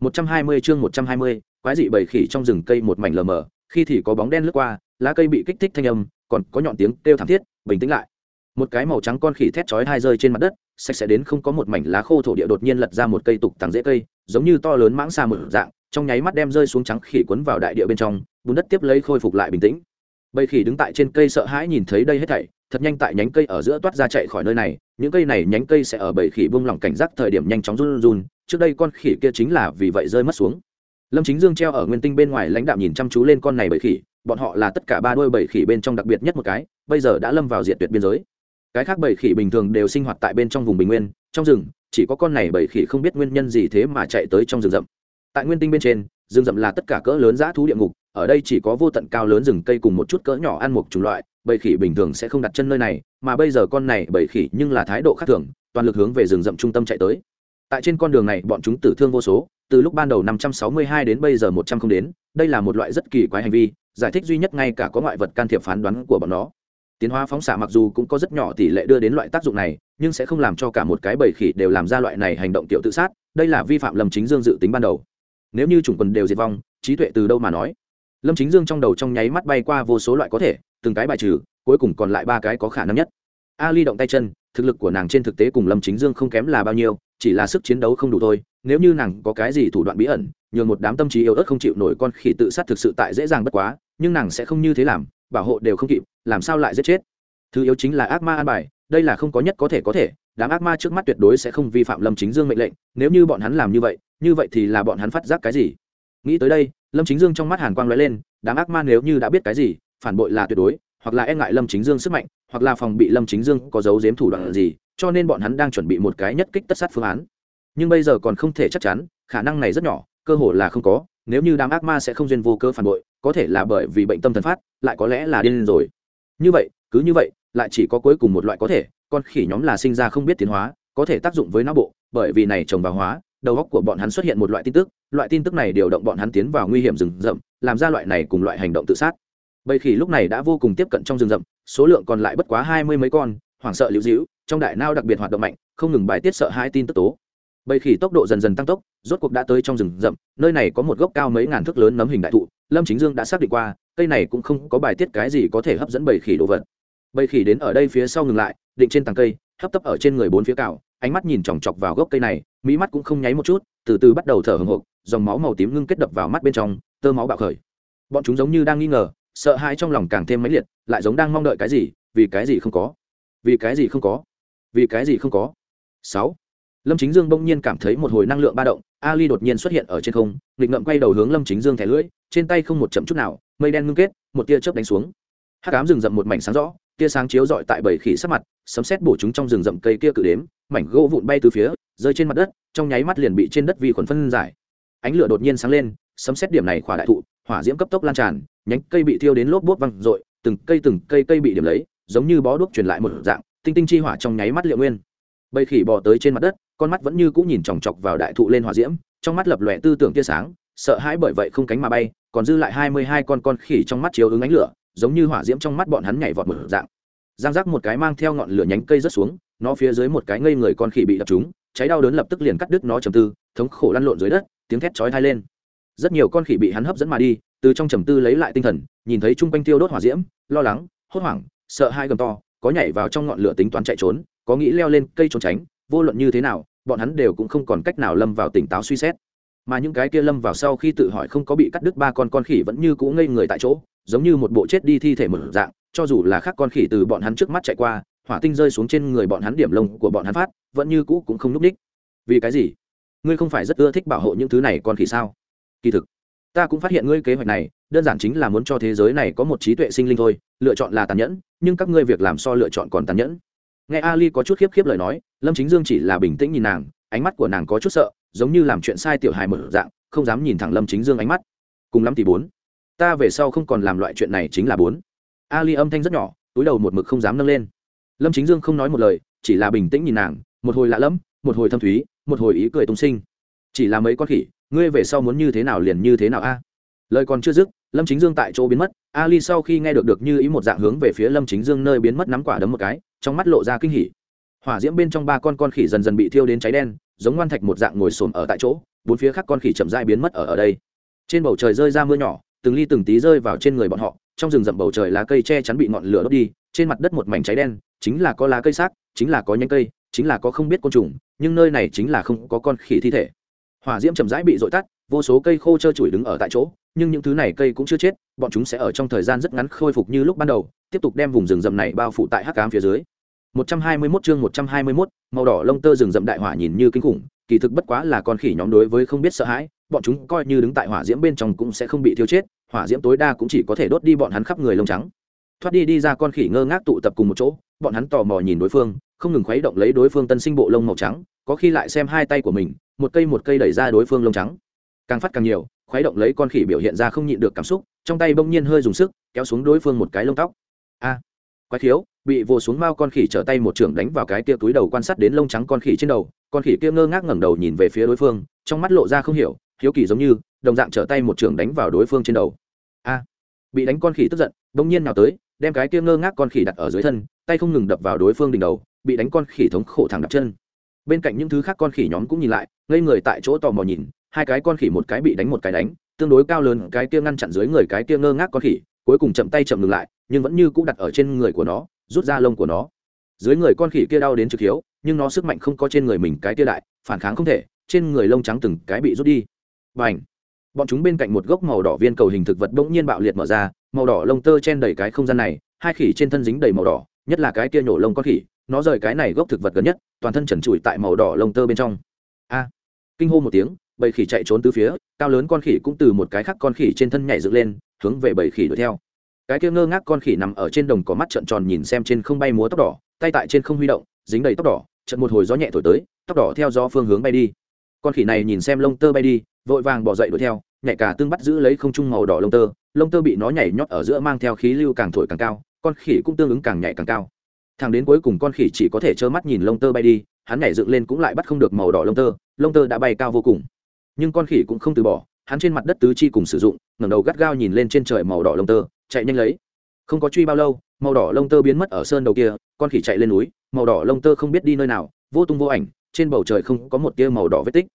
120 chương 120, quái dị bầy khỉ trong rừng cây một mảnh lờ mờ, khi thì có bóng đen lướt qua, lá cây bị kích thích thanh âm, còn có nhọn tiếng kêu thảm thiết, bình tĩnh lại. Một cái màu trắng con khỉ thét chói hai rơi trên mặt đất, sạch sẽ đến không có một mảnh lá khô thổ địa đột nhiên lật ra một cây tục tằng rễ cây, giống như to lớn mãng xà mở dạng, trong nháy mắt đem rơi xuống trắng khỉ cuốn vào đại địa bên trong, bùn đất tiếp lấy khôi phục lại bình tĩnh. Bầy khỉ đứng tại trên cây sợ hãi nhìn thấy đây hết thảy, thật nhanh tại nhánh cây ở giữa toát ra chạy khỏi nơi này, những cây này nhánh cây sẽ ở bầy khỉ buông lỏng cảnh giác thời điểm nhanh chóng run run, trước đây con khỉ kia chính là vì vậy rơi mất xuống. Lâm chính dương treo ở nguyên tinh bên ngoài lãnh đạo nhìn chăm chú lên con này bầy khỉ, bọn họ là tất cả ba đôi bầy khỉ bên trong đặc biệt nhất một cái, bây giờ đã lâm vào diện tuyệt biên giới. Cái khác bầy khỉ bình thường đều sinh hoạt tại bên trong vùng bình nguyên, trong rừng, chỉ có con này bầy khỉ không biết nguyên nhân gì thế mà chạy tới trong rừng rậm. Tại nguyên tinh bên trên, rừng rậm là tất cả cỡ lớn dã thú địa ngục, ở đây chỉ có vô tận cao lớn rừng cây cùng một chút cỡ nhỏ ăn mục chủng loại bầy khỉ bình thường sẽ không đặt chân nơi này, mà bây giờ con này bầy khỉ nhưng là thái độ khác thường, toàn lực hướng về rừng rậm trung tâm chạy tới tại trên con đường này, bọn chúng tử thương vô số, từ lúc ban đầu 562 đến bây giờ 100 không đến, đây là một loại rất kỳ quái hành vi, giải thích duy nhất ngay cả có ngoại vật can thiệp phán đoán của bọn nó. Tiến hóa phóng xạ mặc dù cũng có rất nhỏ tỷ lệ đưa đến loại tác dụng này, nhưng sẽ không làm cho cả một cái bầy khỉ đều làm ra loại này hành động tiểu tự sát, đây là vi phạm lâm chính dương dự tính ban đầu. Nếu như chủng quần đều diệt vong, trí tuệ từ đâu mà nói? Lâm chính dương trong đầu trong nháy mắt bay qua vô số loại có thể, từng cái bài trừ, cuối cùng còn lại ba cái có khả năng nhất ali động tay chân, thực lực của nàng trên thực tế cùng lâm chính dương không kém là bao nhiêu, chỉ là sức chiến đấu không đủ thôi, nếu như nàng có cái gì thủ đoạn bí ẩn, nhường một đám tâm trí yếu ớt không chịu nổi con khỉ tự sát thực sự tại dễ dàng bất quá, nhưng nàng sẽ không như thế làm, bảo hộ đều không kịp, làm sao lại giết chết? Thứ yếu chính là ác ma an bài, đây là không có nhất có thể có thể, đám ác ma trước mắt tuyệt đối sẽ không vi phạm lâm chính dương mệnh lệnh, nếu như bọn hắn làm như vậy như vậy thì là bọn hắn phát giác cái gì? Nghĩ tới đây, lâm chính dương trong mắt hàn quang l ó e lên, đám ác ma nếu như đã biết cái gì, phản bội là tuyệt đối, hoặc là e ngại lâm chính dương sức mạnh hoặc là phòng bị lâm chính dương có dấu giếm thủ đoạn gì, cho nên bọn hắn đang chuẩn bị một cái nhất kích tất sát phương án. Nhưng bây giờ còn không thể chắc chắn, khả năng này rất nhỏ, cơ hội là không có, nếu như đám ác ma sẽ không duyên vô cơ phản bội, có thể là bởi vì bệnh tâm thần phát, lại có lẽ là điên rồi. Như vậy, cứ như vậy, lại chỉ có cuối cùng một loại có thể, con khỉ nhóm là sinh ra không biết tiến hóa, có thể tác dụng với não bộ, bởi vì này trồng vào hóa, đầu óc của bọn hắn xuất hiện một loại tin tức, loại tin tức này điều động bọn hắn tiến vào nguy hiểm rừng rậm, làm ra loại này cùng loại hành động tự sát. Bầy khỉ lúc này đã vô cùng tiếp cận trong rừng rậm số lượng còn lại bất quá hai mươi mấy con, hoảng sợ liễu dĩu trong đại nao đặc biệt hoạt động mạnh, không ngừng bài tiết sợ hai tin tức tố. Bầy khỉ tốc độ dần dần tăng tốc, rốt cuộc đã tới trong rừng rậm, nơi này có một gốc cao mấy ngàn thước lớn nấm hình đại thụ, lâm chính dương đã xác định qua, cây này cũng không có bài tiết cái gì có thể hấp dẫn bầy khỉ đồ vật. Bầy khỉ đến ở đây phía sau ngừng lại, định trên tàng cây, hấp tấp ở trên người bốn phía cào, ánh mắt nhìn chòng chọc vào gốc cây này mỹ mắt cũng không nháy một chút, từ từ bắt đầu thở hồng hộc, dòng máu màu tím ngưng kết đập vào mắt bên trong, tơ máu bạo khởi. Bọn chúng giống như đang nghi ngờ sợ hãi trong lòng càng thêm mãnh liệt, lại giống đang mong đợi cái gì, vì cái gì không có? Vì cái gì không có? Vì cái gì không có? Sáu. Lâm chính dương bỗng nhiên cảm thấy một hồi năng lượng ba động, ali đột nhiên xuất hiện ở trên không, nghịch ngậm quay đầu hướng lâm chính dương thẻ lưỡi, trên tay không một chậm chút nào, mây đen ngưng kết, một tia chớp đánh xuống. Hắc ám rừng rậm một mảnh sáng rõ, tia sáng chiếu rọi tại bầy khỉ sắc mặt, sấm sét bổ chúng trong rừng rậm cây kia cự đếm, mảnh gỗ vụn bay từ phía, rơi trên mặt đất, trong nháy mắt liền bị trên đất vi khuẩn phân giải. Ánh lửa đột nhiên sáng lên, sấm sét điểm này khỏa đại thụ, hỏa diễm cấp tốc lan tràn nhánh cây bị thiêu đến lốp bốt văng rội, từng cây từng cây cây bị điểm lấy giống như bó đuốc truyền lại một dạng tinh tinh chi hỏa trong nháy mắt liệu nguyên. Bầy khỉ bò tới trên mặt đất con mắt vẫn như cũng nhìn chòng chọc vào đại thụ lên hỏa diễm trong mắt lập lòe tư tưởng tia sáng sợ hãi bởi vậy không cánh mà bay còn dư lại hai mươi hai con con khỉ trong mắt chiếu ứng ánh lửa giống như hỏa diễm trong mắt bọn hắn nhảy vọt một dạng. Giang rác một cái mang theo ngọn lửa nhánh cây rớt xuống nó phía dưới một cái ngây người con khỉ bị đập trúng cháy đau đớn lập tức liền cắt đứt nó trầm tư thống khổ lăn lộn dưới đất tiếng thét chói thai lên. Rất nhiều con khỉ bị hắn hấp dẫn mà đi từ trong trầm tư lấy lại tinh thần, nhìn thấy chung quanh tiêu đốt hỏa diễm, lo lắng, hốt hoảng, sợ hai gầm to, có nhảy vào trong ngọn lửa tính toán chạy trốn, có nghĩ leo lên cây trốn tránh, vô luận như thế nào, bọn hắn đều cũng không còn cách nào lâm vào tỉnh táo suy xét. Mà những cái kia lâm vào sau khi tự hỏi không có bị cắt đứt ba con con khỉ vẫn như cũ ngây người tại chỗ, giống như một bộ chết đi thi thể một dạng, cho dù là khác con khỉ từ bọn hắn trước mắt chạy qua, hỏa tinh rơi xuống trên người bọn hắn điểm lông của bọn hắn phát, vẫn như cũ cũng không núp đích. Vì cái gì? Ngươi không phải rất ưa thích bảo hộ những thứ này con khỉ sao? Kỳ thực ta cũng phát hiện ngươi kế hoạch này, đơn giản chính là muốn cho thế giới này có một trí tuệ sinh linh thôi, lựa chọn là tàn nhẫn, nhưng các ngươi việc làm so lựa chọn còn tàn nhẫn. Nghe ali có chút khiếp khiếp lời nói, lâm chính dương chỉ là bình tĩnh nhìn nàng, ánh mắt của nàng có chút sợ, giống như làm chuyện sai tiểu hài mở dạng, không dám nhìn thẳng lâm chính dương ánh mắt. Cùng lắm thì bốn. Ta về sau không còn làm loại chuyện này chính là bốn. Ali âm thanh rất nhỏ, túi đầu một mực không dám nâng lên. Lâm chính dương không nói một lời, chỉ là bình tĩnh nhìn nàng, một hồi lạ lẫm, một hồi thâm thúy, một hồi ý cười tung sinh. Chỉ là mấy con khỉ ngươi về sau muốn như thế nào liền như thế nào a? Lời còn chưa dứt, lâm chính dương tại chỗ biến mất. Ali sau khi nghe được được như ý một dạng hướng về phía lâm chính dương nơi biến mất nắm quả đấm một cái, trong mắt lộ ra kinh hỉ. Hỏa diễm bên trong ba con con khỉ dần dần bị thiêu đến cháy đen, giống ngoan thạch một dạng ngồi sồn ở tại chỗ, bốn phía khác con khỉ chậm dai biến mất ở ở đây. Trên bầu trời rơi ra mưa nhỏ, từng ly từng tí rơi vào trên người bọn họ, trong rừng rậm bầu trời lá cây che chắn bị ngọn lửa đốt đi, trên mặt đất một mảnh cháy đen, chính là có lá cây xác, chính là có nhánh cây, chính là có không biết côn trùng, nhưng nơi này chính là không có con khỉ thi thể hỏa diễm chậm rãi bị dội tắt vô số cây khô trơ trụi đứng ở tại chỗ nhưng những thứ này cây cũng chưa chết bọn chúng sẽ ở trong thời gian rất ngắn khôi phục như lúc ban đầu tiếp tục đem vùng rừng rậm này bao phủ tại hắc cám phía dưới. 121 chương 121, màu đỏ lông tơ rừng rậm đại hỏa nhìn như kinh khủng kỳ thực bất quá là con khỉ nhóm đối với không biết sợ hãi bọn chúng coi như đứng tại hỏa diễm bên trong cũng sẽ không bị thiêu chết hỏa diễm tối đa cũng chỉ có thể đốt đi bọn hắn khắp người lông trắng. Thoát đi đi ra con khỉ ngơ ngác tụ tập cùng một chỗ bọn hắn tò mò nhìn đối phương không ngừng khuấy động lấy đối phương tân sinh bộ lông màu trắng có khi lại xem hai tay của mình một cây một cây đẩy ra đối phương lông trắng. Càng phát càng nhiều khuấy động lấy con khỉ biểu hiện ra không nhịn được cảm xúc trong tay bỗng nhiên hơi dùng sức kéo xuống đối phương một cái lông tóc. A! À, quái thiếu bị vồ xuống mao con khỉ trở tay một trưởng đánh vào cái kia túi đầu quan sát đến lông trắng con khỉ trên đầu con khỉ kia ngơ ngác ngẩng đầu nhìn về phía đối phương trong mắt lộ ra không hiểu hiếu kỳ giống như đồng dạng trở tay một trưởng đánh vào đối phương trên đầu. A! À, bị đánh con khỉ tức giận bỗng nhiên nào tới đem cái kia ngơ ngác con khỉ đặt ở dưới thân tay không ngừng đập vào đối phương đỉnh đầu bị đánh con khỉ thống khổ thẳng đặt chân bên cạnh những thứ khác con khỉ nhóm cũng nhìn lại, ngây người tại chỗ tò mò nhìn, hai cái con khỉ một cái bị đánh một cái đánh, tương đối cao lớn, cái kia ngăn chặn dưới người cái kia ngơ ngác con khỉ, cuối cùng chậm tay chậm ngừng lại, nhưng vẫn như cũ đặt ở trên người của nó, rút ra lông của nó. Dưới người con khỉ kia đau đến trực hiếu, nhưng nó sức mạnh không có trên người mình cái kia đại, phản kháng không thể, trên người lông trắng từng cái bị rút đi. Và ảnh bọn chúng bên cạnh một gốc màu đỏ viên cầu hình thực vật bỗng nhiên bạo liệt mở ra, màu đỏ lông tơ chen đầy cái không gian này, hai khỉ trên thân dính đầy màu đỏ, nhất là cái kia nhổ lông con khỉ nó rời cái này gốc thực vật gần nhất, toàn thân trần trụi tại màu đỏ lông tơ bên trong. A! Kinh hô một tiếng, bầy khỉ chạy trốn từ phía, cao lớn con khỉ cũng từ một cái khác con khỉ trên thân nhảy dựng lên, hướng về bầy khỉ đuổi theo. Cái kia ngơ ngác con khỉ nằm ở trên đồng có mắt trợn tròn nhìn xem trên không bay múa tóc đỏ, tay tại trên không huy động, dính đầy tóc đỏ trận một hồi gió nhẹ thổi tới, tóc đỏ theo gió phương hướng bay đi. Con khỉ này nhìn xem lông tơ bay đi, vội vàng bỏ dậy đuổi theo nhảy cả tương bắt giữ lấy không trung màu đỏ lông tơ lông tơ bị nó nhảy nhót ở giữa mang theo khí lưu càng thổi càng cao, con khỉ cũng tương ứng càng nhảy càng cao thằng đến cuối cùng con khỉ chỉ có thể trơ mắt nhìn lông tơ bay đi, hắn nhảy dựng lên cũng lại bắt không được màu đỏ lông tơ lông tơ đã bay cao vô cùng. Nhưng con khỉ cũng không từ bỏ, hắn trên mặt đất tứ chi cùng sử dụng, ngẩng đầu gắt gao nhìn lên trên trời màu đỏ lông tơ, chạy nhanh lấy. Không có truy bao lâu, màu đỏ lông tơ biến mất ở sơn đầu kia, con khỉ chạy lên núi, màu đỏ lông tơ không biết đi nơi nào, vô tung vô ảnh, trên bầu trời không có một tia màu đỏ vết tích.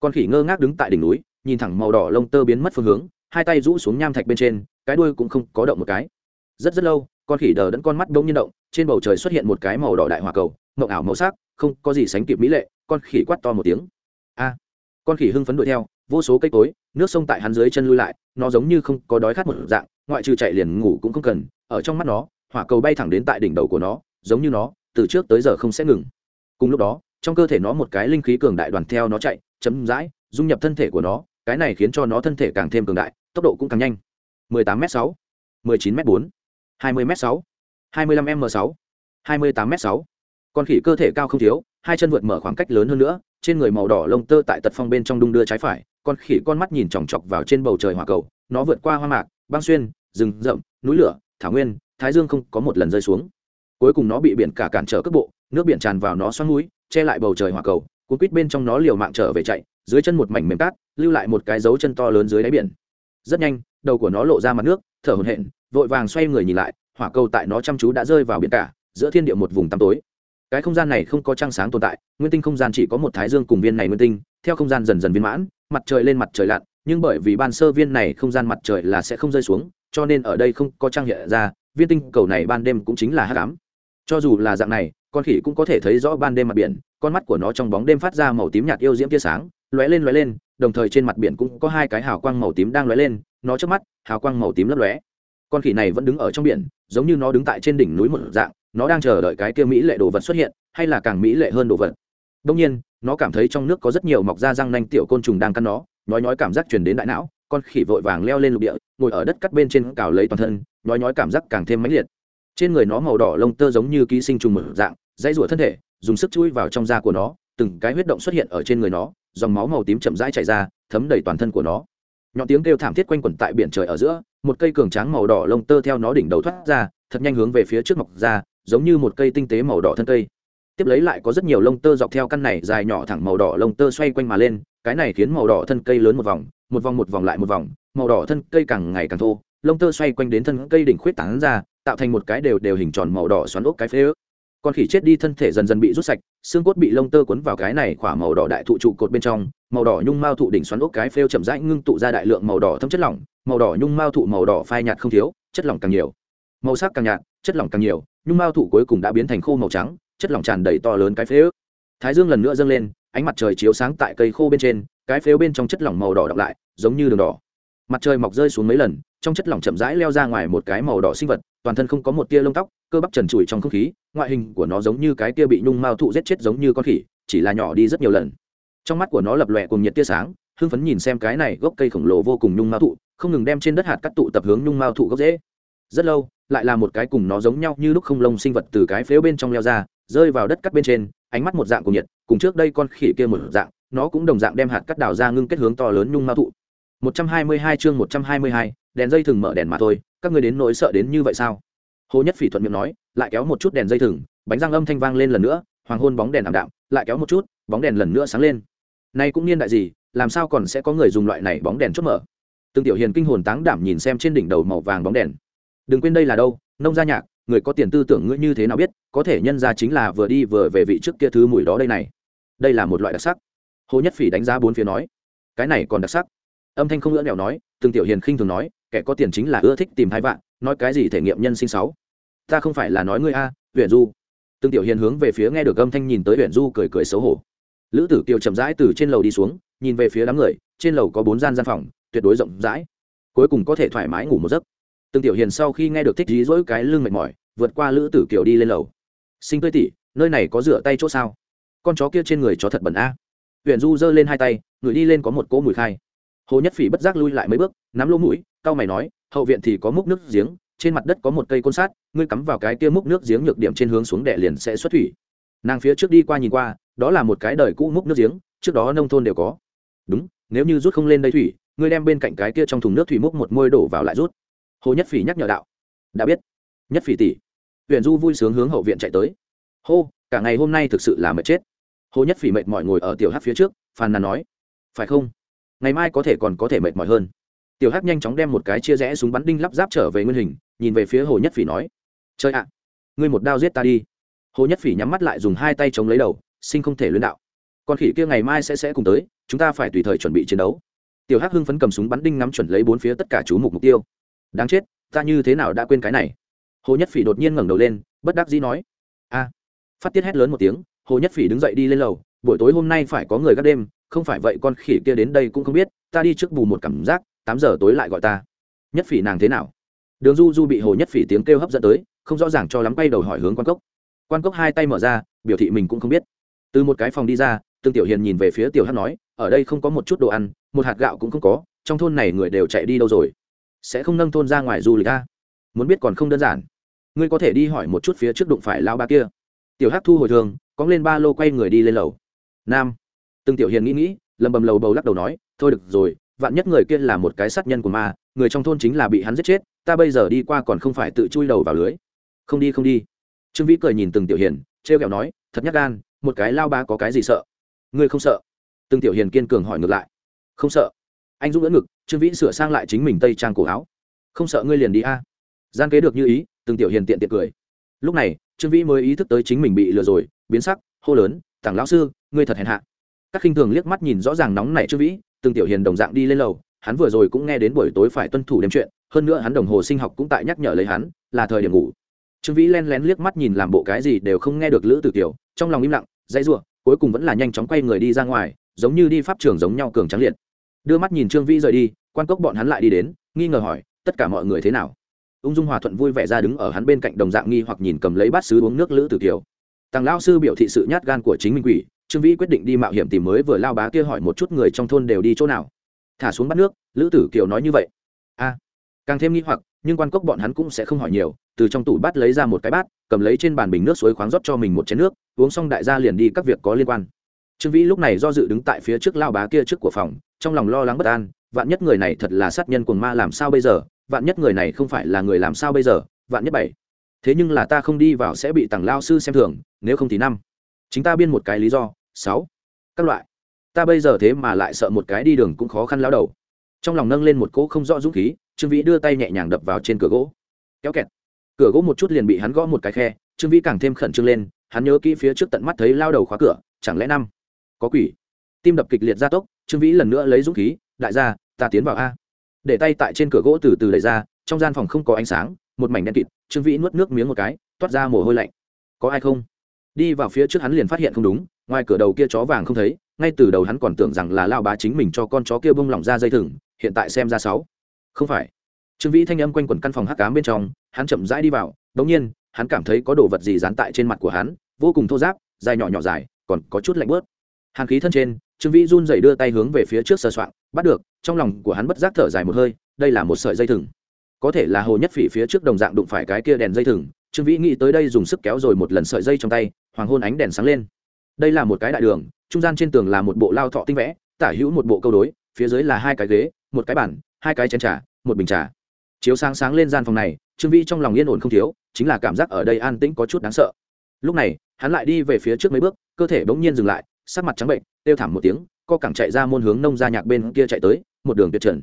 Con khỉ ngơ ngác đứng tại đỉnh núi, nhìn thẳng màu đỏ lông tơ biến mất phương hướng, hai tay rũ xuống nham thạch bên trên, cái đuôi cũng không có động một cái. Rất rất lâu con khỉ đờ đẫn con mắt bỗng nhiên động, trên bầu trời xuất hiện một cái màu đỏ đại hỏa cầu mậu ảo màu sắc, không có gì sánh kịp mỹ lệ, con khỉ quát to một tiếng. A! Con khỉ hưng phấn đuổi theo, vô số cây cối, nước sông tại hắn dưới chân lui lại, nó giống như không có đói khát một dạng, ngoại trừ chạy liền ngủ cũng không cần, ở trong mắt nó, hỏa cầu bay thẳng đến tại đỉnh đầu của nó, giống như nó, từ trước tới giờ không sẽ ngừng. Cùng lúc đó, trong cơ thể nó một cái linh khí cường đại đoàn theo nó chạy chấm dãi dung nhập thân thể của nó, cái này khiến cho nó thân thể càng thêm cường đại, tốc độ cũng càng nhanh. 18 m 6 19 m 4 20 m 6 25 m 6 28 m 6 con khỉ cơ thể cao không thiếu, hai chân vượt mở khoảng cách lớn hơn nữa, trên người màu đỏ lông tơ tại tật phong bên trong đung đưa trái phải, con khỉ con mắt nhìn chòng chọc vào trên bầu trời hỏa cầu, nó vượt qua hoa mạc, băng xuyên, rừng rậm, núi lửa, thảo nguyên, thái dương không có một lần rơi xuống. Cuối cùng nó bị biển cả cản trở cước bộ, nước biển tràn vào nó xoắn núi, che lại bầu trời hỏa cầu, cuốn quýt bên trong nó liều mạng trở về chạy, dưới chân một mảnh mềm cát, lưu lại một cái dấu chân to lớn dưới đáy biển. Rất nhanh, đầu của nó lộ ra mặt nước, thở hổn hển vội vàng xoay người nhìn lại, hỏa cầu tại nó chăm chú đã rơi vào biển cả, giữa thiên địa một vùng tăm tối. Cái không gian này không có trăng sáng tồn tại, nguyên tinh không gian chỉ có một thái dương cùng viên này nguyên tinh, theo không gian dần dần viên mãn, mặt trời lên mặt trời lặn, nhưng bởi vì ban sơ viên này không gian mặt trời là sẽ không rơi xuống, cho nên ở đây không có trăng hiện ra, viên tinh cầu này ban đêm cũng chính là hắc ám. Cho dù là dạng này, con khỉ cũng có thể thấy rõ ban đêm mặt biển, con mắt của nó trong bóng đêm phát ra màu tím nhạt yêu diễm tia sáng, lóe lên lóe lên, đồng thời trên mặt biển cũng có hai cái hào quang màu tím đang lóe lên, nó trước mắt, hào quang màu tím lấp lóe con khỉ này vẫn đứng ở trong biển, giống như nó đứng tại trên đỉnh núi một dạng, nó đang chờ đợi cái kia mỹ lệ đồ vật xuất hiện, hay là càng mỹ lệ hơn đồ vật. Đông nhiên, nó cảm thấy trong nước có rất nhiều mọc da răng nanh tiểu côn trùng đang căn nó nói nói cảm giác truyền đến đại não, con khỉ vội vàng leo lên lục địa, ngồi ở đất cắt bên trên cào lấy toàn thân nói nói cảm giác càng thêm mãnh liệt. Trên người nó màu đỏ lông tơ giống như ký sinh trùng một dạng, dãy rủa thân thể, dùng sức chui vào trong da của nó, từng cái huyết động xuất hiện ở trên người nó, dòng máu màu tím chậm rãi chảy ra, thấm đầy toàn thân của nó. Nhọn tiếng kêu thảm thiết quanh quẩn tại biển trời ở giữa một cây cường tráng màu đỏ lông tơ theo nó đỉnh đầu thoát ra, thật nhanh hướng về phía trước mọc ra, giống như một cây tinh tế màu đỏ thân cây. Tiếp lấy lại có rất nhiều lông tơ dọc theo căn này dài nhỏ thẳng màu đỏ lông tơ xoay quanh mà lên, cái này khiến màu đỏ thân cây lớn một vòng một vòng một vòng lại một vòng, màu đỏ thân cây càng ngày càng thô, lông tơ xoay quanh đến thân cây đỉnh khuyết tán ra, tạo thành một cái đều đều hình tròn màu đỏ xoắn ốc cái phế ước. Con khỉ chết đi thân thể dần dần bị rút sạch, xương cốt bị lông tơ cuốn vào cái này khỏa màu đỏ đại thụ trụ cột bên trong, màu đỏ nhung mao thụ đỉnh xoắn ốc cái phêu chậm rãi ngưng tụ ra đại lượng màu đỏ thâm chất lỏng màu đỏ nhung mao thụ màu đỏ phai nhạt không thiếu, chất lỏng càng nhiều. Màu sắc càng nhạt, chất lỏng càng nhiều, nhung mao thụ cuối cùng đã biến thành khô màu trắng, chất lỏng tràn đầy to lớn cái phế ước. Thái dương lần nữa dâng lên, ánh mặt trời chiếu sáng tại cây khô bên trên, cái phếu bên trong chất lỏng màu đỏ đọng lại, giống như đường đỏ. Mặt trời mọc rơi xuống mấy lần, trong chất lỏng chậm rãi leo ra ngoài một cái màu đỏ sinh vật, toàn thân không có một tia lông tóc, cơ bắp trần trụi trong không khí, ngoại hình của nó giống như cái tia bị nhung mao thụ giết chết giống như con khỉ, chỉ là nhỏ đi rất nhiều lần. Trong mắt của nó lập lòe cùng nhiệt tia sáng hưng phấn nhìn xem cái này gốc cây khổng lồ vô cùng nhung mao thụ không ngừng đem trên đất hạt cắt tụ tập hướng nhung mao thụ gốc dễ rất lâu lại là một cái cùng nó giống nhau như lúc không lông sinh vật từ cái phếu bên trong leo ra rơi vào đất cắt bên trên ánh mắt một dạng cùng nhiệt cùng trước đây con khỉ kia một dạng nó cũng đồng dạng đem hạt cắt đào ra ngưng kết hướng to lớn nhung mao thụ. 122 chương 122, đèn dây thừng mở đèn mà thôi các người đến nỗi sợ đến như vậy sao? Hồ nhất phỉ thuận miệng nói lại kéo một chút đèn dây thừng bánh răng âm thanh vang lên lần nữa hoàng hôn bóng đèn ảm đạm lại kéo một chút bóng đèn lần nữa sáng lên. Nay cũng niên đại gì làm sao còn sẽ có người dùng loại này bóng đèn chốt mở? Từng tiểu hiền kinh hồn táng đảm nhìn xem trên đỉnh đầu màu vàng bóng đèn. Đừng quên đây là đâu, nông gia nhạc, người có tiền tư tưởng ngươi như thế nào biết, có thể nhân ra chính là vừa đi vừa về vị trước kia thứ mùi đó đây này. Đây là một loại đặc sắc. Hồ nhất phỉ đánh giá bốn phía nói. Cái này còn đặc sắc. Âm thanh không ngỡ nẻo nói, từng tiểu hiền khinh thường nói, kẻ có tiền chính là ưa thích tìm hai vạn, nói cái gì thể nghiệm nhân sinh sáu. Ta không phải là nói ngươi a huyện du. Từng tiểu hiền hướng về phía nghe được âm thanh nhìn tới huyện du cười cười xấu hổ. Lữ tử kiều chậm rãi từ trên lầu đi xuống nhìn về phía đám người, trên lầu có bốn gian gian phòng, tuyệt đối rộng rãi. Cuối cùng có thể thoải mái ngủ một giấc. Từng tiểu hiền sau khi nghe được thích dí dỗi cái lưng mệt mỏi, vượt qua lữ tử kiều đi lên lầu. Sinh tươi tỉ nơi này có rửa tay chỗ sao? Con chó kia trên người chó thật bẩn a. Huyện du giơ lên hai tay, người đi lên có một cỗ mùi khai. Hồ nhất phỉ bất giác lui lại mấy bước, nắm lỗ mũi, cau mày nói, hậu viện thì có múc nước giếng, trên mặt đất có một cây côn sát, ngươi cắm vào cái kia múc nước giếng nhược điểm trên hướng xuống đệ liền sẽ xuất thủy. Nàng phía trước đi qua nhìn qua, đó là một cái đời cũ múc nước giếng, trước đó nông thôn đều có đúng, nếu như rút không lên đây thủy, ngươi đem bên cạnh cái kia trong thùng nước thủy múc một môi đổ vào lại rút. Hồ nhất phỉ nhắc nhở đạo. Đã biết. Nhất phỉ tỷ. Huyện du vui sướng hướng hậu viện chạy tới. Hô, cả ngày hôm nay thực sự là mệt chết. Hồ nhất phỉ mệt mỏi ngồi ở tiểu hát phía trước, phàn nàn nói. Phải không? Ngày mai có thể còn có thể mệt mỏi hơn. Tiểu hát nhanh chóng đem một cái chia rẽ súng bắn đinh lắp ráp trở về nguyên hình, nhìn về phía hồ nhất phỉ nói. Chơi ạ. Ngươi một đao giết ta đi. Hồ nhất phỉ nhắm mắt lại dùng hai tay chống lấy đầu, sinh không thể luyến đạo con khỉ kia ngày mai sẽ sẽ cùng tới, chúng ta phải tùy thời chuẩn bị chiến đấu. Tiểu hắc hưng phấn cầm súng bắn đinh ngắm chuẩn lấy bốn phía tất cả chú mục mục tiêu. Đáng chết, ta như thế nào đã quên cái này? Hồ nhất phỉ đột nhiên ngẩng đầu lên, bất đắc dĩ nói. A. Phát tiết hét lớn một tiếng, hồ nhất phỉ đứng dậy đi lên lầu, buổi tối hôm nay phải có người gác đêm, không phải vậy con khỉ kia đến đây cũng không biết, ta đi trước bù một cảm giác, tám giờ tối lại gọi ta. Nhất phỉ nàng thế nào? Đường du du bị hồ nhất phỉ tiếng kêu hấp dẫn tới, không rõ ràng cho lắm quay đầu hỏi hướng quan cốc. Quan cốc hai tay mở ra, biểu thị mình cũng không biết. Từ một cái phòng đi ra tương tiểu hiền nhìn về phía tiểu Hắc nói, ở đây không có một chút đồ ăn, một hạt gạo cũng không có, trong thôn này người đều chạy đi đâu rồi? Sẽ không nâng thôn ra ngoài du lịch a muốn biết còn không đơn giản. Ngươi có thể đi hỏi một chút phía trước đụng phải lao ba kia. Tiểu Hắc thu hồi thường cóng lên ba lô quay người đi lên lầu. Nam. Từng tiểu hiền nghĩ nghĩ, lầm bầm lầu bầu lắc đầu nói, thôi được rồi, vạn nhất người kia là một cái sát nhân của ma, người trong thôn chính là bị hắn giết chết, ta bây giờ đi qua còn không phải tự chui đầu vào lưới. Không đi không đi. Trương vĩ cười nhìn từng tiểu hiền treo kẹo nói, thật nhát gan, một cái lao ba có cái gì sợ? Ngươi không sợ? Từng tiểu hiền kiên cường hỏi ngược lại. Không sợ. Anh dũng đỡ ngực trương vĩ sửa sang lại chính mình tây trang cổ áo. Không sợ ngươi liền đi a. Gian kế được như ý từng tiểu hiền tiện tiện cười. Lúc này trương vĩ mới ý thức tới chính mình bị lừa rồi biến sắc hô lớn tặng lão sư ngươi thật hèn hạ. Các khinh thường liếc mắt nhìn rõ ràng nóng nảy trương vĩ từng tiểu hiền đồng dạng đi lên lầu hắn vừa rồi cũng nghe đến buổi tối phải tuân thủ đêm chuyện hơn nữa hắn đồng hồ sinh học cũng tại nhắc nhở lấy hắn là thời điểm ngủ. Trương vĩ len lén liếc mắt nhìn làm bộ cái gì đều không nghe được lữ tử tiểu, trong lòng im lặng dãy rủa cuối cùng vẫn là nhanh chóng quay người đi ra ngoài, giống như đi pháp trường giống nhau cường trắng liệt. Đưa mắt nhìn trương vĩ rời đi, quan cốc bọn hắn lại đi đến, nghi ngờ hỏi, tất cả mọi người thế nào? Ung dung hòa thuận vui vẻ ra đứng ở hắn bên cạnh đồng dạng nghi hoặc nhìn cầm lấy bát sứ uống nước lữ tử kiều. Tàng lao sư biểu thị sự nhát gan của chính mình quỷ, trương vĩ quyết định đi mạo hiểm tìm mới vừa lao bá kia hỏi một chút người trong thôn đều đi chỗ nào. Thả xuống bắt nước, lữ tử kiều nói như vậy. A. Càng thêm nghi hoặc, nhưng quan cốc bọn hắn cũng sẽ không hỏi nhiều, từ trong tủ bát lấy ra một cái bát, cầm lấy trên bàn bình nước suối khoáng rót cho mình một chén nước uống xong đại gia liền đi các việc có liên quan. Trương vĩ lúc này do dự đứng tại phía trước lao bá kia trước của phòng, trong lòng lo lắng bất an, vạn nhất người này thật là sát nhân cuồng ma làm sao bây giờ, vạn nhất người này không phải là người làm sao bây giờ, vạn nhất bảy. Thế nhưng là ta không đi vào sẽ bị tàng lao sư xem thường, nếu không thì năm. Chính ta biên một cái lý do, sáu. Các loại. Ta bây giờ thế mà lại sợ một cái đi đường cũng khó khăn lao đầu. Trong lòng nâng lên một cỗ không rõ dũng khí, trương vĩ đưa tay nhẹ nhàng đập vào trên cửa gỗ. Kéo kẹt. Cửa gỗ một chút liền bị hắn gõ một cái khe, trương vĩ càng thêm khẩn trương lên hắn nhớ kỹ phía trước tận mắt thấy lao đầu khóa cửa, chẳng lẽ năm? Có quỷ. Tim đập kịch liệt gia tốc, trương vĩ lần nữa lấy dũng khí, đại gia, ta tiến vào a. Để tay tại trên cửa gỗ từ từ đẩy ra, trong gian phòng không có ánh sáng, một mảnh đen kịt, trương vĩ nuốt nước miếng một cái, toát ra mồ hôi lạnh. Có ai không? Đi vào phía trước hắn liền phát hiện không đúng, ngoài cửa đầu kia chó vàng không thấy, ngay từ đầu hắn còn tưởng rằng là lao bá chính mình cho con chó kia bông lỏng ra dây thừng, hiện tại xem ra sáu. Không phải. Trương vĩ thanh âm quanh quẩn căn phòng hắc cám bên trong, hắn chậm rãi đi vào đống nhiên, hắn cảm thấy có đồ vật gì dán tại trên mặt của hắn vô cùng thô giáp, dài nhỏ nhỏ dài, còn có chút lạnh bớt. Hàn khí thân trên, trương vĩ run dậy đưa tay hướng về phía trước sờ soạn bắt được, trong lòng của hắn bất giác thở dài một hơi, đây là một sợi dây thừng. Có thể là hồ nhất phỉ phía trước đồng dạng đụng phải cái kia đèn dây thừng, trương vĩ nghĩ tới đây dùng sức kéo rồi một lần sợi dây trong tay, hoàng hôn ánh đèn sáng lên. Đây là một cái đại đường, trung gian trên tường là một bộ lao thọ tinh vẽ, tả hữu một bộ câu đối, phía dưới là hai cái ghế, một cái bàn, hai cái chén trà, một bình trà. Chiếu sáng sáng lên gian phòng này, trương vĩ trong lòng yên ổn không thiếu, chính là cảm giác ở đây an tĩnh có chút đáng sợ. Lúc này hắn lại đi về phía trước mấy bước cơ thể bỗng nhiên dừng lại sắc mặt trắng bệnh têu thảm một tiếng co cẳng chạy ra môn hướng nông ra nhạc bên kia chạy tới một đường tuyệt trần.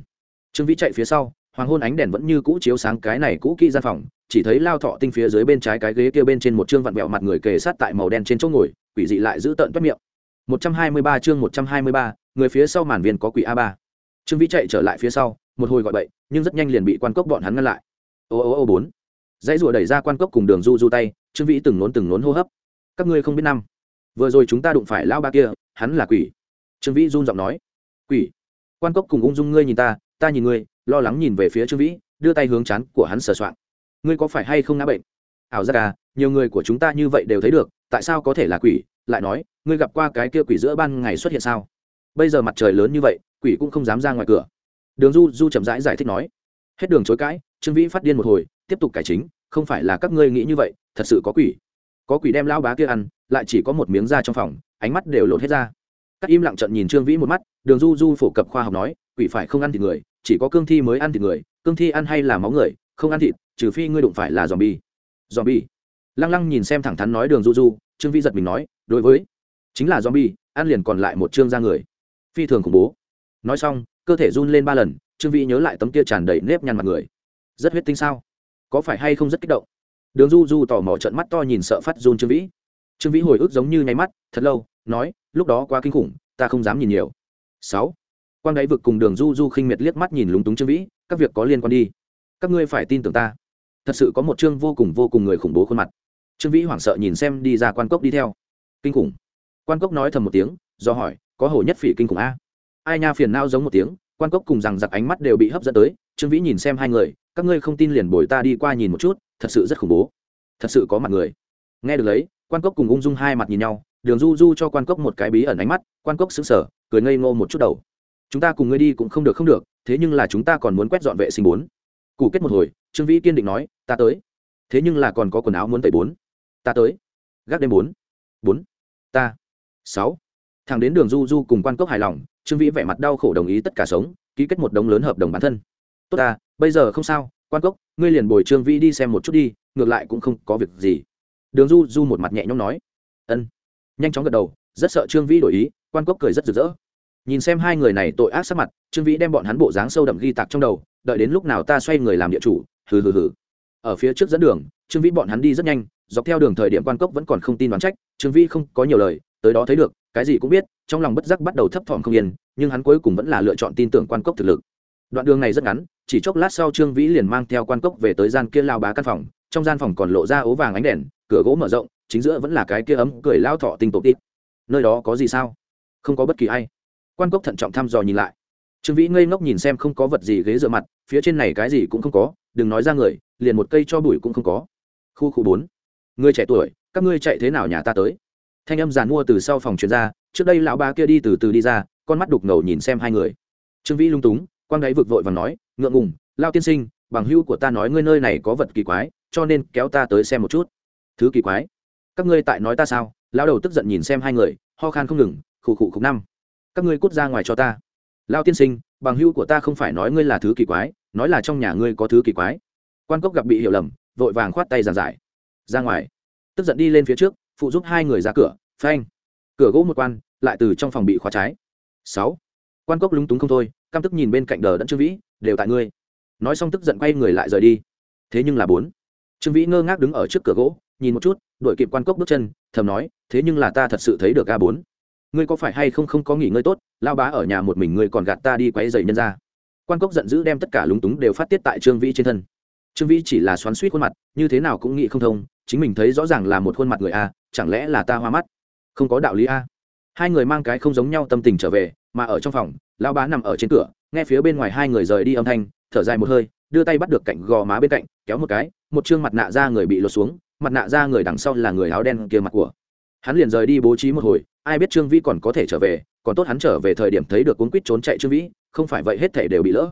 Trương vĩ chạy phía sau hoàng hôn ánh đèn vẫn như cũ chiếu sáng cái này cũ kỹ gian phòng chỉ thấy lao thọ tinh phía dưới bên trái cái ghế kia bên trên một chương vặn vẹo mặt người kề sát tại màu đen trên chỗ ngồi quỷ dị lại giữ tợn toét miệng. 123 chương 123, người phía sau màn viên có quỷ a ba. Trương vĩ chạy trở lại phía sau một hồi gọi bậy nhưng rất nhanh liền bị quan cốc bọn hắn ngăn lại. Ô ô ô bốn. Dãy rùa đẩy ra quan cốc cùng đường du du tay trương vĩ từng nốn từng nốn hô hấp các ngươi không biết năm. Vừa rồi chúng ta đụng phải lao ba kia hắn là quỷ. Trương vĩ run giọng nói. Quỷ? Quan cốc cùng ung dung ngươi nhìn ta ta nhìn ngươi lo lắng nhìn về phía trương vĩ đưa tay hướng chán của hắn sờ soạn ngươi có phải hay không ngã bệnh? Ảo giác à nhiều người của chúng ta như vậy đều thấy được tại sao có thể là quỷ? Lại nói ngươi gặp qua cái kia quỷ giữa ban ngày xuất hiện sao? Bây giờ mặt trời lớn như vậy quỷ cũng không dám ra ngoài cửa. Đường du du chậm rãi giải, giải thích nói. Hết đường chối cãi trương vĩ phát điên một hồi tiếp tục cải chính không phải là các ngươi nghĩ như vậy thật sự có quỷ có quỷ đem lao bá kia ăn, lại chỉ có một miếng da trong phòng, ánh mắt đều lột hết ra. Các im lặng trận nhìn trương vĩ một mắt, đường du du phổ cập khoa học nói, quỷ phải không ăn thịt người, chỉ có cương thi mới ăn thịt người, cương thi ăn hay là máu người, không ăn thịt, trừ phi ngươi đụng phải là dòm bi dòm bi lăng lăng nhìn xem thẳng thắn nói đường du du, trương vĩ giật mình nói, đối với, chính là dòm bi ăn liền còn lại một trương da người. Phi thường khủng bố. Nói xong, cơ thể run lên ba lần, trương vĩ nhớ lại tấm kia tràn đầy nếp nhăn mặt người. Rất huyết tinh sao? Có phải hay không rất kích động? Đường du du tò mò trận mắt to nhìn sợ phát run trương vĩ. Trương vĩ hồi ức giống như nháy mắt, thật lâu, nói, lúc đó quá kinh khủng, ta không dám nhìn nhiều. Sáu. Quang đáy vực cùng đường du du khinh miệt liếc mắt nhìn lúng túng trương vĩ, các việc có liên quan đi. Các ngươi phải tin tưởng ta. Thật sự có một chương vô cùng vô cùng người khủng bố khuôn mặt. Trương vĩ hoảng sợ nhìn xem đi ra quan cốc đi theo. Kinh khủng. Quan cốc nói thầm một tiếng, do hỏi, có hồ nhất phỉ kinh khủng a? Ai nha, phiền nao giống một tiếng. Quan cốc cùng rằng giặc ánh mắt đều bị hấp dẫn tới. Trương vĩ nhìn xem hai người, các ngươi không tin liền bồi ta đi qua nhìn một chút thật sự rất khủng bố. Thật sự có mặt người. Nghe được lấy, quan cốc cùng ung dung hai mặt nhìn nhau, đường du du cho quan cốc một cái bí ẩn ánh mắt, quan cốc xứng sở cười ngây ngô một chút đầu. Chúng ta cùng ngươi đi cũng không được không được, thế nhưng là chúng ta còn muốn quét dọn vệ sinh bốn. Cụ kết một hồi, trương vĩ kiên định nói, ta tới. Thế nhưng là còn có quần áo muốn tẩy bốn. Ta tới. Gác đêm bốn. Bốn. Ta. Sáu. Thằng đến đường du du cùng quan cốc hài lòng, trương vĩ vẻ mặt đau khổ đồng ý tất cả sống, ký kết một đống lớn hợp đồng bản thân. Tốt ta, bây giờ không sao quan cốc, ngươi liền bồi trương vĩ đi xem một chút đi, ngược lại cũng không có việc gì. Đường du du một mặt nhẹ nhõm nói. Ân. Nhanh chóng gật đầu, rất sợ trương vĩ đổi ý, quan cốc cười rất rực rỡ. Nhìn xem hai người này tội ác sắc mặt, trương vĩ đem bọn hắn bộ dáng sâu đậm ghi tạc trong đầu, đợi đến lúc nào ta xoay người làm địa chủ, hừ hừ hừ. Ở phía trước dẫn đường, trương vĩ bọn hắn đi rất nhanh, dọc theo đường thời điểm quan cốc vẫn còn không tin đoán trách, trương vĩ không có nhiều lời, tới đó thấy được, cái gì cũng biết, trong lòng bất giác bắt đầu thấp thỏm không yên, nhưng hắn cuối cùng vẫn là lựa chọn tin tưởng quan cốc thực lực. Đoạn đường này rất ngắn chỉ chốc lát sau trương vĩ liền mang theo quan cốc về tới gian kia lao bá căn phòng, trong gian phòng còn lộ ra ố vàng ánh đèn, cửa gỗ mở rộng, chính giữa vẫn là cái kia ấm cười lao thọ tinh tổ tít. Nơi đó có gì sao? Không có bất kỳ ai. Quan cốc thận trọng thăm dò nhìn lại. Trương vĩ ngây ngốc nhìn xem không có vật gì ghế dựa mặt, phía trên này cái gì cũng không có, đừng nói ra người, liền một cây cho bụi cũng không có. Khu khu bốn. Người trẻ tuổi, các ngươi chạy thế nào nhà ta tới? Thanh âm giàn mua từ sau phòng chuyên gia trước đây lão ba kia đi từ từ đi ra, con mắt đục ngầu nhìn xem hai người. Trương vĩ lung túng quang đáy vực vội và nói, ngượng ngùng, lao tiên sinh, bằng hưu của ta nói ngươi nơi này có vật kỳ quái, cho nên kéo ta tới xem một chút. Thứ kỳ quái? Các ngươi tại nói ta sao? Lao đầu tức giận nhìn xem hai người, ho khan không ngừng, khụ khụ khục năm. Các ngươi cút ra ngoài cho ta. Lao tiên sinh, bằng hưu của ta không phải nói ngươi là thứ kỳ quái, nói là trong nhà ngươi có thứ kỳ quái. Quan cốc gặp bị hiểu lầm, vội vàng khoát tay giàn giải. Ra ngoài. Tức giận đi lên phía trước, phụ giúp hai người ra cửa, phanh. Cửa gỗ một quan, lại từ trong phòng bị khóa trái. Sáu. Quan cốc lúng túng không thôi căm tức nhìn bên cạnh đờ đẫn trương vĩ, đều tại ngươi. Nói xong tức giận quay người lại rời đi. Thế nhưng là bốn. Trương vĩ ngơ ngác đứng ở trước cửa gỗ, nhìn một chút đội kịp quan cốc bước chân, thầm nói, thế nhưng là ta thật sự thấy được a bốn. Ngươi có phải hay không không có nghỉ ngơi tốt lao bá ở nhà một mình ngươi còn gạt ta đi quấy dày nhân ra quan cốc giận dữ đem tất cả lúng túng đều phát tiết tại trương vĩ trên thân. Trương vĩ chỉ là xoắn suýt khuôn mặt, như thế nào cũng nghĩ không thông, chính mình thấy rõ ràng là một khuôn mặt người a, chẳng lẽ là ta hoa mắt? Không có đạo lý a. Hai người mang cái không giống nhau tâm tình trở về, mà ở trong phòng lao bá nằm ở trên cửa, nghe phía bên ngoài hai người rời đi âm thanh, thở dài một hơi, đưa tay bắt được cạnh gò má bên cạnh, kéo một cái, một chương mặt nạ ra người bị lột xuống, mặt nạ ra người đằng sau là người áo đen kia mặt của. Hắn liền rời đi bố trí một hồi, ai biết trương vĩ còn có thể trở về, còn tốt hắn trở về thời điểm thấy được cuốn quýt trốn chạy trương vĩ, không phải vậy hết thể đều bị lỡ.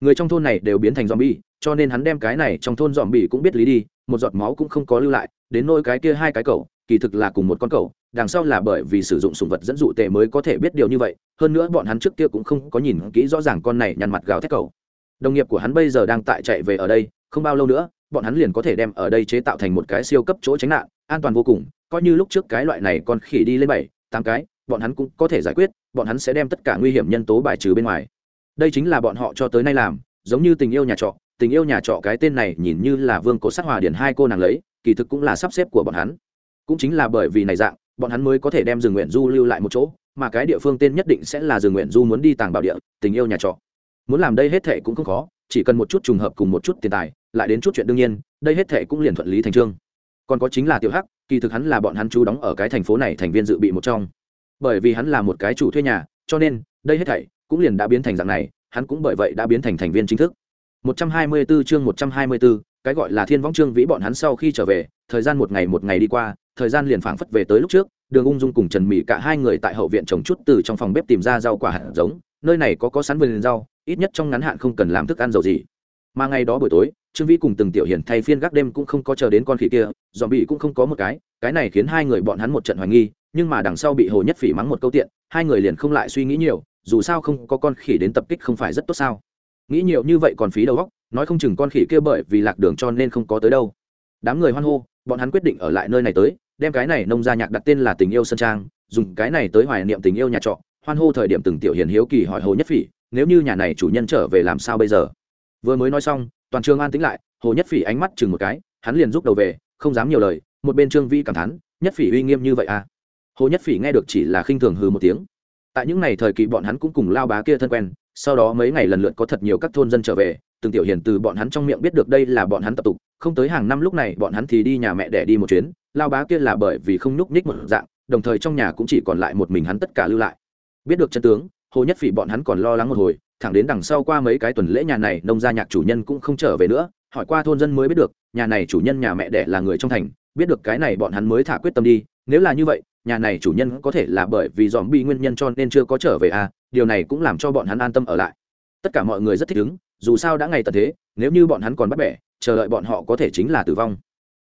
Người trong thôn này đều biến thành dòm bi cho nên hắn đem cái này trong thôn dòm bi cũng biết lý đi, một giọt máu cũng không có lưu lại, đến nôi cái kia hai cái cầu kỳ thực là cùng một con cầu đằng sau là bởi vì sử dụng sùng vật dẫn dụ tệ mới có thể biết điều như vậy hơn nữa bọn hắn trước kia cũng không có nhìn kỹ rõ ràng con này nhăn mặt gào thét cầu đồng nghiệp của hắn bây giờ đang tại chạy về ở đây, không bao lâu nữa, bọn hắn liền có thể đem ở đây chế tạo thành một cái siêu cấp chỗ tránh nạn, an toàn vô cùng, coi như lúc trước cái loại này con khỉ đi lên bảy, tám cái, bọn hắn cũng có thể giải quyết, bọn hắn sẽ đem tất cả nguy hiểm nhân tố bài trừ bên ngoài. Đây chính là bọn họ cho tới nay làm, giống như tình yêu nhà trọ, tình yêu nhà trọ cái tên này nhìn như là vương cổ sát hòa điển hai cô nàng lấy, kỳ thực cũng là sắp xếp của bọn hắn. Cũng chính là bởi vì này dạng, bọn hắn mới có thể đem rừng nguyện du lưu lại một chỗ mà cái địa phương tên nhất định sẽ là rừng nguyện du muốn đi tàng bảo địa tình yêu nhà trọ. Muốn làm đây hết thệ cũng không khó chỉ cần một chút trùng hợp cùng một chút tiền tài lại đến chút chuyện đương nhiên đây hết thệ cũng liền thuận lý thành trương còn có chính là tiểu hắc kỳ thực hắn là bọn hắn chú đóng ở cái thành phố này thành viên dự bị một trong. Bởi vì hắn là một cái chủ thuê nhà cho nên đây hết thảy cũng liền đã biến thành dạng này hắn cũng bởi vậy đã biến thành thành viên chính thức. 124 chương 124, cái gọi là thiên võng trương vĩ bọn hắn sau khi trở về thời gian một ngày một ngày đi qua thời gian liền phảng phất về tới lúc trước đường ung dung cùng trần mỹ cả hai người tại hậu viện trồng chút từ trong phòng bếp tìm ra rau quả hạt giống, nơi này có có sẵn vườn rau, ít nhất trong ngắn hạn không cần làm thức ăn dầu gì. Mà ngày đó buổi tối, trương vĩ cùng từng tiểu hiển thay phiên gác đêm cũng không có chờ đến con khỉ kia dòm bị cũng không có một cái cái này khiến hai người bọn hắn một trận hoài nghi, nhưng mà đằng sau bị hồ nhất phỉ mắng một câu tiện, hai người liền không lại suy nghĩ nhiều, dù sao không có con khỉ đến tập kích không phải rất tốt sao. Nghĩ nhiều như vậy còn phí đầu óc, nói không chừng con khỉ kia bởi vì lạc đường cho nên không có tới đâu. Đám người hoan hô, bọn hắn quyết định ở lại nơi này tới đem cái này nông gia nhạc đặt tên là tình yêu sơn trang, dùng cái này tới hoài niệm tình yêu nhà trọ, hoan hô thời điểm từng tiểu hiền hiếu kỳ hỏi hồ nhất phỉ, nếu như nhà này chủ nhân trở về làm sao bây giờ? Vừa mới nói xong, toàn trường an tĩnh lại, hồ nhất phỉ ánh mắt chừng một cái, hắn liền rút đầu về, không dám nhiều lời, một bên trương vi cảm thán, nhất phỉ uy nghiêm như vậy à? Hồ nhất phỉ nghe được chỉ là khinh thường hừ một tiếng. Tại những ngày thời kỳ bọn hắn cũng cùng lao bá kia thân quen, sau đó mấy ngày lần lượt có thật nhiều các thôn dân trở về, từng tiểu hiền từ bọn hắn trong miệng biết được đây là bọn hắn tập tục, không tới hàng năm lúc này bọn hắn thì đi nhà mẹ để đi một chuyến lao bá kia là bởi vì không nhúc nhích một dạng, đồng thời trong nhà cũng chỉ còn lại một mình hắn tất cả lưu lại. Biết được chân tướng, hồ nhất phỉ bọn hắn còn lo lắng một hồi, thẳng đến đằng sau qua mấy cái tuần lễ nhà này, nông gia nhạc chủ nhân cũng không trở về nữa, hỏi qua thôn dân mới biết được, nhà này chủ nhân nhà mẹ đẻ là người trong thành, biết được cái này bọn hắn mới thả quyết tâm đi, nếu là như vậy, nhà này chủ nhân có thể là bởi vì dòm bi nguyên nhân cho nên chưa có trở về à điều này cũng làm cho bọn hắn an tâm ở lại. Tất cả mọi người rất thích ứng, dù sao đã ngày tận thế, nếu như bọn hắn còn bắt bẻ, chờ đợi bọn họ có thể chính là tử vong.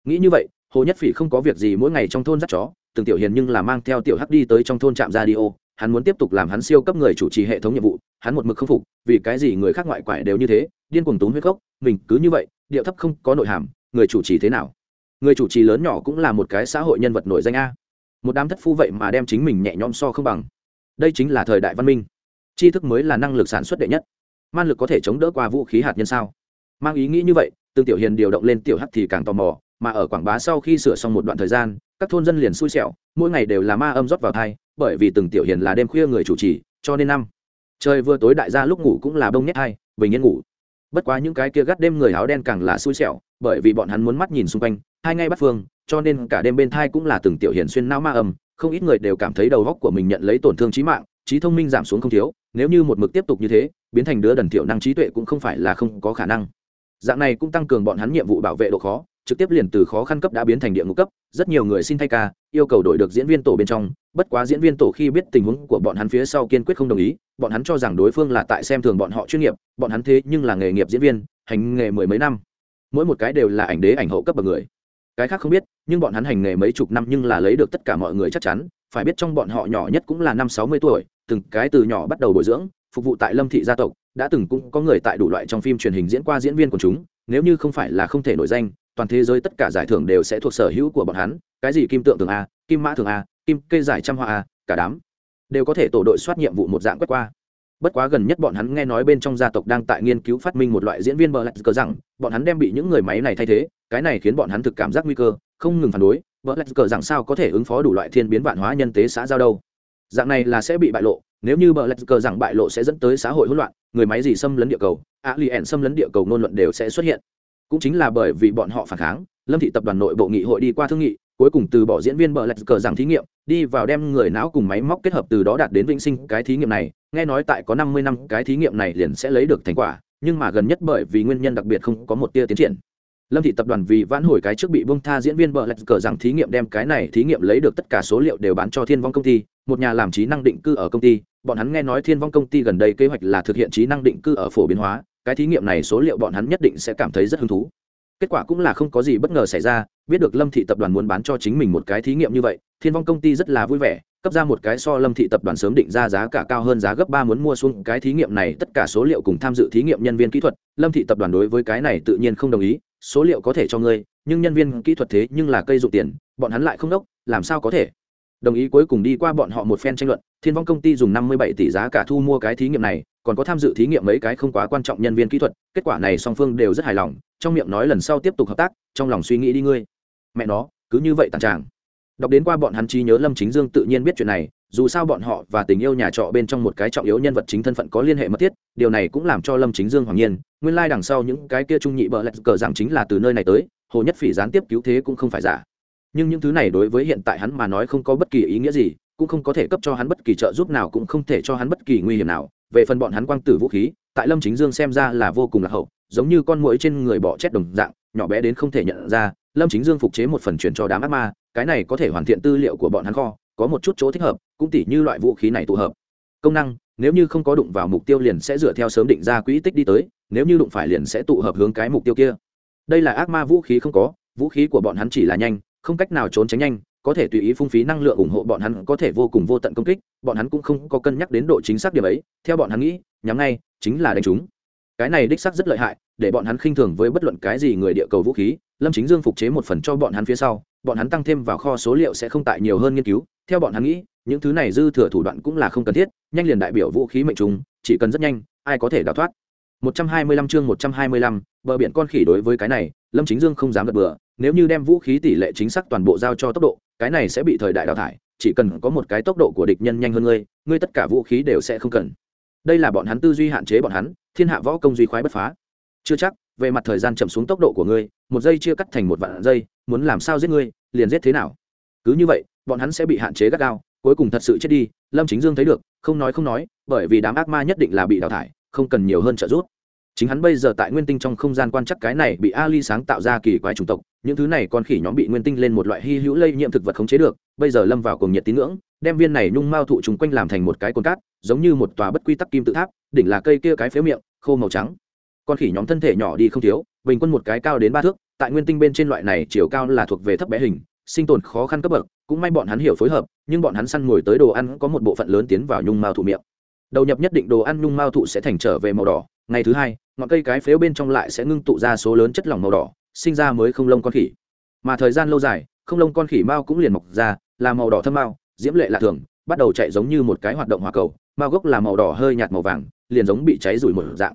Nghĩ như vậy hồ nhất phỉ không có việc gì mỗi ngày trong thôn dắt chó, từng tiểu hiền nhưng là mang theo tiểu hắc đi tới trong thôn trạm radio hắn muốn tiếp tục làm hắn siêu cấp người chủ trì hệ thống nhiệm vụ, hắn một mực không phục, vì cái gì người khác ngoại quải đều như thế, điên cuồng tốn huyết gốc, mình cứ như vậy, điệu thấp không có nội hàm, người chủ trì thế nào? Người chủ trì lớn nhỏ cũng là một cái xã hội nhân vật nổi danh a. Một đám thất phu vậy mà đem chính mình nhẹ nhõm so không bằng. Đây chính là thời đại văn minh. Tri thức mới là năng lực sản xuất đệ nhất. Man lực có thể chống đỡ qua vũ khí hạt nhân sao? Mang ý nghĩ như vậy tương tiểu hiền điều động lên tiểu hắc thì càng tò mò mà ở quảng bá sau khi sửa xong một đoạn thời gian, các thôn dân liền xui xẻo, mỗi ngày đều là ma âm rót vào thai, bởi vì từng tiểu hiền là đêm khuya người chủ trì, cho nên năm trời vừa tối đại gia lúc ngủ cũng là bông nhét hai bình yên ngủ. Bất quá những cái kia gắt đêm người áo đen càng là xui xẻo, bởi vì bọn hắn muốn mắt nhìn xung quanh, hai ngay bắt phương, cho nên cả đêm bên thai cũng là từng tiểu hiền xuyên não ma âm, không ít người đều cảm thấy đầu góc của mình nhận lấy tổn thương trí mạng, trí thông minh giảm xuống không thiếu, nếu như một mực tiếp tục như thế, biến thành đứa đần thiểu năng trí tuệ cũng không phải là không có khả năng. Dạng này cũng tăng cường bọn hắn nhiệm vụ bảo vệ độ khó trực tiếp liền từ khó khăn cấp đã biến thành địa ngục cấp, rất nhiều người xin thay ca, yêu cầu đổi được diễn viên tổ bên trong, bất quá diễn viên tổ khi biết tình huống của bọn hắn phía sau kiên quyết không đồng ý, bọn hắn cho rằng đối phương là tại xem thường bọn họ chuyên nghiệp, bọn hắn thế nhưng là nghề nghiệp diễn viên, hành nghề mười mấy năm. Mỗi một cái đều là ảnh đế, ảnh hậu cấp bậc người. Cái khác không biết, nhưng bọn hắn hành nghề mấy chục năm nhưng là lấy được tất cả mọi người chắc chắn, phải biết trong bọn họ nhỏ nhất cũng là năm sáu mươi tuổi, từng cái từ nhỏ bắt đầu bồi dưỡng, phục vụ tại lâm thị gia tộc, đã từng cũng có người tại đủ loại trong phim truyền hình diễn qua diễn viên của chúng, nếu như không phải là không thể nổi danh toàn thế giới tất cả giải thưởng đều sẽ thuộc sở hữu của bọn hắn, cái gì kim tượng thường a, kim mã thường a, kim cây giải trăm hoa a, cả đám đều có thể tổ đội soát nhiệm vụ một dạng quét qua. Bất quá gần nhất bọn hắn nghe nói bên trong gia tộc đang tại nghiên cứu phát minh một loại diễn viên bờ lạch cờ rằng, bọn hắn đem bị những người máy này thay thế, cái này khiến bọn hắn thực cảm giác nguy cơ, không ngừng phản đối bờ lạch cờ rằng sao có thể ứng phó đủ loại thiên biến vạn hóa nhân tế xã giao đâu. Dạng này là sẽ bị bại lộ, nếu như bờ lạch cờ rằng bại lộ sẽ dẫn tới xã hội hỗn loạn, người máy gì xâm lấn địa cầu á li ẻn xâm lấn địa cầu ngôn luận đều sẽ xuất hiện cũng chính là bởi vì bọn họ phản kháng, lâm thị tập đoàn nội bộ nghị hội đi qua thương nghị, cuối cùng từ bỏ diễn viên bờ lạch cờ rằng thí nghiệm, đi vào đem người não cùng máy móc kết hợp từ đó đạt đến vĩnh sinh cái thí nghiệm này. Nghe nói tại có năm mươi năm, cái thí nghiệm này liền sẽ lấy được thành quả, nhưng mà gần nhất bởi vì nguyên nhân đặc biệt không có một tia tiến triển. Lâm thị tập đoàn vì vãn hồi cái trước bị bông tha diễn viên bờ lạch cờ rằng thí nghiệm đem cái này thí nghiệm lấy được tất cả số liệu đều bán cho thiên vong công ty, một nhà làm trí năng định cư ở công ty. Bọn hắn nghe nói thiên vong công ty gần đây kế hoạch là thực hiện trí năng định cư ở phổ biến hóa cái thí nghiệm này số liệu bọn hắn nhất định sẽ cảm thấy rất hứng thú. Kết quả cũng là không có gì bất ngờ xảy ra, biết được lâm thị tập đoàn muốn bán cho chính mình một cái thí nghiệm như vậy, thiên vong công ty rất là vui vẻ, cấp ra một cái so lâm thị tập đoàn sớm định ra giá cả cao hơn giá gấp ba muốn mua xuống cái thí nghiệm này, tất cả số liệu cùng tham dự thí nghiệm nhân viên kỹ thuật, lâm thị tập đoàn đối với cái này tự nhiên không đồng ý, số liệu có thể cho ngươi, nhưng nhân viên kỹ thuật thế nhưng là cây dụng tiền, bọn hắn lại không đốc, làm sao có thể? Đồng ý cuối cùng đi qua bọn họ một phen tranh luận, thiên vong công ty dùng năm mươi bảy tỷ giá cả thu mua cái thí nghiệm này, còn có tham dự thí nghiệm mấy cái không quá quan trọng nhân viên kỹ thuật, kết quả này song phương đều rất hài lòng, trong miệng nói lần sau tiếp tục hợp tác, trong lòng suy nghĩ đi ngươi. Mẹ nó, cứ như vậy tàn tràng. Đọc đến qua bọn hắn trí nhớ lâm chính dương tự nhiên biết chuyện này, dù sao bọn họ và tình yêu nhà trọ bên trong một cái trọng yếu nhân vật chính thân phận có liên hệ mật thiết, điều này cũng làm cho lâm chính dương hoàng nhiên, nguyên lai、like、đằng sau những cái kia trung nhị bợ lạch cờ rằng chính là từ nơi này tới, hồ nhất phỉ gián tiếp cứu thế cũng không phải giả nhưng những thứ này đối với hiện tại hắn mà nói không có bất kỳ ý nghĩa gì, cũng không có thể cấp cho hắn bất kỳ trợ giúp nào, cũng không thể cho hắn bất kỳ nguy hiểm nào. Về phần bọn hắn quang tử vũ khí, tại lâm chính dương xem ra là vô cùng là hậu, giống như con mũi trên người bỏ chết đồng dạng, nhỏ bé đến không thể nhận ra, lâm chính dương phục chế một phần truyền cho đám ác ma, cái này có thể hoàn thiện tư liệu của bọn hắn kho, có một chút chỗ thích hợp, cũng tỉ như loại vũ khí này tụ hợp. Công năng, nếu như không có đụng vào mục tiêu liền sẽ dựa theo sớm định ra quỹ tích đi tới, nếu như đụng phải liền sẽ tụ hợp hướng cái mục tiêu kia. Đây là ác ma vũ khí không có, vũ khí của bọn hắn chỉ là nhanh không cách nào trốn tránh nhanh có thể tùy ý phung phí năng lượng ủng hộ bọn hắn có thể vô cùng vô tận công kích bọn hắn cũng không có cân nhắc đến độ chính xác điểm ấy theo bọn hắn nghĩ nhắm ngay chính là đánh chúng. Cái này đích xác rất lợi hại để bọn hắn khinh thường với bất luận cái gì người địa cầu vũ khí lâm chính dương phục chế một phần cho bọn hắn phía sau bọn hắn tăng thêm vào kho số liệu sẽ không tại nhiều hơn nghiên cứu theo bọn hắn nghĩ những thứ này dư thừa thủ đoạn cũng là không cần thiết nhanh liền đại biểu vũ khí mệnh trùng chỉ cần rất nhanh ai có thể đào thoát. 125 chương 125, bờ biển con khỉ đối với cái này lâm chính dương không dám gật bừa nếu như đem vũ khí tỷ lệ chính xác toàn bộ giao cho tốc độ, cái này sẽ bị thời đại đào thải, chỉ cần có một cái tốc độ của địch nhân nhanh hơn ngươi ngươi tất cả vũ khí đều sẽ không cần. Đây là bọn hắn tư duy hạn chế bọn hắn, thiên hạ võ công duy khoái bất phá. Chưa chắc, về mặt thời gian chậm xuống tốc độ của ngươi, một giây chia cắt thành một vạn giây, muốn làm sao giết ngươi, liền giết thế nào? Cứ như vậy, bọn hắn sẽ bị hạn chế gắt gao, cuối cùng thật sự chết đi, lâm chính dương thấy được, không nói không nói, bởi vì đám ác ma nhất định là bị đào thải, không cần nhiều hơn trợ giúp chính hắn bây giờ tại nguyên tinh trong không gian quan chắc cái này bị ali sáng tạo ra kỳ quái chủng tộc, những thứ này con khỉ nhóm bị nguyên tinh lên một loại hy hữu lây nhiễm thực vật khống chế được, bây giờ lâm vào cùng nhiệt tín ngưỡng, đem viên này nhung mao thụ chúng quanh làm thành một cái cồn cát, giống như một tòa bất quy tắc kim tự tháp, đỉnh là cây kia cái phế miệng, khô màu trắng. Con khỉ nhóm thân thể nhỏ đi không thiếu, bình quân một cái cao đến ba thước, tại nguyên tinh bên trên loại này chiều cao là thuộc về thấp bé hình, sinh tồn khó khăn cấp bậc, cũng may bọn hắn hiểu phối hợp, nhưng bọn hắn săn ngồi tới đồ ăn có một bộ phận lớn tiến vào nhung mao thụ miệng đầu nhập nhất định đồ ăn nhung mao thụ sẽ thành trở về màu đỏ. Ngày thứ hai, ngọn cây cái phếu bên trong lại sẽ ngưng tụ ra số lớn chất lỏng màu đỏ, sinh ra mới không lông con khỉ. Mà thời gian lâu dài, không lông con khỉ mao cũng liền mọc ra, là màu đỏ thâm mao, diễm lệ lạ thường, bắt đầu chạy giống như một cái hoạt động hòa cầu. Mao gốc là màu đỏ hơi nhạt màu vàng, liền giống bị cháy rủi một dạng.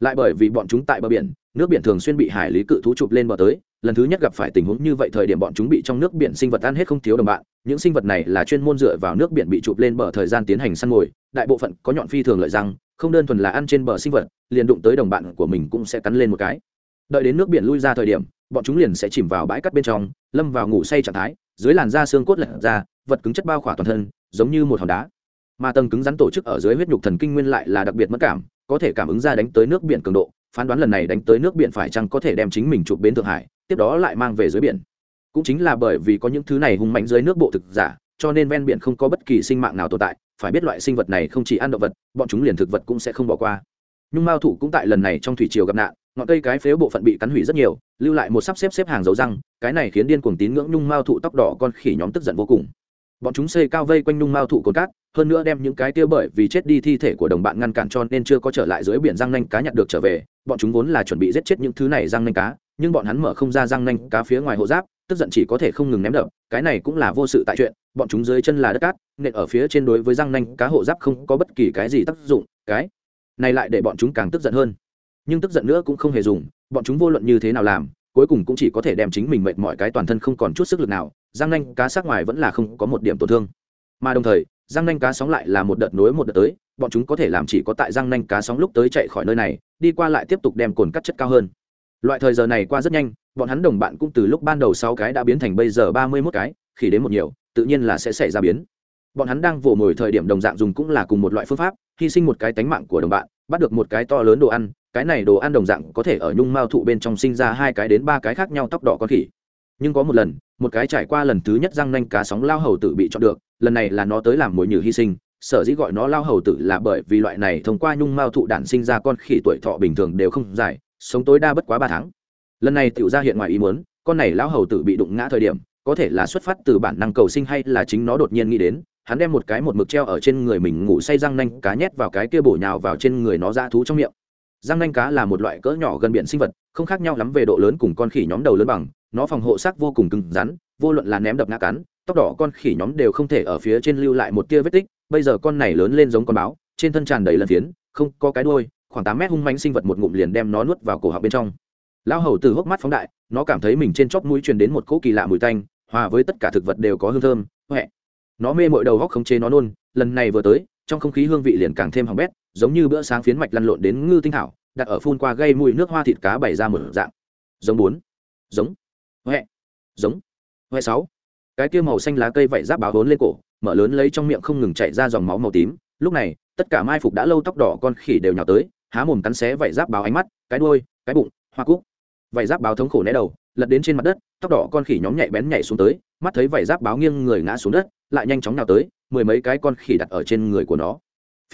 Lại bởi vì bọn chúng tại bờ biển, nước biển thường xuyên bị hải lý cự thú chụp lên bờ tới lần thứ nhất gặp phải tình huống như vậy thời điểm bọn chúng bị trong nước biển sinh vật ăn hết không thiếu đồng bạn, những sinh vật này là chuyên môn dựa vào nước biển bị chụp lên bờ thời gian tiến hành săn mồi, đại bộ phận có nhọn phi thường lợi răng, không đơn thuần là ăn trên bờ sinh vật, liền đụng tới đồng bạn của mình cũng sẽ cắn lên một cái. Đợi đến nước biển lui ra thời điểm, bọn chúng liền sẽ chìm vào bãi cắt bên trong, lâm vào ngủ say trạng thái, dưới làn da xương cốt lật ra, vật cứng chất bao khỏa toàn thân, giống như một hòn đá. Mà tầng cứng rắn tổ chức ở dưới huyết nhục thần kinh nguyên lại là đặc biệt mất cảm, có thể cảm ứng ra đánh tới nước biển cường độ, phán đoán lần này đánh tới nước biển phải chăng có thể đem chính mình chụp bến thượng hải tiếp đó lại mang về dưới biển. Cũng chính là bởi vì có những thứ này hung mạnh dưới nước bộ thực giả, cho nên ven biển không có bất kỳ sinh mạng nào tồn tại, phải biết loại sinh vật này không chỉ ăn động vật, bọn chúng liền thực vật cũng sẽ không bỏ qua. Nhung mao thủ cũng tại lần này trong thủy triều gặp nạn, ngọn cây cái phếu bộ phận bị cắn hủy rất nhiều, lưu lại một sắp xếp xếp hàng dấu răng, cái này khiến điên cuồng tín ngưỡng nhung mao thụ tóc đỏ con khỉ nhóm tức giận vô cùng. Bọn chúng xây cao vây quanh nhung mao thụ cồn cát, hơn nữa đem những cái tiêu bởi vì chết đi thi thể của đồng bạn ngăn cản cho nên chưa có trở lại dưới biển răng nanh cá nhặt được trở về, bọn chúng vốn là chuẩn bị giết chết những thứ này răng nanh cá nhưng bọn hắn mở không ra răng nanh cá phía ngoài hộ giáp, tức giận chỉ có thể không ngừng ném đập, cái này cũng là vô sự tại chuyện, bọn chúng dưới chân là đất cát nện ở phía trên đối với răng nanh cá hộ giáp không có bất kỳ cái gì tác dụng, cái này lại để bọn chúng càng tức giận hơn. Nhưng tức giận nữa cũng không hề dùng, bọn chúng vô luận như thế nào làm, cuối cùng cũng chỉ có thể đem chính mình mệt mỏi cái toàn thân không còn chút sức lực nào, răng nanh cá sát ngoài vẫn là không có một điểm tổn thương. Mà đồng thời, răng nanh cá sóng lại là một đợt nối một đợt tới, bọn chúng có thể làm chỉ có tại răng nanh cá sóng lúc tới chạy khỏi nơi này, đi qua lại tiếp tục đem cồn cắt chất cao hơn loại thời giờ này qua rất nhanh, bọn hắn đồng bạn cũng từ lúc ban đầu sáu cái đã biến thành bây giờ ba mươi mốt cái khi đến một nhiều, tự nhiên là sẽ xảy ra biến. Bọn hắn đang vồ mồi thời điểm đồng dạng dùng cũng là cùng một loại phương pháp, hy sinh một cái tánh mạng của đồng bạn, bắt được một cái to lớn đồ ăn, cái này đồ ăn đồng dạng có thể ở nhung mao thụ bên trong sinh ra hai cái đến ba cái khác nhau tóc đỏ con khỉ. Nhưng có một lần, một cái trải qua lần thứ nhất răng nanh cá sóng lao hầu tử bị chọn được, lần này là nó tới làm mồi nhử hy sinh, sở dĩ gọi nó lao hầu tử là bởi vì loại này thông qua nhung mao thụ đản sinh ra con khỉ tuổi thọ bình thường đều không dài sống tối đa bất quá ba tháng. Lần này tiểu ra hiện ngoài ý muốn, con này lão hầu tử bị đụng ngã thời điểm, có thể là xuất phát từ bản năng cầu sinh hay là chính nó đột nhiên nghĩ đến, hắn đem một cái một mực treo ở trên người mình ngủ say răng nanh cá nhét vào cái kia bổ nhào vào trên người nó ra thú trong miệng. Răng nanh cá là một loại cỡ nhỏ gần biển sinh vật, không khác nhau lắm về độ lớn cùng con khỉ nhóm đầu lớn bằng, nó phòng hộ sắc vô cùng cứng rắn, vô luận là ném đập ngã cắn, tóc đỏ con khỉ nhóm đều không thể ở phía trên lưu lại một tia vết tích, bây giờ con này lớn lên giống con báo, trên thân tràn đầy lần phiến, không có cái đuôi khoảng tám mét hung mãnh sinh vật một ngụm liền đem nó nuốt vào cổ họng bên trong. Lão hầu từ hốc mắt phóng đại, nó cảm thấy mình trên chóp mũi truyền đến một cỗ kỳ lạ mùi tanh, hòa với tất cả thực vật đều có hương thơm, huệ. Nó mê mội đầu góc khống chế nó nôn, lần này vừa tới, trong không khí hương vị liền càng thêm hỏng bét, giống như bữa sáng phiến mạch lăn lộn đến ngư tinh thảo, đặt ở phun qua gây mùi nước hoa thịt cá bày ra mở dạng. Giống bốn. Giống. Huệ. Giống. Huệ sáu. Cái kia màu xanh lá cây vảy giáp báo vốn lên cổ, mở lớn lấy trong miệng không ngừng chảy ra dòng máu màu tím. Lúc này, tất cả mai phục đã lâu tóc đỏ con khỉ đều nhào tới há mồm cắn xé vảy giáp báo ánh mắt, cái đuôi, cái bụng, hoa cúc. Vảy giáp báo thống khổ né đầu, lật đến trên mặt đất, tóc đỏ con khỉ nhóm nhạy bén nhảy xuống tới, mắt thấy vảy giáp báo nghiêng người ngã xuống đất, lại nhanh chóng nào tới, mười mấy cái con khỉ đặt ở trên người của nó.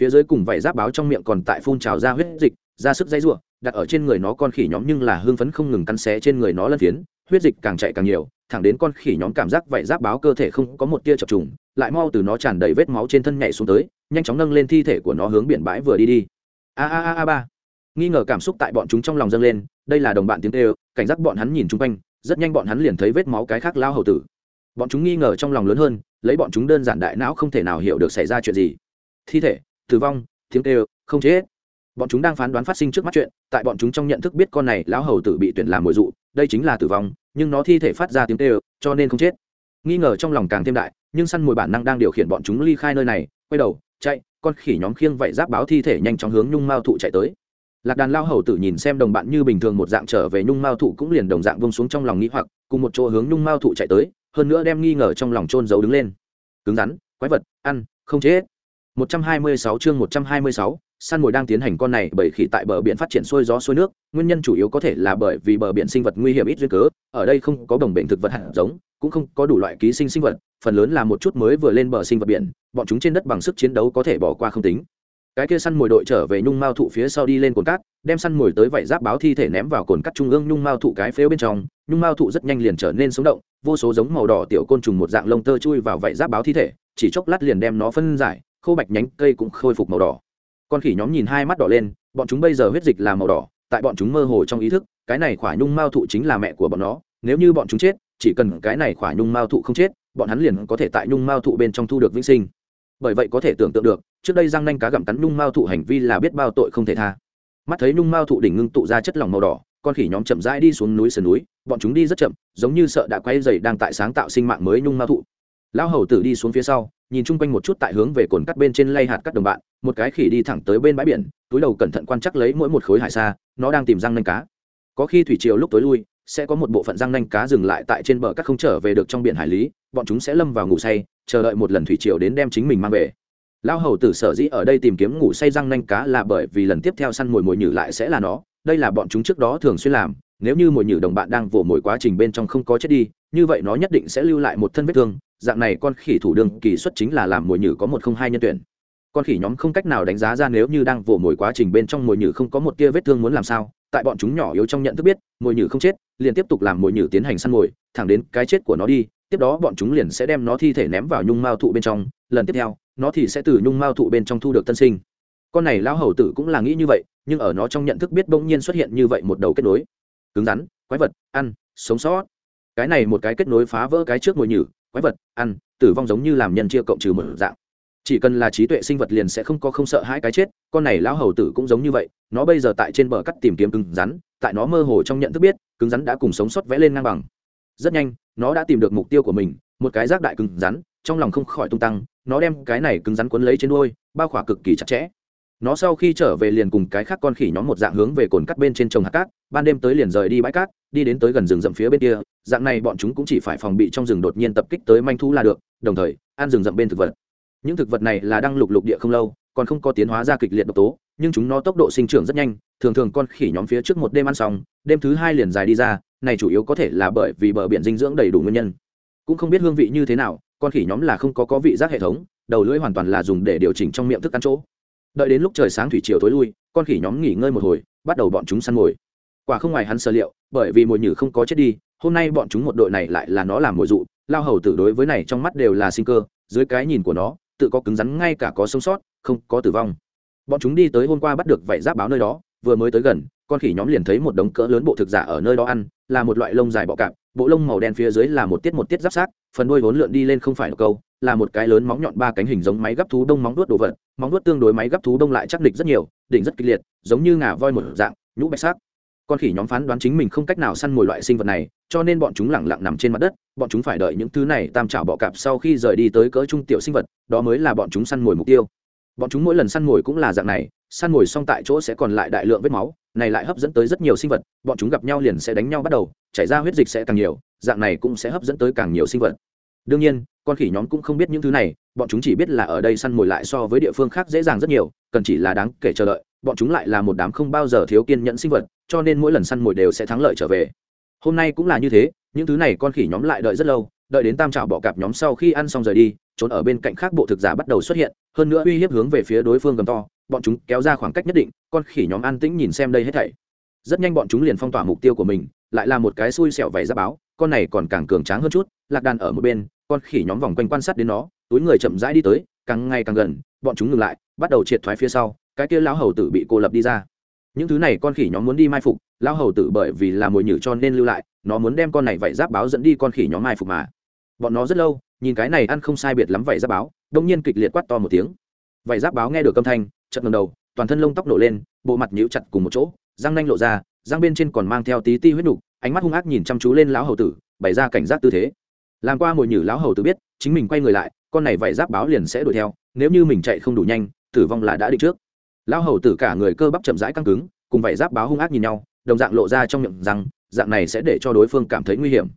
Phía dưới cùng vảy giáp báo trong miệng còn tại phun trào ra huyết dịch, ra sức dây rủa, đặt ở trên người nó con khỉ nhóm nhưng là hương phấn không ngừng cắn xé trên người nó lân phiến, huyết dịch càng chạy càng nhiều, thẳng đến con khỉ nhóm cảm giác vảy giáp báo cơ thể không có một tia chập trùng, lại mau từ nó tràn đầy vết máu trên thân nhảy xuống tới, nhanh chóng nâng lên thi thể của nó hướng biển bãi vừa đi đi a a a a, ba. Nghi ngờ cảm xúc tại bọn chúng trong lòng dâng lên, đây là đồng bạn tiếng tê cảnh giác bọn hắn nhìn chung quanh, rất nhanh bọn hắn liền thấy vết máu cái khác lao hầu tử. Bọn chúng nghi ngờ trong lòng lớn hơn, lấy bọn chúng đơn giản đại não không thể nào hiểu được xảy ra chuyện gì. Thi thể, tử vong, tiếng tê không chết. Bọn chúng đang phán đoán phát sinh trước mắt chuyện, tại bọn chúng trong nhận thức biết con này lão hầu tử bị tuyển làm mồi dụ, đây chính là tử vong, nhưng nó thi thể phát ra tiếng tê cho nên không chết. Nghi ngờ trong lòng càng thêm đại, nhưng săn mồi bản năng đang điều khiển bọn chúng ly khai nơi này, quay đầu, chạy con khỉ nhóm khiêng vậy giáp báo thi thể nhanh chóng hướng nhung mao thụ chạy tới. Lạc đàn lao hầu tử nhìn xem đồng bạn như bình thường một dạng trở về nhung mao thụ cũng liền đồng dạng vông xuống trong lòng nghĩ hoặc cùng một chỗ hướng nhung mao thụ chạy tới hơn nữa đem nghi ngờ trong lòng trôn giấu đứng lên. Cứng rắn quái vật ăn không chết. 126 chương 126, săn mồi đang tiến hành con này bởi khỉ tại bờ biển phát triển xuôi gió xuôi nước nguyên nhân chủ yếu có thể là bởi vì bờ biển sinh vật nguy hiểm ít duyên cớ ở đây không có đồng bệnh thực vật hạt giống cũng không có đủ loại ký sinh sinh vật, phần lớn là một chút mới vừa lên bờ sinh vật biển, bọn chúng trên đất bằng sức chiến đấu có thể bỏ qua không tính. Cái kia săn mồi đội trở về nhung mao thụ phía sau đi lên cồn cát, đem săn mồi tới vảy giáp báo thi thể ném vào cồn cát trung ương nhung mao thụ cái phếu bên trong, nhung mao thụ rất nhanh liền trở nên sống động, vô số giống màu đỏ tiểu côn trùng một dạng lông tơ chui vào vảy giáp báo thi thể, chỉ chốc lát liền đem nó phân giải, khô bạch nhánh, cây cũng khôi phục màu đỏ. Con khỉ nhóm nhìn hai mắt đỏ lên, bọn chúng bây giờ huyết dịch là màu đỏ, tại bọn chúng mơ hồ trong ý thức, cái này khỏa nhung mao thụ chính là mẹ của bọn nó, nếu như bọn chúng chết chỉ cần cái này khỏa nhung mao thụ không chết, bọn hắn liền có thể tại nhung mao thụ bên trong thu được vĩnh sinh. Bởi vậy có thể tưởng tượng được, trước đây răng nanh cá gặm cắn nhung mao thụ hành vi là biết bao tội không thể tha. Mắt thấy nhung mao thụ đỉnh ngưng tụ ra chất lỏng màu đỏ, con khỉ nhóm chậm rãi đi xuống núi sườn núi, bọn chúng đi rất chậm, giống như sợ đã quay dày đang tại sáng tạo sinh mạng mới nhung mao thụ. Lão hầu tử đi xuống phía sau, nhìn chung quanh một chút tại hướng về cồn cắt bên trên lay hạt cắt đồng bạn, một cái khỉ đi thẳng tới bên bãi biển, túi đầu cẩn thận quan chắc lấy mỗi một khối hải xa nó đang tìm răng nanh cá. Có khi thủy triều lúc tối lui sẽ có một bộ phận răng nanh cá dừng lại tại trên bờ các không trở về được trong biển hải lý, bọn chúng sẽ lâm vào ngủ say, chờ đợi một lần thủy triều đến đem chính mình mang về. Lão hầu tử sở dĩ ở đây tìm kiếm ngủ say răng nanh cá là bởi vì lần tiếp theo săn mồi mồi nhử lại sẽ là nó, đây là bọn chúng trước đó thường xuyên làm, nếu như mồi nhử đồng bạn đang vồ mồi quá trình bên trong không có chết đi, như vậy nó nhất định sẽ lưu lại một thân vết thương, dạng này con khỉ thủ đường kỳ xuất chính là làm mồi nhử có một không hai nhân tuyển. Con khỉ nhóm không cách nào đánh giá ra nếu như đang vồ mồi quá trình bên trong mồi nhử không có một tia vết thương muốn làm sao tại bọn chúng nhỏ yếu trong nhận thức biết, mồi nhử không chết, liền tiếp tục làm mồi nhử tiến hành săn mồi, thẳng đến cái chết của nó đi, tiếp đó bọn chúng liền sẽ đem nó thi thể ném vào nhung mao thụ bên trong, lần tiếp theo, nó thì sẽ từ nhung mao thụ bên trong thu được tân sinh. Con này lão hầu tử cũng là nghĩ như vậy, nhưng ở nó trong nhận thức biết bỗng nhiên xuất hiện như vậy một đầu kết nối. Cứng rắn, quái vật, ăn, sống sót. Cái này một cái kết nối phá vỡ cái trước mồi nhử, quái vật, ăn, tử vong giống như làm nhân chia cộng trừ một dạng. Chỉ cần là trí tuệ sinh vật liền sẽ không có không sợ hãi cái chết con này lão hầu tử cũng giống như vậy, nó bây giờ tại trên bờ cắt tìm kiếm cứng rắn, tại nó mơ hồ trong nhận thức biết, cứng rắn đã cùng sống sót vẽ lên ngang bằng. Rất nhanh, nó đã tìm được mục tiêu của mình, một cái rác đại cứng rắn, trong lòng không khỏi tung tăng, nó đem cái này cứng rắn quấn lấy trên đuôi, bao khỏa cực kỳ chặt chẽ. Nó sau khi trở về liền cùng cái khác con khỉ nhóm một dạng hướng về cồn cắt bên trên trồng hạt cát, ban đêm tới liền rời đi bãi cát, đi đến tới gần rừng rậm phía bên kia, dạng này bọn chúng cũng chỉ phải phòng bị trong rừng đột nhiên tập kích tới manh thú là được, đồng thời, ăn rừng rậm bên thực vật. Những thực vật này là đang lục lục địa không lâu còn không có tiến hóa ra kịch liệt độc tố, nhưng chúng nó tốc độ sinh trưởng rất nhanh, thường thường con khỉ nhóm phía trước một đêm ăn xong, đêm thứ hai liền dài đi ra, này chủ yếu có thể là bởi vì bờ biển dinh dưỡng đầy đủ nguyên nhân. Cũng không biết hương vị như thế nào, con khỉ nhóm là không có có vị giác hệ thống, đầu lưỡi hoàn toàn là dùng để điều chỉnh trong miệng thức ăn chỗ. Đợi đến lúc trời sáng thủy chiều tối lui, con khỉ nhóm nghỉ ngơi một hồi, bắt đầu bọn chúng săn mồi. Quả không ngoài hắn sơ liệu, bởi vì mồi nhử không có chết đi, hôm nay bọn chúng một đội này lại là nó làm mồi dụ, lao hầu tử đối với này trong mắt đều là sinh cơ, dưới cái nhìn của nó, tự có cứng rắn ngay cả có sống sót không có tử vong. Bọn chúng đi tới hôm qua bắt được vảy giáp báo nơi đó, vừa mới tới gần, con khỉ nhóm liền thấy một đống cỡ lớn bộ thực giả ở nơi đó ăn, là một loại lông dài bọ cạp, bộ lông màu đen phía dưới là một tiết một tiết giáp sát phần đuôi vốn lượn đi lên không phải độc câu, là một cái lớn móng nhọn ba cánh hình giống máy gấp thú đông móng đuốt đồ vật, móng đuốt tương đối máy gấp thú đông lại chắc địch rất nhiều, đỉnh rất kịch liệt, giống như ngà voi một dạng, nhũ bạch sắc con khỉ nhóm phán đoán chính mình không cách nào săn mồi loại sinh vật này, cho nên bọn chúng lẳng lặng nằm trên mặt đất, bọn chúng phải đợi những thứ này tam trảo bọ cạp sau khi rời đi tới cỡ trung tiểu sinh vật, đó mới là bọn chúng săn mồi mục tiêu bọn chúng mỗi lần săn mồi cũng là dạng này, săn mồi xong tại chỗ sẽ còn lại đại lượng vết máu, này lại hấp dẫn tới rất nhiều sinh vật, bọn chúng gặp nhau liền sẽ đánh nhau bắt đầu, chảy ra huyết dịch sẽ càng nhiều, dạng này cũng sẽ hấp dẫn tới càng nhiều sinh vật. Đương nhiên, con khỉ nhóm cũng không biết những thứ này, bọn chúng chỉ biết là ở đây săn mồi lại so với địa phương khác dễ dàng rất nhiều, cần chỉ là đáng kể chờ đợi, bọn chúng lại là một đám không bao giờ thiếu kiên nhẫn sinh vật, cho nên mỗi lần săn mồi đều sẽ thắng lợi trở về. Hôm nay cũng là như thế, những thứ này con khỉ nhóm lại đợi rất lâu, đợi đến tam trào bọ cạp nhóm sau khi ăn xong rời đi trốn ở bên cạnh khác bộ thực giả bắt đầu xuất hiện, hơn nữa uy hiếp hướng về phía đối phương gầm to, bọn chúng kéo ra khoảng cách nhất định, con khỉ nhóm an tĩnh nhìn xem đây hết thảy. Rất nhanh bọn chúng liền phong tỏa mục tiêu của mình, lại là một cái xui xẻo vảy ra báo, con này còn càng cường tráng hơn chút, lạc đàn ở một bên, con khỉ nhóm vòng quanh quan sát đến nó, túi người chậm rãi đi tới, càng ngày càng gần, bọn chúng ngừng lại, bắt đầu triệt thoái phía sau, cái kia lão hầu tử bị cô lập đi ra. Những thứ này con khỉ nhóm muốn đi mai phục, lão hầu tử bởi vì là mồi nhử cho nên lưu lại, nó muốn đem con này vậy giáp báo dẫn đi con khỉ nhóm mai phục mà. Bọn nó rất lâu nhìn cái này ăn không sai biệt lắm vậy giáp báo, đông nhiên kịch liệt quát to một tiếng. Vậy giáp báo nghe được âm thanh, chợt ngẩng đầu, toàn thân lông tóc nổ lên, bộ mặt nhíu chặt cùng một chỗ, răng nanh lộ ra, răng bên trên còn mang theo tí ti huyết nục, ánh mắt hung ác nhìn chăm chú lên lão hầu tử, bày ra cảnh giác tư thế. Làm qua mồi nhử lão hầu tử biết, chính mình quay người lại, con này vậy giáp báo liền sẽ đuổi theo, nếu như mình chạy không đủ nhanh, tử vong là đã định trước. Lão hầu tử cả người cơ bắp chậm rãi căng cứng, cùng vậy giáp báo hung ác nhìn nhau, đồng dạng lộ ra trong miệng rằng dạng này sẽ để cho đối phương cảm thấy nguy hiểm.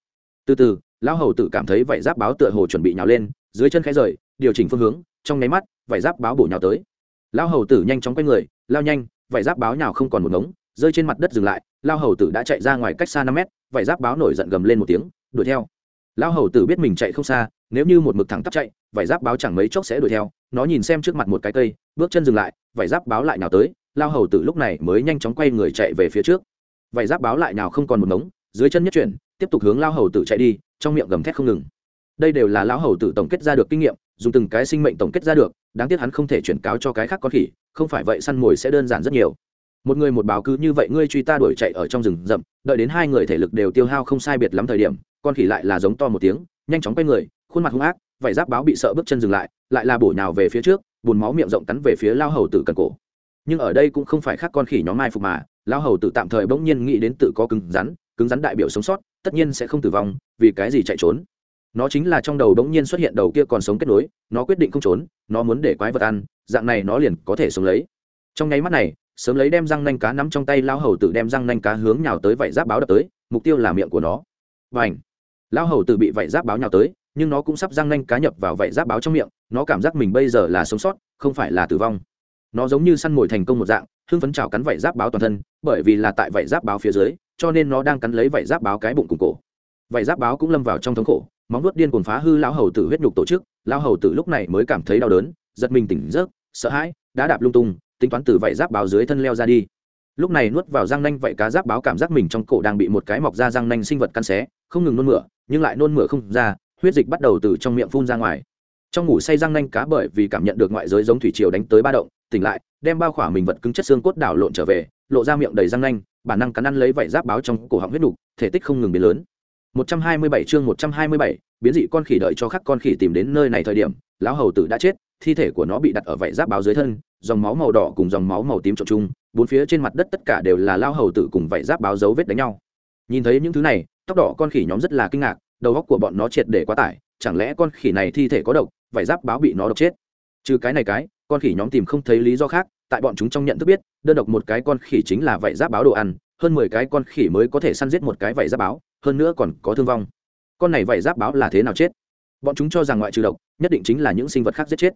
Từ từ lão hầu tử cảm thấy vải giáp báo tựa hồ chuẩn bị nhào lên, dưới chân khẽ rời, điều chỉnh phương hướng, trong nháy mắt, vải giáp báo bổ nhào tới. Lão hầu tử nhanh chóng quay người, lao nhanh, vải giáp báo nhào không còn một ngống, rơi trên mặt đất dừng lại lao hầu tử đã chạy ra ngoài cách xa năm mét, vải giáp báo nổi giận gầm lên một tiếng, đuổi theo. Lão hầu tử biết mình chạy không xa, nếu như một mực thẳng tắp chạy, vải giáp báo chẳng mấy chốc sẽ đuổi theo, nó nhìn xem trước mặt một cái cây, bước chân dừng lại, vải giáp báo lại nào tới lao hầu tử lúc này mới nhanh chóng quay người chạy về phía trước. Vải giáp báo lại nào không còn một ngống dưới chân nhất chuyển, tiếp tục hướng lao hầu tử chạy đi, trong miệng gầm thét không ngừng. Đây đều là lão hầu tử tổng kết ra được kinh nghiệm, dùng từng cái sinh mệnh tổng kết ra được, đáng tiếc hắn không thể chuyển cáo cho cái khác con khỉ, không phải vậy săn mồi sẽ đơn giản rất nhiều. Một người một báo cứ như vậy ngươi truy ta đuổi chạy ở trong rừng rậm, đợi đến hai người thể lực đều tiêu hao không sai biệt lắm thời điểm, con khỉ lại là giống to một tiếng, nhanh chóng quay người, khuôn mặt hung ác, vải giáp báo bị sợ bước chân dừng lại lại là bổ nhào về phía trước bùn máu miệng rộng cắn về phía lao hầu tử cần cổ. Nhưng ở đây cũng không phải khác con khỉ nhóm mai phục mà lao hầu tử tạm thời bỗng nhiên nghĩ đến tự có cứng rắn cứng rắn đại biểu sống sót, tất nhiên sẽ không tử vong, vì cái gì chạy trốn? Nó chính là trong đầu đống nhiên xuất hiện đầu kia còn sống kết nối, nó quyết định không trốn, nó muốn để quái vật ăn, dạng này nó liền có thể sống lấy. Trong nháy mắt này, sớm lấy đem răng nanh cá nắm trong tay lao hầu tử đem răng nanh cá hướng nhào tới vảy giáp báo đập tới, mục tiêu là miệng của nó. Và ảnh lao hầu tử bị vảy giáp báo nhào tới, nhưng nó cũng sắp răng nanh cá nhập vào vảy giáp báo trong miệng, nó cảm giác mình bây giờ là sống sót, không phải là tử vong nó giống như săn mồi thành công một dạng, hưng phấn trào cắn vảy giáp báo toàn thân, bởi vì là tại vảy giáp báo phía dưới, cho nên nó đang cắn lấy vảy giáp báo cái bụng cùng cổ. Vảy giáp báo cũng lâm vào trong thống khổ, móng nuốt điên cuồng phá hư lão hầu tử huyết nhục tổ chức, lão hầu tử lúc này mới cảm thấy đau đớn, giật mình tỉnh giấc, sợ hãi, đã đạp lung tung, tính toán từ vảy giáp báo dưới thân leo ra đi. Lúc này nuốt vào răng nanh vậy cá giáp báo cảm giác mình trong cổ đang bị một cái mọc ra răng nanh sinh vật căn xé, không ngừng nôn mửa, nhưng lại nôn mửa không ra, huyết dịch bắt đầu từ trong miệng phun ra ngoài. Trong ngủ say răng nanh cá bởi vì cảm nhận được ngoại giới giống thủy triều đánh tới ba động tỉnh lại đem bao khỏa mình vật cứng chất xương cốt đảo lộn trở về lộ ra miệng đầy răng nanh bản năng cắn ăn lấy vảy giáp báo trong cổ họng huyết đục thể tích không ngừng biến lớn. 127 chương 127, biến dị con khỉ đợi cho khắc con khỉ tìm đến nơi này thời điểm lão hầu tử đã chết thi thể của nó bị đặt ở vảy giáp báo dưới thân dòng máu màu đỏ cùng dòng máu màu tím trộn chung bốn phía trên mặt đất tất cả đều là lao hầu tử cùng vảy giáp báo dấu vết đánh nhau. Nhìn thấy những thứ này tóc đỏ con khỉ nhóm rất là kinh ngạc đầu óc của bọn nó triệt để quá tải chẳng lẽ con khỉ này thi thể có độc vảy giáp báo bị nó độc chết? Trừ cái này cái con khỉ nhóm tìm không thấy lý do khác, tại bọn chúng trong nhận thức biết, đơn độc một cái con khỉ chính là vảy giáp báo đồ ăn, hơn mười cái con khỉ mới có thể săn giết một cái vảy giáp báo, hơn nữa còn có thương vong. Con này vảy giáp báo là thế nào chết? Bọn chúng cho rằng ngoại trừ độc, nhất định chính là những sinh vật khác giết chết.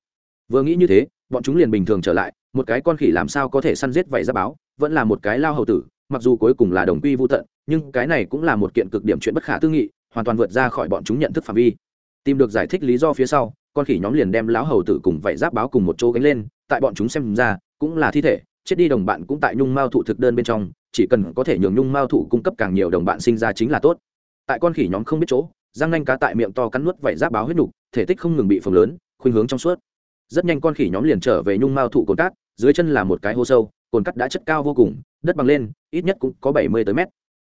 Vừa nghĩ như thế, bọn chúng liền bình thường trở lại, một cái con khỉ làm sao có thể săn giết vảy giáp báo, vẫn là một cái lao hầu tử, mặc dù cuối cùng là đồng quy vô tận, nhưng cái này cũng là một kiện cực điểm chuyện bất khả tư nghị, hoàn toàn vượt ra khỏi bọn chúng nhận thức phạm vi. Tìm được giải thích lý do phía sau con khỉ nhóm liền đem lão hầu tử cùng vảy giáp báo cùng một chỗ gánh lên, tại bọn chúng xem ra, cũng là thi thể, chết đi đồng bạn cũng tại nhung mao thụ thực đơn bên trong, chỉ cần có thể nhường nhung mao thụ cung cấp càng nhiều đồng bạn sinh ra chính là tốt. Tại con khỉ nhóm không biết chỗ, răng nanh cá tại miệng to cắn nuốt vảy giáp báo huyết nục, thể tích không ngừng bị phồng lớn, khuynh hướng trong suốt. Rất nhanh con khỉ nhóm liền trở về nhung mao thụ cồn cát, dưới chân là một cái hố sâu, cồn cát đã chất cao vô cùng, đất bằng lên, ít nhất cũng có bảy mươi tới mét.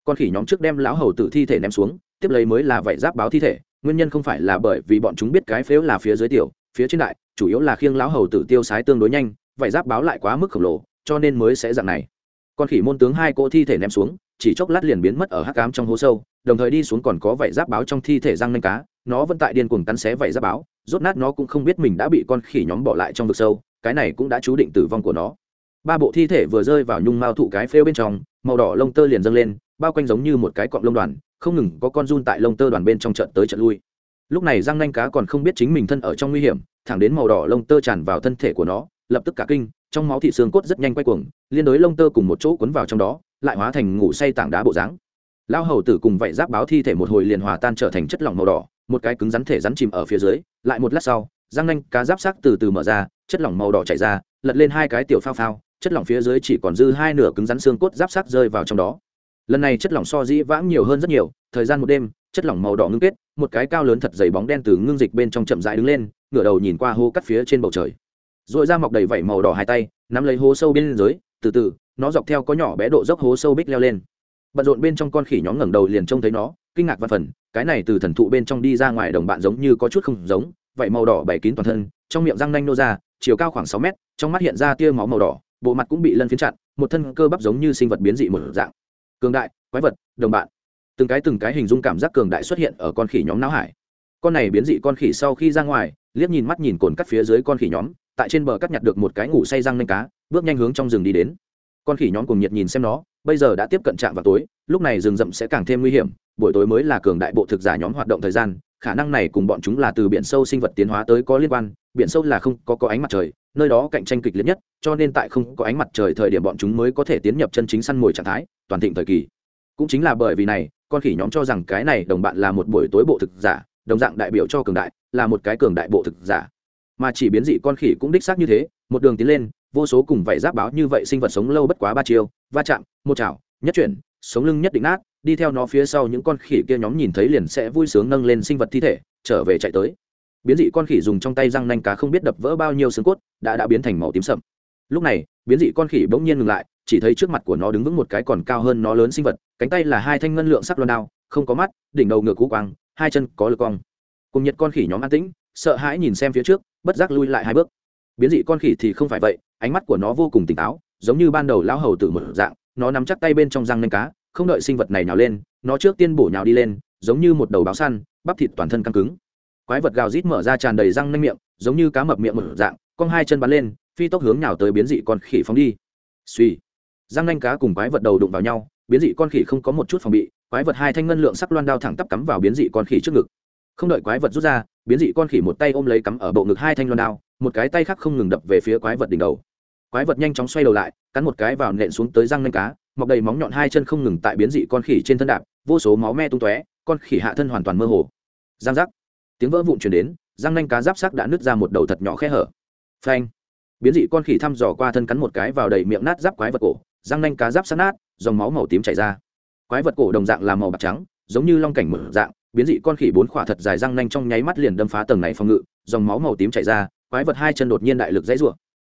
Con khỉ nhóm trước đem lão hầu tử thi thể ném xuống, tiếp lấy mới là vảy giáp báo thi thể nguyên nhân không phải là bởi vì bọn chúng biết cái phếu là phía dưới tiểu, phía trên đại, chủ yếu là khiêng lão hầu tử tiêu sái tương đối nhanh, vải giáp báo lại quá mức khổng lồ, cho nên mới sẽ dạng này. Con khỉ môn tướng hai cỗ thi thể ném xuống, chỉ chốc lát liền biến mất ở hắc cám trong hố sâu, đồng thời đi xuống còn có vảy giáp báo trong thi thể răng nanh cá, nó vẫn tại điên cuồng cắn xé vảy giáp báo, rốt nát nó cũng không biết mình đã bị con khỉ nhóm bỏ lại trong vực sâu, cái này cũng đã chú định tử vong của nó. Ba bộ thi thể vừa rơi vào nhung mao thụ cái phêu bên trong, màu đỏ lông tơ liền dâng lên, bao quanh giống như một cái cọng lông đoàn không ngừng có con run tại lông tơ đoàn bên trong trận tới trận lui. Lúc này răng nanh cá còn không biết chính mình thân ở trong nguy hiểm, thẳng đến màu đỏ lông tơ tràn vào thân thể của nó, lập tức cả kinh, trong máu thị xương cốt rất nhanh quay cuồng, liên đối lông tơ cùng một chỗ cuốn vào trong đó, lại hóa thành ngủ say tảng đá bộ dáng. Lao hầu tử cùng vậy giáp báo thi thể một hồi liền hòa tan trở thành chất lỏng màu đỏ, một cái cứng rắn thể rắn chìm ở phía dưới, lại một lát sau răng nanh cá giáp sắc từ từ mở ra, chất lỏng màu đỏ chảy ra, lật lên hai cái tiểu phao phao, chất lỏng phía dưới chỉ còn dư hai nửa cứng rắn xương cốt giáp sắc rơi vào trong đó lần này chất lỏng so dĩ vãng nhiều hơn rất nhiều, thời gian một đêm, chất lỏng màu đỏ ngưng kết, một cái cao lớn thật dày bóng đen từ ngưng dịch bên trong chậm rãi đứng lên, ngửa đầu nhìn qua hô cắt phía trên bầu trời. Rồi ra mọc đầy vảy màu đỏ hai tay, nắm lấy hố sâu bên dưới, từ từ, nó dọc theo có nhỏ bé độ dốc hố sâu bích leo lên. Bận rộn bên trong con khỉ nhóm ngẩng đầu liền trông thấy nó, kinh ngạc văn phần cái này từ thần thụ bên trong đi ra ngoài đồng bạn giống như có chút không giống vậy màu đỏ bày kín toàn thân, trong miệng răng nanh nô ra, chiều cao khoảng sáu mét, trong mắt hiện ra tia máu màu đỏ, bộ mặt cũng bị lân phiến chặn, một thân cơ bắp giống như sinh vật biến dị một dạng cường đại, quái vật, đồng bạn. Từng cái từng cái hình dung cảm giác cường đại xuất hiện ở con khỉ nhóm não hải. Con này biến dị con khỉ sau khi ra ngoài, liếc nhìn mắt nhìn cồn cắt phía dưới con khỉ nhóm, tại trên bờ cắt nhặt được một cái ngủ say răng nanh cá, bước nhanh hướng trong rừng đi đến. Con khỉ nhóm cùng nhiệt nhìn xem nó, bây giờ đã tiếp cận trạm vào tối, lúc này rừng rậm sẽ càng thêm nguy hiểm, buổi tối mới là cường đại bộ thực giả nhóm hoạt động thời gian, khả năng này cùng bọn chúng là từ biển sâu sinh vật tiến hóa tới có liên quan, biển sâu là không có có ánh mặt trời nơi đó cạnh tranh kịch liệt nhất, cho nên tại không có ánh mặt trời thời điểm bọn chúng mới có thể tiến nhập chân chính săn mồi trạng thái, toàn thịnh thời kỳ. Cũng chính là bởi vì này, con khỉ nhóm cho rằng cái này đồng bạn là một buổi tối bộ thực giả, đồng dạng đại biểu cho cường đại, là một cái cường đại bộ thực giả. Mà chỉ biến dị con khỉ cũng đích xác như thế, một đường tiến lên, vô số cùng vậy giáp báo như vậy sinh vật sống lâu bất quá ba chiều va chạm, một chảo, nhất chuyển, sống lưng nhất định nát, đi theo nó phía sau những con khỉ kia nhóm nhìn thấy liền sẽ vui sướng nâng lên sinh vật thi thể, trở về chạy tới biến dị con khỉ dùng trong tay răng nanh cá không biết đập vỡ bao nhiêu xương cốt, đã đã biến thành màu tím sậm. Lúc này, biến dị con khỉ bỗng nhiên ngừng lại, chỉ thấy trước mặt của nó đứng vững một cái còn cao hơn nó lớn sinh vật, cánh tay là hai thanh ngân lượng sắc loan đao, không có mắt, đỉnh đầu ngựa cú quang, hai chân có lực cong. Cùng nhiệt con khỉ nhóm an tĩnh, sợ hãi nhìn xem phía trước, bất giác lui lại hai bước. Biến dị con khỉ thì không phải vậy, ánh mắt của nó vô cùng tỉnh táo, giống như ban đầu lão hầu tử một dạng, nó nắm chắc tay bên trong răng nanh cá, không đợi sinh vật này nhào lên, nó trước tiên bổ nhào đi lên, giống như một đầu báo săn, bắp thịt toàn thân căng cứng quái vật gào rít mở ra tràn đầy răng nanh miệng, giống như cá mập miệng mở dạng cong hai chân bắn lên, phi tốc hướng nhào tới biến dị con khỉ phóng đi. Suy răng nanh cá cùng quái vật đầu đụng vào nhau, biến dị con khỉ không có một chút phòng bị, quái vật hai thanh ngân lượng sắc loan đao thẳng tắp cắm vào biến dị con khỉ trước ngực. Không đợi quái vật rút ra, biến dị con khỉ một tay ôm lấy cắm ở bộ ngực hai thanh loan đao, một cái tay khác không ngừng đập về phía quái vật đỉnh đầu. Quái vật nhanh chóng xoay đầu lại, cắn một cái vào nện xuống tới răng nanh cá, mọc đầy móng nhọn hai chân không ngừng tại biến dị con khỉ trên thân đạp, vô số máu me tung tóe, con khỉ hạ thân hoàn toàn mơ hồ. Giang giác tiếng vỡ vụn chuyển đến, răng nanh cá giáp sắc đã nứt ra một đầu thật nhỏ khe hở. Phanh! Biến dị con khỉ thăm dò qua thân cắn một cái vào đầy miệng nát giáp quái vật cổ, răng nanh cá giáp sắt nát, dòng máu màu tím chảy ra. Quái vật cổ đồng dạng là màu bạc trắng, giống như long cảnh mở dạng, biến dị con khỉ bốn khỏa thật dài răng nanh trong nháy mắt liền đâm phá tầng này phòng ngự, dòng máu màu tím chảy ra, quái vật hai chân đột nhiên đại lực dãy rủa.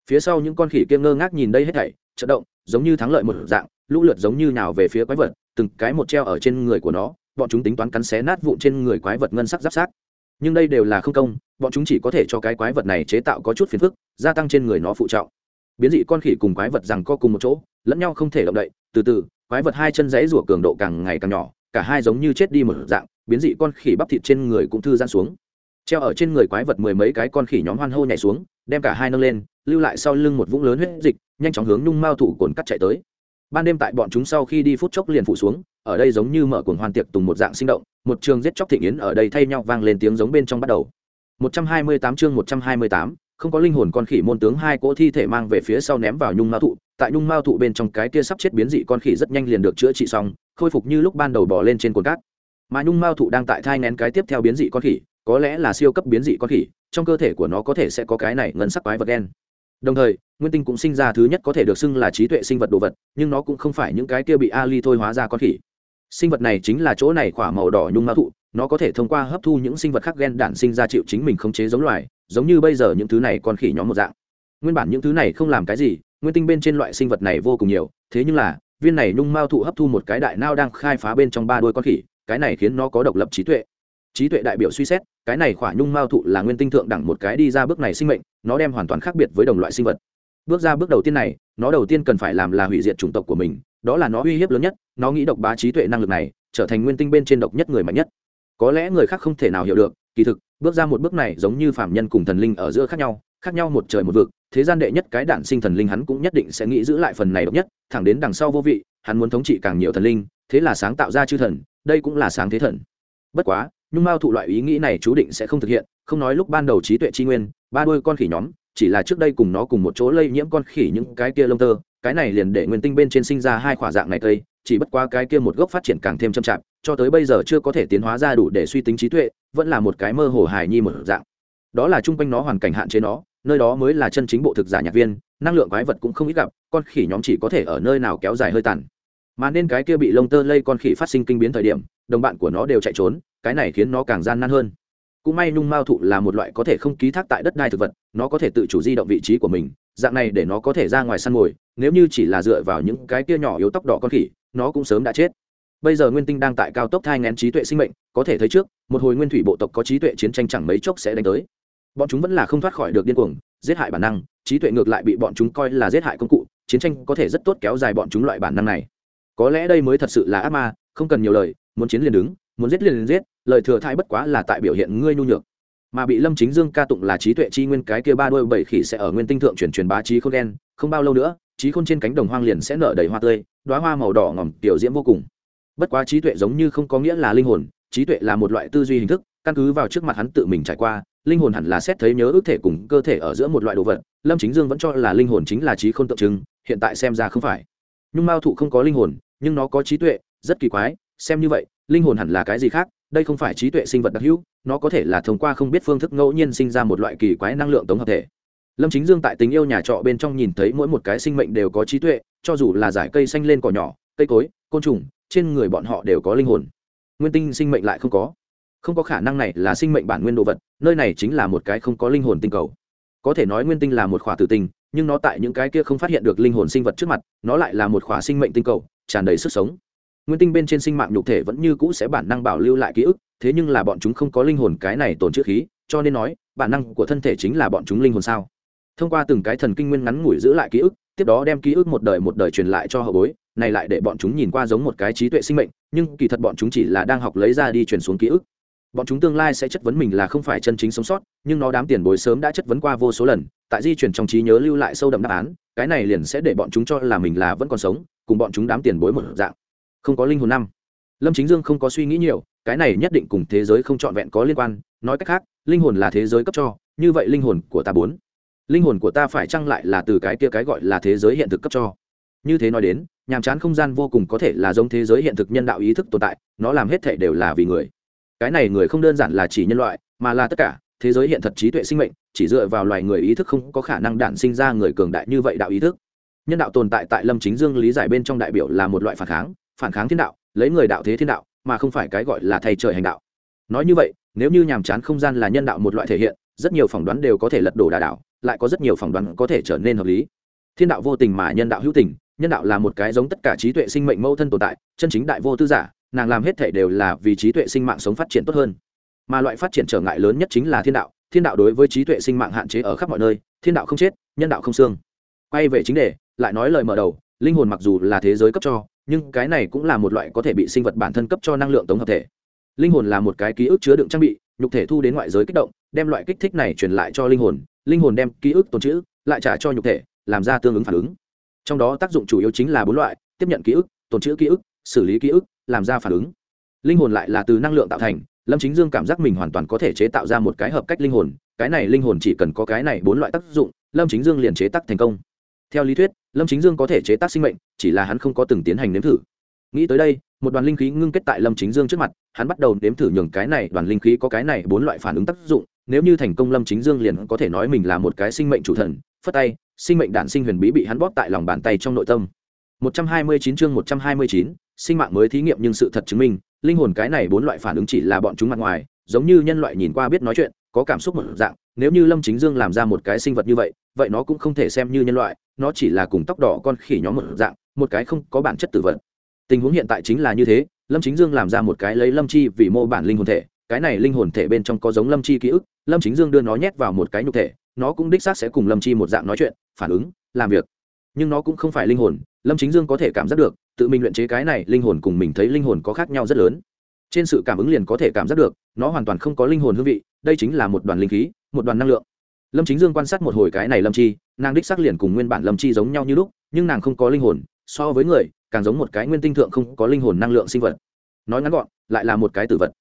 Phía sau những con khỉ kia ngơ ngác nhìn đây hết thảy, chợt động, giống như thắng lợi một dạng, lũ lượt giống như nào về phía quái vật, từng cái một treo ở trên người của nó, bọn chúng tính toán cắn xé nát vụn trên người quái vật ngân sắc giáp sát nhưng đây đều là không công, bọn chúng chỉ có thể cho cái quái vật này chế tạo có chút phiền phức, gia tăng trên người nó phụ trọng. Biến dị con khỉ cùng quái vật rằng co cùng một chỗ, lẫn nhau không thể động đậy, từ từ, quái vật hai chân rẽ rủa cường độ càng ngày càng nhỏ, cả hai giống như chết đi một dạng, biến dị con khỉ bắp thịt trên người cũng thư giãn xuống. Treo ở trên người quái vật mười mấy cái con khỉ nhóm hoan hô nhảy xuống, đem cả hai nâng lên, lưu lại sau lưng một vũng lớn huyết dịch, nhanh chóng hướng nhung mao thủ cồn cắt chạy tới. Ban đêm tại bọn chúng sau khi đi phút chốc liền phủ xuống, ở đây giống như mở cuồng hoàn tiệc tùng một dạng sinh động một trường giết chóc thịnh yến ở đây thay nhau vang lên tiếng giống bên trong bắt đầu. 128 chương 128, không có linh hồn con khỉ môn tướng hai cỗ thi thể mang về phía sau ném vào nhung mao thụ. Tại nhung mao thụ bên trong cái kia sắp chết biến dị con khỉ rất nhanh liền được chữa trị xong khôi phục như lúc ban đầu bỏ lên trên cồn cát. Mà nhung mao thụ đang tại thai nén cái tiếp theo biến dị con khỉ có lẽ là siêu cấp biến dị con khỉ trong cơ thể của nó có thể sẽ có cái này ngân sắc quái vật đen đồng thời nguyên tinh cũng sinh ra thứ nhất có thể được xưng là trí tuệ sinh vật đồ vật nhưng nó cũng không phải những cái kia bị ali thôi hóa ra con khỉ sinh vật này chính là chỗ này khỏa màu đỏ nhung mao thụ, nó có thể thông qua hấp thu những sinh vật khác gen đản sinh ra chịu chính mình khống chế giống loài, giống như bây giờ những thứ này con khỉ nhóm một dạng. Nguyên bản những thứ này không làm cái gì, nguyên tinh bên trên loại sinh vật này vô cùng nhiều, thế nhưng là, viên này nhung mao thụ hấp thu một cái đại nao đang khai phá bên trong ba đôi con khỉ, cái này khiến nó có độc lập trí tuệ. Trí tuệ đại biểu suy xét, cái này khỏa nhung mao thụ là nguyên tinh thượng đẳng một cái đi ra bước này sinh mệnh, nó đem hoàn toàn khác biệt với đồng loại sinh vật. Bước ra bước đầu tiên này nó đầu tiên cần phải làm là hủy diệt chủng tộc của mình, đó là nó uy hiếp lớn nhất, nó nghĩ độc bá trí tuệ năng lực này trở thành nguyên tinh bên trên độc nhất người mạnh nhất. Có lẽ người khác không thể nào hiểu được, kỳ thực, bước ra một bước này giống như phạm nhân cùng thần linh ở giữa khác nhau khác nhau một trời một vực, thế gian đệ nhất cái đản sinh thần linh hắn cũng nhất định sẽ nghĩ giữ lại phần này độc nhất, thẳng đến đằng sau vô vị, hắn muốn thống trị càng nhiều thần linh, thế là sáng tạo ra chư thần, đây cũng là sáng thế thần. Bất quá, nhung mao thụ loại ý nghĩ này chú định sẽ không thực hiện, không nói lúc ban đầu trí tuệ tri nguyên, ba đôi con khỉ nhóm chỉ là trước đây cùng nó cùng một chỗ lây nhiễm con khỉ những cái kia lông tơ, cái này liền để nguyên tinh bên trên sinh ra hai khỏa dạng này cây, chỉ bất qua cái kia một gốc phát triển càng thêm chậm chạp, cho tới bây giờ chưa có thể tiến hóa ra đủ để suy tính trí tuệ, vẫn là một cái mơ hồ hài nhi một dạng. Đó là chung quanh nó hoàn cảnh hạn chế nó, nơi đó mới là chân chính bộ thực giả nhạc viên, năng lượng quái vật cũng không ít gặp, con khỉ nhóm chỉ có thể ở nơi nào kéo dài hơi tàn. Mà nên cái kia bị lông tơ lây con khỉ phát sinh kinh biến thời điểm, đồng bạn của nó đều chạy trốn, cái này khiến nó càng gian nan hơn cũng may nhung mao thụ là một loại có thể không ký thác tại đất đai thực vật, nó có thể tự chủ di động vị trí của mình, dạng này để nó có thể ra ngoài săn mồi, nếu như chỉ là dựa vào những cái kia nhỏ yếu tóc đỏ con khỉ, nó cũng sớm đã chết. Bây giờ nguyên tinh đang tại cao tốc thai ngén trí tuệ sinh mệnh, có thể thấy trước, một hồi nguyên thủy bộ tộc có trí tuệ chiến tranh chẳng mấy chốc sẽ đánh tới. Bọn chúng vẫn là không thoát khỏi được điên cuồng, giết hại bản năng, trí tuệ ngược lại bị bọn chúng coi là giết hại công cụ, chiến tranh có thể rất tốt kéo dài bọn chúng loại bản năng này. Có lẽ đây mới thật sự là ác ma, không cần nhiều lời, muốn chiến liền đứng, muốn giết liền liền giết lời thừa thai bất quá là tại biểu hiện ngươi nhu nhược. Mà bị lâm chính dương ca tụng là trí tuệ chi nguyên, cái kia ba đôi bảy khỉ sẽ ở nguyên tinh thượng chuyển truyền bá trí khôn đen, không bao lâu nữa, trí khôn trên cánh đồng hoang liền sẽ nở đầy hoa tươi đoá hoa màu đỏ ngỏm, tiểu diễm vô cùng. Bất quá trí tuệ giống như không có nghĩa là linh hồn, trí tuệ là một loại tư duy hình thức, căn cứ vào trước mặt hắn tự mình trải qua, linh hồn hẳn là xét thấy nhớ ước thể cùng cơ thể ở giữa một loại đồ vật, lâm chính dương vẫn cho là linh hồn chính là trí khôn tượng trưng, hiện tại xem ra không phải. Nhung mao thụ không có linh hồn, nhưng nó có trí tuệ, rất kỳ quái, xem như vậy, linh hồn hẳn là cái gì khác đây không phải trí tuệ sinh vật đặc hữu, nó có thể là thông qua không biết phương thức ngẫu nhiên sinh ra một loại kỳ quái năng lượng tổng hợp thể. Lâm chính dương tại tình yêu nhà trọ bên trong nhìn thấy mỗi một cái sinh mệnh đều có trí tuệ, cho dù là giải cây xanh lên cỏ nhỏ, cây cối, côn trùng, trên người bọn họ đều có linh hồn. Nguyên tinh sinh mệnh lại không có. Không có khả năng này là sinh mệnh bản nguyên đồ vật, nơi này chính là một cái không có linh hồn tinh cầu. Có thể nói nguyên tinh là một khỏa tử tinh, nhưng nó tại những cái kia không phát hiện được linh hồn sinh vật trước mặt, nó lại là một khỏa sinh mệnh tinh cầu, tràn đầy sức sống nguyên tinh bên trên sinh mạng nhục thể vẫn như cũ sẽ bản năng bảo lưu lại ký ức, thế nhưng là bọn chúng không có linh hồn cái này tồn chữ khí, cho nên nói, bản năng của thân thể chính là bọn chúng linh hồn sao. Thông qua từng cái thần kinh nguyên ngắn ngủi giữ lại ký ức, tiếp đó đem ký ức một đời một đời truyền lại cho hậu bối, này lại để bọn chúng nhìn qua giống một cái trí tuệ sinh mệnh, nhưng kỳ thật bọn chúng chỉ là đang học lấy ra đi truyền xuống ký ức. Bọn chúng tương lai sẽ chất vấn mình là không phải chân chính sống sót, nhưng nó đám tiền bối sớm đã chất vấn qua vô số lần, tại di chuyển trong trí nhớ lưu lại sâu đậm đáp án, cái này liền sẽ để bọn chúng cho là mình là vẫn còn sống, cùng bọn chúng đám tiền bối một dạng không có linh hồn năm. Lâm chính dương không có suy nghĩ nhiều, cái này nhất định cùng thế giới không trọn vẹn có liên quan, nói cách khác, linh hồn là thế giới cấp cho, như vậy linh hồn của ta bốn. Linh hồn của ta phải chăng lại là từ cái kia cái gọi là thế giới hiện thực cấp cho? Như thế nói đến, nhàm chán không gian vô cùng có thể là giống thế giới hiện thực nhân đạo ý thức tồn tại, nó làm hết thể đều là vì người. Cái này người không đơn giản là chỉ nhân loại, mà là tất cả, thế giới hiện thật trí tuệ sinh mệnh, chỉ dựa vào loài người ý thức không có khả năng đản sinh ra người cường đại như vậy đạo ý thức. Nhân đạo tồn tại tại lâm chính dương lý giải bên trong đại biểu là một loại phản kháng phản kháng thiên đạo, lấy người đạo thế thiên đạo, mà không phải cái gọi là thầy trời hành đạo. Nói như vậy, nếu như nhàm chán không gian là nhân đạo một loại thể hiện, rất nhiều phỏng đoán đều có thể lật đổ đà đạo, lại có rất nhiều phỏng đoán có thể trở nên hợp lý. Thiên đạo vô tình mà nhân đạo hữu tình, nhân đạo là một cái giống tất cả trí tuệ sinh mệnh mẫu thân tồn tại, chân chính đại vô tư giả, nàng làm hết thể đều là vì trí tuệ sinh mạng sống phát triển tốt hơn. Mà loại phát triển trở ngại lớn nhất chính là thiên đạo thiên đạo đối với trí tuệ sinh mạng hạn chế ở khắp mọi nơi, thiên đạo không chết, nhân đạo không xương. Quay về chính đề, lại nói lời mở đầu, linh hồn mặc dù là thế giới cấp cho nhưng cái này cũng là một loại có thể bị sinh vật bản thân cấp cho năng lượng tổng hợp thể. Linh hồn là một cái ký ức chứa đựng trang bị, nhục thể thu đến ngoại giới kích động, đem loại kích thích này truyền lại cho linh hồn linh hồn đem ký ức tồn chữ lại trả cho nhục thể, làm ra tương ứng phản ứng. Trong đó tác dụng chủ yếu chính là bốn loại, tiếp nhận ký ức, tồn chữ ký ức, xử lý ký ức, làm ra phản ứng. Linh hồn lại là từ năng lượng tạo thành, lâm chính dương cảm giác mình hoàn toàn có thể chế tạo ra một cái hợp cách linh hồn, cái này linh hồn chỉ cần có cái này bốn loại tác dụng, lâm chính dương liền chế tác thành công theo lý thuyết lâm chính dương có thể chế tác sinh mệnh chỉ là hắn không có từng tiến hành nếm thử. Nghĩ tới đây một đoàn linh khí ngưng kết tại lâm chính dương trước mặt hắn bắt đầu nếm thử nhường cái này đoàn linh khí có cái này bốn loại phản ứng tác dụng nếu như thành công lâm chính dương liền có thể nói mình là một cái sinh mệnh chủ thần phất tay sinh mệnh đản sinh huyền bí bị hắn bóp tại lòng bàn tay trong nội tâm. 129 chương 129, sinh mạng mới thí nghiệm nhưng sự thật chứng minh linh hồn cái này bốn loại phản ứng chỉ là bọn chúng mặt ngoài giống như nhân loại nhìn qua biết nói chuyện có cảm xúc một dạng nếu như lâm chính dương làm ra một cái sinh vật như vậy vậy nó cũng không thể xem như nhân loại, nó chỉ là cùng tóc đỏ con khỉ nhóm một dạng, một cái không có bản chất tử vật. Tình huống hiện tại chính là như thế, lâm chính dương làm ra một cái lấy lâm chi vì mô bản linh hồn thể, cái này linh hồn thể bên trong có giống lâm chi ký ức, lâm chính dương đưa nó nhét vào một cái nhục thể, nó cũng đích xác sẽ cùng lâm chi một dạng nói chuyện, phản ứng, làm việc. Nhưng nó cũng không phải linh hồn, lâm chính dương có thể cảm giác được, tự mình luyện chế cái này linh hồn cùng mình thấy linh hồn có khác nhau rất lớn. Trên sự cảm ứng liền có thể cảm giác được, nó hoàn toàn không có linh hồn hương vị, đây chính là một đoàn linh khí một đoàn năng lượng. Lâm chính dương quan sát một hồi cái này lâm chi, nàng đích xác liền cùng nguyên bản lâm chi giống nhau như lúc, nhưng nàng không có linh hồn, so với người, càng giống một cái nguyên tinh thượng không có linh hồn năng lượng sinh vật. Nói ngắn gọn, lại là một cái tử vật.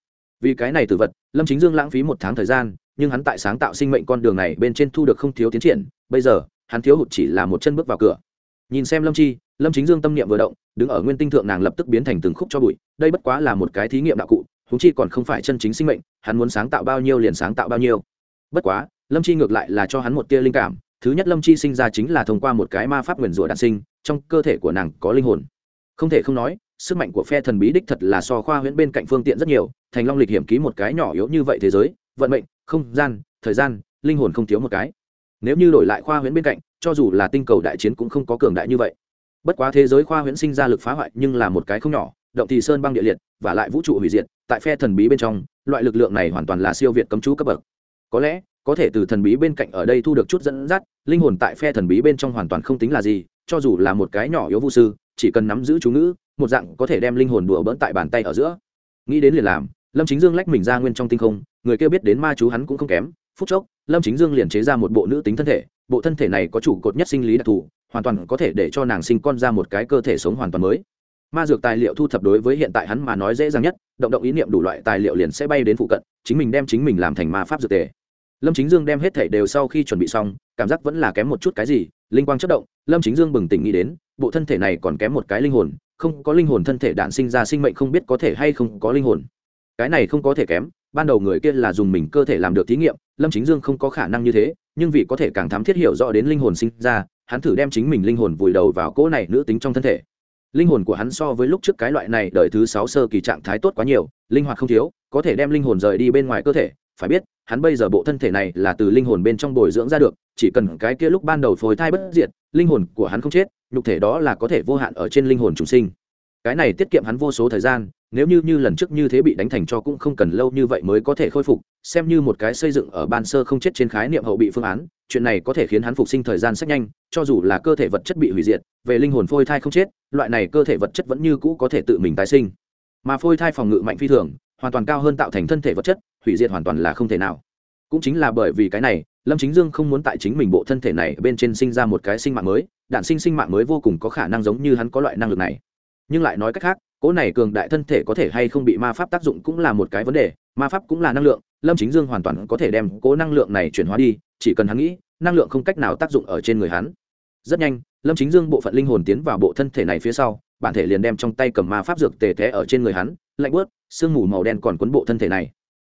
Vì cái này tử vật, lâm chính dương lãng phí một tháng thời gian, nhưng hắn tại sáng tạo sinh mệnh con đường này bên trên thu được không thiếu tiến triển, bây giờ, hắn thiếu hụt chỉ là một chân bước vào cửa. Nhìn xem lâm chi, lâm chính dương tâm niệm vừa động, đứng ở nguyên tinh thượng nàng lập tức biến thành từng khúc cho bụi, đây bất quá là một cái thí nghiệm đạo cụ húng chi còn không phải chân chính sinh mệnh, hắn muốn sáng tạo bao nhiêu liền sáng tạo bao nhiêu bất quá, lâm chi ngược lại là cho hắn một tia linh cảm, thứ nhất lâm chi sinh ra chính là thông qua một cái ma pháp nguyền rủa đạn sinh, trong cơ thể của nàng có linh hồn. Không thể không nói, sức mạnh của phe thần bí đích thật là so khoa huyễn bên cạnh phương tiện rất nhiều, thành long lịch hiểm ký một cái nhỏ yếu như vậy thế giới, vận mệnh, không gian, thời gian, linh hồn không thiếu một cái. Nếu như đổi lại khoa huyễn bên cạnh, cho dù là tinh cầu đại chiến cũng không có cường đại như vậy. Bất quá thế giới khoa huyễn sinh ra lực phá hoại nhưng là một cái không nhỏ, động thì sơn băng địa liệt, và lại vũ trụ hủy diệt, tại phe thần bí bên trong, loại lực lượng này hoàn toàn là siêu việt cấm chú cấp bậc có lẽ, có thể từ thần bí bên cạnh ở đây thu được chút dẫn dắt, linh hồn tại phe thần bí bên trong hoàn toàn không tính là gì, cho dù là một cái nhỏ yếu vũ sư, chỉ cần nắm giữ chú ngữ, một dạng có thể đem linh hồn đùa bỡn tại bàn tay ở giữa. Nghĩ đến liền làm, lâm chính dương lách mình ra nguyên trong tinh không, người kia biết đến ma chú hắn cũng không kém. Phút chốc, lâm chính dương liền chế ra một bộ nữ tính thân thể, bộ thân thể này có chủ cột nhất sinh lý đặc thù, hoàn toàn có thể để cho nàng sinh con ra một cái cơ thể sống hoàn toàn mới ma dược tài liệu thu thập đối với hiện tại hắn mà nói dễ dàng nhất, động động ý niệm đủ loại tài liệu liền sẽ bay đến phụ cận, chính mình đem chính mình làm thành ma pháp dược tề. Lâm chính dương đem hết thể đều sau khi chuẩn bị xong, cảm giác vẫn là kém một chút cái gì, linh quang chất động, lâm chính dương bừng tỉnh nghĩ đến, bộ thân thể này còn kém một cái linh hồn, không có linh hồn thân thể đạn sinh ra sinh mệnh không biết có thể hay không có linh hồn. Cái này không có thể kém, ban đầu người kia là dùng mình cơ thể làm được thí nghiệm, lâm chính dương không có khả năng như thế, nhưng vì có thể càng thám thiết hiểu rõ đến linh hồn sinh ra, hắn thử đem chính mình linh hồn vùi đầu vào cỗ này nữ tính trong thân thể linh hồn của hắn so với lúc trước cái loại này đợi thứ sáu sơ kỳ trạng thái tốt quá nhiều, linh hoạt không thiếu, có thể đem linh hồn rời đi bên ngoài cơ thể. Phải biết, hắn bây giờ bộ thân thể này là từ linh hồn bên trong bồi dưỡng ra được, chỉ cần cái kia lúc ban đầu phôi thai bất diệt, linh hồn của hắn không chết, nhục thể đó là có thể vô hạn ở trên linh hồn trùng sinh cái này tiết kiệm hắn vô số thời gian, nếu như như lần trước như thế bị đánh thành cho cũng không cần lâu như vậy mới có thể khôi phục, xem như một cái xây dựng ở ban sơ không chết trên khái niệm hậu bị phương án, chuyện này có thể khiến hắn phục sinh thời gian sách nhanh, cho dù là cơ thể vật chất bị hủy diệt, về linh hồn phôi thai không chết, loại này cơ thể vật chất vẫn như cũ có thể tự mình tái sinh. Mà phôi thai phòng ngự mạnh phi thường, hoàn toàn cao hơn tạo thành thân thể vật chất, hủy diệt hoàn toàn là không thể nào. Cũng chính là bởi vì cái này, lâm chính dương không muốn tại chính mình bộ thân thể này bên trên sinh ra một cái sinh mạng mới, đạn sinh sinh mạng mới vô cùng có khả năng giống như hắn có loại năng lực này nhưng lại nói cách khác cỗ này cường đại thân thể có thể hay không bị ma pháp tác dụng cũng là một cái vấn đề, ma pháp cũng là năng lượng, lâm chính dương hoàn toàn có thể đem cỗ năng lượng này chuyển hóa đi, chỉ cần hắn nghĩ, năng lượng không cách nào tác dụng ở trên người hắn. Rất nhanh, lâm chính dương bộ phận linh hồn tiến vào bộ thân thể này phía sau, bản thể liền đem trong tay cầm ma pháp dược tề té ở trên người hắn, lạnh bớt sương mù màu đen còn quấn bộ thân thể này.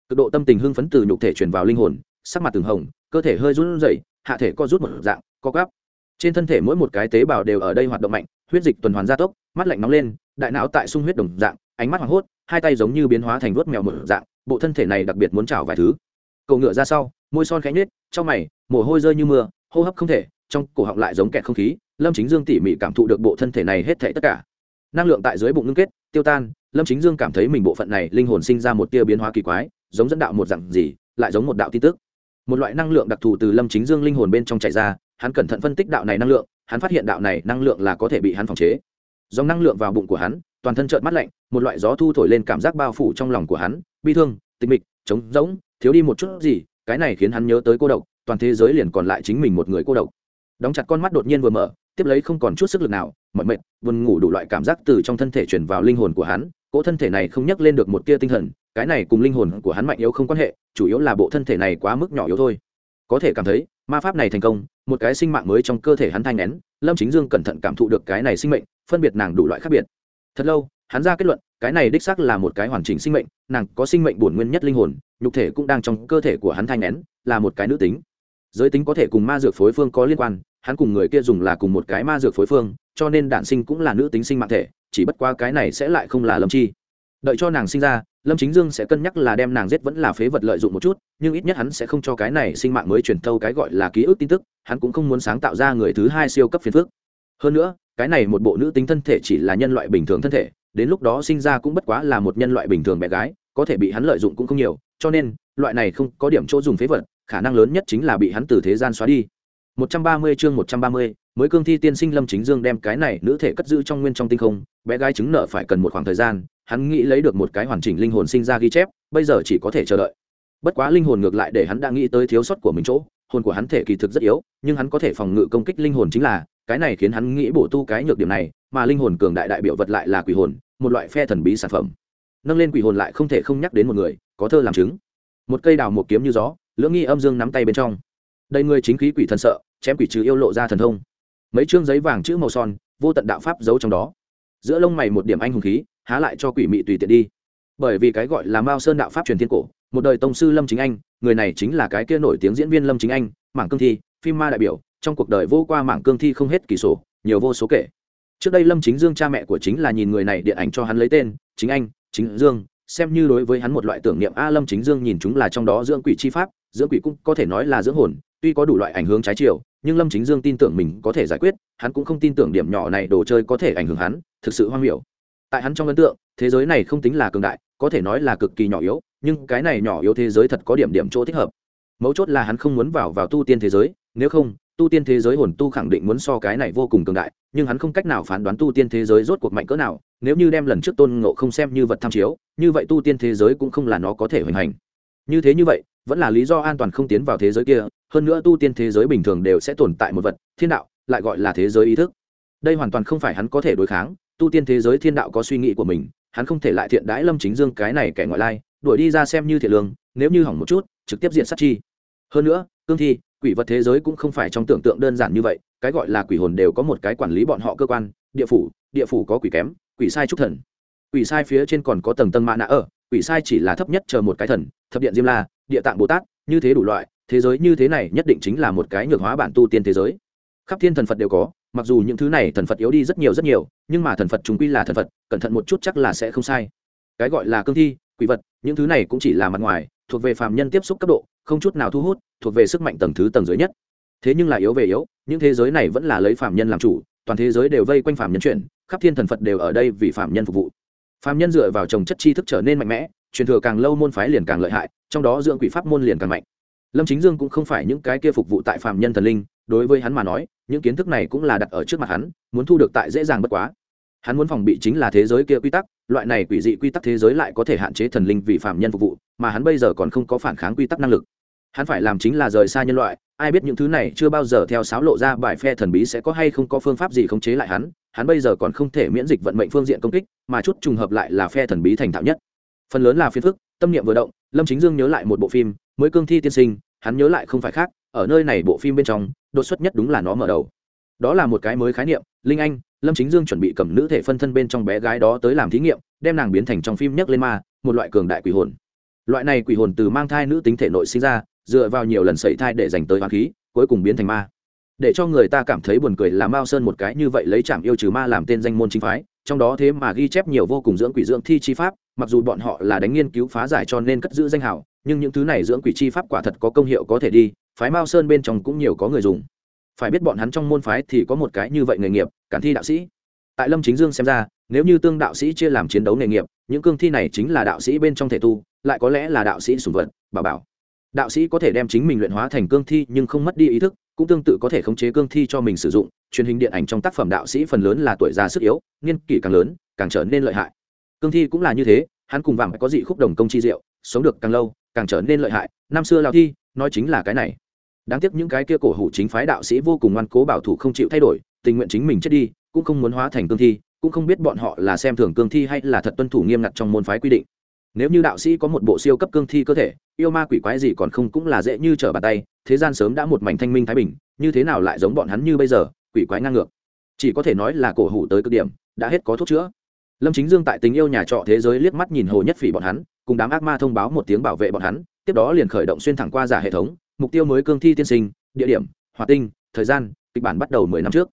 Cực độ tâm tình hưng phấn từ nhục thể truyền vào linh hồn, sắc mặt từng hồng, cơ thể hơi run rẩy, hạ thể co rút một dạng, co gắp trên thân thể mỗi một cái tế bào đều ở đây hoạt động mạnh huyết dịch tuần hoàn gia tốc, mắt lạnh nóng lên, đại não tại sung huyết đồng dạng, ánh mắt hoảng hốt, hai tay giống như biến hóa thành vuốt mèo mở dạng, bộ thân thể này đặc biệt muốn trào vài thứ. Cậu ngựa ra sau, môi son khẽ nhếch, trong mày, mồ hôi rơi như mưa, hô hấp không thể, trong cổ họng lại giống kẹt không khí, lâm chính dương tỉ mỉ cảm thụ được bộ thân thể này hết thảy tất cả. Năng lượng tại dưới bụng ngưng kết, tiêu tan, lâm chính dương cảm thấy mình bộ phận này linh hồn sinh ra một tia biến hóa kỳ quái, giống dẫn đạo một dạng gì, lại giống một đạo tin tức. Một loại năng lượng đặc thù từ lâm chính dương linh hồn bên trong chạy ra, hắn cẩn thận phân tích đạo này năng lượng hắn phát hiện đạo này năng lượng là có thể bị hắn phòng chế. Dòng năng lượng vào bụng của hắn, toàn thân trợn mắt lạnh, một loại gió thu thổi lên cảm giác bao phủ trong lòng của hắn, bi thương, tịch mịch, trống rỗng, thiếu đi một chút gì, cái này khiến hắn nhớ tới cô độc, toàn thế giới liền còn lại chính mình một người cô độc. Đóng chặt con mắt đột nhiên vừa mở, tiếp lấy không còn chút sức lực nào mọi mệt, buồn ngủ đủ loại cảm giác từ trong thân thể chuyển vào linh hồn của hắn, cỗ thân thể này không nhắc lên được một tia tinh thần, cái này cùng linh hồn của hắn mạnh yếu không quan hệ, chủ yếu là bộ thân thể này quá mức nhỏ yếu thôi có thể cảm thấy, ma pháp này thành công, một cái sinh mạng mới trong cơ thể hắn thanh nén lâm chính dương cẩn thận cảm thụ được cái này sinh mệnh, phân biệt nàng đủ loại khác biệt. Thật lâu, hắn ra kết luận, cái này đích xác là một cái hoàn chỉnh sinh mệnh, nàng có sinh mệnh bổn nguyên nhất linh hồn, nhục thể cũng đang trong cơ thể của hắn thanh nén là một cái nữ tính. Giới tính có thể cùng ma dược phối phương có liên quan, hắn cùng người kia dùng là cùng một cái ma dược phối phương, cho nên đản sinh cũng là nữ tính sinh mạng thể, chỉ bất qua cái này sẽ lại không là lâm chi. Đợi cho nàng sinh ra lâm chính dương sẽ cân nhắc là đem nàng giết vẫn là phế vật lợi dụng một chút nhưng ít nhất hắn sẽ không cho cái này sinh mạng mới truyền thâu cái gọi là ký ức tin tức hắn cũng không muốn sáng tạo ra người thứ hai siêu cấp phiền phước hơn nữa cái này một bộ nữ tính thân thể chỉ là nhân loại bình thường thân thể đến lúc đó sinh ra cũng bất quá là một nhân loại bình thường bé gái có thể bị hắn lợi dụng cũng không nhiều cho nên loại này không có điểm chỗ dùng phế vật khả năng lớn nhất chính là bị hắn từ thế gian xóa đi. 130 chương 130, mới cương thi tiên sinh Lâm Chính Dương đem cái này nữ thể cất giữ trong nguyên trong tinh không, bé gái chứng nợ phải cần một khoảng thời gian, hắn nghĩ lấy được một cái hoàn chỉnh linh hồn sinh ra ghi chép, bây giờ chỉ có thể chờ đợi. Bất quá linh hồn ngược lại để hắn đã nghĩ tới thiếu sót của mình chỗ, hồn của hắn thể kỳ thực rất yếu, nhưng hắn có thể phòng ngự công kích linh hồn chính là, cái này khiến hắn nghĩ bổ tu cái nhược điểm này, mà linh hồn cường đại đại biểu vật lại là quỷ hồn, một loại phe thần bí sản phẩm. Nâng lên quỷ hồn lại không thể không nhắc đến một người, có thơ làm chứng. Một cây đào một kiếm như gió, lưỡng nghi âm dương nắm tay bên trong đây người chính khí quỷ thần sợ chém quỷ trừ yêu lộ ra thần thông mấy chương giấy vàng chữ màu son, vô tận đạo pháp giấu trong đó. Giữa lông mày một điểm anh hùng khí, há lại cho quỷ mị tùy tiện đi. Bởi vì cái gọi là mao sơn đạo pháp truyền thiên cổ, một đời tông sư lâm chính anh, người này chính là cái kia nổi tiếng diễn viên lâm chính anh, mảng cương thi, phim ma đại biểu, trong cuộc đời vô qua mảng cương thi không hết kỳ sổ nhiều vô số kể. Trước đây lâm chính dương cha mẹ của chính là nhìn người này điện ảnh cho hắn lấy tên, chính anh, chính dương, xem như đối với hắn một loại tưởng niệm. A, lâm chính dương nhìn chúng là trong đó dưỡng quỷ chi pháp, dưỡng quỷ cũng có thể nói là dưỡng hồn, tuy có đủ loại ảnh hưởng trái chiều nhưng lâm chính dương tin tưởng mình có thể giải quyết, hắn cũng không tin tưởng điểm nhỏ này đồ chơi có thể ảnh hưởng hắn, thực sự hoang miểu. Tại hắn trong ấn tượng, thế giới này không tính là cường đại, có thể nói là cực kỳ nhỏ yếu, nhưng cái này nhỏ yếu thế giới thật có điểm điểm chỗ thích hợp. Mấu chốt là hắn không muốn vào vào tu tiên thế giới, nếu không, tu tiên thế giới hồn tu khẳng định muốn so cái này vô cùng cường đại, nhưng hắn không cách nào phán đoán tu tiên thế giới rốt cuộc mạnh cỡ nào, nếu như đem lần trước tôn ngộ không xem như vật tham chiếu, như vậy tu tiên thế giới cũng không là nó có thể hoành hành. Như thế như vậy vẫn là lý do an toàn không tiến vào thế giới kia, hơn nữa tu tiên thế giới bình thường đều sẽ tồn tại một vật, thiên đạo, lại gọi là thế giới ý thức. Đây hoàn toàn không phải hắn có thể đối kháng, tu tiên thế giới thiên đạo có suy nghĩ của mình, hắn không thể lại thiện đãi lâm chính dương cái này kẻ ngoại lai, đuổi đi ra xem như thiện lương, nếu như hỏng một chút, trực tiếp diện sát chi. Hơn nữa, cương thi, quỷ vật thế giới cũng không phải trong tưởng tượng đơn giản như vậy, cái gọi là quỷ hồn đều có một cái quản lý bọn họ cơ quan, địa phủ địa phủ có quỷ kém, quỷ sai trúc thần. Quỷ sai phía trên còn có tầng tầng mạ nạ ở, quỷ sai chỉ là thấp nhất chờ một cái thần, thập điện diêm la địa tạng bồ tát, như thế đủ loại, thế giới như thế này nhất định chính là một cái nhược hóa bản tu tiên thế giới. Khắp thiên thần phật đều có, mặc dù những thứ này thần phật yếu đi rất nhiều rất nhiều, nhưng mà thần phật chúng quy là thần phật, cẩn thận một chút chắc là sẽ không sai. Cái gọi là cương thi, quỷ vật, những thứ này cũng chỉ là mặt ngoài, thuộc về phàm nhân tiếp xúc cấp độ, không chút nào thu hút, thuộc về sức mạnh tầng thứ tầng dưới nhất. Thế nhưng là yếu về yếu, những thế giới này vẫn là lấy phàm nhân làm chủ, toàn thế giới đều vây quanh phàm nhân chuyển, khắp thiên thần phật đều ở đây vì phàm nhân phục vụ. Phàm nhân dựa vào trồng chất tri thức trở nên mạnh mẽ truyền thừa càng lâu môn phái liền càng lợi hại, trong đó dưỡng quỷ pháp môn liền càng mạnh. Lâm chính dương cũng không phải những cái kia phục vụ tại phạm nhân thần linh, đối với hắn mà nói, những kiến thức này cũng là đặt ở trước mặt hắn, muốn thu được tại dễ dàng bất quá. Hắn muốn phòng bị chính là thế giới kia quy tắc, loại này quỷ dị quy tắc thế giới lại có thể hạn chế thần linh vì phạm nhân phục vụ, mà hắn bây giờ còn không có phản kháng quy tắc năng lực. Hắn phải làm chính là rời xa nhân loại, ai biết những thứ này chưa bao giờ theo sáo lộ ra bài phe thần bí sẽ có hay không có phương pháp gì khống chế lại hắn hắn bây giờ còn không thể miễn dịch vận mệnh phương diện công kích, mà chút trùng hợp lại là phe thần bí thành thạo nhất phần lớn là phiền phức, tâm niệm vừa động, lâm chính dương nhớ lại một bộ phim, mới cương thi tiên sinh, hắn nhớ lại không phải khác, ở nơi này bộ phim bên trong, đột xuất nhất đúng là nó mở đầu. Đó là một cái mới khái niệm, linh anh, lâm chính dương chuẩn bị cầm nữ thể phân thân bên trong bé gái đó tới làm thí nghiệm, đem nàng biến thành trong phim nhấc lên ma, một loại cường đại quỷ hồn. Loại này quỷ hồn từ mang thai nữ tính thể nội sinh ra, dựa vào nhiều lần sẩy thai để dành tới hoàng khí, cuối cùng biến thành ma. Để cho người ta cảm thấy buồn cười là mao sơn một cái như vậy lấy chạm yêu trừ ma làm tên danh môn chính phái, trong đó thế mà ghi chép nhiều vô cùng dưỡng quỷ dưỡng thi chi pháp mặc dù bọn họ là đánh nghiên cứu phá giải cho nên cất giữ danh hào, nhưng những thứ này dưỡng quỷ chi pháp quả thật có công hiệu có thể đi phái mao sơn bên trong cũng nhiều có người dùng. Phải biết bọn hắn trong môn phái thì có một cái như vậy nghề nghiệp cản thi đạo sĩ. Tại lâm chính dương xem ra nếu như tương đạo sĩ chia làm chiến đấu nghề nghiệp những cương thi này chính là đạo sĩ bên trong thể tu lại có lẽ là đạo sĩ sùng vật bảo bảo. Đạo sĩ có thể đem chính mình luyện hóa thành cương thi nhưng không mất đi ý thức cũng tương tự có thể khống chế cương thi cho mình sử dụng. Truyền hình điện ảnh trong tác phẩm đạo sĩ phần lớn là tuổi già sức yếu niên kỷ càng lớn càng trở nên lợi hại cương thi cũng là như thế, hắn cùng vàng có dị khúc đồng công chi diệu, sống được càng lâu, càng trở nên lợi hại. Năm xưa lao thi, nói chính là cái này. Đáng tiếc những cái kia cổ hủ chính phái đạo sĩ vô cùng ngoan cố bảo thủ không chịu thay đổi, tình nguyện chính mình chết đi, cũng không muốn hóa thành cương thi, cũng không biết bọn họ là xem thường cương thi hay là thật tuân thủ nghiêm ngặt trong môn phái quy định. Nếu như đạo sĩ có một bộ siêu cấp cương thi cơ thể, yêu ma quỷ quái gì còn không cũng là dễ như trở bàn tay, thế gian sớm đã một mảnh thanh minh thái bình, như thế nào lại giống bọn hắn như bây giờ, quỷ quái ngang ngược. Chỉ có thể nói là cổ hủ tới cực điểm, đã hết có thuốc chữa lâm chính dương tại tình yêu nhà trọ thế giới liếc mắt nhìn hồ nhất phỉ bọn hắn, cùng đám ác ma thông báo một tiếng bảo vệ bọn hắn, tiếp đó liền khởi động xuyên thẳng qua giả hệ thống, mục tiêu mới cương thi tiên sinh, địa điểm hòa tinh, thời gian, kịch bản bắt đầu mười năm trước.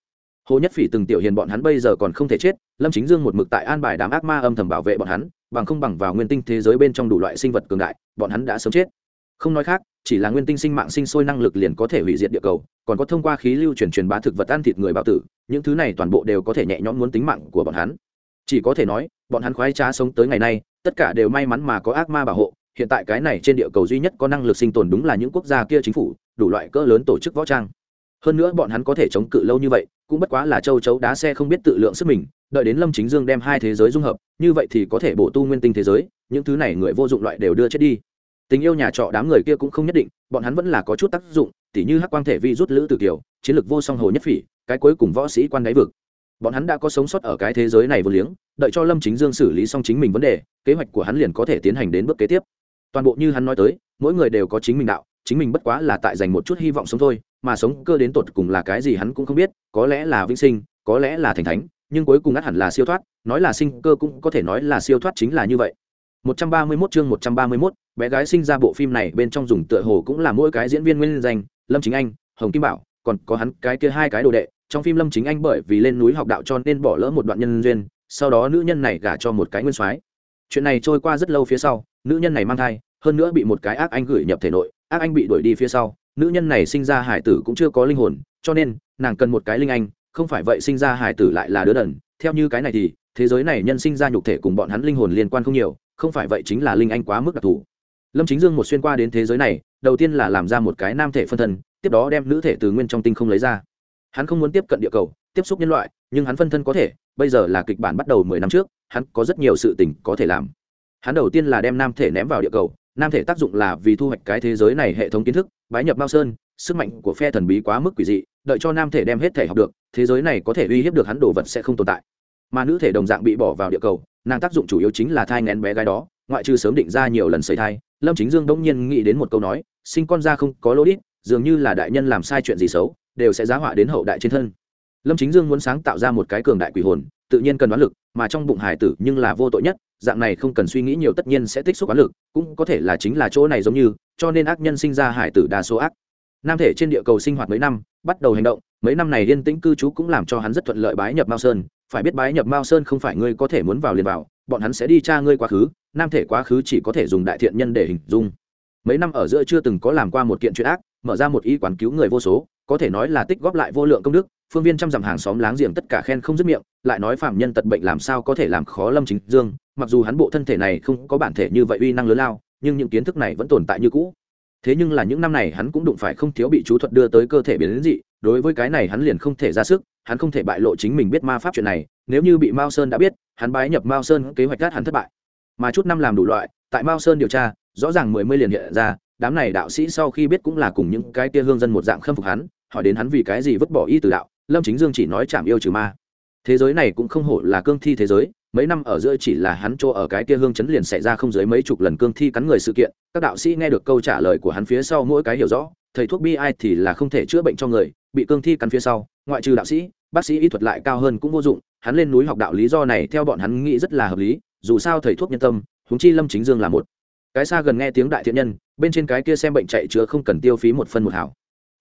Hồ nhất phỉ từng tiểu hiền bọn hắn bây giờ còn không thể chết, lâm chính dương một mực tại an bài đám ác ma âm thầm bảo vệ bọn hắn, bằng không bằng vào nguyên tinh thế giới bên trong đủ loại sinh vật cường đại, bọn hắn đã sớm chết. Không nói khác, chỉ là nguyên tinh sinh mạng sinh sôi năng lực liền có thể hủy diệt địa cầu, còn có thông qua khí lưu chuyển truyền bá thực vật ăn thịt người bạo tử, những thứ này toàn bộ đều có thể nhẹ nhõm muốn tính mạng của bọn hắn chỉ có thể nói, bọn hắn khoái trá sống tới ngày nay, tất cả đều may mắn mà có ác ma bảo hộ. Hiện tại cái này trên địa cầu duy nhất có năng lực sinh tồn đúng là những quốc gia kia chính phủ, đủ loại cỡ lớn tổ chức võ trang. Hơn nữa bọn hắn có thể chống cự lâu như vậy, cũng bất quá là châu chấu đá xe không biết tự lượng sức mình, đợi đến lâm chính dương đem hai thế giới dung hợp, như vậy thì có thể bổ tu nguyên tinh thế giới, những thứ này người vô dụng loại đều đưa chết đi. Tình yêu nhà trọ đám người kia cũng không nhất định, bọn hắn vẫn là có chút tác dụng, tỉ như hắc quang thể vi rút lữ từ kiều, chiến lược vô song hồ nhất phỉ, cái cuối cùng võ sĩ quan đáy vực bọn hắn đã có sống sót ở cái thế giới này vô liếng đợi cho lâm chính dương xử lý xong chính mình vấn đề kế hoạch của hắn liền có thể tiến hành đến bước kế tiếp. Toàn bộ như hắn nói tới mỗi người đều có chính mình đạo chính mình bất quá là tại dành một chút hy vọng sống thôi mà sống cơ đến tột cùng là cái gì hắn cũng không biết có lẽ là vĩnh sinh có lẽ là thành thánh nhưng cuối cùng ắt hẳn là siêu thoát nói là sinh cơ cũng có thể nói là siêu thoát chính là như vậy. 131 chương 131, bé gái sinh ra bộ phim này bên trong dùng tựa hồ cũng là mỗi cái diễn viên nguyên danh lâm chính anh hồng kim bảo còn có hắn cái kia hai cái đồ đệ trong phim lâm chính anh bởi vì lên núi học đạo cho nên bỏ lỡ một đoạn nhân duyên, sau đó nữ nhân này gả cho một cái nguyên soái. Chuyện này trôi qua rất lâu phía sau, nữ nhân này mang thai, hơn nữa bị một cái ác anh gửi nhập thể nội, ác anh bị đuổi đi phía sau, nữ nhân này sinh ra hải tử cũng chưa có linh hồn, cho nên nàng cần một cái linh anh, không phải vậy sinh ra hải tử lại là đứa đần. Theo như cái này thì, thế giới này nhân sinh ra nhục thể cùng bọn hắn linh hồn liên quan không nhiều, không phải vậy chính là linh anh quá mức đặc thù. Lâm chính dương một xuyên qua đến thế giới này, đầu tiên là làm ra một cái nam thể phân thân, tiếp đó đem nữ thể từ nguyên trong tinh không lấy ra hắn không muốn tiếp cận địa cầu, tiếp xúc nhân loại, nhưng hắn phân thân có thể, bây giờ là kịch bản bắt đầu mười năm trước, hắn có rất nhiều sự tình có thể làm. Hắn đầu tiên là đem nam thể ném vào địa cầu, nam thể tác dụng là vì thu hoạch cái thế giới này hệ thống kiến thức, bái nhập mao sơn, sức mạnh của phe thần bí quá mức quỷ dị, đợi cho nam thể đem hết thể học được, thế giới này có thể uy hiếp được hắn, đồ vật sẽ không tồn tại. Mà nữ thể đồng dạng bị bỏ vào địa cầu, nàng tác dụng chủ yếu chính là thai ngén bé gái đó, ngoại trừ sớm định ra nhiều lần xảy thai, lâm chính dương đông nhiên nghĩ đến một câu nói, sinh con ra không có lỗ đít, dường như là đại nhân làm sai chuyện gì xấu đều sẽ giá họa đến hậu đại trên thân. Lâm chính dương muốn sáng tạo ra một cái cường đại quỷ hồn, tự nhiên cần đoán lực, mà trong bụng hải tử nhưng là vô tội nhất, dạng này không cần suy nghĩ nhiều tất nhiên sẽ tích xúc oán lực, cũng có thể là chính là chỗ này giống như, cho nên ác nhân sinh ra hải tử đa số ác. Nam thể trên địa cầu sinh hoạt mấy năm, bắt đầu hành động, mấy năm này yên tĩnh cư trú cũng làm cho hắn rất thuận lợi bái nhập mao sơn. Phải biết bái nhập mao sơn không phải ngươi có thể muốn vào liền vào, bọn hắn sẽ đi tra ngươi quá khứ, nam thể quá khứ chỉ có thể dùng đại thiện nhân để hình dung mấy năm ở giữa chưa từng có làm qua một kiện chuyện ác, mở ra một y quán cứu người vô số, có thể nói là tích góp lại vô lượng công đức, phương viên trăm dặm hàng xóm láng giềng tất cả khen không dứt miệng, lại nói phạm nhân tật bệnh làm sao có thể làm khó lâm chính dương, mặc dù hắn bộ thân thể này không có bản thể như vậy uy năng lớn lao, nhưng những kiến thức này vẫn tồn tại như cũ. Thế nhưng là những năm này hắn cũng đụng phải không thiếu bị chú thuật đưa tới cơ thể biến đến dị, đối với cái này hắn liền không thể ra sức, hắn không thể bại lộ chính mình biết ma pháp chuyện này, nếu như bị mao sơn đã biết, hắn bái nhập mao sơn kế hoạch gắt hắn thất bại. Mà chút năm làm đủ loại, tại mao sơn điều tra rõ ràng mười mươi liền hiện ra, đám này đạo sĩ sau khi biết cũng là cùng những cái tia hương dân một dạng khâm phục hắn, hỏi đến hắn vì cái gì vứt bỏ y từ đạo, lâm chính dương chỉ nói chạm yêu trừ ma. Thế giới này cũng không hổ là cương thi thế giới, mấy năm ở giữa chỉ là hắn chỗ ở cái kia hương chấn liền xảy ra không dưới mấy chục lần cương thi cắn người sự kiện, các đạo sĩ nghe được câu trả lời của hắn phía sau mỗi cái hiểu rõ, thầy thuốc bi ai thì là không thể chữa bệnh cho người, bị cương thi cắn phía sau, ngoại trừ đạo sĩ, bác sĩ y thuật lại cao hơn cũng vô dụng, hắn lên núi học đạo lý do này theo bọn hắn nghĩ rất là hợp lý, dù sao thầy thuốc nhân tâm húng chi lâm chính dương là một cái xa gần nghe tiếng đại thiện nhân, bên trên cái kia xem bệnh chạy chữa không cần tiêu phí một phân một hảo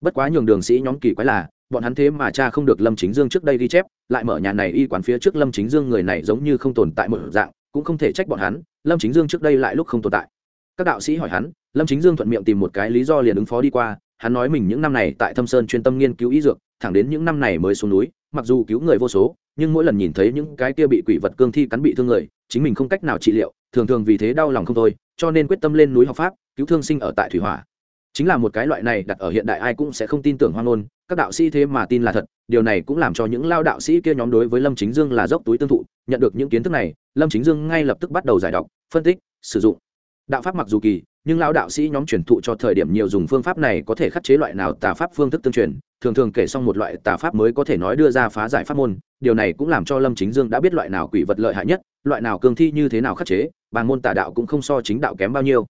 bất quá nhường đường sĩ nhóm kỳ quái là, bọn hắn thế mà cha không được lâm chính dương trước đây ghi chép, lại mở nhà này y quán phía trước lâm chính dương người này giống như không tồn tại một dạng, cũng không thể trách bọn hắn, lâm chính dương trước đây lại lúc không tồn tại. Các đạo sĩ hỏi hắn, lâm chính dương thuận miệng tìm một cái lý do liền ứng phó đi qua, hắn nói mình những năm này tại thâm sơn chuyên tâm nghiên cứu y dược, thẳng đến những năm này mới xuống núi, mặc dù cứu người vô số, nhưng mỗi lần nhìn thấy những cái kia bị quỷ vật cương thi cắn bị thương người, chính mình không cách nào trị liệu thường thường vì thế đau lòng không thôi, cho nên quyết tâm lên núi học pháp, cứu thương sinh ở tại thủy hỏa. Chính là một cái loại này đặt ở hiện đại ai cũng sẽ không tin tưởng hoang ngôn, các đạo sĩ thế mà tin là thật, điều này cũng làm cho những lao đạo sĩ kia nhóm đối với lâm chính dương là dốc túi tương thụ, nhận được những kiến thức này, lâm chính dương ngay lập tức bắt đầu giải đọc, phân tích, sử dụng. Đạo pháp mặc dù kỳ, nhưng lão đạo sĩ nhóm truyền thụ cho thời điểm nhiều dùng phương pháp này có thể khắc chế loại nào tà pháp phương thức tương truyền, thường thường kể xong một loại tà pháp mới có thể nói đưa ra phá giải pháp môn, điều này cũng làm cho lâm chính dương đã biết loại nào quỷ vật lợi hại nhất loại nào cương thi như thế nào khắc chế bàn môn tà đạo cũng không so chính đạo kém bao nhiêu.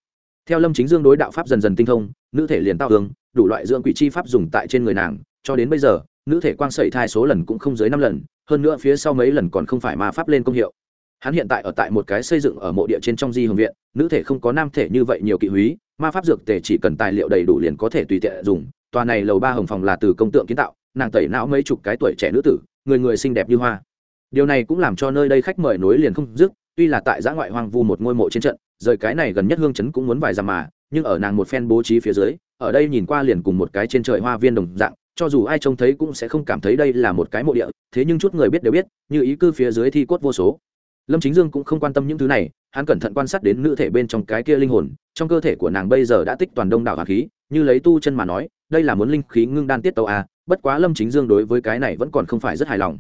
Theo lâm chính dương đối đạo pháp dần dần tinh thông, nữ thể liền tao hướng đủ loại dưỡng quỷ chi pháp dùng tại trên người nàng, cho đến bây giờ, nữ thể quang sẩy thai số lần cũng không dưới năm lần, hơn nữa phía sau mấy lần còn không phải ma pháp lên công hiệu. Hắn hiện tại ở tại một cái xây dựng ở mộ địa trên trong di hồng viện, nữ thể không có nam thể như vậy nhiều kỵ húy, ma pháp dược tề chỉ cần tài liệu đầy đủ liền có thể tùy tiện dùng, tòa này lầu ba hồng phòng là từ công tượng kiến tạo, nàng tẩy não mấy chục cái tuổi trẻ nữ tử, người người xinh đẹp như hoa điều này cũng làm cho nơi đây khách mời nối liền không dứt, tuy là tại giã ngoại hoang vu một ngôi mộ trên trận, rời cái này gần nhất hương chấn cũng muốn vài dặm mà, nhưng ở nàng một phen bố trí phía dưới, ở đây nhìn qua liền cùng một cái trên trời hoa viên đồng dạng, cho dù ai trông thấy cũng sẽ không cảm thấy đây là một cái mộ địa, thế nhưng chút người biết đều biết, như ý cư phía dưới thi cốt vô số. Lâm chính dương cũng không quan tâm những thứ này, hắn cẩn thận quan sát đến nữ thể bên trong cái kia linh hồn, trong cơ thể của nàng bây giờ đã tích toàn đông đảo hà khí, như lấy tu chân mà nói, đây là muốn linh khí ngưng đan tiết tàu a à, bất quá lâm chính dương đối với cái này vẫn còn không phải rất hài lòng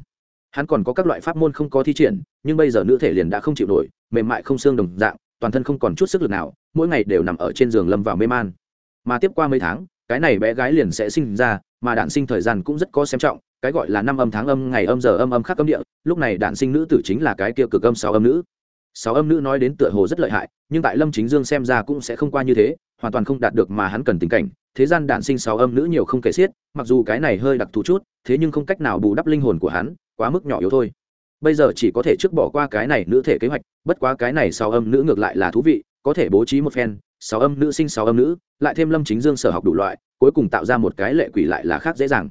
hắn còn có các loại pháp môn không có thi triển, nhưng bây giờ nữ thể liền đã không chịu nổi, mềm mại không xương đồng dạng, toàn thân không còn chút sức lực nào, mỗi ngày đều nằm ở trên giường lâm vào mê man. Mà tiếp qua mấy tháng, cái này bé gái liền sẽ sinh ra, mà đạn sinh thời gian cũng rất có xem trọng, cái gọi là năm âm tháng âm, ngày âm giờ âm âm khắc âm địa, lúc này đạn sinh nữ tử chính là cái kia cực âm sáu âm nữ. Sáu âm nữ nói đến tựa hồ rất lợi hại, nhưng tại lâm chính dương xem ra cũng sẽ không qua như thế, hoàn toàn không đạt được mà hắn cần tình cảnh thế gian đản sinh sáu âm nữ nhiều không kể xiết, mặc dù cái này hơi đặc thù chút, thế nhưng không cách nào bù đắp linh hồn của hắn, quá mức nhỏ yếu thôi. Bây giờ chỉ có thể trước bỏ qua cái này nữ thể kế hoạch, bất quá cái này sáu âm nữ ngược lại là thú vị, có thể bố trí một phen, sáu âm nữ sinh sáu âm nữ, lại thêm lâm chính dương sở học đủ loại, cuối cùng tạo ra một cái lệ quỷ lại là khác dễ dàng.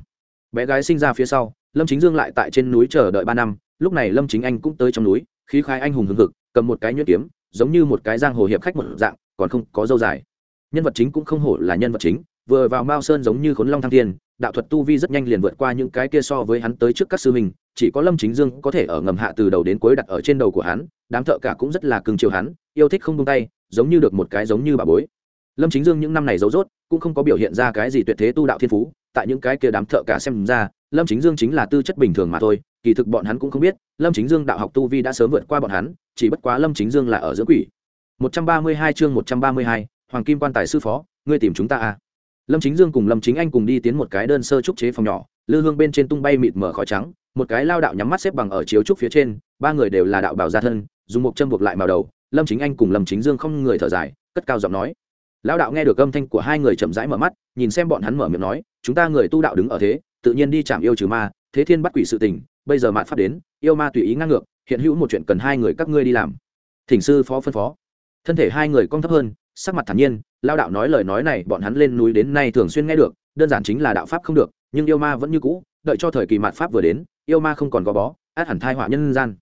Bé gái sinh ra phía sau, lâm chính dương lại tại trên núi chờ đợi ba năm, lúc này lâm chính anh cũng tới trong núi, khí khai anh hùng hưng hực, cầm một cái nhuyễn kiếm, giống như một cái giang hồ hiệp khách một dạng, còn không có dâu dài nhân vật chính cũng không hổ là nhân vật chính vừa vào mao sơn giống như khốn long thăng thiên đạo thuật tu vi rất nhanh liền vượt qua những cái kia so với hắn tới trước các sư mình chỉ có lâm chính dương có thể ở ngầm hạ từ đầu đến cuối đặt ở trên đầu của hắn đám thợ cả cũng rất là cưng chiều hắn yêu thích không tung tay giống như được một cái giống như bà bối. Lâm chính dương những năm này giấu rốt cũng không có biểu hiện ra cái gì tuyệt thế tu đạo thiên phú tại những cái kia đám thợ cả xem ra lâm chính dương chính là tư chất bình thường mà thôi kỳ thực bọn hắn cũng không biết lâm chính dương đạo học tu vi đã sớm vượt qua bọn hắn chỉ bất quá lâm chính dương là ở giữa quỷ. 132 chương 132, hoàng kim quan tài sư phó, ngươi tìm chúng ta à? Lâm chính dương cùng lâm chính anh cùng đi tiến một cái đơn sơ trúc chế phòng nhỏ, lư hương bên trên tung bay mịt mở khói trắng, một cái lao đạo nhắm mắt xếp bằng ở chiếu trúc phía trên, ba người đều là đạo bảo gia thân, dùng một chân buộc lại màu đầu. Lâm chính anh cùng lâm chính dương không người thở dài, cất cao giọng nói. Lão đạo nghe được âm thanh của hai người chậm rãi mở mắt, nhìn xem bọn hắn mở miệng nói, chúng ta người tu đạo đứng ở thế, tự nhiên đi chạm yêu trừ ma, thế thiên bắt quỷ sự tình, bây giờ mạn pháp đến, yêu ma tùy ý ngang ngược, hiện hữu một chuyện cần hai người các ngươi đi làm. Thỉnh sư phó phân phó thân thể hai người cong thấp hơn, sắc mặt thản nhiên lao đạo nói lời nói này, bọn hắn lên núi đến nay thường xuyên nghe được, đơn giản chính là đạo pháp không được, nhưng yêu ma vẫn như cũ, đợi cho thời kỳ mạt pháp vừa đến, yêu ma không còn gò bó, át hẳn thai họa nhân gian.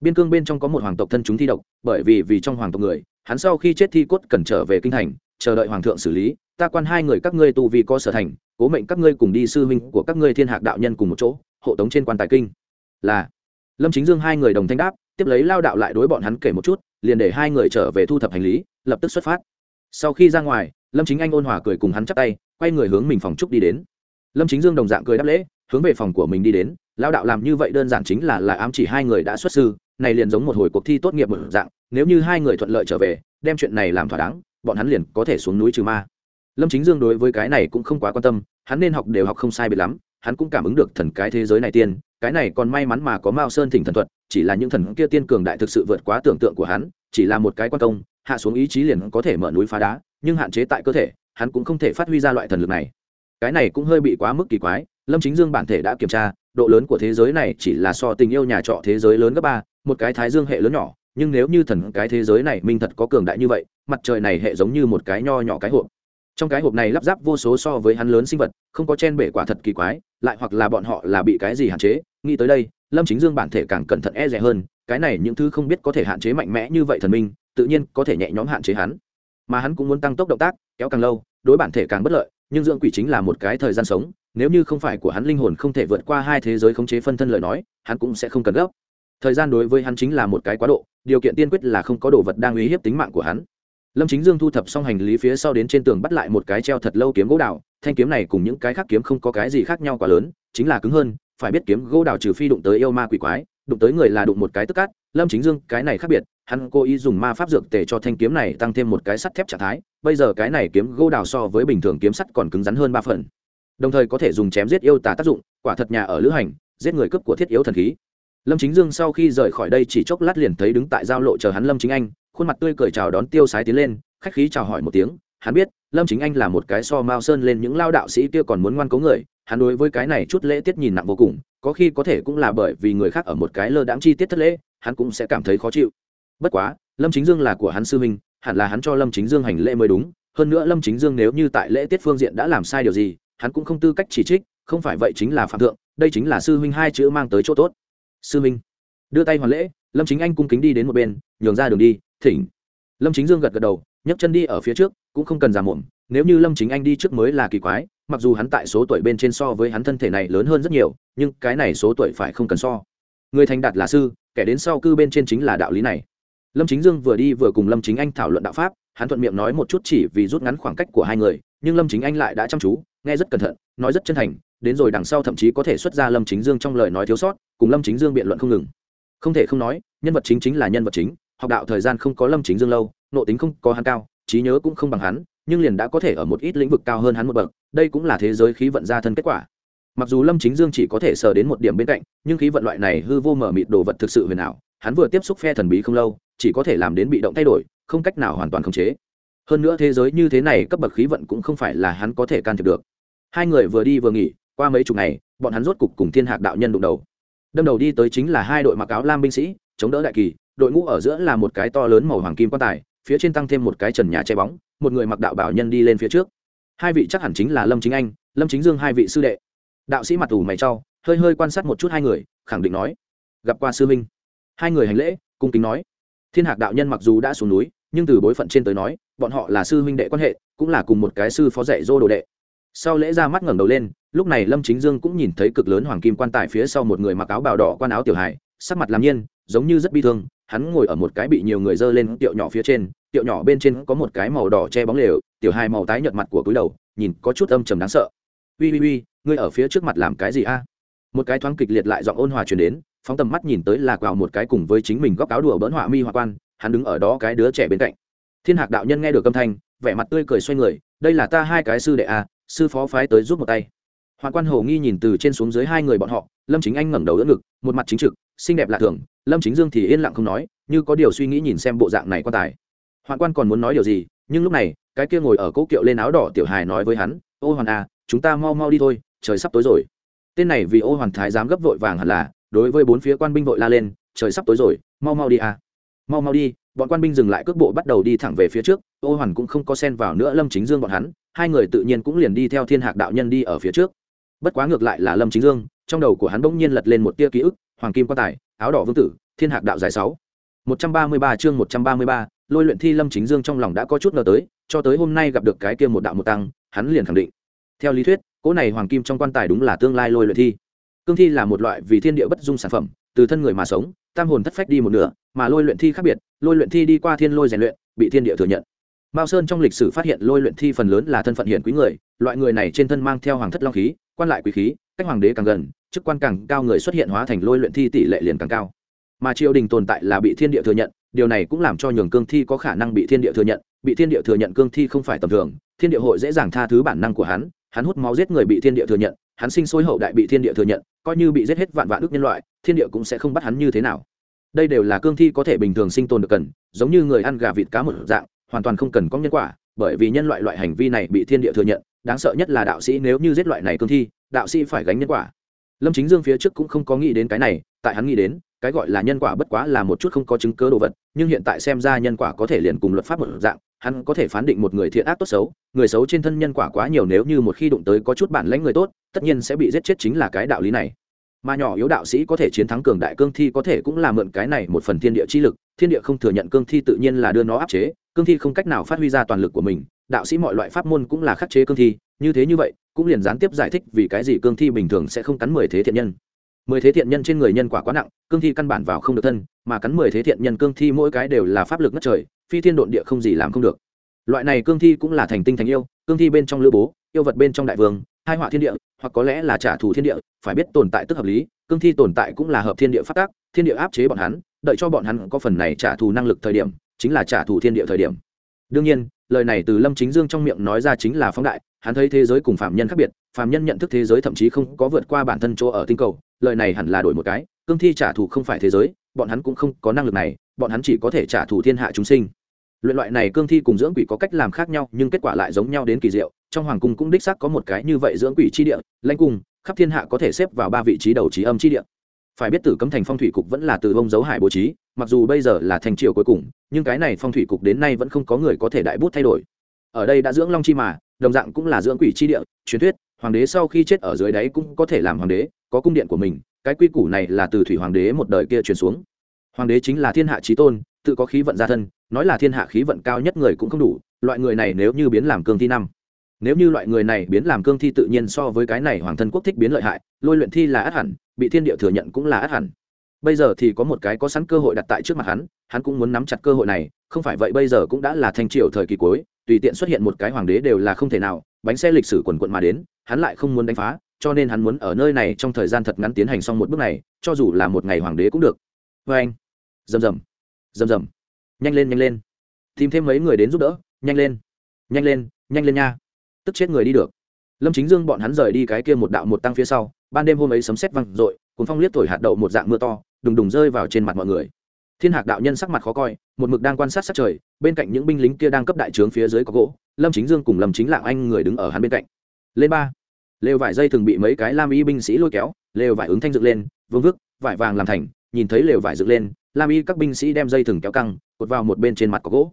Biên cương bên trong có một hoàng tộc thân chúng thi độc, bởi vì vì trong hoàng tộc người, hắn sau khi chết thi cốt cần trở về kinh thành, chờ đợi hoàng thượng xử lý, ta quan hai người các ngươi tu vì có sở thành, cố mệnh các ngươi cùng đi sư huynh của các ngươi thiên hạc đạo nhân cùng một chỗ, hộ tống trên quan tài kinh. Là, lâm chính dương hai người đồng thanh đáp tiếp lấy lao đạo lại đối bọn hắn kể một chút, liền để hai người trở về thu thập hành lý, lập tức xuất phát. Sau khi ra ngoài, lâm chính anh ôn hòa cười cùng hắn chắp tay, quay người hướng mình phòng trúc đi đến. Lâm chính dương đồng dạng cười đáp lễ, hướng về phòng của mình đi đến. Lao đạo làm như vậy đơn giản chính là là ám chỉ hai người đã xuất sư, này liền giống một hồi cuộc thi tốt nghiệp một dạng, nếu như hai người thuận lợi trở về, đem chuyện này làm thỏa đáng, bọn hắn liền có thể xuống núi trừ ma. Lâm chính dương đối với cái này cũng không quá quan tâm, hắn nên học đều học không sai biệt lắm, hắn cũng cảm ứng được thần cái thế giới này tiên, cái này còn may mắn mà có mao sơn thỉnh thần thuật chỉ là những thần kia tiên cường đại thực sự vượt quá tưởng tượng của hắn, chỉ là một cái quan công, hạ xuống ý chí liền có thể mở núi phá đá, nhưng hạn chế tại cơ thể, hắn cũng không thể phát huy ra loại thần lực này. Cái này cũng hơi bị quá mức kỳ quái, lâm chính dương bản thể đã kiểm tra, độ lớn của thế giới này chỉ là so tình yêu nhà trọ thế giới lớn gấp ba, một cái thái dương hệ lớn nhỏ, nhưng nếu như thần cái thế giới này minh thật có cường đại như vậy, mặt trời này hệ giống như một cái nho nhỏ cái hộp. Trong cái hộp này lắp ráp vô số so với hắn lớn sinh vật, không có chen bể quả thật kỳ quái, lại hoặc là bọn họ là bị cái gì hạn chế, nghĩ tới đây lâm chính dương bản thể càng cẩn thận e rẻ hơn, cái này những thứ không biết có thể hạn chế mạnh mẽ như vậy thần minh, tự nhiên có thể nhẹ nhõm hạn chế hắn. Mà hắn cũng muốn tăng tốc động tác, kéo càng lâu, đối bản thể càng bất lợi, nhưng dưỡng quỷ chính là một cái thời gian sống, nếu như không phải của hắn linh hồn không thể vượt qua hai thế giới khống chế phân thân lời nói, hắn cũng sẽ không cần gấp. Thời gian đối với hắn chính là một cái quá độ, điều kiện tiên quyết là không có đồ vật đang uy hiếp tính mạng của hắn. Lâm chính dương thu thập xong hành lý phía sau đến trên tường bắt lại một cái treo thật lâu kiếm gỗ đào, thanh kiếm này cùng những cái khác kiếm không có cái gì khác nhau quá lớn, chính là cứng hơn phải biết kiếm gỗ đào trừ phi đụng tới yêu ma quỷ quái, đụng tới người là đụng một cái tức cát, lâm chính dương, cái này khác biệt, hắn cố ý dùng ma pháp dược tề cho thanh kiếm này tăng thêm một cái sắt thép trạng thái, bây giờ cái này kiếm gỗ đào so với bình thường kiếm sắt còn cứng rắn hơn ba phần. Đồng thời có thể dùng chém giết yêu tả tác dụng, quả thật nhà ở lữ hành, giết người cướp của thiết yếu thần khí. Lâm chính dương sau khi rời khỏi đây chỉ chốc lát liền thấy đứng tại giao lộ chờ hắn lâm chính anh, khuôn mặt tươi cười chào đón tiêu sái tiến lên, khách khí chào hỏi một tiếng hắn biết, lâm chính anh là một cái so mao sơn lên những lao đạo sĩ kia còn muốn ngoan cố người, hắn đối với cái này chút lễ tiết nhìn nặng vô cùng, có khi có thể cũng là bởi vì người khác ở một cái lơ đãng chi tiết thất lễ, hắn cũng sẽ cảm thấy khó chịu. Bất quá, lâm chính dương là của hắn sư huynh, hẳn là hắn cho lâm chính dương hành lễ mới đúng, hơn nữa lâm chính dương nếu như tại lễ tiết phương diện đã làm sai điều gì, hắn cũng không tư cách chỉ trích, không phải vậy chính là phạm thượng, đây chính là sư huynh hai chữ mang tới chỗ tốt. Sư huynh, đưa tay hoàn lễ, lâm chính anh cung kính đi đến một bên, nhường ra đường đi, thỉnh. Lâm chính dương gật gật đầu nhấc chân đi ở phía trước, cũng không cần giả muộn nếu như lâm chính anh đi trước mới là kỳ quái, mặc dù hắn tại số tuổi bên trên so với hắn thân thể này lớn hơn rất nhiều, nhưng cái này số tuổi phải không cần so. Người thành đạt là sư, kẻ đến sau cư bên trên chính là đạo lý này. Lâm chính dương vừa đi vừa cùng lâm chính anh thảo luận đạo pháp, hắn thuận miệng nói một chút chỉ vì rút ngắn khoảng cách của hai người, nhưng lâm chính anh lại đã chăm chú, nghe rất cẩn thận, nói rất chân thành, đến rồi đằng sau thậm chí có thể xuất ra lâm chính dương trong lời nói thiếu sót, cùng lâm chính dương biện luận không ngừng. Không thể không nói, nhân vật chính chính là nhân vật chính, học đạo thời gian không có lâm chính dương lâu nộ tính không có hắn cao, trí nhớ cũng không bằng hắn, nhưng liền đã có thể ở một ít lĩnh vực cao hơn hắn một bậc, đây cũng là thế giới khí vận gia thân kết quả. Mặc dù lâm chính dương chỉ có thể sờ đến một điểm bên cạnh, nhưng khí vận loại này hư vô mở mịt đồ vật thực sự huyền ảo, hắn vừa tiếp xúc phe thần bí không lâu, chỉ có thể làm đến bị động thay đổi, không cách nào hoàn toàn khống chế. Hơn nữa thế giới như thế này cấp bậc khí vận cũng không phải là hắn có thể can thiệp được. Hai người vừa đi vừa nghỉ, qua mấy chục ngày, bọn hắn rốt cục cùng thiên hạc đạo nhân đụng đầu. Đâm đầu đi tới chính là hai đội mặc áo lam binh sĩ, chống đỡ đại kỳ, đội ngũ ở giữa là một cái to lớn màu hoàng kim quan tài phía trên tăng thêm một cái trần nhà che bóng một người mặc đạo bảo nhân đi lên phía trước. Hai vị chắc hẳn chính là lâm chính anh lâm chính dương hai vị sư đệ. Đạo sĩ mặt ủ mày trau hơi hơi quan sát một chút hai người khẳng định nói gặp qua sư minh hai người hành lễ cung kính nói. Thiên hạc đạo nhân mặc dù đã xuống núi nhưng từ bối phận trên tới nói bọn họ là sư huynh đệ quan hệ cũng là cùng một cái sư phó dạy dô đồ đệ. Sau lễ ra mắt ngẩng đầu lên lúc này lâm chính dương cũng nhìn thấy cực lớn hoàng kim quan tài phía sau một người mặc áo bào đỏ quan áo tiểu hải, sắc mặt làm nhiên giống như rất bi thương hắn ngồi ở một cái bị nhiều người dơ lên tiệu nhỏ phía trên, tiệu nhỏ bên trên có một cái màu đỏ che bóng lều, tiểu hai màu tái nhợt mặt của cúi đầu, nhìn có chút âm trầm đáng sợ. Ui ui ui ngươi ở phía trước mặt làm cái gì a? Một cái thoáng kịch liệt lại giọng ôn hòa truyền đến, phóng tầm mắt nhìn tới là quào một cái cùng với chính mình góc áo đùa bỡn họa mi hoa quan, hắn đứng ở đó cái đứa trẻ bên cạnh. Thiên hạc đạo nhân nghe được âm thanh, vẻ mặt tươi cười xoay người, đây là ta hai cái sư đệ a, sư phó phái tới giúp một tay. Hoàng quan hồ nghi nhìn từ trên xuống dưới hai người bọn họ, lâm chính anh ngẩng đầu đỡ ngực, một mặt chính trực, xinh đẹp lạ thường lâm chính dương thì yên lặng không nói, như có điều suy nghĩ nhìn xem bộ dạng này quan tài. Hoàng quan còn muốn nói điều gì, nhưng lúc này, cái kia ngồi ở cỗ kiệu lên áo đỏ tiểu hài nói với hắn, ô hoàn à chúng ta mau mau đi thôi, trời sắp tối rồi. Tên này vì ô hoàn thái dám gấp vội vàng hẳn là, đối với bốn phía quan binh vội la lên, trời sắp tối rồi, mau mau đi à. Mau mau đi. Bọn quan binh dừng lại cước bộ bắt đầu đi thẳng về phía trước, ô hoàn cũng không có xen vào nữa lâm chính dương bọn hắn, hai người tự nhiên cũng liền đi theo thiên hạc đạo nhân đi ở phía trước. Bất quá ngược lại là lâm chính dương, trong đầu của hắn bỗng nhiên lật lên một tia ký ức hoàng kim quan tài, áo đỏ vương tử, thiên hạc đạo giải sáu. Một trăm ba mươi ba chương một trăm ba mươi ba, lôi luyện thi lâm chính dương trong lòng đã có chút ngờ tới, cho tới hôm nay gặp được cái kia một đạo một tăng, hắn liền khẳng định. Theo lý thuyết, cỗ này hoàng kim trong quan tài đúng là tương lai lôi luyện thi. Cương thi là một loại vì thiên địa bất dung sản phẩm, từ thân người mà sống, tam hồn thất phách đi một nửa, mà lôi luyện thi khác biệt, lôi luyện thi đi qua thiên lôi rèn luyện, bị thiên địa thừa nhận. Mao sơn trong lịch sử phát hiện lôi luyện thi phần lớn là thân phận hiển quý người, loại người này trên thân mang theo hoàng thất long khí, quan lại quý khí, cách hoàng đế càng gần chức quan càng cao người xuất hiện hóa thành lôi luyện thi tỷ lệ liền càng cao. Mà triều đình tồn tại là bị thiên địa thừa nhận, điều này cũng làm cho nhường cương thi có khả năng bị thiên địa thừa nhận, bị thiên địa thừa nhận cương thi không phải tầm thường, thiên địa hội dễ dàng tha thứ bản năng của hắn hắn hút máu giết người bị thiên địa thừa nhận, hắn sinh sôi hậu đại bị thiên địa thừa nhận, coi như bị giết hết vạn vạn ước nhân loại, thiên địa cũng sẽ không bắt hắn như thế nào. Đây đều là cương thi có thể bình thường sinh tồn được cần, giống như người ăn gà vịt cá một dạng, hoàn toàn không cần có nhân quả, bởi vì nhân loại loại hành vi này bị thiên địa thừa nhận, đáng sợ nhất là đạo sĩ nếu như giết loại này cương thi, đạo sĩ phải gánh nhân quả lâm chính dương phía trước cũng không có nghĩ đến cái này, tại hắn nghĩ đến, cái gọi là nhân quả bất quá là một chút không có chứng cớ đồ vật, nhưng hiện tại xem ra nhân quả có thể liền cùng luật pháp một dạng, hắn có thể phán định một người thiện ác tốt xấu, người xấu trên thân nhân quả quá nhiều nếu như một khi đụng tới có chút bản lãnh người tốt, tất nhiên sẽ bị giết chết chính là cái đạo lý này. Mà nhỏ yếu đạo sĩ có thể chiến thắng cường đại cương thi có thể cũng là mượn cái này một phần thiên địa chi lực, thiên địa không thừa nhận cương thi tự nhiên là đưa nó áp chế, cương thi không cách nào phát huy ra toàn lực của mình, đạo sĩ mọi loại pháp môn cũng là khắc chế cương thi như thế như vậy, cũng liền gián tiếp giải thích vì cái gì cương thi bình thường sẽ không cắn mười thế thiện nhân. Mười thế thiện nhân trên người nhân quả quá nặng, cương thi căn bản vào không được thân, mà cắn mười thế thiện nhân cương thi mỗi cái đều là pháp lực ngất trời, phi thiên độn địa không gì làm không được. Loại này cương thi cũng là thành tinh thành yêu, cương thi bên trong lữ bố, yêu vật bên trong đại vương, hai họa thiên địa, hoặc có lẽ là trả thù thiên địa, phải biết tồn tại tức hợp lý, cương thi tồn tại cũng là hợp thiên địa phát tác, thiên địa áp chế bọn hắn, đợi cho bọn hắn có phần này trả thù năng lực thời điểm, chính là trả thù thiên địa thời điểm. Đương nhiên, lời này từ lâm chính dương trong miệng nói ra chính là phóng đại hắn thấy thế giới cùng phạm nhân khác biệt, phạm nhân nhận thức thế giới thậm chí không có vượt qua bản thân chỗ ở tinh cầu, lời này hẳn là đổi một cái, cương thi trả thù không phải thế giới, bọn hắn cũng không có năng lực này, bọn hắn chỉ có thể trả thù thiên hạ chúng sinh. Luyện loại này cương thi cùng dưỡng quỷ có cách làm khác nhau, nhưng kết quả lại giống nhau đến kỳ diệu, trong hoàng cung cũng đích xác có một cái như vậy dưỡng quỷ chi địa, lãnh cung, khắp thiên hạ có thể xếp vào ba vị trí đầu trí âm chi địa. Phải biết tử cấm thành phong thủy cục vẫn là từ bông dấu hải bố trí, mặc dù bây giờ là thành triều cuối cùng, nhưng cái này phong thủy cục đến nay vẫn không có người có thể đại bút thay đổi. Ở đây đã dưỡng long chi mà đồng dạng cũng là dưỡng quỷ chi địa, truyền thuyết, hoàng đế sau khi chết ở dưới đáy cũng có thể làm hoàng đế, có cung điện của mình, cái quy củ này là từ thủy hoàng đế một đời kia truyền xuống. Hoàng đế chính là thiên hạ trí tôn, tự có khí vận gia thân, nói là thiên hạ khí vận cao nhất người cũng không đủ, loại người này nếu như biến làm cương thi năm, nếu như loại người này biến làm cương thi tự nhiên so với cái này hoàng thân quốc thích biến lợi hại, lôi luyện thi là át hẳn, bị thiên địa thừa nhận cũng là át hẳn. Bây giờ thì có một cái có sẵn cơ hội đặt tại trước mặt hắn hắn cũng muốn nắm chặt cơ hội này, không phải vậy bây giờ cũng đã là thanh triều thời kỳ cuối tùy tiện xuất hiện một cái hoàng đế đều là không thể nào, bánh xe lịch sử quần quận mà đến, hắn lại không muốn đánh phá, cho nên hắn muốn ở nơi này trong thời gian thật ngắn tiến hành xong một bước này, cho dù là một ngày hoàng đế cũng được. Vê anh, rầm rầm rầm rầm, nhanh lên nhanh lên. Tìm thêm mấy người đến giúp đỡ, nhanh lên nhanh lên nhanh lên nha. Tức chết người đi được. Lâm chính dương bọn hắn rời đi cái kia một đạo một tăng phía sau, ban đêm hôm ấy sấm sét văng r ộ i cuốn phong liếc thổi hạt đậu một dạng mưa to, đùng đùng rơi vào trên mặt mọi người thiên hạc đạo nhân sắc mặt khó coi, một mực đang quan sát sát trời, bên cạnh những binh lính kia đang cấp đại trướng phía dưới có gỗ, lâm chính dương cùng lâm chính lạng anh người đứng ở hắn bên cạnh. Lên ba. Lều vải dây thường bị mấy cái lam y binh sĩ lôi kéo, lều vải ứng thanh dựng lên, vương vức, vải vàng làm thành, nhìn thấy lều vải dựng lên, lam y các binh sĩ đem dây thừng kéo căng, cột vào một bên trên mặt có gỗ.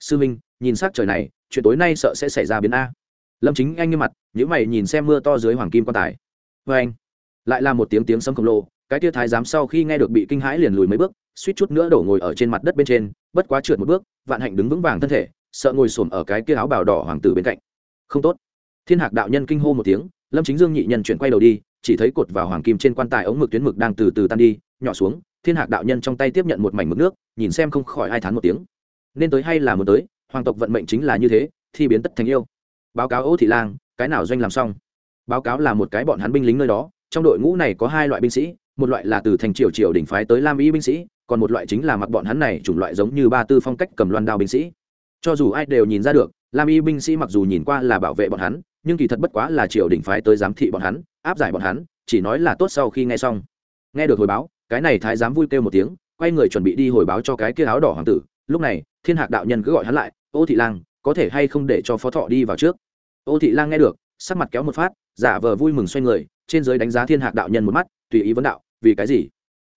Sư minh, nhìn s trời này, chuyện tối nay sợ sẽ xảy ra biến a. Lâm chính anh như mặt nhữ mày nhìn xem mưa to dưới hoàng kim quan tài. Vê anh lại là một tiếng tiếng sấm khổng lồ cái tia thái giám sau khi nghe được bị kinh hãi liền lùi mấy bước, suýt chút nữa đổ ngồi ở trên mặt đất bên trên, bất quá trượt một bước, vạn hạnh đứng vững vàng thân thể, sợ ngồi xổm ở cái kia áo bào đỏ hoàng tử bên cạnh. Không tốt. Thiên hạc đạo nhân kinh hô một tiếng, lâm chính dương nhị nhân chuyển quay đầu đi, chỉ thấy cột vào hoàng kim trên quan tài ống mực tuyến mực đang từ từ tan đi, nhỏ xuống, thiên hạc đạo nhân trong tay tiếp nhận một mảnh mực nước, nhìn xem không khỏi ai thán một tiếng. Nên tới hay là muốn tới, hoàng tộc vận mệnh chính là như thế, thi biến tất thành yêu. Báo cáo ô thị lang, cái nào doanh làm xong? Báo cáo là một cái bọn hắn binh lính nơi đó, trong đội ngũ này có hai loại binh sĩ một loại là từ thành triều triều đỉnh phái tới lam y binh sĩ, còn một loại chính là mặc bọn hắn này chủng loại giống như ba tư phong cách cầm loan đao binh sĩ. Cho dù ai đều nhìn ra được, lam y binh sĩ mặc dù nhìn qua là bảo vệ bọn hắn, nhưng kỳ thật bất quá là triều đỉnh phái tới giám thị bọn hắn, áp giải bọn hắn, chỉ nói là tốt sau khi nghe xong. Nghe được hồi báo, cái này thái giám vui kêu một tiếng, quay người chuẩn bị đi hồi báo cho cái kia áo đỏ hoàng tử. Lúc này, thiên hạc đạo nhân cứ gọi hắn lại, ô thị lang, có thể hay không để cho phó thọ đi vào trước? Ô thị lang nghe được, sắc mặt kéo một phát, giả vờ vui mừng xoay người, trên giới đánh giá thiên hạc đạo nhân một mắt, tùy ý vấn đạo vì cái gì?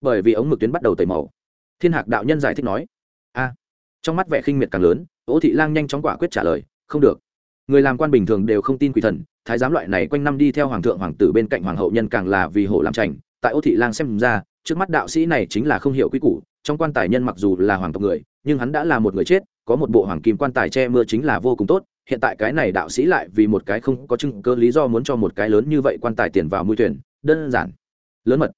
Bởi vì ống mực tuyến bắt đầu tẩy màu. Thiên hạc đạo nhân giải thích nói. A. Trong mắt vẻ khinh miệt càng lớn, ô thị lang nhanh chóng quả quyết trả lời, không được. Người làm quan bình thường đều không tin quỷ thần, thái giám loại này quanh năm đi theo hoàng thượng, hoàng tử bên cạnh hoàng hậu nhân càng là vì hổ làm trành tại ô thị lang xem ra, trước mắt đạo sĩ này chính là không hiểu quy củ, trong quan tài nhân mặc dù là hoàng tộc người, nhưng hắn đã là một người chết, có một bộ hoàng kim quan tài che mưa chính là vô cùng tốt, hiện tại cái này đạo sĩ lại vì một cái không có chứng cơ lý do muốn cho một cái lớn như vậy quan tài tiền vào mũi thuyền, đơn giản, lớn mật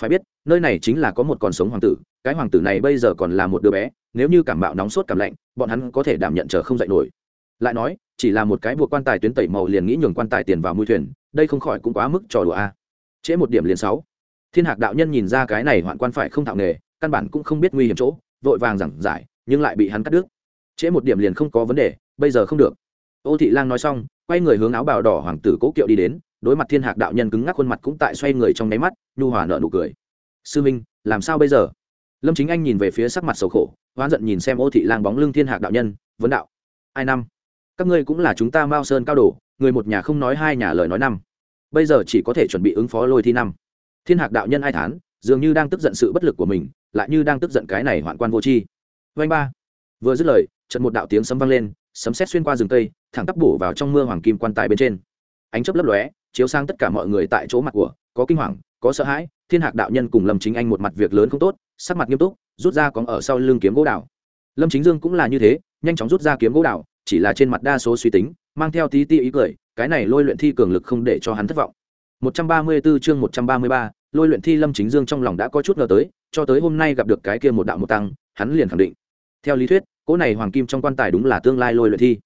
phải biết, nơi này chính là có một con sống hoàng tử, cái hoàng tử này bây giờ còn là một đứa bé, nếu như cảm bạo nóng sốt cảm lạnh, bọn hắn có thể đảm nhận chờ không dạy nổi. Lại nói, chỉ là một cái buộc quan tài tuyến tẩy màu liền nghĩ nhường quan tài tiền vào mũi thuyền, đây không khỏi cũng quá mức trò đùa a. Trễ một điểm liền sáu. Thiên hạc đạo nhân nhìn ra cái này hoạn quan phải không thạo nghề, căn bản cũng không biết nguy hiểm chỗ, vội vàng giảng giải, nhưng lại bị hắn cắt đứt. Trễ một điểm liền không có vấn đề, bây giờ không được. Ô thị lang nói xong, quay người hướng áo bào đỏ hoàng tử cố kiệu đi đến đối mặt thiên hạc đạo nhân cứng ngắc khuôn mặt cũng tại xoay người trong nháy mắt, nhu hòa nợ nụ cười. Sư minh, làm sao bây giờ? Lâm chính anh nhìn về phía sắc mặt sầu khổ oán giận nhìn xem ô thị lang bóng lưng thiên hạc đạo nhân, vấn đạo, ai năm? Các ngươi cũng là chúng ta mao sơn cao đồ, người một nhà không nói hai nhà lời nói năm. Bây giờ chỉ có thể chuẩn bị ứng phó lôi thi năm. Thiên hạc đạo nhân ai thán, dường như đang tức giận sự bất lực của mình, lại như đang tức giận cái này hoạn quan vô tri. Vanh ba. Vừa dứt lời trận một đạo tiếng sấm vang lên, sấm sét xuyên qua rừng cây, thẳng tắp bổ vào trong mưa hoàng kim quan tài bên trên. Ánh chớp lấp lóe chiếu sang tất cả mọi người tại chỗ mặt của có kinh hoàng có sợ hãi thiên hạc đạo nhân cùng lâm chính anh một mặt việc lớn không tốt sắc mặt nghiêm túc rút ra còn ở sau lưng kiếm gỗ đào. Lâm chính dương cũng là như thế nhanh chóng rút ra kiếm gỗ đào chỉ là trên mặt đa số suy tính mang theo tí ti ý cười cái này lôi luyện thi cường lực không để cho hắn thất vọng. 134 chương 133, lôi luyện thi lâm chính dương trong lòng đã có chút ngờ tới cho tới hôm nay gặp được cái kia một đạo một tăng hắn liền khẳng định. Theo lý thuyết cỗ này hoàng kim trong quan tài đúng là tương lai lôi luyện thi.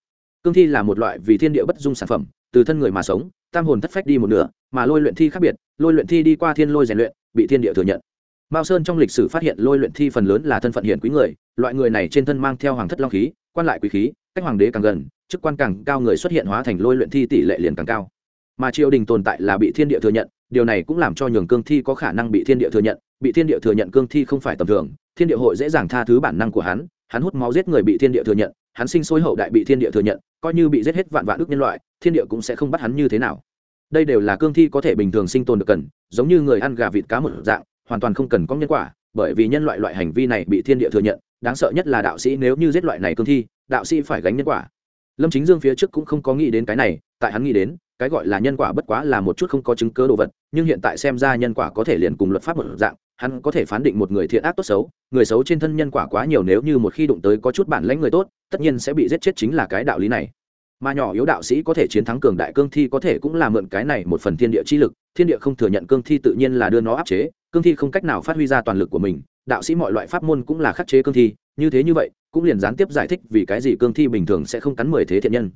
Cương thi là một loại vì thiên địa bất dung sản phẩm từ thân người mà sống tam hồn thất phách đi một nửa, mà lôi luyện thi khác biệt, lôi luyện thi đi qua thiên lôi rèn luyện, bị thiên địa thừa nhận. Mao sơn trong lịch sử phát hiện lôi luyện thi phần lớn là thân phận hiển quý người, loại người này trên thân mang theo hoàng thất long khí, quan lại quý khí, cách hoàng đế càng gần, chức quan càng cao người xuất hiện hóa thành lôi luyện thi tỷ lệ liền càng cao. Mà triều đình tồn tại là bị thiên địa thừa nhận, điều này cũng làm cho nhường cương thi có khả năng bị thiên địa thừa nhận, bị thiên địa thừa nhận cương thi không phải tầm thường, thiên địa hội dễ dàng tha thứ bản năng của hắn hắn hút máu giết người bị thiên địa thừa nhận, hắn sinh sôi hậu đại bị thiên địa thừa nhận, coi như bị giết hết vạn vạn ước nhân loại, thiên địa cũng sẽ không bắt hắn như thế nào. Đây đều là cương thi có thể bình thường sinh tồn được cần, giống như người ăn gà vịt cá một dạng, hoàn toàn không cần có nhân quả, bởi vì nhân loại loại hành vi này bị thiên địa thừa nhận, đáng sợ nhất là đạo sĩ nếu như giết loại này cương thi, đạo sĩ phải gánh nhân quả. Lâm chính dương phía trước cũng không có nghĩ đến cái này, tại hắn nghĩ đến, cái gọi là nhân quả bất quá là một chút không có chứng cớ đồ vật, nhưng hiện tại xem ra nhân quả có thể liền cùng luật pháp một dạng hắn có thể phán định một người thiện ác tốt xấu, người xấu trên thân nhân quả quá nhiều nếu như một khi đụng tới có chút bản lãnh người tốt, tất nhiên sẽ bị giết chết chính là cái đạo lý này. Mà nhỏ yếu đạo sĩ có thể chiến thắng cường đại cương thi có thể cũng là mượn cái này một phần thiên địa chi lực, thiên địa không thừa nhận cương thi tự nhiên là đưa nó áp chế, cương thi không cách nào phát huy ra toàn lực của mình, đạo sĩ mọi loại pháp môn cũng là khắc chế cương thi, như thế như vậy, cũng liền gián tiếp giải thích vì cái gì cương thi bình thường sẽ không cắn mười thế thiện nhân.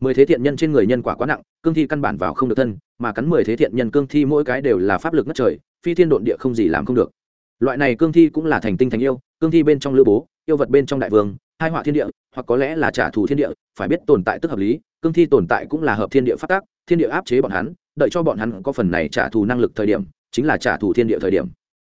Mười thế thiện nhân trên người nhân quả quá nặng, cương thi căn bản vào không được thân, mà cắn mười thế thiện nhân cương thi mỗi cái đều là pháp lực ngất trời phi thiên độn địa không gì làm không được. Loại này cương thi cũng là thành tinh thành yêu, cương thi bên trong lữ bố, yêu vật bên trong đại vương, hai họa thiên địa, hoặc có lẽ là trả thù thiên địa, phải biết tồn tại tức hợp lý, cương thi tồn tại cũng là hợp thiên địa phát tác, thiên địa áp chế bọn hắn, đợi cho bọn hắn có phần này trả thù năng lực thời điểm, chính là trả thù thiên địa thời điểm.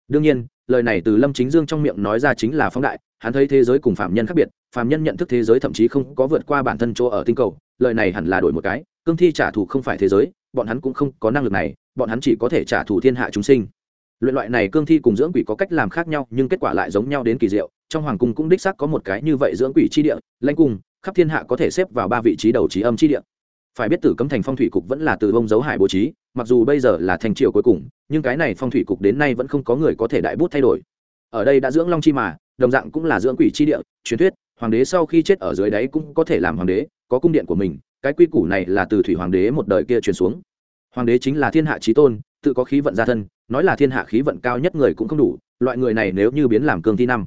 Đương nhiên, lời này từ lâm chính dương trong miệng nói ra chính là phóng đại, hắn thấy thế giới cùng phạm nhân khác biệt, phạm nhân nhận thức thế giới thậm chí không có vượt qua bản thân chỗ ở tinh cầu, lời này hẳn là đổi một cái, cương thi trả thù không phải thế giới, bọn hắn cũng không có năng lực này bọn hắn chỉ có thể trả thù thiên hạ chúng sinh. Luyện loại này cương thi cùng dưỡng quỷ có cách làm khác nhau, nhưng kết quả lại giống nhau đến kỳ diệu. Trong hoàng cung cũng đích xác có một cái như vậy dưỡng quỷ chi địa, lãnh cung, khắp thiên hạ có thể xếp vào ba vị trí đầu trí âm chi địa. Phải biết tử cấm thành phong thủy cục vẫn là từ bông dấu hải bố trí, mặc dù bây giờ là thành triều cuối cùng, nhưng cái này phong thủy cục đến nay vẫn không có người có thể đại bút thay đổi. Ở đây đã dưỡng long chi mà, đồng dạng cũng là dưỡng quỷ chi địa, truyền thuyết, hoàng đế sau khi chết ở dưới đáy cũng có thể làm hoàng đế, có cung điện của mình, cái quy củ này là từ thủy hoàng đế một đời kia truyền xuống hoàng đế chính là thiên hạ trí tôn, tự có khí vận gia thân, nói là thiên hạ khí vận cao nhất người cũng không đủ, loại người này nếu như biến làm cương thi năm.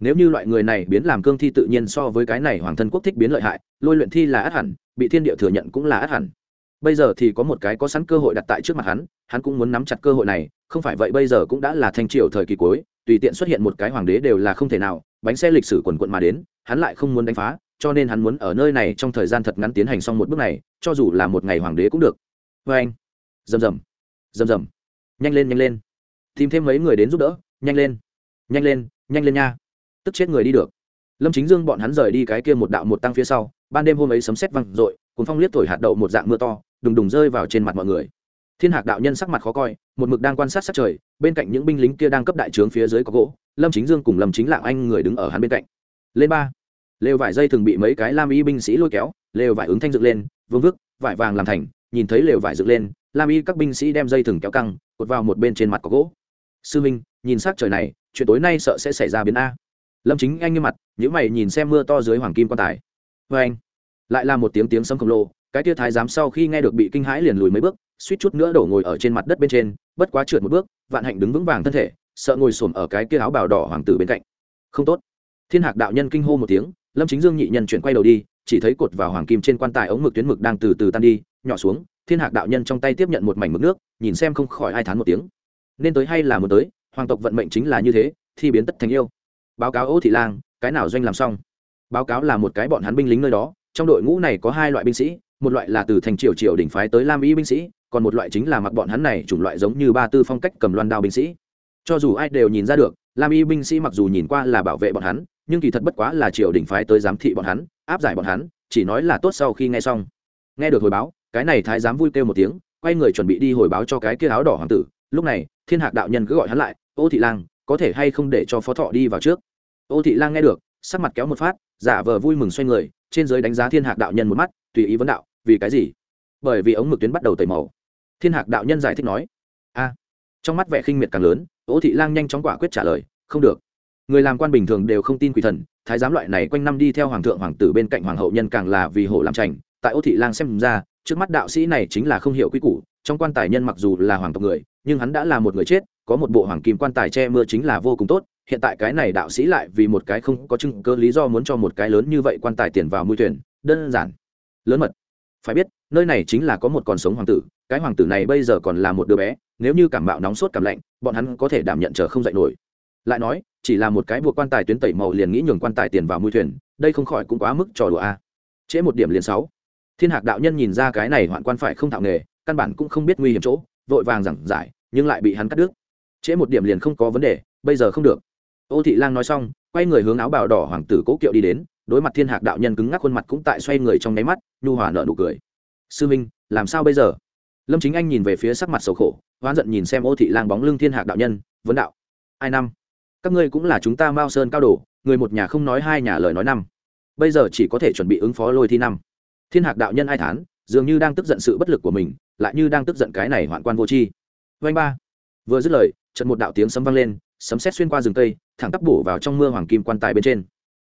Nếu như loại người này biến làm cương thi tự nhiên so với cái này hoàng thân quốc thích biến lợi hại, lôi luyện thi là át hẳn, bị thiên địa thừa nhận cũng là át hẳn. Bây giờ thì có một cái có sẵn cơ hội đặt tại trước mặt hắn hắn cũng muốn nắm chặt cơ hội này, không phải vậy bây giờ cũng đã là thanh triều thời kỳ cuối, tùy tiện xuất hiện một cái hoàng đế đều là không thể nào, bánh xe lịch sử quần quận mà đến, hắn lại không muốn đánh phá, cho nên hắn muốn ở nơi này trong thời gian thật ngắn tiến hành xong một bước này, cho dù là một ngày hoàng đế cũng được. Vê anh rầm rầm. Rầm rầm. Nhanh lên nhanh lên. Tìm thêm mấy người đến giúp đỡ. Nhanh lên. Nhanh lên nhanh lên nha. Tức chết người đi được. Lâm chính dương bọn hắn rời đi cái kia một đạo một tăng phía sau, ban đêm hôm ấy sấm sét văng r ộ i cùng phong liếc thổi hạt đậu một dạng mưa to, đùng đùng rơi vào trên mặt mọi người. Thiên hạc đạo nhân sắc mặt khó coi, một mực đang quan sát sát trời, bên cạnh những binh lính kia đang cấp đại trướng phía dưới có gỗ, lâm chính dương cùng lâm chính lạng anh người đứng ở hắn bên cạnh. Lên ba. Lều vải dây thường bị mấy cái lam y binh sĩ lôi kéo, lều vải ứng thanh dựng lên, vương vức, vải vàng làm thành, nhìn thấy lều vải dựng lên lam y các binh sĩ đem dây thừng kéo căng, cột vào một bên trên mặt có gỗ. Sư minh, nhìn s á c trời này, chuyện tối nay sợ sẽ xảy ra biến a. Lâm chính anh như mặt nhữ mày nhìn xem mưa to dưới hoàng kim quan tài. Vê anh. Lại là một tiếng tiếng sấm khổng lồ, cái tia thái giám sau khi nghe được bị kinh hãi liền lùi mấy bước, suýt chút nữa đổ ngồi ở trên mặt đất bên trên, bất quá trượt một bước, vạn hạnh đứng vững vàng thân thể, sợ ngồi xổm ở cái kia áo bào đỏ hoàng tử bên cạnh. Không tốt. Thiên hạc đạo nhân kinh hô một tiếng, lâm chính dương nhị nhân chuyển quay đầu đi, chỉ thấy cột vào hoàng kim trên quan tài ống mực tuyến mực đang từ từ tan đi, nhỏ xuống thiên hạc đạo nhân trong tay tiếp nhận một mảnh mực nước, nhìn xem không khỏi ai thán một tiếng. Nên tới hay là muốn tới, hoàng tộc vận mệnh chính là như thế, thi biến tất thành yêu. Báo cáo ô thị lang, cái nào doanh làm xong? Báo cáo là một cái bọn hắn binh lính nơi đó, trong đội ngũ này có hai loại binh sĩ, một loại là từ thành triều triều đỉnh phái tới lam y binh sĩ, còn một loại chính là mặc bọn hắn này chủng loại giống như ba tư phong cách cầm loan đao binh sĩ. Cho dù ai đều nhìn ra được, lam y binh sĩ mặc dù nhìn qua là bảo vệ bọn hắn, nhưng kỳ thật bất quá là triều đỉnh phái tới giám thị bọn hắn, áp giải bọn hắn, chỉ nói là tốt sau khi nghe xong. Nghe được hồi báo cái này thái giám vui kêu một tiếng, quay người chuẩn bị đi hồi báo cho cái kia áo đỏ hoàng tử. Lúc này, thiên hạc đạo nhân cứ gọi hắn lại, ô thị lang, có thể hay không để cho phó thọ đi vào trước? Ô thị lang nghe được, sắc mặt kéo một phát, giả vờ vui mừng xoay người, trên giới đánh giá thiên hạc đạo nhân một mắt, tùy ý vấn đạo, vì cái gì? Bởi vì ống mực tuyến bắt đầu tẩy màu. Thiên hạc đạo nhân giải thích nói. A. Trong mắt vẻ khinh miệt càng lớn, ô thị lang nhanh chóng quả quyết trả lời, không được. Người làm quan bình thường đều không tin quỷ thần, thái giám loại này quanh năm đi theo hoàng thượng, hoàng tử bên cạnh hoàng hậu nhân càng là vì hổ làm trành tại ô thị lang xem ra, trước mắt đạo sĩ này chính là không hiểu quy củ, trong quan tài nhân mặc dù là hoàng tộc người, nhưng hắn đã là một người chết, có một bộ hoàng kim quan tài che mưa chính là vô cùng tốt, hiện tại cái này đạo sĩ lại vì một cái không có chứng cơ lý do muốn cho một cái lớn như vậy quan tài tiền vào mũi thuyền, đơn giản, lớn mật. Phải biết, nơi này chính là có một con sống hoàng tử, cái hoàng tử này bây giờ còn là một đứa bé, nếu như cảm mạo nóng sốt cảm lạnh, bọn hắn có thể đảm nhận chờ không dậy nổi. Lại nói, chỉ là một cái buộc quan tài tuyến tẩy màu liền nghĩ nhường quan tài tiền vào mũi thuyền, đây không khỏi cũng quá mức trò đùa a. Trễ một điểm liền sáu thiên hạc đạo nhân nhìn ra cái này hoạn quan phải không thạo nghề, căn bản cũng không biết nguy hiểm chỗ, vội vàng giảng giải, nhưng lại bị hắn cắt đứt. Trễ một điểm liền không có vấn đề, bây giờ không được. Ô thị lang nói xong, quay người hướng áo bào đỏ hoàng tử cố kiệu đi đến, đối mặt thiên hạc đạo nhân cứng ngắc khuôn mặt cũng tại xoay người trong nháy mắt, nhu hòa nợ nụ cười. Sư minh, làm sao bây giờ? Lâm chính anh nhìn về phía sắc mặt sầu khổ, hoán giận nhìn xem ô thị lang bóng lưng thiên hạc đạo nhân, vấn đạo, ai năm? Các ngươi cũng là chúng ta mao sơn cao đồ, người một nhà không nói hai nhà lời nói năm. Bây giờ chỉ có thể chuẩn bị ứng phó lôi thi năm thiên hạc đạo nhân ai thán dường như đang tức giận sự bất lực của mình lại như đang tức giận cái này hoạn quan vô tri vanh ba. Vừa dứt lời trận một đạo tiếng sấm vang lên sấm sét xuyên qua rừng cây thẳng tắp bổ vào trong mưa hoàng kim quan tài bên trên.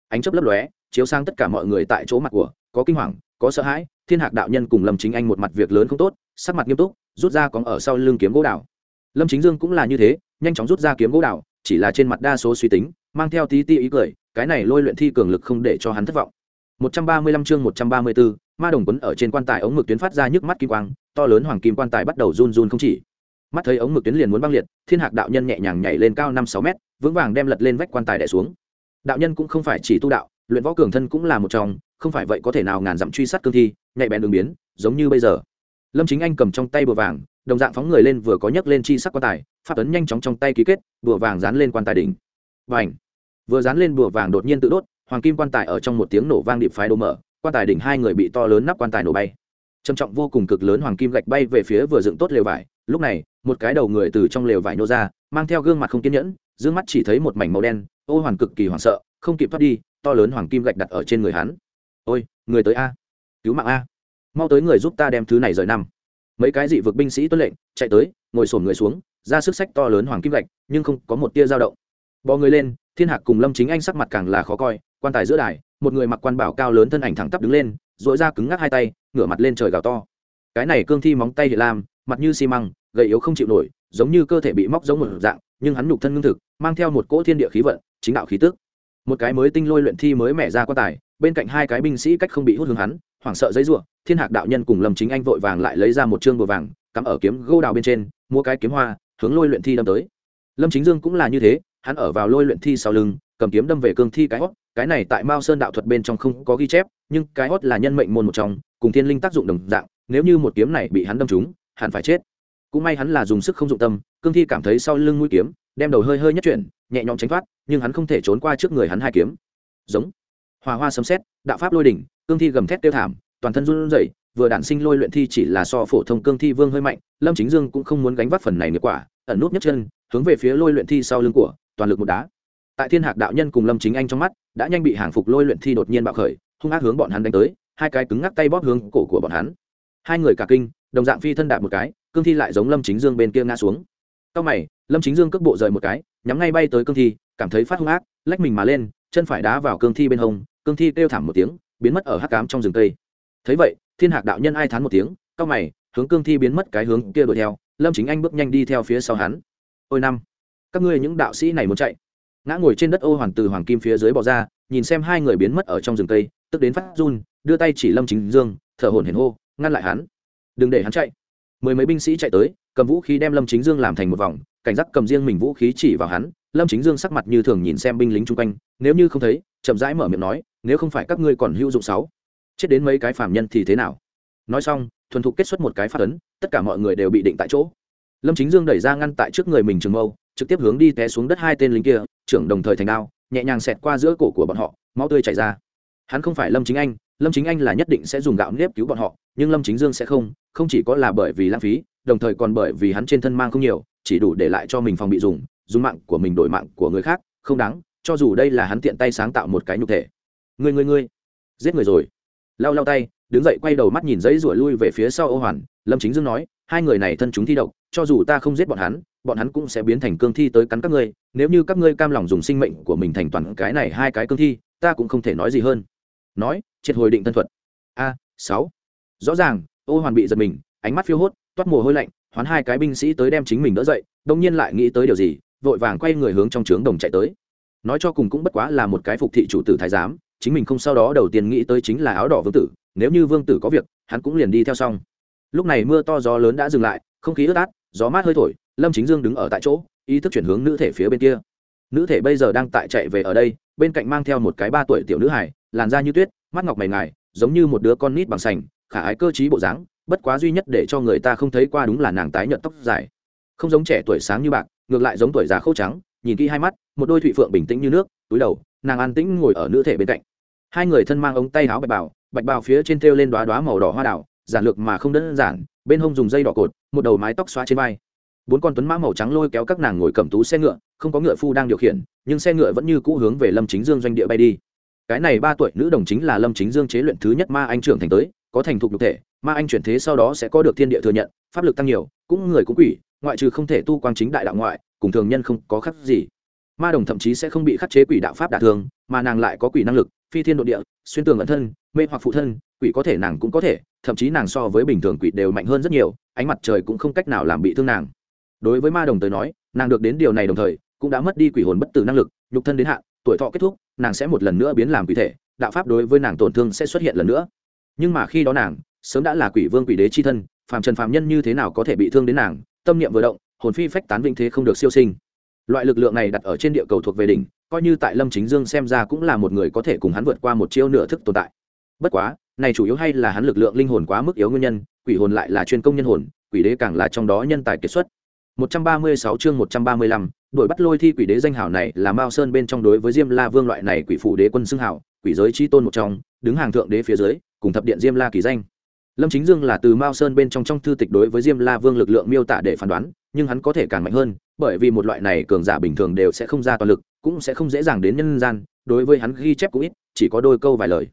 Ánh chớp lấp lóe chiếu sang tất cả mọi người tại chỗ mặt của có kinh hoàng có sợ hãi thiên hạc đạo nhân cùng lâm chính anh một mặt việc lớn không tốt sắc mặt nghiêm túc rút ra còn ở sau lưng kiếm gỗ đào. Lâm chính dương cũng là như thế nhanh chóng rút ra kiếm gỗ đào chỉ là trên mặt đa số suy tính mang theo tí ti ý cười cái này lôi luyện thi cường lực không để cho hắn thất vọng. 135 chương 134, ma đồng quấn ở trên quan tài ống mực tuyến phát ra nhức mắt kim quang, to lớn hoàng kim quan tài bắt đầu run run không chỉ. Mắt thấy ống mực tuyến liền muốn băng liệt, thiên hạc đạo nhân nhẹ nhàng nhảy lên cao năm sáu mét, vững vàng đem lật lên vách quan tài đẻ xuống. Đạo nhân cũng không phải chỉ tu đạo, luyện võ cường thân cũng là một trong, không phải vậy có thể nào ngàn dặm truy sát cương thi, nhạy bén đường biến, giống như bây giờ. Lâm chính anh cầm trong tay bùa vàng, đồng dạng phóng người lên vừa có nhấc lên chi sắc quan tài phát ấn nhanh chóng trong tay ký kết, bùa vàng dán lên quan tài đỉnh. Và ảnh vừa dán lên bùa vàng đột nhiên tự đốt, hoàng kim quan tài ở trong một tiếng nổ vang điệp phái đổ mở quan tài đỉnh hai người bị to lớn nắp quan tài nổ bay. Trầm trọng vô cùng cực lớn hoàng kim gạch bay về phía vừa dựng tốt lều vải. Lúc này, một cái đầu người từ trong lều vải nô ra, mang theo gương mặt không kiên nhẫn d mắt chỉ thấy một mảnh màu đen, ô hoàn cực kỳ hoảng sợ, không kịp thoát đi, to lớn hoàng kim gạch đặt ở trên người hắn. Ôi, người tới a, cứu mạng a, mau tới người giúp ta đem thứ này rời năm. Mấy cái dị vực binh sĩ tuân lệnh, chạy tới, ngồi sổm người xuống, ra sức sách to lớn hoàng kim gạch, nhưng không có một tia dao động. Bò người lên, thiên hạc cùng lâm chính anh sắc mặt càng là khó coi, quan tài giữa đài một người mặc quan bảo cao lớn thân ảnh thẳng tắp đứng lên dội ra cứng ngắc hai tay, ngửa mặt lên trời gào to. Cái này cương thi móng tay hiện lam, mặt như xi măng, gầy yếu không chịu nổi, giống như cơ thể bị móc giống một dạng, nhưng hắn nhục thân ngưng thực, mang theo một cỗ thiên địa khí vận, chính đạo khí tức. Một cái mới tinh lôi luyện thi mới mẻ ra quan tài, bên cạnh hai cái binh sĩ cách không bị hút hướng hắn, hoảng sợ giấy ruộng thiên hạc đạo nhân cùng lâm chính anh vội vàng lại lấy ra một chương bùa vàng, cắm ở kiếm gô đào bên trên mua cái kiếm hoa, hướng lôi luyện thi đâm tới. Lâm chính dương cũng là như thế, hắn ở vào lôi luyện thi sau lưng, cầm kiếm đâm về cương thi cái hót cái này tại mao sơn đạo thuật bên trong không có ghi chép, nhưng cái hót là nhân mệnh môn một trong, cùng thiên linh tác dụng đồng dạng, nếu như một kiếm này bị hắn đâm trúng hẳn phải chết. Cũng may hắn là dùng sức không dụng tâm, cương thi cảm thấy sau lưng mũi kiếm, đem đầu hơi hơi nhất chuyển, nhẹ nhõm tránh thoát, nhưng hắn không thể trốn qua trước người hắn hai kiếm. Giống. Hòa hoa sấm xét đạo pháp lôi đỉnh, cương thi gầm thét tiêu thảm, toàn thân run rẩy, vừa đản sinh lôi luyện thi chỉ là so phổ thông cương thi vương hơi mạnh, lâm chính dương cũng không muốn gánh vác phần này nghiệp quả, ẩn nút nhất chân, hướng về phía lôi luyện thi sau lưng của, toàn lực một đá tại thiên hạc đạo nhân cùng lâm chính anh trong mắt, đã nhanh bị hàng phục lôi luyện thi đột nhiên bạo khởi, hung ác hướng bọn hắn đánh tới, hai cái cứng ngắc tay bóp hướng cổ của bọn hắn. Hai người cả kinh, đồng dạng phi thân đạp một cái, cương thi lại giống lâm chính dương bên kia ngã xuống. Sau mày, lâm chính dương cước bộ rời một cái, nhắm ngay bay tới cương thi, cảm thấy phát hung ác, lách mình mà lên, chân phải đá vào cương thi bên hông, cương thi kêu thảm một tiếng, biến mất ở hắc cám trong rừng cây. Thấy vậy, thiên hạc đạo nhân ai thán một tiếng cau mày, hướng cương thi biến mất cái hướng kia đuổi theo, lâm chính anh bước nhanh đi theo phía sau hắn. Ôi năm, các ngươi những đạo sĩ này muốn chạy ngã ngồi trên đất ô hoàn từ hoàng kim phía dưới bò ra, nhìn xem hai người biến mất ở trong rừng cây, tức đến phát run, đưa tay chỉ lâm chính dương, thở hổn hển hô, ngăn lại hắn. Đừng để hắn chạy. Mười mấy binh sĩ chạy tới, cầm vũ khí đem lâm chính dương làm thành một vòng, cảnh giác cầm riêng mình vũ khí chỉ vào hắn, lâm chính dương sắc mặt như thường nhìn xem binh lính chung quanh, nếu như không thấy, chậm rãi mở miệng nói, nếu không phải các ngươi còn hữu dụng sáu, chết đến mấy cái phạm nhân thì thế nào? Nói xong, thuần thục kết xuất một cái phát ấn, tất cả mọi người đều bị định tại chỗ. Lâm chính dương đẩy ra ngăn tại trước người mình trường mâu, trực tiếp hướng đi té xuống đất hai tên lính kia trưởng đồng thời thành đao, nhẹ nhàng xẹt qua giữa cổ của bọn họ, máu tươi chảy ra. Hắn không phải lâm chính anh, lâm chính anh là nhất định sẽ dùng gạo nếp cứu bọn họ, nhưng lâm chính dương sẽ không không chỉ có là bởi vì lãng phí, đồng thời còn bởi vì hắn trên thân mang không nhiều, chỉ đủ để lại cho mình phòng bị dùng dùng mạng của mình đổi mạng của người khác, không đáng, cho dù đây là hắn tiện tay sáng tạo một cái nhục thể. Người người người giết người rồi. Lau lau tay, đứng dậy quay đầu mắt nhìn giấy rủa lui về phía sau ô hoàn, lâm chính dương nói hai người này thân chúng thi độc, cho dù ta không giết bọn hắn bọn hắn cũng sẽ biến thành cương thi tới cắn các ngươi, nếu như các ngươi cam lòng dùng sinh mệnh của mình thành toàn cái này hai cái cương thi, ta cũng không thể nói gì hơn. Nói, triệt hồi định thân thuật. A, sáu. Rõ ràng, ô hoàn bị giật mình, ánh mắt phiêu hốt, toát mồ hôi lạnh, hoán hai cái binh sĩ tới đem chính mình đỡ dậy đông nhiên lại nghĩ tới điều gì, vội vàng quay người hướng trong trướng đồng chạy tới. Nói cho cùng cũng bất quá là một cái phục thị chủ tử thái giám, chính mình không sau đó đầu tiên nghĩ tới chính là áo đỏ vương tử, nếu như vương tử có việc, hắn cũng liền đi theo xong lúc này mưa to gió lớn đã dừng lại, không khí ướt át, gió mát hơi thổi, lâm chính dương đứng ở tại chỗ, ý thức chuyển hướng nữ thể phía bên kia. Nữ thể bây giờ đang tại chạy về ở đây, bên cạnh mang theo một cái ba tuổi tiểu nữ hải làn da như tuyết, mắt ngọc mày ngài, giống như một đứa con nít bằng sành, khả ái cơ t bộ dáng, bất quá duy nhất để cho người ta không thấy qua đúng là nàng tái nhợt tóc dài. Không giống trẻ tuổi sáng như bạc, ngược lại giống tuổi già khâu trắng, nhìn kỹ hai mắt, một đôi thụy phượng bình tĩnh như nước, túi đầu, nàng an tĩnh ngồi ở nữ thể bên cạnh. Hai người thân mang ống tay áo bạch bào bạch bào phía trên thêu lên đoá đoá màu đỏ hoa đào giản lược mà không đơn giản, bên hông dùng dây đỏ cột, một đầu mái tóc xóa trên vai. Bốn con tuấn mã màu trắng lôi kéo các nàng ngồi cầm tú xe ngựa, không có ngựa phu đang điều khiển, nhưng xe ngựa vẫn như cũ hướng về lâm chính dương doanh địa bay đi. Cái này ba tuổi nữ đồng chính là lâm chính dương chế luyện thứ nhất ma anh trưởng thành tới, có thành thục nhục thể, ma anh chuyển thế sau đó sẽ có được thiên địa thừa nhận, pháp lực tăng nhiều, cũng người cũng quỷ, ngoại trừ không thể tu quang chính đại đạo ngoại, cùng thường nhân không có khắc gì. Ma đồng thậm chí sẽ không bị khắc chế quỷ đạo pháp đả thường mà nàng lại có quỷ năng lực, phi thiên độ địa, xuyên tường ẩn thân, mê hoặc phụ thân, quỷ có thể nàng cũng có thể thậm chí nàng so với bình thường quỷ đều mạnh hơn rất nhiều, ánh mặt trời cũng không cách nào làm bị thương nàng. Đối với ma đồng tới nói, nàng được đến điều này đồng thời, cũng đã mất đi quỷ hồn bất tử năng lực, nhục thân đến hạn, tuổi thọ kết thúc, nàng sẽ một lần nữa biến làm quỷ thể, đạo pháp đối với nàng tổn thương sẽ xuất hiện lần nữa. Nhưng mà khi đó nàng, sớm đã là quỷ vương quỷ đế c h i thân, phàm trần phàm nhân như thế nào có thể bị thương đến nàng, tâm niệm vừa động, hồn phi phách tán vinh thế không được siêu sinh. Loại lực lượng này đặt ở trên địa cầu thuộc về đỉnh, coi như tại lâm chính dương xem ra cũng là một người có thể cùng hắn vượt qua một chiêu nửa thức tồn tại. Bất quá này chủ yếu hay là hắn lực lượng linh hồn quá mức yếu nguyên nhân quỷ hồn lại là chuyên công nhân hồn quỷ đế càng là trong đó nhân tài kiệt xuất 136 chương 135, đuổi bắt lôi thi quỷ đế danh hảo này là Mao Sơn bên trong đối với Diêm La Vương loại này quỷ phụ đế quân xưng hảo, quỷ giới chi tôn một trong, đứng hàng thượng đế phía dưới, cùng thập điện Diêm La kỳ danh. Lâm Chính Dương là từ Mao Sơn bên trong trong thư tịch đối với Diêm La Vương lực lượng miêu tả để phán đoán, nhưng hắn có thể càng mạnh hơn, bởi vì một loại này cường giả bình thường đều sẽ không ra toàn lực, cũng sẽ không dễ dàng đến nhân gian, đối với hắn ghi chép cũng ít, chỉ có đôi câu vài lời.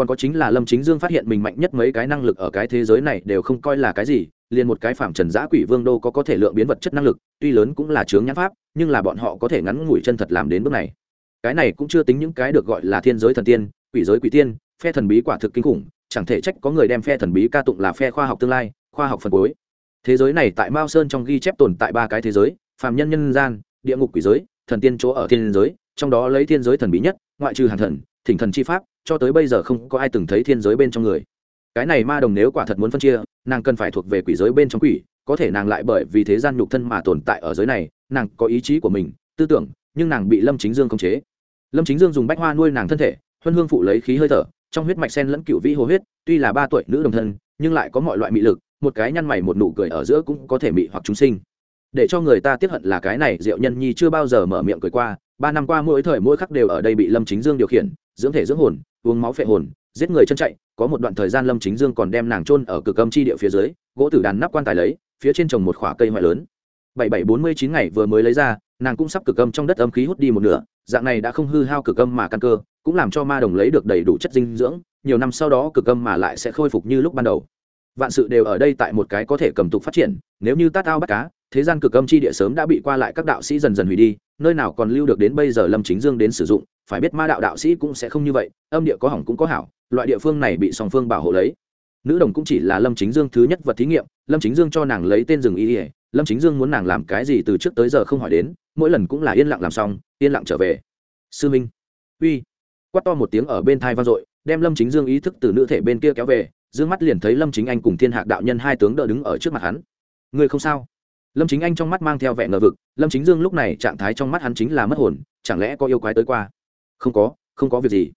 Còn có chính là Lâm Chính Dương phát hiện mình mạnh nhất mấy cái năng lực ở cái thế giới này đều không coi là cái gì, liền một cái phạm trần giã quỷ vương đô có có thể lượng biến vật chất năng lực tuy lớn cũng là chướng nhãn pháp nhưng là bọn họ có thể ngắn ngủi chân thật làm đến bước này. Cái này cũng chưa tính những cái được gọi là thiên giới thần tiên quỷ giới quỷ tiên phe thần bí quả thực kinh khủng chẳng thể trách có người đem phe thần bí ca tụng là phe khoa học tương lai khoa học phần cuối. Thế giới này tại mao sơn trong ghi chép tồn tại ba cái thế giới phàm nhân nhân gian địa ngục quỷ giới thần tiên chỗ ở thiên giới trong đó lấy thiên giới thần bí nhất ngoại trừ hàn thần thỉnh thần chi pháp cho tới bây giờ không có ai từng thấy thiên giới bên trong người. Cái này ma đồng nếu quả thật muốn phân chia, nàng cần phải thuộc về quỷ giới bên trong quỷ, có thể nàng lại bởi vì thế gian nhục thân mà tồn tại ở giới này, nàng có ý chí của mình, tư tưởng, nhưng nàng bị lâm chính dương khống chế. Lâm chính dương dùng bách hoa nuôi nàng thân thể, huân hương phụ lấy khí hơi thở, trong huyết mạch sen lẫn cựu vĩ hồ huyết, tuy là ba tuổi nữ đồng thân, nhưng lại có mọi loại mị lực, một cái nhăn mày một nụ cười ở giữa cũng có thể mị hoặc chúng sinh. Để cho người ta tiếp hận là cái này, diệu nhân nhi chưa bao giờ mở miệng cười qua ba năm qua mỗi thời mỗi khắc đều ở đây bị lâm chính dương điều khiển, dưỡng thể dưỡng hồn, uống máu phệ hồn, giết người chân chạy, có một đoạn thời gian lâm chính dương còn đem nàng trôn ở cực âm chi địa phía dưới, gỗ tử đàn nắp quan tài lấy, phía trên trồng một khoả cây ngoại lớn. Bảy bảy bốn mươi chín ngày vừa mới lấy ra, nàng cũng sắp cực âm trong đất âm khí hút đi một nửa, dạng này đã không hư hao cực âm mà căn cơ, cũng làm cho ma đồng lấy được đầy đủ chất dinh dưỡng, nhiều năm sau đó cực âm mà lại sẽ khôi phục như lúc ban đầu. Vạn sự đều ở đây tại một cái có thể cầm tục phát triển, nếu như tát ao bắt cá, thế gian cực âm chi địa sớm đã bị qua lại các đạo sĩ dần dần hủy đi nơi nào còn lưu được đến bây giờ lâm chính dương đến sử dụng, phải biết ma đạo đạo sĩ cũng sẽ không như vậy, âm địa có hỏng cũng có hảo, loại địa phương này bị song phương bảo hộ lấy. Nữ đồng cũng chỉ là lâm chính dương thứ nhất vật thí nghiệm, lâm chính dương cho nàng lấy tên rừng y ỉa lâm chính dương muốn nàng làm cái gì từ trước tới giờ không hỏi đến, mỗi lần cũng là yên lặng làm xong, yên lặng trở về. Sư minh, uy, quát to một tiếng ở bên thai vang dội, đem lâm chính dương ý thức từ nữ thể bên kia kéo về d ư ơ n g mắt liền thấy lâm chính anh cùng thiên hạc đạo nhân hai tướng đỡ đứng ở trước mặt hắn. Người không sao? Lâm chính anh trong mắt mang theo vẻ ngờ vực, lâm chính dương lúc này trạng thái trong mắt hắn chính là mất hồn, chẳng lẽ có yêu quái tới qua? Không có không có việc gì.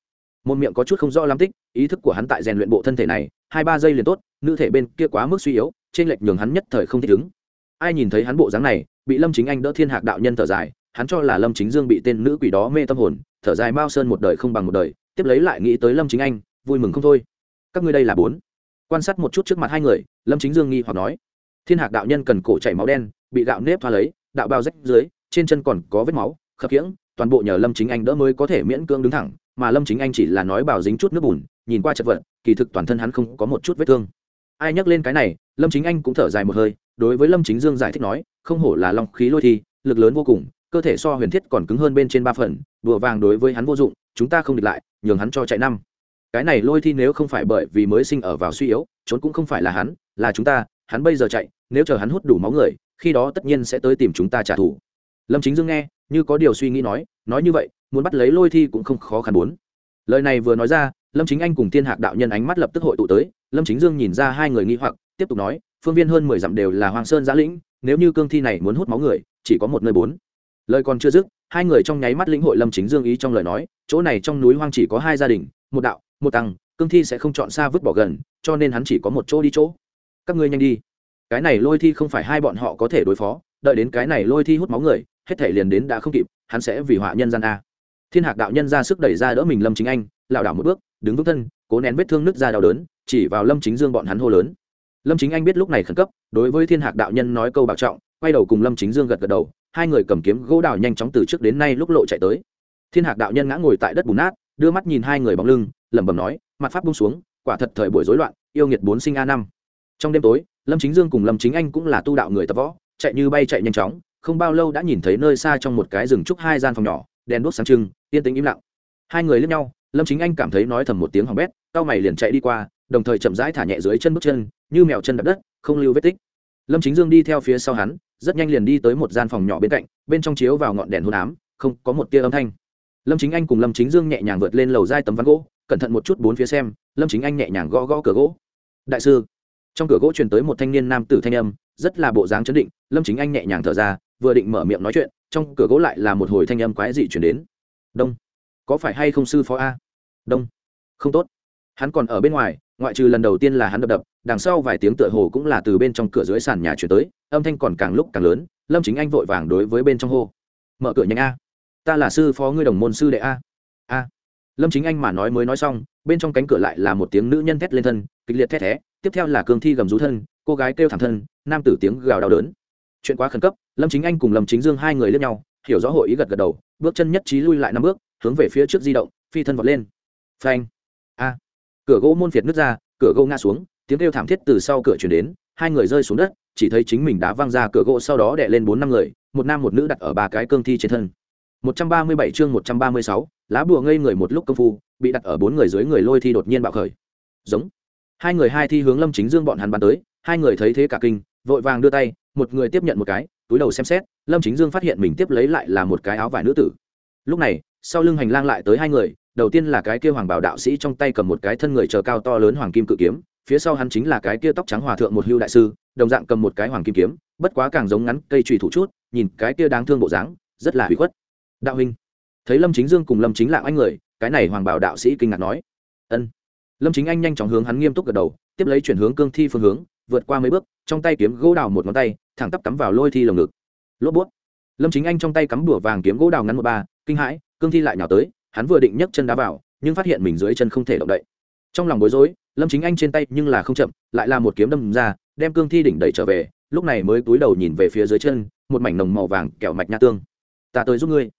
Một miệng có chút không rõ lắm tích, ý thức của hắn tại rèn luyện bộ thân thể này, hai ba giây liền tốt, nữ thể bên kia quá mức suy yếu, trên lệch nhường hắn nhất thời không thích ứng. Ai nhìn thấy hắn bộ dáng này, bị lâm chính anh đỡ thiên hạc đạo nhân thở dài, hắn cho là lâm chính dương bị tên nữ quỷ đó mê tâm hồn, thở dài mao sơn một đời không bằng một đời, tiếp lấy lại nghĩ tới lâm chính anh, vui mừng không thôi. Các ngươi đây là bốn. Quan sát một chút trước mặt hai người, lâm chính dương nghi hoặc nói thiên hạc đạo nhân cần cổ chảy máu đen, bị gạo nếp thoa lấy, đạo bao rách dưới, trên chân còn có vết máu, khập khiễng, toàn bộ nhờ lâm chính anh đỡ mới có thể miễn cưỡng đứng thẳng, mà lâm chính anh chỉ là nói bảo dính chút nước bùn, nhìn qua chật vật, kỳ thực toàn thân hắn không có một chút vết thương. Ai nhắc lên cái này, lâm chính anh cũng thở dài một hơi, đối với lâm chính dương giải thích nói, không hổ là long khí lôi thi, lực lớn vô cùng, cơ thể so huyền thiết còn cứng hơn bên trên ba phần, đùa vàng đối với hắn vô dụng, chúng ta không địch lại, nhường hắn cho chạy năm. Cái này lôi thi nếu không phải bởi vì mới sinh ở vào suy yếu, trốn cũng không phải là hắn, là chúng ta hắn bây giờ chạy, nếu chờ hắn hút đủ máu người, khi đó tất nhiên sẽ tới tìm chúng ta trả thù. Lâm chính dương nghe, như có điều suy nghĩ nói nói như vậy, muốn bắt lấy lôi thi cũng không khó khăn bốn. Lời này vừa nói ra, lâm chính anh cùng thiên hạc đạo nhân ánh mắt lập tức hội tụ tới, lâm chính dương nhìn ra hai người nghi hoặc, tiếp tục nói, phương viên hơn mười dặm đều là hoàng sơn giã lĩnh, nếu như cương thi này muốn hút máu người, chỉ có một nơi bốn. Lời còn chưa dứt, hai người trong nháy mắt lĩnh hội lâm chính dương ý trong lời nói, chỗ này trong núi hoang chỉ có hai gia đình, một đạo, một tăng, cương thi sẽ không chọn xa vứt bỏ gần, cho nên hắn chỉ có một chỗ đi chỗ các ngươi nhanh đi. Cái này lôi thi không phải hai bọn họ có thể đối phó, đợi đến cái này lôi thi hút máu người, hết thể liền đến đã không kịp, hắn sẽ vì họa nhân gian a. Thiên hạc đạo nhân ra sức đẩy ra đỡ mình lâm chính anh, lảo đảo một bước, đứng vững thân, cố nén vết thương nứt ra đau đớn, chỉ vào lâm chính dương bọn hắn hô lớn. Lâm chính anh biết lúc này khẩn cấp, đối với thiên hạc đạo nhân nói câu bảo trọng, quay đầu cùng lâm chính dương gật gật đầu, hai người cầm kiếm gỗ đào nhanh chóng từ trước đến nay lúc lộ chạy tới. Thiên hạc đạo nhân ngã ngồi tại đất bùn nát, đưa mắt nhìn hai người bóng lưng, lẩm bẩm nói, mặt pháp bung xuống, quả thật thời buổi rối loạn, yêu nghiệt bốn sinh a năm trong đêm tối, lâm chính dương cùng lâm chính anh cũng là tu đạo người tập võ, chạy như bay chạy nhanh chóng, không bao lâu đã nhìn thấy nơi xa trong một cái rừng trúc hai gian phòng nhỏ, đèn đuốc sáng trưng, yên tĩnh im lặng. Hai người lướt nhau, lâm chính anh cảm thấy nói thầm một tiếng hỏng bét cao mày liền chạy đi qua, đồng thời chậm rãi thả nhẹ dưới chân bước chân, như mèo chân đập đất, không lưu vết tích. Lâm chính dương đi theo phía sau hắn, rất nhanh liền đi tới một gian phòng nhỏ bên cạnh, bên trong chiếu vào ngọn đèn hôn ám, không có một tia âm thanh. Lâm chính anh cùng lâm chính dương nhẹ nhàng vượt lên lầu dai tấm ván gỗ, cẩn thận một chút bốn phía xem, lâm chính anh nhẹ nhàng gõ gõ cửa gỗ. Đại sư trong cửa gỗ truyền tới một thanh niên nam tử thanh âm, rất là bộ dáng chấn định, lâm chính anh nhẹ nhàng thở ra, vừa định mở miệng nói chuyện, trong cửa gỗ lại là một hồi thanh âm quái dị chuyển đến. Đông, có phải hay không sư phó a? Đông, không tốt. Hắn còn ở bên ngoài, ngoại trừ lần đầu tiên là hắn đập đập, đằng sau vài tiếng tựa hồ cũng là từ bên trong cửa dưới sàn nhà chuyển tới, âm thanh còn càng lúc càng lớn, lâm chính anh vội vàng đối với bên trong hô. Mở cửa nhanh a. Ta là sư phó ngươi đồng môn sư đệ a. A. Lâm chính anh mà nói mới nói xong bên trong cánh cửa lại là một tiếng nữ nhân thét lên thân kịch liệt thét thé tiếp theo là cương thi gầm rú thân cô gái kêu thảm thân nam tử tiếng gào đau đớn. Chuyện quá khẩn cấp lâm chính anh cùng lâm chính dương hai người lướt nhau hiểu rõ hội ý gật gật đầu bước chân nhất trí lui lại năm bước hướng về phía trước di động phi thân vọt lên. Phanh. A. Cửa gỗ môn phiệt nứt ra cửa gỗ ngã xuống tiếng kêu thảm thiết từ sau cửa chuyển đến hai người rơi xuống đất chỉ thấy chính mình đã văng ra cửa gỗ sau đó đè lên bốn năm người một nam một nữ đặt ở ba cái cương thi trên thân. 137 chương 136, lá bùa ngây người một lúc công phu bị đặt ở bốn người dưới người lôi thi đột nhiên bạo khởi. Giống. Hai người hai thi hướng lâm chính dương bọn hắn bắn tới, hai người thấy thế cả kinh, vội vàng đưa tay, một người tiếp nhận một cái, túi đầu xem xét, lâm chính dương phát hiện mình tiếp lấy lại là một cái áo vải nữ tử. Lúc này, sau lưng hành lang lại tới hai người, đầu tiên là cái kia hoàng bảo đạo sĩ trong tay cầm một cái thân người chờ cao to lớn hoàng kim cự kiếm, phía sau hắn chính là cái kia tóc trắng hòa thượng một hưu đại sư, đồng dạng cầm một cái hoàng kim kiếm, bất quá càng giống ngắn, cây trùy thủ chút, nhìn cái kia đáng thương bộ dáng, rất là hủy khuất. Đạo huynh, thấy lâm chính dương cùng lâm chính lạng anh người cái này hoàng bảo đạo sĩ kinh ngạc nói. Ân. Lâm chính anh nhanh chóng hướng hắn nghiêm túc gật đầu, tiếp lấy chuyển hướng cương thi phương hướng, vượt qua mấy bước, trong tay kiếm gỗ đào một ngón tay, thẳng tắp cắm vào lôi thi lồng ngực. Lốp bút. Lâm chính anh trong tay cắm đùa vàng kiếm gỗ đào ngắn một ba, kinh hãi, cương thi lại nhào tới, hắn vừa định nhấc chân đá vào, nhưng phát hiện mình dưới chân không thể động đậy. Trong lòng bối rối, lâm chính anh trên tay nhưng là không chậm, lại là một kiếm đâm ra, đem cương thi đỉnh đẩy trở về, lúc này mới cúi đầu nhìn về phía dưới chân, một mảnh nồng màu vàng kẹo mạch nha tương. Ta tới giúp ngươi.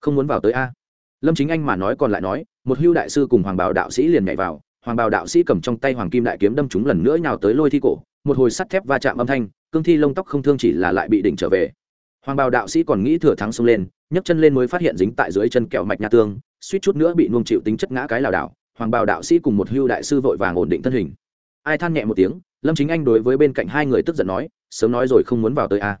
Không muốn vào tới a lâm chính anh mà nói còn lại nói, một hưu đại sư cùng hoàng bảo đạo sĩ liền nhảy vào, hoàng bảo đạo sĩ cầm trong tay hoàng kim đại kiếm đâm chúng lần nữa nhào tới lôi thi cổ, một hồi sắt thép va chạm âm thanh, cương thi lông tóc không thương chỉ là lại bị đỉnh trở về. Hoàng bảo đạo sĩ còn nghĩ thừa thắng xông lên, nhấc chân lên mới phát hiện dính tại dưới chân kẹo mạch nhà tương suýt chút nữa bị nuông chịu tính chất ngã cái lảo đảo. Hoàng bảo đạo sĩ cùng một hưu đại sư vội vàng ổn định thân hình. Ai than nhẹ một tiếng, lâm chính anh đối với bên cạnh hai người tức giận nói, sớm nói rồi không muốn vào tới a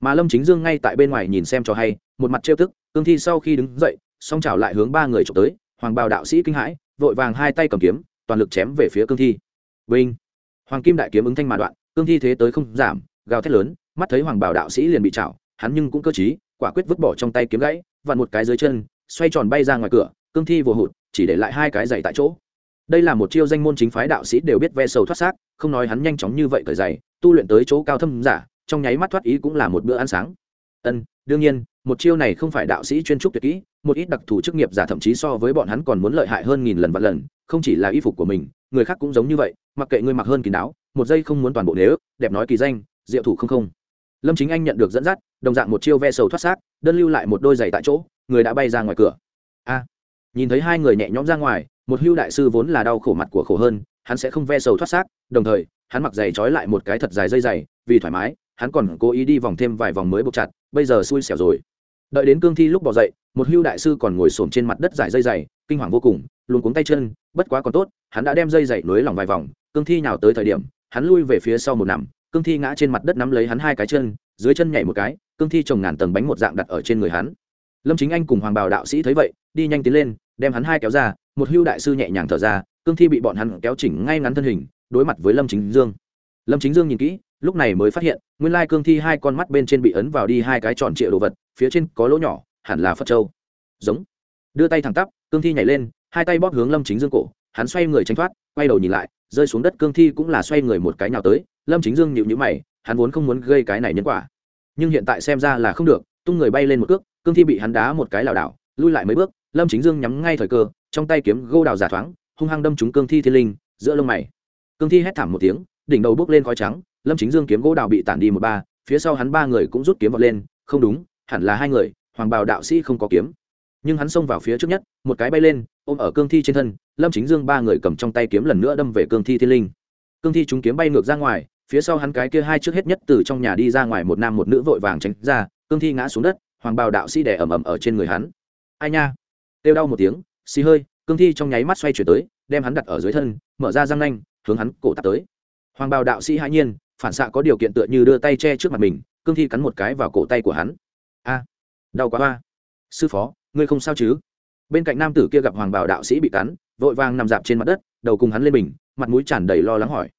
mà lâm chính dương ngay tại bên ngoài nhìn xem cho hay, một mặt trêu tức, cương thi sau khi đứng dậy song chảo lại hướng ba người trộm tới, hoàng bào đạo sĩ kinh hãi, vội vàng hai tay cầm kiếm, toàn lực chém về phía cương thi. Vinh! Hoàng kim đại kiếm ứng thanh mà đoạn, cương thi thế tới không giảm, gào thét lớn, mắt thấy hoàng bào đạo sĩ liền bị chảo, hắn nhưng cũng cơ trí, quả quyết vứt bỏ trong tay kiếm gãy, vặn một cái dưới chân, xoay tròn bay ra ngoài cửa, cương thi vừa hụt, chỉ để lại hai cái giày tại chỗ. Đây là một chiêu danh môn chính phái đạo sĩ đều biết ve sầu thoát xác, không nói hắn nhanh chóng như vậy cởi giày, tu luyện tới chỗ cao thâm giả, trong nháy mắt thoát ý cũng là một bữa ăn sáng. Ân, đương nhiên, một chiêu này không phải đạo sĩ chuyên trúc tuyệt kỹ một ít đặc thù chức nghiệp giả thậm chí so với bọn hắn còn muốn lợi hại hơn nghìn lần vạn lần, không chỉ là y phục của mình, người khác cũng giống như vậy, mặc kệ ngươi mặc hơn kín đáo, một giây không muốn toàn bộ nếu đẹp nói kỳ danh, diệu thủ không không. Lâm chính anh nhận được dẫn dắt, đồng dạng một chiêu ve sầu thoát xác, đơn lưu lại một đôi giày tại chỗ, người đã bay ra ngoài cửa. A, nhìn thấy hai người nhẹ nhõm ra ngoài, một hưu đại sư vốn là đau khổ mặt của khổ hơn, hắn sẽ không ve sầu thoát xác, đồng thời, hắn mặc giày trói lại một cái thật dài dây dày vì thoải mái, hắn còn cố ý đi vòng thêm vài vòng mới buộc chặt, bây giờ xui xẻo rồi đợi đến cương thi lúc bỏ dậy, một hưu đại sư còn ngồi xổm trên mặt đất giải dây dày, kinh hoàng vô cùng luôn cuống tay chân, bất quá còn tốt, hắn đã đem dây dày nối lòng vài vòng, cương thi nào tới thời điểm, hắn lui về phía sau một nằm, cương thi ngã trên mặt đất nắm lấy hắn hai cái chân, dưới chân nhảy một cái, cương thi trồng ngàn tầng bánh một dạng đặt ở trên người hắn. Lâm chính anh cùng hoàng bào đạo sĩ thấy vậy, đi nhanh tiến lên, đem hắn hai kéo ra, một hưu đại sư nhẹ nhàng thở ra, cương thi bị bọn hắn kéo chỉnh ngay ngắn thân hình, đối mặt với lâm chính dương. Lâm chính dương nhìn kỹ lúc này mới phát hiện, nguyên lai cương thi hai con mắt bên trên bị ấn vào đi hai cái tròn trịa đồ vật, phía trên có lỗ nhỏ, hẳn là phật châu. Giống. Đưa tay thẳng tắp, cương thi nhảy lên, hai tay bóp hướng lâm chính dương cổ, hắn xoay người tránh thoát, quay đầu nhìn lại, rơi xuống đất cương thi cũng là xoay người một cái nào tới, lâm chính dương nhịu nhữ mày, hắn vốn không muốn gây cái này nhân quả. Nhưng hiện tại xem ra là không được, tung người bay lên một cước, cương thi bị hắn đá một cái lảo đảo, lui lại mấy bước, lâm chính dương nhắm ngay thời cơ, trong tay kiếm gô đào giả thoáng, hung hăng đâm trúng cương thi thiên linh, giữa lông mày. Cương thi hét thảm một tiếng, đỉnh đầu bước lên khói trắng lâm chính dương kiếm gỗ đào bị tản đi một ba, phía sau hắn ba người cũng rút kiếm vọt lên, không đúng, hẳn là hai người, hoàng bào đạo sĩ không có kiếm. Nhưng hắn xông vào phía trước nhất, một cái bay lên, ôm ở cương thi trên thân, lâm chính dương ba người cầm trong tay kiếm lần nữa đâm về cương thi thiên linh. Cương thi chúng kiếm bay ngược ra ngoài, phía sau hắn cái kia hai trước hết nhất từ trong nhà đi ra ngoài một nam một nữ vội vàng tránh ra, cương thi ngã xuống đất, hoàng bào đạo sĩ đẻ ẩm ẩm ở trên người hắn. Ai nha? Kêu đau một tiếng, xì hơi, cương thi trong nháy mắt xoay chuyển tới, đem hắn đặt ở dưới thân, mở ra răng nanh, hướng hắn cổ tạt tới. Hoàng bào đạo sĩ hãi nhiên phản xạ có điều kiện tựa như đưa tay che trước mặt mình, cương thi cắn một cái vào cổ tay của hắn. A, đau quá hoa sư phó, ngươi không sao chứ? Bên cạnh nam tử kia gặp hoàng Bảo đạo sĩ bị cắn, vội vàng nằm dạp trên mặt đất, đầu cùng hắn lên mình, mặt mũi tràn đầy lo lắng hỏi.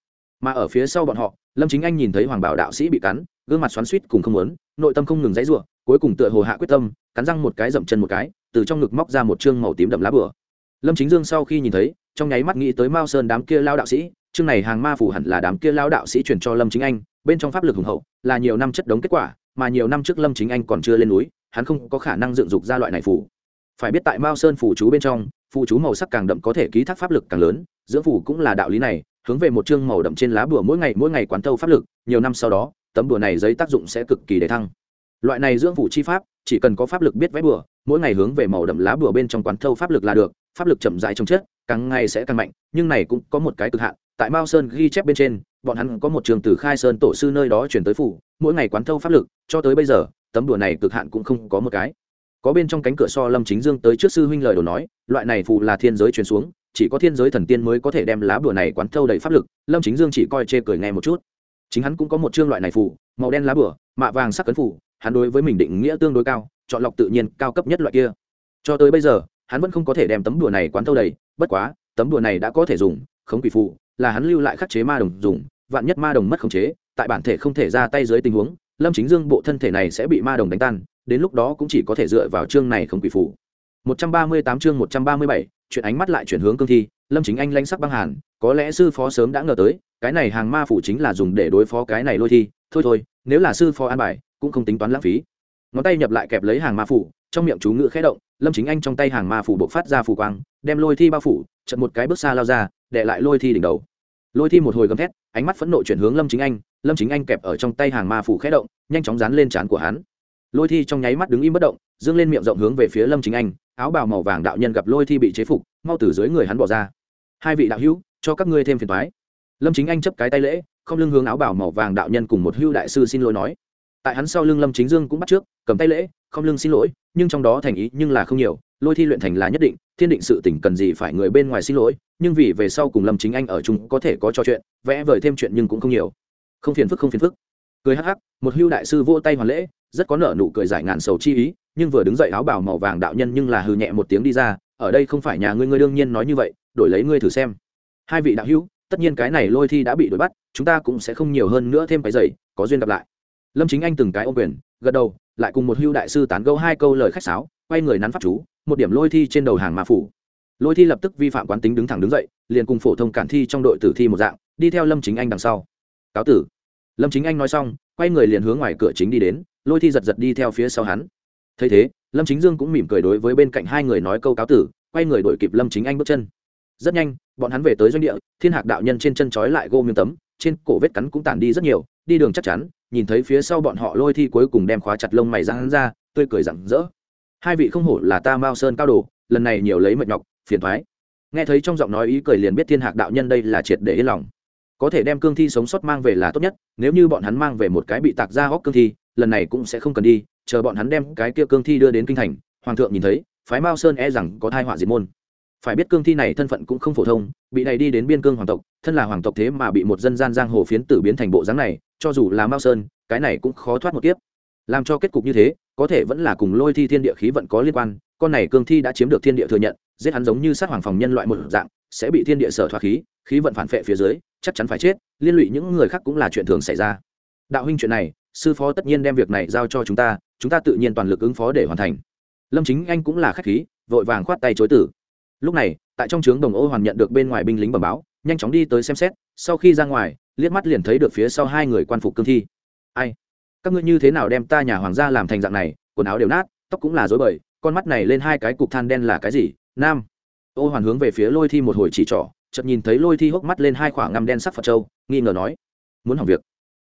Mà ở phía sau bọn họ, lâm chính anh nhìn thấy hoàng bảo đạo sĩ bị cắn, gương mặt xoắn suýt cùng không muốn, nội tâm không ngừng dãy ruộng cuối cùng tựa hồ hạ quyết tâm, cắn răng một cái dậm chân một cái, từ trong ngực móc ra một chương màu tím đậm lá bửa lâm chính dương sau khi nhìn thấy trong nháy mắt nghĩ tới mao sơn đám kia lao đạo sĩ, chương này hàng ma phủ hẳn là đám kia lao đạo sĩ truyền cho lâm chính anh, bên trong pháp lực hùng hậu, là nhiều năm chất đống kết quả, mà nhiều năm trước lâm chính anh còn chưa lên núi, hắn không có khả năng dựng dục ra loại này phủ. Phải biết tại mao sơn phủ chú bên trong phù chú màu sắc càng đậm có thể ký thác pháp lực càng lớn dưỡng phủ cũng là đạo lý này, hướng về một chương màu đậm trên lá bùa mỗi ngày mỗi ngày quán thâu pháp lực, nhiều năm sau đó, tấm bùa này giấy tác dụng sẽ cực kỳ để thăng. Loại này dưỡng phủ chi pháp, chỉ cần có pháp lực biết vẽ bùa, mỗi ngày hướng về màu đậm lá bùa bên trong quán thâu pháp lực là được, pháp lực chậm rãi trong chết càng ngày sẽ càng mạnh, nhưng này cũng có một cái cực hạn, tại mao sơn ghi chép bên trên, bọn hắn có một trường từ khai sơn tổ sư nơi đó chuyển tới phủ, mỗi ngày quán thâu pháp lực, cho tới bây giờ, tấm đùa này cực hạn cũng không có một cái. Có bên trong cánh cửa so lâm chính dương tới trước sư huynh lời đồ nói, loại này phù là thiên giới truyền xuống, chỉ có thiên giới thần tiên mới có thể đem lá bùa này quán thâu đầy pháp lực, lâm chính dương chỉ coi chê cười nghe một chút. Chính hắn cũng có một chương loại này phù, màu đen lá bùa, mạ vàng sắc cấn phù, hắn đối với mình định nghĩa tương đối cao, chọn lọc tự nhiên cao cấp nhất loại kia. Cho tới bây giờ, hắn vẫn không có thể đem tấm đùa này quán thâu đầy bất quá tấm đùa này đã có thể dùng khống quỷ phụ, là hắn lưu lại khắc chế ma đồng dùng vạn nhất ma đồng mất khống chế tại bản thể không thể ra tay dưới tình huống lâm chính dương bộ thân thể này sẽ bị ma đồng đánh tan đến lúc đó cũng chỉ có thể dựa vào chương này không quỷ phụ. 138 chương 137, chuyện ánh mắt lại chuyển hướng cương thi lâm chính anh lanh sắc băng hàn có lẽ sư phó sớm đã ngờ tới cái này hàng ma phủ chính là dùng để đối phó cái này lôi thi thôi thôi nếu là sư phó an bài cũng không tính toán lãng phí ngón tay nhập lại kẹp lấy hàng ma phủ trong miệng chú ngữ khẽ động, lâm chính anh trong tay hàng ma phủ bộc phát ra phủ quang, đem lôi thi bao phủ chật một cái bước xa lao ra, để lại lôi thi đỉnh đầu. Lôi thi một hồi gầm thét, ánh mắt phẫn nộ chuyển hướng lâm chính anh, lâm chính anh kẹp ở trong tay hàng ma phủ khẽ động, nhanh chóng dán lên trán của hắn. Lôi thi trong nháy mắt đứng im bất động, dương lên miệng rộng hướng về phía lâm chính anh, áo bào màu vàng đạo nhân gặp lôi thi bị chế phục, mau từ dưới người hắn bỏ ra. Hai vị đạo hữu, cho các ngươi thêm phiền thoái lâm chính anh chấp cái tay lễ, không lưng hướng áo bào màu vàng đạo nhân cùng một hưu đại sư xin lỗi nói. Tại hắn sau lưng lâm chính dương cũng bắt trước, cầm tay lễ không lưng xin lỗi, nhưng trong đó thành ý nhưng là không nhiều, lôi thi luyện thành là nhất định, thiên định sự tỉnh cần gì phải người bên ngoài xin lỗi, nhưng vì về sau cùng lâm chính anh ở chung có thể có trò chuyện, vẽ vời thêm chuyện nhưng cũng không nhiều. Không phiền phức, không phiền phức. Cười hắc hắc, một hưu đại sư vô tay hoàn lễ, rất có nở nụ cười giải ngàn sầu chi ý, nhưng vừa đứng dậy áo bào màu vàng đạo nhân nhưng là hư nhẹ một tiếng đi ra, ở đây không phải nhà ngươi ngươi đương nhiên nói như vậy, đổi lấy ngươi thử xem. Hai vị đạo hữu, tất nhiên cái này lôi thi đã bị đuổi bắt, chúng ta cũng sẽ không nhiều hơn nữa thêm cái giày, có duyên gặp lại. Lâm chính anh từng cái ô quyền, gật đầu lại cùng một hưu đại sư tán gẫu hai câu lời khách sáo, quay người nắn pháp chú, một điểm lôi thi trên đầu hàng mà phủ. Lôi thi lập tức vi phạm quán tính đứng thẳng đứng dậy, liền cùng phổ thông cản thi trong đội tử thi một dạng, đi theo lâm chính anh đằng sau. Cáo tử. Lâm chính anh nói xong, quay người liền hướng ngoài cửa chính đi đến, lôi thi giật giật đi theo phía sau hắn. Thấy thế, lâm chính dương cũng mỉm cười đối với bên cạnh hai người nói câu cáo tử, quay người đổi kịp lâm chính anh bước chân. Rất nhanh, bọn hắn về tới doanh địa, thiên hạc đạo nhân trên chân trói lại gô miếng tấm, trên cổ vết cắn cũng tàn đi rất nhiều đi đường chắc chắn, nhìn thấy phía sau bọn họ lôi thi cuối cùng đem khóa chặt lông mày ra, hắn ra, tươi cười rặng rỡ. Hai vị không hổ là ta mao sơn cao đồ, lần này nhiều lấy mệt nhọc, phiền thoái. Nghe thấy trong giọng nói ý cười liền biết thiên hạc đạo nhân đây là triệt để yên lòng. Có thể đem cương thi sống sót mang về là tốt nhất, nếu như bọn hắn mang về một cái bị tạc ra hóc cương thi, lần này cũng sẽ không cần đi, chờ bọn hắn đem cái kia cương thi đưa đến kinh thành, hoàng thượng nhìn thấy, phái mao sơn e rằng có thai họa diệt môn phải biết cương thi này thân phận cũng không phổ thông, bị này đi đến biên cương hoàng tộc, thân là hoàng tộc thế mà bị một dân gian giang hồ phiến tử biến thành bộ dáng này, cho dù là mao sơn, cái này cũng khó thoát một kiếp. Làm cho kết cục như thế, có thể vẫn là cùng lôi thi thiên địa khí vận có liên quan, con này cương thi đã chiếm được thiên địa thừa nhận, giết hắn giống như sát hoàng phòng nhân loại một dạng, sẽ bị thiên địa sở thoát khí khí vận phản phệ phía dưới, chắc chắn phải chết, liên lụy những người khác cũng là chuyện thường xảy ra. Đạo huynh chuyện này, sư phó tất nhiên đem việc này giao cho chúng ta chúng ta tự nhiên toàn lực ứng phó để hoàn thành. Lâm chính anh cũng là khách khí, vội vàng khoát tay chối tử lúc này, tại trong trướng đồng ô hoàn nhận được bên ngoài binh lính bẩm báo, nhanh chóng đi tới xem xét, sau khi ra ngoài, liếc mắt liền thấy được phía sau hai người quan phục cương thi. Ai? Các ngươi như thế nào đem ta nhà hoàng gia làm thành dạng này, quần áo đều nát, tóc cũng là dối bời, con mắt này lên hai cái cục than đen là cái gì? Nam. Ô hoàn hướng về phía lôi thi một hồi chỉ trỏ, chợt nhìn thấy lôi thi hốc mắt lên hai khoảng ngăm đen sắc phật trâu nghi ngờ nói, muốn hỏng việc.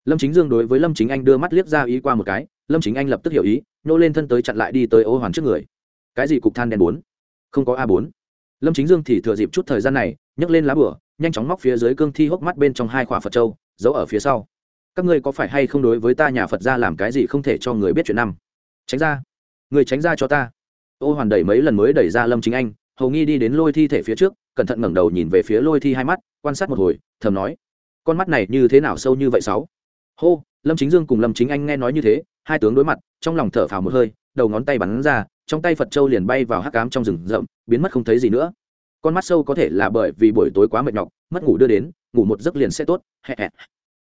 Lâm chính dương đối với lâm chính anh đưa mắt liếc ra ý qua một cái, lâm chính anh lập tức hiểu ý nhô lên thân tới chặn lại đi tới ô hoàn trước người. Cái gì cục than đen bốn? Không có a bốn lâm chính dương thì thừa dịp chút thời gian này, nhấc lên lá bửa nhanh chóng móc phía dưới cương thi hốc mắt bên trong hai khỏa phật châu, giấu ở phía sau. Các ngươi có phải hay không đối với ta nhà phật ra làm cái gì không thể cho người biết chuyện năm? Tránh ra. Người tránh ra cho ta. Ô hoàn đẩy mấy lần mới đẩy ra lâm chính anh, hầu nghi đi đến lôi thi thể phía trước, cẩn thận ngẩng đầu nhìn về phía lôi thi hai mắt, quan sát một hồi, thầm nói, con mắt này như thế nào sâu như vậy sáu? Hô, lâm chính dương cùng lâm chính anh nghe nói như thế, hai tướng đối mặt, trong lòng thở phào một hơi, đầu ngón tay bắn ra trong tay phật châu liền bay vào hắc cám trong rừng rậm, biến mất không thấy gì nữa. Con mắt sâu có thể là bởi vì buổi tối quá mệt nhọc, mất ngủ đưa đến, ngủ một giấc liền sẽ tốt.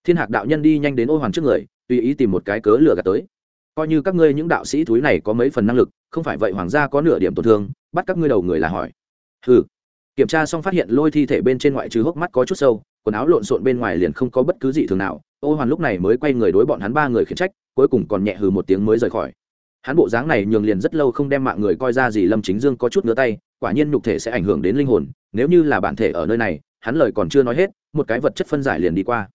Thiên hạc đạo nhân đi nhanh đến ô hoàn trước người, tùy ý tìm một cái cớ lừa gạt tới. Coi như các ngươi những đạo sĩ thúi này có mấy phần năng lực, không phải vậy hoàng gia có nửa điểm tổn thương, bắt các ngươi đầu người là hỏi. Ừ kiểm tra xong phát hiện lôi thi thể bên trên ngoại trừ hốc mắt có chút sâu, quần áo lộn xộn bên ngoài liền không có bất cứ gì thường nào. Ô hoàn lúc này mới quay người đối bọn hắn ba người khiển trách, cuối cùng còn nhẹ hừ một tiếng mới rời khỏi hắn bộ dáng này nhường liền rất lâu không đem mạng người coi ra gì lâm chính dương có chút ngứa tay, quả nhiên nhục thể sẽ ảnh hưởng đến linh hồn, nếu như là bản thể ở nơi này, hắn lời còn chưa nói hết, một cái vật chất phân giải liền đi qua.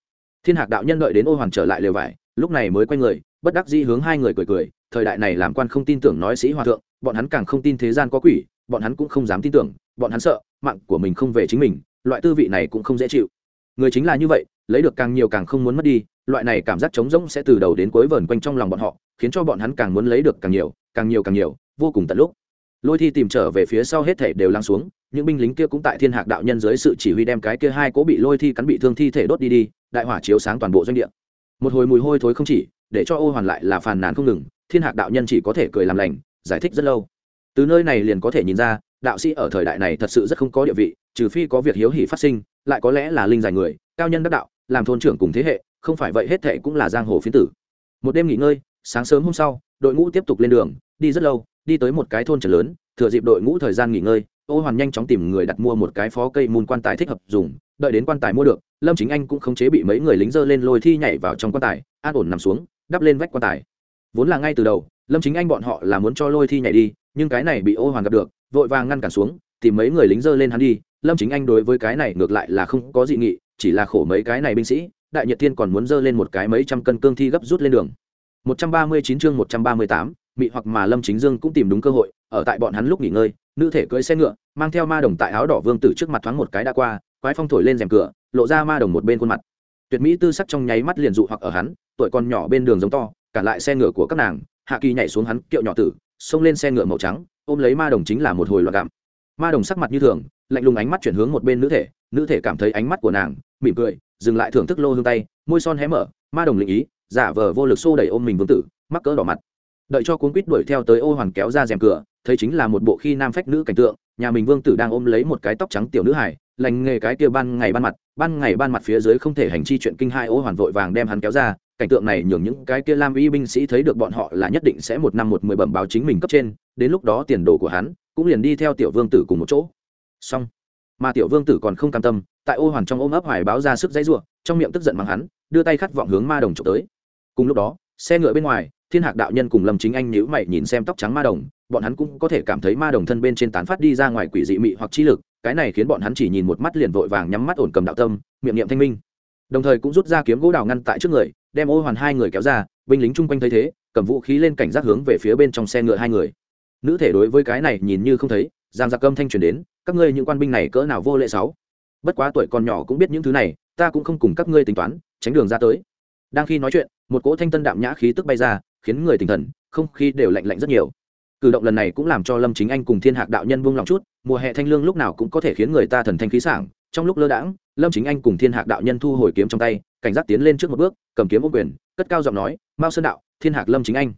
Thiên hạc đạo nhân đợi đến ô hoàn trở lại lều vải, lúc này mới quay người, bất đắc dĩ hướng hai người cười cười, thời đại này làm quan không tin tưởng nói sĩ hòa thượng, bọn hắn càng không tin thế gian có quỷ, bọn hắn cũng không dám tin tưởng, bọn hắn sợ, mạng của mình không về chính mình, loại tư vị này cũng không dễ chịu. Người chính là như vậy, lấy được càng nhiều càng không muốn mất đi loại này cảm giác trống rỗng sẽ từ đầu đến cuối vờn quanh trong lòng bọn họ, khiến cho bọn hắn càng muốn lấy được càng nhiều càng nhiều càng nhiều, vô cùng tận lúc. Lôi thi tìm trở về phía sau hết thể đều lắng xuống, những binh lính kia cũng tại thiên hạc đạo nhân dưới sự chỉ huy đem cái kia hai cố bị lôi thi cắn bị thương thi thể đốt đi đi, đại hỏa chiếu sáng toàn bộ doanh địa. Một hồi mùi hôi thối không chỉ, để cho ô hoàn lại là phàn nàn không ngừng, thiên hạc đạo nhân chỉ có thể cười làm lành, giải thích rất lâu. Từ nơi này liền có thể nhìn ra, đạo sĩ ở thời đại này thật sự rất không có địa vị, trừ phi có việc hiếu hỉ phát sinh, lại có lẽ là linh dài người, cao nhân đắc đạo, làm thôn trưởng cùng thế hệ không phải vậy hết thệ cũng là giang hồ phiến tử. Một đêm nghỉ ngơi, sáng sớm hôm sau, đội ngũ tiếp tục lên đường, đi rất lâu, đi tới một cái thôn trần lớn, thừa dịp đội ngũ thời gian nghỉ ngơi, ô hoàn nhanh chóng tìm người đặt mua một cái phó cây mùn quan tài thích hợp dùng, đợi đến quan tài mua được, lâm chính anh cũng không chế bị mấy người lính dơ lên lôi thi nhảy vào trong quan tài, an ổn nằm xuống, đắp lên vách quan tài. Vốn là ngay từ đầu, lâm chính anh bọn họ là muốn cho lôi thi nhảy đi, nhưng cái này bị ô hoàn gặp được, vội vàng ngăn cản xuống, tìm mấy người lính dơ lên hắn đi, lâm chính anh đối với cái này ngược lại là không có dị nghị, chỉ là khổ mấy cái này binh sĩ đại nhật thiên còn muốn dơ lên một cái mấy trăm cân cương thi gấp rút lên đường. 139 chương 138, mị hoặc mà lâm chính dương cũng tìm đúng cơ hội ở tại bọn hắn lúc nghỉ ngơi nữ thể cưỡi xe ngựa mang theo ma đồng tại áo đỏ vương tử trước mặt thoáng một cái đã qua quái phong thổi lên rèm cửa lộ ra ma đồng một bên khuôn mặt. Tuyệt mỹ tư sắc trong nháy mắt liền dụ hoặc ở hắn tuổi còn nhỏ bên đường giống to cản lại xe ngựa của các nàng hạ kỳ nhảy xuống hắn kiệu nhỏ tử xông lên xe ngựa màu trắng ôm lấy ma đồng chính là một hồi loạn gặm. Ma đồng sắc mặt như thường lạnh lùng ánh mắt chuyển hướng một bên nữ thể nữ thể cảm thấy ánh mắt của nàng mỉm cười dừng lại thưởng thức lô hương tay, môi son hé mở, ma đồng lĩnh ý, giả vờ vô lực xô đẩy ôm mình vương tử, mắc cỡ đỏ mặt. Đợi cho cuốn quýt đuổi theo tới ô hoàn kéo ra rèm cửa, thấy chính là một bộ khi nam phách nữ cảnh tượng, nhà mình vương tử đang ôm lấy một cái tóc trắng tiểu nữ hải lành nghề cái kia ban ngày ban mặt, ban ngày ban mặt phía dưới không thể hành chi chuyện kinh hai ô hoàn vội vàng đem hắn kéo ra, cảnh tượng này nhường những cái kia lam y binh sĩ thấy được bọn họ là nhất định sẽ một năm một mười bẩm báo chính mình cấp trên, đến lúc đó tiền đồ của hắn cũng liền đi theo tiểu vương tử cùng một chỗ. Xong. Mà tiểu vương tử còn không cam tâm tại ô hoàn trong ôm ấp hoài báo ra sức dãy rủa, trong miệng tức giận mắng hắn đưa tay khát vọng hướng ma đồng trộm tới. Cùng lúc đó xe ngựa bên ngoài thiên hạc đạo nhân cùng lâm chính anh nhíu mày nhìn xem tóc trắng ma đồng bọn hắn cũng có thể cảm thấy ma đồng thân bên trên tán phát đi ra ngoài quỷ dị mị hoặc chi lực cái này khiến bọn hắn chỉ nhìn một mắt liền vội vàng nhắm mắt ổn cầm đạo tâm miệng niệm thanh minh. Đồng thời cũng rút ra kiếm gỗ đào ngăn tại trước người đem ô hoàn hai người kéo ra binh lính chung quanh thấy thế cầm vũ khí lên cảnh giác hướng về phía bên trong xe ngựa hai người. Nữ thể đối với cái này nhìn như không thấy giang giặc cơm thanh truyền đến các ngươi những quan binh này cỡ nào vô lệ sáu? Bất quá tuổi còn nhỏ cũng biết những thứ này, ta cũng không cùng các ngươi tính toán, tránh đường ra tới. Đang khi nói chuyện, một cỗ thanh tân đạm nhã khí tức bay ra, khiến người tinh thần, không khí đều lạnh lạnh rất nhiều. Cử động lần này cũng làm cho lâm chính anh cùng thiên hạc đạo nhân buông lòng chút, mùa hè thanh lương lúc nào cũng có thể khiến người ta thần thanh khí sảng. Trong lúc lơ đãng, lâm chính anh cùng thiên hạc đạo nhân thu hồi kiếm trong tay, cảnh giác tiến lên trước một bước, cầm kiếm ô quyền, cất cao giọng nói, mao sơn đạo, thiên hạc, lâm chính anh.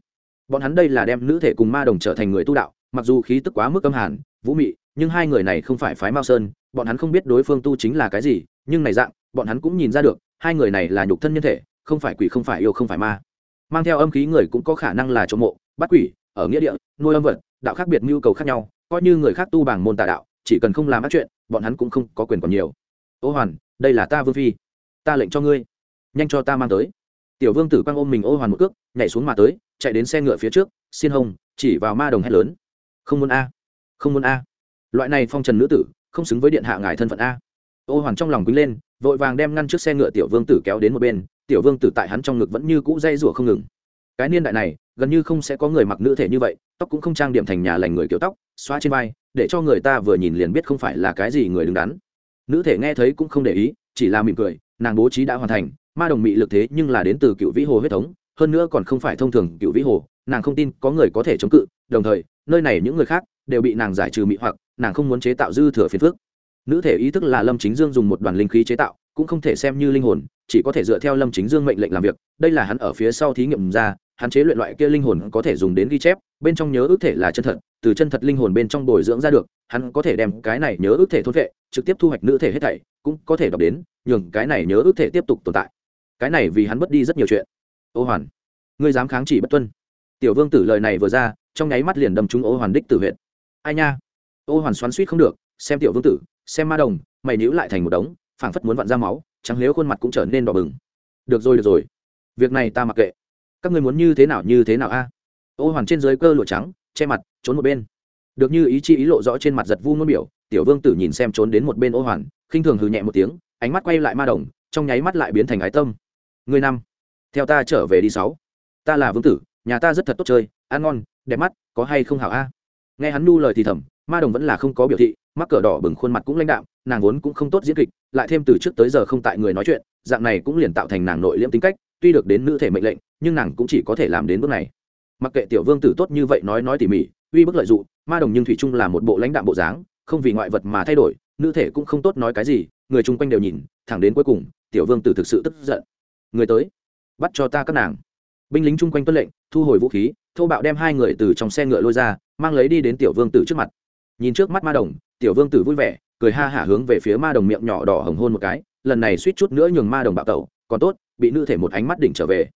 Bọn hắn đây là đem nữ thể cùng ma đồng trở thành người tu đạo, mặc dù khí tức quá mức âm hàn, vũ mị nhưng hai người này không phải phái mao sơn bọn hắn không biết đối phương tu chính là cái gì nhưng này dạng bọn hắn cũng nhìn ra được hai người này là nhục thân nhân thể không phải quỷ không phải yêu không phải ma. Mang theo âm khí người cũng có khả năng là trộm mộ bắt quỷ ở nghĩa địa nuôi âm vật đạo khác biệt nhu cầu khác nhau coi như người khác tu bảng môn tà đạo chỉ cần không làm ác chuyện bọn hắn cũng không có quyền còn nhiều. Ô hoàn đây là ta vương phi. Ta lệnh cho ngươi. Nhanh cho ta mang tới. Tiểu vương tử quang ôm mình ô hoàn một cước nhảy xuống mà tới chạy đến xe ngựa phía trước xin hồng, chỉ vào ma đồng hét lớn. Không muốn a không muốn a loại này phong trần nữ tử, không xứng với điện hạ ngài thân phận a. Ô hoàn trong lòng quýnh lên, vội vàng đem ngăn trước xe ngựa tiểu vương tử kéo đến một bên, tiểu vương tử tại hắn trong ngực vẫn như cũ dây rủa không ngừng. Cái niên đại này, gần như không sẽ có người mặc nữ thể như vậy, tóc cũng không trang điểm thành nhà lành người kiểu tóc, xóa trên vai, để cho người ta vừa nhìn liền biết không phải là cái gì người đứng đắn. Nữ thể nghe thấy cũng không để ý, chỉ là mỉm cười, nàng bố trí đã hoàn thành, ma đồng mị lực thế nhưng là đến từ cựu vĩ hồ huyết thống, hơn nữa còn không phải thông thường cựu vĩ hồ, nàng không tin có người có thể chống cự, đồng thời, nơi này những người khác đều bị nàng giải trừ mị hoặc, nàng không muốn chế tạo dư thừa phiền phức. nữ thể ý thức là lâm chính dương dùng một đoàn linh khí chế tạo, cũng không thể xem như linh hồn, chỉ có thể dựa theo lâm chính dương mệnh lệnh làm việc. Đây là hắn ở phía sau thí nghiệm ra, hắn chế luyện loại kia linh hồn có thể dùng đến ghi chép, bên trong nhớ ước thể là chân thật, từ chân thật linh hồn bên trong bồi dưỡng ra được, hắn có thể đem cái này nhớ ước thể thôn vệ, trực tiếp thu hoạch nữ thể hết thảy, cũng có thể đọc đến, nhường cái này nhớ ước thể tiếp tục tồn tại. Cái này vì hắn mất đi rất nhiều chuyện. Ô hoàn, ngươi dám kháng chỉ bất tuân. Tiểu vương tử lời này vừa ra, trong nháy mắt liền đâm trúng ô hoàn đích tử huyện ai nha? Ô hoàn xoắn suýt không được, xem tiểu vương tử, xem ma đồng, mày níu lại thành một đống, phảng phất muốn vặn ra máu, trắng nếu khuôn mặt cũng trở nên đỏ bừng. Được rồi được rồi. Việc này ta mặc kệ. Các người muốn như thế nào, như thế nào a? Ô hoàn trên dưới cơ lụa trắng, che mặt, trốn một bên. Được như ý chi ý lộ rõ trên mặt giật vu ngôn biểu, tiểu vương tử nhìn xem trốn đến một bên ô hoàn, khinh thường hừ nhẹ một tiếng, ánh mắt quay lại ma đồng, trong nháy mắt lại biến thành ái tâm. Người năm, theo ta trở về đi sáu. Ta là vương tử, nhà ta rất thật tốt chơi, ăn ngon, đẹp mắt, có hay không hảo a? Nghe hắn nu lời thì thầm, ma đồng vẫn là không có biểu thị, mắc cờ đỏ bừng khuôn mặt cũng lãnh đạm, nàng vốn cũng không tốt diễn kịch, lại thêm từ trước tới giờ không tại người nói chuyện, dạng này cũng liền tạo thành nàng nội liễm tính cách, tuy được đến nữ thể mệnh lệnh, nhưng nàng cũng chỉ có thể làm đến bước này. Mặc kệ tiểu vương tử tốt như vậy nói nói tỉ mỉ, uy bức lợi dụng, ma đồng nhưng thủy chung là một bộ lãnh đạm bộ dáng, không vì ngoại vật mà thay đổi, nữ thể cũng không tốt nói cái gì, người chung quanh đều nhìn, thẳng đến cuối cùng, tiểu vương tử thực sự tức giận. Người tới, bắt cho ta các nàng. Binh lính chung quanh tuân lệnh, thu hồi vũ khí thô bạo đem hai người từ trong xe ngựa lôi ra, mang lấy đi đến tiểu vương tử trước mặt. Nhìn trước mắt ma đồng, tiểu vương tử vui vẻ, cười ha hả hướng về phía ma đồng miệng nhỏ đỏ hồng hôn một cái, lần này suýt chút nữa nhường ma đồng bạo tẩu, còn tốt, bị nữ thể một ánh mắt đỉnh trở về.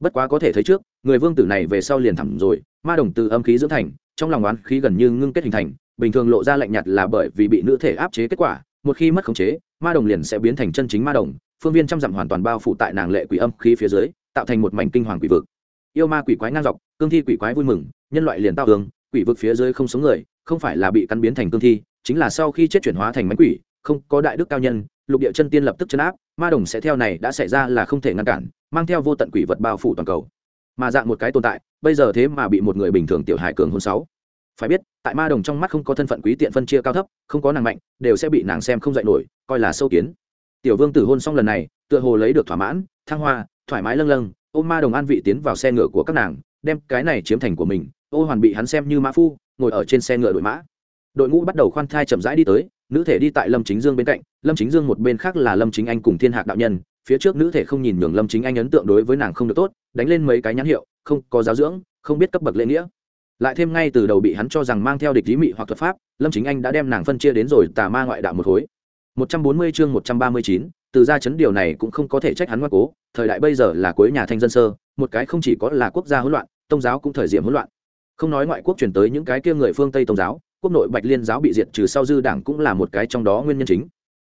Bất quá có thể thấy trước, người vương tử này về sau liền thẳng rồi, ma đồng từ âm khí dưỡng thành, trong lòng oán khí gần như ngưng kết hình thành, bình thường lộ ra lạnh nhạt là bởi vì bị nữ thể áp chế kết quả, một khi mất khống chế, ma đồng liền sẽ biến thành chân chính ma đồng, phương viên trăm dặm hoàn toàn bao phủ tại nàng lệ quỷ âm khí phía dưới, tạo thành một mảnh kinh hoàng quỷ vực yêu ma quỷ quái ngang dọc, cương thi quỷ quái vui mừng, nhân loại liền tao hướng quỷ vực phía dưới không sống người, không phải là bị cắn biến thành cương thi, chính là sau khi chết chuyển hóa thành mánh quỷ, không có đại đức cao nhân, lục địa chân tiên lập tức chấn áp, ma đồng sẽ theo này đã xảy ra là không thể ngăn cản, mang theo vô tận quỷ vật bao phủ toàn cầu. Mà dạng một cái tồn tại, bây giờ thế mà bị một người bình thường tiểu hải cường hôn sáu. Phải biết, tại ma đồng trong mắt không có thân phận quý tiện phân chia cao thấp, không có nàng mạnh, đều sẽ bị nàng xem không dạy nổi, coi là sâu kiến. Tiểu vương tử hôn xong lần này, tựa hồ lấy được thỏa mãn, thăng hoa, thoải mái lâng lâng ôm ma đồng an vị tiến vào xe ngựa của các nàng đem cái này chiếm thành của mình ô hoàn bị hắn xem như mã phu ngồi ở trên xe ngựa đội mã. Đội ngũ bắt đầu khoan thai chậm rãi đi tới nữ thể đi tại lâm chính dương bên cạnh lâm chính dương một bên khác là lâm chính anh cùng thiên hạc đạo nhân phía trước nữ thể không nhìn nhường lâm chính anh ấn tượng đối với nàng không được tốt đánh lên mấy cái nhãn hiệu không có giáo dưỡng không biết cấp bậc lễ nghĩa. Lại thêm ngay từ đầu bị hắn cho rằng mang theo địch lý mị hoặc thuật pháp lâm chính anh đã đem nàng phân chia đến rồi tà ma ngoại đạo một khối. 140 chương 139, từ ra chấn điều này cũng không có thể trách hắn ngoan cố thời đại bây giờ là cuối nhà thanh dân sơ, một cái không chỉ có là quốc gia hỗn loạn tôn giáo cũng thời diệm hỗn loạn. Không nói ngoại quốc chuyển tới những cái kia người phương tây tôn giáo, quốc nội bạch liên giáo bị diệt trừ sau dư đảng cũng là một cái trong đó nguyên nhân chính.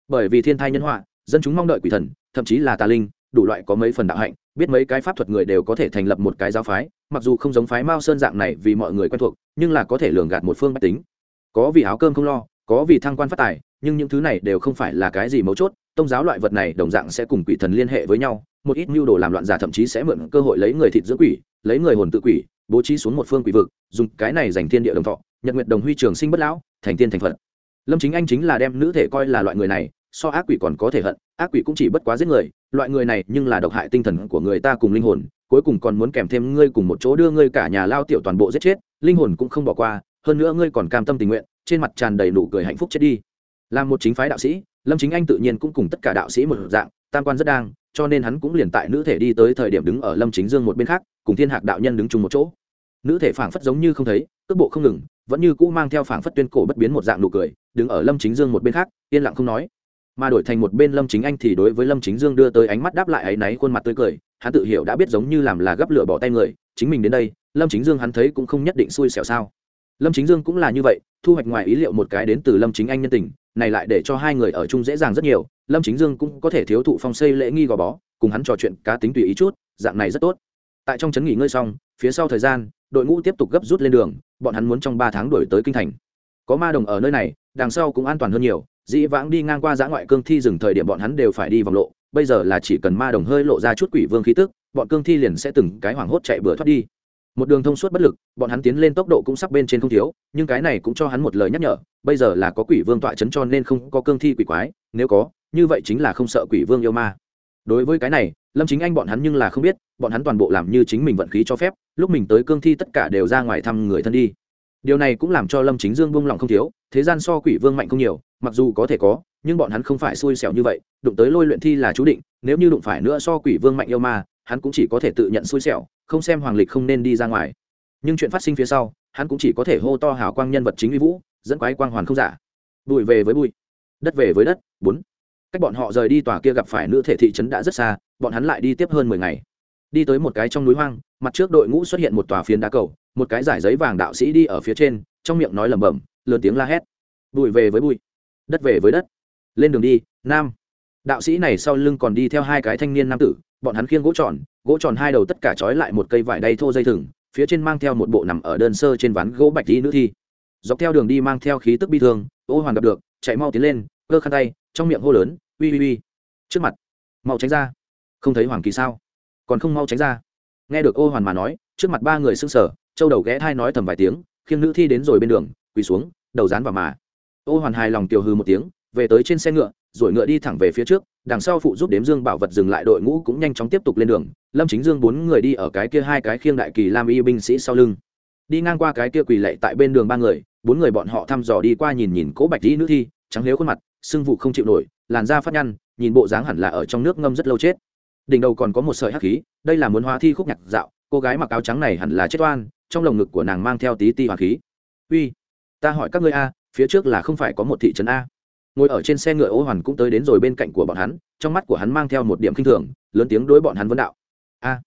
Bởi vì thiên thai nhân họa, dân chúng mong đợi quỷ thần, thậm chí là tà linh, đủ loại có mấy phần đạo hạnh, biết mấy cái pháp thuật người đều có thể thành lập một cái giáo phái, mặc dù không giống phái mao sơn dạng này vì mọi người quen thuộc, nhưng là có thể lường gạt một phương bách tính. Có vì áo cơm không lo, có vì thăng quan phát tài, nhưng những thứ này đều không phải là cái gì mấu chốt Tông giáo loại vật này đồng dạng sẽ cùng quỷ thần liên hệ với nhau, một ít mưu đồ làm loạn giả thậm chí sẽ mượn cơ hội lấy người thịt dưỡng quỷ, lấy người hồn tự quỷ, bố trí xuống một phương quỷ vực, dùng cái này giành thiên địa đồng thọ, nhật nguyện đồng huy trường sinh bất lão, thành tiên thành phật. Lâm chính anh chính là đem nữ thể coi là loại người này, so ác quỷ còn có thể hận, ác quỷ cũng chỉ bất quá giết người, loại người này nhưng là độc hại tinh thần của người ta cùng linh hồn, cuối cùng còn muốn kèm thêm ngươi cùng một chỗ đưa ngươi cả nhà lao tiểu toàn bộ giết chết, linh hồn cũng không bỏ qua, hơn nữa ngươi còn cam tâm tình nguyện, trên mặt tràn đầy nụ cười hạnh phúc chết đi làm một chính phái đạo sĩ, lâm chính anh tự nhiên cũng cùng tất cả đạo sĩ một dạng, tam quan rất đang, cho nên hắn cũng liền tại nữ thể đi tới thời điểm đứng ở lâm chính dương một bên khác, cùng thiên hạc đạo nhân đứng chung một chỗ. Nữ thể phảng phất giống như không thấy, cước bộ không ngừng, vẫn như cũ mang theo phảng phất tuyên cổ bất biến một dạng nụ cười, đứng ở lâm chính dương một bên khác, yên lặng không nói. Mà đổi thành một bên lâm chính anh thì đối với lâm chính dương đưa tới ánh mắt đáp lại áy náy khuôn mặt tươi cười, hắn tự hiểu đã biết giống như làm là gấp lửa bỏ tay người, chính mình đến đây, lâm chính dương hắn thấy cũng không nhất định xui xẻo sao. Lâm chính dương cũng là như vậy thu hoạch ngoài ý liệu một cái đến từ lâm chính anh nhân tình, này lại để cho hai người ở chung dễ dàng rất nhiều, lâm chính dương cũng có thể thiếu thụ phong xây lễ nghi gò bó, cùng hắn trò chuyện cá tính tùy ý chút, dạng này rất tốt. Tại trong trấn nghỉ ngơi xong, phía sau thời gian, đội ngũ tiếp tục gấp rút lên đường, bọn hắn muốn trong ba tháng đổi tới kinh thành. Có ma đồng ở nơi này, đằng sau cũng an toàn hơn nhiều, dĩ vãng đi ngang qua giã ngoại cương thi dừng thời điểm bọn hắn đều phải đi vòng lộ, bây giờ là chỉ cần ma đồng hơi lộ ra chút quỷ vương khí tức, bọn cương thi liền sẽ từng cái hoảng hốt chạy bừa thoát đi một đường thông suốt bất lực, bọn hắn tiến lên tốc độ cũng sắp bên trên không thiếu, nhưng cái này cũng cho hắn một lời nhắc nhở, bây giờ là có quỷ vương tọa chấn cho nên không có cương thi quỷ quái, nếu có, như vậy chính là không sợ quỷ vương yêu ma. Đối với cái này, lâm chính anh bọn hắn nhưng là không biết, bọn hắn toàn bộ làm như chính mình vận khí cho phép, lúc mình tới cương thi tất cả đều ra ngoài thăm người thân đi. Điều này cũng làm cho lâm chính dương buông lòng không thiếu, thế gian so quỷ vương mạnh không nhiều, mặc dù có thể có, nhưng bọn hắn không phải xui xẻo như vậy, đụng tới lôi luyện thi là chú định, nếu như đụng phải nữa so quỷ vương mạnh yêu ma, hắn cũng chỉ có thể tự nhận xui xẻo không xem hoàng lịch không nên đi ra ngoài. Nhưng chuyện phát sinh phía sau, hắn cũng chỉ có thể hô to hào quang nhân vật chính uy vũ, dẫn quái quang hoàn không giả. Bụi về với bụi, đất về với đất, bốn. Cách bọn họ rời đi tòa kia gặp phải nữ thể thị trấn đã rất xa, bọn hắn lại đi tiếp hơn mười ngày. Đi tới một cái trong núi hoang, mặt trước đội ngũ xuất hiện một tòa phiến đá cầu, một cái giải giấy vàng đạo sĩ đi ở phía trên, trong miệng nói lẩm bẩm, lớn tiếng la hét. Bụi về với bụi, đất về với đất. Lên đường đi, nam. Đạo sĩ này sau lưng còn đi theo hai cái thanh niên nam tử, bọn hắn khiêng gỗ tròn gỗ tròn hai đầu tất cả trói lại một cây vải đay thô dây thừng, phía trên mang theo một bộ nằm ở đơn sơ trên ván gỗ bạch tí nữ thi. Dọc theo đường đi mang theo khí tức bi thương, ô hoàn gặp được, chạy mau tiến lên, cơ khăn tay, trong miệng hô lớn, uy uy uy. Trước mặt, mau tránh ra. Không thấy hoàng kỳ sao? Còn không mau tránh ra. Nghe được ô hoàn mà nói, trước mặt ba người s ư n g sở châu đầu ghé thai nói thầm vài tiếng, khiêng nữ thi đến rồi bên đường, quỳ xuống, đầu dán vào mà. Ô hoàn hài lòng kiều hư một tiếng về tới trên xe ngựa, rồi ngựa đi thẳng về phía trước, đằng sau phụ giúp đếm dương bảo vật dừng lại đội ngũ cũng nhanh chóng tiếp tục lên đường. Lâm chính dương bốn người đi ở cái kia hai cái khiêng đại kỳ lam y binh sĩ sau lưng. Đi ngang qua cái kia quỳ lệ tại bên đường ba người, bốn người bọn họ thăm dò đi qua nhìn nhìn cỗ bạch dĩ nữ thi, trắng nếu khuôn mặt sưng vụ không chịu nổi, làn da phát nhăn, nhìn bộ dáng hẳn là ở trong nước ngâm rất lâu chết. Đỉnh đầu còn có một sợi hắc khí, đây là muốn hóa thi khúc nhạc dạo, cô gái mặc áo trắng này hẳn là chết oan, trong lồng ngực của nàng mang theo tí ti hỏa khí. Uy, ta hỏi các ngươi a, phía trước là không phải có một thị trấn a? Ngồi ở trên xe ngựa ô hoàn cũng tới đến rồi bên cạnh của bọn hắn, trong mắt của hắn mang theo một điểm khinh thường, lớn tiếng đối bọn hắn vấn đạo. A,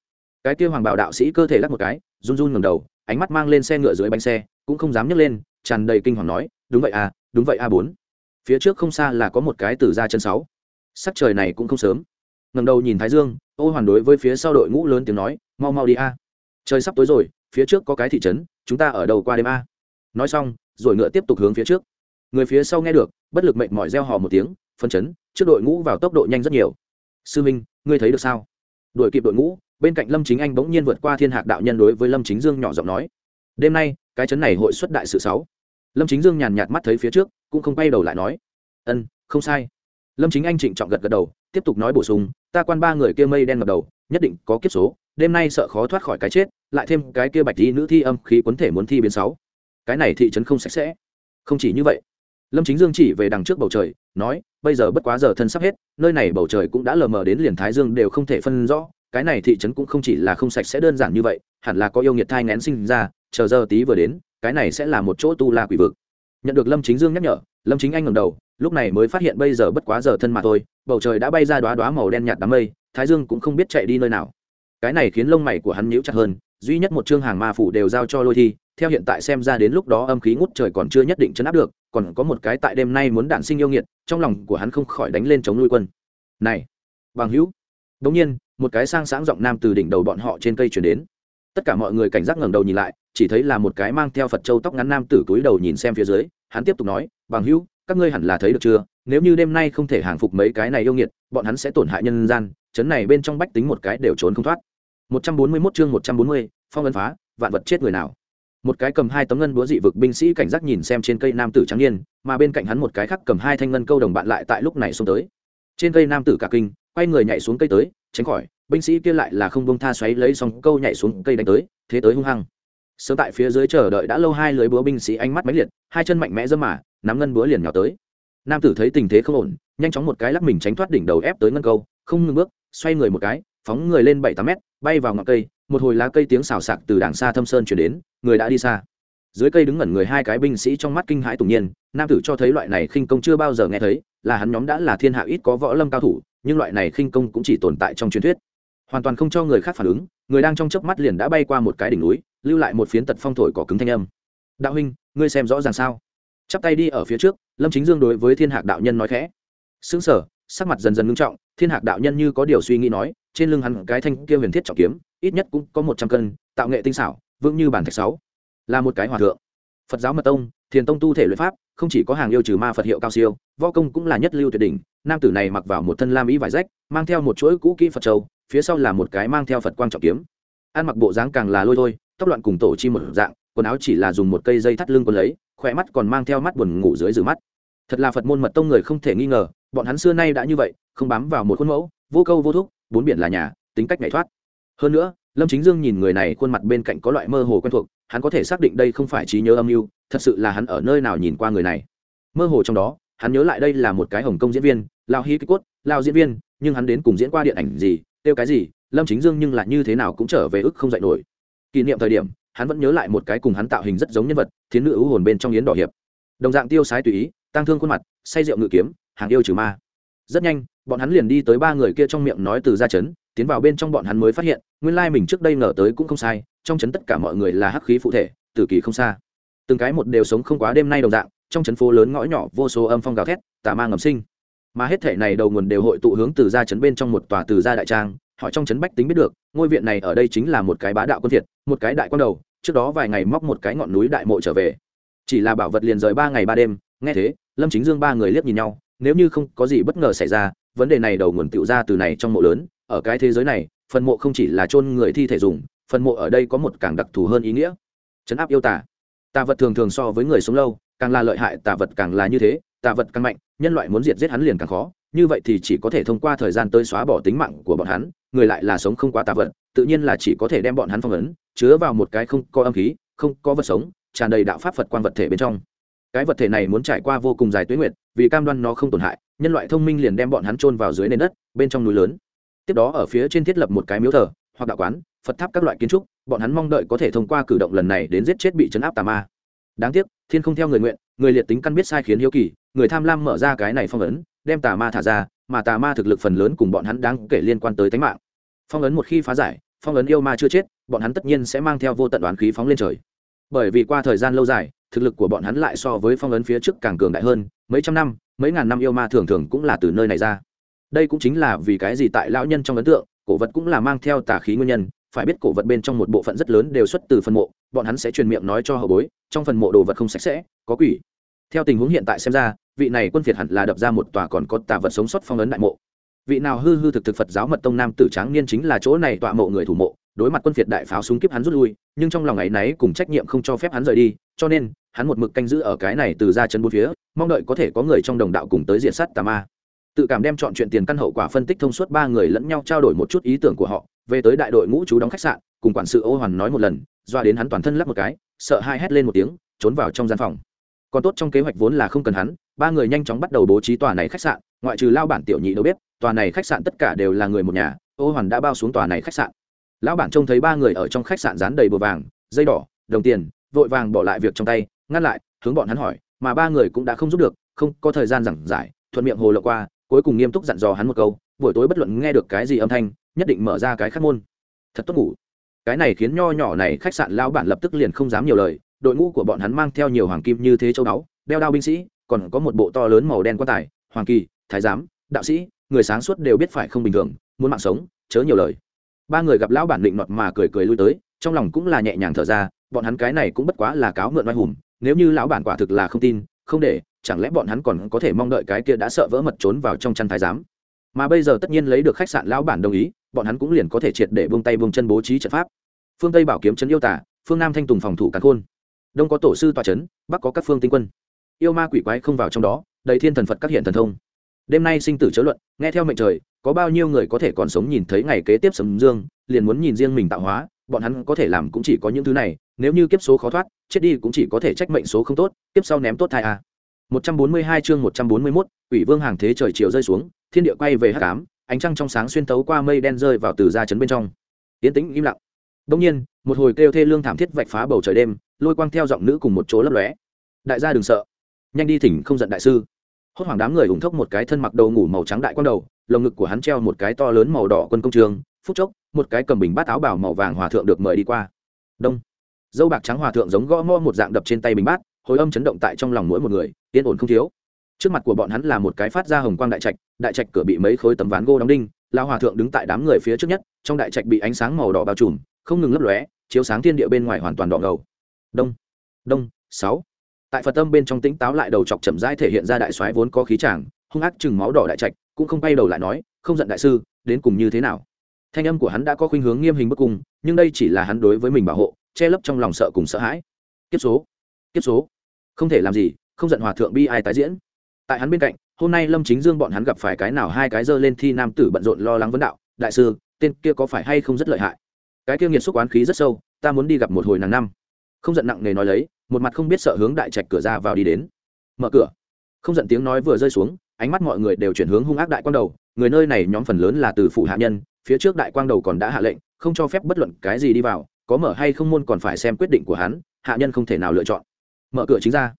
cái kia hoàng bảo đạo sĩ cơ thể lắc một cái, run run ngầm đầu, ánh mắt mang lên xe ngựa dưới bánh xe, cũng không dám nhấc lên, tràn đầy kinh hoàng nói, đúng vậy a, đúng vậy a bốn. Phía trước không xa là có một cái từ ra chân sáu. Sắc trời này cũng không sớm. Ngầm đầu nhìn thái dương ô hoàn đối với phía sau đội ngũ lớn tiếng nói, mau mau đi a. Trời sắp tối rồi, phía trước có cái thị trấn, chúng ta ở đầu qua đêm a? Nói xong, rồi ngựa tiếp tục hướng phía trước người phía sau nghe được, bất lực mệnh mỏi reo hò một tiếng phân chấn, trước đội ngũ vào tốc độ nhanh rất nhiều. Sư minh, ngươi thấy được sao? Đội kịp đội ngũ, bên cạnh lâm chính anh bỗng nhiên vượt qua thiên hạc đạo nhân đối với lâm chính dương nhỏ giọng nói. Đêm nay, cái chấn này hội xuất đại sự sáu lâm chính dương nhàn nhạt mắt thấy phía trước, cũng không quay đầu lại nói. Ân, không sai. Lâm chính anh trịnh trọng gật gật đầu, tiếp tục nói bổ sung, ta quan ba người kia mây đen ngập đầu, nhất định có kiếp số, đêm nay sợ khó thoát khỏi cái chết, lại thêm cái kia bạch thi nữ thi âm khí quấn thể muốn thi biến sáu. Cái này thị trấn không sạch sẽ. Không chỉ như vậy lâm chính dương chỉ về đằng trước bầu trời, nói, bây giờ bất quá giờ thân sắp hết, nơi này bầu trời cũng đã lờ mờ đến liền thái dương đều không thể phân rõ, cái này thị trấn cũng không chỉ là không sạch sẽ đơn giản như vậy, hẳn là có yêu nghiệt thai ngén sinh ra, chờ giờ tí vừa đến, cái này sẽ là một chỗ tu la quỷ vực. Nhận được lâm chính dương nhắc nhở, lâm chính anh ngầm đầu, lúc này mới phát hiện bây giờ bất quá giờ thân mà thôi, bầu trời đã bay ra đoá đoá màu đen nhạt đám mây, thái dương cũng không biết chạy đi nơi nào. Cái này khiến lông mày của hắn nhíu chặt hơn duy nhất một chương hàng ma phủ đều giao cho lôi thi, theo hiện tại xem ra đến lúc đó âm khí ngút trời còn chưa nhất định chấn áp được, còn có một cái tại đêm nay muốn đạn sinh yêu nghiệt, trong lòng của hắn không khỏi đánh lên chống nuôi quân. Này, bằng hữu. Bỗng nhiên, một cái sang sáng giọng nam từ đỉnh đầu bọn họ trên cây chuyển đến. Tất cả mọi người cảnh giác ngẩng đầu nhìn lại, chỉ thấy là một cái mang theo phật châu tóc ngắn nam tử túi đầu nhìn xem phía dưới, hắn tiếp tục nói, bằng hữu, các ngươi hẳn là thấy được chưa? Nếu như đêm nay không thể hàng phục mấy cái này yêu nghiệt, bọn hắn sẽ tổn hại nhân gian, chấn này bên trong bách tính một cái đều trốn không thoát. 141 chương 140, phong ấn phá vạn vật chết người nào. Một cái cầm hai tấm ngân búa dị vực binh sĩ cảnh giác nhìn xem trên cây nam tử trắng niên mà bên cạnh hắn một cái khác cầm hai thanh ngân câu đồng bạn lại tại lúc này xuống tới. Trên cây nam tử cả kinh quay người nhảy xuống cây tới tránh khỏi binh sĩ kia lại là không buông tha xoáy lấy xong câu nhảy xuống cây đánh tới thế tới hung hăng. Sớm tại phía dưới chờ đợi đã lâu hai lưới búa binh sĩ ánh mắt mãnh liệt hai chân mạnh mẽ giẫm mà nắm ngân búa liền nhào tới. Nam tử thấy tình thế không ổn nhanh chóng một cái lắc mình tránh thoát đỉnh đầu ép tới ngân câu không ngừng bước xoay người một cái phóng người lên bảy tám mét bay vào ngọn cây, một hồi lá cây tiếng xào xạc từ đàng xa thâm sơn chuyển đến, người đã đi xa. Dưới cây đứng ngẩn người hai cái binh sĩ trong mắt kinh hãi tủng nhiên, nam tử cho thấy loại này khinh công chưa bao giờ nghe thấy, là hắn nhóm đã là thiên hạ ít có võ lâm cao thủ, nhưng loại này khinh công cũng chỉ tồn tại trong truyền thuyết. Hoàn toàn không cho người khác phản ứng, người đang trong chớp mắt liền đã bay qua một cái đỉnh núi, lưu lại một phiến tật phong thổi cỏ cứng thanh âm. Đạo huynh, ngươi xem rõ ràng sao? Chắp tay đi ở phía trước, lâm chính dương đối với thiên hạc đạo nhân nói khẽ. Xứng sở sắc mặt dần dần ngưng trọng thiên hạc đạo nhân như có điều suy nghĩ nói, trên lưng hắn cái thanh kia huyền thiết trọng kiếm, ít nhất cũng có một trăm cân, tạo nghệ tinh xảo, vững như bản thạch sáu. Là một cái hòa thượng. Phật giáo mật tông, thiền tông tu thể luyện pháp, không chỉ có hàng yêu trừ ma phật hiệu cao siêu, võ công cũng là nhất lưu tuyệt đỉnh, nam tử này mặc vào một thân lam ý vải rách, mang theo một chuỗi cũ kỹ phật châu, phía sau là một cái mang theo phật quang trọng kiếm. Ăn mặc bộ dáng càng là lôi thôi, tóc loạn cùng tổ chi một dạng, quần áo chỉ là dùng một cây dây thắt lưng quần lấy, khỏe mắt còn mang theo mắt buồn ngủ dưới rử mắt. Thật là phật môn mật tông người không thể nghi ngờ, bọn hắn xưa nay đã như vậy không bám vào một khuôn mẫu, vô câu vô thúc, bốn biển là nhà, tính cách nhảy thoát. Hơn nữa, lâm chính dương nhìn người này khuôn mặt bên cạnh có loại mơ hồ quen thuộc, hắn có thể xác định đây không phải trí nhớ âm mưu, thật sự là hắn ở nơi nào nhìn qua người này. Mơ hồ trong đó, hắn nhớ lại đây là một cái hồng kông diễn viên, lao hí kích cốt, lao diễn viên, nhưng hắn đến cùng diễn qua điện ảnh gì tiêu cái gì, lâm chính dương nhưng lại như thế nào cũng trở về ức không dạy nổi. Kỷ niệm thời điểm, hắn vẫn nhớ lại một cái cùng hắn tạo hình rất giống nhân vật, thiến nữ ưu hồn bên trong yến đỏ hiệp. Đồng dạng tiêu sái tùy ý tăng thương khuôn mặt, say rượu ngự kiếm, hàng yêu trừ ma. Rất nhanh bọn hắn liền đi tới ba người kia trong miệng nói từ ra chấn, tiến vào bên trong bọn hắn mới phát hiện, nguyên lai mình trước đây ngờ tới cũng không sai, trong chấn tất cả mọi người là hắc khí phụ thể, tử kỳ không xa. Từng cái một đều sống không quá đêm nay đồng dạng, trong chấn phố lớn ngõ nhỏ vô số âm phong gào thét, tà ma ngầm sinh. Mà hết thể này đầu nguồn đều hội tụ hướng từ ra chấn bên trong một tòa từ gia đại trang họ trong chấn bách tính biết được, ngôi viện này ở đây chính là một cái bá đạo quân thiệt, một cái đại quan đầu, trước đó vài ngày móc một cái ngọn núi đại mộ trở về. Chỉ là bảo vật liền rời ba ngày ba đêm, nghe thế, lâm chính dương ba người liếc nhìn nhau, nếu như không có gì bất ngờ xảy ra vấn đề này đầu nguồn tựu ra từ này trong mộ lớn, ở cái thế giới này, phần mộ không chỉ là chôn người thi thể dùng, phần mộ ở đây có một càng đặc thù hơn ý nghĩa. Chấn áp yêu tả tà vật thường thường so với người sống lâu, càng là lợi hại, tà vật càng là như thế, tà vật càng mạnh, nhân loại muốn diệt giết hắn liền càng khó, như vậy thì chỉ có thể thông qua thời gian tới xóa bỏ tính mạng của bọn hắn, người lại là sống không quá tà vật, tự nhiên là chỉ có thể đem bọn hắn phong ấn, chứa vào một cái không có âm khí, không có vật sống, tràn đầy đạo pháp phật quan vật thể bên trong. Cái vật thể này muốn trải qua vô cùng dài tuyến nguyệt vì cam đoan nó không tổn hại, nhân loại thông minh liền đem bọn hắn chôn vào dưới nền đất, bên trong núi lớn. Tiếp đó ở phía trên thiết lập một cái miếu thờ, hoặc đạo quán, phật tháp các loại kiến trúc, bọn hắn mong đợi có thể thông qua cử động lần này đến giết chết bị chấn áp tà ma. Đáng tiếc, thiên không theo người nguyện, người liệt tính căn biết sai khiến hiếu kỳ, người tham lam mở ra cái này phong ấn, đem tà ma thả ra, mà tà ma thực lực phần lớn cùng bọn hắn đáng kể liên quan tới tính mạng. Phong ấn một khi phá giải, phong ấn yêu ma chưa chết, bọn hắn tất nhiên sẽ mang theo vô tận đoán khí phóng lên trời. Bởi vì qua thời gian lâu dài thực lực của bọn hắn lại so với phong ấn phía trước càng cường đại hơn, mấy trăm năm, mấy ngàn năm yêu ma thường thường cũng là từ nơi này ra. Đây cũng chính là vì cái gì tại lão nhân trong ấn tượng, cổ vật cũng là mang theo tà khí nguyên nhân, phải biết cổ vật bên trong một bộ phận rất lớn đều xuất từ phần mộ, bọn hắn sẽ truyền miệng nói cho hậu bối, trong phần mộ đồ vật không sạch sẽ, có quỷ. Theo tình huống hiện tại xem ra, vị này quân phiệt hẳn là đập ra một tòa còn có tà vật sống sót phong ấn đại mộ. Vị nào hư hư thực thực phật giáo mật tông nam tử tráng niên chính là chỗ này tọa mộ người thủ mộ đối mặt quân phiệt đại pháo súng kiếp hắn rút lui, nhưng trong lòng ngày náy cùng trách nhiệm không cho phép hắn rời đi, cho nên, hắn một mực canh giữ ở cái này từ ra chân bốn phía, mong đợi có thể có người trong đồng đạo cùng tới diện sát tà ma. Tự cảm đem chọn chuyện tiền căn hậu quả phân tích thông suốt ba người lẫn nhau trao đổi một chút ý tưởng của họ, về tới đại đội ngũ chú đóng khách sạn, cùng quản sự ô hoàn nói một lần, doa đến hắn toàn thân lắp một cái, sợ hai hét lên một tiếng, trốn vào trong gian phòng. Còn tốt trong kế hoạch vốn là không cần hắn, ba người nhanh chóng bắt đầu bố trí tòa này khách sạn, ngoại trừ lao bản tiểu nhị đâu biết tòa này khách sạn tất cả đều là người một nhà, ô hoàn đã bao xuống tòa này khách sạn lão bản trông thấy ba người ở trong khách sạn dán đầy bờ vàng, dây đỏ, đồng tiền, vội vàng bỏ lại việc trong tay, ngăn lại, hướng bọn hắn hỏi, mà ba người cũng đã không giúp được, không có thời gian giảng giải, thuận miệng hồ lộ qua, cuối cùng nghiêm túc dặn dò hắn một câu, buổi tối bất luận nghe được cái gì âm thanh, nhất định mở ra cái khắc môn. Thật tốt ngủ. Cái này khiến nho nhỏ này khách sạn lão bản lập tức liền không dám nhiều lời, đội ngũ của bọn hắn mang theo nhiều hoàng kim như thế châu đáo đeo đao binh sĩ, còn có một bộ to lớn màu đen quan tài, hoàng kỳ, thái giám, đạo sĩ, người sáng suốt đều biết phải không bình thường, muốn mạng sống, chớ nhiều lời ba người gặp lão bản định nọt mà cười cười lui tới, trong lòng cũng là nhẹ nhàng thở ra, bọn hắn cái này cũng bất quá là cáo mượn oai hùng, nếu như lão bản quả thực là không tin, không để, chẳng lẽ bọn hắn còn có thể mong đợi cái kia đã sợ vỡ mật trốn vào trong chăn thái giám? Mà bây giờ tất nhiên lấy được khách sạn lão bản đồng ý, bọn hắn cũng liền có thể triệt để buông tay buông chân bố trí trận pháp. Phương tây bảo kiếm trấn yêu tả phương nam thanh tùng phòng thủ càn khôn. Đông có tổ sư tòa trấn, bắc có các phương tinh quân. Yêu ma quỷ quái không vào trong đó, đầy thiên thần phật các hiện thần thông đêm nay sinh tử chớ luận nghe theo mệnh trời có bao nhiêu người có thể còn sống nhìn thấy ngày kế tiếp sấm dương liền muốn nhìn riêng mình tạo hóa bọn hắn có thể làm cũng chỉ có những thứ này nếu như kiếp số khó thoát chết đi cũng chỉ có thể trách mệnh số không tốt kiếp sau ném tốt thai a à. 142 chương 141, Quỷ Vương hàng thế trời chiều rơi xuống, thiên địa quay về hắc ám, ánh trăng trong sáng xuyên tấu qua mây đen rơi vào từ ra chấn bên trong. Tiến tĩnh im lặng. Đương nhiên, một hồi kêu thê lương thảm thiết vạch phá bầu trời đêm, lôi quang theo giọng nữ cùng một chỗ lấp lóe. Đại gia đừng sợ, nhanh đi thỉnh không giận đại sư. Hốt hoảng đám người ủng thốc một cái thân mặc đầu ngủ màu trắng đại quang đầu, lồng ngực của hắn treo một cái to lớn màu đỏ quân công trường, phút chốc, một cái cầm bình bát áo bảo màu vàng hòa thượng được mời đi qua. Đông. Dâu bạc trắng hòa thượng giống gõ mõ một dạng đập trên tay bình bát, hồi âm chấn động tại trong lòng mỗi một người yên ổn không thiếu. Trước mặt của bọn hắn là một cái phát ra hồng quang đại trạch đại trạch cửa bị mấy khối tấm ván gỗ đóng đinh lao hòa thượng đứng tại đám người phía trước nhất trong đại trạch bị ánh sáng màu đỏ bao trùm không ngừng lấp lóe chiếu sáng thiên địa bên ngoài hoàn toàn đỏ ngầu. Đông. Đông. Sáu tại phật tâm bên trong tĩnh táo lại đầu chọc chậm rãi thể hiện ra đại soái vốn có khí tràng hung ác chừng máu đỏ đại trạch, cũng không bay đầu lại nói, không giận đại sư, đến cùng như thế nào? Thanh âm của hắn đã có khuynh hướng nghiêm hình bức cung, nhưng đây chỉ là hắn đối với mình bảo hộ, che lấp trong lòng sợ cùng sợ hãi. Kiếp số kiếp số. Không thể làm gì, không giận hòa thượng bi ai tái diễn. Tại hắn bên cạnh, hôm nay lâm chính dương bọn hắn gặp phải cái nào hai cái dơ lên thi nam tử bận rộn lo lắng vấn đạo, đại sư, tên kia có phải hay không rất lợi hại? Cái kia nghiệt xúc oán khí rất sâu, ta muốn đi gặp một hồi nàng năm. Không giận nặng nề nói lấy một mặt không biết sợ hướng đại trạch cửa ra vào đi đến. Mở cửa. Không giận tiếng nói vừa rơi xuống, ánh mắt mọi người đều chuyển hướng hung ác đại quang đầu, người nơi này nhóm phần lớn là từ phủ hạ nhân, phía trước đại quang đầu còn đã hạ lệnh, không cho phép bất luận cái gì đi vào, có mở hay không môn còn phải xem quyết định của hắn, hạ nhân không thể nào lựa chọn. Mở cửa chính ra.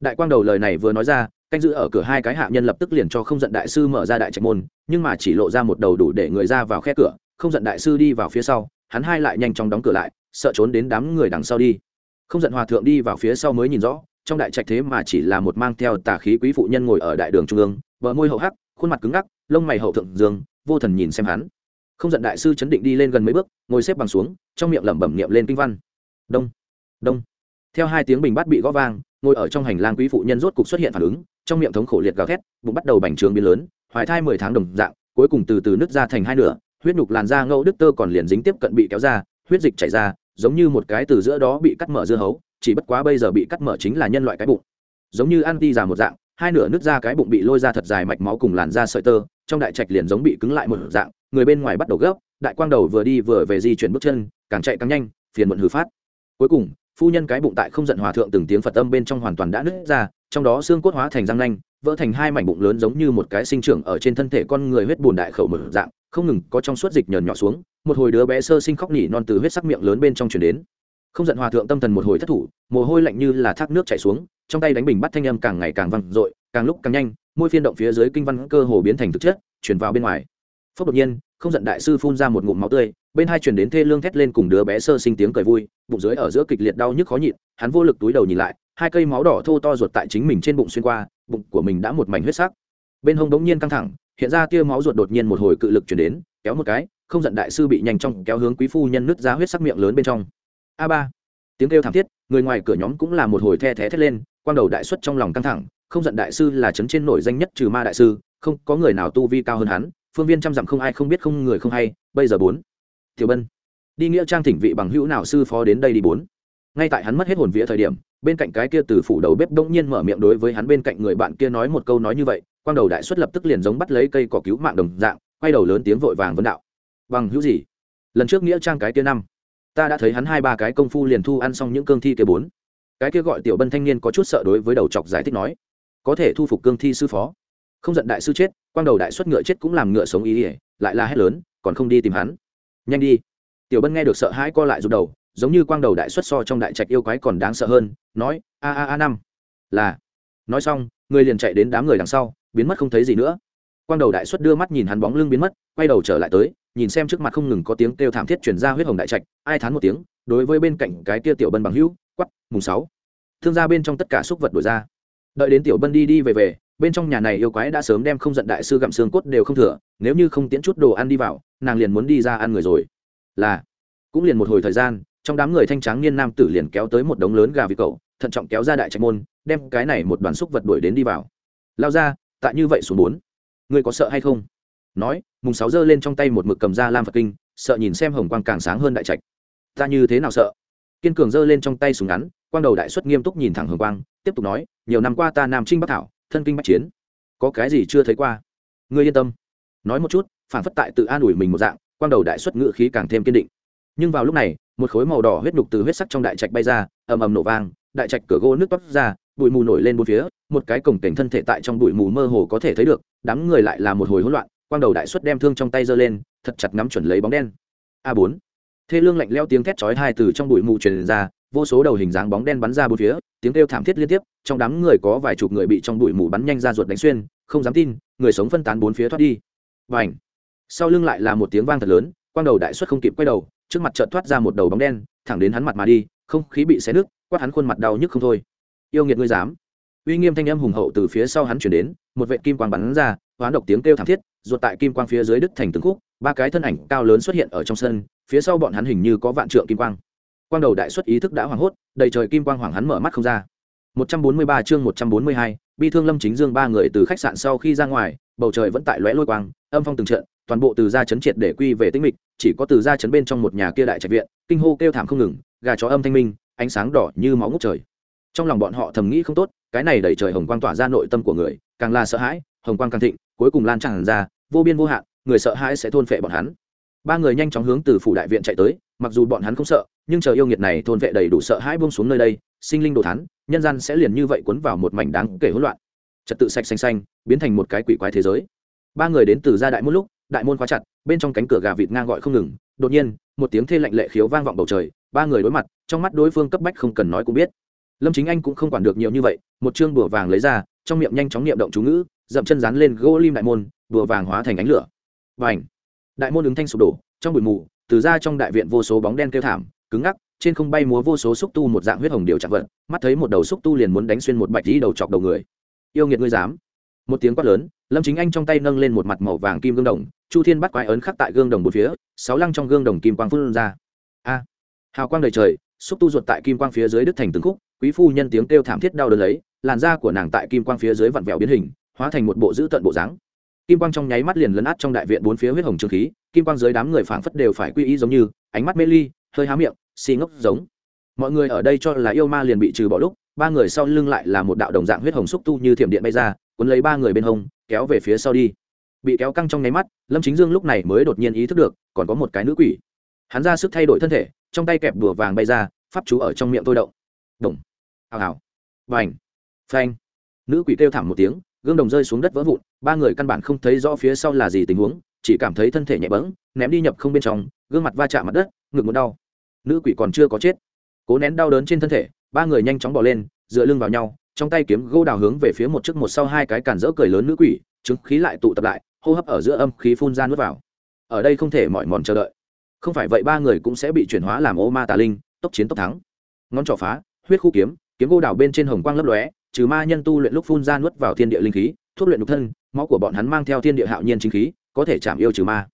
Đại quang đầu lời này vừa nói ra, canh giữ ở cửa hai cái hạ nhân lập tức liền cho không giận đại sư mở ra đại trạch môn, nhưng mà chỉ lộ ra một đầu đủ để người ra vào khe cửa, không giận đại sư đi vào phía sau, hắn hai lại nhanh chóng đóng cửa lại, sợ trốn đến đám người đằng sau đi không giận hòa thượng đi vào phía sau mới nhìn rõ, trong đại trạch thế mà chỉ là một mang theo tà khí quý phụ nhân ngồi ở đại đường trung ương, bờ môi hậu hắc, khuôn mặt cứng ngắc, lông mày hậu thượng dương, vô thần nhìn xem hắn. Không giận đại sư chấn định đi lên gần mấy bước, ngồi xếp bằng xuống, trong miệng lẩm bẩm niệm lên kinh văn. Đông đông. Theo hai tiếng bình bát bị gõ vang, ngồi ở trong hành lang quý phụ nhân rốt cục xuất hiện phản ứng, trong miệng thống khổ liệt gào thét, bụng bắt đầu bành trướng biến lớn, hoài thai mười tháng đồng dạng, cuối cùng từ từ nứt ra thành hai nửa, huyết nhục làn da ngẫu đức tơ còn liền dính tiếp cận bị kéo ra, huyết dịch chảy ra giống như một cái từ giữa đó bị cắt mở dưa hấu, chỉ bất quá bây giờ bị cắt mở chính là nhân loại cái bụng. Giống như ăn ti già một dạng, hai nửa nứt ra cái bụng bị lôi ra thật dài mạch máu cùng làn da sợi tơ, trong đại trạch liền giống bị cứng lại một dạng, người bên ngoài bắt đầu gấp, đại quang đầu vừa đi vừa về di chuyển bước chân, càng chạy càng nhanh, phiền muộn hư phát. Cuối cùng, phu nhân cái bụng tại không giận hòa thượng từng tiếng phật âm bên trong hoàn toàn đã nứt ra, trong đó xương cốt hóa thành răng nanh, vỡ thành hai mảnh bụng lớn giống như một cái sinh trưởng ở trên thân thể con người huyết bùn đại khẩu mở dạng không ngừng có trong suốt dịch nhờn nhỏ xuống, một hồi đứa bé sơ sinh khóc nỉ non từ huyết sắc miệng lớn bên trong chuyển đến. Không giận hòa thượng tâm thần một hồi thất thủ, mồ hôi lạnh như là thác nước chảy xuống, trong tay đánh bình bắt thanh âm càng ngày càng vang dội, càng lúc càng nhanh, môi phiên động phía dưới kinh văn cơ hồ biến thành thực chất chuyển vào bên ngoài. Phốc đột nhiên, không giận đại sư phun ra một ngụm máu tươi, bên hai chuyển đến thê lương thét lên cùng đứa bé sơ sinh tiếng cười vui, bụng dưới ở giữa kịch liệt đau nhức khó nhịn, hắn vô lực túi đầu nhìn lại, hai cây máu đỏ thô to ruột tại chính mình trên bụng xuyên qua, bụng của mình đã một mảnh huyết sắc. Bên hông đống nhiên căng thẳng hiện ra tia máu ruột đột nhiên một hồi cự lực chuyển đến, kéo một cái, không giận đại sư bị nhanh chóng kéo hướng quý phu nhân nứt ra huyết sắc miệng lớn bên trong. A ba. Tiếng kêu thảm thiết, người ngoài cửa nhóm cũng là một hồi the thé thét lên, quang đầu đại xuất trong lòng căng thẳng, không giận đại sư là trấn trên nổi danh nhất trừ ma đại sư, không, có người nào tu vi cao hơn hắn, phương viên trăm dặm không ai không biết không người không hay, bây giờ bốn. Tiểu bân. Đi nghĩa trang thỉnh vị bằng hữu nào sư phó đến đây đi bốn. Ngay tại hắn mất hết hồn vía thời điểm, bên cạnh cái kia từ phủ đầu bếp đông nhiên mở miệng đối với hắn bên cạnh người bạn kia nói một câu nói như vậy quang đầu đại xuất lập tức liền giống bắt lấy cây cỏ cứu mạng đồng dạng, quay đầu lớn tiếng vội vàng vấn đạo. Bằng hữu gì? Lần trước nghĩa trang cái kia năm, ta đã thấy hắn hai ba cái công phu liền thu ăn xong những cương thi kia bốn. Cái kia gọi tiểu bân thanh niên có chút sợ đối với đầu chọc giải thích nói, có thể thu phục cương thi sư phó. Không giận đại sư chết, quang đầu đại xuất ngựa chết cũng làm ngựa sống ý ỉa, lại la hét lớn, còn không đi tìm hắn. Nhanh đi. Tiểu bân nghe được sợ hãi co lại rụt đầu, giống như quang đầu đại xuất so trong đại trạch yêu quái còn đáng sợ hơn, nói, a a a năm. Là. Nói xong, người liền chạy đến đám người đằng sau biến mất không thấy gì nữa. Quang đầu đại xuất đưa mắt nhìn hắn bóng lưng biến mất, quay đầu trở lại tới, nhìn xem trước mặt không ngừng có tiếng kêu thảm thiết chuyển ra huyết hồng đại trạch, ai thán một tiếng, đối với bên cạnh cái kia tiểu bân bằng hữu quắp mùng sáu. Thương gia bên trong tất cả xúc vật đổi ra. Đợi đến tiểu bân đi đi về về, bên trong nhà này yêu quái đã sớm đem không giận đại sư gặm xương cốt đều không thừa, nếu như không tiễn chút đồ ăn đi vào, nàng liền muốn đi ra ăn người rồi. Là, cũng liền một hồi thời gian, trong đám người thanh tráng niên nam tử liền kéo tới một đống lớn gà vịt cậu, thận trọng kéo ra đại trạch môn, đem cái này một đoàn xúc vật đuổi đến đi vào. Lao ra tại như vậy xuống bốn. Ngươi có sợ hay không? Nói, mùng sáu giơ lên trong tay một mực cầm ra lam phật kinh, sợ nhìn xem hồng quang càng sáng hơn đại trạch. Ta như thế nào sợ? Kiên cường giơ lên trong tay súng ngắn, quang đầu đại xuất nghiêm túc nhìn thẳng hồng quang, tiếp tục nói, nhiều năm qua ta nam trinh bắc thảo, thân kinh bắc chiến. Có cái gì chưa thấy qua? Ngươi yên tâm. Nói một chút, phản phất tại tự an ủi mình một dạng, quang đầu đại xuất ngự khí càng thêm kiên định. Nhưng vào lúc này, một khối màu đỏ huyết nhục từ huyết sắc trong đại trạch bay ra, ầm ầm nổ vang, đại trạch cửa gỗ nước toát ra bụi mù nổi lên bốn phía, một cái cổng cảnh thân thể tại trong bụi mù mơ hồ có thể thấy được, đám người lại là một hồi hỗn loạn, quang đầu đại xuất đem thương trong tay giơ lên, thật chặt ngắm chuẩn lấy bóng đen. A bốn. Thê lương lạnh leo tiếng thét chói hai từ trong bụi mù truyền ra, vô số đầu hình dáng bóng đen bắn ra bốn phía, tiếng kêu thảm thiết liên tiếp, trong đám người có vài chục người bị trong bụi mù bắn nhanh ra ruột đánh xuyên, không dám tin, người sống phân tán bốn phía thoát đi. Và ảnh sau lưng lại là một tiếng vang thật lớn, quang đầu đại xuất không kịp quay đầu, trước mặt chợt thoát ra một đầu bóng đen, thẳng đến hắn mặt mà đi, không khí bị xé nứt, quát hắn khuôn mặt đau nhức không thôi yêu nghiệt ngươi dám. Uy nghiêm thanh âm hùng hậu từ phía sau hắn chuyển đến một vệ kim quang bắn ra hoán độc tiếng kêu thảm thiết ruột tại kim quang phía dưới đứt thành từng khúc ba cái thân ảnh cao lớn xuất hiện ở trong sân phía sau bọn hắn hình như có vạn trượng kim quang. Quang đầu đại xuất ý thức đã hoảng hốt đầy trời kim quang hoàng hắn mở mắt không ra. 143 chương 142, bi thương lâm chính dương ba người từ khách sạn sau khi ra ngoài bầu trời vẫn tại lóe lôi quang âm phong từng trận toàn bộ từ gia chấn triệt để quy về tinh mịch chỉ có từ gia chấn bên trong một nhà kia đại trạch viện kinh hô kêu thảm không ngừng gà chó âm thanh minh ánh sáng đỏ như máu ngút trời trong lòng bọn họ thầm nghĩ không tốt, cái này đẩy trời hồng quang tỏa ra nội tâm của người, càng là sợ hãi, hồng quang càng thịnh, cuối cùng lan tràn ra, vô biên vô hạn, người sợ hãi sẽ thôn phệ bọn hắn. Ba người nhanh chóng hướng từ phủ đại viện chạy tới, mặc dù bọn hắn không sợ, nhưng chờ yêu nghiệt này thôn vệ đầy đủ sợ hãi buông xuống nơi đây, sinh linh đồ thắn nhân gian sẽ liền như vậy cuốn vào một mảnh đáng kể hỗn loạn. Trật tự sạch xanh xanh, biến thành một cái quỷ quái thế giới. Ba người đến từ gia đại môn lúc, đại môn khóa chặt, bên trong cánh cửa gà vịt ngang gọi không ngừng, đột nhiên, một tiếng thê lạnh lệ khiếu vang vọng bầu trời, ba người đối mặt, trong mắt đối phương cấp bách không cần nói cũng biết lâm chính anh cũng không quản được nhiều như vậy, một chương bùa vàng lấy ra, trong miệng nhanh chóng niệm động chú ngữ, dậm chân rán lên gỗ lim đại môn, bùa vàng hóa thành ánh lửa. Và ảnh đại môn ứng thanh sụp đổ, trong bụi mù, từ ra trong đại viện vô số bóng đen kêu thảm, cứng ngắc, trên không bay múa vô số xúc tu một dạng huyết hồng điều chặt vật, mắt thấy một đầu xúc tu liền muốn đánh xuyên một bạch dí đầu chọc đầu người. Yêu nghiệt ngươi dám! Một tiếng quát lớn, lâm chính anh trong tay nâng lên một mặt màu vàng kim gương đồng, chu thiên bắt quái ấn khắc tại gương đồng một phía, sáu lăng trong gương đồng kim quang phun ra. A! Hào quang đầy trời, xúc tu ruột tại kim quang phía dưới đứt thành từng khúc quý phu nhân tiếng kêu thảm thiết đau đớn lấy, làn da của nàng tại kim quang phía dưới vặn vẹo biến hình, hóa thành một bộ dữ tận bộ dáng. Kim quang trong nháy mắt liền lấn át trong đại viện bốn phía huyết hồng trường khí, kim quang dưới đám người phảng phất đều phải quy y giống như, ánh mắt mê ly, hơi há miệng, xì ngốc giống. Mọi người ở đây cho là yêu ma liền bị trừ bỏ lúc, ba người sau lưng lại là một đạo đồng dạng huyết hồng xúc tu như thiểm điện bay ra, cuốn lấy ba người bên hông, kéo về phía sau đi. Bị kéo căng trong nháy mắt, lâm chính dương lúc này mới đột nhiên ý thức được, còn có một cái nữ quỷ. Hắn ra sức thay đổi thân thể, trong tay kẹp đùa vàng bay ra, pháp chú ở trong miệng tôi động đồng. Hào hào. Vành phanh. Nữ quỷ kêu thảm một tiếng, gương đồng rơi xuống đất vỡ vụn, ba người căn bản không thấy rõ phía sau là gì tình huống, chỉ cảm thấy thân thể nhẹ bẫng, ném đi nhập không bên trong, gương mặt va chạm mặt đất, ngực muốn đau. Nữ quỷ còn chưa có chết. Cố nén đau đớn trên thân thể, ba người nhanh chóng bỏ lên, dựa lưng vào nhau, trong tay kiếm gỗ đào hướng về phía một chiếc một sau hai cái cản rỡ cười lớn nữ quỷ, chứng khí lại tụ tập lại, hô hấp ở giữa âm khí phun ra nước vào. Ở đây không thể mỏi mòn chờ đợi. Không phải vậy ba người cũng sẽ bị chuyển hóa làm ô ma tà linh, tốc chiến tốc thắng. Ngón trỏ phá huyết khu kiếm kiếm gỗ đào bên trên hồng quang lấp lóe, trừ ma nhân tu luyện lúc phun ra nuốt vào thiên địa linh khí, thuốc luyện nhục thân, máu của bọn hắn mang theo thiên địa hạo nhiên chính khí, có thể chạm yêu trừ ma.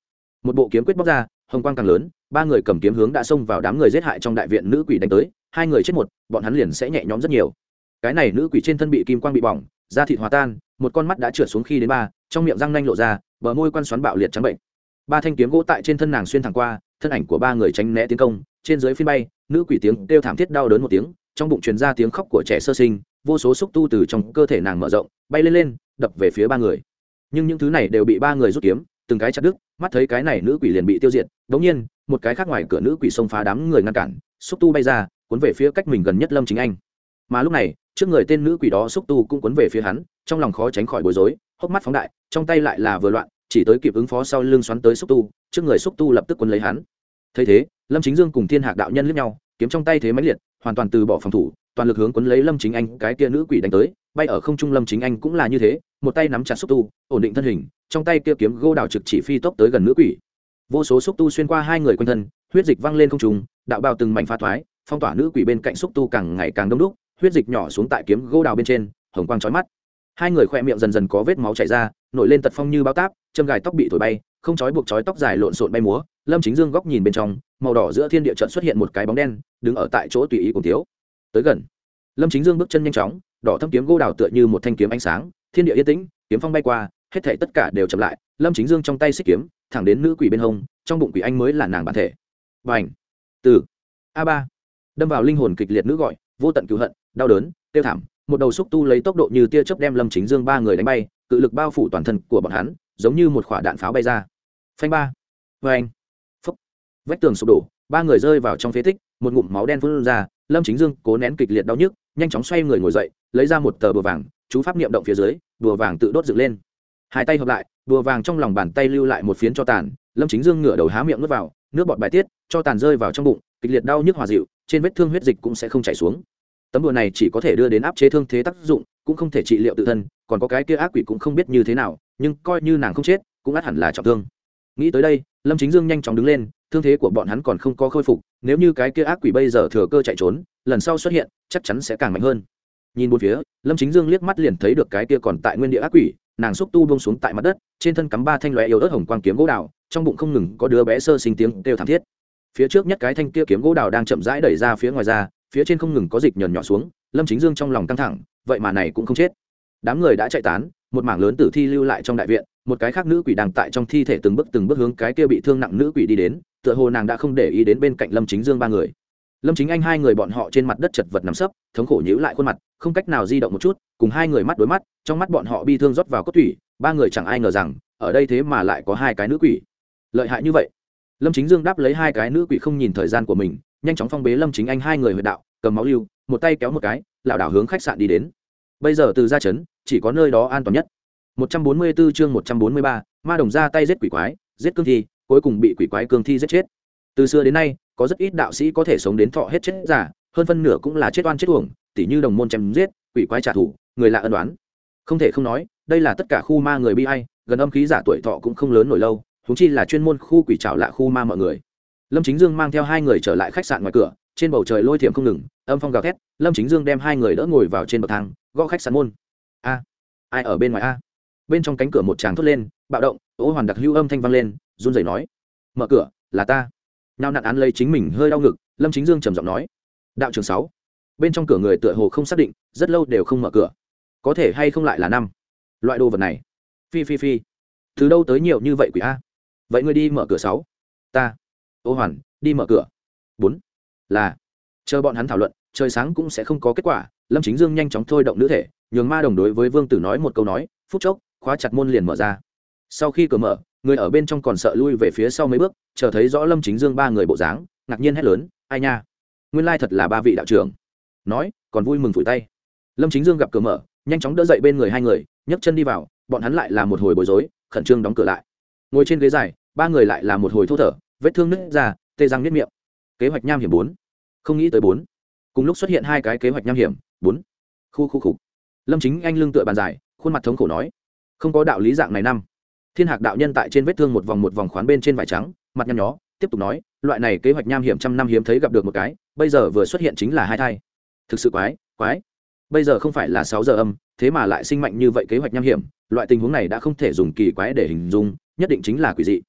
Một bộ kiếm quyết bóc ra, hồng quang càng lớn, ba người cầm kiếm hướng đã xông vào đám người giết hại trong đại viện nữ quỷ đánh tới, hai người chết một, bọn hắn liền sẽ nhẹ nhõm rất nhiều. Cái này nữ quỷ trên thân bị kim quang bị bỏng, da thịt hòa tan, một con mắt đã trượt xuống khi đến ba, trong miệng răng nanh lộ ra, bờ môi quan xoắn bạo liệt trắng bệnh. Ba thanh kiếm gỗ tại trên thân nàng xuyên thẳng qua, thân ảnh của ba người tránh né tiến công, trên dưới phiên bay, nữ quỷ tiếng kêu thảm thiết đau đớn một tiếng trong bụng truyền ra tiếng khóc của trẻ sơ sinh, vô số xúc tu từ trong cơ thể nàng mở rộng, bay lên lên, đập về phía ba người. Nhưng những thứ này đều bị ba người rút kiếm, từng cái chặt đứt, mắt thấy cái này nữ quỷ liền bị tiêu diệt đống nhiên, một cái khác ngoài cửa nữ quỷ xông phá đám người ngăn cản, xúc tu bay ra, cuốn về phía cách mình gần nhất lâm chính anh. Mà lúc này, trước người tên nữ quỷ đó xúc tu cũng cuốn về phía hắn, trong lòng khó tránh khỏi bối rối, hốc mắt phóng đại, trong tay lại là vừa loạn, chỉ tới kịp ứng phó sau lưng xoắn tới xúc tu, trước người xúc tu lập tức cuốn lấy hắn. Thấy thế, lâm chính dương cùng thiên hạc đạo nhân lướt nhau kiếm trong tay thế máy liệt, hoàn toàn từ bỏ phòng thủ, toàn lực hướng quấn lấy lâm chính anh, cái kia nữ quỷ đánh tới, bay ở không trung lâm chính anh cũng là như thế, một tay nắm chặt xúc tu, ổn định thân hình, trong tay kia kiếm gô đào trực chỉ phi tốc tới gần nữ quỷ. Vô số xúc tu xuyên qua hai người quanh thân, huyết dịch văng lên không trung, đạo bào từng mảnh pha thoái, phong tỏa nữ quỷ bên cạnh xúc tu càng ngày càng đông đúc, huyết dịch nhỏ xuống tại kiếm gô đào bên trên, hồng quang trói mắt. Hai người khoe miệng dần dần có vết máu chảy ra, nổi lên tật phong như bao táp châm gài tóc bị thổi bay không trói buộc trói tóc dài lộn xộn bay múa, lâm chính dương góc nhìn bên trong, màu đỏ giữa thiên địa trận xuất hiện một cái bóng đen, đứng ở tại chỗ tùy ý cùng thiếu. Tới gần. Lâm chính dương bước chân nhanh chóng, đỏ thâm kiếm gỗ đào tựa như một thanh kiếm ánh sáng, thiên địa yên tĩnh, kiếm phong bay qua, hết thể tất cả đều chậm lại, lâm chính dương trong tay xích kiếm, thẳng đến nữ quỷ bên hông, trong bụng quỷ anh mới là nàng bản thể. B à n h từ. A ba. Đâm vào linh hồn kịch liệt nữ gọi, vô tận cứu hận, đau đớn, tiêu thảm, một đầu xúc tu lấy tốc độ như tia chớp đem lâm chính dương ba người đánh bay, cự lực bao phủ toàn thân của bọn hắn, giống như một quả đạn pháo bay ra phanh ba. Vê anh phúc. Vách tường sụp đổ, ba người rơi vào trong phế tích, một ngụm máu đen phun ra, lâm chính dương cố nén kịch liệt đau nhức, nhanh chóng xoay người ngồi dậy, lấy ra một tờ bùa vàng, chú pháp niệm động phía dưới, bùa vàng tự đốt dựng lên. Hai tay hợp lại, bùa vàng trong lòng bàn tay lưu lại một phiến cho tàn, lâm chính dương ngửa đầu há miệng nuốt vào, nước bọt bài tiết, cho tàn rơi vào trong bụng, kịch liệt đau nhức hòa dịu, trên vết thương huyết dịch cũng sẽ không chảy xuống. Tấm bùa này chỉ có thể đưa đến áp chế thương thế tác dụng, cũng không thể trị liệu tự thân, còn có cái kia ác quỷ cũng không biết như thế nào, nhưng coi như nàng không chết, cũng ắt hẳn là trọng thương nghĩ tới đây, lâm chính dương nhanh chóng đứng lên, thương thế của bọn hắn còn không có khôi phục, nếu như cái kia ác quỷ bây giờ thừa cơ chạy trốn, lần sau xuất hiện, chắc chắn sẽ càng mạnh hơn. Nhìn một phía, lâm chính dương liếc mắt liền thấy được cái kia còn tại nguyên địa ác quỷ, nàng xúc tu bông xuống tại mặt đất, trên thân cắm ba thanh loại yếu ớt hồng quang kiếm gỗ đào, trong bụng không ngừng có đứa bé sơ sinh tiếng kêu thảm thiết. Phía trước nhất cái thanh kia kiếm gỗ đào đang chậm rãi đẩy ra phía ngoài ra, phía trên không ngừng có dịch nhờn nhỏ xuống, lâm chính dương trong lòng căng thẳng, vậy mà này cũng không chết. Đám người đã chạy tán một mảng lớn tử thi lưu lại trong đại viện, một cái khác nữ quỷ đang tại trong thi thể từng bước từng bước hướng cái kia bị thương nặng nữ quỷ đi đến, tựa hồ nàng đã không để ý đến bên cạnh lâm chính dương ba người. Lâm chính anh hai người bọn họ trên mặt đất chật vật nằm sấp, thống khổ nhíu lại khuôn mặt, không cách nào di động một chút, cùng hai người mắt đối mắt, trong mắt bọn họ bi thương rót vào cốt thủy, ba người chẳng ai ngờ rằng, ở đây thế mà lại có hai cái nữ quỷ. Lợi hại như vậy. Lâm chính dương đáp lấy hai cái nữ quỷ không nhìn thời gian của mình, nhanh chóng phong bế lâm chính anh hai người huyệt đạo, cầm máu lưu, một tay kéo một cái, lảo đảo hướng khách sạn đi đến bây giờ từ ra trấn chỉ có nơi đó an toàn nhất. 144 chương 143, ma đồng ra tay giết quỷ quái giết cương thi cuối cùng bị quỷ quái cương thi giết chết. Từ xưa đến nay có rất ít đạo sĩ có thể sống đến thọ hết chết giả hơn phân nửa cũng là chết oan chết uổng tỉ như đồng môn chém giết quỷ quái trả thù người lạ ân đoán không thể không nói đây là tất cả khu ma người bi ai gần âm khí giả tuổi thọ cũng không lớn nổi lâu thúng chi là chuyên môn khu quỷ trào lạ khu ma mọi người. Lâm chính dương mang theo hai người trở lại khách sạn ngoài cửa trên bầu trời lôi thiểm không ngừng âm phong gào thét, lâm chính dương đem hai người đỡ ngồi vào trên bậc thang, gõ khách sạn môn. A, ai ở bên ngoài a? Bên trong cánh cửa một tràng thốt lên, bạo động ố hoàn đặc hữu âm thanh vang lên, run rẩy nói, mở cửa, là ta. Nào nạn án lấy chính mình hơi đau ngực, lâm chính dương trầm giọng nói, đạo trường sáu. Bên trong cửa người tựa hồ không xác định, rất lâu đều không mở cửa. Có thể hay không lại là năm? Loại đồ vật này. Phi phi phi. Từ đâu tới nhiều như vậy quỷ a? Vậy ngươi đi mở cửa sáu. Ta. Ô hoàn, đi mở cửa. Bốn. Là chờ bọn hắn thảo luận, trời sáng cũng sẽ không có kết quả, lâm chính dương nhanh chóng thôi động nữ thể, nhường ma đồng đối với vương tử nói một câu nói, phút chốc, khóa chặt môn liền mở ra. Sau khi cửa mở, người ở bên trong còn sợ lui về phía sau mấy bước, chờ thấy rõ lâm chính dương ba người bộ dáng, ngạc nhiên hét lớn, ai nha, nguyên lai thật là ba vị đạo trưởng. Nói, còn vui mừng phủi tay. Lâm chính dương gặp cửa mở, nhanh chóng đỡ dậy bên người hai người, nhấc chân đi vào, bọn hắn lại là một hồi bối rối, khẩn trương đóng cửa lại. Ngồi trên ghế dài, ba người lại là một hồi thô thở, vết thương nứt ra, tê răng nứt miệng. Kế hoạch nham hiểm bốn không nghĩ tới bốn. Cùng lúc xuất hiện hai cái kế hoạch nham hiểm, bốn. Khu khu khục. Lâm chính anh lưng tựa bàn dài, khuôn mặt thống khổ nói, không có đạo lý dạng này năm. Thiên hạc đạo nhân tại trên vết thương một vòng một vòng khoán bên trên vải trắng, mặt nhăn nhó, tiếp tục nói, loại này kế hoạch nham hiểm trăm năm hiếm thấy gặp được một cái, bây giờ vừa xuất hiện chính là hai thai. Thực sự quái quái. Bây giờ không phải là sáu giờ âm, thế mà lại sinh mạnh như vậy kế hoạch nham hiểm, loại tình huống này đã không thể dùng kỳ quái để hình dung, nhất định chính là quỷ dị.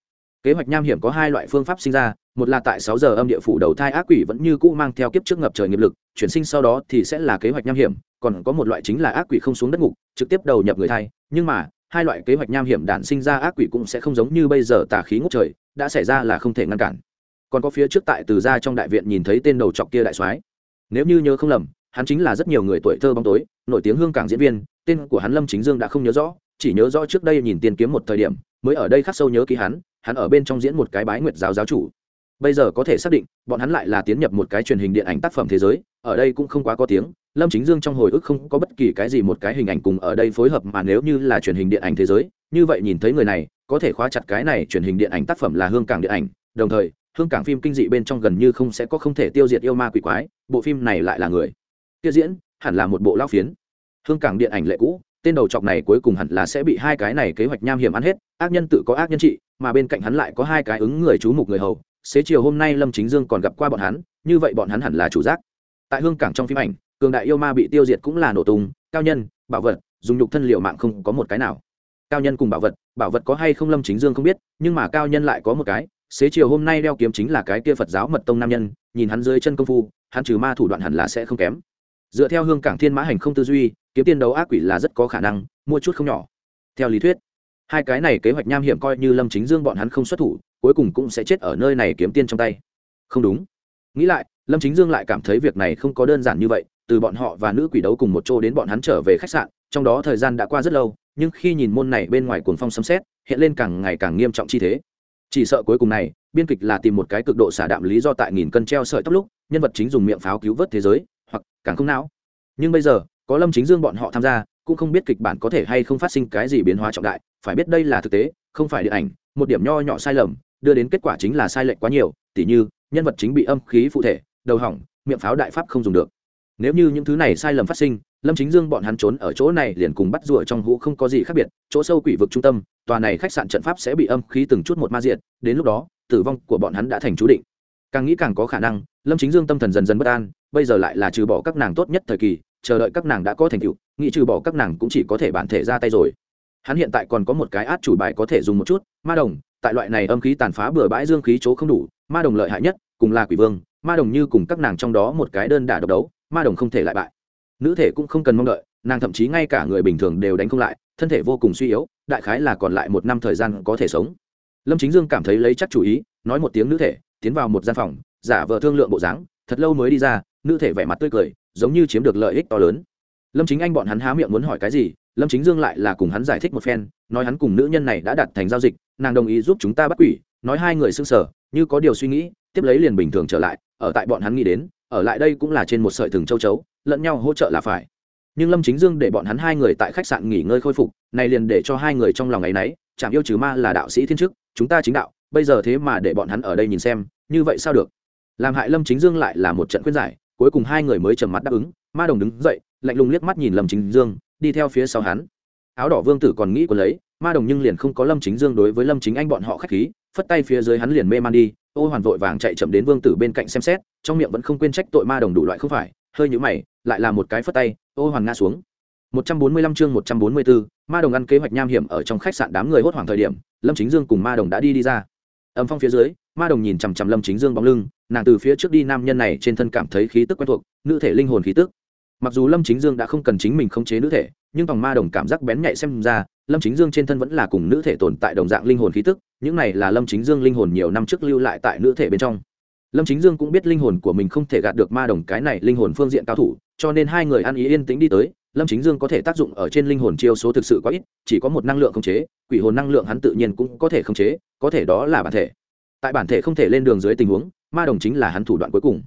Kế hoạch nham hiểm có hai loại phương pháp sinh ra một là tại sáu giờ âm địa phủ đầu thai ác quỷ vẫn như cũ mang theo kiếp trước ngập trời nghiệp lực, chuyển sinh sau đó thì sẽ là kế hoạch nham hiểm, còn có một loại chính là ác quỷ không xuống đất ngục, trực tiếp đầu nhập người thai. Nhưng mà, hai loại kế hoạch nham hiểm đản sinh ra ác quỷ cũng sẽ không giống như bây giờ tà khí ngút trời, đã xảy ra là không thể ngăn cản. Còn có phía trước tại từ ra trong đại viện nhìn thấy tên đầu chọc kia đại soái. Nếu như nhớ không lầm, hắn chính là rất nhiều người tuổi thơ bóng tối, nổi tiếng hương cảng diễn viên, tên của hắn lâm chính dương đã không nhớ rõ, chỉ nhớ rõ trước đây nhìn tiền kiếm một thời điểm, mới ở đây khắc sâu nhớ ký hắn hắn ở bên trong diễn một cái bái nguyệt giáo giáo chủ bây giờ có thể xác định, bọn hắn lại là tiến nhập một cái truyền hình điện ảnh tác phẩm thế giới, ở đây cũng không quá có tiếng. Lâm chính dương trong hồi ức không có bất kỳ cái gì một cái hình ảnh cùng ở đây phối hợp mà nếu như là truyền hình điện ảnh thế giới, như vậy nhìn thấy người này, có thể khóa chặt cái này truyền hình điện ảnh tác phẩm là hương cảng điện ảnh. Đồng thời, hương cảng phim kinh dị bên trong gần như không sẽ có không thể tiêu diệt yêu ma quỷ quái, bộ phim này lại là người. Kia diễn, hẳn là một bộ lao phiến. Hương cảng điện ảnh lệ cũ, tên đầu chọc này cuối cùng hẳn là sẽ bị hai cái này kế hoạch nham hiểm ăn hết, ác nhân tự có ác nhân trị, mà bên cạnh hắn lại có hai cái ứng người chú mục người hầu xế chiều hôm nay lâm chính dương còn gặp qua bọn hắn, như vậy bọn hắn hẳn là chủ giác. Tại hương cảng trong phim ảnh, cường đại yêu ma bị tiêu diệt cũng là nổ tung, cao nhân, bảo vật, dùng nhục thân liệu mạng không có một cái nào. Cao nhân cùng bảo vật bảo vật có hay không lâm chính dương không biết, nhưng mà cao nhân lại có một cái, xế chiều hôm nay đeo kiếm chính là cái kia phật giáo mật tông nam nhân, nhìn hắn dưới chân công phu, hắn trừ ma thủ đoạn hẳn là sẽ không kém. Dựa theo hương cảng thiên mã hành không tư duy, kiếm tiên đấu ác quỷ là rất có khả năng, mua chút không nhỏ. Theo lý thuyết, hai cái này kế hoạch nham hiểm coi như lâm chính dương bọn hắn không xuất thủ cuối cùng cũng sẽ chết ở nơi này kiếm tiên trong tay. Không đúng. Nghĩ lại, lâm chính dương lại cảm thấy việc này không có đơn giản như vậy, từ bọn họ và nữ quỷ đấu cùng một chỗ đến bọn hắn trở về khách sạn, trong đó thời gian đã qua rất lâu, nhưng khi nhìn môn này bên ngoài cuồng phong sấm xét hiện lên càng ngày càng nghiêm trọng chi thế. Chỉ sợ cuối cùng này, biên kịch là tìm một cái cực độ xả đạm lý do tại nghìn cân treo sợi tóc lúc, nhân vật chính dùng miệng pháo cứu vớt thế giới, hoặc càng không não. Nhưng bây giờ, có lâm chính dương bọn họ tham gia, cũng không biết kịch bản có thể hay không phát sinh cái gì biến hóa trọng đại, phải biết đây là thực tế, không phải điện ảnh, một điểm nho nhỏ sai lầm đưa đến kết quả chính là sai lệch quá nhiều, tỉ như, nhân vật chính bị âm khí phụ thể, đầu hỏng, miệng pháo đại pháp không dùng được. Nếu như những thứ này sai lầm phát sinh, lâm chính dương bọn hắn trốn ở chỗ này liền cùng bắt rùa trong hũ không có gì khác biệt, chỗ sâu quỷ vực trung tâm, tòa này khách sạn trận pháp sẽ bị âm khí từng chút một ma diện đến lúc đó, tử vong của bọn hắn đã thành chú định. Càng nghĩ càng có khả năng, lâm chính dương tâm thần dần dần bất an, bây giờ lại là trừ bỏ các nàng tốt nhất thời kỳ, chờ đợi các nàng đã có thành tựu, nghĩ trừ bỏ các nàng cũng chỉ có thể bản thể ra tay rồi hắn hiện tại còn có một cái át chủ bài có thể dùng một chút, ma đồng, tại loại này âm khí tàn phá bừa bãi dương khí chỗ không đủ, ma đồng lợi hại nhất, cùng là quỷ vương, ma đồng như cùng các nàng trong đó một cái đơn đả độc đấu, ma đồng không thể lại bại. Nữ thể cũng không cần mong đợi, nàng thậm chí ngay cả người bình thường đều đánh không lại, thân thể vô cùng suy yếu, đại khái là còn lại một năm thời gian có thể sống. Lâm chính dương cảm thấy lấy chắc chủ ý, nói một tiếng nữ thể, tiến vào một gian phòng, giả vờ thương lượng bộ dáng, thật lâu mới đi ra, nữ thể vẻ mặt tươi cười, giống như chiếm được lợi ích to lớn. Lâm chính anh bọn hắn há miệng muốn hỏi cái gì lâm chính dương lại là cùng hắn giải thích một phen, nói hắn cùng nữ nhân này đã đặt thành giao dịch, nàng đồng ý giúp chúng ta bắt quỷ, nói hai người xưng sở như có điều suy nghĩ, tiếp lấy liền bình thường trở lại, ở tại bọn hắn nghĩ đến, ở lại đây cũng là trên một sợi thừng châu chấu, lẫn nhau hỗ trợ là phải. Nhưng lâm chính dương để bọn hắn hai người tại khách sạn nghỉ ngơi khôi phục, này liền để cho hai người trong lòng ngày nấy, chạm yêu trừ ma là đạo sĩ thiên chức, chúng ta chính đạo, bây giờ thế mà để bọn hắn ở đây nhìn xem, như vậy sao được? Làm hại lâm chính dương lại là một trận khuyên giải, cuối cùng hai người mới trầm mắt đáp ứng, ma đồng đứng dậy, lạnh lùng liếc mắt nhìn lâm chính dương đi theo phía sau hắn. Áo đỏ vương tử còn nghĩ còn lấy ma đồng nhưng liền không có lâm chính dương đối với lâm chính anh bọn họ k h á c h khí phất tay phía dưới hắn liền mê man đi ô hoàn vội vàng chạy chậm đến vương tử bên cạnh xem xét trong miệng vẫn không quên trách tội ma đồng đủ loại không phải hơi nhũ mày lại là một cái phất tay ô hoàn ngã xuống. 145 chương 144, ma đồng ăn kế hoạch nham hiểm ở trong khách sạn đám người hốt hoảng thời điểm lâm chính dương cùng ma đồng đã đi đi ra. Âm phong phía dưới ma đồng nhìn chằm chằm lâm chính dương bóng lưng nàng từ phía trước đi nam nhân này trên thân cảm thấy khí tức quen thuộc nữ thể linh hồn khí tức mặc dù lâm chính dương đã không cần chính mình khống chế nữ thể, nhưng tòng ma đồng cảm giác bén nhạy xem ra, lâm chính dương trên thân vẫn là cùng nữ thể tồn tại đồng dạng linh hồn khí tức, những này là lâm chính dương linh hồn nhiều năm trước lưu lại tại nữ thể bên trong. Lâm chính dương cũng biết linh hồn của mình không thể gạt được ma đồng cái này linh hồn phương diện cao thủ, cho nên hai người ăn ý yên tĩnh đi tới, lâm chính dương có thể tác dụng ở trên linh hồn chiêu số thực sự quá ít, chỉ có một năng lượng khống chế, quỷ hồn năng lượng hắn tự nhiên cũng có thể khống chế, có thể đó là bản thể. Tại bản thể không thể lên đường dưới tình huống, ma đồng chính là hắn thủ đoạn cuối cùng.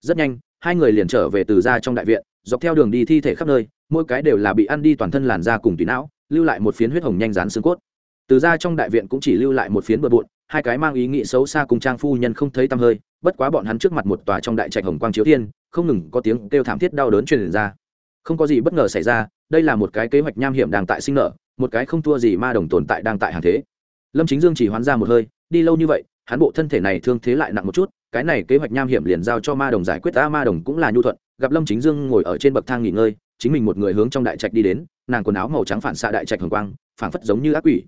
Rất nhanh, hai người liền trở về từ ra trong đại viện dọc theo đường đi thi thể khắp nơi, mỗi cái đều là bị ăn đi toàn thân làn da cùng tùy não, lưu lại một phiến huyết hồng nhanh rán xương cốt. Từ ra trong đại viện cũng chỉ lưu lại một phiến bừa bộn, hai cái mang ý nghĩ xấu xa cùng trang phu nhân không thấy tăm hơi, bất quá bọn hắn trước mặt một tòa trong đại trạch hồng quang chiếu thiên, không ngừng có tiếng kêu thảm thiết đau đớn truyền ra. Không có gì bất ngờ xảy ra, đây là một cái kế hoạch nham hiểm đang tại sinh nở, một cái không thua gì ma đồng tồn tại đang tại hàng thế. Lâm chính dương chỉ hoán ra một hơi, đi lâu như vậy, hắn bộ thân thể này thương thế lại nặng một chút, cái này kế hoạch nham hiểm liền giao cho ma đồng giải quyết ta ma đồng cũng là nhu thuận gặp lâm chính dương ngồi ở trên bậc thang nghỉ ngơi, chính mình một người hướng trong đại trạch đi đến, nàng quần áo màu trắng phản xạ đại trạch hồng quang phản phất giống như ác quỷ.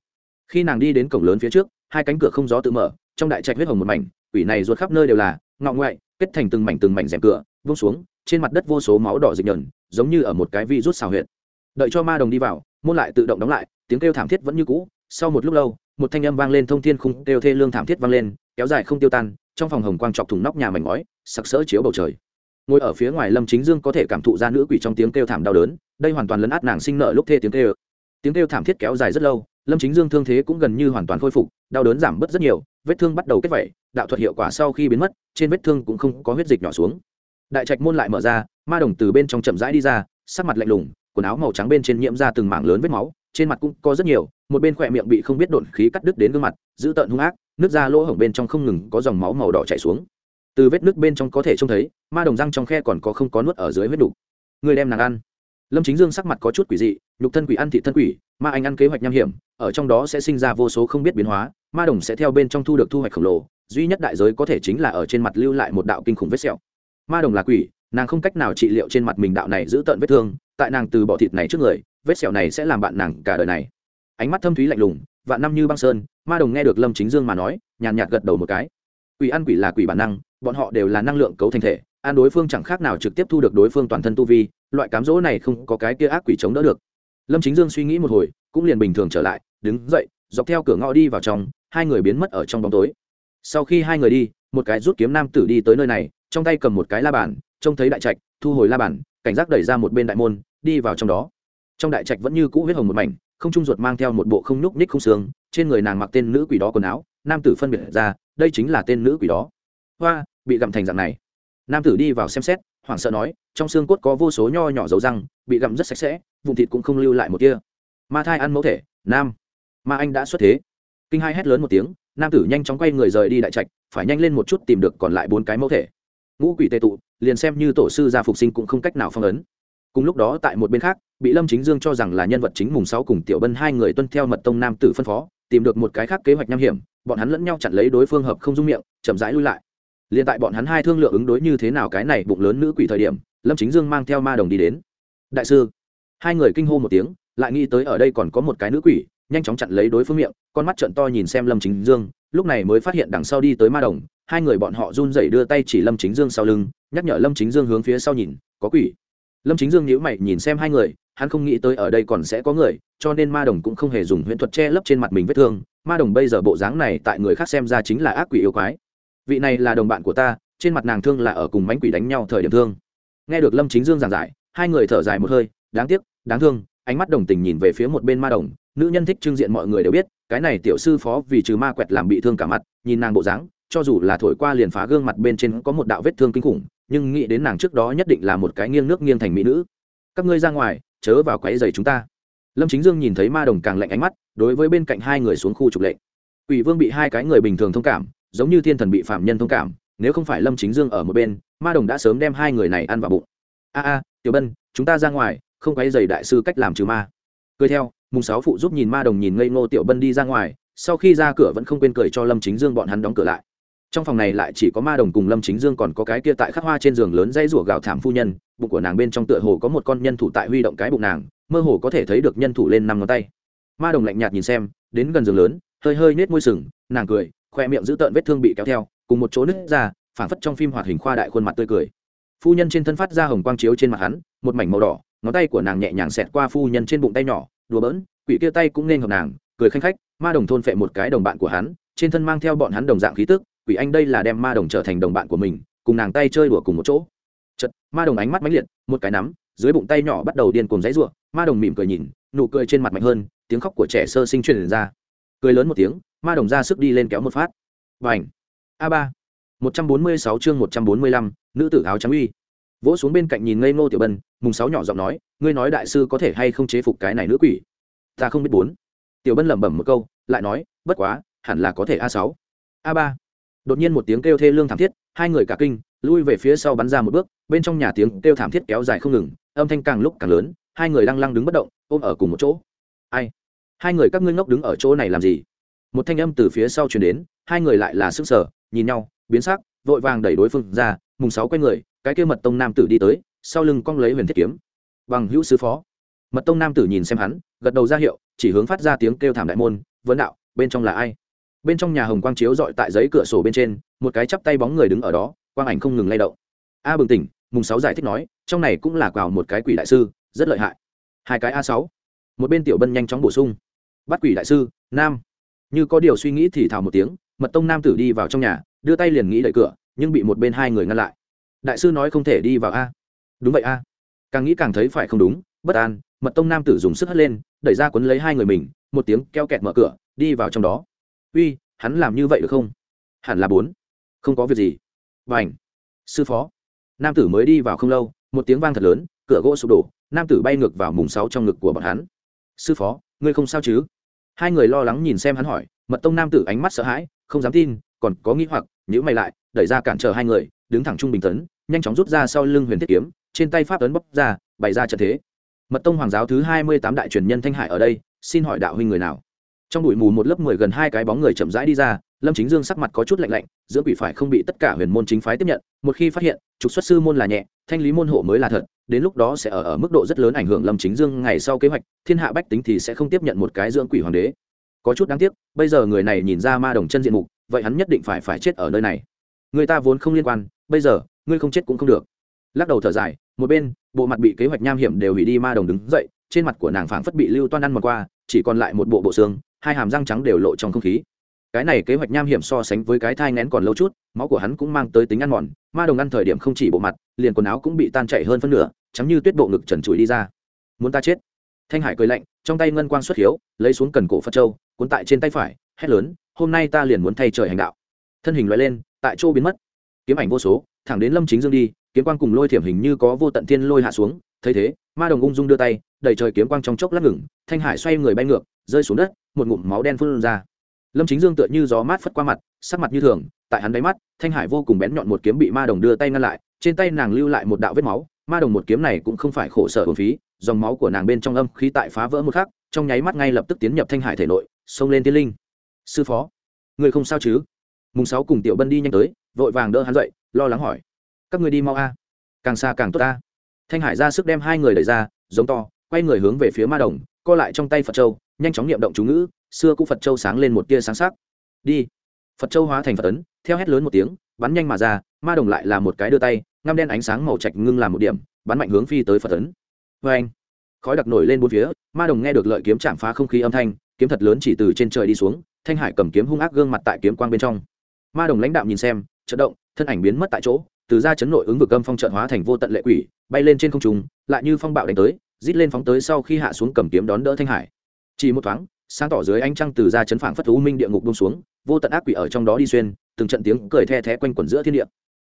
Khi nàng đi đến cổng lớn phía trước, hai cánh cửa không gió tự mở, trong đại trạch huyết hồng một mảnh, quỷ này ruột khắp nơi đều là, ngọ ngoại, kết thành từng mảnh từng mảnh rèm cửa vung xuống, trên mặt đất vô số máu đỏ dịch nhờn, giống như ở một cái vi rút xào huyệt. Đợi cho ma đồng đi vào, môn lại tự động đóng lại, tiếng kêu thảm thiết vẫn như cũ, sau một lúc lâu, một thanh âm vang lên thông thiên khung, kêu thê lương thảm thiết vang lên, kéo dài không tiêu tan, trong phòng hồng quang chọc thùng nóc nhà mảnh ngói, sặc sỡ chiếu bầu trời ngồi ở phía ngoài lâm chính dương có thể cảm thụ ra nữ quỷ trong tiếng kêu thảm đau đớn, đây hoàn toàn lấn át nàng sinh nợ lúc thê tiếng kêu. Tiếng kêu thảm thiết kéo dài rất lâu, lâm chính dương thương thế cũng gần như hoàn toàn khôi phục, đau đớn giảm bớt rất nhiều, vết thương bắt đầu kết vẩy đạo thuật hiệu quả sau khi biến mất, trên vết thương cũng không có huyết dịch nhỏ xuống. Đại trạch môn lại mở ra, ma đồng từ bên trong chậm rãi đi ra, sắc mặt lạnh lùng, quần áo màu trắng bên trên nhiễm ra từng mảng lớn vết máu, trên mặt cũng có rất nhiều, một bên khỏe miệng bị không biết đột khí cắt đứt đến gương mặt giữ tợn hung ác, nước ra lỗ hổng bên trong không ngừng có dòng máu màu đỏ chảy xuống từ vết nước bên trong có thể trông thấy, ma đồng răng trong khe còn có không có nuốt ở dưới huyết đục. Người đem nàng ăn. Lâm chính dương sắc mặt có chút quỷ dị, nhục thân quỷ ăn thị thân quỷ, ma anh ăn kế hoạch nham hiểm, ở trong đó sẽ sinh ra vô số không biết biến hóa, ma đồng sẽ theo bên trong thu được thu hoạch khổng lồ, duy nhất đại giới có thể chính là ở trên mặt lưu lại một đạo kinh khủng vết sẹo. Ma đồng là quỷ, nàng không cách nào trị liệu trên mặt mình đạo này giữ tận vết thương, tại nàng từ bỏ thịt này trước người, vết sẹo này sẽ làm bạn nàng cả đời này. Ánh mắt thâm thúy lạnh lùng, vạn năm như băng sơn, ma đồng nghe được lâm chính dương mà nói, nhàn nhạt gật đầu một cái. Quỷ ăn quỷ là quỷ bản năng bọn họ đều là năng lượng cấu thành thể, an đối phương chẳng khác nào trực tiếp thu được đối phương toàn thân tu vi, loại cám dỗ này không có cái kia ác quỷ chống đỡ được. Lâm chính dương suy nghĩ một hồi, cũng liền bình thường trở lại, đứng dậy, dọc theo cửa ngõ đi vào trong, hai người biến mất ở trong bóng tối. Sau khi hai người đi, một cái rút kiếm nam tử đi tới nơi này, trong tay cầm một cái la bàn, trông thấy đại trạch, thu hồi la bàn, cảnh giác đẩy ra một bên đại môn, đi vào trong đó. Trong đại trạch vẫn như cũ huyết hồng một mảnh, không trung ruột mang theo một bộ không nhúc ních không xương, trên người nàng mặc tên nữ quỷ đó quần áo, nam tử phân biệt ra, đây chính là tên nữ quỷ đó hoa, bị gặm thành dạng này. Nam tử đi vào xem xét, hoảng sợ nói, trong xương cốt có vô số nho nhỏ dấu răng, bị gặm rất sạch sẽ vùng thịt cũng không lưu lại một kia ma thai ăn mẫu thể, nam. Ma anh đã xuất thế. Kinh hai hét lớn một tiếng, nam tử nhanh chóng quay người rời đi đại trạch, phải nhanh lên một chút tìm được còn lại bốn cái mẫu thể. Ngũ quỷ tệ tụ, liền xem như tổ sư gia phục sinh cũng không cách nào phong ấn. Cùng lúc đó tại một bên khác, bị lâm chính dương cho rằng là nhân vật chính mùng sáu cùng tiểu bân hai người tuân theo mật tông nam tử phân phó, tìm được một cái khác kế hoạch nham hiểm, bọn hắn lẫn nhau chặn lấy đối phương hợp không dung miệng, chậm rãi lui lại liền tại bọn hắn hai thương lượng ứng đối như thế nào cái này bụng lớn nữ quỷ thời điểm, lâm chính dương mang theo ma đồng đi đến. Đại sư. Hai người kinh hô một tiếng, lại nghĩ tới ở đây còn có một cái nữ quỷ, nhanh chóng chặn lấy đối phương miệng, con mắt trận to nhìn xem lâm chính dương, lúc này mới phát hiện đằng sau đi tới ma đồng, hai người bọn họ run rẩy đưa tay chỉ lâm chính dương sau lưng, nhắc nhở lâm chính dương hướng phía sau nhìn, có quỷ. Lâm chính dương nhíu mày nhìn xem hai người, hắn không nghĩ tới ở đây còn sẽ có người, cho nên ma đồng cũng không hề dùng huyễn thuật che lấp trên mặt mình vết thương. Ma đồng bây giờ bộ dáng này tại người khác xem ra chính là ác quỷ yêu quái vị này là đồng bạn của ta, trên mặt nàng thương là ở cùng mánh quỷ đánh nhau thời điểm thương. Nghe được lâm chính dương giảng giải, hai người thở dài một hơi, đáng tiếc, đáng thương, ánh mắt đồng tình nhìn về phía một bên ma đồng, nữ nhân thích trưng diện mọi người đều biết, cái này tiểu sư phó vì trừ ma quẹt làm bị thương cả mặt, nhìn nàng bộ dáng, cho dù là thổi qua liền phá gương mặt bên trên có một đạo vết thương kinh khủng, nhưng nghĩ đến nàng trước đó nhất định là một cái nghiêng nước nghiêng thành mỹ nữ. Các ngươi ra ngoài, chớ vào quáy giày chúng ta. Lâm chính dương nhìn thấy ma đồng càng lạnh ánh mắt, đối với bên cạnh hai người xuống khu trục lệ quỷ vương bị hai cái người bình thường thông cảm giống như thiên thần bị phạm nhân thông cảm, nếu không phải lâm chính dương ở một bên, ma đồng đã sớm đem hai người này ăn vào bụng. A a, tiểu bân, chúng ta ra ngoài, không quay dày đại sư cách làm trừ ma. Cười theo, mùng sáu phụ giúp nhìn ma đồng nhìn ngây ngô tiểu bân đi ra ngoài, sau khi ra cửa vẫn không quên cười cho lâm chính dương bọn hắn đóng cửa lại. Trong phòng này lại chỉ có ma đồng cùng lâm chính dương còn có cái kia tại khắc hoa trên giường lớn dây rủa gạo thảm phu nhân, bụng của nàng bên trong tựa hồ có một con nhân thủ tại huy động cái bụng nàng, mơ hồ có thể thấy được nhân thủ lên năm ngón tay. Ma đồng lạnh nhạt nhìn xem, đến gần giường lớn, hơi hơi nết môi sừng, nàng cười khoe miệng giữ tợn vết thương bị kéo theo, cùng một chỗ nứt ra phản phất trong phim hoạt hình khoa đại khuôn mặt tươi cười. Phu nhân trên thân phát ra hồng quang chiếu trên mặt hắn, một mảnh màu đỏ, ngón tay của nàng nhẹ nhàng xẹt qua phu nhân trên bụng tay nhỏ, đùa bỡn, quỷ kia tay cũng nên hợp nàng, cười khanh khách, ma đồng thôn phệ một cái đồng bạn của hắn, trên thân mang theo bọn hắn đồng dạng khí tức, quỷ anh đây là đem ma đồng trở thành đồng bạn của mình, cùng nàng tay chơi đùa cùng một chỗ. Chật ma đồng ánh mắt mãnh liệt, một cái nắm, dưới bụng tay nhỏ bắt đầu điên cuồng dãy rủa ma đồng mỉm cười nhìn, nụ cười trên mặt mạnh hơn, tiếng khóc của trẻ sơ sinh truyền ra. Cười lớn một tiếng ma đồng ra sức đi lên kéo một phát. Và ảnh a ba. một trăm bốn mươi sáu chương một trăm bốn mươi lăm, nữ tử áo trắng uy. Vỗ xuống bên cạnh nhìn ngây ngô tiểu bân, mùng sáu nhỏ giọng nói, ngươi nói đại sư có thể hay không chế phục cái này nữ quỷ? Ta không biết bốn. Tiểu bân lẩm bẩm một câu, lại nói, bất quá, hẳn là có thể a sáu. A ba. Đột nhiên một tiếng kêu thê lương thảm thiết, hai người cả kinh, lui về phía sau bắn ra một bước, bên trong nhà tiếng kêu thảm thiết kéo dài không ngừng, âm thanh càng lúc càng lớn, hai người lăng lăng đứng bất động, ôm ở cùng một chỗ. Ai? Hai người các ngươi ngốc đứng ở chỗ này làm gì? Một thanh âm từ phía sau truyền đến, hai người lại là sức sở nhìn nhau, biến sắc, vội vàng đẩy đối phương ra, mùng sáu quay người, cái kia mật tông nam tử đi tới, sau lưng cong lấy huyền thiết kiếm. Bằng hữu sứ phó. Mật tông nam tử nhìn xem hắn, gật đầu ra hiệu, chỉ hướng phát ra tiếng kêu thảm đại môn, vấn đạo, bên trong là ai? Bên trong nhà hồng quang chiếu dọi tại giấy cửa sổ bên trên, một cái chắp tay bóng người đứng ở đó, quang ảnh không ngừng lay động. A bừng tỉnh, mùng sáu giải thích nói, trong này cũng là vào một cái quỷ đại sư, rất lợi hại. Hai cái a sáu. Một bên tiểu bân nhanh chóng bổ sung, bắt quỷ đại sư, nam như có điều suy nghĩ thì thào một tiếng, mật tông nam tử đi vào trong nhà, đưa tay liền nghĩ đẩy cửa, nhưng bị một bên hai người ngăn lại. Đại sư nói không thể đi vào a. Đúng vậy a. Càng nghĩ càng thấy phải không đúng, bất an, mật tông nam tử dùng sức hất lên, đẩy ra quấn lấy hai người mình, một tiếng keo kẹt mở cửa, đi vào trong đó. Uy, hắn làm như vậy được không? Hẳn là bốn. Không có việc gì. Và ảnh sư phó. Nam tử mới đi vào không lâu, một tiếng vang thật lớn, cửa gỗ sụp đổ, nam tử bay ngược vào mùng sáu trong ngực của bọn hắn. Sư phó, ngươi không sao chứ? Hai người lo lắng nhìn xem hắn hỏi, mật tông nam tử ánh mắt sợ hãi, không dám tin, còn có nghĩ hoặc nhữ mày lại, đẩy ra cản trở hai người, đứng thẳng trung bình tấn, nhanh chóng rút ra sau lưng huyền thiết kiếm, trên tay pháp tấn bóc ra, bày ra trận thế. Mật tông hoàng giáo thứ hai mươi tám đại truyền nhân thanh hải ở đây, xin hỏi đạo huynh người nào? Trong bụi mù một lớp mười gần hai cái bóng người chậm rãi đi ra, lâm chính dương sắc mặt có chút lạnh lạnh, giữa quỷ phải không bị tất cả huyền môn chính phái tiếp nhận, một khi phát hiện, trục xuất sư môn là nhẹ thanh lý môn hộ mới là thật, đến lúc đó sẽ ở ở mức độ rất lớn ảnh hưởng lâm chính dương ngày sau kế hoạch, thiên hạ bách tính thì sẽ không tiếp nhận một cái dưỡng quỷ hoàng đế. Có chút đáng tiếc, bây giờ người này nhìn ra ma đồng chân diện mục, vậy hắn nhất định phải phải chết ở nơi này. Người ta vốn không liên quan, bây giờ, ngươi không chết cũng không được. Lắc đầu thở dài, một bên, bộ mặt bị kế hoạch nham hiểm đều hủy đi, ma đồng đứng dậy, trên mặt của nàng phảng phất bị lưu toan ăn một qua, chỉ còn lại một bộ bộ xương, hai hàm răng trắng đều lộ trong không khí cái này kế hoạch nham hiểm so sánh với cái thai ngén còn lâu chút, máu của hắn cũng mang tới tính ăn mòn, ma đồng ăn thời điểm không chỉ bộ mặt, liền quần áo cũng bị tan chảy hơn phân nửa chắm như tuyết bộ ngực trần trụi đi ra. Muốn ta chết? Thanh hải cười lạnh, trong tay ngân quang xuất hiếu, lấy xuống cần cổ phật châu, cuốn tại trên tay phải, hét lớn, hôm nay ta liền muốn thay trời hành đạo. Thân hình loại lên, tại chỗ biến mất. Kiếm ảnh vô số, thẳng đến lâm chính dương đi, kiếm quang cùng lôi thiểm hình như có vô tận thiên lôi hạ xuống, thấy thế, ma đồng ung dung đưa tay, đẩy trời kiếm quang trong chốc lắc ngừng, thanh hải xoay người bay ngược, rơi xuống đất, một ngụm máu đen phun ra lâm chính dương tựa như gió mát phất qua mặt, sắc mặt như thường, tại hắn đáy mắt, thanh hải vô cùng bén nhọn một kiếm bị ma đồng đưa tay ngăn lại, trên tay nàng lưu lại một đạo vết máu, ma đồng một kiếm này cũng không phải khổ sở hồn phí, dòng máu của nàng bên trong âm khí tại phá vỡ một khắc, trong nháy mắt ngay lập tức tiến nhập thanh hải thể nội, xông lên tiên linh. Sư phó, người không sao chứ? Mùng sáu cùng tiểu bân đi nhanh tới, vội vàng đỡ hắn dậy, lo lắng hỏi. Các người đi mau a, càng xa càng tốt a. Thanh hải ra sức đem hai người đẩy ra, giống to, quay người hướng về phía ma đồng, co lại trong tay phật châu nhanh chóng niệm động chú ngữ, xưa cũ phật châu sáng lên một tia sáng sắc. Đi. Phật châu hóa thành phật ấn, theo hét lớn một tiếng, bắn nhanh mà ra, ma đồng lại là một cái đưa tay, ngăm đen ánh sáng màu trạch ngưng làm một điểm, bắn mạnh hướng phi tới phật ấn. Vê anh khói đặc nổi lên bốn phía, ma đồng nghe được lợi kiếm chạm phá không khí âm thanh, kiếm thật lớn chỉ từ trên trời đi xuống, thanh hải cầm kiếm hung ác gương mặt tại kiếm quang bên trong. Ma đồng lãnh đạo nhìn xem, chợt động, thân ảnh biến mất tại chỗ, từ ra chấn nội ứng vực âm phong trận hóa thành vô tận lệ quỷ, bay lên trên không trung, lại như phong bạo đánh tới, rít lên phóng tới sau khi hạ xuống cầm kiếm đón đỡ thanh hải chỉ một thoáng, sáng tỏ dưới ánh trăng từ ra chấn phảng phất thú minh địa ngục bông xuống, vô tận ác quỷ ở trong đó đi xuyên, từng trận tiếng cười the thé quanh quẩn giữa thiên địa.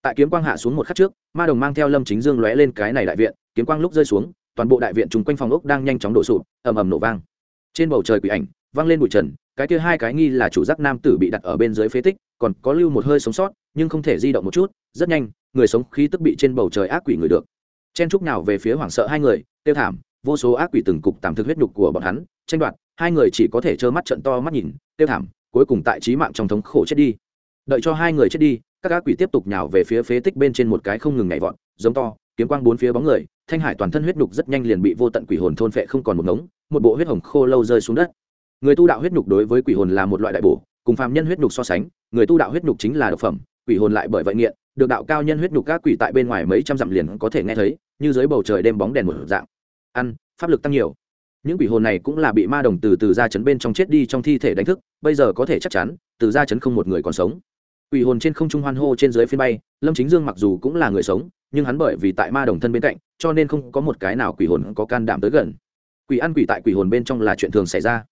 Tại kiếm quang hạ xuống một khắc trước, ma đồng mang theo lâm chính dương lóe lên cái này đại viện, kiếm quang lúc rơi xuống, toàn bộ đại viện chung quanh phòng ốc đang nhanh chóng đổ sụp, ầm ầm nổ vang. Trên bầu trời quỷ ảnh, vang lên bụi trần, cái kia hai cái nghi là chủ giác nam tử bị đặt ở bên dưới phế tích, còn có lưu một hơi sống sót, nhưng không thể di động một chút, rất nhanh, người sống khí tức bị trên bầu trời ác quỷ người được. Chen trúc nào về phía hoảng sợ hai người tiêu thảm vô số ác quỷ từng cục tạm thực huyết nhục của bọn hắn, tranh đoạt, hai người chỉ có thể trơ mắt trận to mắt nhìn tiêu thảm, cuối cùng tại trí mạng trong thống khổ chết đi. Đợi cho hai người chết đi, các ác quỷ tiếp tục nhào về phía phế tích bên trên một cái không ngừng nhảy vọt, giống to, kiếm quang bốn phía bóng người, thanh hải toàn thân huyết nhục rất nhanh liền bị vô tận quỷ hồn thôn phệ không còn một ngống, một bộ huyết hồng khô lâu rơi xuống đất. Người tu đạo huyết nhục đối với quỷ hồn là một loại đại bổ, cùng phàm nhân huyết nhục so sánh, người tu đạo huyết nhục chính là độc phẩm, quỷ hồn lại bởi vậy nghiện, được đạo cao nhân huyết nhục các quỷ tại bên ngoài mấy trăm dặm liền có thể nghe thấy, như dưới bầu trời đêm bóng đèn một dạng ăn, pháp lực tăng nhiều. Những quỷ hồn này cũng là bị ma đồng từ từ ra chấn bên trong chết đi trong thi thể đánh thức, bây giờ có thể chắc chắn, từ ra chấn không một người còn sống. Quỷ hồn trên không trung hoan hô trên dưới phiên bay, lâm chính dương mặc dù cũng là người sống, nhưng hắn bởi vì tại ma đồng thân bên cạnh, cho nên không có một cái nào quỷ hồn có can đảm tới gần. Quỷ ăn quỷ tại quỷ hồn bên trong là chuyện thường xảy ra.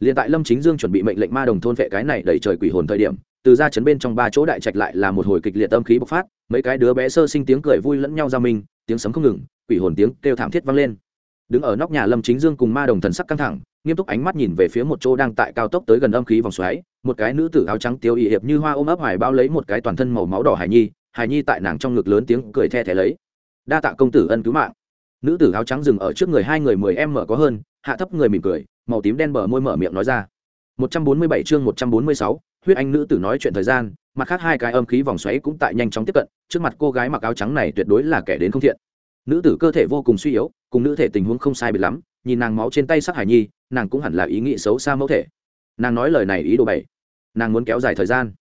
Liền tại lâm chính dương chuẩn bị mệnh lệnh ma đồng thôn vệ cái này đẩy trời quỷ hồn thời điểm, từ ra chấn bên trong ba chỗ đại trạch lại là một hồi kịch liệt âm khí bộc phát, mấy cái đứa bé sơ sinh tiếng cười vui lẫn nhau ra mình, tiếng sấm không ngừng, quỷ hồn tiếng kêu thảm thiết vang lên đứng ở nóc nhà lâm chính dương cùng ma đồng thần sắc căng thẳng nghiêm túc ánh mắt nhìn về phía một chỗ đang tại cao tốc tới gần âm khí vòng xoáy một cái nữ tử áo trắng tiêu y hiệp như hoa ôm ấp hoài bao lấy một cái toàn thân màu máu đỏ hải nhi hải nhi tại nàng trong ngực lớn tiếng cười the thé lấy. Đa tạ công tử ân cứu mạng. Nữ tử áo trắng dừng ở trước người hai người mười em mở có hơn hạ thấp người mỉm cười màu tím đen bờ môi mở miệng nói ra. 147 chương 146, huyết anh nữ tử nói chuyện thời gian mặt khác hai cái âm khí vòng xoáy cũng tại nhanh chóng tiếp cận trước mặt cô gái mặc áo trắng này tuyệt đối là kẻ đến không thiện. Nữ tử cơ thể vô cùng suy yếu cùng nữ thể tình huống không sai biệt lắm, nhìn nàng máu trên tay sắc hải nhi, nàng cũng hẳn là ý nghĩ xấu xa mẫu thể. Nàng nói lời này ý đồ bảy nàng muốn kéo dài thời gian.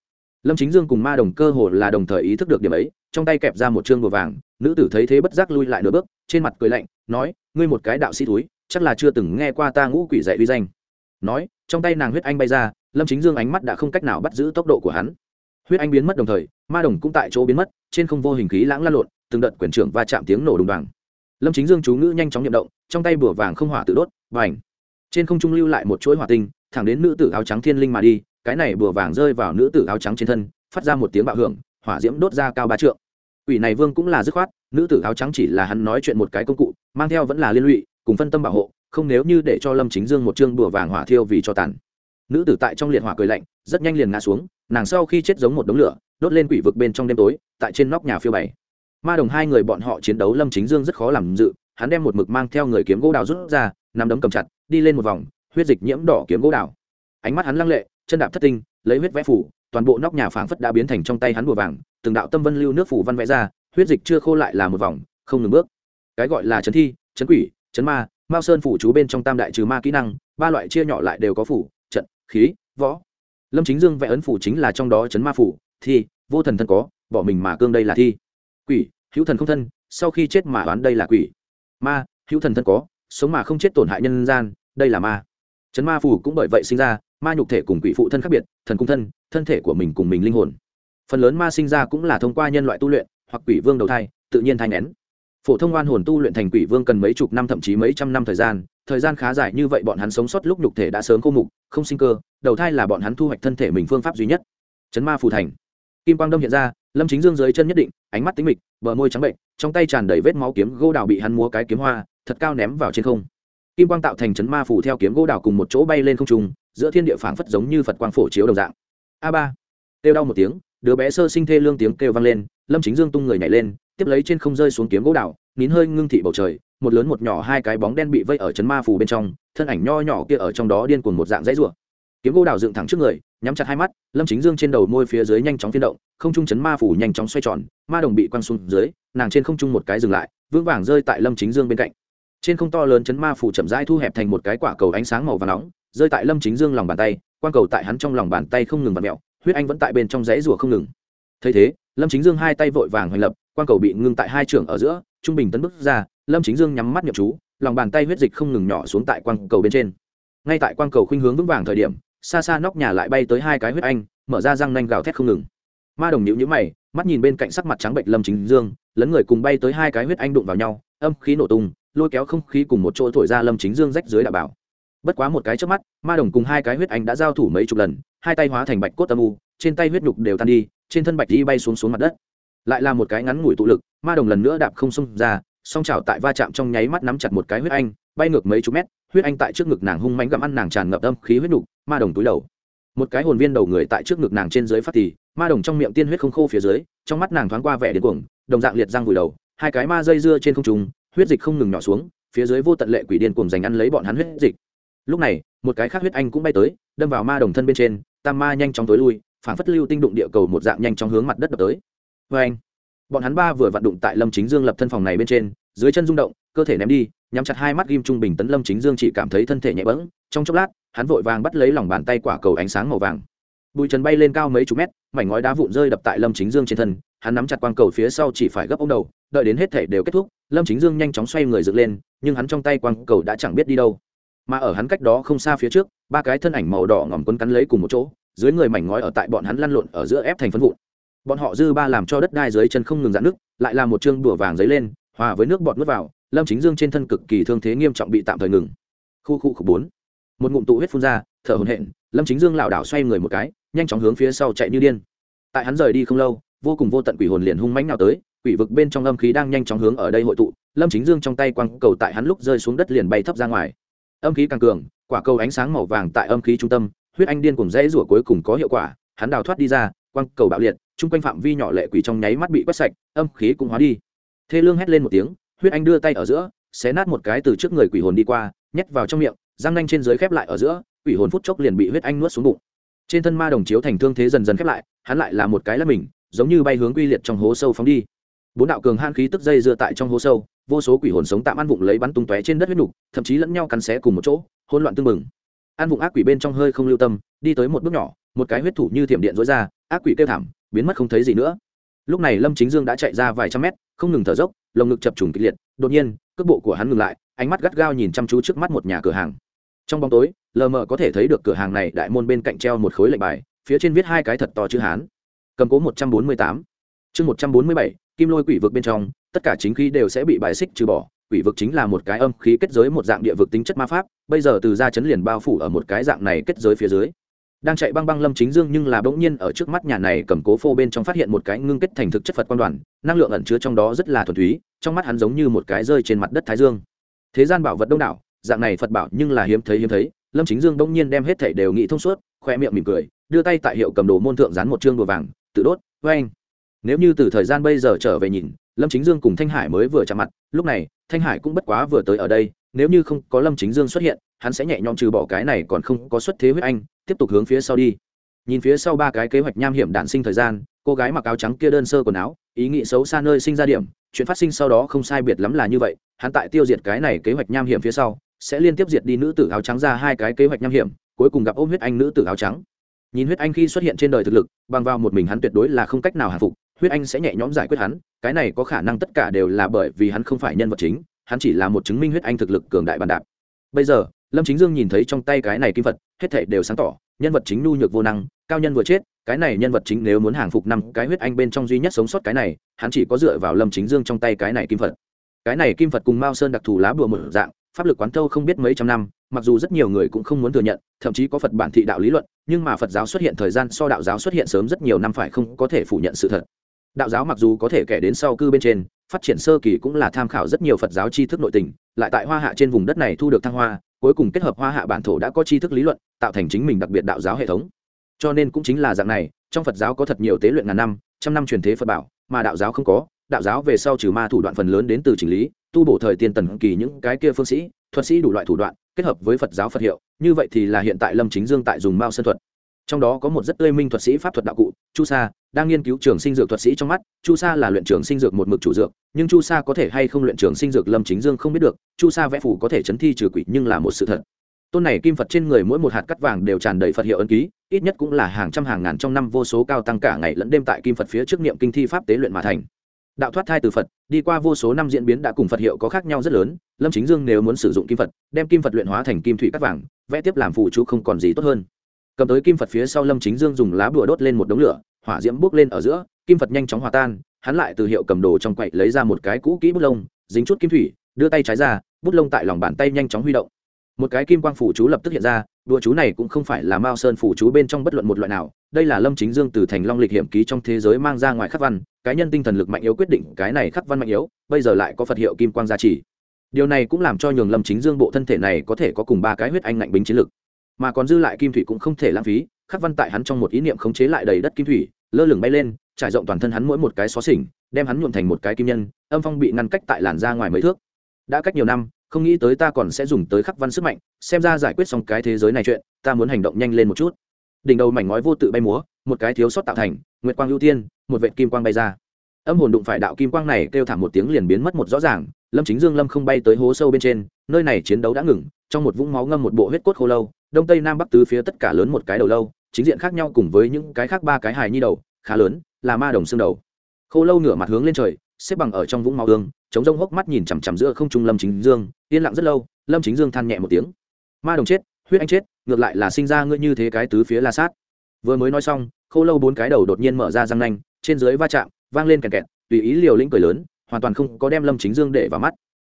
Lâm chính dương cùng ma đồng cơ hồ là đồng thời ý thức được điểm ấy, trong tay kẹp ra một chương bùa vàng, nữ tử thấy thế bất giác lui lại nửa bước, trên mặt cười lạnh, nói, ngươi một cái đạo sĩ túi chắc là chưa từng nghe qua ta ngũ quỷ dạy uy danh. Nói, trong tay nàng huyết anh bay ra, lâm chính dương ánh mắt đã không cách nào bắt giữ tốc độ của hắn. Huyết anh biến mất đồng thời, ma đồng cũng tại chỗ biến mất, trên không vô hình khí lãng lan lộn, từng đợt quyền trưởng va chạm tiếng nổ đùng đoàng lâm chính dương chú ngữ nhanh chóng nhậm động, trong tay bùa vàng không hỏa tự đốt và ảnh trên không trung lưu lại một chuỗi hỏa tinh, thẳng đến nữ tử áo trắng thiên linh mà đi, cái này bùa vàng rơi vào nữ tử áo trắng trên thân, phát ra một tiếng bạo hưởng, hỏa diễm đốt ra cao ba trượng. Ủy này vương cũng là dứt khoát, nữ tử áo trắng chỉ là hắn nói chuyện một cái công cụ, mang theo vẫn là liên lụy, cùng phân tâm bảo hộ, không nếu như để cho lâm chính dương một chương bùa vàng hỏa thiêu vì cho tàn. Nữ tử tại trong liệt hỏa cười lạnh, rất nhanh liền ngã xuống, nàng sau khi chết giống một đống lửa, đốt lên quỷ vực bên trong đêm tối, tại trên nóc nhà phiêu bày ma đồng hai người bọn họ chiến đấu lâm chính dương rất khó làm dự, hắn đem một mực mang theo người kiếm gỗ đào rút ra, nắm đấm cầm chặt, đi lên một vòng, huyết dịch nhiễm đỏ kiếm gỗ đào. Ánh mắt hắn lăng lệ, chân đạp thất tinh, lấy huyết vẽ phủ, toàn bộ nóc nhà phảng phất đã biến thành trong tay hắn bùa vàng, từng đạo tâm vân lưu nước phủ văn vẽ ra, huyết dịch chưa khô lại là một vòng, không ngừng bước. Cái gọi là chấn thi, chấn quỷ, chấn ma, mao sơn phủ chú bên trong tam đại trừ ma kỹ năng, ba loại chia nhỏ lại đều có phủ, trận, khí, võ. Lâm chính dương vẽ ấn phủ chính là trong đó chấn ma phủ, thi, vô thần thân có, bỏ mình mà cương đây là thi quỷ, hữu thần không thân, sau khi chết mà đoán đây là quỷ. Ma, hữu thần thân có, sống mà không chết tổn hại nhân gian, đây là ma. Chấn ma phù cũng bởi vậy sinh ra, ma nhục thể cùng quỷ phụ thân khác biệt, thần cung thân thân thể của mình cùng mình linh hồn. Phần lớn ma sinh ra cũng là thông qua nhân loại tu luyện, hoặc quỷ vương đầu thai, tự nhiên thai nén phổ thông oan hồn tu luyện thành quỷ vương cần mấy chục năm thậm chí mấy trăm năm thời gian thời gian khá dài như vậy bọn hắn sống sót lúc nhục thể đã sớm khô mục, không sinh cơ, đầu thai là bọn hắn thu hoạch thân thể mình phương pháp duy nhất. Chấn ma phù thành. Kim quang đông hiện ra lâm chính dương dưới chân nhất định, ánh mắt tính mịch, bờ môi trắng bệnh, trong tay tràn đầy vết máu kiếm gỗ đào bị hắn múa cái kiếm hoa, thật cao ném vào trên không. Kim quang tạo thành chấn ma phủ theo kiếm gỗ đào cùng một chỗ bay lên không trung, giữa thiên địa phảng phất giống như phật quang phổ chiếu đồng dạng. A ba, kêu đau một tiếng, đứa bé sơ sinh thê lương tiếng kêu vang lên, lâm chính dương tung người nhảy lên, tiếp lấy trên không rơi xuống kiếm gỗ đào, nín hơi ngưng thị bầu trời, một lớn một nhỏ hai cái bóng đen bị vây ở chấn ma phủ bên trong, thân ảnh nho nhỏ kia ở trong đó điên cuồng một dạng dãy rủa kiếm gỗ đào dựng thẳng trước người, nhắm chặt hai mắt, lâm chính dương trên đầu môi phía dưới nhanh chóng phiên động, không trung chấn ma phủ nhanh chóng xoay tròn, ma đồng bị quăng xuống dưới, nàng trên không trung một cái dừng lại, vững vàng rơi tại lâm chính dương bên cạnh. Trên không to lớn chấn ma phủ chậm rãi thu hẹp thành một cái quả cầu ánh sáng màu và nóng, rơi tại lâm chính dương lòng bàn tay, quang cầu tại hắn trong lòng bàn tay không ngừng vặt mẹo huyết anh vẫn tại bên trong rẫy rùa không ngừng. Thấy thế, lâm chính dương hai tay vội vàng hoành lập, quang cầu bị ngưng tại hai trường ở giữa, trung bình tấn bước ra, lâm chính dương nhắm mắt nhậm chú, lòng bàn tay huyết dịch không ngừng nhỏ xuống tại quang cầu bên trên. Ngay tại quang cầu khuynh hướng vững vàng thời điểm xa xa nóc nhà lại bay tới hai cái huyết anh, mở ra răng nanh gào thét không ngừng. Ma đồng nhữ nhữ mày, mắt nhìn bên cạnh sắc mặt trắng bệnh lâm chính dương, lấn người cùng bay tới hai cái huyết anh đụng vào nhau, âm khí nổ tung, lôi kéo không khí cùng một chỗ thổi ra lâm chính dương rách dưới đạo bảo. Bất quá một cái trước mắt, ma đồng cùng hai cái huyết anh đã giao thủ mấy chục lần, hai tay hóa thành bạch cốt âm u, trên tay huyết nhục đều tan đi, trên thân bạch đi bay xuống xuống mặt đất. Lại là một cái ngắn ngủi tụ lực, ma đồng lần nữa đạp không xông ra, song chảo tại va chạm trong nháy mắt nắm chặt một cái huyết anh, bay ngược mấy chục mét, huyết anh tại trước ngực nàng hung mánh gặm ăn nàng tràn ngập âm khí huyết nhục ma đồng túi đầu. Một cái hồn viên đầu người tại trước ngực nàng trên dưới phát tì, ma đồng trong miệng tiên huyết không khô phía dưới, trong mắt nàng thoáng qua vẻ đến cuồng, đồng dạng liệt răng vùi đầu, hai cái ma dây dưa trên không trung, huyết dịch không ngừng nhỏ xuống, phía dưới vô tận lệ quỷ điên cuồng giành ăn lấy bọn hắn huyết dịch. Lúc này, một cái khác huyết anh cũng bay tới, đâm vào ma đồng thân bên trên, tam ma nhanh chóng tối lui phản phất lưu tinh đụng địa cầu một dạng nhanh chóng hướng mặt đất đập tới. Vê anh bọn hắn ba vừa vặn đụng tại lâm chính dương lập thân phòng này bên trên, dưới chân rung động, cơ thể ném đi, nhắm chặt hai mắt ghim trung bình tấn lâm chính dương chỉ cảm thấy thân thể nhẹ bẫng, trong chốc lát hắn vội vàng bắt lấy lòng bàn tay quả cầu ánh sáng màu vàng. Bụi trần bay lên cao mấy chục mét, mảnh ngói đá vụn rơi đập tại lâm chính dương trên thân, hắn nắm chặt quang cầu phía sau chỉ phải gấp ông đầu, đợi đến hết thể đều kết thúc, lâm chính dương nhanh chóng xoay người dựng lên, nhưng hắn trong tay quang cầu đã chẳng biết đi đâu. Mà ở hắn cách đó không xa phía trước, ba cái thân ảnh màu đỏ ngòm quấn cắn lấy cùng một chỗ, dưới người mảnh ngói ở tại bọn hắn lăn lộn ở giữa ép thành phân vụn. Bọn họ dư ba làm cho đất đai dưới chân không ngừng dạn nước lại là một chương đùa vàng giấy lên, hòa với nước bọt nước vào, lâm chính dương trên thân cực kỳ thương thế nghiêm trọng bị tạm thời ngừng. Khu khu khu bốn một ngụm tụ huyết phun ra, thở hổn hển, lâm chính dương lảo đảo xoay người một cái, nhanh chóng hướng phía sau chạy như điên. Tại hắn rời đi không lâu, vô cùng vô tận quỷ hồn liền hung mãnh nào tới, quỷ vực bên trong âm khí đang nhanh chóng hướng ở đây hội tụ, lâm chính dương trong tay quăng cầu tại hắn lúc rơi xuống đất liền bay thấp ra ngoài. Âm khí càng cường, quả cầu ánh sáng màu vàng tại âm khí trung tâm, huyết anh điên cùng dãy rủa cuối cùng có hiệu quả, hắn đào thoát đi ra quăng cầu bạo liệt, chung quanh phạm vi nhỏ lệ quỷ trong nháy mắt bị quét sạch, âm khí cũng hóa đi. Thê lương hét lên một tiếng, huyết anh đưa tay ở giữa, xé nát một cái từ trước người quỷ hồn đi qua, nhét vào trong miệng răng nanh trên dưới khép lại ở giữa, quỷ hồn phút chốc liền bị huyết anh nuốt xuống bụng. Trên thân ma đồng chiếu thành thương thế dần dần khép lại, hắn lại là một cái là mình, giống như bay hướng quy liệt trong hố sâu phóng đi. Bốn đạo cường han khí tức dây dưa tại trong hố sâu, vô số quỷ hồn sống tạm ăn vụng lấy bắn tung tóe trên đất huyết nục, thậm chí lẫn nhau cắn xé cùng một chỗ, hỗn loạn tương mừng ăn vụng ác quỷ bên trong hơi không lưu tâm, đi tới một bước nhỏ, một cái huyết thủ như thiểm điện dối ra, ác quỷ kêu thảm, biến mất không thấy gì nữa. Lúc này lâm chính dương đã chạy ra vài trăm mét, không ngừng thở dốc, lồng ngực chập trùng kịch liệt, đột nhiên, cước bộ của hắn ngừng lại, ánh mắt gắt gao nhìn chăm chú trước mắt một nhà cửa hàng trong bóng tối, lờ mờ có thể thấy được cửa hàng này đại môn bên cạnh treo một khối lệnh bài, phía trên viết hai cái thật to chữ hán. Cầm cố một trăm bốn mươi tám. Chương một trăm bốn mươi bảy, kim lôi quỷ vực bên trong, tất cả chính khí đều sẽ bị bài xích trừ bỏ. Quỷ vực chính là một cái âm khí kết giới một dạng địa vực tính chất ma pháp, bây giờ từ ra chấn liền bao phủ ở một cái dạng này kết giới phía dưới. Đang chạy băng băng lâm chính dương nhưng là bỗng nhiên ở trước mắt nhà này cầm cố phô bên trong phát hiện một cái ngưng kết thành thực chất phật quan đoàn, năng lượng ẩn chứa trong đó rất là thuần túy, trong mắt hắn giống như một cái rơi trên mặt đất thái dương. Thế gian bảo vật đông đảo dạng này phật bảo nhưng là hiếm thấy hiếm thấy. Lâm chính dương bỗng nhiên đem hết thảy đều nghĩ thông suốt, khoe miệng mỉm cười, đưa tay tại hiệu cầm đồ môn thượng dán một chương đồ vàng, tự đốt với anh nếu như từ thời gian bây giờ trở về nhìn, lâm chính dương cùng thanh hải mới vừa chạm mặt, lúc này, thanh hải cũng bất quá vừa tới ở đây, nếu như không có lâm chính dương xuất hiện, hắn sẽ nhẹ nhõm trừ bỏ cái này còn không có xuất thế huyết anh, tiếp tục hướng phía sau đi. Nhìn phía sau ba cái kế hoạch nham hiểm đạn sinh thời gian, cô gái mặc áo trắng kia đơn sơ quần áo, ý nghĩ xấu xa nơi sinh ra điểm, chuyện phát sinh sau đó không sai biệt lắm là như vậy, hắn tại tiêu diệt cái này kế hoạch nham hiểm phía sau sẽ liên tiếp diệt đi nữ tử áo trắng ra hai cái kế hoạch nham hiểm, cuối cùng gặp ôm huyết anh nữ tử áo trắng. Nhìn huyết anh khi xuất hiện trên đời thực lực, bằng vào một mình hắn tuyệt đối là không cách nào hạ phục, huyết anh sẽ nhẹ nhõm giải quyết hắn, cái này có khả năng tất cả đều là bởi vì hắn không phải nhân vật chính, hắn chỉ là một chứng minh huyết anh thực lực cường đại bàn đạp. Bây giờ, lâm chính dương nhìn thấy trong tay cái này kim vật, hết thảy đều sáng tỏ, nhân vật chính nhu nhược vô năng, cao nhân vừa chết, cái này nhân vật chính nếu muốn hàng phục năm cái huyết anh bên trong duy nhất sống sót cái này, hắn chỉ có dựa vào lâm chính dương trong tay cái này kim vật. Cái này kim vật cùng mao sơn đặc thù lá bùa một dạng pháp lực quán thâu không biết mấy trăm năm, mặc dù rất nhiều người cũng không muốn thừa nhận, thậm chí có phật bản thị đạo lý luận, nhưng mà phật giáo xuất hiện thời gian so đạo giáo xuất hiện sớm rất nhiều năm phải không có thể phủ nhận sự thật. Đạo giáo mặc dù có thể kể đến sau cư bên trên, phát triển sơ kỳ cũng là tham khảo rất nhiều phật giáo tri thức nội tình, lại tại hoa hạ trên vùng đất này thu được thăng hoa, cuối cùng kết hợp hoa hạ bản thổ đã có tri thức lý luận, tạo thành chính mình đặc biệt đạo giáo hệ thống. Cho nên cũng chính là dạng này, trong phật giáo có thật nhiều tế luyện ngàn năm, trăm năm truyền thế phật bảo, mà đạo giáo không có, đạo giáo về sau trừ ma thủ đoạn phần lớn đến từ chỉnh lý tu bổ thời tiên tần kỳ những cái kia phương sĩ, thuật sĩ đủ loại thủ đoạn, kết hợp với phật giáo phật hiệu, như vậy thì là hiện tại lâm chính dương tại dùng mao sơn thuật. Trong đó có một rất tươi minh thuật sĩ pháp thuật đạo cụ, chu sa, đang nghiên cứu trường sinh dược thuật sĩ trong mắt. Chu sa là luyện trường sinh dược một mực chủ dược, nhưng chu sa có thể hay không luyện trường sinh dược lâm chính dương không biết được. Chu sa vẽ phủ có thể chấn thi trừ quỷ, nhưng là một sự thật. Tôn này kim phật trên người mỗi một hạt cắt vàng đều tràn đầy phật hiệu ấn ký, ít nhất cũng là hàng trăm hàng ngàn trong năm vô số cao tăng cả ngày lẫn đêm tại kim phật phía trước niệm kinh thi pháp tế luyện mà thành đạo thoát thai từ phật, đi qua vô số năm diễn biến đã cùng phật hiệu có khác nhau rất lớn, lâm chính dương nếu muốn sử dụng kim phật, đem kim phật luyện hóa thành kim thủy cắt vàng, vẽ tiếp làm phụ chú không còn gì tốt hơn. Cầm tới kim phật phía sau lâm chính dương dùng lá bùa đốt lên một đống lửa, hỏa diễm bốc lên ở giữa, kim phật nhanh chóng hòa tan, hắn lại từ hiệu cầm đồ trong quậy lấy ra một cái cũ kỹ bút lông, dính chút kim thủy, đưa tay trái ra, bút lông tại lòng bàn tay nhanh chóng huy động một cái kim quang phủ chú lập tức hiện ra, đùa chú này cũng không phải là mao sơn phủ chú bên trong bất luận một loại nào, đây là lâm chính dương từ thành long lịch hiểm ký trong thế giới mang ra ngoài khắc văn cá nhân tinh thần lực mạnh yếu quyết định cái này khắc văn mạnh yếu, bây giờ lại có phật hiệu kim quang gia trì. Điều này cũng làm cho nhường lâm chính dương bộ thân thể này có thể có cùng ba cái huyết anh ngạnh bính chiến lực. Mà còn dư lại kim thủy cũng không thể lãng phí, khắc văn tại hắn trong một ý niệm khống chế lại đầy đất kim thủy, lơ lửng bay lên, trải rộng toàn thân hắn mỗi một cái xó xỉnh, đem hắn nhuộm thành một cái kim nhân, âm phong bị ngăn cách tại làn ra ngoài mấy thước. Đã cách nhiều năm không nghĩ tới ta còn sẽ dùng tới khắc văn sức mạnh, xem ra giải quyết xong cái thế giới này chuyện, ta muốn hành động nhanh lên một chút. Đỉnh đầu mảnh ngói vô tự bay múa, một cái thiếu sót tạo thành, nguyệt quang ưu tiên, một vệ kim quang bay ra. Âm hồn đụng phải đạo kim quang này kêu thảm một tiếng liền biến mất một rõ ràng, lâm chính dương lâm không bay tới hố sâu bên trên, nơi này chiến đấu đã ngừng, trong một vũng máu ngâm một bộ huyết cốt khô lâu, đông tây nam bắc tứ phía tất cả lớn một cái đầu lâu, chính diện khác nhau cùng với những cái khác ba cái hài nhi đầu, khá lớn, là ma đồng xương đầu. Khô lâu ngửa mặt hướng lên trời, xếp bằng ở trong vũng máu hương chống rông hốc mắt nhìn chằm chằm giữa không trung lâm chính dương, yên lặng rất lâu, lâm chính dương than nhẹ một tiếng. Ma đồng chết, huyết anh chết, ngược lại là sinh ra ngươi như thế cái tứ phía la sát. Vừa mới nói xong khô lâu bốn cái đầu đột nhiên mở ra răng nanh, trên dưới va chạm, vang lên kẹt kẹt, tùy ý liều lĩnh cười lớn, hoàn toàn không có đem lâm chính dương để vào mắt.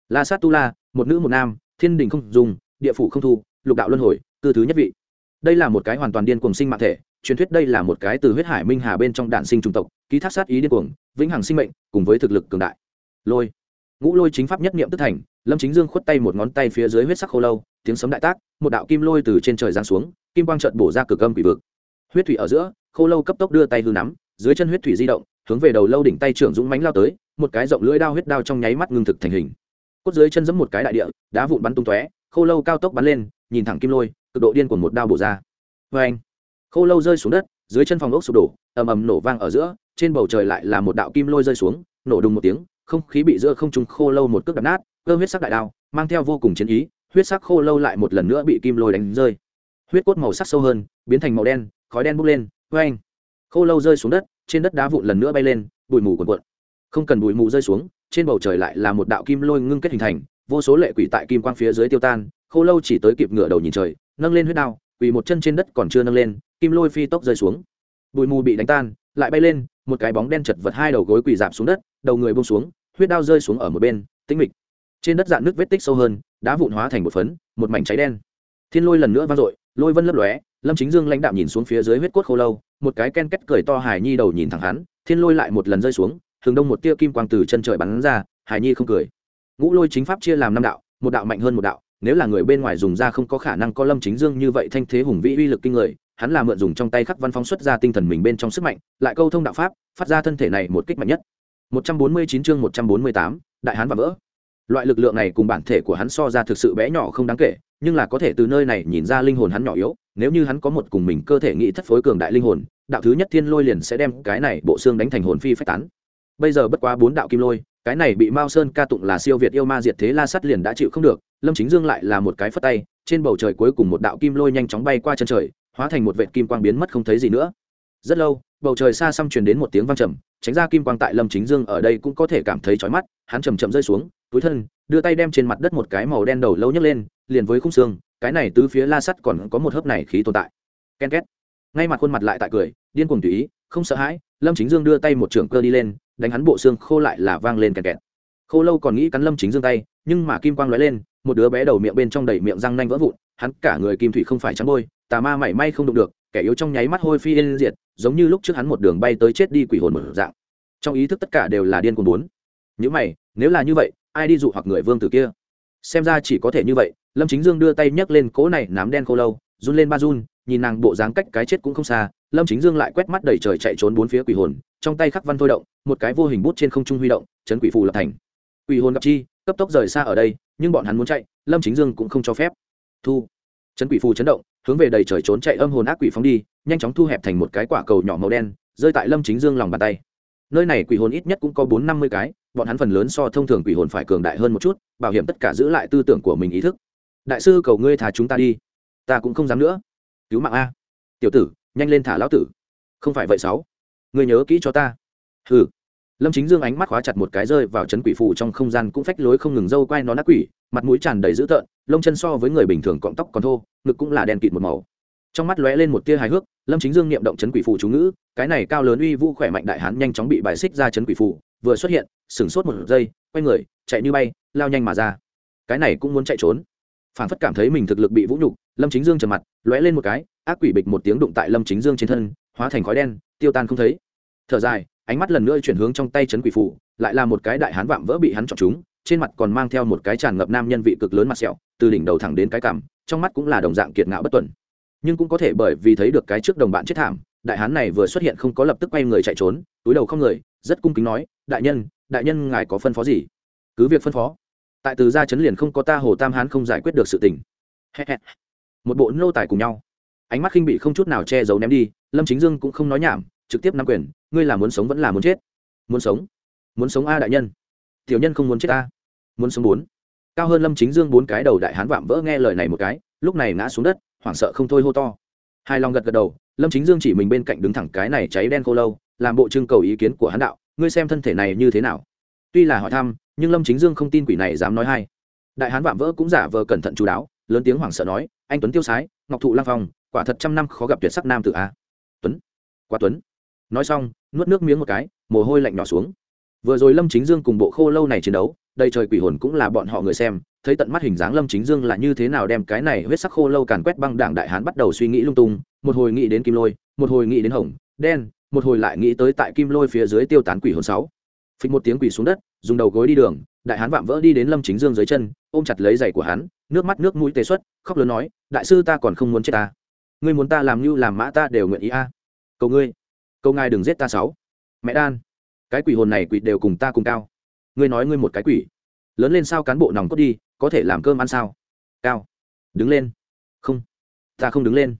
La sát tu la, một nữ một nam, thiên đình không dùng, địa phủ không thu, lục đạo luân hồi, cư thứ nhất vị. Đây là một cái hoàn toàn điên cuồng sinh mạng thể, truyền thuyết đây là một cái từ huyết hải minh hà bên trong đạn sinh trung tộc, ký thác sát ý điên cuồng, vĩnh hằng sinh mệnh, cùng với thực lực cường đại. Lôi ngũ lôi chính pháp nhất niệm tức thành, lâm chính dương khuất tay một ngón tay phía dưới huyết sắc khô lâu, tiếng sấm đại tác, một đạo kim lôi từ trên trời giáng xuống, kim quang trận bổ ra cửa âm quỷ vực. Huyết thủy ở giữa, khô lâu cấp tốc đưa tay hư nắm, dưới chân huyết thủy di động, hướng về đầu lâu đỉnh tay trưởng dũng mánh lao tới, một cái rộng lưỡi đao huyết đao trong nháy mắt ngưng thực thành hình. Cốt dưới chân giẫm một cái đại địa, đá vụn bắn tung tóe, khô lâu cao tốc bắn lên, nhìn thẳng kim lôi, cực độ điên của một đao bổ ra. Vê anh khô lâu rơi xuống đất, dưới chân phòng ốc sụp đổ, ầm ầm nổ vang ở giữa, trên bầu trời lại là một đạo kim lôi rơi xuống, nổ đùng một tiếng không khí bị giữa không trung khô lâu một cước đập nát, cơ huyết sắc đại đao, mang theo vô cùng chiến ý, huyết sắc khô lâu lại một lần nữa bị kim lôi đánh rơi. Huyết cốt màu sắc sâu hơn, biến thành màu đen, khói đen bốc lên vê anh khô lâu rơi xuống đất, trên đất đá vụn lần nữa bay lên, bụi mù cuộn cuộn. Không cần bụi mù rơi xuống, trên bầu trời lại là một đạo kim lôi ngưng kết hình thành, vô số lệ quỷ tại kim quang phía dưới tiêu tan, khô lâu chỉ tới kịp ngửa đầu nhìn trời, nâng lên huyết đao, quỳ một chân trên đất còn chưa nâng lên, kim lôi phi tốc rơi xuống. Bụi mù bị đánh tan, lại bay lên, một cái bóng đen chật vật hai đầu gối quỳ dạp xuống đất đầu người bông xuống, huyết đao rơi xuống ở một bên, tĩnh mịch. Trên đất dạn nước vết tích sâu hơn, đá vụn hóa thành một phấn, một mảnh cháy đen. Thiên lôi lần nữa vang dội, lôi vân lấp lóe, lâm chính dương lãnh đạm nhìn xuống phía dưới huyết cốt khô lâu, một cái ken kết cười to hải nhi đầu nhìn thẳng hắn, thiên lôi lại một lần rơi xuống thường đông một tia kim quang từ chân trời bắn ra, hải nhi không cười. Ngũ lôi chính pháp chia làm năm đạo, một đạo mạnh hơn một đạo, nếu là người bên ngoài dùng ra không có khả năng có lâm chính dương như vậy thanh thế hùng vĩ uy lực kinh người, hắn là mượn dùng trong tay khắc văn phóng xuất ra tinh thần mình bên trong sức mạnh, lại câu thông đạo pháp, phát ra thân thể này một kích mạnh nhất. 149 chương 148, đại hán và vỡ. Loại lực lượng này cùng bản thể của hắn so ra thực sự bé nhỏ không đáng kể nhưng là có thể từ nơi này nhìn ra linh hồn hắn nhỏ yếu nếu như hắn có một cùng mình cơ thể nghĩ thất phối cường đại linh hồn đạo thứ nhất thiên lôi liền sẽ đem cái này bộ xương đánh thành hồn phi phách tán. Bây giờ bất quá bốn đạo kim lôi cái này bị mao sơn ca tụng là siêu việt yêu ma diệt thế la sắt liền đã chịu không được lâm chính dương lại là một cái phất tay trên bầu trời cuối cùng một đạo kim lôi nhanh chóng bay qua chân trời hóa thành một vệt kim quang biến mất không thấy gì nữa rất lâu, bầu trời xa xăm truyền đến một tiếng vang trầm, tránh ra kim quang tại lâm chính dương ở đây cũng có thể cảm thấy chói mắt, hắn chầm chậm rơi xuống, túi thân, đưa tay đem trên mặt đất một cái màu đen đầu lâu nhấc lên, liền với khung xương, cái này tứ phía la sắt còn có một hớp này khí tồn tại. Ken két. Ngay mặt khuôn mặt lại tại cười, điên cuồng tùy ý, không sợ hãi, lâm chính dương đưa tay một trưởng cơ đi lên, đánh hắn bộ xương khô lại là vang lên kẹt kẹt. Khô lâu còn nghĩ cắn lâm chính dương tay, nhưng mà kim quang lóe lên, một đứa bé đầu miệng bên trong đầy miệng răng nanh vỡ vụn, hắn cả người kim thủy không phải trắng bôi, tà ma mảy may không đụng được kẻ yếu trong nháy mắt hôi phi yên diệt, giống như lúc trước hắn một đường bay tới chết đi quỷ hồn mở dạng. Trong ý thức tất cả đều là điên cuồng muốn. Những mày, nếu là như vậy, ai đi dụ hoặc người vương tử kia? Xem ra chỉ có thể như vậy, lâm chính dương đưa tay nhấc lên cỗ này nám đen khô lâu, run lên ba run, nhìn nàng bộ dáng cách cái chết cũng không xa, lâm chính dương lại quét mắt đầy trời chạy trốn bốn phía quỷ hồn, trong tay khắc văn thôi động, một cái vô hình bút trên không trung huy động, chấn quỷ phù lập thành. Quỷ hồn gặp chi, cấp tốc rời xa ở đây, nhưng bọn hắn muốn chạy, lâm chính dương cũng không cho phép. Thu. Chấn quỷ phù chấn động hướng về đầy trời trốn chạy âm hồn ác quỷ phóng đi, nhanh chóng thu hẹp thành một cái quả cầu nhỏ màu đen, rơi tại lâm chính dương lòng bàn tay. Nơi này quỷ hồn ít nhất cũng có bốn năm mươi cái, bọn hắn phần lớn so thông thường quỷ hồn phải cường đại hơn một chút, bảo hiểm tất cả giữ lại tư tưởng của mình ý thức. Đại sư cầu ngươi thả chúng ta đi, ta cũng không dám nữa. Cứu mạng a. Tiểu tử, nhanh lên thả lão tử. Không phải vậy sáu. Ngươi nhớ kỹ cho ta. Hừ. Lâm chính dương ánh mắt khóa chặt một cái rơi vào chấn quỷ phụ trong không gian cũng phách lối không ngừng dâu quay nó nát quỷ mặt mũi tràn đầy dữ tợn, lông chân so với người bình thường cọng tóc còn thô, ngực cũng là đen kịt một màu. Trong mắt lóe lên một tia hài hước, lâm chính dương niệm động chấn quỷ phụ chú ngữ, cái này cao lớn uy vũ khỏe mạnh đại hán nhanh chóng bị bài xích ra chấn quỷ phụ vừa xuất hiện, sửng sốt một giây, quay người, chạy như bay, lao nhanh mà ra. Cái này cũng muốn chạy trốn. Phản phất cảm thấy mình thực lực bị vũ nhục, lâm chính dương trầm mặt, lóe lên một cái, ác quỷ bịch một tiếng đụng tại lâm chính dương trên thân, hóa thành khói đen, tiêu tan không thấy. Thở dài, ánh mắt lần nữa chuyển hướng trong tay chấn quỷ phủ lại là một cái đại hán vạm vỡ bị hắn chọn chúng trên mặt còn mang theo một cái tràn ngập nam nhân vị cực lớn mặt sẹo, từ đỉnh đầu thẳng đến cái cằm, trong mắt cũng là đồng dạng kiệt ngạo bất tuần. Nhưng cũng có thể bởi vì thấy được cái trước đồng bạn chết thảm, đại hán này vừa xuất hiện không có lập tức quay người chạy trốn, túi đầu không người, rất cung kính nói, đại nhân đại nhân ngài có phân phó gì? Cứ việc phân phó. Tại từ gia chấn liền không có ta hồ tam hán không giải quyết được sự tình. Một bộ nô tài cùng nhau. Ánh mắt khinh bị không chút nào che giấu ném đi, lâm chính dương cũng không nói nhảm, trực tiếp nắm quyền, ngươi là muốn sống vẫn là muốn chết? Muốn sống. Muốn sống a đại nhân tiểu nhân không muốn chết a muốn sống bốn. Cao hơn lâm chính dương bốn cái đầu đại hán vạm vỡ nghe lời này một cái, lúc này ngã xuống đất, hoảng sợ không thôi hô to. Hai lòng gật gật đầu, lâm chính dương chỉ mình bên cạnh đứng thẳng cái này cháy đen khô lâu, làm bộ trưng cầu ý kiến của hắn đạo, ngươi xem thân thể này như thế nào. Tuy là hỏi thăm, nhưng lâm chính dương không tin quỷ này dám nói hay. Đại hán vạm vỡ cũng giả vờ cẩn thận chú đáo, lớn tiếng hoảng sợ nói, anh tuấn tiêu sái, ngọc thụ lang phong, quả thật trăm năm khó gặp tuyệt sắc nam tự a. Tuấn, quá tuấn. Nói xong, nuốt nước miếng một cái, mồ hôi lạnh nhỏ xuống vừa rồi lâm chính dương cùng bộ khô lâu này chiến đấu đây trời quỷ hồn cũng là bọn họ người xem, thấy tận mắt hình dáng lâm chính dương là như thế nào đem cái này huyết sắc khô lâu càn quét băng đảng đại hán bắt đầu suy nghĩ lung tung, một hồi nghĩ đến kim lôi, một hồi nghĩ đến hồng, đen, một hồi lại nghĩ tới tại kim lôi phía dưới tiêu tán quỷ hồn sáu. Phịch một tiếng quỷ xuống đất, dùng đầu gối đi đường, đại hán vạm vỡ đi đến lâm chính dương dưới chân, ôm chặt lấy giày của hắn, nước mắt nước mũi tê xuất khóc lớn nói, đại sư ta còn không muốn chết ta. Ngươi muốn ta làm như làm mã ta đều nguyện ý a. Cầu ngươi, cầu ngài đừng giết ta sáu. Mẹ đan cái quỷ hồn này quỷ đều cùng ta cùng cao. Ngươi nói ngươi một cái quỷ. Lớn lên sao cán bộ nòng cốt đi, có thể làm cơm ăn sao? Cao. Đứng lên. Không. Ta không đứng lên.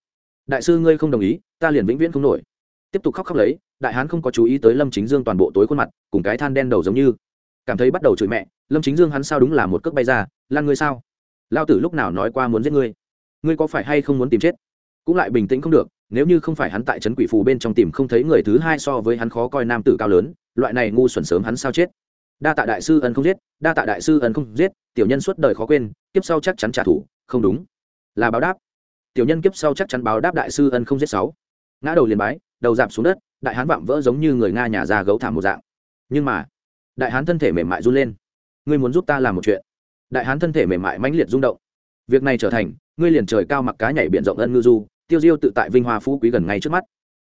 Đại sư ngươi không đồng ý, ta liền vĩnh viễn không nổi. Tiếp tục khóc khóc lấy, đại hán không có chú ý tới lâm chính dương toàn bộ tối khuôn mặt, cùng cái than đen đầu giống như. Cảm thấy bắt đầu chửi mẹ, lâm chính dương hắn sao đúng là một cước bay ra, lan ngươi sao? Lao tử lúc nào nói qua muốn giết ngươi? Ngươi có phải hay không muốn tìm chết? Cũng lại bình tĩnh không được, nếu như không phải hắn tại trấn quỷ phù bên trong tìm không thấy người thứ hai so với hắn khó coi nam tử cao lớn loại này ngu xuẩn sớm hắn sao chết? Đa tạ đại sư ân không giết, đa tạ đại sư ân không giết, tiểu nhân suốt đời khó quên, kiếp sau chắc chắn trả thù, không đúng. Là báo đáp. Tiểu nhân kiếp sau chắc chắn báo đáp đại sư ân không giết sáu. Ngã đầu liền bái, đầu giảm xuống đất, đại hán vạm vỡ giống như người nga nhà ra gấu thảm một dạng. Nhưng mà, đại hán thân thể mềm mại run lên. Ngươi muốn giúp ta làm một chuyện. Đại hán thân thể mềm mại mãnh liệt rung động. Việc này trở thành, ngươi liền trời cao mặc cá nhảy biển rộng ân ngư du, tiêu diêu tự tại vinh hoa phú quý gần ngay trước mắt.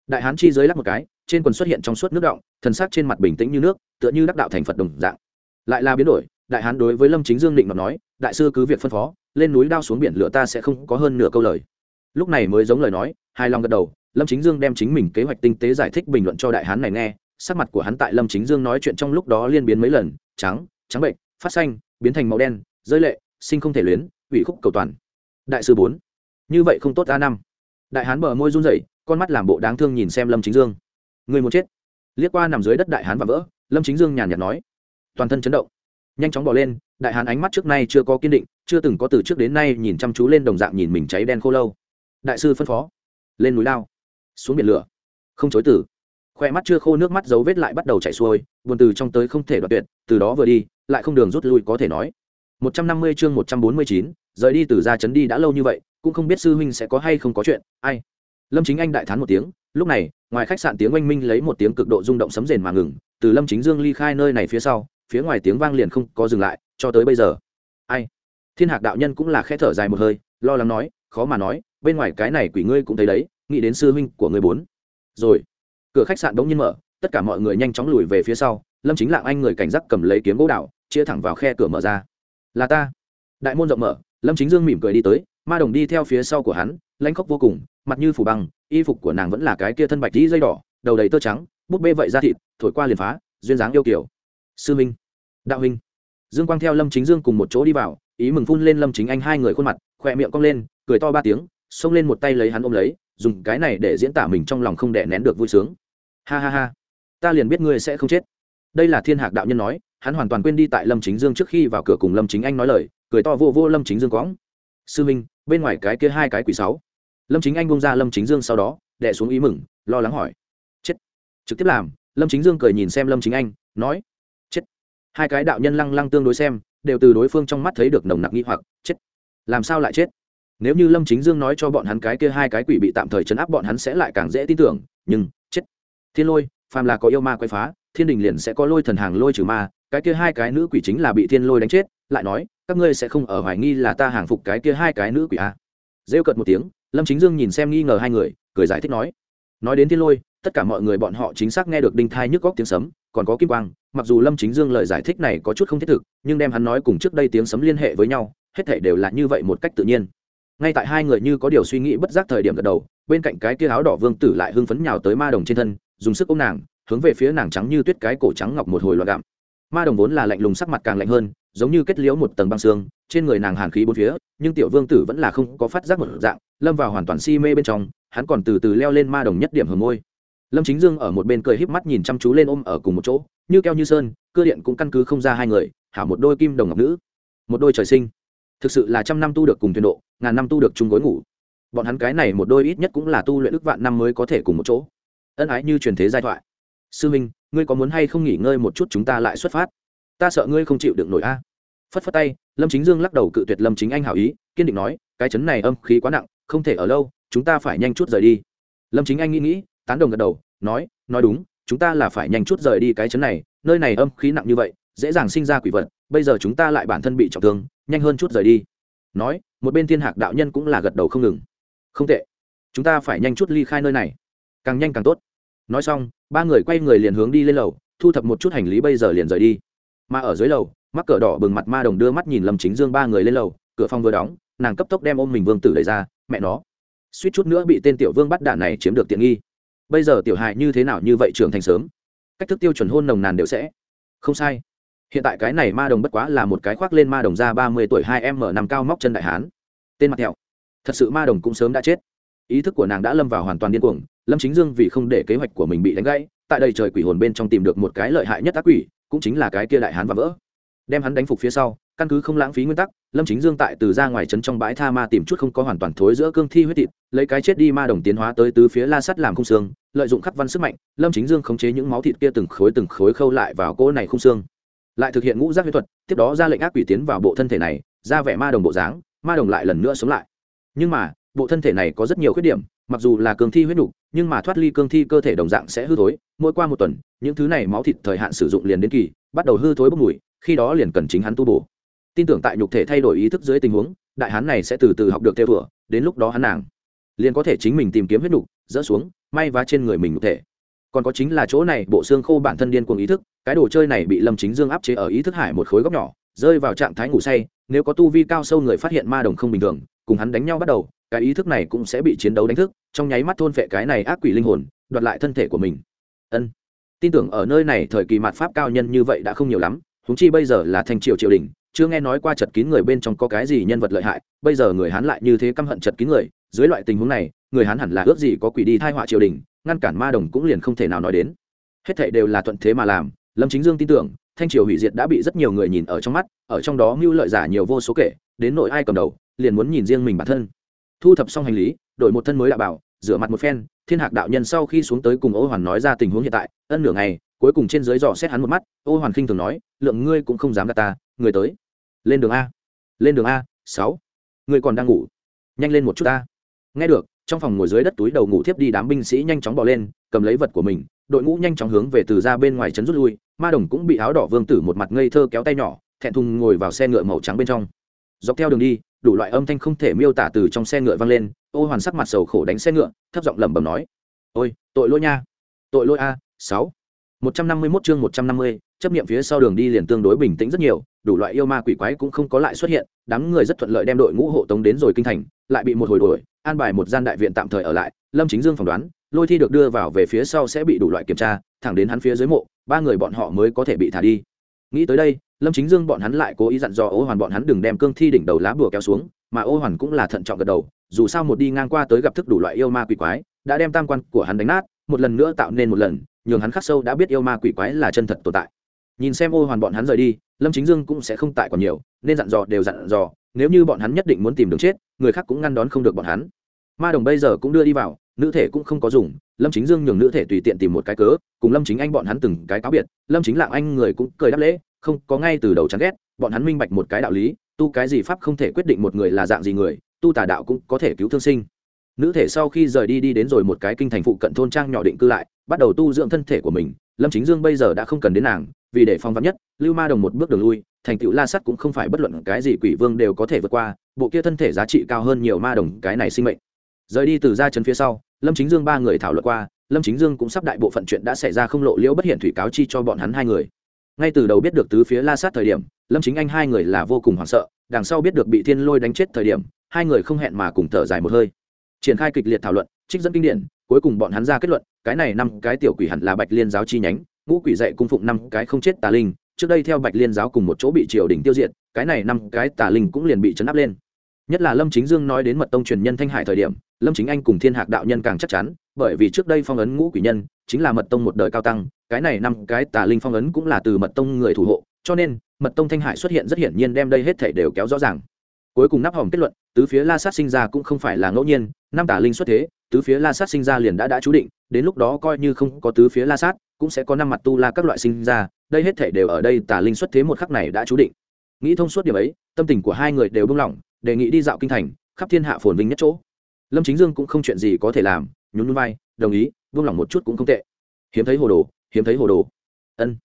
Đại hán chi dưới lắc một cái trên quần xuất hiện trong suốt nước động, thần sắc trên mặt bình tĩnh như nước, tựa như đắc đạo thành phật đồng dạng. Lại là biến đổi, đại hán đối với lâm chính dương định mà nói, đại sư cứ việc phân phó, lên núi đao xuống biển lửa ta sẽ không có hơn nửa câu lời. Lúc này mới giống lời nói hai lòng gật đầu, lâm chính dương đem chính mình kế hoạch tinh tế giải thích bình luận cho đại hán này nghe, sắc mặt của hắn tại lâm chính dương nói chuyện trong lúc đó liên biến mấy lần, trắng trắng bệnh, phát xanh, biến thành màu đen, rơi lệ, sinh không thể luyến, ủy khúc cầu toàn. Đại sư bốn, như vậy không tốt a năm. Đại hán bờ môi run rẩy, con mắt làm bộ đáng thương nhìn xem lâm chính dương người muốn chết. Liếc qua nằm dưới đất đại hán và vỡ lâm chính dương nhàn nhạt nói. Toàn thân chấn động nhanh chóng bỏ lên đại hán ánh mắt trước nay chưa có kiên định chưa từng có từ trước đến nay nhìn chăm chú lên đồng dạng nhìn mình cháy đen khô lâu. Đại sư phân phó lên núi lao xuống biển lửa không chối tử khoe mắt chưa khô nước mắt dấu vết lại bắt đầu chảy xuôi buồn từ trong tới không thể đoạt tuyệt từ đó vừa đi lại không đường rút lui có thể nói. 150 chương 149, rời đi từ gia chấn đi đã lâu như vậy cũng không biết sư huynh sẽ có hay không có chuyện ai? Lâm chính anh đại thán một tiếng lúc này ngoài khách sạn tiếng oanh minh lấy một tiếng cực độ rung động sấm rền mà ngừng, từ lâm chính dương ly khai nơi này phía sau, phía ngoài tiếng vang liền không có dừng lại, cho tới bây giờ. Ai? Thiên hạc đạo nhân cũng là khẽ thở dài một hơi, lo lắng nói, khó mà nói, bên ngoài cái này quỷ ngươi cũng thấy đấy, nghĩ đến sư huynh của người bốn. Rồi, cửa khách sạn đống nhiên mở, tất cả mọi người nhanh chóng lùi về phía sau, lâm chính lạng anh người cảnh giác cầm lấy kiếm gỗ đạo chia thẳng vào khe cửa mở ra. Là ta. Đại môn rộng mở, lâm chính dương mỉm cười đi tới, ma đồng đi theo phía sau của hắn, lãnh khóc vô cùng, mặt như phủ băng y phục của nàng vẫn là cái kia thân bạch dĩ dây đỏ, đầu đầy tơ trắng, búp bê vậy ra thịt, thổi qua liền phá, duyên dáng yêu kiểu sư minh, đạo huynh. Dương quang theo lâm chính dương cùng một chỗ đi vào, ý mừng phun lên lâm chính anh hai người khuôn mặt, khỏe miệng cong lên, cười to ba tiếng, xông lên một tay lấy hắn ôm lấy, dùng cái này để diễn tả mình trong lòng không đè nén được vui sướng. Ha ha ha, ta liền biết ngươi sẽ không chết. Đây là thiên hạc đạo nhân nói, hắn hoàn toàn quên đi tại lâm chính dương trước khi vào cửa cùng lâm chính anh nói lời, cười to vô vô lâm chính dương quõng sư minh, bên ngoài cái kia hai cái quỷ sáu lâm chính anh bông ra lâm chính dương sau đó đẻ xuống ý mừng, lo lắng hỏi. Chết. Trực tiếp làm, lâm chính dương cười nhìn xem lâm chính anh, nói, chết. Hai cái đạo nhân lăng lăng tương đối xem, đều từ đối phương trong mắt thấy được nồng nặc nghi hoặc, chết. Làm sao lại chết? Nếu như lâm chính dương nói cho bọn hắn cái kia hai cái quỷ bị tạm thời chấn áp bọn hắn sẽ lại càng dễ tin tưởng, nhưng, chết. Thiên lôi, phàm là có yêu ma quay phá, thiên đình liền sẽ có lôi thần hàng lôi trừ ma, cái kia hai cái nữ quỷ chính là bị thiên lôi đánh chết, lại nói, các ngươi sẽ không ở hoài nghi là ta hàng phục cái kia hai cái nữ quỷ a à. rêu cợt một tiếng lâm chính dương nhìn xem nghi ngờ hai người, cười giải thích nói nói đến thiên lôi, tất cả mọi người bọn họ chính xác nghe được đinh thai nhức góc tiếng sấm, còn có kim quang, mặc dù lâm chính dương lời giải thích này có chút không thiết thực, nhưng đem hắn nói cùng trước đây tiếng sấm liên hệ với nhau, hết thể đều là như vậy một cách tự nhiên. Ngay tại hai người như có điều suy nghĩ bất giác thời điểm gật đầu, bên cạnh cái kia áo đỏ vương tử lại hưng phấn nhào tới ma đồng trên thân, dùng sức ôm nàng, hướng về phía nàng trắng như tuyết cái cổ trắng ngọc một hồi loạn gặm. Ma đồng vốn là lạnh lùng sắc mặt càng lạnh hơn giống như kết liễu một tầng băng xương, trên người nàng hàn khí bốn phía, nhưng tiểu vương tử vẫn là không có phát giác một dạng, lâm vào hoàn toàn si mê bên trong, hắn còn từ từ leo lên ma đồng nhất điểm hờ môi. Lâm chính dương ở một bên cười híp mắt nhìn chăm chú lên ôm ở cùng một chỗ, như keo như sơn, cơ điện cũng căn cứ không ra hai người, hảo một đôi kim đồng ngọc nữ, một đôi trời sinh. Thực sự là trăm năm tu được cùng tuyên độ, ngàn năm tu được chung gối ngủ. Bọn hắn cái này một đôi ít nhất cũng là tu luyện ức vạn năm mới có thể cùng một chỗ. Ân ái như truyền thế giai thoại. Sư minh, ngươi có muốn hay không nghỉ ngơi một chút chúng ta lại xuất phát? Ta sợ ngươi không chịu được nổi a phất phất tay, lâm chính dương lắc đầu cự tuyệt lâm chính anh hảo ý, kiên định nói, cái chấn này âm khí quá nặng, không thể ở lâu, chúng ta phải nhanh chút rời đi. Lâm chính anh nghĩ nghĩ, tán đồng gật đầu, nói nói đúng, chúng ta là phải nhanh chút rời đi cái chấn này, nơi này âm khí nặng như vậy, dễ dàng sinh ra quỷ vật, bây giờ chúng ta lại bản thân bị trọng thương, nhanh hơn chút rời đi. Nói, một bên thiên hạc đạo nhân cũng là gật đầu không ngừng. Không tệ. Chúng ta phải nhanh chút ly khai nơi này. Càng nhanh càng tốt. Nói xong, ba người quay người liền hướng đi lên lầu, thu thập một chút hành lý bây giờ liền rời đi mà ở dưới lầu, mắc cờ đỏ bừng mặt ma đồng đưa mắt nhìn lâm chính dương ba người lên lầu, cửa phòng vừa đóng, nàng cấp tốc đem ôm mình vương tử đẩy ra, mẹ nó, suýt chút nữa bị tên tiểu vương bắt đạn này chiếm được tiện nghi. Bây giờ tiểu hại như thế nào như vậy trưởng thành sớm? Cách thức tiêu chuẩn hôn nồng nàn đều sẽ. Không sai. Hiện tại cái này ma đồng bất quá là một cái khoác lên ma đồng ra ba mươi tuổi hai em mở nằm cao móc chân đại hán. Tên mặt thẹo. Thật sự ma đồng cũng sớm đã chết. Ý thức của nàng đã lâm vào hoàn toàn điên cuồng, lâm chính dương vì không để kế hoạch của mình bị đánh gãy, tại đây trời quỷ hồn bên trong tìm được một cái lợi hại nhất ác quỷ cũng chính là cái kia đại hán và vỡ đem hắn đánh phục phía sau, căn cứ không lãng phí nguyên tắc, lâm chính dương tại từ ra ngoài trấn trong bãi tha ma tìm chút không có hoàn toàn thối giữa cương thi huyết thịt, lấy cái chết đi ma đồng tiến hóa tới tứ phía la sắt làm khung xương, lợi dụng khắc văn sức mạnh, lâm chính dương khống chế những máu thịt kia từng khối từng khối khâu lại vào cỗ này khung xương lại thực hiện ngũ giác huyết thuật, tiếp đó ra lệnh ác quỷ tiến vào bộ thân thể này, ra vẻ ma đồng bộ dáng, ma đồng lại lần nữa sống lại nhưng mà, bộ thân thể này có rất nhiều khuyết điểm, mặc dù là cương thi huyết đủ nhưng mà thoát ly cương thi cơ thể đồng dạng sẽ hư thối, mỗi qua một tuần, những thứ này máu thịt thời hạn sử dụng liền đến kỳ, bắt đầu hư thối bốc mùi, khi đó liền cần chính hắn tu bổ. Tin tưởng tại nhục thể thay đổi ý thức dưới tình huống, đại hán này sẽ từ từ học được theo thủa đến lúc đó hắn nàng liền có thể chính mình tìm kiếm huyết nhục dỡ xuống, may vá trên người mình nhục thể. Còn có chính là chỗ này, bộ xương khô bản thân điên cuồng ý thức, cái đồ chơi này bị lâm chính dương áp chế ở ý thức hải một khối góc nhỏ, rơi vào trạng thái ngủ say, nếu có tu vi cao sâu người phát hiện ma đồng không bình thường, cùng hắn đánh nhau bắt đầu, cái ý thức này cũng sẽ bị chiến đấu đánh thức trong nháy mắt thôn phệ cái này ác quỷ linh hồn, đoạt lại thân thể của mình. Ân, tin tưởng ở nơi này thời kỳ mạt pháp cao nhân như vậy đã không nhiều lắm húng chi bây giờ là thanh triều triều đình, chưa nghe nói qua chật kín người bên trong có cái gì nhân vật lợi hại, bây giờ người hán lại như thế căm hận chật kín người, dưới loại tình huống này, người hán hẳn là ước gì có quỷ đi thai họa triều đình, ngăn cản ma đồng cũng liền không thể nào nói đến. Hết thệ đều là thuận thế mà làm, lâm chính dương tin tưởng, thanh triều hủy diệt đã bị rất nhiều người nhìn ở trong mắt, ở trong đó mưu lợi giả nhiều vô số kể, đến nội ai cầm đầu, liền muốn nhìn riêng mình bản thân. Thu thập xong hành lý đổi một thân mới đạo bảo, rửa mặt một phen, thiên hạc đạo nhân sau khi xuống tới cùng ô hoàn nói ra tình huống hiện tại, ân nửa ngày, cuối cùng trên dưới dò xét hắn một mắt, ô hoàn khinh thường nói, lượng ngươi cũng không dám gạt ta, người tới. Lên đường a. Lên đường a, sáu. Ngươi còn đang ngủ. Nhanh lên một chút ta. Nghe được, trong phòng ngồi dưới đất túi đầu ngủ thiếp đi đám binh sĩ nhanh chóng bỏ lên, cầm lấy vật của mình, đội ngũ nhanh chóng hướng về từ ra bên ngoài trấn rút lui, ma đồng cũng bị áo đỏ vương tử một mặt ngây thơ kéo tay nhỏ, thẹn thùng ngồi vào xe ngựa màu trắng bên trong. Dọc theo đường đi đủ loại âm thanh không thể miêu tả từ trong xe ngựa vang lên, ô hoàn sắc mặt sầu khổ đánh xe ngựa, thấp giọng lẩm bẩm nói, ôi, tội lỗi nha, tội lỗi a, sáu, một trăm năm mươi 151 chương một trăm năm mươi, chấp niệm phía sau đường đi liền tương đối bình tĩnh rất nhiều, đủ loại yêu ma quỷ quái cũng không có lại xuất hiện, đám người rất thuận lợi đem đội ngũ hộ tống đến rồi kinh thành, lại bị một hồi đuổi, an bài một gian đại viện tạm thời ở lại, lâm chính dương phỏng đoán, lôi thi được đưa vào về phía sau sẽ bị đủ loại kiểm tra, thẳng đến hắn phía dưới mộ, ba người bọn họ mới có thể bị thả đi nghĩ tới đây, lâm chính dương bọn hắn lại cố ý dặn dò ô hoàn bọn hắn đừng đem cương thi đỉnh đầu lá bùa kéo xuống, mà ô hoàn cũng là thận trọng gật đầu, dù sao một đi ngang qua tới gặp thức đủ loại yêu ma quỷ quái, đã đem tam quan của hắn đánh nát, một lần nữa tạo nên một lần, nhường hắn khắc sâu đã biết yêu ma quỷ quái là chân thật tồn tại. Nhìn xem ô hoàn bọn hắn rời đi, lâm chính dương cũng sẽ không tại còn nhiều, nên dặn dò đều dặn dò, nếu như bọn hắn nhất định muốn tìm đường chết, người khác cũng ngăn đón không được bọn hắn. Ma đồng bây giờ cũng đưa đi vào, nữ thể cũng không có dùng lâm chính dương nhường nữ thể tùy tiện tìm một cái cớ, cùng lâm chính anh bọn hắn từng cái cáo biệt, lâm chính lạng anh người cũng cười đáp lễ, không, có ngay từ đầu chán ghét, bọn hắn minh bạch một cái đạo lý, tu cái gì pháp không thể quyết định một người là dạng gì người, tu tà đạo cũng có thể cứu thương sinh. Nữ thể sau khi rời đi đi đến rồi một cái kinh thành phụ cận thôn trang nhỏ định cư lại, bắt đầu tu dưỡng thân thể của mình, lâm chính dương bây giờ đã không cần đến nàng, vì để phong vắn nhất, lưu ma đồng một bước đường lui, thành tựu la sắt cũng không phải bất luận cái gì quỷ vương đều có thể vượt qua, bộ kia thân thể giá trị cao hơn nhiều ma đồng cái này sinh mệnh. Rời đi từ ra chân phía sau lâm chính dương ba người thảo luận qua, lâm chính dương cũng sắp đại bộ phận chuyện đã xảy ra không lộ liễu bất hiện thủy cáo chi cho bọn hắn hai người. Ngay từ đầu biết được tứ phía la sát thời điểm, lâm chính anh hai người là vô cùng hoảng sợ, đằng sau biết được bị thiên lôi đánh chết thời điểm, hai người không hẹn mà cùng thở dài một hơi. Triển khai kịch liệt thảo luận, trích dẫn kinh điển, cuối cùng bọn hắn ra kết luận, cái này năm cái tiểu quỷ hẳn là bạch liên giáo chi nhánh, ngũ quỷ dạy cung phụng năm cái không chết tà linh, trước đây theo bạch liên giáo cùng một chỗ bị triều đình tiêu diệt, cái này năm cái tà linh cũng liền bị chấn áp lên nhất là lâm chính dương nói đến mật tông truyền nhân thanh hải thời điểm, lâm chính anh cùng thiên hạc đạo nhân càng chắc chắn, bởi vì trước đây phong ấn ngũ quỷ nhân chính là mật tông một đời cao tăng, cái này năm cái tà linh phong ấn cũng là từ mật tông người thủ hộ, cho nên mật tông thanh hải xuất hiện rất hiển nhiên đem đây hết thể đều kéo rõ ràng. Cuối cùng nắp hỏng kết luận, tứ phía la sát sinh ra cũng không phải là ngẫu nhiên, năm tà linh xuất thế, tứ phía la sát sinh ra liền đã đã chú định, đến lúc đó coi như không có tứ phía la sát, cũng sẽ có năm mặt tu la các loại sinh ra, đây hết thể đều ở đây tà linh xuất thế một khắc này đã chú định. Nghĩ thông suốt điểm ấy, tâm tình của hai người đều buông lỏng đề nghị đi dạo kinh thành, khắp thiên hạ phồn vinh nhất chỗ. Lâm chính dương cũng không chuyện gì có thể làm, nhún nhún vai, đồng ý, buông lỏng một chút cũng không tệ. Hiếm thấy hồ đồ, hiếm thấy hồ đồ. Ân.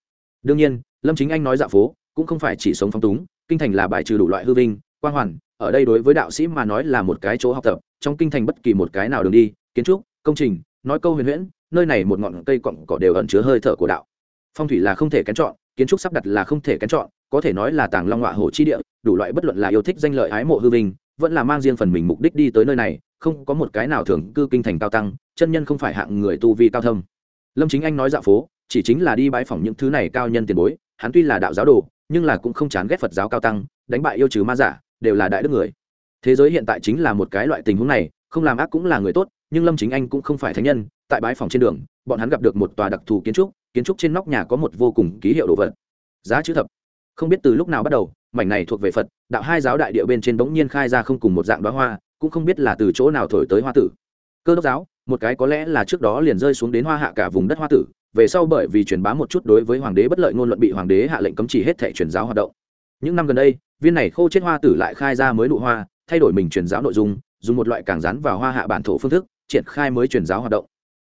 Đương nhiên, lâm chính anh nói dạo phố, cũng không phải chỉ sống phong túng, kinh thành là bài trừ đủ loại hư vinh, quang hoàn, ở đây đối với đạo sĩ mà nói là một cái chỗ học tập, trong kinh thành bất kỳ một cái nào đường đi, kiến trúc, công trình, nói câu huyền huyễn, nơi này một ngọn cây cọng cỏ đều ẩn chứa hơi thở của đạo. Phong thủy là không thể kén chọn, kiến trúc sắp đặt là không thể kén chọn, có thể nói là tàng long họa hồ chi địa đủ loại bất luận là yêu thích danh lợi ái mộ hư vinh, vẫn là mang riêng phần mình mục đích đi tới nơi này, không có một cái nào thường cư kinh thành cao tăng, chân nhân không phải hạng người tu vi cao thâm. Lâm chính anh nói dạ phố, chỉ chính là đi bãi phỏng những thứ này cao nhân tiền bối, hắn tuy là đạo giáo đồ, nhưng là cũng không chán ghét phật giáo cao tăng, đánh bại yêu trừ ma giả, đều là đại đức người. Thế giới hiện tại chính là một cái loại tình huống này, không làm ác cũng là người tốt, nhưng lâm chính anh cũng không phải thánh nhân, tại bãi phòng trên đường, bọn hắn gặp được một tòa đặc thù kiến trúc kiến trúc trên nóc nhà có một vô cùng ký hiệu đồ vật. Giá chữ thập. Không biết từ lúc nào bắt đầu mảnh này thuộc về phật, đạo hai giáo đại địa bên trên bỗng nhiên khai ra không cùng một dạng đoá hoa, cũng không biết là từ chỗ nào thổi tới hoa tử. Cơ đốc giáo, một cái có lẽ là trước đó liền rơi xuống đến hoa hạ cả vùng đất hoa tử, về sau bởi vì truyền bá một chút đối với hoàng đế bất lợi ngôn luận bị hoàng đế hạ lệnh cấm chỉ hết thể truyền giáo hoạt động. Những năm gần đây, viên này khô chết hoa tử lại khai ra mới nụ hoa, thay đổi mình truyền giáo nội dung, dùng một loại càng rán vào hoa hạ bản thổ phương thức, triển khai mới truyền giáo hoạt động.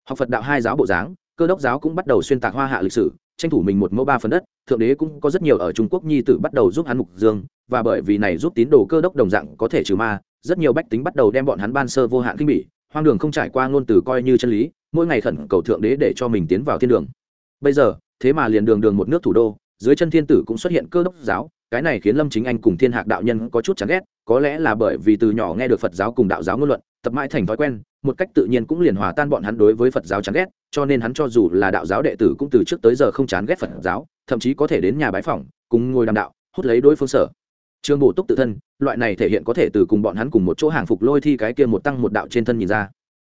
Học phật đạo hai giáo bộ dáng, cơ đốc giáo cũng bắt đầu xuyên tạc hoa hạ lịch sử tranh thủ mình một mẫu ba phần đất, thượng đế cũng có rất nhiều ở trung quốc nhi tử bắt đầu giúp hắn mục dương, và bởi vì này giúp tín đồ cơ đốc đồng dạng có thể trừ ma, rất nhiều bách tính bắt đầu đem bọn hắn ban sơ vô hạn kinh bỉ, hoang đường không trải qua ngôn từ coi như chân lý, mỗi ngày khẩn cầu thượng đế để cho mình tiến vào thiên đường. Bây giờ, thế mà liền đường đường một nước thủ đô, dưới chân thiên tử cũng xuất hiện cơ đốc giáo, cái này khiến lâm chính anh cùng thiên hạc đạo nhân có chút chán ghét, có lẽ là bởi vì từ nhỏ nghe được phật giáo cùng đạo giáo ngôn luận, tập mãi thành thói quen một cách tự nhiên cũng liền hòa tan bọn hắn đối với phật giáo chán ghét, cho nên hắn cho dù là đạo giáo đệ tử cũng từ trước tới giờ không chán ghét phật giáo, thậm chí có thể đến nhà bái phỏng, cùng ngồi đàm đạo, hút lấy đối phương sở. Trương bổ túc tự thân, loại này thể hiện có thể từ cùng bọn hắn cùng một chỗ hàng phục lôi thi cái kia một tăng một đạo trên thân nhìn ra.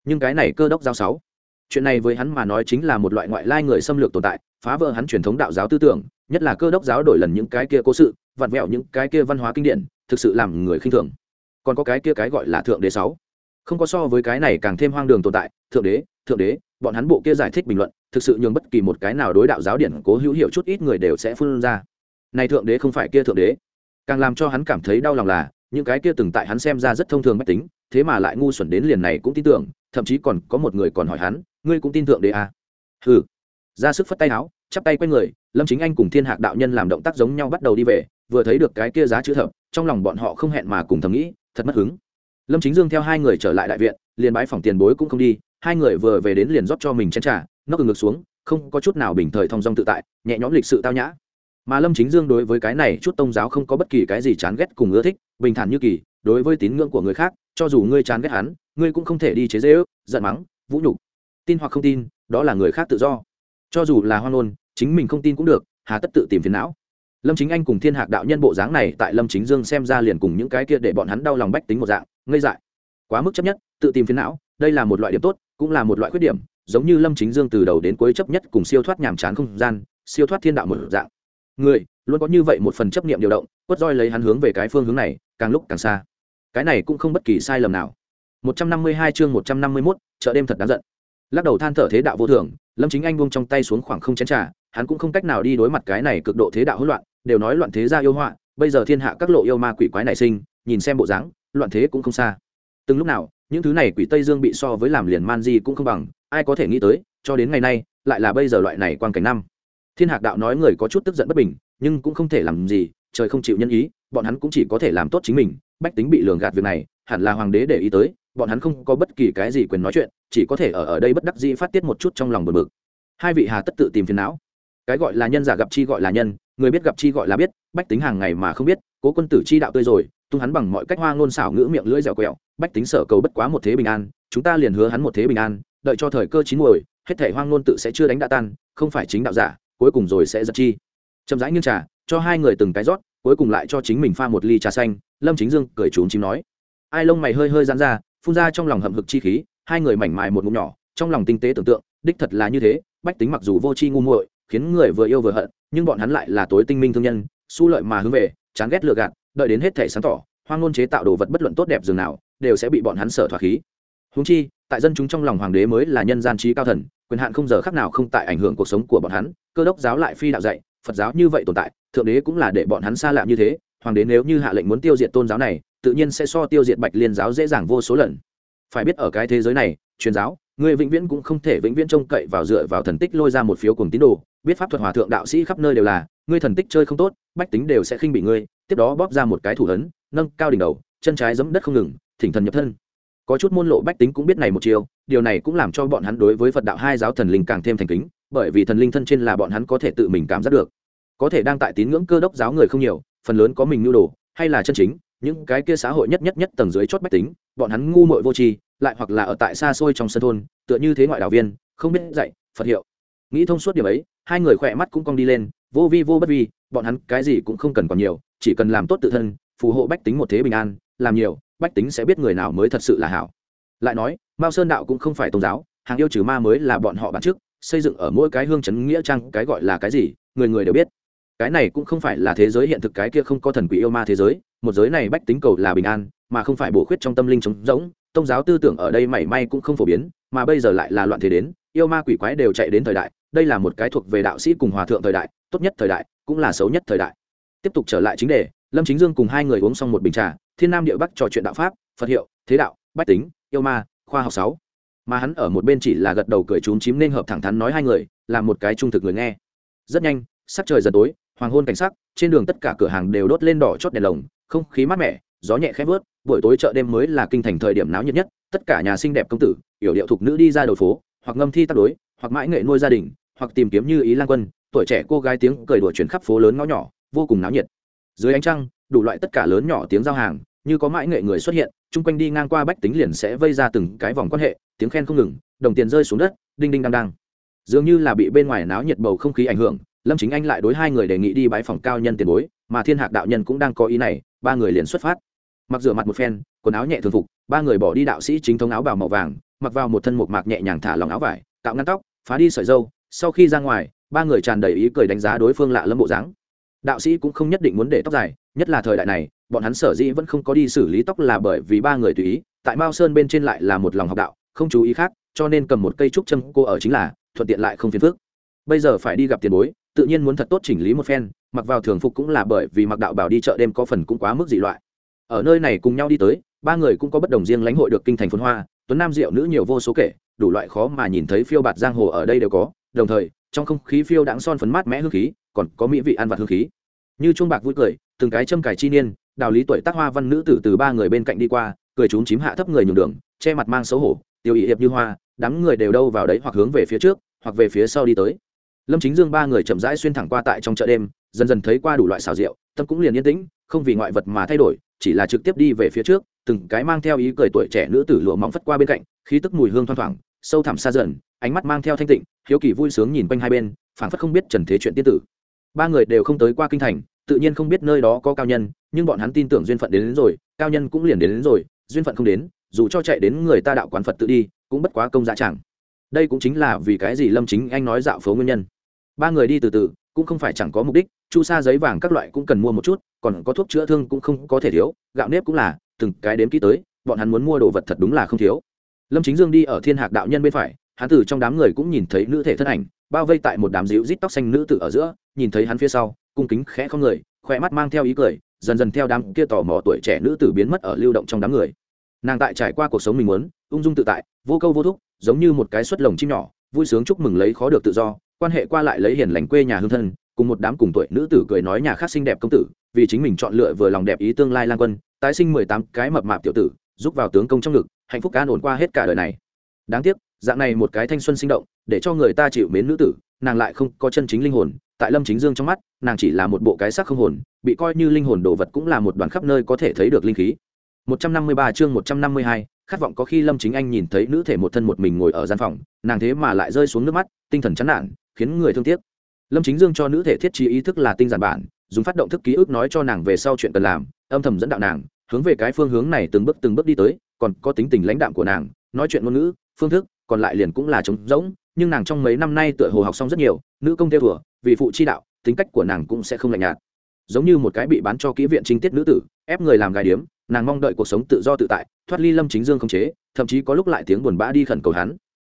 Nhưng cái này cơ đốc giao sáu, chuyện này với hắn mà nói chính là một loại ngoại lai người xâm lược tồn tại, phá vỡ hắn truyền thống đạo giáo tư tưởng, nhất là cơ đốc giáo đổi lần những cái kia cố sự, vặn vẹo những cái kia văn hóa kinh điển, thực sự làm người khinh thường. Còn có cái kia cái gọi là thượng đế sáu không có so với cái này càng thêm hoang đường tồn tại, thượng đế thượng đế, bọn hắn bộ kia giải thích bình luận, thực sự nhường bất kỳ một cái nào đối đạo giáo điển cố hữu hiệu chút ít người đều sẽ phun ra. Này thượng đế không phải kia thượng đế. Càng làm cho hắn cảm thấy đau lòng là, những cái kia từng tại hắn xem ra rất thông thường mách tính, thế mà lại ngu xuẩn đến liền này cũng tin tưởng, thậm chí còn có một người còn hỏi hắn, ngươi cũng tin thượng đế à? ừ ra sức phất tay áo chắp tay quay người, lâm chính anh cùng thiên hạc đạo nhân làm động tác giống nhau bắt đầu đi về, vừa thấy được cái kia giá chữ thập, trong lòng bọn họ không hẹn mà cùng thầm nghĩ, thật mất hứng lâm chính dương theo hai người trở lại đại viện, liền bái phòng tiền bối cũng không đi, hai người vừa về đến liền rót cho mình chén trà, nó ngực xuống, không có chút nào bình thời thong dong tự tại, nhẹ nhõm lịch sự tao nhã. Mà lâm chính dương đối với cái này chút tôn giáo không có bất kỳ cái gì chán ghét cùng ưa thích, bình thản như kỳ, đối với tín ngưỡng của người khác, cho dù ngươi chán ghét hắn, ngươi cũng không thể đi chế dễ ước giận mắng, vũ nhục. Tin hoặc không tin, đó là người khác tự do. Cho dù là hoan ngôn chính mình không tin cũng được, hà tất tự tìm phiền não. Lâm chính anh cùng thiên hạc đạo nhân bộ dáng này tại lâm chính dương xem ra liền cùng những cái kia để bọn hắn đau lòng bách tính một dạng ngây dại. Quá mức chấp nhất tự tìm phiền não đây là một loại điểm tốt cũng là một loại khuyết điểm giống như lâm chính dương từ đầu đến cuối chấp nhất cùng siêu thoát nhàm chán không gian siêu thoát thiên đạo một dạng. Người luôn có như vậy một phần chấp niệm điều động quất roi lấy hắn hướng về cái phương hướng này càng lúc càng xa. Cái này cũng không bất kỳ sai lầm nào. 152 chương 151, chợ đêm thật đáng giận. Lắc đầu than thở thế đạo vô thường lâm chính anh buông trong tay xuống khoảng không chén trà hắn cũng không cách nào đi đối mặt cái này cực độ thế đạo hỗn loạn đều nói loạn thế gia yêu họa bây giờ thiên hạ các lộ yêu ma quỷ quái nảy sinh nhìn xem bộ dáng loạn thế cũng không xa. Từng lúc nào, những thứ này quỷ tây dương bị so với làm liền man di cũng không bằng, ai có thể nghĩ tới, cho đến ngày nay, lại là bây giờ loại này quan cảnh năm. Thiên hạc đạo nói người có chút tức giận bất bình, nhưng cũng không thể làm gì, trời không chịu nhân ý, bọn hắn cũng chỉ có thể làm tốt chính mình, bách tính bị lường gạt việc này, hẳn là hoàng đế để ý tới, bọn hắn không có bất kỳ cái gì quyền nói chuyện, chỉ có thể ở ở đây bất đắc dĩ phát tiết một chút trong lòng bực bực. Hai vị hà tất tự tìm phiền não. Cái gọi là nhân giả gặp chi gọi là nhân, người biết gặp chi gọi là biết, bách tính hàng ngày mà không biết, cố quân tử chi đạo tươi rồi tung hắn bằng mọi cách hoa ngôn xảo ngữ miệng lưỡi dẻo quẹo, bách tính sở cầu bất quá một thế bình an, chúng ta liền hứa hắn một thế bình an, đợi cho thời cơ chín muồi, hết thể hoang ngôn tự sẽ chưa đánh đã tan, không phải chính đạo giả, cuối cùng rồi sẽ giật chi. Chậm rãi nghiêng trà, cho hai người từng cái rót, cuối cùng lại cho chính mình pha một ly trà xanh, lâm chính dương cười trốn chim nói. Ai lông mày hơi hơi dán ra, phun ra trong lòng hậm hực chi khí, hai người mảnh mài một ngụm nhỏ, trong lòng tinh tế tưởng tượng, đích thật là như thế, bách tính mặc dù vô tri ngu muội, khiến người vừa yêu vừa hận, nhưng bọn hắn lại là tối tinh minh thương nhân su lợi mà hướng về, chán ghét lừa gạt đợi đến hết thể sáng tỏ, hoang ngôn chế tạo đồ vật bất luận tốt đẹp dường nào, đều sẽ bị bọn hắn sở thỏa khí. Húng chi, tại dân chúng trong lòng hoàng đế mới là nhân gian trí cao thần, quyền hạn không giờ khác nào không tại ảnh hưởng cuộc sống của bọn hắn, cơ đốc giáo lại phi đạo dạy, phật giáo như vậy tồn tại, thượng đế cũng là để bọn hắn xa lạ như thế, hoàng đế nếu như hạ lệnh muốn tiêu diệt tôn giáo này, tự nhiên sẽ so tiêu diệt bạch liên giáo dễ dàng vô số lần. Phải biết ở cái thế giới này, truyền giáo, người vĩnh viễn cũng không thể vĩnh viễn trông cậy vào dựa vào thần tích lôi ra một phiếu cùng tín đồ, biết pháp thuật hòa thượng đạo sĩ khắp nơi đều là, ngươi thần tích chơi không tốt, bách tính đều sẽ khinh bị ngươi tiếp đó bóp ra một cái thủ ấn, nâng cao đỉnh đầu, chân trái giẫm đất không ngừng, thỉnh thần nhập thân. Có chút môn lộ bách tính cũng biết này một chiều điều này cũng làm cho bọn hắn đối với phật đạo hai giáo thần linh càng thêm thành kính, bởi vì thần linh thân trên là bọn hắn có thể tự mình cảm giác được. Có thể đang tại tín ngưỡng cơ đốc giáo người không nhiều, phần lớn có mình nhu đồ, hay là chân chính, những cái kia xã hội nhất nhất nhất tầng dưới chót bách tính, bọn hắn ngu muội vô tri, lại hoặc là ở tại xa xôi trong sân thôn, tựa như thế ngoại đạo viên, không biết dạy, phật hiệu. Nghĩ thông suốt điểm ấy, hai người khỏe mắt cũng cong đi lên, vô vi vô bất vi, bọn hắn cái gì cũng không cần còn nhiều chỉ cần làm tốt tự thân, phù hộ bách tính một thế bình an, làm nhiều, bách tính sẽ biết người nào mới thật sự là hảo. Lại nói, mao sơn đạo cũng không phải tôn giáo, hàng yêu trừ ma mới là bọn họ bản trước xây dựng ở mỗi cái hương chấn nghĩa trang cái gọi là cái gì, người người đều biết. Cái này cũng không phải là thế giới hiện thực, cái kia không có thần quỷ yêu ma thế giới, một giới này bách tính cầu là bình an, mà không phải bổ khuyết trong tâm linh trống rỗng, tôn giáo tư tưởng ở đây mảy may cũng không phổ biến, mà bây giờ lại là loạn thế đến, yêu ma quỷ quái đều chạy đến thời đại, đây là một cái thuộc về đạo sĩ cùng hòa thượng thời đại, tốt nhất thời đại, cũng là xấu nhất thời đại tiếp tục trở lại chính đề, lâm chính dương cùng hai người uống xong một bình trà, thiên nam địa bắc trò chuyện đạo pháp, phật hiệu, thế đạo, bách tính, yêu ma, khoa học sáu. Mà hắn ở một bên chỉ là gật đầu cười trúng chím nên hợp thẳng thắn nói hai người là một cái trung thực người nghe. Rất nhanh, sắc trời dần tối, hoàng hôn cảnh sắc, trên đường tất cả cửa hàng đều đốt lên đỏ chót đèn lồng, không khí mát mẻ, gió nhẹ khẽ vớt, buổi tối chợ đêm mới là kinh thành thời điểm náo nhiệt nhất, tất cả nhà xinh đẹp công tử, yểu điệu thục nữ đi ra đầu phố, hoặc ngâm thi tác đối, hoặc mãi nghệ nuôi gia đình, hoặc tìm kiếm như ý lan quân, tuổi trẻ cô gái tiếng cười đùa chuyển khắp phố lớn ngõ nhỏ vô cùng náo nhiệt. Dưới ánh trăng, đủ loại tất cả lớn nhỏ tiếng giao hàng, như có mãi nghệ người xuất hiện, chung quanh đi ngang qua bách tính liền sẽ vây ra từng cái vòng quan hệ, tiếng khen không ngừng, đồng tiền rơi xuống đất, đinh đinh đang đang dường như là bị bên ngoài náo nhiệt bầu không khí ảnh hưởng, lâm chính anh lại đối hai người đề nghị đi bãi phòng cao nhân tiền bối, mà thiên hạc đạo nhân cũng đang có ý này, ba người liền xuất phát. Mặc rửa mặt một phen, quần áo nhẹ thường phục, ba người bỏ đi đạo sĩ chính thống áo bào màu vàng, mặc vào một thân một mạc nhẹ nhàng thả lòng áo vải, cạo ngăn tóc, phá đi sợi dâu, sau khi ra ngoài, ba người tràn đầy ý cười đánh giá đối phương lạ lâm bộ dáng đạo sĩ cũng không nhất định muốn để tóc dài, nhất là thời đại này, bọn hắn sở dĩ vẫn không có đi xử lý tóc là bởi vì ba người tùy ý, tại mao sơn bên trên lại là một lòng học đạo, không chú ý khác, cho nên cầm một cây trúc châm cô ở chính là, thuận tiện lại không phiền phức. Bây giờ phải đi gặp tiền bối, tự nhiên muốn thật tốt chỉnh lý một phen, mặc vào thường phục cũng là bởi vì mặc đạo bảo đi chợ đêm có phần cũng quá mức dị loại. Ở nơi này cùng nhau đi tới, ba người cũng có bất đồng riêng lãnh hội được kinh thành phồn hoa, tuấn nam diệu nữ nhiều vô số kể, đủ loại khó mà nhìn thấy phiêu bạt giang hồ ở đây đều có, đồng thời, trong không khí phiêu đãng son phấn mát mẽ hương khí còn có mỹ vị ăn vặt hương khí. Như chuông bạc vui cười, từng cái châm cài chi niên đạo lý tuổi tác hoa văn nữ tử từ ba người bên cạnh đi qua, cười trúng chím hạ thấp người nhường đường, che mặt mang xấu hổ, tiêu ý hiệp như hoa, đám người đều đâu vào đấy hoặc hướng về phía trước, hoặc về phía sau đi tới. Lâm chính dương ba người chậm rãi xuyên thẳng qua tại trong chợ đêm, dần dần thấy qua đủ loại xào rượu, tâm cũng liền yên tĩnh, không vì ngoại vật mà thay đổi, chỉ là trực tiếp đi về phía trước, từng cái mang theo ý cười tuổi trẻ nữ tử lụa mỏng phất qua bên cạnh, khí tức mùi hương thoang thoảng, sâu thẳm xa dần, ánh mắt mang theo thanh tịnh, hiếu kỳ vui sướng nhìn quanh hai bên, phảng phất không biết trần thế chuyện tiên tử ba người đều không tới qua kinh thành tự nhiên không biết nơi đó có cao nhân nhưng bọn hắn tin tưởng duyên phận đến, đến rồi cao nhân cũng liền đến, đến rồi duyên phận không đến dù cho chạy đến người ta đạo quán phật tự đi cũng bất quá công giá chẳng. Đây cũng chính là vì cái gì lâm chính anh nói dạo phố nguyên nhân. Ba người đi từ từ cũng không phải chẳng có mục đích chu sa giấy vàng các loại cũng cần mua một chút còn có thuốc chữa thương cũng không có thể thiếu gạo nếp cũng là từng cái đếm kỹ tới bọn hắn muốn mua đồ vật thật đúng là không thiếu. Lâm chính dương đi ở thiên hạc đạo nhân bên phải hắn từ trong đám người cũng nhìn thấy nữ thể thân ảnh bao vây tại một đám dịu rít tóc xanh nữ tử ở giữa, nhìn thấy hắn phía sau, cung kính khẽ không người, khoe mắt mang theo ý cười, dần dần theo đám kia tò mò tuổi trẻ nữ tử biến mất ở lưu động trong đám người. Nàng tại trải qua cuộc sống mình muốn, ung dung tự tại, vô câu vô thúc, giống như một cái suất lồng chim nhỏ, vui sướng chúc mừng lấy khó được tự do, quan hệ qua lại lấy hiền lành quê nhà hương thân, cùng một đám cùng tuổi nữ tử cười nói nhà khác xinh đẹp công tử, vì chính mình chọn lựa vừa lòng đẹp ý tương lai lang quân, tái sinh mười tám cái mập mạp tiểu tử, giúp vào tướng công trong ngực, hạnh phúc an ổn qua hết cả đời này. Đáng tiếc dạng này một cái thanh xuân sinh động để cho người ta chịu mến nữ tử nàng lại không có chân chính linh hồn. Tại lâm chính dương trong mắt nàng chỉ là một bộ cái xác không hồn bị coi như linh hồn đồ vật cũng là một đoàn khắp nơi có thể thấy được linh khí. 153 chương 152, khát vọng có khi lâm chính anh nhìn thấy nữ thể một thân một mình ngồi ở gian phòng nàng thế mà lại rơi xuống nước mắt tinh thần chán nản khiến người thương tiếc. Lâm chính dương cho nữ thể thiết trí ý thức là tinh giản bản dùng phát động thức ký ức nói cho nàng về sau chuyện cần làm âm thầm dẫn đạo nàng hướng về cái phương hướng này từng bước từng bước đi tới còn có tính tình lãnh đạm của nàng nói chuyện ngôn ngữ phương thức còn lại liền cũng là trống rỗng, nhưng nàng trong mấy năm nay tựa hồ học xong rất nhiều, nữ công theo thừa vì phụ chi đạo, tính cách của nàng cũng sẽ không lạnh nhạt. Giống như một cái bị bán cho kỹ viện trinh tiết nữ tử, ép người làm gài điếm, nàng mong đợi cuộc sống tự do tự tại, thoát ly lâm chính dương không chế, thậm chí có lúc lại tiếng buồn bã đi khẩn cầu hắn.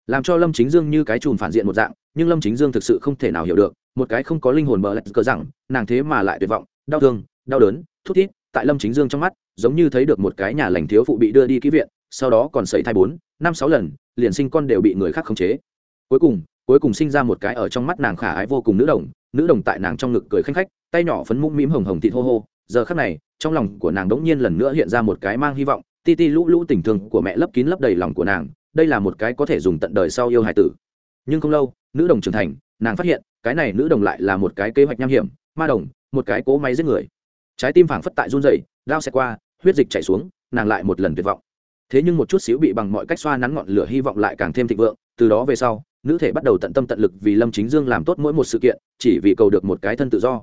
Làm cho lâm chính dương như cái chùm phản diện một dạng, nhưng lâm chính dương thực sự không thể nào hiểu được, một cái không có linh hồn bờ lạch cờ rằng, nàng thế mà lại tuyệt vọng, đau thương, đau đớn, thút thít, tại lâm chính dương trong mắt, giống như thấy được một cái nhà lành thiếu phụ bị đưa đi kỹ viện sau đó còn xảy thai bốn, năm, sáu lần, liền sinh con đều bị người khác khống chế. Cuối cùng cuối cùng sinh ra một cái ở trong mắt nàng khả ái vô cùng nữ đồng nữ đồng tại nàng trong ngực cười khanh khách, tay nhỏ phấn mũm mĩm hồng hồng thịt hô hô. Giờ khắc này, trong lòng của nàng đống nhiên lần nữa hiện ra một cái mang hy vọng, ti ti lũ lũ tình thương của mẹ lấp kín lấp đầy lòng của nàng, đây là một cái có thể dùng tận đời sau yêu hải tử. Nhưng không lâu, nữ đồng trưởng thành, nàng phát hiện, cái này nữ đồng lại là một cái kế hoạch nham hiểm, ma đồng, một cái cố máy giết người. Trái tim phảng phất tại run dậy lao xe qua, huyết dịch chảy xuống, nàng lại một lần tuyệt vọng thế nhưng một chút xíu bị bằng mọi cách xoa nắn ngọn lửa hy vọng lại càng thêm thịnh vượng, từ đó về sau, nữ thể bắt đầu tận tâm tận lực vì lâm chính dương làm tốt mỗi một sự kiện, chỉ vì cầu được một cái thân tự do.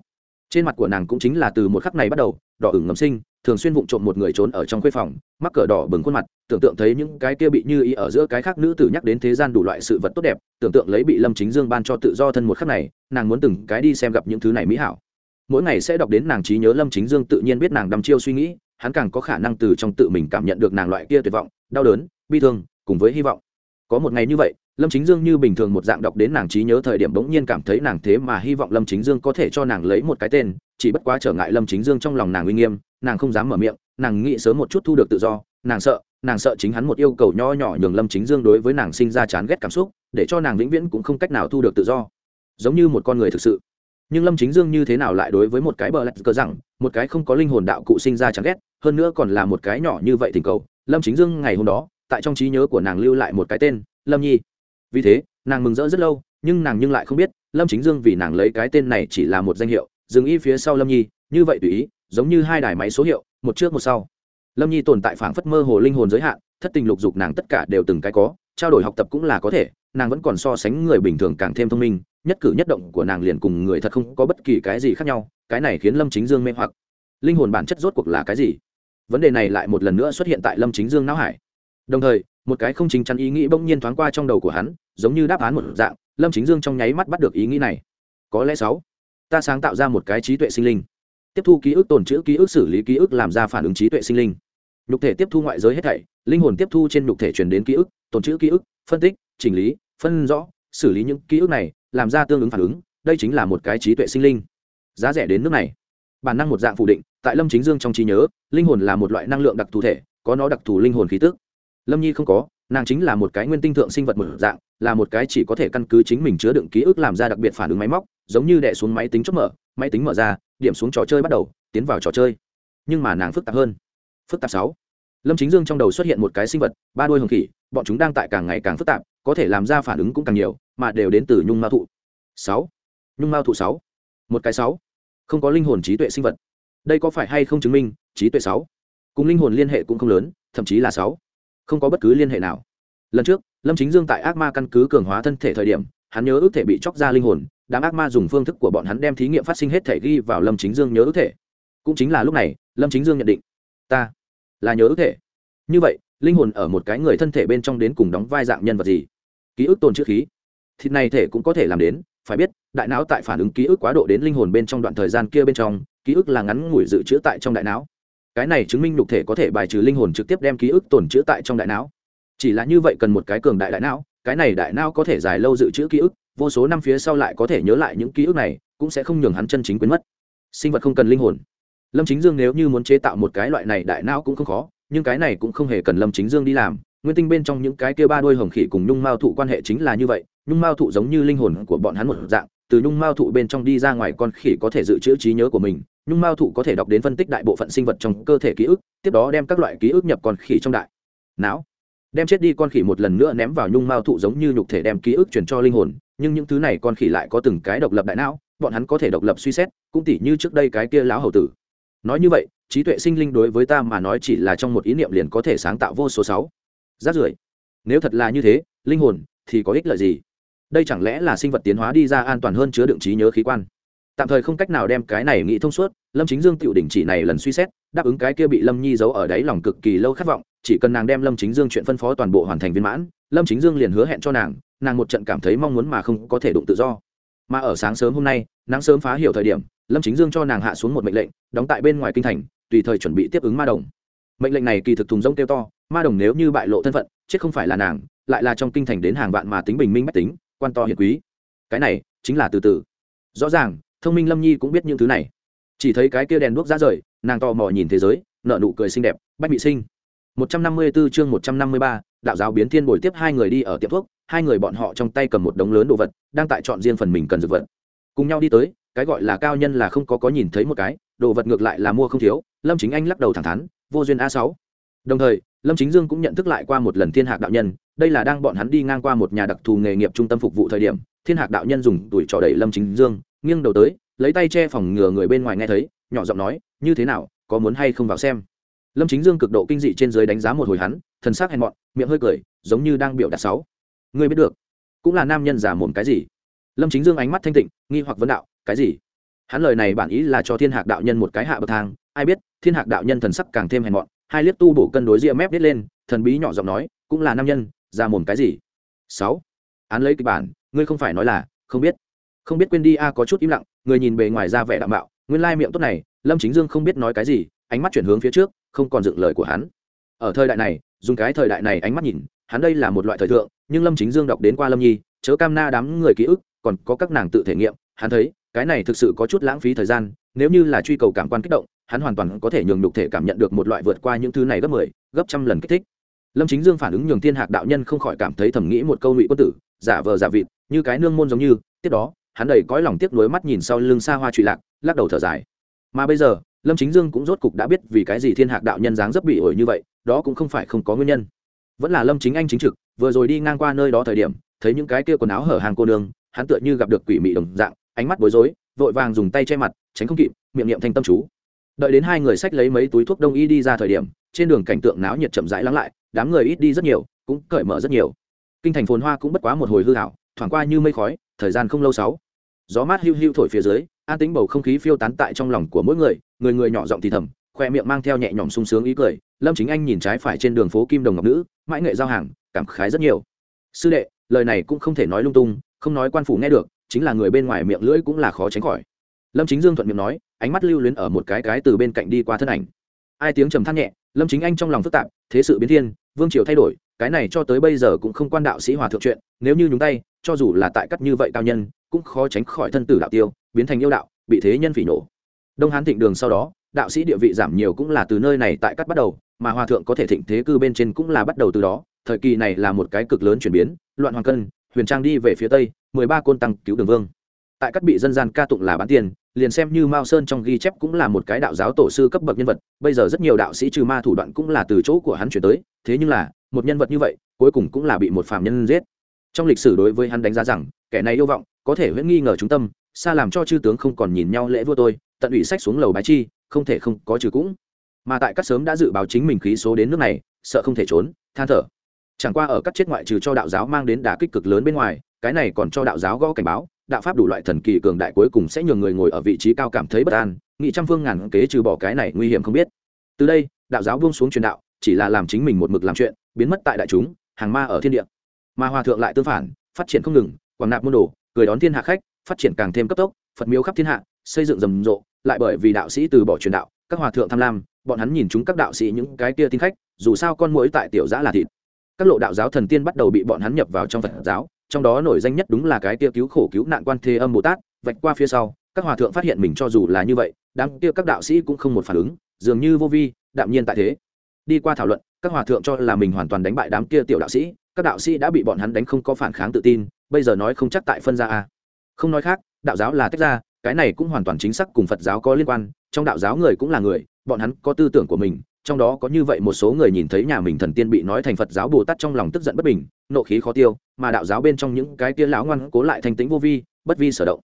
Trên mặt của nàng cũng chính là từ một khắc này bắt đầu, đỏ ửng ngầm sinh, thường xuyên vụng trộm một người trốn ở trong khuê phòng, mắc cỡ đỏ bừng khuôn mặt, tưởng tượng thấy những cái kia bị như ý ở giữa cái khác nữ tử nhắc đến thế gian đủ loại sự vật tốt đẹp, tưởng tượng lấy bị lâm chính dương ban cho tự do thân một khắc này, nàng muốn từng cái đi xem gặp những thứ này mỹ hảo. Mỗi ngày sẽ đọc đến nàng trí nhớ lâm chính dương tự nhiên biết nàng đăm chiêu suy nghĩ hắn càng có khả năng từ trong tự mình cảm nhận được nàng loại kia tuyệt vọng, đau đớn, bi thương, cùng với hy vọng. Có một ngày như vậy, lâm chính dương như bình thường một dạng đọc đến nàng trí nhớ thời điểm bỗng nhiên cảm thấy nàng thế mà hy vọng lâm chính dương có thể cho nàng lấy một cái tên, chỉ bất quá trở ngại lâm chính dương trong lòng nàng uy nghiêm, nàng không dám mở miệng, nàng nghĩ sớm một chút thu được tự do, nàng sợ nàng sợ chính hắn một yêu cầu nho nhỏ nhường lâm chính dương đối với nàng sinh ra chán ghét cảm xúc, để cho nàng vĩnh viễn cũng không cách nào thu được tự do. Giống như một con người thực sự nhưng lâm chính dương như thế nào lại đối với một cái bờ lạch cờ rằng, một cái không có linh hồn đạo cụ sinh ra chẳng ghét, hơn nữa còn là một cái nhỏ như vậy tình cầu. Lâm chính dương ngày hôm đó, tại trong trí nhớ của nàng lưu lại một cái tên, lâm nhi. Vì thế, nàng mừng rỡ rất lâu, nhưng nàng nhưng lại không biết, lâm chính dương vì nàng lấy cái tên này chỉ là một danh hiệu, dừng y phía sau lâm nhi, như vậy tùy ý, giống như hai đài máy số hiệu, một trước một sau. Lâm nhi tồn tại phảng phất mơ hồ linh hồn giới hạn, thất tình lục dục nàng tất cả đều từng cái có, trao đổi học tập cũng là có thể, nàng vẫn còn so sánh người bình thường càng thêm thông minh nhất cử nhất động của nàng liền cùng người thật không có bất kỳ cái gì khác nhau, cái này khiến lâm chính dương mê hoặc. Linh hồn bản chất rốt cuộc là cái gì? Vấn đề này lại một lần nữa xuất hiện tại lâm chính dương não hải. Đồng thời, một cái không chính chắn ý nghĩ bỗng nhiên thoáng qua trong đầu của hắn, giống như đáp án một dạng, lâm chính dương trong nháy mắt bắt được ý nghĩ này. Có lẽ sáu, ta sáng tạo ra một cái trí tuệ sinh linh. Tiếp thu ký ức, tồn chữ ký ức, xử lý ký ức, làm ra phản ứng trí tuệ sinh linh. Nhục thể tiếp thu ngoại giới hết thảy, linh hồn tiếp thu trên nhục thể truyền đến ký ức, tồn chữ ký ức, phân tích, chỉnh lý, phân rõ xử lý những ký ức này, làm ra tương ứng phản ứng, đây chính là một cái trí tuệ sinh linh. Giá rẻ đến nước này. Bản năng một dạng phủ định, tại lâm chính dương trong trí nhớ, linh hồn là một loại năng lượng đặc thù thể, có nó đặc thù linh hồn khí tức. Lâm nhi không có, nàng chính là một cái nguyên tinh thượng sinh vật một dạng, là một cái chỉ có thể căn cứ chính mình chứa đựng ký ức làm ra đặc biệt phản ứng máy móc, giống như đẻ xuống máy tính chốt mở, máy tính mở ra, điểm xuống trò chơi bắt đầu, tiến vào trò chơi. Nhưng mà nàng phức tạp hơn. Phức tạp sáu lâm chính dương trong đầu xuất hiện một cái sinh vật, ba đôi hồng khỉ, bọn chúng đang tại càng ngày càng phức tạp, có thể làm ra phản ứng cũng càng nhiều, mà đều đến từ nhung mao thụ. Sáu. Nhung mao thụ sáu. Một cái sáu. Không có linh hồn trí tuệ sinh vật. Đây có phải hay không chứng minh, trí tuệ sáu? Cùng linh hồn liên hệ cũng không lớn, thậm chí là sáu. Không có bất cứ liên hệ nào. Lần trước, lâm chính dương tại ác ma căn cứ cường hóa thân thể thời điểm, hắn nhớ ước thể bị chóc ra linh hồn, đám ác ma dùng phương thức của bọn hắn đem thí nghiệm phát sinh hết thể ghi vào lâm chính dương nhớ ước thể. Cũng chính là lúc này, lâm chính dương nhận định, ta là nhớ ức thể. Như vậy, linh hồn ở một cái người thân thể bên trong đến cùng đóng vai dạng nhân vật gì? Ký ức tồn chữ khí. Thịt này thể cũng có thể làm đến, phải biết, đại não tại phản ứng ký ức quá độ đến linh hồn bên trong đoạn thời gian kia bên trong, ký ức là ngắn ngủi dự trữ tại trong đại não. Cái này chứng minh nhục thể có thể bài trừ linh hồn trực tiếp đem ký ức tồn trữ tại trong đại não. Chỉ là như vậy cần một cái cường đại đại não, cái này đại não có thể dài lâu dự trữ ký ức, vô số năm phía sau lại có thể nhớ lại những ký ức này, cũng sẽ không nhường hắn chân chính quên mất. Sinh vật không cần linh hồn lâm chính dương nếu như muốn chế tạo một cái loại này đại não cũng không khó, nhưng cái này cũng không hề cần lâm chính dương đi làm. Nguyên tinh bên trong những cái kia ba đôi hồng khỉ cùng nhung mao thụ quan hệ chính là như vậy, nhung mao thụ giống như linh hồn của bọn hắn một dạng, từ nhung mao thụ bên trong đi ra ngoài con khỉ có thể dự trữ trí nhớ của mình, nhung mao thụ có thể đọc đến phân tích đại bộ phận sinh vật trong cơ thể ký ức, tiếp đó đem các loại ký ức nhập con khỉ trong đại não, đem chết đi con khỉ một lần nữa ném vào nhung mao thụ giống như nhục thể đem ký ức truyền cho linh hồn, nhưng những thứ này con khỉ lại có từng cái độc lập đại não, bọn hắn có thể độc lập suy xét, cũng tỉ như trước đây cái kia lão hầu tử nói như vậy, trí tuệ sinh linh đối với ta mà nói chỉ là trong một ý niệm liền có thể sáng tạo vô số sáu. Rát rưởi. Nếu thật là như thế, linh hồn thì có ích lợi gì? Đây chẳng lẽ là sinh vật tiến hóa đi ra an toàn hơn chứa đựng trí nhớ khí quan? Tạm thời không cách nào đem cái này nghĩ thông suốt, lâm chính dương tựu đỉnh chỉ này lần suy xét, đáp ứng cái kia bị lâm nhi giấu ở đáy lòng cực kỳ lâu khát vọng, chỉ cần nàng đem lâm chính dương chuyện phân phó toàn bộ hoàn thành viên mãn, lâm chính dương liền hứa hẹn cho nàng nàng một trận cảm thấy mong muốn mà không có thể đụng tự do. Mà ở sáng sớm hôm nay, nắng sớm phá hiểu thời điểm lâm chính dương cho nàng hạ xuống một mệnh lệnh đóng tại bên ngoài kinh thành tùy thời chuẩn bị tiếp ứng ma đồng. Mệnh lệnh này kỳ thực thùng rông kêu to ma đồng nếu như bại lộ thân phận chết không phải là nàng lại là trong kinh thành đến hàng vạn mà tính bình minh bách tính quan to hiền quý. Cái này chính là từ từ. Rõ ràng thông minh lâm nhi cũng biết những thứ này. Chỉ thấy cái kia đèn đuốc ra rời nàng tò mò nhìn thế giới nợ nụ cười xinh đẹp bách bị sinh. 154 chương 153, đạo giáo biến thiên bồi tiếp hai người đi ở tiệm thuốc hai người bọn họ trong tay cầm một đống lớn đồ vật đang tại chọn riêng phần mình cần dược vật. Cùng nhau đi tới cái gọi là cao nhân là không có có nhìn thấy một cái, đồ vật ngược lại là mua không thiếu, lâm chính anh lắc đầu thẳng thắn, vô duyên a sáu. Đồng thời, lâm chính dương cũng nhận thức lại qua một lần thiên hạc đạo nhân, đây là đang bọn hắn đi ngang qua một nhà đặc thù nghề nghiệp trung tâm phục vụ thời điểm, thiên hạc đạo nhân dùng tuổi trò đẩy lâm chính dương, nghiêng đầu tới, lấy tay che phòng ngừa người bên ngoài nghe thấy, nhỏ giọng nói, như thế nào, có muốn hay không vào xem? Lâm chính dương cực độ kinh dị trên dưới đánh giá một hồi hắn, thần sắc hèn mọn, miệng hơi cười, giống như đang biểu đạt sáu. Người biết được, cũng là nam nhân giả mồm cái gì? Lâm chính dương ánh mắt thanh tịnh, nghi hoặc vấn đạo cái gì? Hắn lời này bản ý là cho thiên hạc đạo nhân một cái hạ bậc thang. Ai biết, thiên hạc đạo nhân thần sắc càng thêm hèn mọn, hai liếc tu bổ cân đối ria mép đít lên, thần bí nhỏ giọng nói, cũng là nam nhân, ra mồm cái gì? Sáu. Án lấy kịch bản, ngươi không phải nói là, không biết. Không biết quên đi, a, có chút im lặng, người nhìn bề ngoài ra vẻ đạm bạo, nguyên lai miệng tốt này, lâm chính dương không biết nói cái gì, ánh mắt chuyển hướng phía trước, không còn dựng lời của hắn. Ở thời đại này, dùng cái thời đại này ánh mắt nhìn, hắn đây là một loại thời thượng, nhưng lâm chính dương đọc đến qua lâm nhi, chớ cam na đám người ký ức, còn có các nàng tự thể nghiệm, hắn thấy cái này thực sự có chút lãng phí thời gian nếu như là truy cầu cảm quan kích động hắn hoàn toàn có thể nhường nhục thể cảm nhận được một loại vượt qua những thứ này gấp mười 10, gấp trăm lần kích thích. Lâm chính dương phản ứng nhường thiên hạc đạo nhân không khỏi cảm thấy thầm nghĩ một câu ngụy quân tử giả vờ giả vịt như cái nương môn giống như tiếp đó hắn đầy cõi lòng tiếc nuối mắt nhìn sau lưng xa hoa trụy lạc lắc đầu thở dài. Mà bây giờ lâm chính dương cũng rốt cục đã biết vì cái gì thiên hạc đạo nhân dáng dấp bị ổi như vậy đó cũng không phải không có nguyên nhân. Vẫn là lâm chính anh chính trực vừa rồi đi ngang qua nơi đó thời điểm thấy những cái kia quần áo hở hàng cô nương hắn tựa như gặp được quỷ mị đồng dạng ánh mắt bối rối, vội vàng dùng tay che mặt, tránh không kịp, miệng niệm thanh tâm chú. Đợi đến hai người sách lấy mấy túi thuốc đông y đi ra thời điểm, trên đường cảnh tượng náo nhiệt chậm rãi lắng lại, đám người ít đi rất nhiều, cũng cởi mở rất nhiều. Kinh thành phồn hoa cũng bất quá một hồi hư hảo thoảng qua như mây khói, thời gian không lâu sáu. Gió mát hiu hiu thổi phía dưới, an tính bầu không khí phiêu tán tại trong lòng của mỗi người người người nhỏ giọng thì thầm, khoe miệng mang theo nhẹ nhõm sung sướng ý cười, lâm chính anh nhìn trái phải trên đường phố kim đồng ngọc nữ, mãi nghệ giao hàng, cảm khái rất nhiều. Sư đệ, lời này cũng không thể nói lung tung, không nói quan phủ nghe được chính là người bên ngoài miệng lưỡi cũng là khó tránh khỏi. Lâm chính dương thuận miệng nói, ánh mắt lưu luyến ở một cái cái từ bên cạnh đi qua thân ảnh. Ai tiếng trầm than nhẹ, lâm chính anh trong lòng phức tạp, thế sự biến thiên, vương triều thay đổi, cái này cho tới bây giờ cũng không quan đạo sĩ hòa thượng chuyện, nếu như nhúng tay, cho dù là tại cắt như vậy cao nhân, cũng khó tránh khỏi thân tử đạo tiêu, biến thành yêu đạo, bị thế nhân phỉ nổ. Đông hán thịnh đường sau đó, đạo sĩ địa vị giảm nhiều cũng là từ nơi này tại cắt bắt đầu, mà hòa thượng có thể thịnh thế cư bên trên cũng là bắt đầu từ đó, thời kỳ này là một cái cực lớn chuyển biến, loạn hoàng cân huyền trang đi về phía tây, mười ba côn tăng cứu đường vương. Tại các bị dân gian ca tụng là bán tiền, liền xem như mao sơn trong ghi chép cũng là một cái đạo giáo tổ sư cấp bậc nhân vật, bây giờ rất nhiều đạo sĩ trừ ma thủ đoạn cũng là từ chỗ của hắn chuyển tới, thế nhưng là, một nhân vật như vậy, cuối cùng cũng là bị một phạm nhân giết. Trong lịch sử đối với hắn đánh giá rằng, kẻ này yêu vọng, có thể huyễn nghi ngờ trung tâm, xa làm cho chư tướng không còn nhìn nhau lễ vua tôi, tận ủy sách xuống lầu bái chi, không thể không có trừ cũng. Mà tại các sớm đã dự báo chính mình khí số đến nước này, sợ không thể trốn, than thở chẳng qua ở các chết ngoại trừ cho đạo giáo mang đến đả kích cực lớn bên ngoài, cái này còn cho đạo giáo gõ cảnh báo, đạo pháp đủ loại thần kỳ cường đại cuối cùng sẽ nhường người ngồi ở vị trí cao cảm thấy bất an, nghị trăm phương ngàn kế trừ bỏ cái này nguy hiểm không biết. Từ đây, đạo giáo buông xuống truyền đạo, chỉ là làm chính mình một mực làm chuyện, biến mất tại đại chúng, hàng ma ở thiên địa. Mà hòa thượng lại tương phản, phát triển không ngừng, quảng nạp môn đồ, cười đón thiên hạ khách, phát triển càng thêm cấp tốc, phật miếu khắp thiên hạ, xây dựng rầm rộ, lại bởi vì đạo sĩ từ bỏ truyền đạo, các hòa thượng tham lam, bọn hắn nhìn chúng các đạo sĩ những cái kia tin khách, dù sao con mũi tại tiểu giã là thịt các lộ đạo giáo thần tiên bắt đầu bị bọn hắn nhập vào trong phật giáo, trong đó nổi danh nhất đúng là cái kia cứu khổ cứu nạn quan thế âm bồ tát, vạch qua phía sau, các hòa thượng phát hiện mình cho dù là như vậy, đám kia các đạo sĩ cũng không một phản ứng, dường như vô vi, đạm nhiên tại thế. Đi qua thảo luận, các hòa thượng cho là mình hoàn toàn đánh bại đám kia tiểu đạo sĩ, các đạo sĩ đã bị bọn hắn đánh không có phản kháng tự tin, bây giờ nói không chắc tại phân ra a. Không nói khác, đạo giáo là tách ra, cái này cũng hoàn toàn chính xác cùng phật giáo có liên quan, trong đạo giáo người cũng là người, bọn hắn có tư tưởng của mình trong đó có như vậy một số người nhìn thấy nhà mình thần tiên bị nói thành phật giáo bồ tát trong lòng tức giận bất bình, nộ khí khó tiêu, mà đạo giáo bên trong những cái kia lão ngoan cố lại thanh tĩnh vô vi, bất vi sở động.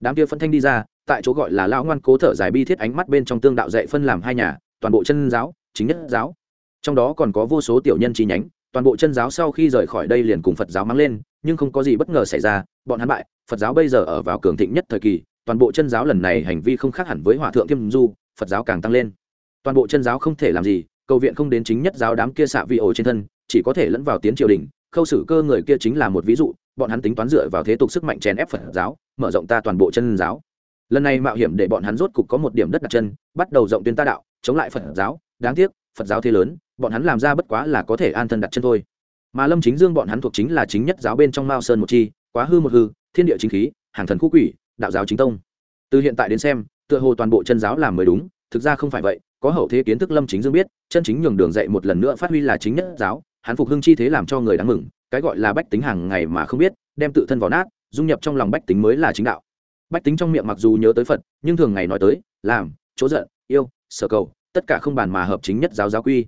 Đám kia phân thanh đi ra, tại chỗ gọi là lão ngoan cố thở dài bi thiết ánh mắt bên trong tương đạo dạy phân làm hai nhà, toàn bộ chân giáo, chính nhất giáo. Trong đó còn có vô số tiểu nhân chi nhánh, toàn bộ chân giáo sau khi rời khỏi đây liền cùng phật giáo mang lên, nhưng không có gì bất ngờ xảy ra, bọn hắn bại, phật giáo bây giờ ở vào cường thịnh nhất thời kỳ, toàn bộ chân giáo lần này hành vi không khác hẳn với hòa thượng thiêm du, phật giáo càng tăng lên toàn bộ chân giáo không thể làm gì, cầu viện không đến chính nhất giáo đám kia xạ vị ổ trên thân, chỉ có thể lẫn vào tiến triều đình. Khâu xử cơ người kia chính là một ví dụ, bọn hắn tính toán dựa vào thế tục sức mạnh chèn ép phật giáo, mở rộng ta toàn bộ chân giáo. Lần này mạo hiểm để bọn hắn rốt cục có một điểm đất đặt chân, bắt đầu rộng tuyên ta đạo, chống lại phật giáo. Đáng tiếc, phật giáo thế lớn, bọn hắn làm ra bất quá là có thể an thân đặt chân thôi. Mà lâm chính dương bọn hắn thuộc chính là chính nhất giáo bên trong mao sơn một chi, quá hư một hư, thiên địa chính khí, hàng thần khu quỷ, đạo giáo chính tông. Từ hiện tại đến xem, tựa hồ toàn bộ chân giáo làm mới đúng thực ra không phải vậy, có hậu thế kiến thức lâm chính dương biết, chân chính nhường đường dạy một lần nữa phát huy là chính nhất giáo, hắn phục hưng chi thế làm cho người đáng mừng, cái gọi là bách tính hàng ngày mà không biết, đem tự thân vào nát, dung nhập trong lòng bách tính mới là chính đạo. Bách tính trong miệng mặc dù nhớ tới phật, nhưng thường ngày nói tới, làm, chỗ giận yêu, sở cầu, tất cả không bàn mà hợp chính nhất giáo giáo quy.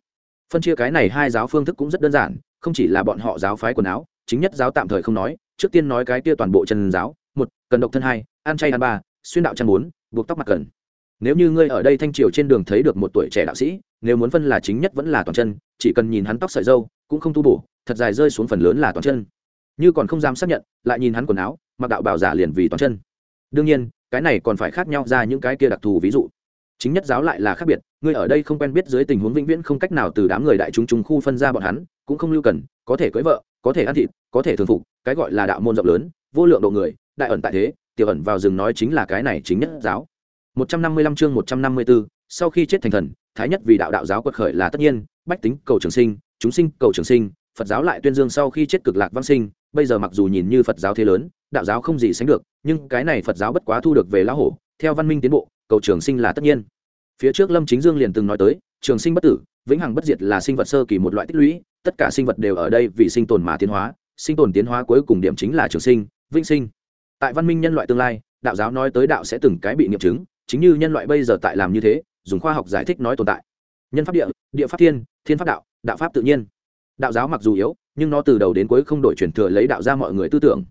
Phân chia cái này hai giáo phương thức cũng rất đơn giản, không chỉ là bọn họ giáo phái quần áo, chính nhất giáo tạm thời không nói, trước tiên nói cái kia toàn bộ chân giáo, một, cần độc thân hai, ăn chay ăn ba, xuyên đạo chăn bốn, buộc tóc mặt cần nếu như ngươi ở đây thanh triều trên đường thấy được một tuổi trẻ đạo sĩ, nếu muốn phân là chính nhất vẫn là toàn chân, chỉ cần nhìn hắn tóc sợi dâu cũng không tu bổ, thật dài rơi xuống phần lớn là toàn chân. Như còn không dám xác nhận, lại nhìn hắn quần áo, mặc đạo bảo giả liền vì toàn chân. Đương nhiên, cái này còn phải khác nhau ra những cái kia đặc thù ví dụ. Chính nhất giáo lại là khác biệt, ngươi ở đây không quen biết dưới tình huống vĩnh viễn không cách nào từ đám người đại chúng trung khu phân ra bọn hắn, cũng không lưu cần, có thể cưới vợ, có thể ăn thịt, có thể thường phục, cái gọi là đạo môn rộng lớn, vô lượng độ người, đại ẩn tại thế, tiểu ẩn vào rừng nói chính là cái này chính nhất giáo. 155 chương 154, sau khi chết thành thần thái nhất vì đạo đạo giáo quật khởi là tất nhiên bách tính cầu trường sinh chúng sinh cầu trường sinh phật giáo lại tuyên dương sau khi chết cực lạc vãng sinh bây giờ mặc dù nhìn như phật giáo thế lớn đạo giáo không gì sánh được nhưng cái này phật giáo bất quá thu được về lão hổ theo văn minh tiến bộ cầu trường sinh là tất nhiên. Phía trước lâm chính dương liền từng nói tới trường sinh bất tử vĩnh hằng bất diệt là sinh vật sơ kỳ một loại tích lũy tất cả sinh vật đều ở đây vì sinh tồn mà tiến hóa sinh tồn tiến hóa cuối cùng điểm chính là trường sinh vĩnh sinh. Tại văn minh nhân loại tương lai đạo giáo nói tới đạo sẽ từng cái bị nghiệm chứng chính như nhân loại bây giờ tại làm như thế, dùng khoa học giải thích nói tồn tại. Nhân pháp địa địa pháp thiên thiên pháp đạo đạo pháp tự nhiên. Đạo giáo mặc dù yếu, nhưng nó từ đầu đến cuối không đổi truyền thừa lấy đạo ra mọi người tư tưởng.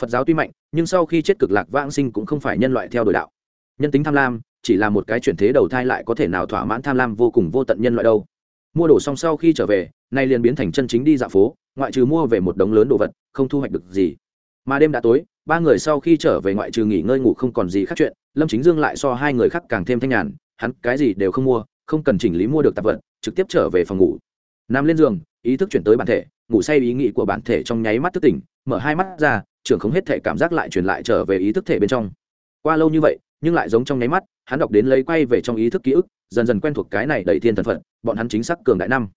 Phật giáo tuy mạnh, nhưng sau khi chết cực lạc vãng sinh cũng không phải nhân loại theo đuổi đạo. Nhân tính tham lam, chỉ là một cái chuyển thế đầu thai lại có thể nào thỏa mãn tham lam vô cùng vô tận nhân loại đâu. Mua đồ xong sau khi trở về, nay liền biến thành chân chính đi dạo phố, ngoại trừ mua về một đống lớn đồ vật, không thu hoạch được gì. Mà đêm đã tối, ba người sau khi trở về ngoại trừ nghỉ ngơi ngủ không còn gì khác chuyện lâm chính dương lại so hai người khác càng thêm thanh nhàn, hắn cái gì đều không mua, không cần chỉnh lý mua được tạp vật, trực tiếp trở về phòng ngủ. Nằm lên giường, ý thức chuyển tới bản thể, ngủ say ý nghĩ của bản thể trong nháy mắt thức tỉnh, mở hai mắt ra, trưởng không hết thể cảm giác lại truyền lại trở về ý thức thể bên trong. Qua lâu như vậy, nhưng lại giống trong nháy mắt, hắn đọc đến lấy quay về trong ý thức ký ức, dần dần quen thuộc cái này đẩy thiên thần phận bọn hắn chính xác cường đại năm.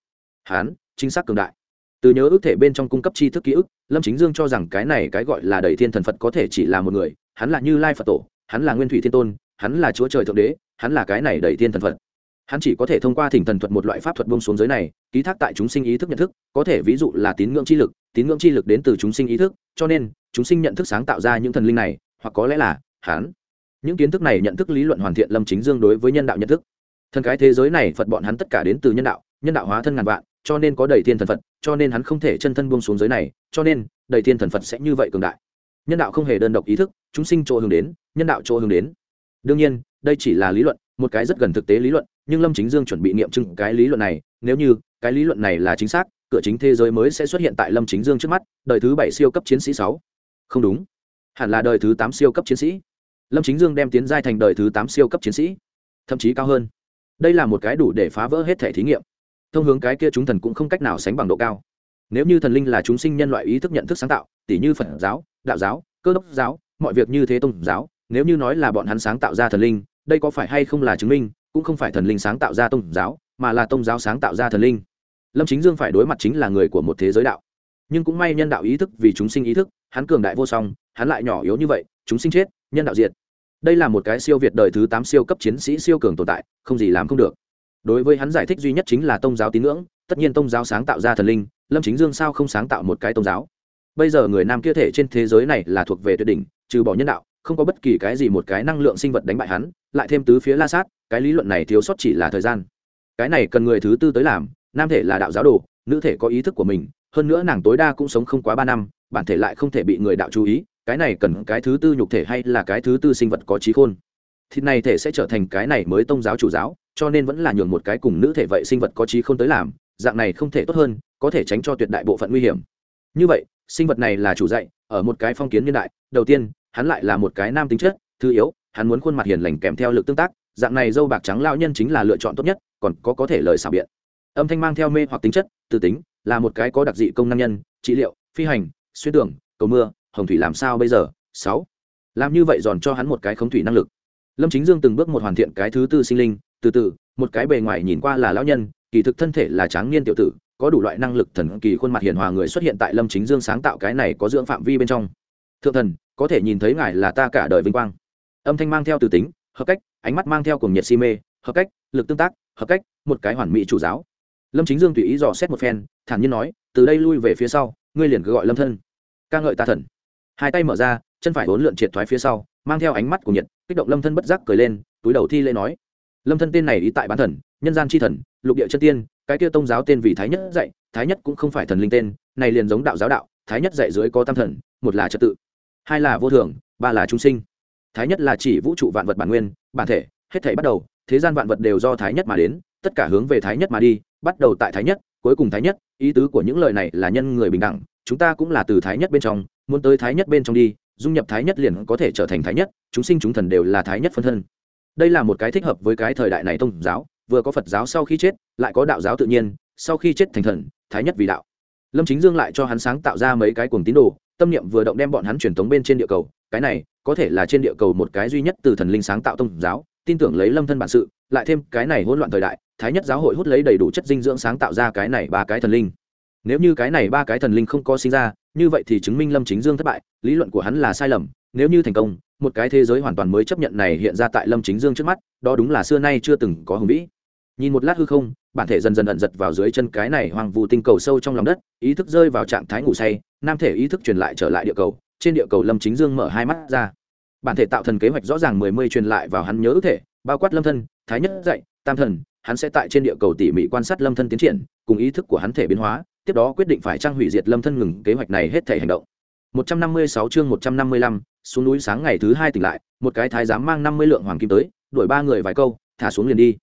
Hắn, chính xác cường đại. Từ nhớ ước thể bên trong cung cấp tri thức ký ức, lâm chính dương cho rằng cái này cái gọi là đẩy thiên thần phật có thể chỉ là một người, hắn là như lai phật tổ hắn là nguyên thủy thiên tôn, hắn là chúa trời thượng đế, hắn là cái này đẩy thiên thần phật. Hắn chỉ có thể thông qua thỉnh thần thuật một loại pháp thuật bông xuống giới này, ký thác tại chúng sinh ý thức nhận thức, có thể ví dụ là tín ngưỡng chi lực, tín ngưỡng chi lực đến từ chúng sinh ý thức, cho nên, chúng sinh nhận thức sáng tạo ra những thần linh này, hoặc có lẽ là hắn. Những kiến thức này nhận thức lý luận hoàn thiện lâm chính dương đối với nhân đạo nhận thức. Thần cái thế giới này phật bọn hắn tất cả đến từ nhân đạo nhân đạo hóa thân ngàn vạn, cho nên có đầy thiên thần phật, cho nên hắn không thể chân thân buông xuống giới này, cho nên, đầy thiên thần phật sẽ như vậy cường đại. Nhân đạo không hề đơn độc ý thức, chúng sinh chỗ hướng đến nhân đạo chỗ hướng đến. Đương nhiên, đây chỉ là lý luận, một cái rất gần thực tế lý luận, nhưng lâm chính dương chuẩn bị nghiệm chứng cái lý luận này, nếu như cái lý luận này là chính xác, cửa chính thế giới mới sẽ xuất hiện tại lâm chính dương trước mắt, đời thứ bảy siêu cấp chiến sĩ sáu. Không đúng. Hẳn là đời thứ tám siêu cấp chiến sĩ. Lâm chính dương đem tiến giai thành đời thứ tám siêu cấp chiến sĩ, thậm chí cao hơn. Đây là một cái đủ để phá vỡ hết thể thí nghiệm. Thông hướng cái kia chúng thần cũng không cách nào sánh bằng độ cao. Nếu như thần linh là chúng sinh nhân loại ý thức nhận thức sáng tạo tỷ như phật giáo, đạo giáo, cơ đốc giáo, mọi việc như thế tôn giáo nếu như nói là bọn hắn sáng tạo ra thần linh, đây có phải hay không là chứng minh, cũng không phải thần linh sáng tạo ra tôn giáo, mà là tôn giáo sáng tạo ra thần linh. Lâm chính dương phải đối mặt chính là người của một thế giới đạo. Nhưng cũng may nhân đạo ý thức vì chúng sinh ý thức, hắn cường đại vô song, hắn lại nhỏ yếu như vậy, chúng sinh chết, nhân đạo diệt. Đây là một cái siêu việt đời thứ tám siêu cấp chiến sĩ siêu cường tồn tại, không gì làm không được. Đối với hắn giải thích duy nhất chính là tôn giáo tín ngưỡng, tất nhiên tôn giáo sáng tạo ra thần linh, lâm chính dương sao không sáng tạo một cái tôn giáo? Bây giờ người nam kia thể trên thế giới này là thuộc về tuyệt đỉnh, trừ bỏ nhân đạo không có bất kỳ cái gì một cái năng lượng sinh vật đánh bại hắn, lại thêm tứ phía la sát, cái lý luận này thiếu sót chỉ là thời gian. Cái này cần người thứ tư tới làm, nam thể là đạo giáo đồ, nữ thể có ý thức của mình, hơn nữa nàng tối đa cũng sống không quá ba năm, bản thể lại không thể bị người đạo chú ý, cái này cần cái thứ tư nhục thể hay là cái thứ tư sinh vật có trí khôn. Thịt này thể sẽ trở thành cái này mới tông giáo chủ giáo, cho nên vẫn là nhường một cái cùng nữ thể vậy sinh vật có trí khôn tới làm, dạng này không thể tốt hơn, có thể tránh cho tuyệt đại bộ phận nguy hiểm. Như vậy, sinh vật này là chủ dạy, ở một cái phong kiến niên đại, đầu tiên hắn lại là một cái nam tính chất, thứ yếu, hắn muốn khuôn mặt hiền lành kèm theo lực tương tác, dạng này dâu bạc trắng lao nhân chính là lựa chọn tốt nhất, còn có có thể lời xảo biện. Âm thanh mang theo mê hoặc tính chất, từ tính, là một cái có đặc dị công năng nhân, trị liệu, phi hành xuyên tưởng, cầu mưa, hồng thủy làm sao bây giờ? Sáu. Làm như vậy giòn cho hắn một cái khống thủy năng lực. Lâm chính dương từng bước một hoàn thiện cái thứ tư sinh linh, từ từ, một cái bề ngoài nhìn qua là lão nhân, kỳ thực thân thể là tráng niên tiểu tử, có đủ loại năng lực thần kỳ khuôn mặt hiền hòa người xuất hiện tại lâm chính dương sáng tạo cái này có dưỡng phạm vi bên trong thượng thần, có thể nhìn thấy ngài là ta cả đời vinh quang. Âm thanh mang theo từ tính, hợp cách, ánh mắt mang theo cùng nhiệt si mê, hợp cách, lực tương tác, hợp cách, một cái hoàn mỹ chủ giáo. Lâm chính dương tùy ý dò xét một phen, thản nhiên nói, từ đây lui về phía sau, ngươi liền cứ gọi lâm thân. Ca ngợi ta thần. Hai tay mở ra, chân phải hốn lượn triệt thoái phía sau, mang theo ánh mắt của nhiệt, kích động lâm thân bất giác cười lên, túi đầu thi lễ nói. Lâm thân tên này ý tại bán thần, nhân gian c h i thần, lục địa chân tiên, cái kia tông giáo tên vì thái nhất dạy, thái nhất cũng không phải thần linh tên, này liền giống đạo giáo đạo, thái nhất dạy dưới có tam thần, một là trật tự hai là vô thường, ba là trung sinh. Thái nhất là chỉ vũ trụ vạn vật bản nguyên, bản thể, hết thể bắt đầu, thế gian vạn vật đều do thái nhất mà đến, tất cả hướng về thái nhất mà đi, bắt đầu tại thái nhất, cuối cùng thái nhất, ý tứ của những lời này là nhân người bình đẳng, chúng ta cũng là từ thái nhất bên trong, muốn tới thái nhất bên trong đi, dung nhập thái nhất liền có thể trở thành thái nhất, chúng sinh chúng thần đều là thái nhất phân thân. Đây là một cái thích hợp với cái thời đại này tôn giáo, vừa có phật giáo sau khi chết, lại có đạo giáo tự nhiên, sau khi chết thành thần, thái nhất vì đạo. Lâm chính dương lại cho hắn sáng tạo ra mấy cái cuồng tín đồ tâm niệm vừa động đem bọn hắn truyền thống bên trên địa cầu, cái này, có thể là trên địa cầu một cái duy nhất từ thần linh sáng tạo tôn giáo, tin tưởng lấy lâm thân bản sự, lại thêm cái này hỗn loạn thời đại, thái nhất giáo hội hút lấy đầy đủ chất dinh dưỡng sáng tạo ra cái này ba cái thần linh. Nếu như cái này ba cái thần linh không có sinh ra, như vậy thì chứng minh lâm chính dương thất bại, lý luận của hắn là sai lầm, nếu như thành công, một cái thế giới hoàn toàn mới chấp nhận này hiện ra tại lâm chính dương trước mắt, đó đúng là xưa nay chưa từng có hùng vĩ nhìn một lát hư không bản thể dần dần ẩn giật vào dưới chân cái này hoàng vụ tinh cầu sâu trong lòng đất ý thức rơi vào trạng thái ngủ say nam thể ý thức truyền lại trở lại địa cầu trên địa cầu lâm chính dương mở hai mắt ra. Bản thể tạo thần kế hoạch rõ ràng mười mươi truyền lại vào hắn nhớ ước thể bao quát lâm thân thái nhất dạy tam thần hắn sẽ tại trên địa cầu tỉ mỉ quan sát lâm thân tiến triển cùng ý thức của hắn thể biến hóa tiếp đó quyết định phải trang hủy diệt lâm thân ngừng kế hoạch này hết thể hành động. 156 chương 155, xuống núi sáng ngày thứ hai tỉnh lại một cái thái giám mang 50 lượng hoàng kim tới đuổi ba người vài câu thả xuống liền đi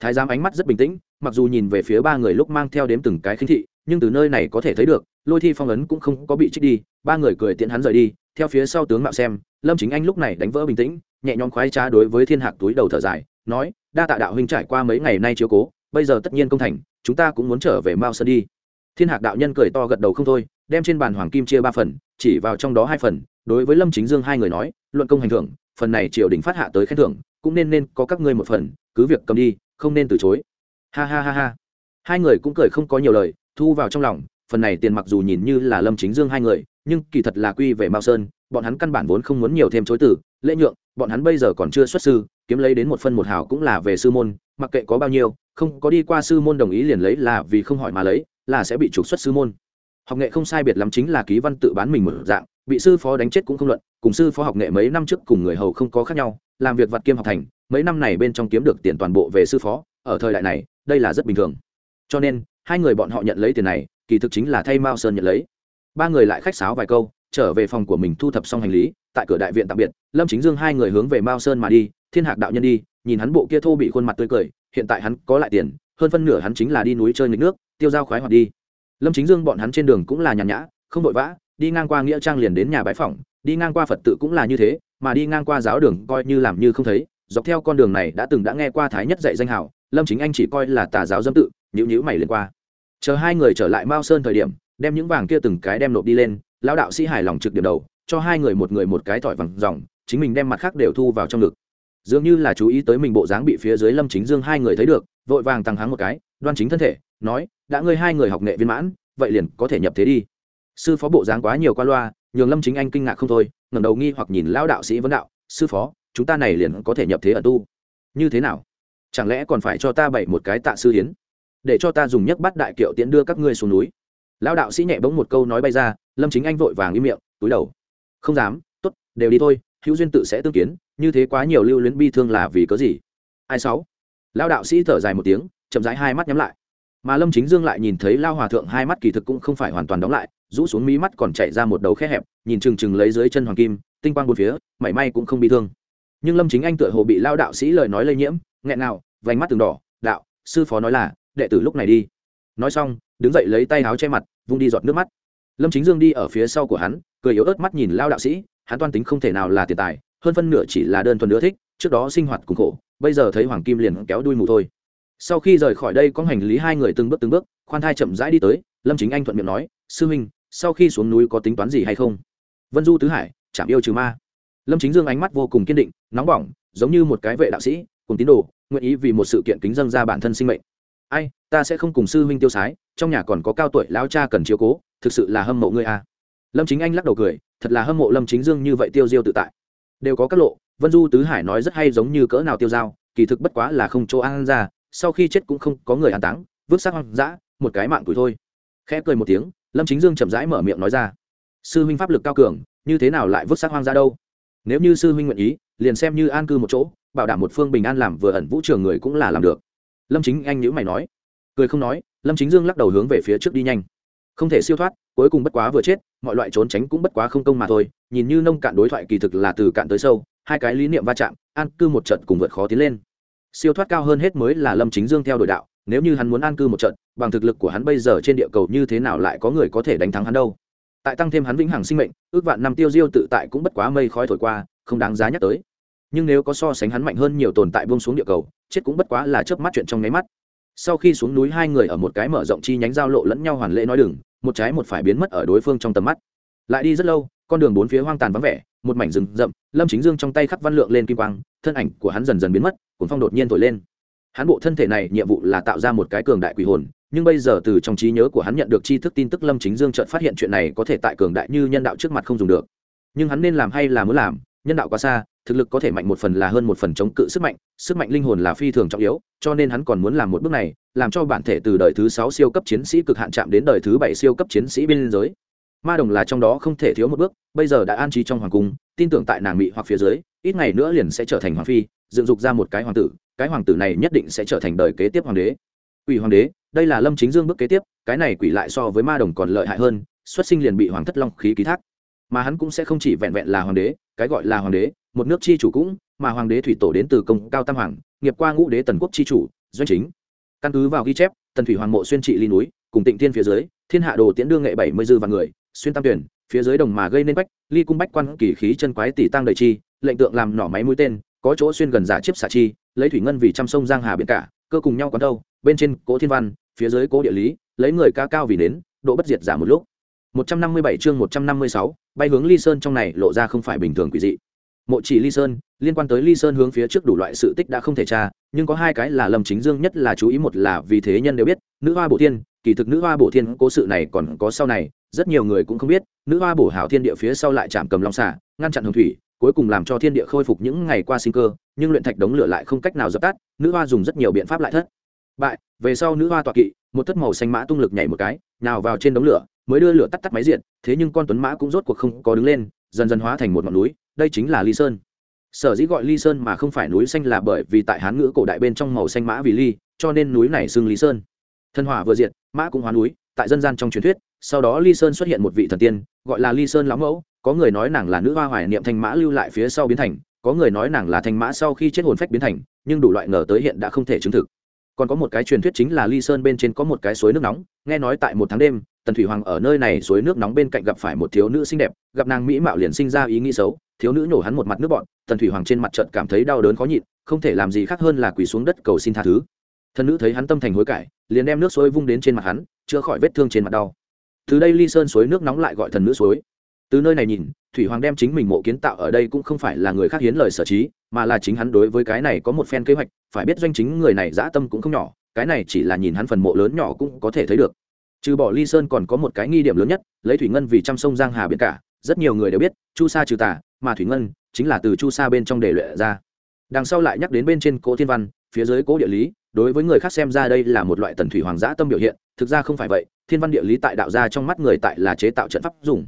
thái giám ánh mắt rất bình tĩnh, mặc dù nhìn về phía ba người lúc mang theo đếm từng cái khinh thị, nhưng từ nơi này có thể thấy được, lôi thi phong ấn cũng không có bị trích đi, ba người cười tiện hắn rời đi, theo phía sau tướng mạo xem, lâm chính anh lúc này đánh vỡ bình tĩnh, nhẹ nhõm khoái trá đối với thiên hạc túi đầu thở dài, nói, đa tạ đạo huynh trải qua mấy ngày nay chiếu cố, bây giờ tất nhiên công thành, chúng ta cũng muốn trở về mao sơn đi. Thiên hạc đạo nhân cười to gật đầu không thôi, đem trên bàn hoàng kim chia ba phần, chỉ vào trong đó hai phần, đối với lâm chính dương hai người nói, luận công hành thưởng, phần này triều đình phát hạ tới khen thưởng, cũng nên nên có các ngươi một phần, cứ việc cầm đi không nên từ chối. Ha ha ha ha. Hai người cũng cười không có nhiều lời, thu vào trong lòng, phần này tiền mặc dù nhìn như là lâm chính dương hai người, nhưng kỳ thật là quy về mao sơn, bọn hắn căn bản vốn không muốn nhiều thêm chối tử lễ nhượng, bọn hắn bây giờ còn chưa xuất sư, kiếm lấy đến một phân một hào cũng là về sư môn, mặc kệ có bao nhiêu, không có đi qua sư môn đồng ý liền lấy là vì không hỏi mà lấy, là sẽ bị trục xuất sư môn học nghệ không sai biệt lắm chính là ký văn tự bán mình mở dạng, bị sư phó đánh chết cũng không luận, cùng sư phó học nghệ mấy năm trước cùng người hầu không có khác nhau, làm việc vặt kiêm học thành, mấy năm này bên trong kiếm được tiền toàn bộ về sư phó, ở thời đại này, đây là rất bình thường. Cho nên, hai người bọn họ nhận lấy tiền này, kỳ thực chính là thay mao sơn nhận lấy. Ba người lại khách sáo vài câu, trở về phòng của mình thu thập xong hành lý, tại cửa đại viện tạm biệt, lâm chính dương hai người hướng về mao sơn mà đi, thiên hạc đạo nhân đi, nhìn hắn bộ kia thô bị khuôn mặt tươi cười, hiện tại hắn có lại tiền, hơn phân nửa hắn chính là đi núi chơi nghịch nước, tiêu dao khoái hoạt đi lâm chính dương bọn hắn trên đường cũng là nhàn nhã, không vội vã, đi ngang qua nghĩa trang liền đến nhà bái phỏng, đi ngang qua phật tự cũng là như thế, mà đi ngang qua giáo đường coi như làm như không thấy, dọc theo con đường này đã từng đã nghe qua thái nhất dạy danh hào lâm chính anh chỉ coi là tà giáo dâm tự nhữ nhữ mày liền qua. Chờ hai người trở lại mao sơn thời điểm, đem những vàng kia từng cái đem nộp đi lên, lão đạo sĩ hài lòng trực điểm đầu, cho hai người một người một cái tỏi vàng dòng, chính mình đem mặt khác đều thu vào trong ngực. Dường như là chú ý tới mình bộ dáng bị phía dưới lâm chính dương hai người thấy được, vội vàng tăng háng một cái, đoan chính thân thể, nói đã ngươi hai người học nghệ viên mãn, vậy liền có thể nhập thế đi. Sư phó bộ dáng quá nhiều qua loa, nhường lâm chính anh kinh ngạc không thôi, ngẩng đầu nghi hoặc nhìn lão đạo sĩ vấn đạo, sư phó, chúng ta này liền có thể nhập thế ở tu. Như thế nào? Chẳng lẽ còn phải cho ta bảy một cái tạ sư hiến? Để cho ta dùng nhấc bắt đại kiệu tiễn đưa các ngươi xuống núi. Lão đạo sĩ nhẹ bỗng một câu nói bay ra, lâm chính anh vội vàng im miệng, túi đầu. Không dám t ố t đều đi thôi, hữu duyên tự sẽ tương kiến, như thế quá nhiều lưu luyến bi thương là vì cớ gì? Ai sáu? Lão đạo sĩ thở dài một tiếng, chậm rãi hai mắt nhắm lại mà lâm chính dương lại nhìn thấy lao hòa thượng hai mắt kỳ thực cũng không phải hoàn toàn đóng lại, rũ xuống mí mắt còn chạy ra một đầu khe hẹp, nhìn chừng chừng lấy dưới chân hoàng kim, tinh quang bốn phía, mảy may cũng không bị thương. Nhưng lâm chính anh tựa hồ bị lao đạo sĩ lời nói lây nhiễm, nghẹn nào vành mắt từng đỏ, đạo, sư phó nói là, đệ tử lúc này đi. Nói xong, đứng dậy lấy tay áo che mặt, vung đi giọt nước mắt. Lâm chính dương đi ở phía sau của hắn, cười yếu ớt mắt nhìn lao đạo sĩ, hắn toan tính không thể nào là tiền tài, hơn phân nửa chỉ là đơn thuần nữa thích, trước đó sinh hoạt cùng khổ, bây giờ thấy hoàng kim liền kéo đuôi mù thôi sau khi rời khỏi đây có hành lý hai người từng bước từng bước, khoan thai chậm rãi đi tới, lâm chính anh thuận miệng nói, sư huynh sau khi xuống núi có tính toán gì hay không? Vân du tứ hải chạm yêu trừ ma. Lâm chính dương ánh mắt vô cùng kiên định, nóng bỏng, giống như một cái vệ đạo sĩ, cùng tín đồ, nguyện ý vì một sự kiện kính dân ra bản thân sinh mệnh. Ai, ta sẽ không cùng sư huynh tiêu sái, trong nhà còn có cao tuổi lão cha cần chiếu cố, thực sự là hâm mộ ngươi à. lâm chính anh lắc đầu cười, thật là hâm mộ lâm chính dương như vậy tiêu diêu tự tại. Đều có các lộ, vân du tứ hải nói rất hay giống như cỡ nào tiêu dao, kỳ thực bất quá là không chỗ ăn ra sau khi chết cũng không có người an táng, vứt xác hoang dã, một cái mạng tuổi thôi. Khẽ cười một tiếng, lâm chính dương chậm rãi mở miệng nói ra. Sư huynh pháp lực cao cường, như thế nào lại vứt xác hoang dã đâu? Nếu như sư huynh nguyện ý, liền xem như an cư một chỗ, bảo đảm một phương bình an làm vừa ẩn vũ trường người cũng là làm được. Lâm chính anh nhữ mày nói. Cười không nói, lâm chính dương lắc đầu hướng về phía trước đi nhanh. Không thể siêu thoát, cuối cùng bất quá vừa chết, mọi loại trốn tránh cũng bất quá không công mà thôi, nhìn như nông cạn đối thoại kỳ thực là từ cạn tới sâu, hai cái lý niệm va chạm, an cư một trận cùng vượt khó tiến lên siêu thoát cao hơn hết mới là lâm chính dương theo đội đạo, nếu như hắn muốn an cư một trận, bằng thực lực của hắn bây giờ trên địa cầu như thế nào lại có người có thể đánh thắng hắn đâu? Tại tăng thêm hắn vĩnh hằng sinh mệnh, ước vạn năm tiêu diêu tự tại cũng bất quá mây khói thổi qua, không đáng giá nhắc tới. Nhưng nếu có so sánh hắn mạnh hơn nhiều tồn tại buông xuống địa cầu, chết cũng bất quá là chớp mắt chuyện trong nháy mắt. Sau khi xuống núi hai người ở một cái mở rộng chi nhánh giao lộ lẫn nhau hoàn lễ nói đừng, một trái một phải biến mất ở đối phương trong tầm mắt. Lại đi rất lâu, con đường bốn phía hoang tàn vắng vẻ, một mảnh rừng rậm, lâm chính dương trong tay khắc văn lượng lên kim quang, thân ảnh của hắn dần dần biến mất cuốn phong đột nhiên thổi lên. Hắn bộ thân thể này nhiệm vụ là tạo ra một cái cường đại quỷ hồn, nhưng bây giờ từ trong trí nhớ của hắn nhận được tri thức tin tức lâm chính dương chợt phát hiện chuyện này có thể tại cường đại như nhân đạo trước mặt không dùng được. Nhưng hắn nên làm hay là muốn làm, nhân đạo quá xa, thực lực có thể mạnh một phần là hơn một phần chống cự sức mạnh sức mạnh linh hồn là phi thường trọng yếu, cho nên hắn còn muốn làm một bước này, làm cho bản thể từ đời thứ sáu siêu cấp chiến sĩ cực hạn chạm đến đời thứ bảy siêu cấp chiến sĩ biên giới. Ma đồng là trong đó không thể thiếu một bước, bây giờ đã an trí trong hoàng cung, tin tưởng tại nàng mỹ hoặc phía dưới ít ngày nữa liền sẽ trở thành hoàng phi, dựng dục ra một cái hoàng tử, cái hoàng tử này nhất định sẽ trở thành đời kế tiếp hoàng đế. Quỷ hoàng đế, đây là lâm chính dương bước kế tiếp, cái này quỷ lại so với ma đồng còn lợi hại hơn, xuất sinh liền bị hoàng thất long khí ký thác. Mà hắn cũng sẽ không chỉ vẹn vẹn là hoàng đế, cái gọi là hoàng đế, một nước chi chủ cũng, mà hoàng đế thủy tổ đến từ công cao tam hoàng, nghiệp qua ngũ đế tần quốc chi chủ, doanh chính. Căn cứ vào ghi chép, tần thủy hoàng mộ xuyên trị ly núi, cùng tịnh thiên phía dưới, thiên hạ đồ tiễn đương nghệ bảy mươi dư vạn người, xuyên tam tuyển phía dưới đồng mà gây nên bách ly cung bách quan kỳ khí chân quái tỷ tăng đầy chi lệnh tượng làm nỏ máy mũi tên có chỗ xuyên gần giả chiếp xả chi lấy thủy ngân vì trăm sông giang hà biển cả cơ cùng nhau còn đâu bên trên cố thiên văn phía dưới cố địa lý lấy người ca cao vì nến độ bất diệt giả một lúc. 157 chương 156, bay hướng ly sơn trong này lộ ra không phải bình thường quỷ dị. Mộ chỉ ly sơn liên quan tới ly sơn hướng phía trước đủ loại sự tích đã không thể tra nhưng có hai cái là lâm chính dương nhất là chú ý một là vì thế nhân đều biết nữ hoa bổ thiên kỳ thực nữ hoa bổ thiên cố sự này còn có sau này rất nhiều người cũng không biết, nữ hoa bổ hảo thiên địa phía sau lại chạm cầm long xả ngăn chặn hồng thủy, cuối cùng làm cho thiên địa khôi phục những ngày qua sinh cơ, nhưng luyện thạch đống lửa lại không cách nào dập tắt, nữ hoa dùng rất nhiều biện pháp lại thất. Bại, về sau nữ hoa tọa kỵ, một thất màu xanh mã tung lực nhảy một cái, nào vào trên đống lửa, mới đưa lửa tắt tắt máy diện thế nhưng con tuấn mã cũng rốt cuộc không có đứng lên, dần dần hóa thành một ngọn núi, đây chính là ly sơn. Sở dĩ gọi ly sơn mà không phải núi xanh là bởi vì tại hán ngữ cổ đại bên trong màu xanh mã vì ly, cho nên núi này xưng ly sơn. Thân hỏa vừa diệt, mã cũng hóa núi tại dân gian trong truyền thuyết, sau đó ly sơn xuất hiện một vị thần tiên, gọi là ly sơn lão mẫu, có người nói nàng là nữ hoa hoài niệm thanh mã lưu lại phía sau biến thành, có người nói nàng là thanh mã sau khi chết hồn phách biến thành, nhưng đủ loại ngờ tới hiện đã không thể chứng thực. Còn có một cái truyền thuyết chính là ly sơn bên trên có một cái suối nước nóng, nghe nói tại một tháng đêm, tần thủy hoàng ở nơi này suối nước nóng bên cạnh gặp phải một thiếu nữ xinh đẹp, gặp nàng mỹ mạo liền sinh ra ý nghĩ xấu, thiếu nữ nhổ hắn một mặt nước bọn, tần thủy hoàng trên mặt trận cảm thấy đau đớn khó nhịn, không thể làm gì khác hơn là quỳ xuống đất cầu xin tha thứ. Thần nữ thấy hắn tâm thành hối cải, liền đem nước suối vung đến trên mặt hắn chữa khỏi vết thương trên mặt đau. Từ đây ly sơn suối nước nóng lại gọi thần nữ suối. Từ nơi này nhìn, thủy hoàng đem chính mình mộ kiến tạo ở đây cũng không phải là người khác hiến lời sở trí, mà là chính hắn đối với cái này có một phen kế hoạch, phải biết doanh chính người này dã tâm cũng không nhỏ, cái này chỉ là nhìn hắn phần mộ lớn nhỏ cũng có thể thấy được. Trừ bỏ ly sơn còn có một cái nghi điểm lớn nhất, lấy thủy ngân vì t sông giang hà biển cả, rất nhiều người đều biết, chu sa trừ tà, mà thủy ngân chính là từ chu sa bên trong để luyện ra. Đằng sau lại nhắc đến bên trên cố thiên văn, phía dưới cố địa lý, đối với người khác xem ra đây là một loại tần thủy hoàng dã tâm biểu hiện thực ra không phải vậy, thiên văn địa lý tại đạo gia trong mắt người tại là chế tạo trận pháp dùng.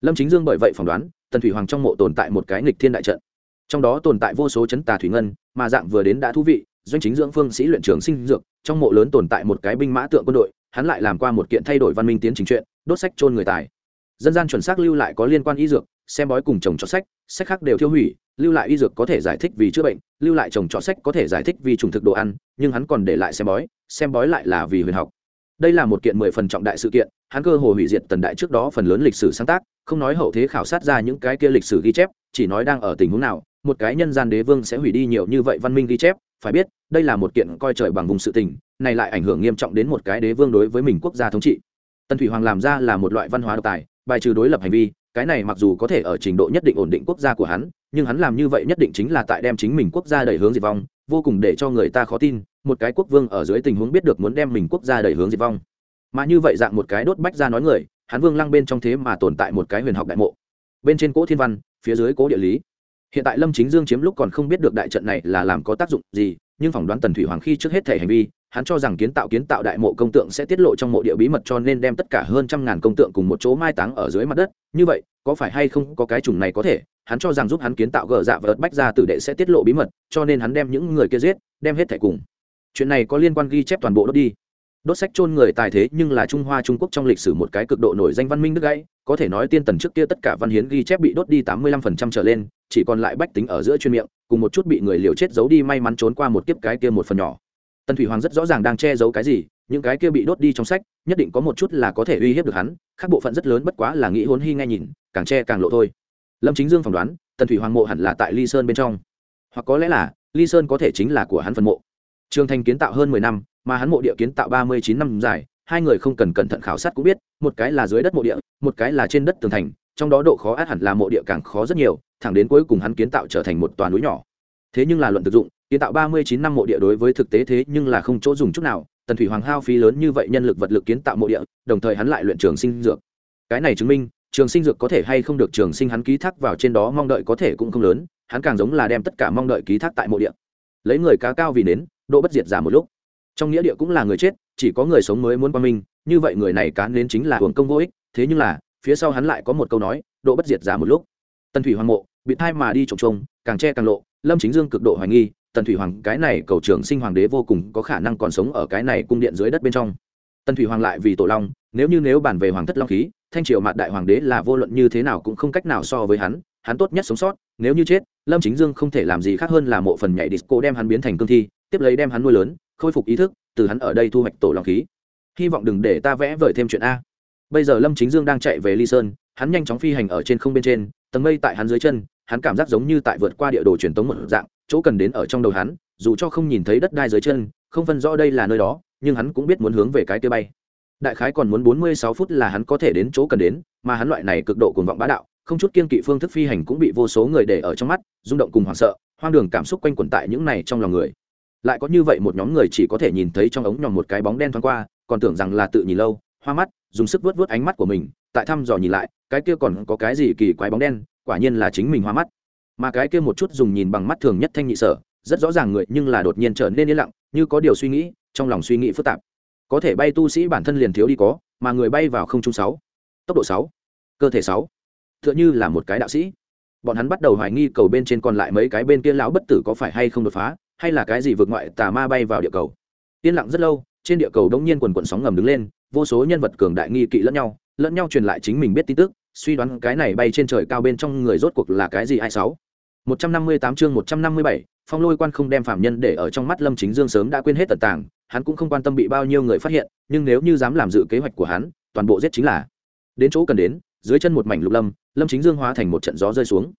Lâm chính dương bởi vậy phỏng đoán, tần thủy hoàng trong mộ tồn tại một cái nghịch thiên đại trận. Trong đó tồn tại vô số chấn tà thủy ngân, mà dạng vừa đến đã thú vị, doanh chính dưỡng phương sĩ luyện trường sinh dược, trong mộ lớn tồn tại một cái binh mã tượng quân đội, hắn lại làm qua một kiện thay đổi văn minh tiến trình chuyện, đốt sách trôn người tài. Dân gian chuẩn xác lưu lại có liên quan y dược, xem bói cùng chồng cho sách sách khác đều tiêu hủy, lưu lại y dược có thể giải thích vì chữa bệnh, lưu lại chồng cho sách có thể giải thích vì trùng thực đồ ăn, nhưng hắn còn để lại xem bói xem bói lại là vì huyền học đây là một kiện mười phần trọng đại sự kiện, hắn cơ hồ hủy diệt tần đại trước đó phần lớn lịch sử sáng tác, không nói hậu thế khảo sát ra những cái kia lịch sử ghi chép, chỉ nói đang ở tình huống nào, một cái nhân gian đế vương sẽ hủy đi nhiều như vậy văn minh ghi chép, phải biết, đây là một kiện coi trời bằng vùng sự tình, này lại ảnh hưởng nghiêm trọng đến một cái đế vương đối với mình quốc gia thống trị. Tần thủy hoàng làm ra là một loại văn hóa độc tài, bài trừ đối lập hành vi, cái này mặc dù có thể ở trình độ nhất định ổn định quốc gia của hắn nhưng hắn làm như vậy nhất định chính là tại đem chính mình quốc gia đẩy hướng diệt vong, vô cùng để cho người ta khó tin, một cái quốc vương ở dưới tình huống biết được muốn đem mình quốc gia đẩy hướng diệt vong. Mà như vậy dạng một cái đốt bách ra nói người, hắn vương lăng bên trong thế mà tồn tại một cái huyền học đại mộ. Bên trên cỗ thiên văn, phía dưới cỗ địa lý. Hiện tại lâm chính dương chiếm lúc còn không biết được đại trận này là làm có tác dụng gì, nhưng phỏng đoán tần thủy hoàng khi trước hết thể hành vi, hắn cho rằng kiến tạo kiến tạo đại mộ công tượng sẽ tiết lộ trong mộ địa bí mật cho nên đem tất cả hơn trăm ngàn công tượng cùng một chỗ mai táng ở dưới mặt đất. Như vậy có phải hay không có cái chủng này có thể? Hắn cho rằng giúp hắn kiến tạo gờ dạ và ớt bách ra tử đệ sẽ tiết lộ bí mật, cho nên hắn đem những người kia giết, đem hết thẻ cùng. Chuyện này có liên quan ghi chép toàn bộ đốt đi. Đốt sách chôn người tài thế nhưng là trung hoa trung quốc trong lịch sử một cái cực độ nổi danh văn minh nước gãy, có thể nói tiên tần trước kia tất cả văn hiến ghi chép bị đốt đi tám mươi lăm phần trăm trở lên, chỉ còn lại bách tính ở giữa chuyên miệng, cùng một chút bị người liều chết giấu đi may mắn trốn qua một kiếp cái kia một phần nhỏ. Tần thủy hoàng rất rõ ràng đang che giấu cái gì những cái kia bị đốt đi trong sách, nhất định có một chút là có thể uy hiếp được hắn, khác bộ phận rất lớn bất quá là nghĩ hốn hy nghe nhìn, càng che càng lộ thôi. Lâm chính dương phỏng đoán, tần thủy hoàng mộ hẳn là tại ly sơn bên trong. Hoặc có lẽ là, ly sơn có thể chính là của hắn phần mộ. Trường thành kiến tạo hơn mười năm, mà hắn mộ địa kiến tạo ba mươi chín năm dài, hai người không cần cẩn thận khảo sát cũng biết, một cái là dưới đất mộ địa, một cái là trên đất tường thành, trong đó độ khó át hẳn là mộ địa càng khó rất nhiều, thẳng đến cuối cùng hắn kiến tạo trở thành một toàn núi nhỏ. Thế nhưng là luận thực dụng, kiến tạo ba mươi chín năm mộ địa đối với thực tế thế nhưng là không chỗ dùng chút nào tần thủy hoàng hao phí lớn như vậy nhân lực vật lực kiến tạo mộ địa, đồng thời hắn lại luyện trường sinh dược. Cái này chứng minh, trường sinh dược có thể hay không được trường sinh hắn ký thác vào trên đó mong đợi có thể cũng không lớn, hắn càng giống là đem tất cả mong đợi ký thác tại mộ địa. Lấy người cá cao vì nến, độ bất diệt giả một lúc. Trong nghĩa địa cũng là người chết, chỉ có người sống mới muốn qua minh như vậy người này cá nến chính là hưởng công vô ích, thế nhưng là, phía sau hắn lại có một câu nói, độ bất diệt giả một lúc. Tần thủy hoàng mộ, bị thai mà đi trồng trông càng che càng lộ, lâm chính dương cực độ hoài nghi tần thủy hoàng, cái này cầu trưởng sinh hoàng đế vô cùng có khả năng còn sống ở cái này cung điện dưới đất bên trong. Tần thủy hoàng lại vì tổ long, nếu như nếu bàn về hoàng thất long khí, thanh triều mạt đại hoàng đế là vô luận như thế nào cũng không cách nào so với hắn hắn tốt nhất sống sót, nếu như chết, lâm chính dương không thể làm gì khác hơn là mộ phần nhảy disco đem hắn biến thành cương thi, tiếp lấy đem hắn nuôi lớn, khôi phục ý thức, từ hắn ở đây thu hoạch tổ long khí. Hy vọng đừng để ta vẽ vời thêm chuyện a. Bây giờ lâm chính dương đang chạy về ly sơn, hắn nhanh chóng phi hành ở trên không bên trên, tầng mây tại hắn dưới chân hắn cảm giác giống như tại vượt qua địa đồ truyền tống một dạng, chỗ cần đến ở trong đầu hắn, dù cho không nhìn thấy đất đai dưới chân, không phân rõ đây là nơi đó, nhưng hắn cũng biết muốn hướng về cái kia bay. Đại khái còn muốn bốn mươi sáu phút là hắn có thể đến chỗ cần đến, mà hắn loại này cực độ cuồng vọng bá đạo, không chút kiên kỵ phương thức phi hành cũng bị vô số người để ở trong mắt, rung động cùng hoảng sợ, hoang đường cảm xúc quanh quẩn tại những này trong lòng người. Lại có như vậy một nhóm người chỉ có thể nhìn thấy trong ống nhòm một cái bóng đen thoáng qua, còn tưởng rằng là tự nhìn lâu, hoa mắt, dùng sức vớt vớt ánh mắt của mình, tại thăm dò nhìn lại, cái kia còn có cái gì kỳ quái bóng đen quả nhiên là chính mình hoa mắt. Mà cái kia một chút dùng nhìn bằng mắt thường nhất thanh nhị sở, rất rõ ràng người nhưng là đột nhiên trở nên yên lặng, như có điều suy nghĩ, trong lòng suy nghĩ phức tạp. Có thể bay tu sĩ bản thân liền thiếu đi có, mà người bay vào không trung sáu. Tốc độ sáu. Cơ thể sáu. T h ư ợ n h ư là một cái đạo sĩ. Bọn hắn bắt đầu hoài nghi cầu bên trên còn lại mấy cái bên kia lão bất tử có phải hay không đột phá, hay là cái gì vượt ngoại tà ma bay vào địa cầu. Yên lặng rất lâu, trên địa cầu đống nhiên quần quần sóng ngầm đứng lên, vô số nhân vật cường đại nghi kỵ lẫn nhau lẫn nhau truyền lại chính mình biết tin tức suy đoán cái này bay trên trời cao bên trong người rốt cuộc là cái gì ai sáu? Một trăm năm mươi tám chương một trăm năm mươi bảy, phong lôi quan không đem phạm nhân để ở trong mắt lâm chính dương sớm đã quên hết tận tàng, hắn cũng không quan tâm bị bao nhiêu người phát hiện, nhưng nếu như dám làm dự kế hoạch của hắn, toàn bộ giết chính là. Đến chỗ cần đến, dưới chân một mảnh lục lâm lâm chính dương hóa thành một trận gió rơi xuống.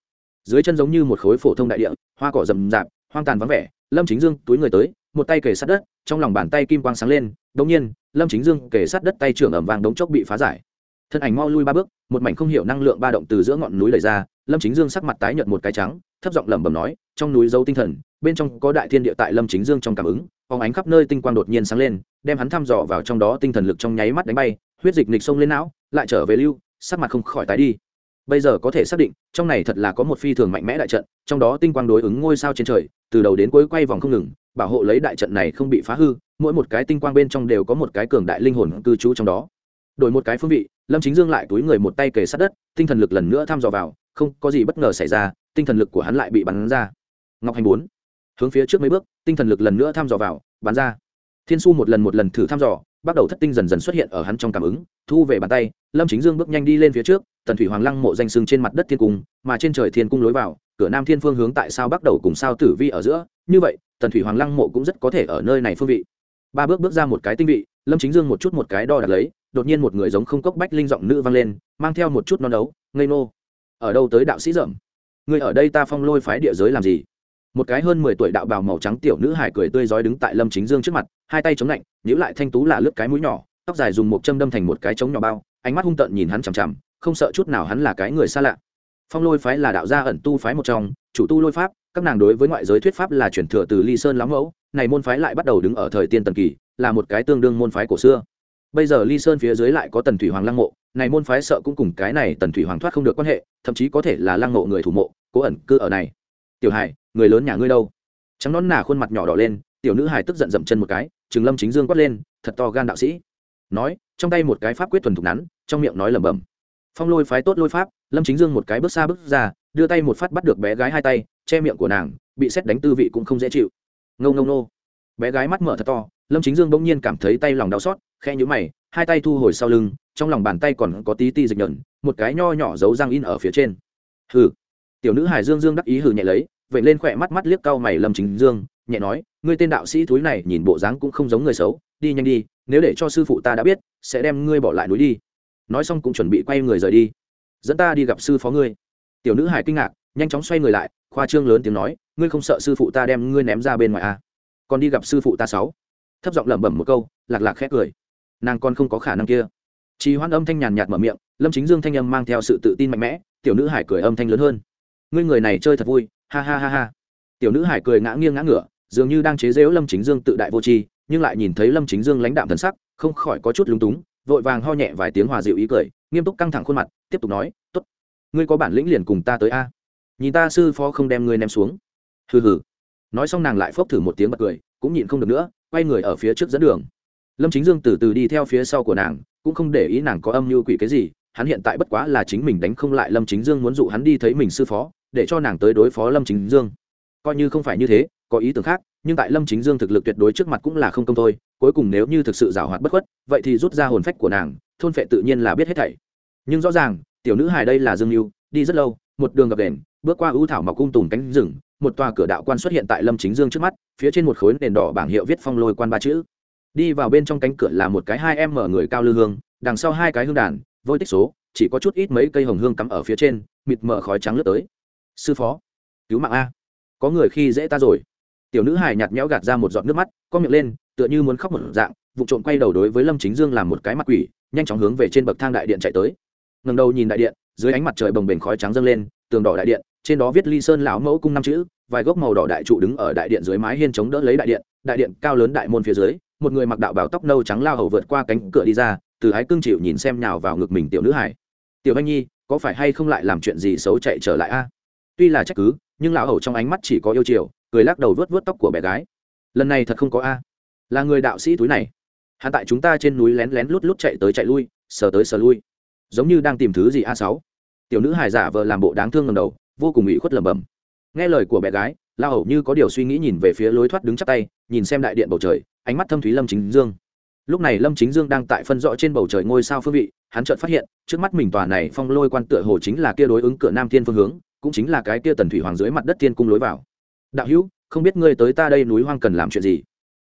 Dưới chân giống như một khối phổ thông đại địa, hoa cỏ rậm rạp, hoang tàn vắng vẻ, lâm chính dương túi người tới, một tay kề sát đất, trong lòng bàn tay kim quang sáng lên, đột nhiên, lâm chính dương kề sát đất tay trưởng ẩm vàng đống chốc bị phá giải thân ảnh mau lui ba bước, một mảnh không hiểu năng lượng ba động từ giữa ngọn núi lầy ra, lâm chính dương sắc mặt tái nhợt một cái trắng, thấp giọng lẩm bẩm nói, trong núi dấu tinh thần, bên trong có đại thiên địa tại lâm chính dương trong cảm ứng, phóng ánh khắp nơi tinh quang đột nhiên sáng lên, đem hắn thăm dò vào trong đó tinh thần lực trong nháy mắt đánh bay, huyết dịch nịch sông lên não, lại trở về lưu, sắc mặt không khỏi tái đi. Bây giờ có thể xác định, trong này thật là có một phi thường mạnh mẽ đại trận, trong đó tinh quang đối ứng ngôi sao trên trời, từ đầu đến cuối quay vòng không ngừng, bảo hộ lấy đại trận này không bị phá hư, mỗi một cái tinh quang bên trong đều có một cái cường đại linh hồn cư trú trong đó đổi một cái phương vị, lâm chính dương lại túi người một tay kề sát đất, tinh thần lực lần nữa thăm dò vào, không có gì bất ngờ xảy ra, tinh thần lực của hắn lại bị bắn ra. Ngọc hành bốn, hướng phía trước mấy bước, tinh thần lực lần nữa thăm dò vào, bắn ra. Thiên su một lần một lần thử thăm dò, bắt đầu thất tinh dần dần xuất hiện ở hắn trong cảm ứng, thu về bàn tay, lâm chính dương bước nhanh đi lên phía trước, tần thủy hoàng lăng mộ danh sưng trên mặt đất thiên cung, mà trên trời thiên cung lối vào, cửa nam thiên phương hướng tại sao bắt đầu cùng sao tử vi ở giữa, như vậy, tần thủy hoàng lăng mộ cũng rất có thể ở nơi này phương vị. Ba bước bước ra một cái tinh vị, lâm chính dương một chút một cái đo đạc lấy đột nhiên một người giống không cốc bách linh giọng nữ vang lên, mang theo một chút non đấu ngây nô ở đâu tới đạo sĩ dởm? Người ở đây ta phong lôi phái địa giới làm gì? Một cái hơn mười tuổi đạo bào màu trắng tiểu nữ hải cười tươi rói đứng tại lâm chính dương trước mặt, hai tay chống lạnh, nhíu lại thanh tú là lướt cái mũi nhỏ, tóc dài dùng một châm đâm thành một cái trống nhỏ bao, ánh mắt hung tợn nhìn hắn chằm chằm, không sợ chút nào hắn là cái người xa lạ. Phong lôi phái là đạo gia ẩn tu phái một trong, chủ tu lôi pháp, các nàng đối với ngoại giới thuyết pháp là chuyển thừa từ ly sơn lắm mẫu, này môn phái lại bắt đầu đứng ở thời tiên tần kỳ, là một cái tương đương môn phái cổ xưa bây giờ ly sơn phía dưới lại có tần thủy hoàng lăng mộ, này môn phái sợ cũng cùng cái này tần thủy hoàng thoát không được quan hệ, thậm chí có thể là lăng mộ người thủ mộ, cố ẩn cư ở này. Tiểu hải, người lớn nhà ngươi đâu? Trắng nón nà khuôn mặt nhỏ đỏ lên, tiểu nữ hải tức giận dậm chân một cái, trường lâm chính dương quát lên, thật to gan đạo sĩ. Nói, trong tay một cái pháp quyết thuần thục nắn, trong miệng nói lẩm bẩm. Phong lôi phái tốt lôi pháp, lâm chính dương một cái bước xa bước ra, đưa tay một phát bắt được bé gái hai tay, che miệng của nàng, bị xét đánh tư vị cũng không dễ chịu. Ngâu ngâu nô. Bé gái mắt mở thật to lâm chính dương bỗng nhiên cảm thấy tay lòng đau xót khe nhũ mày, hai tay thu hồi sau lưng, trong lòng bàn tay còn có tí ti dịch nhợn một cái nho nhỏ giấu răng in ở phía trên. Hừ. Tiểu nữ hải dương dương đắc ý hừ nhẹ lấy vậy lên khỏe mắt mắt liếc cau mày lâm chính dương, nhẹ nói, ngươi tên đạo sĩ thúi này, nhìn bộ dáng cũng không giống người xấu, đi nhanh đi, nếu để cho sư phụ ta đã biết, sẽ đem ngươi bỏ lại núi đi. Nói xong cũng chuẩn bị quay người rời đi. Dẫn ta đi gặp sư phó ngươi. Tiểu nữ hải kinh ngạc, nhanh chóng xoay người lại, khoa trương lớn tiếng nói, ngươi không sợ sư phụ ta đem ngươi ném ra bên ngoài à? còn đi gặp sư phụ ta sáu thấp giọng lẩm bẩm một câu, lạc lạc khét cười. Nàng còn không có khả năng kia. Chỉ hoan âm thanh nhàn nhạt mở miệng, lâm chính dương thanh âm mang theo sự tự tin mạnh mẽ, tiểu nữ hải cười âm thanh lớn hơn. Ngươi người này chơi thật vui, ha ha ha ha. Tiểu nữ hải cười ngã nghiêng ngã ngửa, dường như đang chế giễu lâm chính dương tự đại vô tri, nhưng lại nhìn thấy lâm chính dương lãnh đạm thần sắc, không khỏi có chút lúng túng, vội vàng ho nhẹ vài tiếng hòa dịu ý cười, nghiêm túc căng thẳng khuôn mặt, tiếp tục nói t ố t ngươi có bản lĩnh liền cùng ta tới a. Nhìn ta sư phó không đem ngươi ném xuống. Hừ hừ. Nói xong nàng lại phốc thử một tiếng bật cười cũng nhịn không được nữa, quay người ở phía trước dẫn đường. Lâm chính dương từ từ đi theo phía sau của nàng, cũng không để ý nàng có âm mưu quỷ cái gì, hắn hiện tại bất quá là chính mình đánh không lại lâm chính dương muốn dụ hắn đi thấy mình sư phó, để cho nàng tới đối phó lâm chính dương. Coi như không phải như thế, có ý tưởng khác, nhưng tại lâm chính dương thực lực tuyệt đối trước mặt cũng là không công thôi, cuối cùng nếu như thực sự giảo hoạt bất khuất, vậy thì rút ra hồn phách của nàng, thôn phệ tự nhiên là biết hết thảy. Nhưng rõ ràng, tiểu nữ hài đây là dương mưu đi rất lâu, một đường gặp đèn bước qua ưu thảo mọc cung tùng cánh rừng một tòa cửa đạo quan xuất hiện tại lâm chính dương trước mắt, phía trên một khối nền đỏ bảng hiệu viết phong lôi quan ba chữ. Đi vào bên trong cánh cửa là một cái hai em mở người cao lư hương, đằng sau hai cái hương đàn, vôi tích số, chỉ có chút ít mấy cây hồng hương cắm ở phía trên, mịt mở khói trắng lướt tới. Sư phó, cứu mạng a. Có người khi dễ ta rồi. Tiểu nữ hài nhạt nhẽo gạt ra một giọt nước mắt, con miệng lên, tựa như muốn khóc một dạng, vụ trộm quay đầu đối với lâm chính dương làm một cái mặt quỷ, nhanh chóng hướng về trên bậc thang đại điện chạy tới. Ngầm đầu nhìn đại điện, dưới ánh mặt trời bồng bềnh khói trắng dâng lên, tường đỏ đại điện, trên đó viết ly sơn lão mẫu cung năm chữ vài gốc màu đỏ đại trụ đứng ở đại điện dưới mái hiên chống đỡ lấy đại điện đại điện cao lớn đại môn phía dưới, một người mặc đạo bào tóc nâu trắng lao hầu vượt qua cánh cửa đi ra, từ ái cương chịu nhìn xem nhào vào ngực mình tiểu nữ hải. Tiểu anh nhi, có phải hay không lại làm chuyện gì xấu chạy trở lại a? Tuy là trách cứ, nhưng lão hầu trong ánh mắt chỉ có yêu chiều, cười lắc đầu vớt vớt tóc của bé gái. Lần này thật không có a. Là người đạo sĩ túi này. Hắn tại chúng ta trên núi lén lén lút lút chạy tới chạy lui, sờ tới sờ lui. Giống như đang tìm thứ gì a sáu. Tiểu nữ hài giả vờ làm bộ đáng thương ngầm đầu, vô cùng ủy khuất lẩm bẩm nghe lời của bé gái, la hầu như có điều suy nghĩ nhìn về phía lối thoát đứng chắc tay, nhìn xem đại điện bầu trời, ánh mắt thâm thúy lâm chính dương. Lúc này lâm chính dương đang tại phân rõ trên bầu trời ngôi sao phương vị, hắn chợt phát hiện, trước mắt mình tòa này phong lôi quan tựa hồ chính là kia đối ứng cửa nam thiên phương hướng, cũng chính là cái kia tần thủy hoàng dưới mặt đất thiên cung lối vào. Đạo hữu, không biết ngươi tới ta đây núi hoang cần làm chuyện gì?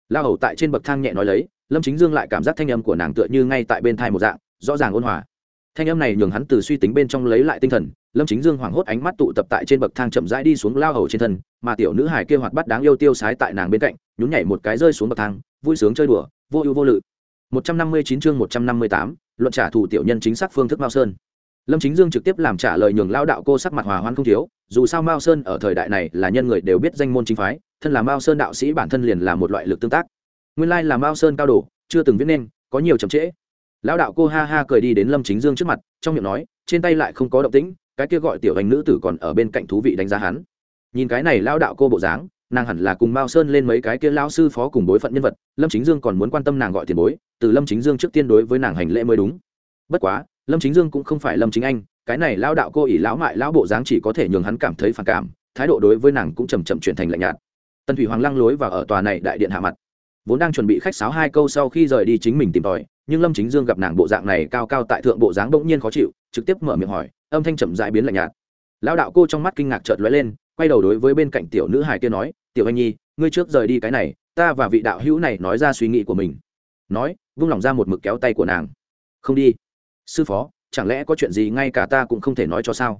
La hầu tại trên bậc thang nhẹ nói lấy, lâm chính dương lại cảm giác thanh âm của nàng tựa như ngay tại bên thai một dạng, rõ ràng ôn hòa thanh âm này nhường hắn từ suy tính bên trong lấy lại tinh thần lâm chính dương hoảng hốt ánh mắt tụ tập tại trên bậc thang chậm rãi đi xuống lao hầu trên thân mà tiểu nữ hải kia hoạt bắt đáng yêu tiêu sái tại nàng bên cạnh nhún nhảy một cái rơi xuống bậc thang vui sướng chơi đùa vô ưu vô lự 159 chương 158, luận trả thù tiểu nhân chính xác phương thức Mao Sơn. Lâm Chính Dương trực tiếp làm trả lời nhường lao đạo cô sắc mặt hòa hoan không thiếu, dù sao Mao Sơn ở thời đại này là nhân người đều biết danh môn chính phái, thân là Mao Sơn đạo sĩ bản thân liền là một loại lực tương tác. Nguyên lai là Mao Sơn cao đồ chưa từng viết nên, có nhiều chậm trễ. Lão đạo cô ha ha cười đi đến Lâm Chính Dương trước mặt, trong miệng nói, trên tay lại không có động tĩnh, cái kia gọi tiểu hành nữ tử còn ở bên cạnh thú vị đánh giá hắn. Nhìn cái này lão đạo cô bộ dáng, nàng hẳn là cùng mao sơn lên mấy cái kia lão sư phó cùng bối phận nhân vật lâm chính dương còn muốn quan tâm nàng gọi tiền bối từ lâm chính dương trước tiên đối với nàng hành lễ mới đúng. Bất quá lâm chính dương cũng không phải lâm chính anh cái này lão đạo cô ỷ lão mại lão bộ dáng chỉ có thể nhường hắn cảm thấy phản cảm thái độ đối với nàng cũng chầm chậm chuyển thành lạnh nhạt. Tần thủy hoàng lăng lối vào ở tòa này đại điện hạ mặt. Vốn đang chuẩn bị khách sáo hai câu sau khi rời đi chính mình tìm tòi nhưng lâm chính dương gặp nàng bộ dạng này cao cao tại thượng bộ dáng bỗng nhiên khó chịu, trực tiếp mở miệng hỏi, âm thanh chậm dãi biến lạnh nhạt. Lão đạo cô trong mắt kinh ngạc chợt lóe lên, quay đầu đối với bên cạnh tiểu nữ hài kia nói, tiểu anh nhi, ngươi trước rời đi cái này, ta và vị đạo hữu này nói ra suy nghĩ của mình. Nói, vung lòng ra một mực kéo tay của nàng. Không đi. Sư phó, chẳng lẽ có chuyện gì ngay cả ta cũng không thể nói cho sao?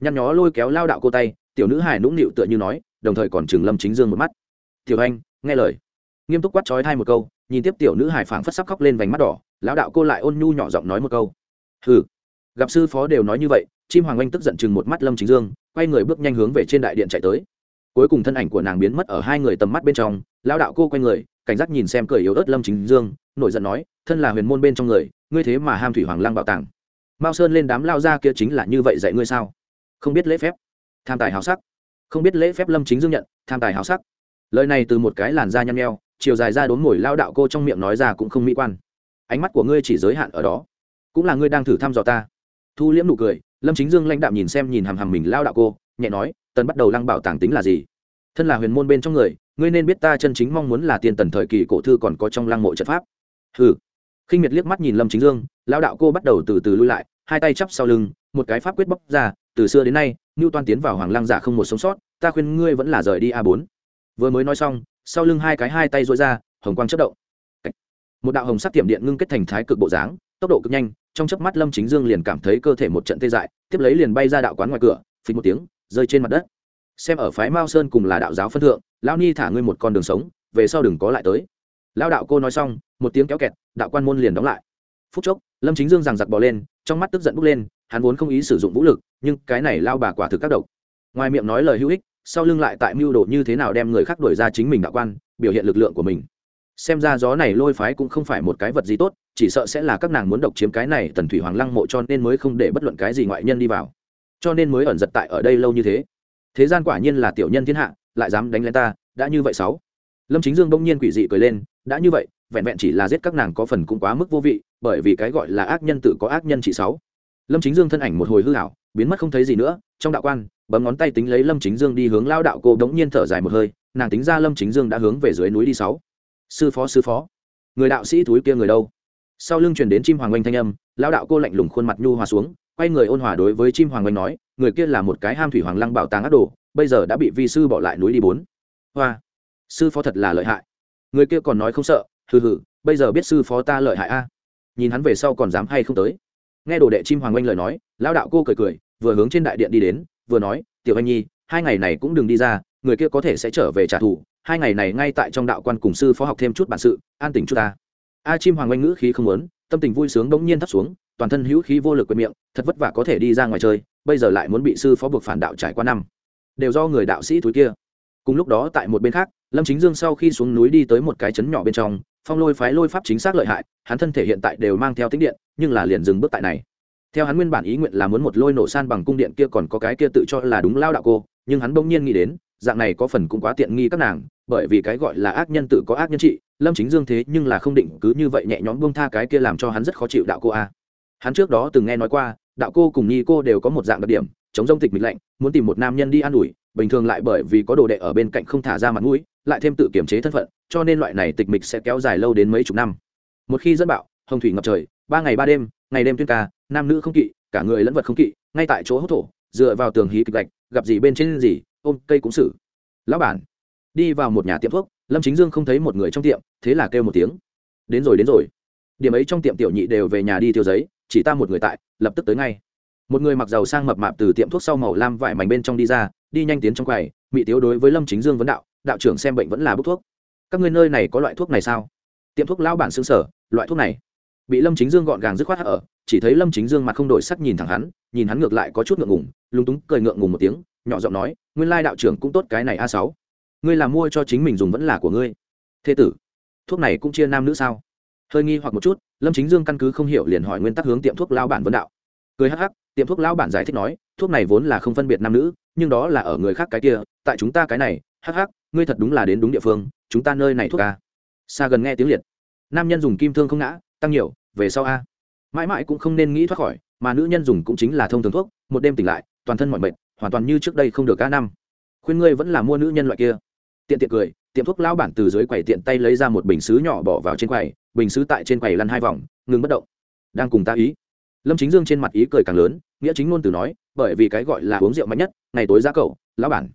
Nhăn nhó lôi kéo lao đạo cô tay, tiểu nữ hài nũng nịu tựa như nói, đồng thời còn chừng lâm chính dương một mắt. Tiểu anh, nghe lời. Nghiêm túc quát trói thai một câu, nhìn tiếp tiểu nữ hài phảng phất sắc khóc lên vành mắt đỏ lão đạo cô lại ôn nhu nhỏ giọng nói một câu. Hừ. Gặp sư phó đều nói như vậy, chim hoàng anh tức giận chừng một mắt lâm chính dương, quay người bước nhanh hướng về trên đại điện chạy tới. Cuối cùng thân ảnh của nàng biến mất ở hai người tầm mắt bên trong, lão đạo cô quay người, cảnh giác nhìn xem cười yếu ớt lâm chính dương, nổi giận nói, thân là huyền môn bên trong người, ngươi thế mà ham thủy hoàng lăng bảo tàng. Mao sơn lên đám lao ra kia chính là như vậy dạy ngươi sao? Không biết lễ phép. Tham tài hào sắc. Không biết lễ phép lâm chính dương nhận, tham tài hào sắc. Lời này từ một cái làn da nhăn nheo, chiều dài ra đốn mồi lao đạo cô trong miệng nói ra cũng không mỹ quan ánh mắt của ngươi chỉ giới hạn ở đó. Cũng là ngươi đang thử thăm dò ta. Thu liễm nụ cười, lâm chính dương lãnh đạm nhìn xem nhìn hằm hằm mình lao đạo cô, nhẹ nói, tần bắt đầu lăng bảo tàng tính là gì? Thân là huyền môn bên trong người, ngươi nên biết ta chân chính mong muốn là tiền tần thời kỳ cổ thư còn có trong lăng mộ trận pháp. Hừ. Khinh miệt liếc mắt nhìn lâm chính dương, lao đạo cô bắt đầu từ từ lui lại, hai tay chắp sau lưng, một cái pháp quyết bóc ra, từ xưa đến nay ngưu toan tiến vào hoàng lăng giả không một sống sót, ta khuyên ngươi vẫn là rời đi a bốn. Vừa mới nói xong, sau lưng hai cái hai tay dội ra, hồng quang chất động một đạo hồng sắc tiệm điện ngưng kết thành thái cực bộ dáng, tốc độ cực nhanh, trong chớp mắt lâm chính dương liền cảm thấy cơ thể một trận tê dại, tiếp lấy liền bay ra đạo quán ngoài cửa phình một tiếng, rơi trên mặt đất. Xem ở phái mao sơn cùng là đạo giáo phân thượng, lão ni thả ngươi một con đường sống, về sau đừng có lại tới. Lão đạo cô nói xong, một tiếng kéo kẹt, đạo quan môn liền đóng lại. Phút chốc, lâm chính dương rằng giặc bỏ lên, trong mắt tức giận bốc lên, hắn vốn không ý sử dụng vũ lực, nhưng cái này lao bà quả thực các độc. Ngoài miệng nói lời hữu ích, sau lưng lại tại mưu đồ như thế nào đem người khác đuổi ra chính mình đạo quan, biểu hiện lực lượng của mình xem ra gió này lôi phái cũng không phải một cái vật gì tốt, chỉ sợ sẽ là các nàng muốn độc chiếm cái này tần thủy hoàng lăng mộ cho nên mới không để bất luận cái gì ngoại nhân đi vào. Cho nên mới ẩn giật tại ở đây lâu như thế. Thế gian quả nhiên là tiểu nhân thiên hạ, lại dám đánh lên ta, đã như vậy sáu. Lâm chính dương bỗng nhiên quỷ dị cười lên, đã như vậy, vẹn vẹn chỉ là giết các nàng có phần cũng quá mức vô vị, bởi vì cái gọi là ác nhân tự có ác nhân chỉ sáu. Lâm chính dương thân ảnh một hồi hư hảo biến mất không thấy gì nữa, trong đạo quan, bấm ngón tay tính lấy lâm chính dương đi hướng lao đạo cô đống nhiên thở dài một hơi, nàng tính ra lâm chính dương đã hướng về dưới núi đi sáu sư phó sư phó. Người đạo sĩ thúi kia người đâu? Sau lưng truyền đến chim hoàng oanh thanh âm lao đạo cô lạnh lùng khuôn mặt nhu hòa xuống, quay người ôn hòa đối với chim hoàng oanh nói, người kia là một cái ham thủy hoàng lăng bảo tàng ác đồ, bây giờ đã bị vi sư bỏ lại núi đi bốn. Hoa, sư phó thật là lợi hại. Người kia còn nói không sợ, hừ hừ, bây giờ biết sư phó ta lợi hại a. Nhìn hắn về sau còn dám hay không tới. Nghe đồ đệ chim hoàng oanh lời nói lao đạo cô cười cười, vừa hướng trên đại điện đi đến, vừa nói, tiểu anh nhi, hai ngày này cũng đừng đi ra người kia có thể sẽ trở về trả thù, hai ngày này ngay tại trong đạo quan cùng sư phó học thêm chút bản sự, an tình chút ta. A chim hoàng oanh ngữ khí không lớn tâm tình vui sướng bỗng nhiên thấp xuống, toàn thân hữu khí vô lực quệt miệng, thật vất vả có thể đi ra ngoài chơi, bây giờ lại muốn bị sư phó buộc phản đạo trải qua năm. Đều do người đạo sĩ túi kia. Cùng lúc đó tại một bên khác, lâm chính dương sau khi xuống núi đi tới một cái trấn nhỏ bên trong, phong lôi phái lôi pháp chính xác lợi hại, hắn thân thể hiện tại đều mang theo tính điện, nhưng là liền dừng bước tại này. Theo hắn nguyên bản ý nguyện là muốn một lôi nổ san bằng cung điện kia còn có cái kia tự cho là đúng lao đạo cô, nhưng hắn bỗng nhiên nghĩ đến dạng này có phần cũng quá tiện nghi các nàng, bởi vì cái gọi là ác nhân tự có ác nhân trị, lâm chính dương thế nhưng là không định cứ như vậy nhẹ nhõm buông tha cái kia làm cho hắn rất khó chịu đạo cô a. Hắn trước đó từng nghe nói qua, đạo cô cùng nhi cô đều có một dạng đặc điểm, chống dông tịch mịch lạnh, muốn tìm một nam nhân đi an ủi, bình thường lại bởi vì có đồ đệ ở bên cạnh không thả ra mặt mũi, lại thêm tự kiểm chế thân phận, cho nên loại này tịch mịch sẽ kéo dài lâu đến mấy chục năm. Một khi dẫn bạo, hồng thủy ngập trời, ba ngày ba đêm, ngày đêm tuyên ca, nam nữ không kỵ, cả người lẫn vật không kỵ, ngay tại chỗ hốt thổ, dựa vào tường hí kịch lạch gặp gì bên trên gì ôm cây cũng xử. Lão bản, đi vào một nhà tiệm thuốc, lâm chính dương không thấy một người trong tiệm, thế là kêu một tiếng. Đến rồi đến rồi. Điểm ấy trong tiệm tiểu nhị đều về nhà đi tiêu giấy, chỉ ta một người tại, lập tức tới ngay. Một người mặc giàu sang mập mạp từ tiệm thuốc sau màu lam vải mảnh bên trong đi ra, đi nhanh tiến trong quầy mỹ tiếu đối với lâm chính dương vấn đạo đạo trưởng xem bệnh vẫn là bốc thuốc. Các ngươi nơi này có loại thuốc này sao? Tiệm thuốc lão bản xứng sở loại thuốc này? Bị lâm chính dương gọn gàng dứt khoát ở, chỉ thấy lâm chính dương mặt không đổi sắc nhìn thẳng hắn, nhìn hắn ngược lại có chút ngượng ngùng, lúng túng cười ngượng ngùng một tiếng nhỏ giọng nói, nguyên lai đạo trưởng cũng tốt cái này a sáu. Ngươi làm mua cho chính mình dùng vẫn là của ngươi. Thế tử, thuốc này cũng chia nam nữ sao? Hơi nghi hoặc một chút, lâm chính dương căn cứ không hiểu liền hỏi nguyên tắc hướng tiệm thuốc lao bản vấn đạo. Cười hắc hắc, tiệm thuốc lao bản giải thích nói, thuốc này vốn là không phân biệt nam nữ, nhưng đó là ở người khác cái kia, tại chúng ta cái này, hắc hắc, ngươi thật đúng là đến đúng địa phương, chúng ta nơi này thuốc a. Xa gần nghe tiếng liệt. Nam nhân dùng kim thương không ngã, tăng nhiều, về sau a. Mãi mãi cũng không nên nghĩ thoát khỏi, mà nữ nhân dùng cũng chính là thông thường thuốc, một đêm tỉnh lại, toàn thân mọi mệt hoàn toàn như trước đây không được ca năm. Khuyên ngươi vẫn là mua nữ nhân loại kia. Tiện tiện cười tiệm thuốc lao bản từ dưới quầy tiện tay lấy ra một bình xứ nhỏ bỏ vào trên quầy bình xứ tại trên quầy lăn hai vòng ngừng bất động. Đang cùng ta ý. Lâm chính dương trên mặt ý cười càng lớn nghĩa chính ngôn từ nói bởi vì cái gọi là uống rượu mạnh nhất ngày tối giá cậu lão bản.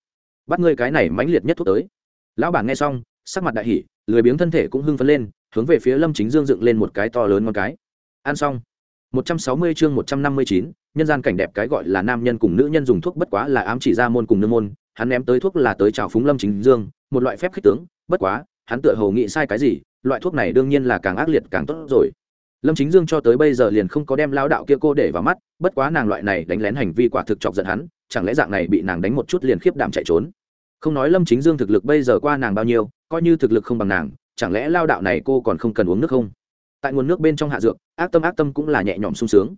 Bắt ngươi cái này mãnh liệt nhất thuốc tới. Lão bản nghe xong sắc mặt đại hỉ lười biếng thân thể cũng hưng phấn lên hướng về phía lâm chính dương dựng lên một cái to lớn ngon cái. Ăn xong. 160 chương 159, nhân gian cảnh đẹp cái gọi là nam nhân cùng nữ nhân dùng thuốc bất quá là ám chỉ ra môn cùng nương môn, hắn ném tới thuốc là tới chào phúng Lâm Chính Dương, một loại phép khích tướng, bất quá, hắn tựa hồ nghĩ sai cái gì, loại thuốc này đương nhiên là càng ác liệt càng tốt rồi. Lâm Chính Dương cho tới bây giờ liền không có đem lão đạo kia cô để vào mắt, bất quá nàng loại này đánh lén hành vi quả thực chọc giận hắn, chẳng lẽ dạng này bị nàng đánh một chút liền khiếp đảm chạy trốn. Không nói Lâm Chính Dương thực lực bây giờ qua nàng bao nhiêu, coi như thực lực không bằng nàng, chẳng lẽ lao đạo này cô còn không cần uống nước không? tại nguồn nước bên trong hạ dược ác tâm ác tâm cũng là nhẹ nhõm sung sướng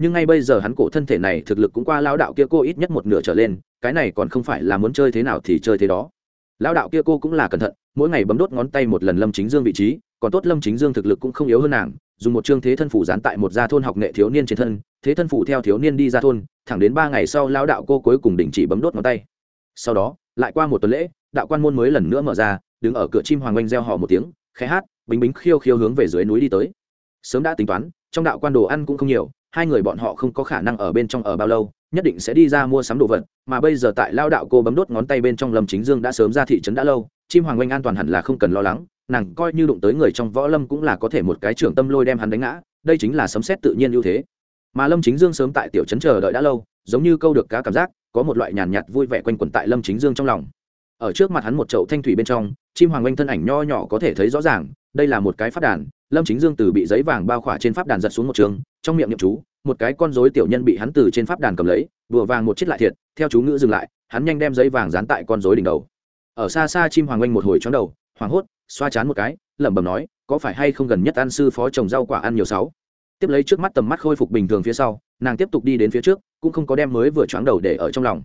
nhưng ngay bây giờ hắn cổ thân thể này thực lực cũng qua lao đạo kia cô ít nhất một nửa trở lên, cái này còn không phải là muốn chơi thế nào thì chơi thế đó. Lao đạo kia cô cũng là cẩn thận, mỗi ngày bấm đốt ngón tay một lần lâm chính dương vị trí, còn tốt lâm chính dương thực lực cũng không yếu hơn nàng, dùng một chương thế thân phủ dán tại một gia thôn học nghệ thiếu niên trên thân, thế thân phủ theo thiếu niên đi ra thôn, thẳng đến ba ngày sau lao đạo cô cuối cùng đình chỉ bấm đốt ngón tay. Sau đó, lại qua một tuần lễ, đạo quan môn mới lần nữa mở ra, đứng ở cửa chim hoàng oanh reo họ một tiếng, khẽ hát, bính bính khiêu khiêu hướng về dưới núi đi tới. Sớm đã tính toán, trong đạo quan đồ ăn cũng không nhiều hai người bọn họ không có khả năng ở bên trong ở bao lâu, nhất định sẽ đi ra mua sắm đồ vật, mà bây giờ tại lao đạo cô bấm đốt ngón tay bên trong lâm chính dương đã sớm ra thị trấn đã lâu, chim hoàng oanh an toàn hẳn là không cần lo lắng, nàng coi như đụng tới người trong võ lâm cũng là có thể một cái trưởng tâm lôi đem hắn đánh ngã, đây chính là sấm xét tự nhiên ưu thế. Mà lâm chính dương sớm tại tiểu trấn chờ đợi đã lâu, giống như câu được cá cảm giác, có một loại nhàn nhạt vui vẻ quanh quẩn tại lâm chính dương trong lòng. Ở trước mặt hắn một chậu thanh thủy bên trong, chim hoàng oanh thân ảnh nho nhỏ có thể thấy rõ ràng, đây là một cái phát đàn, lâm chính dương từ bị giấy vàng bao khỏa trên pháp đàn giật xuống một trường trong miệng nhậm chú, một cái con dối tiểu nhân bị hắn từ trên pháp đàn cầm lấy, đùa vàng một chiếc lại thiệt, theo chú ngữ dừng lại, hắn nhanh đem giấy vàng dán tại con dối đỉnh đầu. Ở xa xa chim hoàng oanh một hồi chóng đầu, hoảng hốt, xoa chán một cái, lẩm bẩm nói, có phải hay không gần nhất ăn sư phó trồng rau quả ăn nhiều sáu? Tiếp lấy trước mắt tầm mắt khôi phục bình thường phía sau, nàng tiếp tục đi đến phía trước, cũng không có đem mới vừa choáng đầu để ở trong lòng.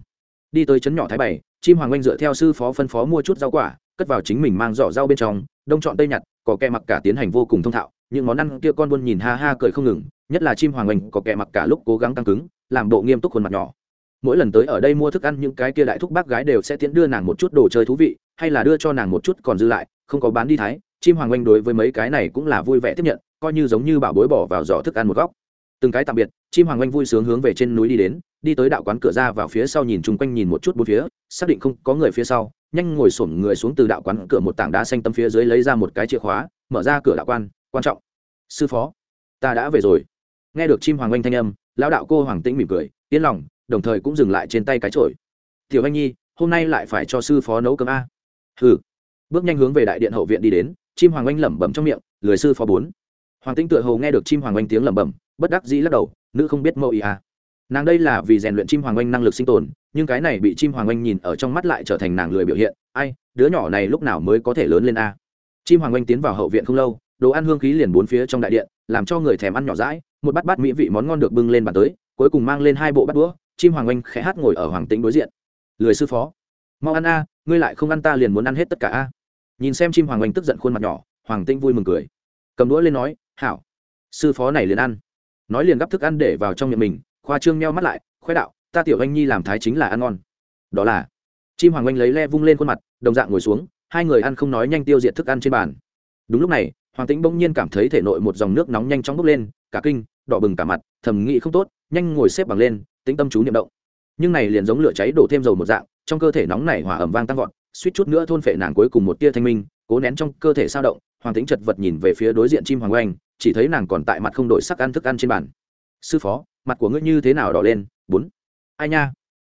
Đi tới trấn nhỏ thái bảy, chim hoàng oanh dựa theo sư phó phân phó mua chút rau quả, cất vào chính mình mang giỏ rau bên trong, đông chọn tây nhặt có kẹ mặc cả tiến hành vô cùng thông thạo, những món ăn kia con buôn nhìn ha ha cười không ngừng nhất là chim hoàng oanh có kẻ mặc cả lúc cố gắng tăng cứng, làm bộ nghiêm túc khuôn mặt nhỏ. Mỗi lần tới ở đây mua thức ăn, những cái kia đại thúc bác gái đều sẽ tiến đưa nàng một chút đồ chơi thú vị, hay là đưa cho nàng một chút còn dư lại, không có bán đi thái, chim hoàng oanh đối với mấy cái này cũng là vui vẻ tiếp nhận, coi như giống như bảo bối bỏ vào giỏ thức ăn một góc. Từng cái tạm biệt, chim hoàng oanh vui sướng hướng về trên núi đi đến, đi tới đạo quán cửa ra vào phía sau nhìn chung quanh nhìn một chút bốn phía, xác định không có người phía sau, nhanh ngồi xổm người xuống từ đạo quán cửa một tảng đá xanh tấm phía dưới lấy ra một cái chìa khóa, mở ra cửa đạo quan quan trọng. Sư phó, ta đã về rồi nghe được chim hoàng oanh thanh âm, lão đạo cô hoàng tĩnh mỉm cười, yên lòng, đồng thời cũng dừng lại trên tay cái trội. tiểu anh nhi, hôm nay lại phải cho sư phó nấu cơm a. Hừ. Bước nhanh hướng về đại điện hậu viện đi đến, chim hoàng oanh lẩm bẩm trong miệng, lười sư phó bốn. Hoàng tĩnh tựa hồ nghe được chim hoàng oanh tiếng lẩm bẩm, bất đắc dĩ lắc đầu, nữ không biết mẫu ý à nàng đây là vì rèn luyện chim hoàng oanh năng lực sinh tồn, nhưng cái này bị chim hoàng oanh nhìn ở trong mắt lại trở thành nàng lười biểu hiện, ai, đứa nhỏ này lúc nào mới có thể lớn lên a. Chim hoàng oanh tiến vào hậu viện không lâu, đồ ăn hương khí liền bốn phía trong đại điện, làm cho người thèm ăn nhỏ rãi một bát bát mỹ vị món ngon được bưng lên bàn tới, cuối cùng mang lên hai bộ bát đũa, chim hoàng oanh khẽ hát ngồi ở hoàng tĩnh đối diện. Lười sư phó, mau ăn a, ngươi lại không ăn ta liền muốn ăn hết tất cả a. Nhìn xem chim hoàng oanh tức giận khuôn mặt nhỏ, hoàng tĩnh vui mừng cười. Cầm đũa lên nói, hảo, sư phó này liền ăn. Nói liền gắp thức ăn để vào trong miệng mình, khoa trương meo mắt lại khoe đạo, ta tiểu anh nhi làm thái chính là ăn ngon. Đó là, chim hoàng anh lấy le vung lên khuôn mặt, đồng dạng ngồi xuống, hai người ăn không nói nhanh tiêu diệt thức ăn trên bàn. Đúng lúc này, hoàng tĩnh bỗng nhiên cảm thấy thể nội một dòng nước nóng nhanh chóng bốc lên, cả kinh đỏ bừng cả mặt, thầm nghĩ không tốt, nhanh ngồi xếp bằng lên, tĩnh tâm chú niệm động. Nhưng này liền giống lửa cháy đổ thêm dầu một dạng, trong cơ thể nóng này hỏa ẩm vang tăng vọt, suýt chút nữa thôn phệ nàng cuối cùng một tia thanh minh, cố nén trong cơ thể sao động, hoàng tĩnh chật vật nhìn về phía đối diện chim hoàng oanh, chỉ thấy nàng còn tại mặt không đổi sắc ăn thức ăn trên bàn. Sư phó, mặt của ngươi như thế nào đỏ lên? Bốn. Ai nha,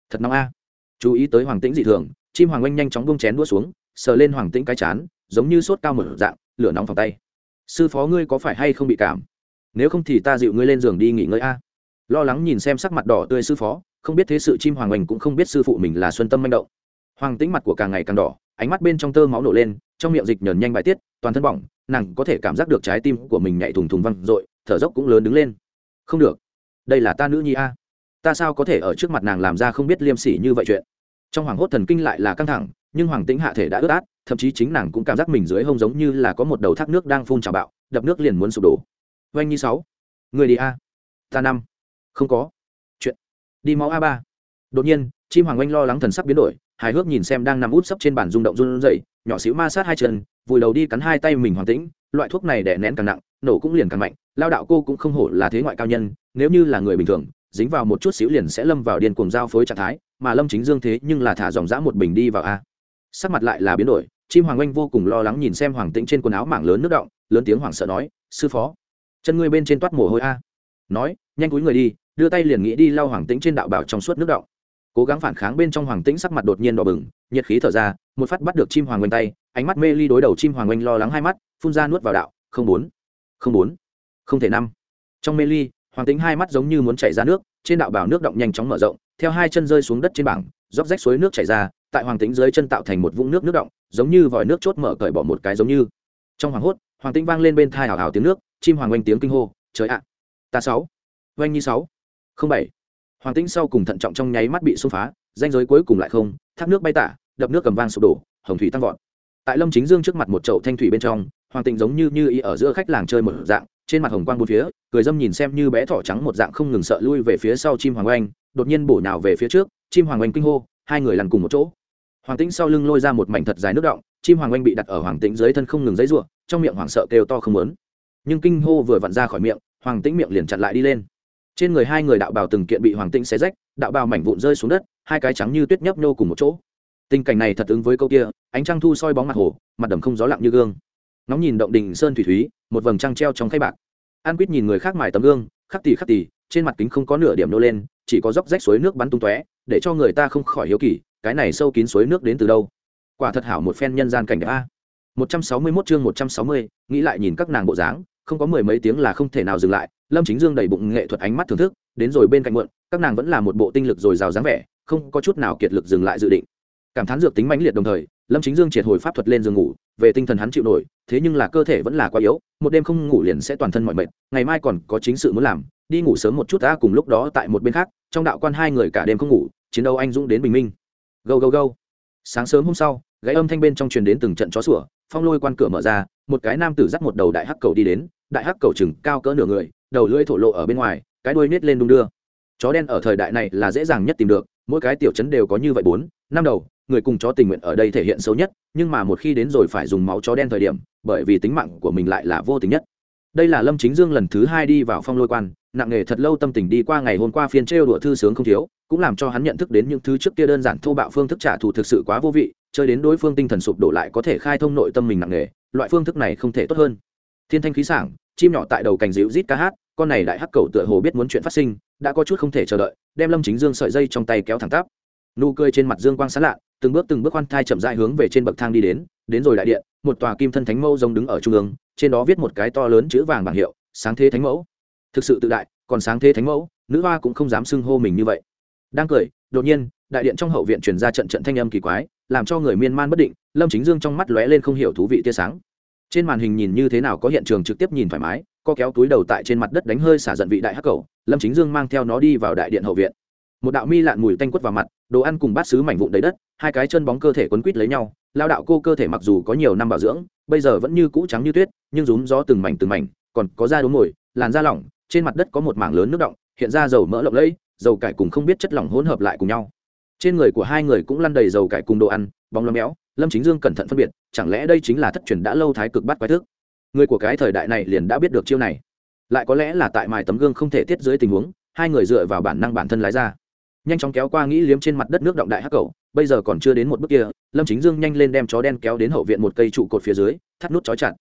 thật nóng a. Chú ý tới hoàng tĩnh dị thường, chim hoàng oanh nhanh chóng bông chén đua xuống, sờ lên hoàng tĩnh cái chán, giống như sốt cao một dạng, lửa nóng phòng tay. Sư phó ngươi có phải hay không bị cảm? Nếu không thì ta dịu ngươi lên giường đi nghỉ ngơi a. Lo lắng nhìn xem sắc mặt đỏ tươi sư phó, không biết thế sự chim hoàng oanh cũng không biết sư phụ mình là xuân tâm manh động. Hoàng tĩnh mặt của càng ngày càng đỏ, ánh mắt bên trong tơ máu nổ lên, trong miệng dịch nhờn nhanh bài tiết, toàn thân bỏng, nàng có thể cảm giác được trái tim của mình nhảy thùng thùng văng r ộ i thở dốc cũng lớn đứng lên. Không được. Đây là ta nữ nhi a. Ta sao có thể ở trước mặt nàng làm ra không biết liêm sỉ như vậy chuyện? Trong hoàng hốt thần kinh lại là căng thẳng, nhưng hoàng tĩnh hạ thể đã ướt át, thậm chí chính nàng cũng cảm giác mình dưới hông giống như là có một đầu thác nước đang phun trào bạo, đập nước liền muốn sụp đổ oanh nhi sáu. Người đi a. Ta năm. Không có. Chuyện. Đi máu a ba. Đột nhiên, chim hoàng oanh lo lắng thần sắc biến đổi, hài hước nhìn xem đang nằm út sấp trên bàn rung động run rẩy, nhỏ xíu ma sát hai chân, vùi đầu đi cắn hai tay mình hoàn tĩnh, loại thuốc này đè nén càng nặng, nổ cũng liền càng mạnh, lao đạo cô cũng không hổ là thế ngoại cao nhân, nếu như là người bình thường, dính vào một chút xíu liền sẽ lâm vào điên cuồng giao phối trạng thái, mà lâm chính dương thế nhưng là thả dòng dã một bình đi vào a. Sắc mặt lại là biến đổi, chim hoàng oanh vô cùng lo lắng nhìn xem hoàng tĩnh trên quần áo mảng lớn nước động, lớn tiếng hoảng sợ nói, sư phó chân ngươi bên trên toát mồ hôi a. Nói, nhanh cúi người đi, đưa tay liền nghĩ đi lau hoàng tĩnh trên đạo bảo trong suốt nước động cố gắng phản kháng bên trong hoàng tĩnh sắc mặt đột nhiên đỏ bừng, nhiệt khí thở ra, một phát bắt được chim hoàng oanh tay, ánh mắt mê ly đối đầu chim hoàng oanh lo lắng hai mắt, phun ra nuốt vào đạo, không bốn không bốn, không thể năm. Trong mê ly, hoàng tĩnh hai mắt giống như muốn chảy ra nước, trên đạo bảo nước động nhanh chóng mở rộng, theo hai chân rơi xuống đất trên bảng róc rách suối nước chảy ra, tại hoàng tĩnh dưới chân tạo thành một vũng nước nước động giống như vòi nước chốt mở cởi bỏ một cái giống như. Trong hoàng hốt, hoàng tĩnh vang lên bên thai hào hào tiếng nước chim hoàng oanh tiếng kinh hô, trời ạ, ta sáu, oanh nhi sáu, không bảy. Hoàng tĩnh sau cùng thận trọng trong nháy mắt bị xông phá, danh giới cuối cùng lại không, thác nước bay tả, đập nước cầm vang sụp đổ, hồng thủy tăng vọt. Tại lâm chính dương trước mặt một chậu thanh thủy bên trong, hoàng tĩnh giống như như ý ở giữa khách làng chơi một dạng, trên mặt hồng quang bốn phía, cười dâm nhìn xem như bé thỏ trắng một dạng không ngừng sợ lui về phía sau chim hoàng oanh, đột nhiên bổ nhào về phía trước, chim hoàng oanh kinh hô, hai người lằn cùng một chỗ. Hoàng tĩnh sau lưng lôi ra một mảnh thật dài nước động, chim hoàng oanh bị đặt ở hoàng tĩnh dưới thân không ngừng dãy ruộng trong miệng hoảng sợ kêu to không lớn nhưng kinh hô vừa vặn ra khỏi miệng hoàng tĩnh miệng liền chặn lại đi lên. Trên người hai người đạo bào từng kiện bị hoàng tĩnh xé rách đạo bào mảnh vụn rơi xuống đất hai cái trắng như tuyết nhấp nhô cùng một chỗ. Tình cảnh này thật ứng với câu kia ánh trăng thu soi bóng mặt hồ mặt đầm không gió lặng như gương. Nóng nhìn động đình sơn thủy thúy một vầng trăng treo trong khay bạc. An quýt nhìn người khác mài tấm gương khắc tỉ khắc tỉ trên mặt kính không có nửa điểm nô lên chỉ có dốc rách suối nước bắn tung tóe để cho người ta không khỏi hiếu kỳ cái này sâu kín suối nước đến từ đâu? Quả thật hảo một phen nhân gian cảnh đẹp a. Một trăm sáu mươi 161 chương một trăm sáu mươi, nghĩ lại nhìn các nàng bộ dáng không có mười mấy tiếng là không thể nào dừng lại, lâm chính dương đầy bụng nghệ thuật ánh mắt thưởng thức, đến rồi bên cạnh muộn, các nàng vẫn là một bộ tinh lực dồi dào dáng vẻ, không có chút nào kiệt lực dừng lại dự định. Cảm thán dược tính mãnh liệt đồng thời, lâm chính dương triệt hồi pháp thuật lên giường ngủ, về tinh thần hắn chịu nổi, thế nhưng là cơ thể vẫn là quá yếu, một đêm không ngủ liền sẽ toàn thân mọi mệt, ngày mai còn có chính sự muốn làm, đi ngủ sớm một chút ta cùng lúc đó tại một bên khác, trong đạo quan hai người cả đêm không ngủ, chiến đấu anh dũng đến bình minh. Gâu gâu gâu. Sáng sớm hôm sau gãy âm thanh bên trong truyền đến từng trận chó sủa, phong lôi quan cửa mở ra, một cái nam tử dắt một đầu đại hắc cầu đi đến, đại hắc cầu chừng cao cỡ nửa người, đầu lưỡi thổ lộ ở bên ngoài, cái đuôi nết lên đung đưa. Chó đen ở thời đại này là dễ dàng nhất tìm được, mỗi cái tiểu chấn đều có như vậy bốn, năm đầu, người cùng chó tình nguyện ở đây thể hiện xấu nhất, nhưng mà một khi đến rồi phải dùng máu chó đen thời điểm, bởi vì tính mạng của mình lại là vô tình nhất. Đây là lâm chính dương lần thứ hai đi vào phong lôi quan nặng nghề thật lâu tâm tình đi qua ngày hôm qua phiên trêu đùa thư sướng không thiếu, cũng làm cho hắn nhận thức đến những thứ trước kia đơn giản thô bạo phương thức trả thù thực sự quá vô vị, chơi đến đối phương tinh thần sụp đổ lại có thể khai thông nội tâm mình nặng nghề, loại phương thức này không thể tốt hơn. Thiên thanh khí sảng, chim nhỏ tại đầu cành dịu rít ca hát, con này đại hắc cầu tựa hồ biết muốn chuyện phát sinh, đã có chút không thể chờ đợi, đem lâm chính dương sợi dây trong tay kéo thẳng tắp. Nụ cười trên mặt dương quang sán lạ, từng bước từng bước khoan thai chậm dại hướng về trên bậc thang đi đến đến rồi đại điện, một tòa kim thân thánh mẫu giống đứng ở trung ương, trên đó viết một cái to lớn chữ vàng bảng hiệu, sáng thế thánh mẫu thực sự tự đại, còn sáng thế thánh mẫu, nữ hoa cũng không dám xưng hô mình như vậy. Đang cười, đột nhiên, đại điện trong hậu viện truyền ra trận trận thanh âm kỳ quái, làm cho người miên man bất định, lâm chính dương trong mắt lóe lên không hiểu thú vị tia sáng. Trên màn hình nhìn như thế nào có hiện trường trực tiếp nhìn thoải mái, co kéo túi đầu tại trên mặt đất đánh hơi xả giận vị đại hắc cầu lâm chính dương mang theo nó đi vào đại điện hậu viện. Một đạo mi lạn mùi tanh quất vào mặt, đồ ăn cùng bát xứ mảnh vụn đầy đất, hai cái chân bóng cơ thể quấn quít lấy nhau, lao đạo cô cơ thể mặc dù có nhiều năm bảo dưỡng, bây giờ vẫn như cũ trắng như tuyết, nhưng rúm gió từng mảnh từng mảnh, còn có da đốm ngồi làn da lỏng trên mặt đất có một mảng lớn nước động, hiện ra dầu mỡ lộng lẫy, dầu cải cùng không biết chất lỏng hỗn hợp lại cùng nhau. Trên người của hai người cũng lăn đầy dầu cải cùng đồ ăn, bóng lắm méo lâm chính dương cẩn thận phân biệt, chẳng lẽ đây chính là thất truyền đã lâu thái cực bắt quái thước người của cái thời đại này liền đã biết được chiêu này. Lại có lẽ là tại mài tấm gương không thể tiết dưới tình huống, hai người dựa vào bản năng bản thân lái ra. Nhanh chóng kéo qua nghĩ liếm trên mặt đất nước động đại hắc cầu bây giờ còn chưa đến một bước kia, lâm chính dương nhanh lên đem chó đen kéo đến hậu viện một cây trụ cột phía dưới, thắt nút chó chặt.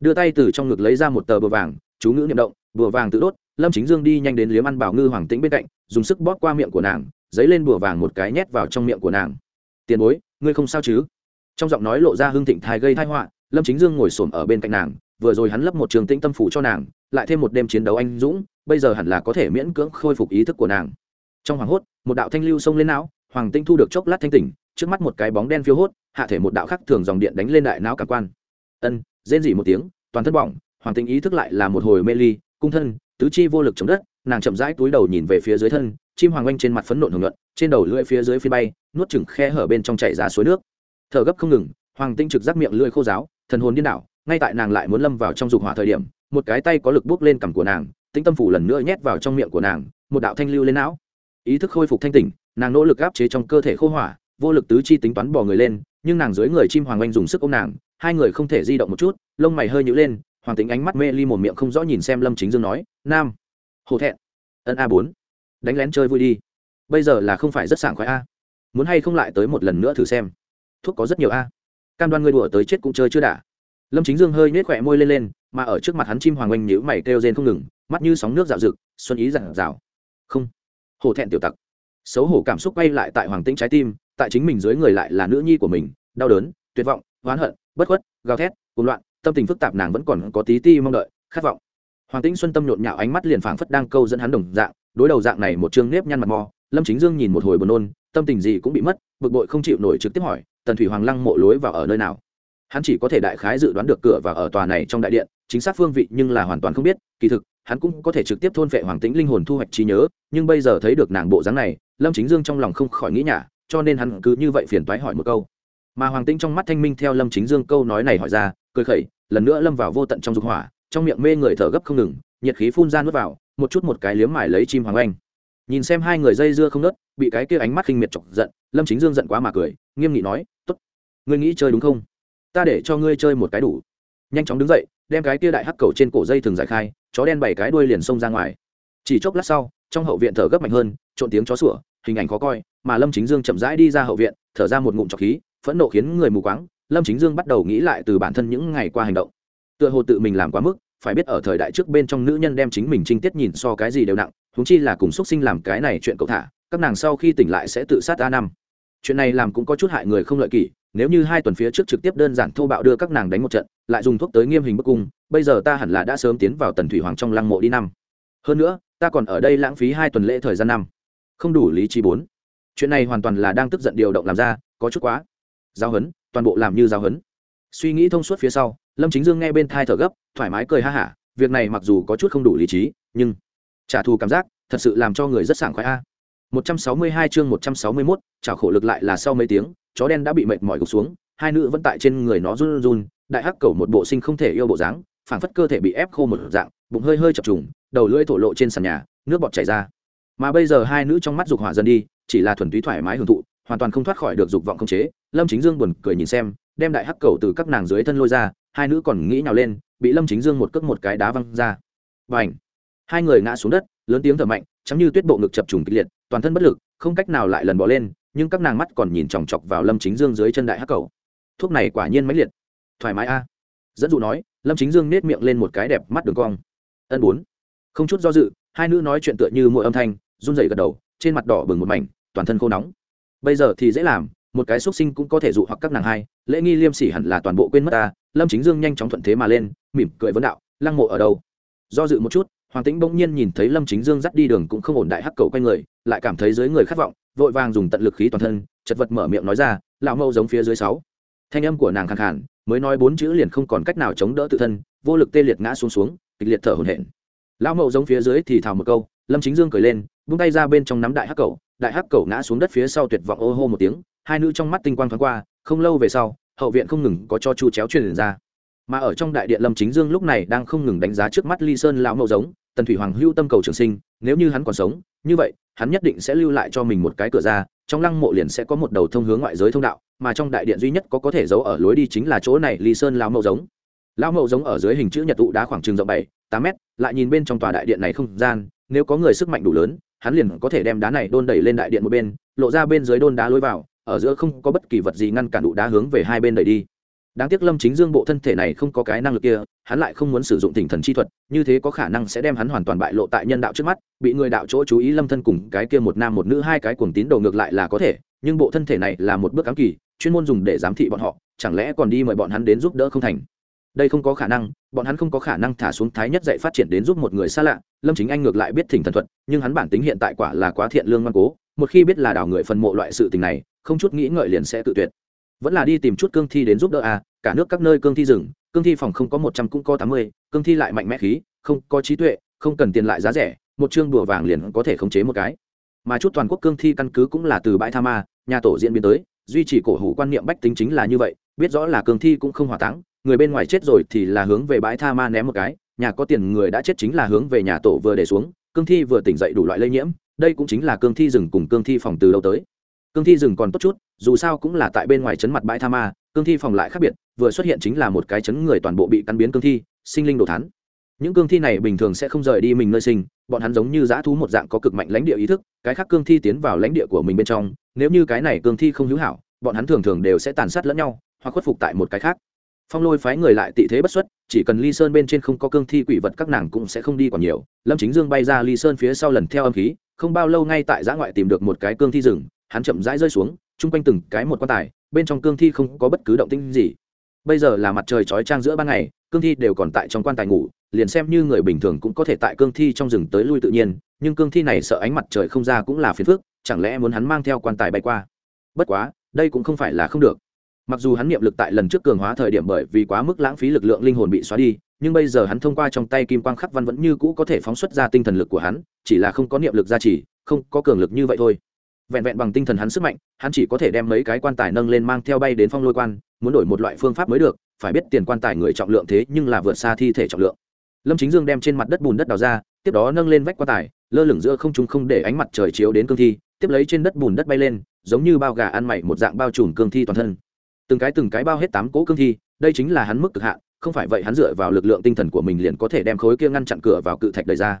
Đưa tay từ trong ngực lấy ra một tờ bừa vàng, chú ngữ niệm động bùa vàng tự đốt, lâm chính dương đi nhanh đến liếm ăn bảo ngư hoàng tĩnh bên cạnh, dùng sức bóp qua miệng của nàng dấy lên bùa vàng một cái nhét vào trong miệng của nàng. Tiền bối, ngươi không sao chứ? Trong giọng nói lộ ra hương thịnh thai gây thai họa, lâm chính dương ngồi xổm ở bên cạnh nàng, vừa rồi hắn lấp một trường tĩnh tâm phủ cho nàng, lại thêm một đêm chiến đấu anh dũng, bây giờ hẳn là có thể miễn cưỡng khôi phục ý thức của nàng. Trong hoàng hốt, một đạo thanh lưu xông lên não, hoàng tinh thu được chốc lát thanh tỉnh, trước mắt một cái bóng đen phiêu hốt, hạ thể một đạo khắc thường dòng điện đánh lên đại não cảm quan. Ân, rên dỉ một tiếng, toàn thân bỏng, hoàng tinh ý thức lại là một hồi mê ly cung thân, tứ chi vô lực chống đất, nàng chậm rãi túi đầu nhìn về phía dưới thân, chim hoàng oanh trên mặt phấn nộn hưởng luận trên đầu lưỡi phía dưới phi bay, nuốt chừng khe hở bên trong chảy ra suối nước. Thở gấp không ngừng, hoàng tinh trực giác miệng lưỡi khô giáo thần hồn điên đảo, ngay tại nàng lại muốn lâm vào trong dục hỏa thời điểm, một cái tay có lực bước lên cằm của nàng, tĩnh tâm phủ lần nữa nhét vào trong miệng của nàng, một đạo thanh lưu lên não. Ý thức khôi phục thanh tỉnh, nàng nỗ lực áp chế trong cơ thể khô hỏa, vô lực tứ chi tính toán bỏ người lên, nhưng nàng dưới người chim hoàng oanh dùng sức ôm nàng, hai người không thể di động một chút, lông mày hơi nhữ lên hoàng tính ánh mắt mê ly một miệng không rõ nhìn xem lâm chính dương nói, nam, hổ thẹn, ân a bốn, đánh lén chơi vui đi. Bây giờ là không phải rất sảng khoái a. Muốn hay không lại tới một lần nữa thử xem. Thuốc có rất nhiều a. Cam đoan ngươi đùa tới chết cũng chơi chưa đả lâm chính dương hơi nhếch khỏe môi lên lên, mà ở trước mặt hắn chim hoàng oanh nhữ mày kêu rên không ngừng, mắt như sóng nước dạo rực, xuân ý dặn rào không, hổ thẹn tiểu tặc. Xấu hổ cảm xúc quay lại tại hoàng tĩnh trái tim, tại chính mình dưới người lại là nữ nhi của mình, đau đớn, tuyệt vọng, oán hận, bất khuất, gào thét, cuồng loạn tâm tình phức tạp nàng vẫn còn có tí ti mong đợi, khát vọng. Hoàng tĩnh xuân tâm nhộn nhạo ánh mắt liền phảng phất đang câu dẫn hắn đồng dạng, đối đầu dạng này một chương nếp nhăn mặt mò, lâm chính dương nhìn một hồi buồn nôn, tâm tình gì cũng bị mất, bực bội không chịu nổi trực tiếp hỏi, tần thủy hoàng lăng mộ lối vào ở nơi nào? Hắn chỉ có thể đại khái dự đoán được cửa và ở tòa này trong đại điện, chính xác phương vị nhưng là hoàn toàn không biết, kỳ thực, hắn cũng có thể trực tiếp thôn phệ hoàng tĩnh linh hồn thu hoạch trí nhớ, nhưng bây giờ thấy được nàng bộ dáng này, lâm chính dương trong lòng không khỏi nghĩ nhả, cho nên hắn cứ như vậy phiền toái hỏi một câu mà hoàng tĩnh trong mắt thanh minh theo lâm chính dương câu nói này hỏi ra cười khẩy, lần nữa lâm vào vô tận trong dục hỏa, trong miệng mê người thở gấp không ngừng, nhiệt khí phun ra nuốt vào, một chút một cái liếm mải lấy chim hoàng anh nhìn xem hai người dây dưa không nớt bị cái kia ánh mắt khinh miệt chọc giận, lâm chính dương giận quá mà cười, nghiêm nghị nói t ố t ngươi nghĩ chơi đúng không? Ta để cho ngươi chơi một cái đủ. Nhanh chóng đứng dậy, đem cái kia đại hắc cầu trên cổ dây thường giải khai, chó đen bảy cái đuôi liền xông ra ngoài. Chỉ chốc lát sau, trong hậu viện thở gấp mạnh hơn, trộn tiếng chó sủa, hình ảnh khó coi, mà lâm chính dương chậm rãi đi ra hậu viện, thở ra một ngụm trọc khí phẫn nộ khiến người mù quáng, lâm chính dương bắt đầu nghĩ lại từ bản thân những ngày qua hành động. Tựa hồ tự mình làm quá mức, phải biết ở thời đại trước bên trong nữ nhân đem chính mình trinh tiết nhìn so cái gì đều nặng húng chi là cùng x sinh làm cái này chuyện cậu thả, các nàng sau khi tỉnh lại sẽ tự sát a năm. Chuyện này làm cũng có chút hại người không lợi kỷ, nếu như hai tuần phía trước trực tiếp đơn giản thô bạo đưa các nàng đánh một trận, lại dùng thuốc tới nghiêm hình bức cung, bây giờ ta hẳn là đã sớm tiến vào tần thủy hoàng trong lăng mộ đi năm. Hơn nữa, ta còn ở đây lãng phí hai tuần lễ thời gian năm. Không đủ lý trí bốn. Chuyện này hoàn toàn là đang tức giận điều động làm ra, có chút quá giao hấn toàn bộ làm như giao hấn. Suy nghĩ thông suốt phía sau lâm chính dương nghe bên thai thở gấp thoải mái cười ha hả việc này mặc dù có chút không đủ lý trí nhưng trả thù cảm giác thật sự làm cho người rất sảng khoái a. 162 chương 161, chảo khổ lực lại là sau mấy tiếng chó đen đã bị mệt mỏi gục xuống hai nữ vẫn tại trên người nó run run đại hắc cầu một bộ sinh không thể yêu bộ dáng phảng phất cơ thể bị ép khô một dạng bụng hơi hơi chập trùng đầu lưỡi thổ lộ trên sàn nhà nước bọt chảy ra. Mà bây giờ hai nữ trong mắt dục hỏa dần đi chỉ là thuần túy thoải mái hưởng thụ hoàn toàn không thoát khỏi được dục vọng không chế lâm chính dương buồn cười nhìn xem đem đại hắc cầu từ các nàng dưới thân lôi ra hai nữ còn nghĩ nhào lên bị lâm chính dương một cước một cái đá văng ra. Bành, ảnh hai người ngã xuống đất lớn tiếng thở mạnh chắm như tuyết bộ ngực chập trùng kịch liệt toàn thân bất lực không cách nào lại lần bỏ lên nhưng các nàng mắt còn nhìn chòng chọc vào lâm chính dương dưới chân đại hắc cầu. Thuốc này quả nhiên mãnh liệt. Thoải mái a. Dẫn dụ nói lâm chính dương nết miệng lên một cái đẹp mắt đường cong. Ân bốn. Không chút do dự hai nữ nói chuyện tựa như mỗi âm thanh run rẩy gật đầu trên mặt đỏ bừng một mảnh toàn thân khô nóng bây giờ thì dễ làm, một cái xuất sinh cũng có thể dụ hoặc các nàng hai, lễ nghi liêm sỉ hẳn là toàn bộ quên mất ta, lâm chính dương nhanh chóng thuận thế mà lên, mỉm cười vấn đạo, lăng mộ ở đâu? Do dự một chút, hoàng tĩnh bỗng nhiên nhìn thấy lâm chính dương dắt đi đường cũng không ổn đại hắc cầu quanh người, lại cảm thấy dưới người khát vọng, vội vàng dùng tận lực khí toàn thân, chật vật mở miệng nói ra, lão mẫu giống phía dưới sáu. Thanh âm của nàng khàn khàn, mới nói bốn chữ liền không còn cách nào chống đỡ tự thân, vô lực tê liệt ngã xuống xuống, kịch liệt thở hổn hển. Lão mẫu giống phía dưới thì thào một câu, lâm chính dương cười lên vung tay ra bên trong nắm đại hắc cầu đại hắc cầu ngã xuống đất phía sau tuyệt vọng ô hô một tiếng, hai nữ trong mắt tinh quang thoáng qua, không lâu về sau, hậu viện không ngừng có cho chu chéo truyền ra. Mà ở trong đại điện lâm chính dương lúc này đang không ngừng đánh giá trước mắt ly sơn lão mẫu giống, tần thủy hoàng hưu tâm cầu trường sinh, nếu như hắn còn sống, như vậy, hắn nhất định sẽ lưu lại cho mình một cái cửa ra, trong lăng mộ liền sẽ có một đầu thông hướng ngoại giới thông đạo, mà trong đại điện duy nhất có có thể giấu ở lối đi chính là chỗ này ly sơn lão mẫu giống. Lão mẫu giống ở dưới hình chữ nhật tụ đá khoảng chừng rộng bảy, tám mét, lại nhìn bên trong tòa đại điện này không gian, nếu có người sức mạnh đủ lớn hắn liền có thể đem đá này đôn đẩy lên đại điện một bên, lộ ra bên dưới đôn đá lối vào, ở giữa không có bất kỳ vật gì ngăn cản đủ đá hướng về hai bên đẩy đi. Đáng tiếc lâm chính dương bộ thân thể này không có cái năng lực kia, hắn lại không muốn sử dụng tinh thần chi thuật, như thế có khả năng sẽ đem hắn hoàn toàn bại lộ tại nhân đạo trước mắt, bị người đạo chỗ chú ý lâm thân cùng cái kia một nam một nữ hai cái cuồng tín đồ ngược lại là có thể, nhưng bộ thân thể này là một bước ám kỳ, chuyên môn dùng để giám thị bọn họ, chẳng lẽ còn đi mời bọn hắn đến giúp đỡ không thành? Đây không có khả năng, bọn hắn không có khả năng thả xuống thái nhất dạy phát triển đến giúp một người xa lạ. Lâm chính anh ngược lại biết thỉnh thần thuật, nhưng hắn bản tính hiện tại quả là quá thiện lương ngoan cố, một khi biết là đào người phân mộ loại sự tình này, không chút nghĩ ngợi liền sẽ tự tuyệt. Vẫn là đi tìm chút cương thi đến giúp đỡ à cả nước các nơi cương thi rừng, cương thi phòng không có một trăm cũng có tám mươi, cương thi lại mạnh mẽ khí, không có trí tuệ, không cần tiền lại giá rẻ, một chương đùa vàng liền có thể khống chế một cái. Mà chút toàn quốc cương thi căn cứ cũng là từ bãi tha ma, nhà tổ diễn biến tới, duy trì cổ hủ quan niệm bách tính chính là như vậy, biết rõ là cương thi cũng không hỏa táng người bên ngoài chết rồi thì là hướng về bãi tha ma ném một cái, nhà có tiền người đã chết chính là hướng về nhà tổ vừa để xuống, cương thi vừa tỉnh dậy đủ loại lây nhiễm, đây cũng chính là cương thi rừng cùng cương thi phòng từ lâu tới. Cương thi rừng còn tốt chút, dù sao cũng là tại bên ngoài chấn mặt bãi tha ma, cương thi phòng lại khác biệt, vừa xuất hiện chính là một cái chấn người toàn bộ bị căn biến cương thi, sinh linh đồ thán. Những cương thi này bình thường sẽ không rời đi mình nơi sinh, bọn hắn giống như dã thú một dạng có cực mạnh lãnh địa ý thức, cái khác cương thi tiến vào lãnh địa của mình bên trong, nếu như cái này cương thi không hữu hảo, bọn hắn thường thường đều sẽ tàn sát lẫn nhau, hoặc khuất phục tại một cái khác phong lôi phái người lại tị thế bất xuất, chỉ cần ly sơn bên trên không có cương thi quỷ vật các nàng cũng sẽ không đi còn nhiều. Lâm chính dương bay ra ly sơn phía sau lần theo âm khí, không bao lâu ngay tại giã ngoại tìm được một cái cương thi rừng, hắn chậm rãi rơi xuống, chung quanh từng cái một quan tài, bên trong cương thi không có bất cứ động tĩnh gì. Bây giờ là mặt trời chói trang giữa ban ngày, cương thi đều còn tại trong quan tài ngủ, liền xem như người bình thường cũng có thể tại cương thi trong rừng tới lui tự nhiên, nhưng cương thi này sợ ánh mặt trời không ra cũng là phiền phức, chẳng lẽ muốn hắn mang theo quan tài bay qua? Bất quá, đây cũng không phải là không được mặc dù hắn niệm lực tại lần trước cường hóa thời điểm bởi vì quá mức lãng phí lực lượng linh hồn bị xóa đi, nhưng bây giờ hắn thông qua trong tay kim quang khắc văn vẫn như cũ có thể phóng xuất ra tinh thần lực của hắn, chỉ là không có niệm lực gia trì, không có cường lực như vậy thôi. Vẹn vẹn bằng tinh thần hắn sức mạnh, hắn chỉ có thể đem mấy cái quan tài nâng lên mang theo bay đến phong lôi quan, muốn đổi một loại phương pháp mới được, phải biết tiền quan tài người trọng lượng thế nhưng là vượt xa thi thể trọng lượng. Lâm chính dương đem trên mặt đất bùn đất đào ra, tiếp đó nâng lên vách quan tài, lơ lửng giữa không trung không để ánh mặt trời chiếu đến cương thi, tiếp lấy trên đất bùn đất bay lên, giống như bao gà ăn mày một dạng bao trùm cương thi toàn thân từng cái từng cái bao hết tám cỗ cương thi, đây chính là hắn mức cực hạn, không phải vậy hắn dựa vào lực lượng tinh thần của mình liền có thể đem khối kia ngăn chặn cửa vào cự thạch đầy ra.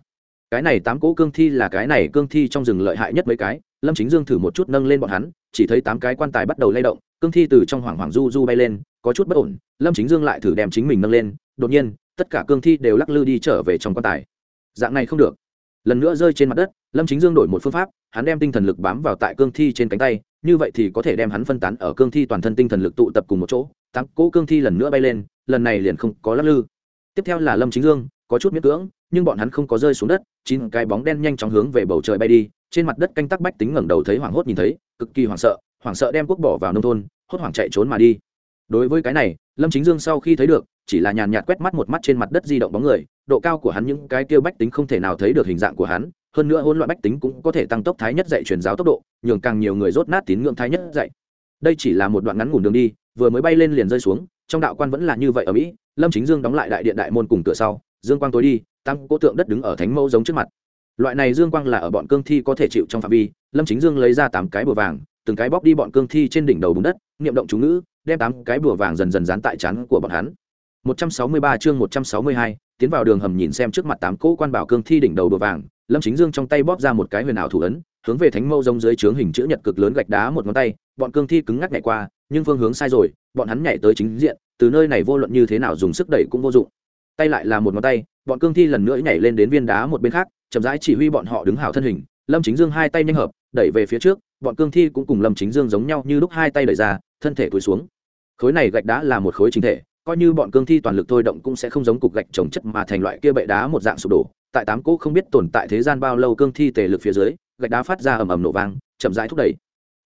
Cái này tám cỗ cương thi là cái này cương thi trong rừng lợi hại nhất mấy cái, lâm chính dương thử một chút nâng lên bọn hắn, chỉ thấy tám cái quan tài bắt đầu lay động, cương thi từ trong hoảng hoảng du du bay lên, có chút bất ổn, lâm chính dương lại thử đem chính mình nâng lên, đột nhiên, tất cả cương thi đều lắc lư đi trở về trong quan tài. Dạng này không được. Lần nữa rơi trên mặt đất, lâm chính dương đổi một phương pháp, hắn đem tinh thần lực bám vào tại cương thi trên cánh tay như vậy thì có thể đem hắn phân tán ở cương thi toàn thân tinh thần lực tụ tập cùng một chỗ, tám cỗ cương thi lần nữa bay lên, lần này liền không có lắc lư. Tiếp theo là lâm chính dương, có chút miễn cưỡng, nhưng bọn hắn không có rơi xuống đất, chín cái bóng đen nhanh chóng hướng về bầu trời bay đi, trên mặt đất canh tắc bách tính ngẩng đầu thấy hoảng hốt nhìn thấy, cực kỳ hoảng sợ hoảng sợ đem quốc bỏ vào nông thôn, hốt hoảng chạy trốn mà đi. Đối với cái này, lâm chính dương sau khi thấy được, chỉ là nhàn nhạt quét mắt một mắt trên mặt đất di động bóng người, độ cao của hắn những cái kêu bách tính không thể nào thấy được hình dạng của hắn hơn nữa hỗn loạn bách tính cũng có thể tăng tốc thái nhất dạy truyền giáo tốc độ nhường càng nhiều người rốt nát tín ngưỡng thái nhất dạy. Đây chỉ là một đoạn ngắn ngủn đường đi vừa mới bay lên liền rơi xuống trong đạo quan vẫn là như vậy ở mỹ lâm chính dương đóng lại đại điện đại môn cùng cửa sau dương quang tối đi tăng cố tượng đất đứng ở thánh mẫu giống trước mặt. Loại này dương quang là ở bọn cương thi có thể chịu trong phạm vi lâm chính dương lấy ra tám cái bùa vàng từng cái bóc đi bọn cương thi trên đỉnh đầu bùn đất niệm động chú ngữ đem tám cái bùa vàng dần dần dán tại chắn của bọn hắn. 163 chương 162, tiến vào đường hầm nhìn xem trước mặt tám cỗ quan bảo cương thi đỉnh đầu bùa vàng lâm chính dương trong tay bóp ra một cái huyền ảo thủ ấn, hướng về thánh mâu rông dưới trướng hình chữ nhật cực lớn gạch đá một ngón tay, bọn cương thi cứng ngắc nhảy qua, nhưng phương hướng sai rồi, bọn hắn nhảy tới chính diện, từ nơi này vô luận như thế nào dùng sức đẩy cũng vô dụng. Tay lại là một ngón tay, bọn cương thi lần nữa nhảy lên đến viên đá một bên khác, chậm rãi chỉ huy bọn họ đứng hảo thân hình, lâm chính dương hai tay nhanh hợp, đẩy về phía trước, bọn cương thi cũng cùng lâm chính dương giống nhau như lúc hai tay đẩy ra, thân thể túi xuống. Khối này gạch đá là một khối chính thể, coi như bọn cương thi toàn lực thôi động cũng sẽ không giống cục gạch trồng chất mà thành loại kia bệ đá một dạng sụp đổ tại tám cỗ không biết tồn tại thế gian bao lâu cương thi tề lực phía dưới, gạch đá phát ra ầm ầm nổ vang, chậm rãi thúc đẩy.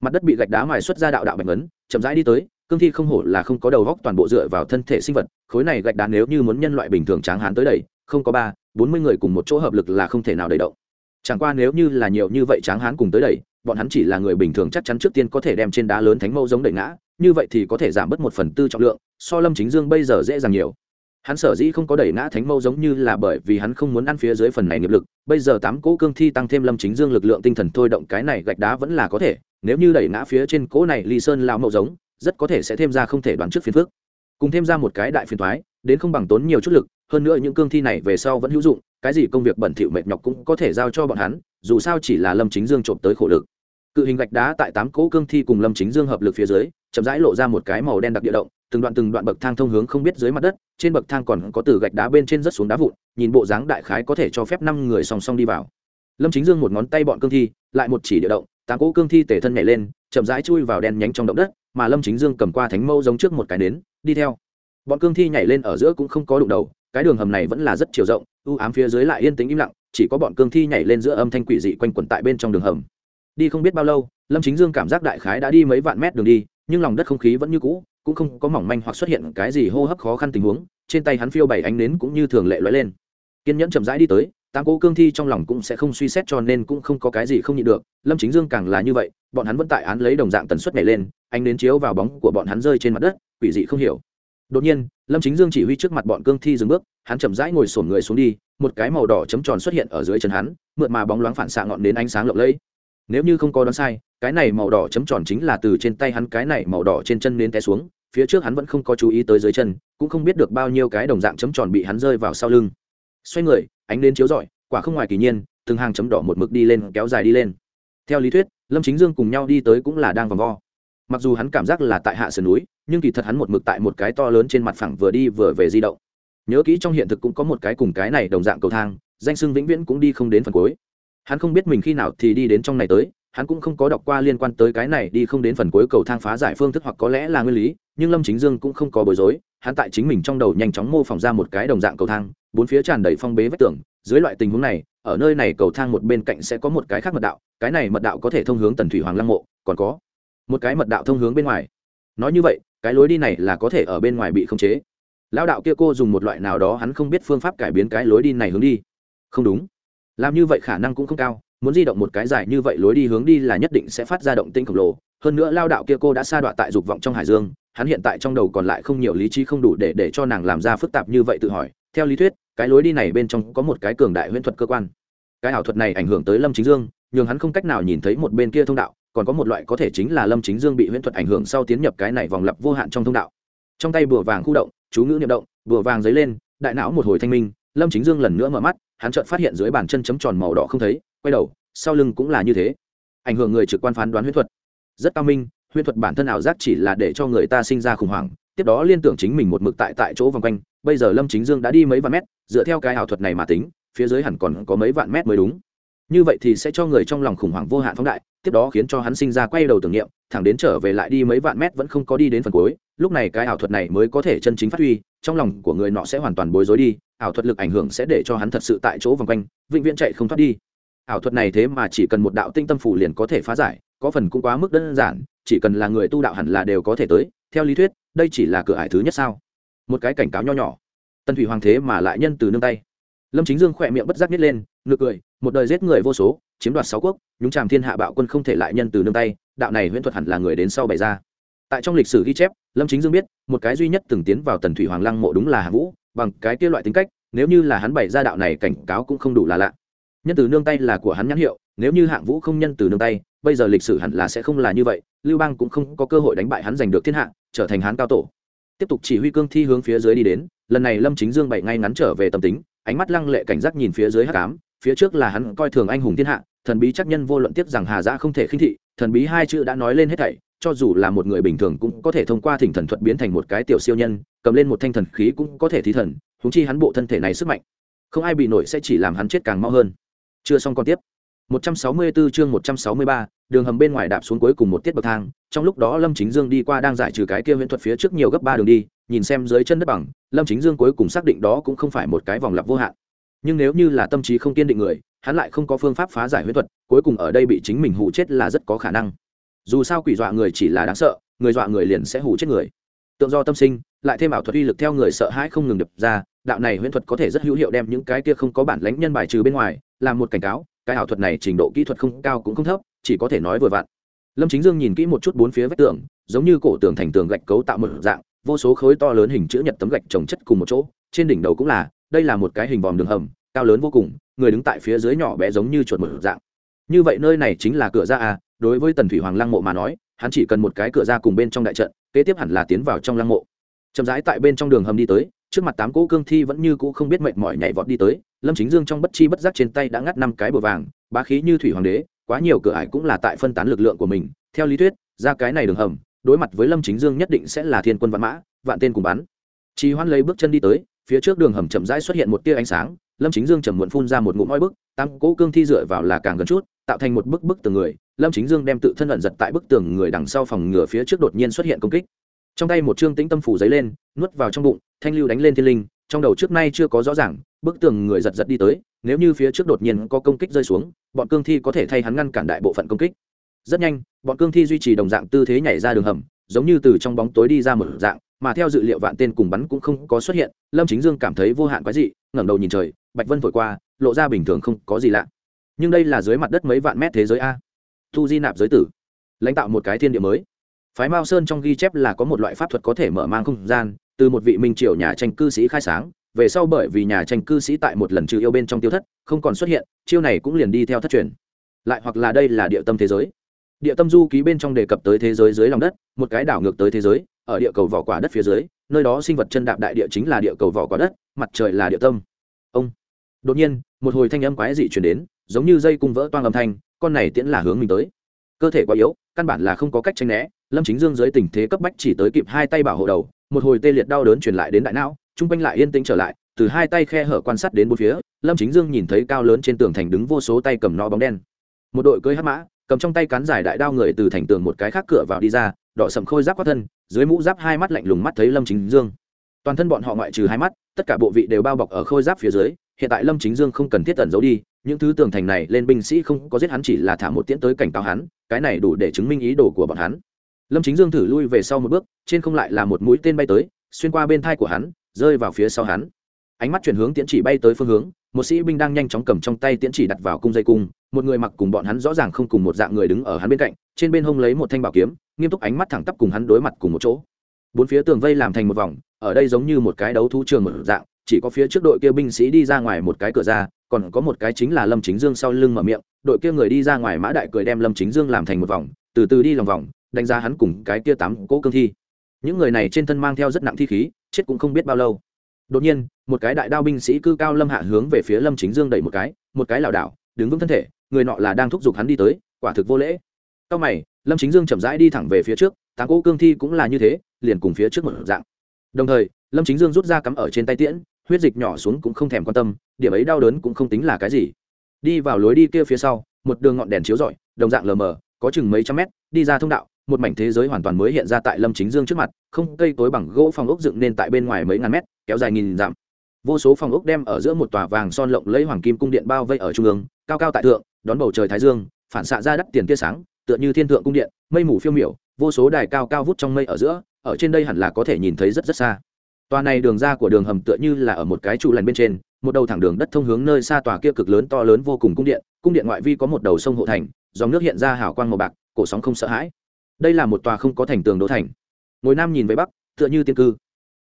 Mặt đất bị gạch đá mài xuất ra đạo đạo bạch ấn chậm rãi đi tới, cương thi không hổ là không có đầu góc toàn bộ dựa vào thân thể sinh vật, khối này gạch đá nếu như muốn nhân loại bình thường tráng hán tới đầy không có ba, bốn mươi người cùng một chỗ hợp lực là không thể nào đầy động. Chẳng qua nếu như là nhiều như vậy tráng hán cùng tới đầy bọn hắn chỉ là người bình thường chắc chắn trước tiên có thể đem trên đá lớn thánh mẫu giống đẩy ngã, như vậy thì có thể giảm bớt một phần tư trọng lượng, so lâm chính dương bây giờ dễ dàng nhiều hắn sở dĩ không có đẩy ngã thánh mâu giống như là bởi vì hắn không muốn ăn phía dưới phần này nghiệp lực, bây giờ tám cỗ cương thi tăng thêm lâm chính dương lực lượng tinh thần thôi động cái này gạch đá vẫn là có thể, nếu như đẩy ngã phía trên cỗ này ly sơn lao mẫu giống, rất có thể sẽ thêm ra không thể đoán trước phiền phước cùng thêm ra một cái đại phiền thoái đến không bằng tốn nhiều chút lực, hơn nữa những cương thi này về sau vẫn hữu dụng, cái gì công việc bẩn thỉu mệt nhọc cũng có thể giao cho bọn hắn, dù sao chỉ là lâm chính dương trộm tới khổ lực. Cự hình gạch đá tại tám cỗ cương thi cùng lâm chính dương hợp lực phía dưới, chậm rãi lộ ra một cái màu đen đặc địa động từng đoạn từng đoạn bậc thang thông hướng không biết dưới mặt đất, trên bậc thang còn có từ gạch đá bên trên rất xuống đá vụn, nhìn bộ dáng đại khái có thể cho phép năm người song song đi vào. Lâm chính dương một ngón tay bọn cương thi, lại một chỉ địa động, tám cỗ cương thi tể thân nhảy lên, chậm rãi chui vào đen nhánh trong động đất, mà lâm chính dương cầm qua thánh mâu giống trước một cái nến, đi theo. Bọn cương thi nhảy lên ở giữa cũng không có đụng đầu, cái đường hầm này vẫn là rất chiều rộng ưu ám phía dưới lại yên tĩnh im lặng, chỉ có bọn cương thi nhảy lên giữa âm thanh quỷ dị quanh quẩn tại bên trong đường hầm. Đi không biết bao lâu, lâm chính dương cảm giác đại khái đã đi mấy vạn mét đường đi, nhưng lòng đất không khí vẫn như cũ cũng không có mỏng manh hoặc xuất hiện cái gì hô hấp khó khăn tình huống, trên tay hắn phiêu bảy ánh nến cũng như thường lệ lóe lên. Kiên nhẫn chậm rãi đi tới, tám cố cương thi trong lòng cũng sẽ không suy xét cho nên cũng không có cái gì không nhịn được, lâm chính dương càng là như vậy, bọn hắn vẫn tại án lấy đồng dạng tần suất nhảy lên, ánh nến chiếu vào bóng của bọn hắn rơi trên mặt đất, quỷ dị không hiểu. Đột nhiên, lâm chính dương chỉ huy trước mặt bọn cương thi dừng bước, hắn chậm rãi ngồi sổn người xuống đi, một cái màu đỏ chấm tròn xuất hiện ở dưới chân hắn, mượt mà bóng loáng phản xạ ngọn đến ánh sáng lộng lẫy nếu như không có đoán sai, cái này màu đỏ chấm tròn chính là từ trên tay hắn cái này màu đỏ trên chân nến té xuống, phía trước hắn vẫn không có chú ý tới dưới chân, cũng không biết được bao nhiêu cái đồng dạng chấm tròn bị hắn rơi vào sau lưng. Xoay người, ánh đến chiếu rọi, quả không ngoài kỳ nhiên, từng hàng chấm đỏ một mực đi lên, kéo dài đi lên. Theo lý thuyết, lâm chính dương cùng nhau đi tới cũng là đang vòng vo. Mặc dù hắn cảm giác là tại hạ sườn núi, nhưng kỳ thật hắn một mực tại một cái to lớn trên mặt phẳng vừa đi vừa về di động. Nhớ kỹ trong hiện thực cũng có một cái cùng cái này đồng dạng cầu thang, danh sưng vĩnh viễn cũng đi không đến phần cuối hắn không biết mình khi nào thì đi đến trong này tới, hắn cũng không có đọc qua liên quan tới cái này đi không đến phần cuối cầu thang phá giải phương thức hoặc có lẽ là nguyên lý, nhưng lâm chính dương cũng không có bối rối, hắn tại chính mình trong đầu nhanh chóng mô phỏng ra một cái đồng dạng cầu thang, bốn phía tràn đầy phong bế vách tường, dưới loại tình huống này, ở nơi này cầu thang một bên cạnh sẽ có một cái khác mật đạo, cái này mật đạo có thể thông hướng tần thủy hoàng lăng mộ, còn có một cái mật đạo thông hướng bên ngoài. Nói như vậy, cái lối đi này là có thể ở bên ngoài bị khống chế. Lão đạo kia cô dùng một loại nào đó hắn không biết phương pháp cải biến cái lối đi này hướng đi. Không đúng làm như vậy khả năng cũng không cao, muốn di động một cái dài như vậy lối đi hướng đi là nhất định sẽ phát ra động tinh khổng lồ. Hơn nữa lao đạo kia cô đã sa đọa tại dục vọng trong hải dương, hắn hiện tại trong đầu còn lại không nhiều lý trí không đủ để để cho nàng làm ra phức tạp như vậy tự hỏi. Theo lý thuyết, cái lối đi này bên trong có một cái cường đại huyễn thuật cơ quan. Cái ảo thuật này ảnh hưởng tới lâm chính dương nhưng hắn không cách nào nhìn thấy một bên kia thông đạo, còn có một loại có thể chính là lâm chính dương bị huyễn thuật ảnh hưởng sau tiến nhập cái này vòng lặp vô hạn trong thông đạo. Trong tay bùa vàng khu động, chú ngữ niệm động, bùa vàng dấy lên, đại não một hồi thanh minh, lâm chính dương lần nữa mở mắt hắn chợt phát hiện dưới bàn chân chấm tròn màu đỏ không thấy, quay đầu, sau lưng cũng là như thế. Ảnh hưởng người trực quan phán đoán huyễn thuật. Rất cao minh huyễn thuật bản thân ảo giác chỉ là để cho người ta sinh ra khủng hoảng, tiếp đó liên tưởng chính mình một mực tại tại chỗ vòng quanh, bây giờ lâm chính dương đã đi mấy vạn mét, dựa theo cái ảo thuật này mà tính, phía dưới hẳn còn có mấy vạn mét mới đúng. Như vậy thì sẽ cho người trong lòng khủng hoảng vô hạn phóng đại, tiếp đó khiến cho hắn sinh ra quay đầu tưởng niệm, thẳng đến trở về lại đi mấy vạn mét vẫn không có đi đến phần cuối lúc này cái ảo thuật này mới có thể chân chính phát huy, trong lòng của người nọ sẽ hoàn toàn bối rối đi, ảo thuật lực ảnh hưởng sẽ để cho hắn thật sự tại chỗ vòng quanh, vĩnh viễn chạy không thoát đi. Ảo thuật này thế mà chỉ cần một đạo tinh tâm phủ liền có thể phá giải, có phần cũng quá mức đơn giản, chỉ cần là người tu đạo hẳn là đều có thể tới, theo lý thuyết, đây chỉ là cửa ải thứ nhất sao? Một cái cảnh cáo nho nhỏ. Tân thủy hoàng thế mà lại nhân từ nương tay. Lâm chính dương khỏe miệng bất giác nhét lên, ngược cười, một đời giết người vô số, chiếm đoạt sáu quốc, nhúng tràm thiên hạ bạo quân không thể lại nhân từ nương tay, đạo này huyễn thuật hẳn là người đến sau bày ra tại trong lịch sử ghi chép, lâm chính dương biết, một cái duy nhất từng tiến vào tần thủy hoàng lăng mộ đúng là hạ vũ, bằng cái kia loại tính cách, nếu như là hắn bày ra đạo này cảnh cáo cũng không đủ là lạ. Nhân từ nương tay là của hắn nhãn hiệu, nếu như hạng vũ không nhân từ nương tay, bây giờ lịch sử hẳn là sẽ không là như vậy, lưu bang cũng không có cơ hội đánh bại hắn giành được thiên hạ, trở thành hắn cao tổ. Tiếp tục chỉ huy cương thi hướng phía dưới đi đến, lần này lâm chính dương bày ngay ngắn trở về tâm tính, ánh mắt lăng lệ cảnh giác nhìn phía dưới hát cám phía trước là hắn coi thường anh hùng thiên hạ, thần bí chắc nhân vô luận tiếp rằng hà giã không thể khinh thị, thần bí hai chữ đã nói lên hết thảy cho dù là một người bình thường cũng có thể thông qua thỉnh thần thuật biến thành một cái tiểu siêu nhân cầm lên một thanh thần khí cũng có thể thí thần húng chi hắn bộ thân thể này sức mạnh không ai bị nổi sẽ chỉ làm hắn chết càng mau hơn chưa xong còn tiếp 164 chương 163, đường hầm bên ngoài đạp xuống cuối cùng một tiết bậc thang, trong lúc đó Lâm Chính Dương đi qua đang giải trừ cái kia huyễn thuật phía trước nhiều gấp ba đường đi, nhìn xem dưới chân đất bằng, Lâm Chính Dương cuối cùng xác định đó cũng không phải một cái vòng lặp vô hạn. Nhưng nếu như là tâm trí không kiên định người, hắn lại không có phương pháp phá giải huyễn thuật, cuối cùng ở đây bị chính mình hù chết là rất có khả năng. Dù sao quỷ dọa người chỉ là đáng sợ, người dọa người liền sẽ hù chết người. Tượng do tâm sinh, lại thêm ảo thuật uy lực theo người sợ hãi không ngừng đập ra, đạo này huyễn thuật có thể rất hữu hiệu đem những cái kia không có bản lãnh nhân bài trừ bên ngoài, làm một cảnh cáo, cái ảo thuật này trình độ kỹ thuật không cao cũng không thấp chỉ có thể nói vừa vặn lâm chính dương nhìn kỹ một chút bốn phía vách tường giống như cổ tường thành tường gạch cấu tạo một dạng vô số khối to lớn hình chữ nhật tấm gạch trồng chất cùng một chỗ trên đỉnh đầu cũng là đây là một cái hình vòm đường hầm cao lớn vô cùng người đứng tại phía dưới nhỏ bé giống như chuột một dạng như vậy nơi này chính là cửa ra à đối với tần thủy hoàng lăng mộ mà nói, hắn chỉ cần một cái cửa ra cùng bên trong đại trận, kế tiếp hẳn là tiến vào trong lăng mộ. Chậm rãi tại bên trong đường hầm đi tới, trước mặt tám cỗ cương thi vẫn như cũ không biết mệt mỏi nhảy vọt đi tới, lâm chính dương trong bất chi bất giác trên tay đã ngắt năm cái bờ vàng, bá khí như thủy hoàng đế, quá nhiều cửa ải cũng là tại phân tán lực lượng của mình. Theo lý thuyết, ra cái này đường hầm, đối mặt với lâm chính dương nhất định sẽ là thiên quân vạn mã, vạn tên cùng bắn. Chi hoan lấy bước chân đi tới, phía trước đường hầm chậm rãi xuất hiện một tia ánh sáng, lâm chính dương chầm muộn phun ra một ngụm oi bức tám cỗ cương thi dựa vào là càng gần chút, tạo thành một bức bức tường người, lâm chính dương đem tự thân ẩn giật tại bức tường người đằng sau phòng ngửa phía trước đột nhiên xuất hiện công kích. Trong tay một chương tĩnh tâm phủ giấy lên, nuốt vào trong bụng, thanh lưu đánh lên thiên linh, trong đầu trước nay chưa có rõ ràng, bức tường người giật giật đi tới, nếu như phía trước đột nhiên có công kích rơi xuống, bọn cương thi có thể thay hắn ngăn cản đại bộ phận công kích. Rất nhanh, bọn cương thi duy trì đồng dạng tư thế nhảy ra đường hầm, giống như từ trong bóng tối đi ra một dạng, mà theo dự liệu vạn tên cùng bắn cũng không có xuất hiện, lâm chính dương cảm thấy vô hạn quái dị, ngẩng đầu nhìn trời, bạch vân vội qua lộ ra bình thường không có gì lạ. Nhưng đây là dưới mặt đất mấy vạn mét thế giới a. Thu di nạp giới tử. Lãnh tạo một cái thiên địa mới. Phái mao sơn trong ghi chép là có một loại pháp thuật có thể mở mang không gian, từ một vị minh triều nhà tranh cư sĩ khai sáng, về sau bởi vì nhà tranh cư sĩ tại một lần trừ yêu bên trong tiêu thất, không còn xuất hiện, chiêu này cũng liền đi theo thất truyền. Lại hoặc là đây là địa tâm thế giới. Địa tâm du ký bên trong đề cập tới thế giới dưới lòng đất, một cái đảo ngược tới thế giới, ở địa cầu vỏ quả đất phía dưới, nơi đó sinh vật chân đạp đại địa chính là địa cầu vỏ quả đất, mặt trời là địa tâm. Ông. Đột nhiên một hồi thanh âm quái dị chuyển đến, giống như dây cung vỡ toang âm thanh, con này tiễn là hướng mình tới. Cơ thể quá yếu, căn bản là không có cách tranh né, lâm chính dương dưới tình thế cấp bách chỉ tới kịp hai tay bảo hộ đầu, một hồi tê liệt đau đớn truyền lại đến đại não chung quanh lại yên tĩnh trở lại, từ hai tay khe hở quan sát đến bốn phía, lâm chính dương nhìn thấy cao lớn trên tường thành đứng vô số tay cầm no bóng đen. Một đội cưới hát mã, cầm trong tay cán dài đại đao người từ thành tường một cái khác cửa vào đi ra, đỏ sầm khôi giáp quát thân, dưới mũ giáp hai mắt lạnh lùng mắt thấy lâm chính dương. Toàn thân bọn họ ngoại trừ hai mắt, tất cả bộ vị đều bao bọc ở khôi giáp phía dưới hiện tại lâm chính dương không cần thiết tẩn giấu đi, những thứ tường thành này lên binh sĩ không có giết hắn chỉ là thả một tiễn tới cảnh cáo hắn, cái này đủ để chứng minh ý đồ của bọn hắn. Lâm chính dương thử lui về sau một bước, trên không lại là một mũi tên bay tới, xuyên qua bên thai của hắn, rơi vào phía sau hắn. Ánh mắt chuyển hướng tiễn chỉ bay tới phương hướng, một sĩ binh đang nhanh chóng cầm trong tay tiễn chỉ đặt vào cung dây cung, một người mặc cùng bọn hắn rõ ràng không cùng một dạng người đứng ở hắn bên cạnh, trên bên hông lấy một thanh bảo kiếm, nghiêm túc ánh mắt thẳng tắp cùng hắn đối mặt cùng một chỗ. Bốn phía tường vây làm thành một vòng, ở đây giống như một cái đấu thu trường một dạng chỉ có phía trước đội kia binh sĩ đi ra ngoài một cái cửa ra, còn có một cái chính là lâm chính dương sau lưng mở miệng, đội kia người đi ra ngoài mã đại cười đem lâm chính dương làm thành một vòng, từ từ đi lòng vòng, đánh giá hắn cùng cái kia tám cỗ cương thi. Những người này trên thân mang theo rất nặng thi khí, chết cũng không biết bao lâu. Đột nhiên, một cái đại đao binh sĩ cư cao lâm hạ hướng về phía lâm chính dương đẩy một cái một cái lảo đảo, đứng vững thân thể, người nọ là đang thúc giục hắn đi tới, quả thực vô lễ. Cao mày, lâm chính dương chậm rãi đi thẳng về phía trước, tám cỗ cương thi cũng là như thế, liền cùng phía trước một dạng. Đồng thời, lâm chính dương rút ra cắm ở trên tay tiễn huyết dịch nhỏ xuống cũng không thèm quan tâm, điểm ấy đau đớn cũng không tính là cái gì. Đi vào lối đi kia phía sau, một đường ngọn đèn chiếu rọi, đồng dạng lờ mờ, có chừng mấy trăm mét, đi ra thông đạo, một mảnh thế giới hoàn toàn mới hiện ra tại lâm chính dương trước mặt, không cây tối bằng gỗ phòng ốc dựng nên tại bên ngoài mấy ngàn mét, kéo dài nghìn dặm. Vô số phòng ốc đem ở giữa một tòa vàng son lộng lấy hoàng kim cung điện bao vây ở trung ương, cao cao tại thượng, đón bầu trời thái dương, phản xạ ra đắt tiền tia sáng, tựa như thiên thượng cung điện, mây mù phiêu miểu, vô số đài cao cao vút trong mây ở giữa, ở trên đây hẳn là có thể nhìn thấy rất rất xa tòa này đường ra của đường hầm tựa như là ở một cái trụ lành bên trên, một đầu thẳng đường đất thông hướng nơi xa tòa kia cực lớn to lớn vô cùng cung điện. Cung điện ngoại vi có một đầu sông hộ thành, dòng nước hiện ra hào quang màu bạc, cổ sóng không sợ hãi. Đây là một tòa không có thành tường đô thành. Ngồi nam nhìn về bắc, tựa như tiên cư.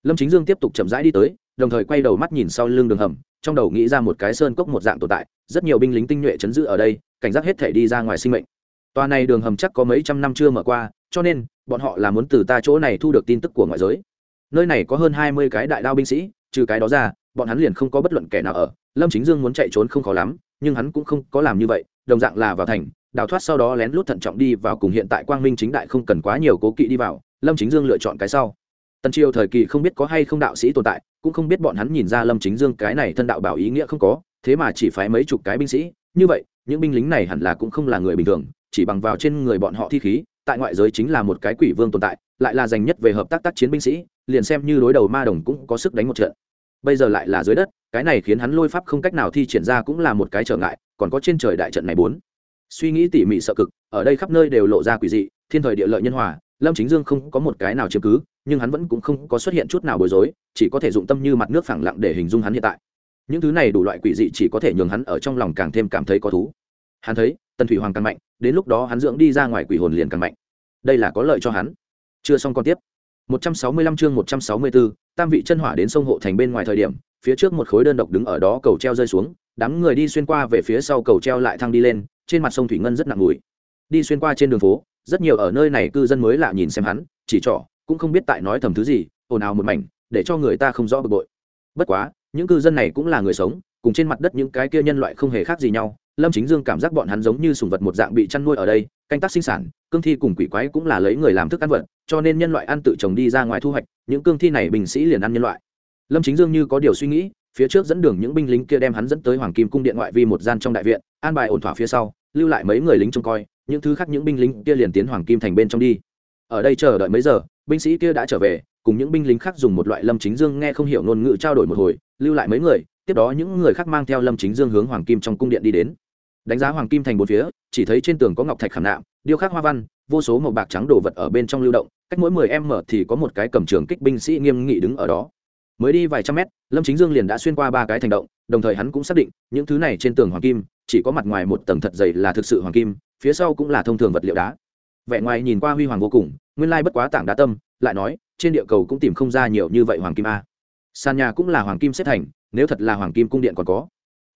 Lâm chính dương tiếp tục chậm rãi đi tới, đồng thời quay đầu mắt nhìn sau lưng đường hầm, trong đầu nghĩ ra một cái sơn cốc một dạng tồn tại, rất nhiều binh lính tinh nhuệ chấn giữ ở đây, cảnh giác hết thể đi ra ngoài sinh mệnh. Tòa này đường hầm chắc có mấy trăm năm chưa mở qua, cho nên, bọn họ là muốn từ ta chỗ này thu được tin tức của ngoại giới nơi này có hơn hai mươi cái đại đao binh sĩ, trừ cái đó ra, bọn hắn liền không có bất luận kẻ nào ở. Lâm chính dương muốn chạy trốn không khó lắm, nhưng hắn cũng không có làm như vậy, đồng dạng là vào thành, đào thoát sau đó lén lút thận trọng đi vào cùng hiện tại quang minh chính đại không cần quá nhiều cố kỵ đi vào, lâm chính dương lựa chọn cái sau. Tần triều thời kỳ không biết có hay không đạo sĩ tồn tại, cũng không biết bọn hắn nhìn ra lâm chính dương cái này thân đạo bảo ý nghĩa không có, thế mà chỉ phái mấy chục cái binh sĩ. Như vậy, những binh lính này hẳn là cũng không là người bình thường, chỉ bằng vào trên người bọn họ thi khí, tại ngoại giới chính là một cái quỷ vương tồn tại lại là dành nhất về hợp tác tác chiến binh sĩ, liền xem như đối đầu ma đồng cũng có sức đánh một trận. Bây giờ lại là dưới đất, cái này khiến hắn lôi pháp không cách nào thi triển ra cũng là một cái trở ngại, còn có trên trời đại trận này bốn. Suy nghĩ tỉ mỉ sợ cực, ở đây khắp nơi đều lộ ra quỷ dị, thiên thời địa lợi nhân hòa, lâm chính dương không có một cái nào chiếm cứ, nhưng hắn vẫn cũng không có xuất hiện chút nào bối rối, chỉ có thể dụng tâm như mặt nước phẳng lặng để hình dung hắn hiện tại. Những thứ này đủ loại quỷ dị chỉ có thể nhường hắn ở trong lòng càng thêm cảm thấy có thú. Hắn thấy, tần thủy hoàng càng mạnh, đến lúc đó hắn dưỡng đi ra ngoài quỷ hồn liền càng mạnh. Đây là có lợi cho hắn chưa xong còn tiếp. 165 chương 164, tam vị chân hỏa đến sông hộ thành bên ngoài thời điểm phía trước một khối đơn độc đứng ở đó cầu treo rơi xuống đám người đi xuyên qua về phía sau cầu treo lại thăng đi lên trên mặt sông thủy ngân rất nặng mùi. Đi xuyên qua trên đường phố rất nhiều ở nơi này cư dân mới lạ nhìn xem hắn chỉ trỏ cũng không biết tại nói thầm thứ gì ồn ào một mảnh để cho người ta không rõ bực bội. Bất quá những cư dân này cũng là người sống cùng trên mặt đất những cái kia nhân loại không hề khác gì nhau lâm chính dương cảm giác bọn hắn giống như sùng vật một dạng bị chăn nuôi ở đây, canh tác sinh sản, cương thi cùng quỷ quái cũng là lấy người làm thức ăn vật, cho nên nhân loại ăn tự trồng đi ra ngoài thu hoạch, những cương thi này binh sĩ liền ăn nhân loại. Lâm chính dương như có điều suy nghĩ, phía trước dẫn đường những binh lính kia đem hắn dẫn tới hoàng kim cung điện ngoại vi một gian trong đại viện, an bài ổn thỏa phía sau, lưu lại mấy người lính trông coi, những thứ khác những binh lính kia liền tiến hoàng kim thành bên trong đi. Ở đây chờ đợi mấy giờ, binh sĩ kia đã trở về, cùng những binh lính khác dùng một loại lâm chính dương nghe không hiểu ngôn ngữ trao đổi một hồi, lưu lại mấy người, tiếp đó những người khác mang theo lâm chính dương hướng hoàng kim trong cung điện đi đến đánh giá hoàng kim thành bốn phía, chỉ thấy trên tường có ngọc thạch khảm nạm, điêu khắc hoa văn, vô số màu bạc trắng đồ vật ở bên trong lưu động, cách mỗi mười em mở thì có một cái cầm trường kích binh sĩ nghiêm nghị đứng ở đó. Mới đi vài trăm mét, lâm chính dương liền đã xuyên qua ba cái thành động, đồng thời hắn cũng xác định, những thứ này trên tường hoàng kim, chỉ có mặt ngoài một tầng thật dày là thực sự hoàng kim, phía sau cũng là thông thường vật liệu đá. Vẻ ngoài nhìn qua huy hoàng vô cùng, nguyên lai bất quá tảng đá tâm, lại nói, trên địa cầu cũng tìm không ra nhiều như vậy hoàng kim a. Sàn nhà cũng là hoàng kim xếp thành, nếu thật là hoàng kim cung điện còn có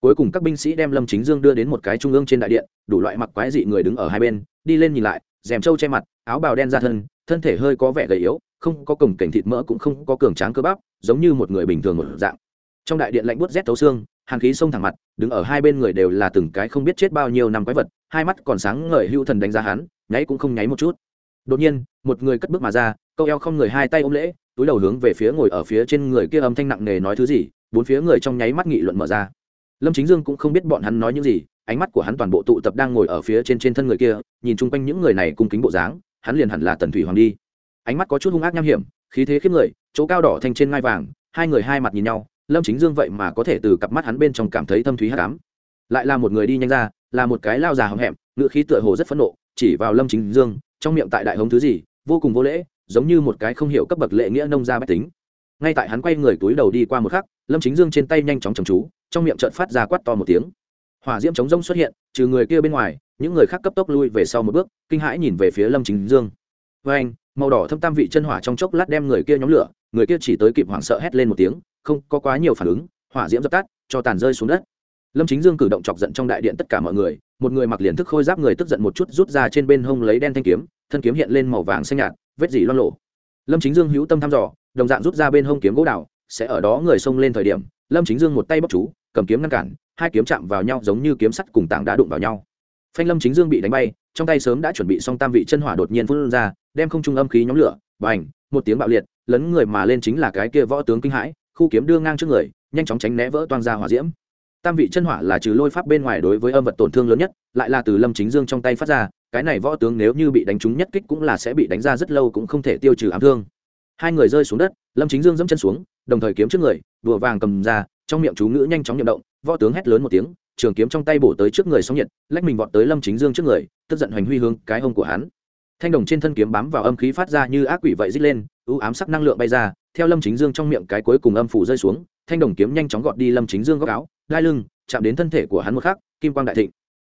cuối cùng các binh sĩ đem lâm chính dương đưa đến một cái trung ương trên đại điện, đủ loại mặc quái dị người đứng ở hai bên, đi lên nhìn lại, rèm trâu che mặt, áo bào đen ra thân thân thể hơi có vẻ gầy yếu, không có cổng cảnh thịt mỡ cũng không có cường tráng cơ bắp, giống như một người bình thường một dạng. Trong đại điện lạnh buốt rét thấu xương, hàn khí xông thẳng mặt, đứng ở hai bên người đều là từng cái không biết chết bao nhiêu năm quái vật, hai mắt còn sáng ngời hưu thần đánh giá hắn, nháy cũng không nháy một chút. Đột nhiên, một người cất bước mà ra, câu eo không người hai tay ôm lễ, túi đầu hướng về phía ngồi ở phía trên người kia âm thanh nặng nề nói thứ gì, bốn phía người trong nháy mắt nghị luận mở ra lâm chính dương cũng không biết bọn hắn nói những gì, ánh mắt của hắn toàn bộ tụ tập đang ngồi ở phía trên trên thân người kia, nhìn chung quanh những người này cung kính bộ dáng, hắn liền hẳn là tần thủy hoàng đi. Ánh mắt có chút hung ác nham hiểm, khí thế khiếp người, chỗ cao đỏ thanh trên ngai vàng, hai người hai mặt nhìn nhau, lâm chính dương vậy mà có thể từ cặp mắt hắn bên trong cảm thấy thâm thúy hát cám lại là một người đi nhanh ra, là một cái lao già hậm hẹm, ngựa khí tựa hồ rất phẫn nộ, chỉ vào lâm chính dương, trong miệng tại đại hống thứ gì, vô cùng vô lễ, giống như một cái không hiểu cấp bậc lệ nghĩa nông gia bách tính. Ngay tại hắn quay người túi đầu đi qua một khắc, lâm chính dương trên tay nhanh chóng chầm chú trong miệng trợn phát ra quát to một tiếng. Hỏa diễm chống rông xuất hiện, trừ người kia bên ngoài, những người khác cấp tốc lui về sau một bước, kinh hãi nhìn về phía lâm chính dương. Với anh, màu đỏ thâm tam vị chân hỏa trong chốc lát đem người kia nhóm lửa, người kia chỉ tới kịp hoảng sợ hét lên một tiếng, không có quá nhiều phản ứng, hỏa diễm dập tắt, cho tàn rơi xuống đất. Lâm chính dương cử động chọc giận trong đại điện tất cả mọi người, một người mặc liền thức khôi giáp người tức giận một chút rút ra trên bên hông lấy đen thanh kiếm, thân kiếm hiện lên màu vàng xanh nhạt, vết dỉ loan lộ lâm chính dương hữu tâm thăm dò, đồng dạng rút ra bên hông kiếm gỗ đào, sẽ ở đó người xông lên thời điểm lâm chính dương một tay bóc chú, cầm kiếm ngăn cản, hai kiếm chạm vào nhau giống như kiếm sắt cùng tảng đá đụng vào nhau. Phanh lâm chính dương bị đánh bay, trong tay sớm đã chuẩn bị xong tam vị chân hỏa đột nhiên phun ra, đem không trung âm khí nhóm lửa và ảnh một tiếng bạo liệt, lấn người mà lên chính là cái kia võ tướng kinh hãi, khu kiếm đưa ngang trước người, nhanh chóng tránh né vỡ toang ra hỏa diễm. Tam vị chân hỏa là trừ lôi pháp bên ngoài đối với âm vật tổn thương lớn nhất, lại là từ lâm chính dương trong tay phát ra, cái này võ tướng nếu như bị đánh trúng nhất kích cũng là sẽ bị đánh ra rất lâu cũng không thể tiêu trừ ám thương. Hai người rơi xuống đất, lâm chính dương dẫm chân xuống đồng thời kiếm trước người, đùa vàng cầm ra, trong miệng chú ngữ nhanh chóng nhậm động, võ tướng hét lớn một tiếng, trường kiếm trong tay bổ tới trước người sóng nhiệt, lách mình vọt tới lâm chính dương trước người, tức giận hoành huy hướng cái hông của hắn. Thanh đồng trên thân kiếm bám vào âm khí phát ra như ác quỷ vậy rít lên, ưu ám sắc năng lượng bay ra, theo lâm chính dương trong miệng cái cuối cùng âm phủ rơi xuống, thanh đồng kiếm nhanh chóng gọt đi lâm chính dương góc áo lai lưng, chạm đến thân thể của hắn một khắc, kim quang đại thịnh.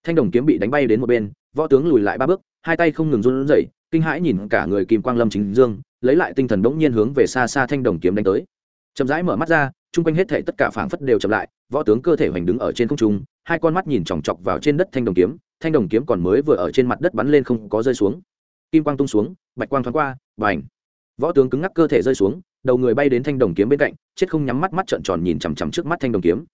Thanh đồng kiếm bị đánh bay đến một bên, võ tướng lùi lại ba bước, hai tay không ngừng run rẩy, kinh hãi nhìn cả người kim quang lâm chính dương, lấy lại tinh thần đống nhiên hướng về xa xa thanh đồng kiếm đánh tới chậm rãi mở mắt ra, chung quanh hết thể tất cả phảng phất đều chậm lại, võ tướng cơ thể hoành đứng ở trên không trung, hai con mắt nhìn chòng chọc vào trên đất thanh đồng kiếm, thanh đồng kiếm còn mới vừa ở trên mặt đất bắn lên không có rơi xuống. Kim quang tung xuống, bạch quang thoáng qua và ảnh võ tướng cứng ngắc cơ thể rơi xuống, đầu người bay đến thanh đồng kiếm bên cạnh, chết không nhắm mắt mắt trợn tròn nhìn chằm chằm trước mắt thanh đồng kiếm.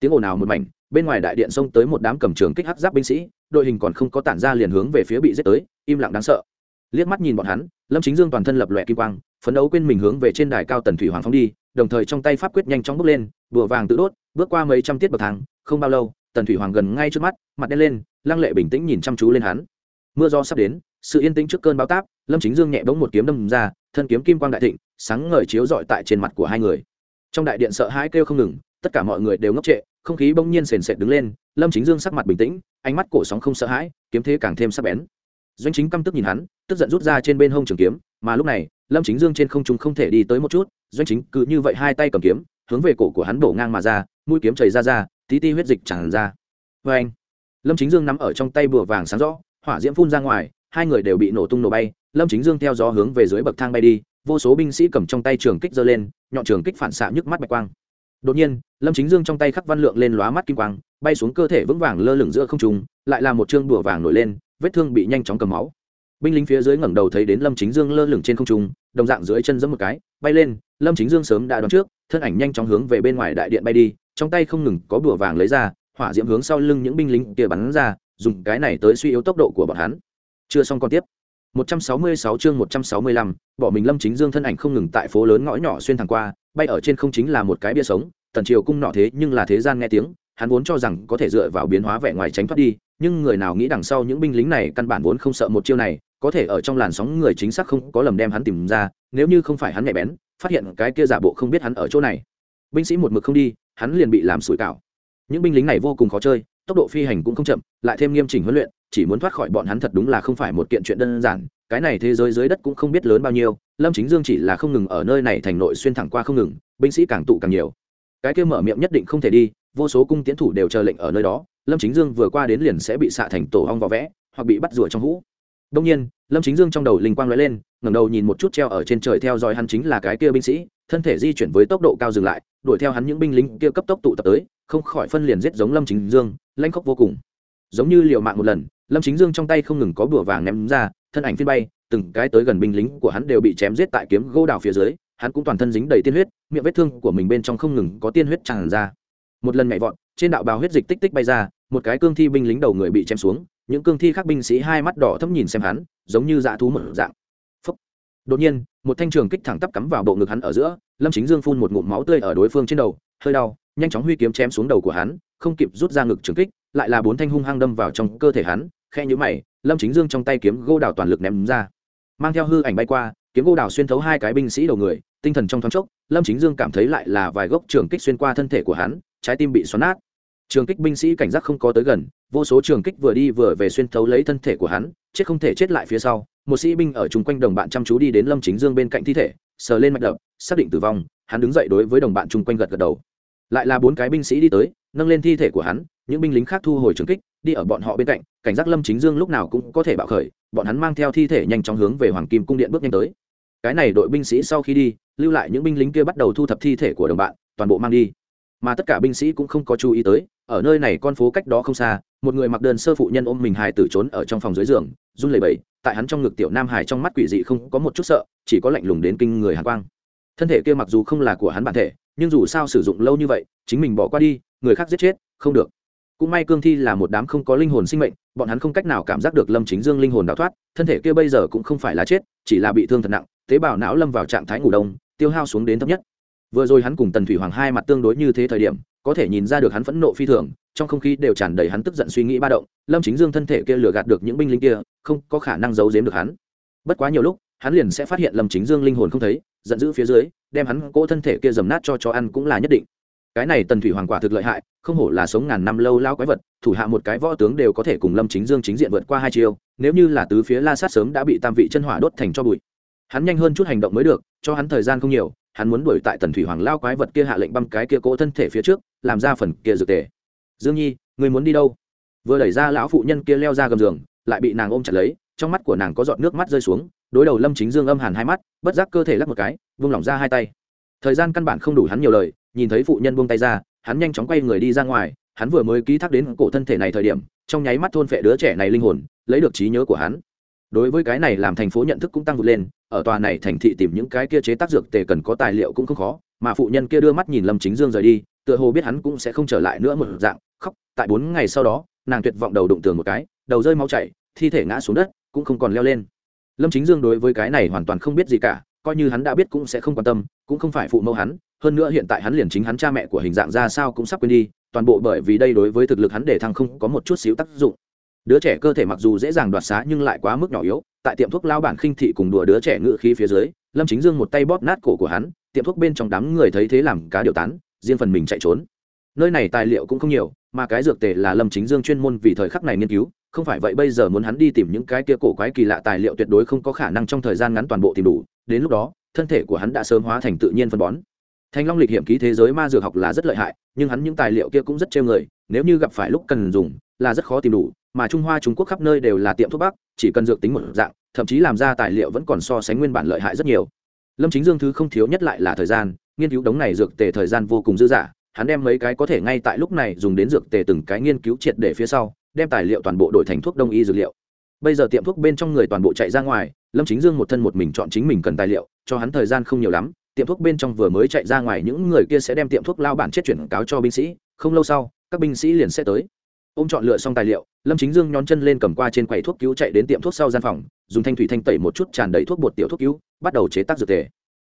Tiếng ồn ào một mảnh, bên ngoài đại điện xông tới một đám cầm trường kích hắc giáp binh sĩ, đội hình còn không có tản ra liền hướng về phía bị giết tới, im lặng đáng sợ. Liếc mắt nhìn bọn hắn, lâm chính dương toàn thân lập lòe kim quang, phấn đấu quên mình hướng về trên đài cao tần thủy hoàng phóng đi đồng thời trong tay pháp quyết nhanh chóng bước lên bùa vàng tự đốt, bước qua mấy trăm tiết bậc thang, không bao lâu, tần thủy hoàng gần ngay trước mắt, mặt đen lên, lăng lệ bình tĩnh nhìn chăm chú lên hắn. Mưa do sắp đến, sự yên tĩnh trước cơn bão táp, lâm chính dương nhẹ bỗng một kiếm đâm ra, thân kiếm kim quang đại thịnh, sáng ngời chiếu rọi tại trên mặt của hai người. Trong đại điện sợ hãi kêu không ngừng, tất cả mọi người đều ngốc trệ, không khí bỗng nhiên sền sệt đứng lên, lâm chính dương sắc mặt bình tĩnh, ánh mắt cổ sóng không sợ hãi, kiếm thế càng thêm sắc bén. Doanh chính căm tức nhìn hắn, tức giận rút ra trên bên hông trường kiếm, mà lúc này, lâm chính dương trên không trung không thể đi tới một chút doanh chính cứ như vậy hai tay cầm kiếm, hướng về cổ của hắn bổ ngang mà ra, mũi kiếm chảy ra ra, tí ti huyết dịch tràn ra. Vê anh, lâm chính dương nắm ở trong tay bùa vàng sáng rõ, hỏa diễm phun ra ngoài, hai người đều bị nổ tung nổ bay, lâm chính dương theo gió hướng về dưới bậc thang bay đi, vô số binh sĩ cầm trong tay trường kích giơ lên, nhọn trường kích phản xạ nhức mắt bạch quang. Đột nhiên, lâm chính dương trong tay khắc văn lượng lên lóa mắt kim quang, bay xuống cơ thể vững vàng lơ lửng giữa không trùng lại là một chương đùa vàng nổi lên, vết thương bị nhanh chóng cầm máu binh lính phía dưới ngẩng đầu thấy đến lâm chính dương lơ lửng trên không trung đồng dạng dưới chân giẫm một cái bay lên lâm chính dương sớm đã đoán trước thân ảnh nhanh chóng hướng về bên ngoài đại điện bay đi trong tay không ngừng có bùa vàng lấy ra hỏa diễm hướng sau lưng những binh lính kia bắn ra dùng cái này tới suy yếu tốc độ của bọn hắn. Chưa xong còn tiếp. 166 chương 165, bỏ mình lâm chính dương thân ảnh không ngừng tại phố lớn ngõ nhỏ xuyên thẳng qua bay ở trên không chính là một cái bia sống tần triều cung nọ thế nhưng là thế gian nghe tiếng hắn vốn cho rằng có thể dựa vào biến hóa vẻ ngoài tránh thoát đi nhưng người nào nghĩ đằng sau những binh lính này căn bản vốn không sợ một chiêu này có thể ở trong làn sóng người chính xác không có lầm đem hắn tìm ra, nếu như không phải hắn nhạy bén, phát hiện cái kia giả bộ không biết hắn ở chỗ này. Binh sĩ một mực không đi, hắn liền bị làm sủi cảo. Những binh lính này vô cùng khó chơi, tốc độ phi hành cũng không chậm, lại thêm nghiêm chỉnh huấn luyện, chỉ muốn thoát khỏi bọn hắn thật đúng là không phải một kiện chuyện đơn giản, cái này thế giới dưới đất cũng không biết lớn bao nhiêu, lâm chính dương chỉ là không ngừng ở nơi này thành nội xuyên thẳng qua không ngừng, binh sĩ càng tụ càng nhiều. Cái kia mở miệng nhất định không thể đi, vô số cung tiến thủ đều chờ lệnh ở nơi đó, lâm chính dương vừa qua đến liền sẽ bị xạ thành tổ hong vỏ vẽ, hoặc bị bắt rùa trong hũ đông nhiên, lâm chính dương trong đầu linh quang lóe lên, ngẩng đầu nhìn một chút treo ở trên trời theo dõi hắn chính là cái kia binh sĩ, thân thể di chuyển với tốc độ cao dừng lại, đuổi theo hắn những binh lính kia cấp tốc tụ tập tới, không khỏi phân liền giết giống lâm chính dương lanh khốc vô cùng. Giống như liều mạng một lần, lâm chính dương trong tay không ngừng có bùa vàng ném ra, thân ảnh phi bay, từng cái tới gần binh lính của hắn đều bị chém giết tại kiếm gỗ đào phía dưới, hắn cũng toàn thân dính đầy tiên huyết, miệng vết thương của mình bên trong không ngừng có tiên huyết tràn ra. Một lần nhảy vọt, trên đạo bào huyết dịch tích tích bay ra, một cái cương thi binh lính đầu người bị chém xuống những cương thi khác binh sĩ hai mắt đỏ thấm nhìn xem hắn, giống như dã thú một dạng. Phúc. đột nhiên, một thanh trường kích thẳng tắp cắm vào bộ ngực hắn ở giữa, lâm chính dương phun một ngụm máu tươi ở đối phương trên đầu, hơi đau, nhanh chóng huy kiếm chém xuống đầu của hắn, không kịp rút ra ngực trường kích, lại là bốn thanh hung hăng đâm vào trong cơ thể hắn khe nhũ mày, lâm chính dương trong tay kiếm gô đào toàn lực ném ra. Mang theo hư ảnh bay qua, kiếm gô đào xuyên thấu hai cái binh sĩ đầu người, tinh thần trong thoáng chốc, lâm chính dương cảm thấy lại là vài gốc trường kích xuyên qua thân thể của hắn, trái tim bị xoắn nát trường kích binh sĩ cảnh giác không có tới gần, vô số trường kích vừa đi vừa về xuyên thấu lấy thân thể của hắn, chết không thể chết lại phía sau. Một sĩ binh ở chung quanh đồng bạn chăm chú đi đến lâm chính dương bên cạnh thi thể, sờ lên mạch đập, xác định tử vong, hắn đứng dậy đối với đồng bạn chung quanh gật gật đầu. Lại là bốn cái binh sĩ đi tới, nâng lên thi thể của hắn, những binh lính khác thu hồi trường kích, đi ở bọn họ bên cạnh, cảnh giác lâm chính dương lúc nào cũng có thể bạo khởi, bọn hắn mang theo thi thể nhanh chóng hướng về hoàng kim cung điện bước nhanh tới. Cái này đội binh sĩ sau khi đi, lưu lại những binh lính kia bắt đầu thu thập thi thể của đồng bạn, toàn bộ mang đi. Mà tất cả binh sĩ cũng không có chú ý tới ở nơi này con phố cách đó không xa, một người mặc đơn sơ phụ nhân ôm mình hài tử trốn ở trong phòng dưới giường, run lẩy bẩy, tại hắn trong ngực tiểu nam hài trong mắt quỷ dị không có một chút sợ, chỉ có lạnh lùng đến kinh người hàn quang. Thân thể kia mặc dù không là của hắn bản thể, nhưng dù sao sử dụng lâu như vậy, chính mình bỏ qua đi, người khác giết chết, không được. Cũng may cương thi là một đám không có linh hồn sinh mệnh, bọn hắn không cách nào cảm giác được lâm chính dương linh hồn đào thoát, thân thể kia bây giờ cũng không phải là chết, chỉ là bị thương thật nặng, tế bào não lâm vào trạng thái ngủ đông, tiêu hao xuống đến thấp nhất vừa rồi hắn cùng tần thủy hoàng hai mặt tương đối như thế thời điểm, có thể nhìn ra được hắn phẫn nộ phi thường, trong không khí đều tràn đầy hắn tức giận suy nghĩ ba động, lâm chính dương thân thể kia lừa gạt được những binh lính kia, không có khả năng giấu giếm được hắn. Bất quá nhiều lúc, hắn liền sẽ phát hiện lâm chính dương linh hồn không thấy, giận dữ phía dưới, đem hắn cỗ thân thể kia dầm nát cho chó ăn cũng là nhất định. Cái này tần thủy hoàng quả thực lợi hại, không hổ là sống ngàn năm lâu lao quái vật, thủ hạ một cái võ tướng đều có thể cùng lâm chính dương chính diện vượt qua hai chiều nếu như là tứ phía la sát sớm đã bị tam vị chân hỏa đốt thành cho bụi. Hắn nhanh hơn chút hành động mới được, cho hắn thời gian không nhiều hắn muốn đuổi tại tần thủy hoàng lao quái vật kia hạ lệnh băm cái kia cỗ thân thể phía trước, làm ra phần kia dược tề. Dương nhi người muốn đi đâu? Vừa đẩy ra lão phụ nhân kia leo ra gầm giường, lại bị nàng ôm chặt lấy, trong mắt của nàng có giọt nước mắt rơi xuống, đối đầu lâm chính dương âm hàn hai mắt, bất giác cơ thể lắc một cái, vung lỏng ra hai tay. Thời gian căn bản không đủ hắn nhiều lời, nhìn thấy phụ nhân buông tay ra, hắn nhanh chóng quay người đi ra ngoài, hắn vừa mới ký thác đến cổ thân thể này thời điểm, trong nháy mắt thôn phệ đứa trẻ này linh hồn, lấy được trí nhớ của hắn đối với cái này làm thành phố nhận thức cũng tăng vượt lên, ở tòa này thành thị tìm những cái kia chế tác dược tề cần có tài liệu cũng không khó, mà phụ nhân kia đưa mắt nhìn lâm chính dương rời đi, tựa hồ biết hắn cũng sẽ không trở lại nữa một dạng, khóc, tại bốn ngày sau đó, nàng tuyệt vọng đầu đụng tường một cái, đầu rơi máu chảy, thi thể ngã xuống đất, cũng không còn leo lên. Lâm chính dương đối với cái này hoàn toàn không biết gì cả, coi như hắn đã biết cũng sẽ không quan tâm, cũng không phải phụ mẫu hắn, hơn nữa hiện tại hắn liền chính hắn cha mẹ của hình dạng ra sao cũng sắp quên đi, toàn bộ bởi vì đây đối với thực lực hắn để thăng không có một chút xíu tác dụng đứa trẻ cơ thể mặc dù dễ dàng đoạt xá nhưng lại quá mức nhỏ yếu. Tại tiệm thuốc lao bản khinh thị cùng đùa đứa trẻ ngự khí phía dưới, lâm chính dương một tay bóp nát cổ của hắn, tiệm thuốc bên trong đám người thấy thế làm cá điều tán, riêng phần mình chạy trốn. Nơi này tài liệu cũng không nhiều, mà cái dược tề là lâm chính dương chuyên môn vì thời khắc này nghiên cứu. Không phải vậy bây giờ muốn hắn đi tìm những cái kia cổ quái kỳ lạ tài liệu tuyệt đối không có khả năng trong thời gian ngắn toàn bộ tìm đủ. Đến lúc đó, thân thể của hắn đã sớm hóa thành tự nhiên phân bón. Thanh long lịch hiểm ký thế giới ma dược học là rất lợi hại, nhưng hắn những tài liệu kia cũng rất trêu người, nếu như gặp phải lúc cần dùng là rất khó tìm đủ, mà trung hoa, trung quốc khắp nơi đều là tiệm thuốc bắc, chỉ cần dược tính một dạng, thậm chí làm ra tài liệu vẫn còn so sánh nguyên bản lợi hại rất nhiều. Lâm chính dương thứ không thiếu nhất lại là thời gian, nghiên cứu đống này dược tề thời gian vô cùng dư dả, hắn đem mấy cái có thể ngay tại lúc này dùng đến dược tề từng cái nghiên cứu triệt để phía sau, đem tài liệu toàn bộ đổi thành thuốc đông y dược liệu. Bây giờ tiệm thuốc bên trong người toàn bộ chạy ra ngoài, lâm chính dương một thân một mình chọn chính mình cần tài liệu, cho hắn thời gian không nhiều lắm, tiệm thuốc bên trong vừa mới chạy ra ngoài những người kia sẽ đem tiệm thuốc lao bản chết chuyển cáo cho binh sĩ, không lâu sau, các binh sĩ liền sẽ tới ô m chọn lựa xong tài liệu, lâm chính dương nhón chân lên cầm qua trên quầy thuốc cứu chạy đến tiệm thuốc sau gian phòng, dùng thanh thủy thanh tẩy một chút tràn đầy thuốc bột tiểu thuốc cứu, bắt đầu chế tác dược tề.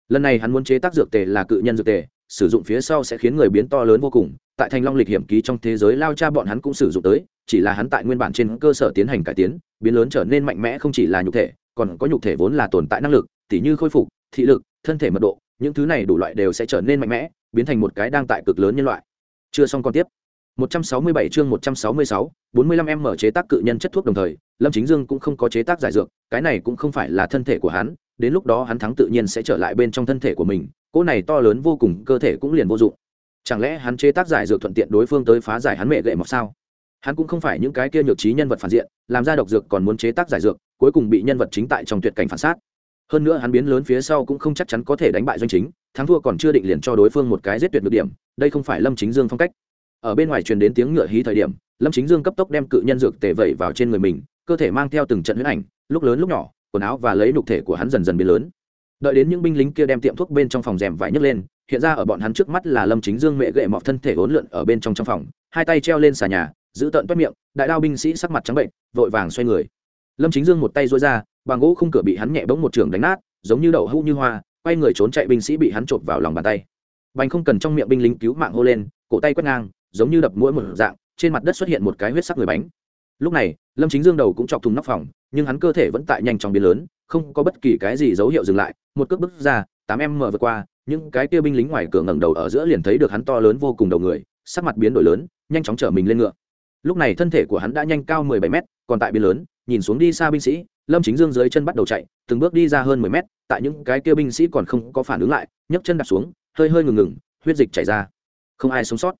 Lần này hắn muốn chế tác dược tề là cự nhân dược tề, sử dụng phía sau sẽ khiến người biến to lớn vô cùng. Tại thành long lịch hiểm ký trong thế giới lao cha bọn hắn cũng sử dụng tới, chỉ là hắn tại nguyên bản trên cơ sở tiến hành cải tiến, biến lớn trở nên mạnh mẽ không chỉ là nhục thể, còn có nhục thể vốn là tồn tại năng lực, tỉ như khôi phục, thị lực, thân thể mật độ, những thứ này đủ loại đều sẽ trở nên mạnh mẽ, biến thành một cái đang tại cực lớn nhân loại. Chưa xong còn tiếp. 167 chương 166, 45 mở chế tác cự nhân chất thuốc đồng thời, Lâm Chính Dương cũng không có chế tác giải dược, cái này cũng không phải là thân thể của hắn, đến lúc đó hắn thắng tự nhiên sẽ trở lại bên trong thân thể của mình, cỗ này to lớn vô cùng, cơ thể cũng liền vô dụng. Chẳng lẽ hắn chế tác giải dược thuận tiện đối phương tới phá giải hắn mẹ gậy mọc sao? Hắn cũng không phải những cái kia nhược trí nhân vật phản diện, làm ra độc dược còn muốn chế tác giải dược, cuối cùng bị nhân vật chính tại trong tuyệt cảnh phản sát. Hơn nữa hắn biến lớn phía sau cũng không chắc chắn có thể đánh bại doanh chính, thắng thua còn chưa định liền cho đối phương một cái giết tuyệt được điểm, đây không phải Lâm Chính Dương phong cách ở bên ngoài truyền đến tiếng ngựa hí thời điểm, lâm chính dương cấp tốc đem cự nhân dược tề vẩy vào trên người mình, cơ thể mang theo từng trận huyết ảnh, lúc lớn lúc nhỏ, quần áo và lấy nục thể của hắn dần dần biến lớn. Đợi đến những binh lính kia đem tiệm thuốc bên trong phòng rèm vải nhấc lên, hiện ra ở bọn hắn trước mắt là lâm chính dương mẹ gậy mọc thân thể hỗn lượn ở bên trong trong phòng, hai tay treo lên xà nhà, giữ tận toét miệng, đại đao binh sĩ sắc mặt trắng bệnh, vội vàng xoay người. Lâm chính dương một tay rối ra, bằng gỗ khung cửa bị hắn nhẹ bỗng một trường đánh nát, giống như đậu hũ như hoa, quay người trốn chạy binh sĩ bị hắn chộp vào lòng bàn tay. Bành không cần trong miệng binh lính cứu mạng hô lên, cổ tay quét ngang giống như đập mũi một dạng, trên mặt đất xuất hiện một cái huyết sắc người bánh. Lúc này, lâm chính dương đầu cũng chọc thùng nóc phòng, nhưng hắn cơ thể vẫn tại nhanh chóng biến lớn, không có bất kỳ cái gì dấu hiệu dừng lại. Một cước bước ra, tám em mở vượt qua, những cái kia binh lính ngoài cửa ngẩng đầu ở giữa liền thấy được hắn to lớn vô cùng đầu người, sắc mặt biến đổi lớn, nhanh chóng chở mình lên ngựa. Lúc này thân thể của hắn đã nhanh cao mười bảy mét, còn tại biến lớn, nhìn xuống đi xa binh sĩ, lâm chính dương dưới chân bắt đầu chạy, từng bước đi ra hơn mười mét, tại những cái kia binh sĩ còn không có phản ứng lại, nhấc chân đặt xuống, hơi hơi ngừng ngừng, huyết dịch chảy ra. Không ai sống sót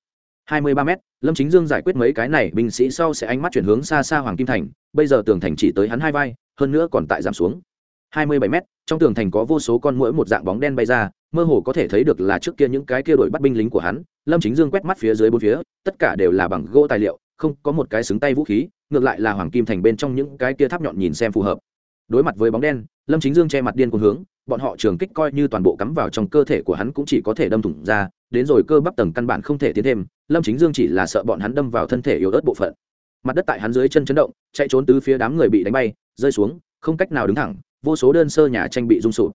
hai mươi ba m lâm chính dương giải quyết mấy cái này, binh sĩ sau sẽ ánh mắt chuyển hướng xa xa hoàng kim thành, bây giờ tường thành chỉ tới hắn hai vai, hơn nữa còn tại giảm xuống. hai mươi bảy m trong tường thành có vô số con mũi một dạng bóng đen bay ra, mơ hồ có thể thấy được là trước kia những cái kia đội bắt binh lính của hắn. Lâm chính dương quét mắt phía dưới bốn phía, tất cả đều là bằng gỗ tài liệu, không có một cái xứng tay vũ khí, ngược lại là hoàng kim thành bên trong những cái kia tháp nhọn nhìn xem phù hợp. Đối mặt với bóng đen, lâm chính dương che mặt điên cuồng hướng, bọn họ trường kích coi như toàn bộ cắm vào trong cơ thể của hắn cũng chỉ có thể đâm thủng ra đến rồi cơ bắp tầng căn bản không thể tiến thêm, lâm chính dương chỉ là sợ bọn hắn đâm vào thân thể yếu ớt bộ phận. Mặt đất tại hắn dưới chân chấn động, chạy trốn từ phía đám người bị đánh bay, rơi xuống, không cách nào đứng thẳng, vô số đơn sơ nhà tranh bị rung sụp.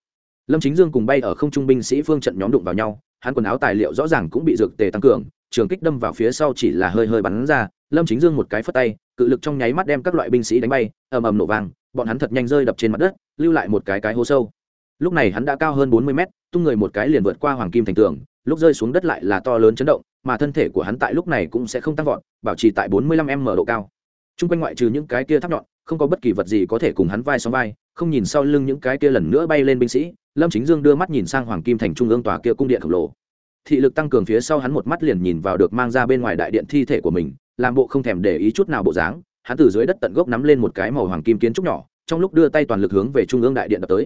Lâm chính dương cùng bay ở không trung binh sĩ phương trận nhóm đụng vào nhau, hắn quần áo tài liệu rõ ràng cũng bị dược tề tăng cường, trường kích đâm vào phía sau chỉ là hơi hơi bắn ra, lâm chính dương một cái phất tay, cự lực trong nháy mắt đem các loại binh sĩ đánh bay, ầm ầm nổ vàng bọn hắn thật nhanh rơi đập trên mặt đất, lưu lại một cái cái hố sâu. Lúc này hắn đã cao hơn bốn mươi mét, tung người một cái liền vượt qua hoàng kim thành tường lúc rơi xuống đất lại là to lớn chấn động, mà thân thể của hắn tại lúc này cũng sẽ không tăng vọt, bảo trì tại bốn mươi lăm m độ cao. T r u n g quanh ngoại trừ những cái kia tháp nhọn, không có bất kỳ vật gì có thể cùng hắn vai sóng vai, không nhìn sau lưng những cái kia lần nữa bay lên binh sĩ, lâm chính dương đưa mắt nhìn sang hoàng kim thành trung ương tòa kia cung điện khổng lồ. Thị lực tăng cường phía sau hắn một mắt liền nhìn vào được mang ra bên ngoài đại điện thi thể của mình, làm bộ không thèm để ý chút nào bộ dáng, hắn từ dưới đất tận gốc nắm lên một cái màu hoàng kim kiến trúc nhỏ, trong lúc đưa tay toàn lực hướng về trung ương đại điện đập tới.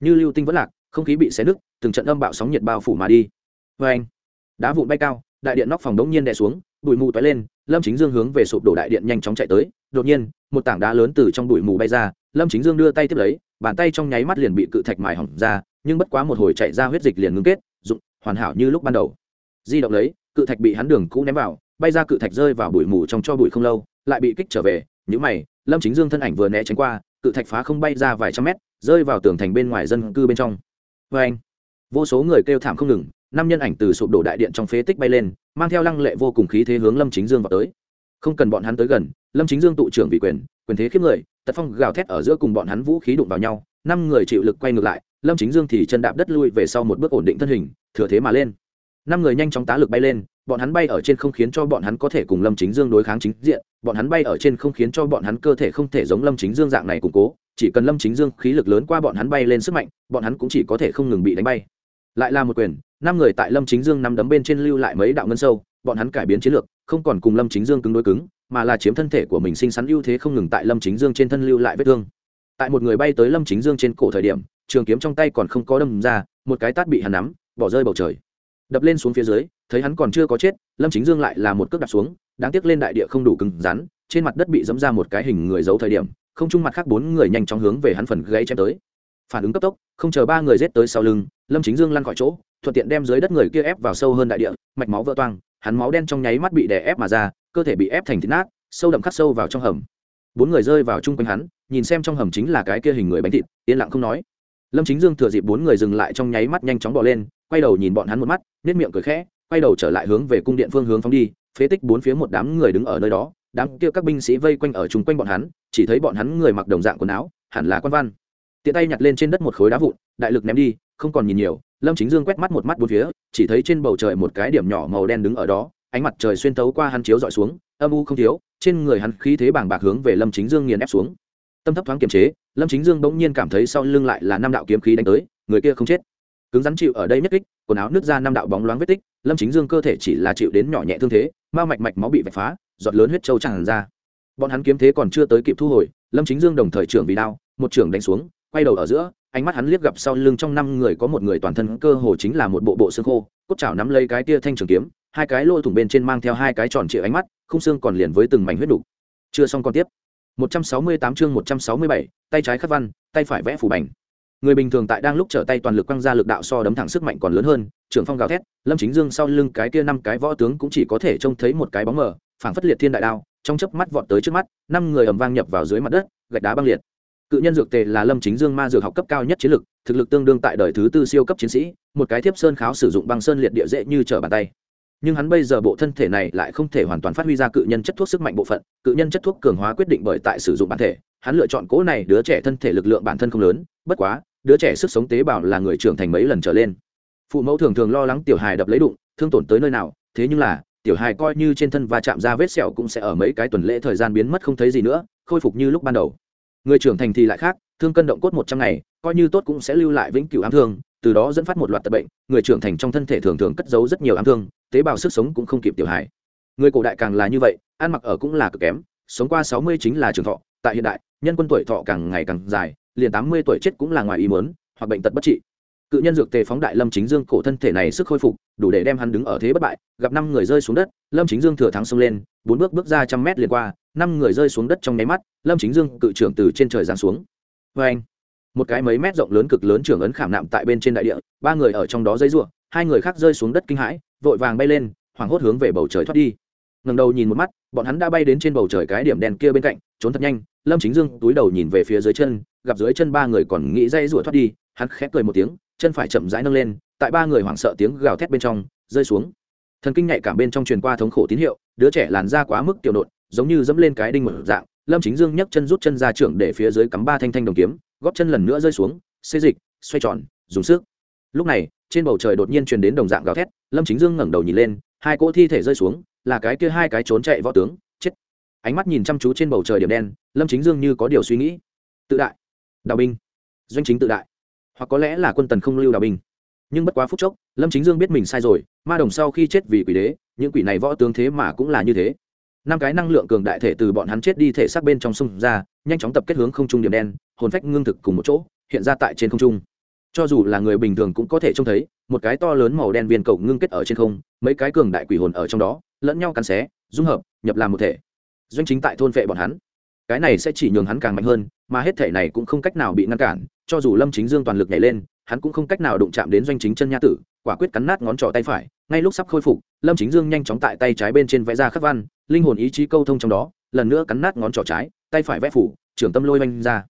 Như lưu tinh vẫn lạc, không khí bị xé nứt, từng trận âm bạo sóng nhiệt bao phủ mà đi vê anh. Đá vụn bay cao, đại điện nóc phòng đống nhiên đè xuống, bụi mù toái lên, lâm chính dương hướng về sụp đổ đại điện nhanh chóng chạy tới. Đột nhiên, một tảng đá lớn từ trong bụi mù bay ra, lâm chính dương đưa tay tiếp lấy, bàn tay trong nháy mắt liền bị cự thạch mài hỏng ra, nhưng bất quá một hồi chạy ra huyết dịch liền ngưng kết, dụng, hoàn hảo như lúc ban đầu. Di động lấy, cự thạch bị hắn đường cũ ném vào, bay ra cự thạch rơi vào bụi mù trong cho bụi không lâu, lại bị kích trở về. Những mày, lâm chính dương thân ảnh vừa né tránh qua, cự thạch phá không bay ra vài trăm mét, rơi vào tường thành bên ngoài dân cư bên trong. Vê anh. Vô số người kêu thảm không ngừng năm nhân ảnh từ sụp đổ đại điện trong phế tích bay lên, mang theo lăng lệ vô cùng khí thế hướng lâm chính dương vào tới. Không cần bọn hắn tới gần, lâm chính dương tụ trưởng vị quyền quyền thế khiếp người, tật phong gào thét ở giữa cùng bọn hắn vũ khí đụng vào nhau, năm người chịu lực quay ngược lại, lâm chính dương thì chân đạp đất lui về sau một bước ổn định thân hình, thừa thế mà lên. Năm người nhanh chóng tá lực bay lên, bọn hắn bay ở trên không khiến cho bọn hắn có thể cùng lâm chính dương đối kháng chính diện, bọn hắn bay ở trên không khiến cho bọn hắn cơ thể không thể giống lâm chính dương dạng này củng cố, chỉ cần lâm chính dương khí lực lớn qua bọn hắn bay lên sức mạnh, bọn hắn cũng chỉ có thể không ngừng bị đánh bay. Lại là một quyền năm người tại lâm chính dương nằm đấm bên trên lưu lại mấy đạo ngân sâu, bọn hắn cải biến chiến lược, không còn cùng lâm chính dương cứng đối cứng, mà là chiếm thân thể của mình sinh sắn ưu thế không ngừng tại lâm chính dương trên thân lưu lại vết thương. Tại một người bay tới lâm chính dương trên cổ thời điểm, trường kiếm trong tay còn không có đâm ra, một cái tát bị hắn nắm, bỏ rơi bầu trời. Đập lên xuống phía dưới, thấy hắn còn chưa có chết, lâm chính dương lại là một cước đạp xuống, đáng tiếc lên đại địa không đủ cứng rắn, trên mặt đất bị dẫm ra một cái hình người giấu thời điểm, không Chung mặt khác bốn người nhanh chóng hướng về hắn phần gãy chém tới. Phản ứng cấp tốc, không chờ ba người giết tới sau lưng, lâm chính dương lăn khỏi chỗ thuận tiện đem dưới đất người kia ép vào sâu hơn đại địa, mạch máu vỡ toang, hắn máu đen trong nháy mắt bị đè ép mà ra, cơ thể bị ép thành thịt nát, sâu đậm khắc sâu vào trong hầm. Bốn người rơi vào chung quanh hắn, nhìn xem trong hầm chính là cái kia hình người bánh thịt, yên lặng không nói. Lâm chính dương thừa dịp bốn người dừng lại trong nháy mắt nhanh chóng bỏ lên, quay đầu nhìn bọn hắn một mắt nết miệng cười khẽ, quay đầu trở lại hướng về cung điện phương hướng phóng đi, phế tích bốn phía một đám người đứng ở nơi đó, đám kia các binh sĩ vây quanh ở chung quanh bọn hắn, chỉ thấy bọn hắn người mặc đồng dạng quần áo, hẳn là quan văn. Tiện tay nhặt lên trên đất một khối đá vụn, đại lực ném đi không còn nhìn nhiều, lâm chính dương quét mắt một mắt bốn phía, chỉ thấy trên bầu trời một cái điểm nhỏ màu đen đứng ở đó, ánh mặt trời xuyên tấu qua hắn chiếu dọi xuống, âm u không thiếu, trên người hắn khí thế bàng bạc hướng về lâm chính dương nghiền ép xuống. Tâm thấp thoáng kiềm chế, lâm chính dương bỗng nhiên cảm thấy sau lưng lại là năm đạo kiếm khí đánh tới, người kia không chết. Cứng rắn chịu ở đây nhất kích, quần áo nứt ra năm đạo bóng loáng vết tích, lâm chính dương cơ thể chỉ là chịu đến nhỏ nhẹ thương thế ma mạch mạch máu bị vạch phá, giọt lớn huyết trâu tràn ra. Bọn hắn kiếm thế còn chưa tới kịp thu hồi, lâm chính dương đồng thời trưởng vì đao, một trưởng đánh xuống quay đầu ở giữa ánh mắt hắn liếc gặp sau lưng trong năm người có một người toàn thân cơ hồ chính là một bộ bộ xương khô cốt chảo nắm lấy cái tia thanh trường kiếm hai cái lôi thủng bên trên mang theo hai cái tròn trịa ánh mắt không xương còn liền với từng mảnh huyết đủ. chưa xong còn tiếp. 168 chương 167, tay trái khắc văn tay phải vẽ phủ bành. Người bình thường tại đang lúc trở tay toàn lực quăng ra lực đạo so đấm thẳng sức mạnh còn lớn hơn trưởng phong gào thét lâm chính dương sau lưng cái tia năm cái võ tướng cũng chỉ có thể trông thấy một cái bóng mờ phảng phất liệt thiên đại đao trong chớp mắt vọt tới trước mắt năm người ầm vang nhập vào dưới mặt đất gạch đá băng liệt cự nhân dược tề là lâm chính dương ma dược học cấp cao nhất chiến lực thực lực tương đương tại đời thứ tư siêu cấp chiến sĩ, một cái thiếp sơn kháo sử dụng băng sơn liệt địa dễ như trở bàn tay. Nhưng hắn bây giờ bộ thân thể này lại không thể hoàn toàn phát huy ra cự nhân chất thuốc sức mạnh bộ phận, cự nhân chất thuốc cường hóa quyết định bởi tại sử dụng bản thể, hắn lựa chọn cỗ này đứa trẻ thân thể lực lượng bản thân không lớn, bất quá, đứa trẻ sức sống tế bào là người trưởng thành mấy lần trở lên. Phụ mẫu thường thường lo lắng tiểu hài đập lấy đụng, thương tổn tới nơi nào, thế nhưng là, tiểu hài coi như trên thân va chạm ra vết sẹo cũng sẽ ở mấy cái tuần lễ thời gian biến mất không thấy gì nữa, khôi phục như lúc ban đầu người trưởng thành thì lại khác, thương cân động cốt một trăm ngày, coi như tốt cũng sẽ lưu lại vĩnh cửu ám thương, từ đó dẫn phát một loạt tật bệnh, người trưởng thành trong thân thể thường thường cất giấu rất nhiều ám thương, tế bào sức sống cũng không kịp tiểu hài người cổ đại càng là như vậy, ăn mặc ở cũng là cực kém, sống qua sáu mươi chính là trường thọ, tại hiện đại, nhân quân tuổi thọ càng ngày càng dài, liền tám mươi tuổi chết cũng là ngoài ý muốn, hoặc bệnh tật bất trị. Cự nhân dược tề phóng đại lâm chính dương cổ thân thể này sức khôi phục, đủ để đem hắn đứng ở thế bất bại, gặp năm người rơi xuống đất, lâm chính dương thừa thắng xông lên, bốn bước bước ra trăm mét liền qua năm người rơi xuống đất trong nháy mắt, lâm chính dương, cự trưởng từ trên trời giáng xuống. Vê anh, một cái mấy mét rộng lớn cực lớn trưởng ấn khảm nạm tại bên trên đại địa, ba người ở trong đó dây ruộng hai người khác rơi xuống đất kinh hãi, vội vàng bay lên, hoảng hốt hướng về bầu trời thoát đi. Ngần đầu nhìn một mắt, bọn hắn đã bay đến trên bầu trời cái điểm đèn kia bên cạnh, trốn thật nhanh, lâm chính dương túi đầu nhìn về phía dưới chân, gặp dưới chân ba người còn nghĩ dây ruộng thoát đi, hắn khép cười một tiếng, chân phải chậm rãi nâng lên, tại ba người hoảng sợ tiếng gào thét bên trong, rơi xuống. Thần kinh nhạy cảm bên trong truyền qua thống khổ tín hiệu, đứa trẻ làn ra quá mức tiểu nộn giống như dẫm lên cái đinh một dạng, lâm chính dương nhấc chân rút chân ra trưởng để phía dưới cắm ba thanh thanh đồng kiếm, góp chân lần nữa rơi xuống, xê dịch, xoay tròn, dùng sức. Lúc này, trên bầu trời đột nhiên truyền đến đồng dạng gào thét, lâm chính dương ngẩng đầu nhìn lên, hai cỗ thi thể rơi xuống, là cái kia hai cái trốn chạy võ tướng, chết. Ánh mắt nhìn chăm chú trên bầu trời điểm đen, lâm chính dương như có điều suy nghĩ. Tự đại. Đào binh. Doanh chính tự đại. Hoặc có lẽ là quân tần không lưu đào binh. Nhưng bất quá phút chốc, lâm chính dương biết mình sai rồi, ma đồng sau khi chết vì quỷ đế, những quỷ này võ tướng thế mà cũng là như thế năm cái năng lượng cường đại thể từ bọn hắn chết đi thể xác bên trong sông ra, nhanh chóng tập kết hướng không trung điểm đen, hồn phách ngưng thực cùng một chỗ, hiện ra tại trên không trung. Cho dù là người bình thường cũng có thể trông thấy, một cái to lớn màu đen viên cầu ngưng kết ở trên không, mấy cái cường đại quỷ hồn ở trong đó, lẫn nhau cắn xé, dung hợp, nhập làm một thể. Doanh chính tại thôn vệ bọn hắn. Cái này sẽ chỉ nhường hắn càng mạnh hơn, mà hết thể này cũng không cách nào bị ngăn cản, cho dù lâm chính dương toàn lực nhảy lên hắn cũng không cách nào đụng chạm đến doanh chính chân nha tử, quả quyết cắn nát ngón trỏ tay phải, ngay lúc sắp khôi phục, lâm chính dương nhanh chóng tại tay trái bên trên vẽ ra khắc văn, linh hồn ý chí câu thông trong đó, lần nữa cắn nát ngón trỏ trái, tay phải vẽ phủ, trưởng tâm lôi oanh ra.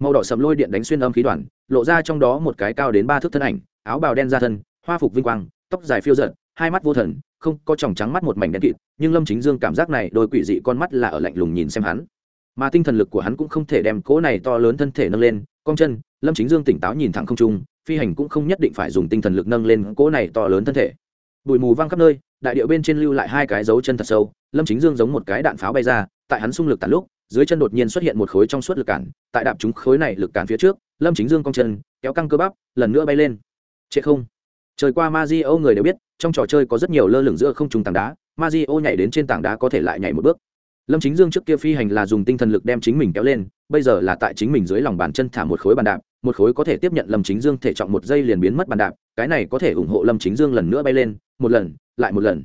Màu đỏ sầm lôi điện đánh xuyên âm khí đoàn, lộ ra trong đó một cái cao đến ba thước thân ảnh, áo bào đen ra thân, hoa phục vinh quang, tóc dài phiêu giận hai mắt vô thần, không có tròng trắng mắt một mảnh đen kịt, nhưng lâm chính dương cảm giác này đôi quỷ dị con mắt là ở lạnh lùng nhìn xem hắn. Mà tinh thần lực của hắn cũng không thể đem cỗ này to lớn thân thể nâng lên, cong chân, lâm chính dương tỉnh táo nhìn thẳng không trung phi hành cũng không nhất định phải dùng tinh thần lực nâng lên cỗ này to lớn thân thể. Bụi mù văng khắp nơi, đại điệu bên trên lưu lại hai cái dấu chân thật sâu, lâm chính dương giống một cái đạn pháo bay ra, tại hắn xung lực tàn lúc, dưới chân đột nhiên xuất hiện một khối trong suốt lực cản, tại đạp chúng khối này lực cản phía trước, lâm chính dương cong chân, kéo căng cơ bắp, lần nữa bay lên. Trệ không. Trời qua ma di âu người đều biết, trong trò chơi có rất nhiều lơ lửng giữa không trùng tảng đá ma di âu nhảy đến trên tảng đá có thể lại nhảy một bước lâm chính dương trước kia phi hành là dùng tinh thần lực đem chính mình kéo lên, bây giờ là tại chính mình dưới lòng bàn chân thả một khối bàn đạp, một khối có thể tiếp nhận lâm chính dương thể trọng một giây liền biến mất bàn đạp, cái này có thể ủng hộ lâm chính dương lần nữa bay lên, một lần, lại một lần.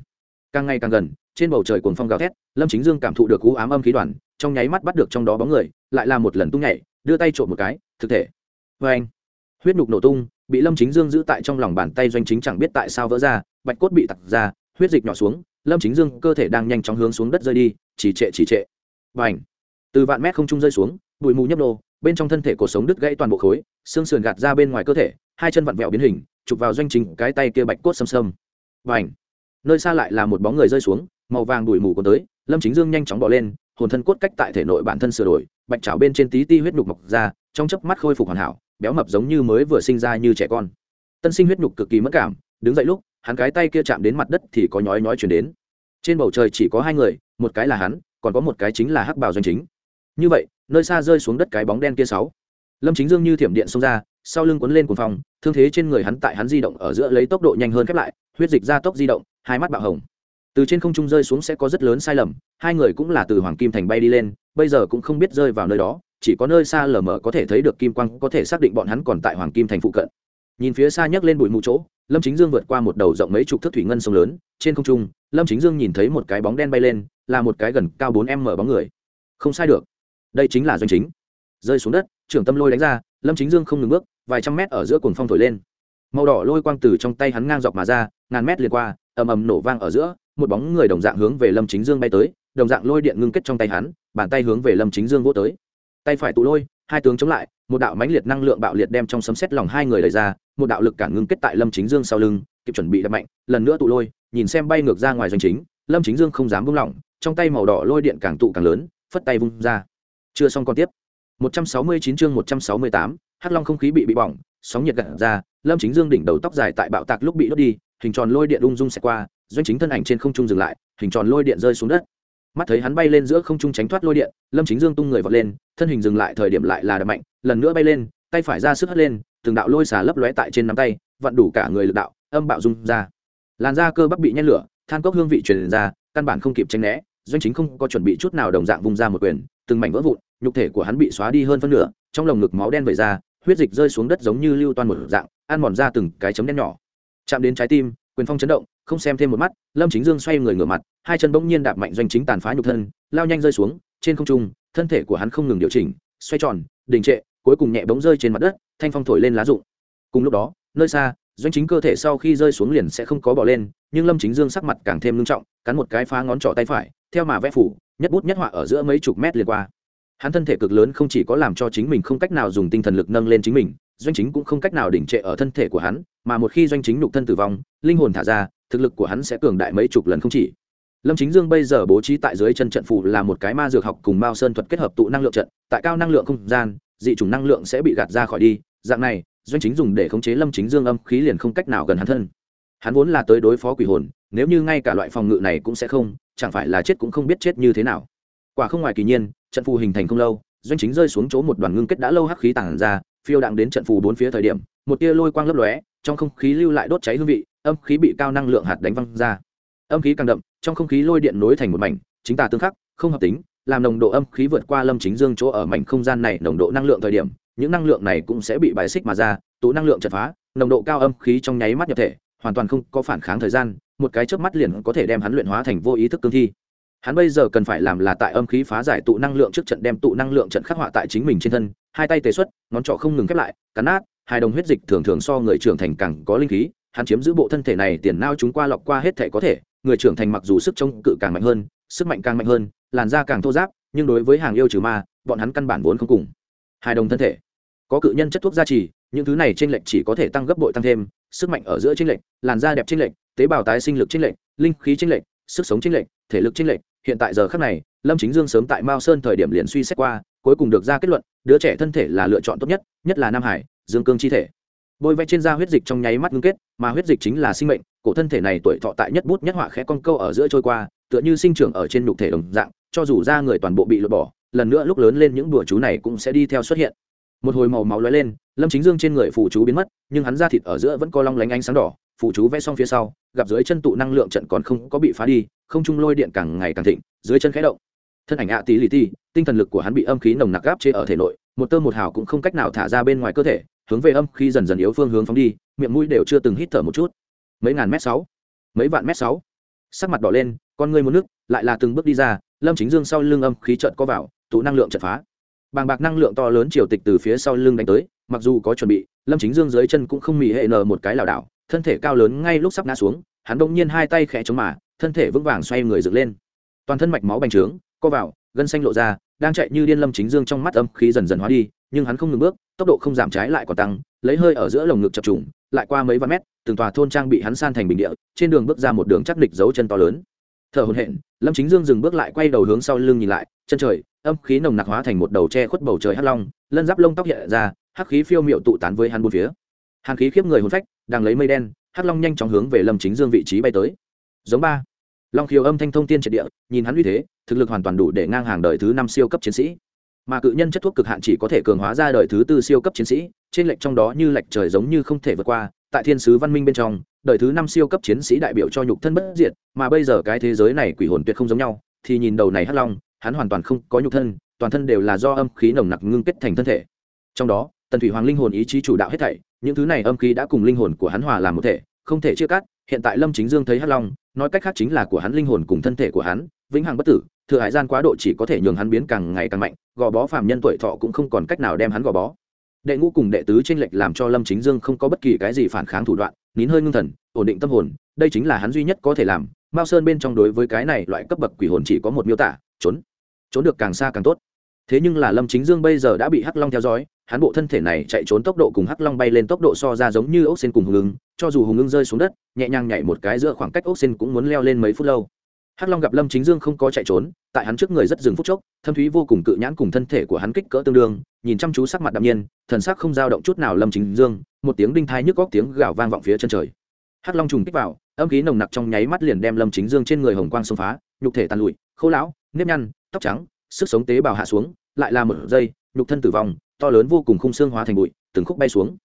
Càng ngày càng gần, trên bầu trời cuồng phong gào thét, lâm chính dương cảm thụ được cú ám âm khí đoàn, trong nháy mắt bắt được trong đó bóng người, lại là một lần tung nhảy, đưa tay trộm một cái, thực thể. Vê anh, huyết nhục nổ tung, bị lâm chính dương giữ tại trong lòng bàn tay doanh chính chẳng biết tại sao vỡ ra, bạch cốt bị tặc ra, huyết dịch nhỏ xuống lâm chính dương cơ thể đang nhanh chóng hướng xuống đất rơi đi, chỉ trệ chỉ trệ. Và ảnh từ vạn mét không trung rơi xuống, bụi mù nhấp nô, bên trong thân thể cuộc sống đứt gãy toàn bộ khối, xương sườn gạt ra bên ngoài cơ thể, hai chân vặn vẹo biến hình, chụp vào doanh trình cái tay kia bạch cốt xâm xâm. Và ảnh nơi xa lại là một bóng người rơi xuống, màu vàng bụi mù còn tới, lâm chính dương nhanh chóng bỏ lên, hồn thân cốt cách tại thể nội bản thân sửa đổi, bạch trào bên trên tí ti huyết nhục mọc ra, trong chớp mắt khôi phục hoàn hảo, béo mập giống như mới vừa sinh ra như trẻ con. Tân sinh huyết nhục cực kỳ mất cảm, đứng dậy lúc hắn cái tay kia chạm đến mặt đất thì có nhói nhói chuyển đến. Trên bầu trời chỉ có hai người, một cái là hắn, còn có một cái chính là hắc bảo doanh chính. Như vậy, nơi xa rơi xuống đất cái bóng đen kia sáu. Lâm chính dương như thiểm điện xông ra, sau lưng quấn lên cuồng phòng thương thế trên người hắn tại hắn di động ở giữa lấy tốc độ nhanh hơn khép lại, huyết dịch ra tốc di động, hai mắt bạo hồng. Từ trên không trung rơi xuống sẽ có rất lớn sai lầm, hai người cũng là từ hoàng kim thành bay đi lên, bây giờ cũng không biết rơi vào nơi đó, chỉ có nơi xa lờ mờ có thể thấy được kim quang có thể xác định bọn hắn còn tại hoàng kim thành phụ cận nhìn phía xa nhấc lên bụi mù chỗ, lâm chính dương vượt qua một đầu rộng mấy chục thước thủy ngân sông lớn, trên không trung, lâm chính dương nhìn thấy một cái bóng đen bay lên, là một cái gần cao bốn m bóng người. Không sai được. Đây chính là doanh chính. Rơi xuống đất, trưởng tâm lôi đánh ra, lâm chính dương không ngừng bước, vài trăm mét ở giữa cồn phong thổi lên. Màu đỏ lôi quang từ trong tay hắn ngang dọc mà ra, ngàn mét liền qua, ầm ầm nổ vang ở giữa, một bóng người đồng dạng hướng về lâm chính dương bay tới, đồng dạng lôi điện ngưng kết trong tay hắn, bàn tay hướng về lâm chính dương vỗ tới. Tay phải tụ lôi, hai tướng chống lại, một đạo mãnh liệt năng lượng bạo liệt đem trong sấm xét lòng hai người đẩy ra một đạo lực cản ngưng kết tại lâm chính dương sau lưng kịp chuẩn bị đập mạnh lần nữa tụ lôi nhìn xem bay ngược ra ngoài doanh chính lâm chính dương không dám buông lỏng trong tay màu đỏ lôi điện càng tụ càng lớn phất tay vung ra. Chưa xong còn tiếp. 169 chương 168, hắc long không khí bị bị bỏng sóng nhiệt gạt ra lâm chính dương đỉnh đầu tóc dài tại bạo tạc lúc bị đốt đi hình tròn lôi điện ung dung xẹt qua doanh chính thân ảnh trên không trung dừng lại hình tròn lôi điện rơi xuống đất. Mắt thấy hắn bay lên giữa không trung tránh thoát lôi điện lâm chính dương tung người vọt lên thân hình dừng lại thời điểm lại là đập mạnh lần nữa bay lên tay phải ra sức hất lên từng đạo lôi xả lấp lóe tại trên nắm tay, vặn đủ cả người lực đạo, âm bạo rung ra. Làn da cơ bắp bị nhen lửa, than cốc hương vị truyền ra, căn bản không kịp tranh né, doanh chính không có chuẩn bị chút nào đồng dạng vung ra một quyền, từng mảnh vỡ vụn, nhục thể của hắn bị xóa đi hơn phân nửa, trong lồng ngực máu đen vẩy ra, huyết dịch rơi xuống đất giống như lưu toan một dạng, ăn mòn ra từng cái chấm đen nhỏ. Chạm đến trái tim, quyền phong chấn động, không xem thêm một mắt, lâm chính dương xoay người ngửa mặt, hai chân bỗng nhiên đạp mạnh doanh chính tàn phá nhục thân, lao nhanh rơi xuống, trên không trung, thân thể của hắn không ngừng điều chỉnh, xoay tròn, đình trệ cuối cùng nhẹ bóng rơi trên mặt đất, thanh phong thổi lên lá rụng. Cùng lúc đó, nơi xa, doanh chính cơ thể sau khi rơi xuống liền sẽ không có bỏ lên, nhưng lâm chính dương sắc mặt càng thêm nghiêm trọng, cắn một cái phá ngón trỏ tay phải, theo mà vẽ phủ, nhất bút nhất họa ở giữa mấy chục mét liền qua. Hắn thân thể cực lớn không chỉ có làm cho chính mình không cách nào dùng tinh thần lực nâng lên chính mình, doanh chính cũng không cách nào đỉnh trệ ở thân thể của hắn, mà một khi doanh chính nhục thân tử vong, linh hồn thả ra, thực lực của hắn sẽ cường đại mấy chục lần không chỉ. Lâm chính dương bây giờ bố trí tại dưới chân trận phủ là một cái ma dược học cùng mao sơn thuật kết hợp tụ năng lượng trận, tại cao năng lượng không gian dị chủng năng lượng sẽ bị gạt ra khỏi đi, dạng này, doanh chính dùng để khống chế lâm chính dương âm khí liền không cách nào gần hắn thân. Hắn vốn là tới đối phó quỷ hồn, nếu như ngay cả loại phòng ngự này cũng sẽ không, chẳng phải là chết cũng không biết chết như thế nào. Quả không ngoài kỳ nhiên, trận phù hình thành không lâu, doanh chính rơi xuống chỗ một đoàn ngưng kết đã lâu hắc khí tản ra, phiêu đạn đến trận phù bốn phía thời điểm, một tia lôi quang lấp lóe, trong không khí lưu lại đốt cháy hương vị, âm khí bị cao năng lượng hạt đánh văng ra. Âm khí càng đậm, trong không khí lôi điện nối thành một mảnh, chính tà tương khắc, không hợp tính làm nồng độ âm khí vượt qua lâm chính dương chỗ ở mảnh không gian này nồng độ năng lượng thời điểm, những năng lượng này cũng sẽ bị bài xích mà ra tụ năng lượng chật phá, nồng độ cao âm khí trong nháy mắt nhập thể, hoàn toàn không có phản kháng thời gian, một cái chớp mắt liền có thể đem hắn luyện hóa thành vô ý thức cương thi. Hắn bây giờ cần phải làm là tại âm khí phá giải tụ năng lượng trước trận đem tụ năng lượng trận khắc họa tại chính mình trên thân, hai tay tề xuất, ngón trỏ không ngừng khép lại, cắn nát, hai đồng huyết dịch thường thường so người trưởng thành càng có linh khí, hắn chiếm giữ bộ thân thể này, tiền nao chúng qua lọc qua hết thể có thể, người trưởng thành mặc dù sức chống cự càng mạnh hơn, sức mạnh càng mạnh hơn làn da càng thô giáp, nhưng đối với hàng yêu trừ ma, bọn hắn căn bản vốn không cùng. Hai đồng thân thể. Có cự nhân chất thuốc gia trì, những thứ này trên lệnh chỉ có thể tăng gấp bội tăng thêm, sức mạnh ở giữa trên lệnh làn da đẹp trên lệnh tế bào tái sinh lực trên lệnh linh khí trên lệnh sức sống trên lệnh thể lực trên lệnh hiện tại giờ khắc này, lâm chính dương sớm tại mao sơn thời điểm liền suy xét qua, cuối cùng được ra kết luận, đứa trẻ thân thể là lựa chọn tốt nhất nhất là nam hải, dương cương chi thể. Bôi vẽ trên da huyết dịch trong nháy mắt ngưng kết, mà huyết dịch chính là sinh mệnh, cổ thân thể này tuổi thọ tại nhất bút nhất họa khẽ con câu ở giữa trôi qua, tựa như sinh trưởng ở trên nhục thể đồng dạng cho dù ra người toàn bộ bị lột bỏ, lần nữa lúc lớn lên những đùa chú này cũng sẽ đi theo xuất hiện. Một hồi màu máu lóe lên, lâm chính dương trên người phụ chú biến mất, nhưng hắn da thịt ở giữa vẫn co long lánh ánh sáng đỏ phụ chú vẽ xong phía sau, gặp dưới chân tụ năng lượng trận còn không có bị phá đi, không trung lôi điện càng ngày càng thịnh, dưới chân khẽ động. Thân ảnh ạ tí lì ti, tinh thần lực của hắn bị âm khí nồng nặc gáp chế ở thể nội, một tơ một hào cũng không cách nào thả ra bên ngoài cơ thể, hướng về âm khi dần dần yếu phương hướng phóng đi, miệng mũi đều chưa từng hít thở một chút. Mấy ngàn mét sáu, mấy vạn mét sáu. Sắc mặt đỏ lên, con ngươi muốn nước lại là từng bước đi ra, lâm chính dương sau lưng âm khí trận có vào, tụ năng lượng trận phá. Bàng bạc năng lượng to lớn triều tịch từ phía sau lưng đánh tới, mặc dù có chuẩn bị, lâm chính dương dưới chân cũng không mì hệ nờ một cái lảo đảo, thân thể cao lớn ngay lúc sắp ngã xuống, hắn đông nhiên hai tay khẽ chống mà, thân thể vững vàng xoay người dựng lên. Toàn thân mạch máu bành trướng, co vào, gân xanh lộ ra, đang chạy như điên lâm chính dương trong mắt âm khí dần dần hóa đi, nhưng hắn không ngừng bước, tốc độ không giảm trái lại còn tăng, lấy hơi ở giữa lồng ngực chập trùng, lại qua mấy vạn mét, từng tòa thôn trang bị hắn san thành bình địa, trên đường bước ra một đường chắc địch dấu chân to lớn thở hồn hện lâm chính dương dừng bước lại quay đầu hướng sau lưng nhìn lại, chân trời, âm khí nồng nặc hóa thành một đầu tre khuất bầu trời hắc long, lân giáp lông tóc hiện ra, hắc khí phiêu miệu tụ tán với hắn bốn phía. Hàn khí khiếp người hồn phách, đang lấy mây đen, hắc long nhanh chóng hướng về lâm chính dương vị trí bay tới. Giống ba. Long khiêu âm thanh thông tiên triệt địa, nhìn hắn uy thế, thực lực hoàn toàn đủ để ngang hàng đời thứ năm siêu cấp chiến sĩ. Mà cự nhân chất thuốc cực hạn chỉ có thể cường hóa ra đời thứ tư siêu cấp chiến sĩ, trên lệch trong đó như lệch trời giống như không thể vượt qua, tại thiên sứ văn minh bên trong đời thứ năm siêu cấp chiến sĩ đại biểu cho nhục thân bất diệt, mà bây giờ cái thế giới này quỷ hồn tuyệt không giống nhau, thì nhìn đầu này hắc long, hắn hoàn toàn không có nhục thân, toàn thân đều là do âm khí nồng nặc ngưng kết thành thân thể. Trong đó, tần thủy hoàng linh hồn ý chí chủ đạo hết thảy, những thứ này âm khí đã cùng linh hồn của hắn hòa làm một thể, không thể chia cắt, hiện tại lâm chính dương thấy hắc long, nói cách khác chính là của hắn linh hồn cùng thân thể của hắn, vĩnh hằng bất tử, thừa hải gian quá độ chỉ có thể nhường hắn biến càng ngày càng mạnh, gò bó phạm nhân tuổi thọ cũng không còn cách nào đem hắn gò bó. Đệ ngũ cùng đệ tứ tranh lệch làm cho lâm chính dương không có bất kỳ cái gì phản kháng thủ đoạn nín hơi ngưng thần, ổn định tâm hồn, đây chính là hắn duy nhất có thể làm. Mao sơn bên trong đối với cái này loại cấp bậc quỷ hồn chỉ có một miêu tả, trốn. Trốn được càng xa càng tốt. Thế nhưng là lâm chính dương bây giờ đã bị hắc long theo dõi, hắn bộ thân thể này chạy trốn tốc độ cùng hắc long bay lên tốc độ so ra giống như ốc sen cùng hùng ưng, cho dù hùng ưng rơi xuống đất, nhẹ nhàng nhảy một cái giữa khoảng cách ốc sen cũng muốn leo lên mấy phút lâu hắc long gặp lâm chính dương không có chạy trốn, tại hắn trước người rất dừng phút chốc, thâm thúy vô cùng cự nhãn cùng thân thể của hắn kích cỡ tương đương, nhìn chăm chú sắc mặt đạm nhiên, thần sắc không dao động chút nào lâm chính dương, một tiếng đinh thai nhức góc tiếng gào vang vọng phía chân trời. Hắc long trùng kích vào, âm khí nồng nặc trong nháy mắt liền đem lâm chính dương trên người hồng quang xông phá, nhục thể tàn lụi, khô lão, nếp nhăn, tóc trắng, sức sống tế bào hạ xuống, lại là một giây, nhục thân tử vong, to lớn vô cùng khung xương hóa thành bụi, từng khúc bay xuống.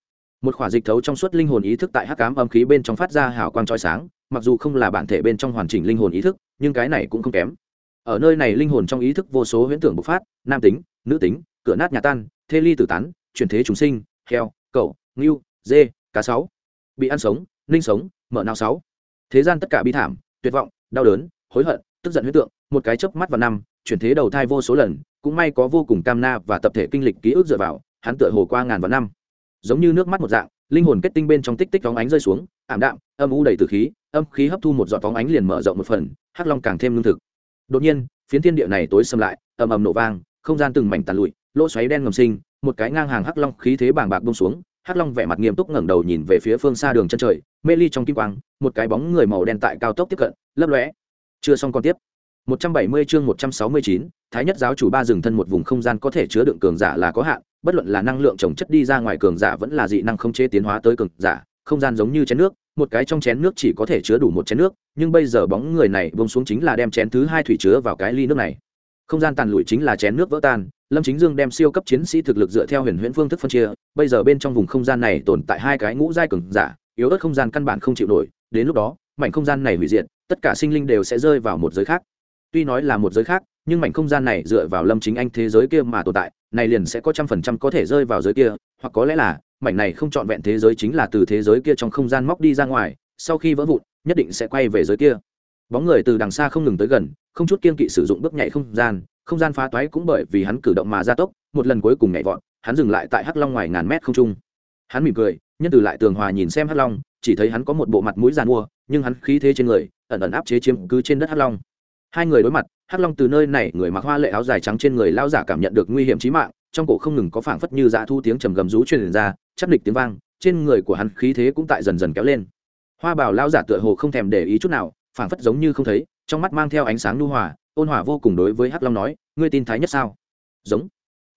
Một khỏa dịch thấu trong suốt linh hồn ý thức tại hắc cám âm khí bên trong phát ra hào quang trói sáng, mặc dù không là bản thể bên trong hoàn chỉnh linh hồn ý thức nhưng cái này cũng không kém. Ở nơi này linh hồn trong ý thức vô số huyễn tưởng bộc phát, nam tính, nữ tính, cửa nát nhà tan, thê ly tử tán, chuyển thế chúng sinh, heo cậu ngưu, dê, cá sáu bị ăn sống, ninh sống, mở nào sáu. Thế gian tất cả bi thảm, tuyệt vọng, đau đớn, hối hận, tức giận huyết tượng, một cái chớp mắt vào năm, chuyển thế đầu thai vô số lần, cũng may có vô cùng cam na và tập thể kinh lịch ký ức dựa vào, hắn tựa hồ qua ngàn vạn năm. Giống như nước mắt một dạng, linh hồn kết tinh bên trong tích tích phóng ánh rơi xuống, ảm đạm, âm u đầy từ khí, âm khí hấp thu một giọt phóng ánh liền mở rộng một phần hắc long càng thêm lương thực. Đột nhiên phiến thiên địa này tối xâm lại ầm ầm nổ vang không gian từng mảnh tàn lụi lỗ xoáy đen ngầm sinh một cái ngang hàng hắc long khí thế bàng bạc bông xuống hắc long vẻ mặt nghiêm túc ngẩng đầu nhìn về phía phương xa đường chân trời mê ly trong kim quang một cái bóng người màu đen tại cao tốc tiếp cận lấp lóe. Chưa xong còn tiếp. 170 chương 169, thái nhất giáo chủ ba rừng thân một vùng không gian có thể chứa đựng cường giả là có hạn bất luận là năng lượng trồng chất đi ra ngoài cường giả vẫn là dị năng không chế tiến hóa tới cường giả không gian giống như chén nước một cái trong chén nước chỉ có thể chứa đủ một chén nước, nhưng bây giờ bóng người này bông xuống chính là đem chén thứ hai thủy chứa vào cái ly nước này. Không gian tàn lụi chính là chén nước vỡ tan, lâm chính dương đem siêu cấp chiến sĩ thực lực dựa theo huyền huyễn phương thức phân chia, bây giờ bên trong vùng không gian này tồn tại hai cái ngũ giai cường giả, yếu ớt không gian căn bản không chịu nổi, đến lúc đó, mảnh không gian này hủy diệt, tất cả sinh linh đều sẽ rơi vào một giới khác. Tuy nói là một giới khác, nhưng mảnh không gian này dựa vào lâm chính anh thế giới kia mà tồn tại, này liền sẽ có trăm phần trăm có thể rơi vào giới kia, hoặc có lẽ là mảnh này không trọn vẹn thế giới chính là từ thế giới kia trong không gian móc đi ra ngoài, sau khi vỡ vụn, nhất định sẽ quay về giới kia. Bóng người từ đằng xa không ngừng tới gần, không chút kiên kỵ sử dụng bước nhảy không gian không gian phá toái cũng bởi vì hắn cử động mà gia tốc, một lần cuối cùng nhảy vọt, hắn dừng lại tại hắc long ngoài ngàn mét không trung. Hắn mỉm cười, nhân từ lại tường hòa nhìn xem hắc long, chỉ thấy hắn có một bộ mặt mũi giàn mua, nhưng hắn khí thế trên người, ẩn ẩn áp chế chiếm cứ trên đất hắc long hai người đối mặt, hắc long từ nơi này người mặc hoa lệ áo dài trắng trên người lao giả cảm nhận được nguy hiểm trí mạng, trong cổ không ngừng có phảng phất như dạ thu tiếng trầm gầm rú truyền ra, chắc địch tiếng vang, trên người của hắn khí thế cũng tại dần dần kéo lên. Hoa bảo lao giả tựa hồ không thèm để ý chút nào, phảng phất giống như không thấy, trong mắt mang theo ánh sáng nu hòa, ôn hòa vô cùng đối với hắc long nói, ngươi tin thái nhất sao? Giống.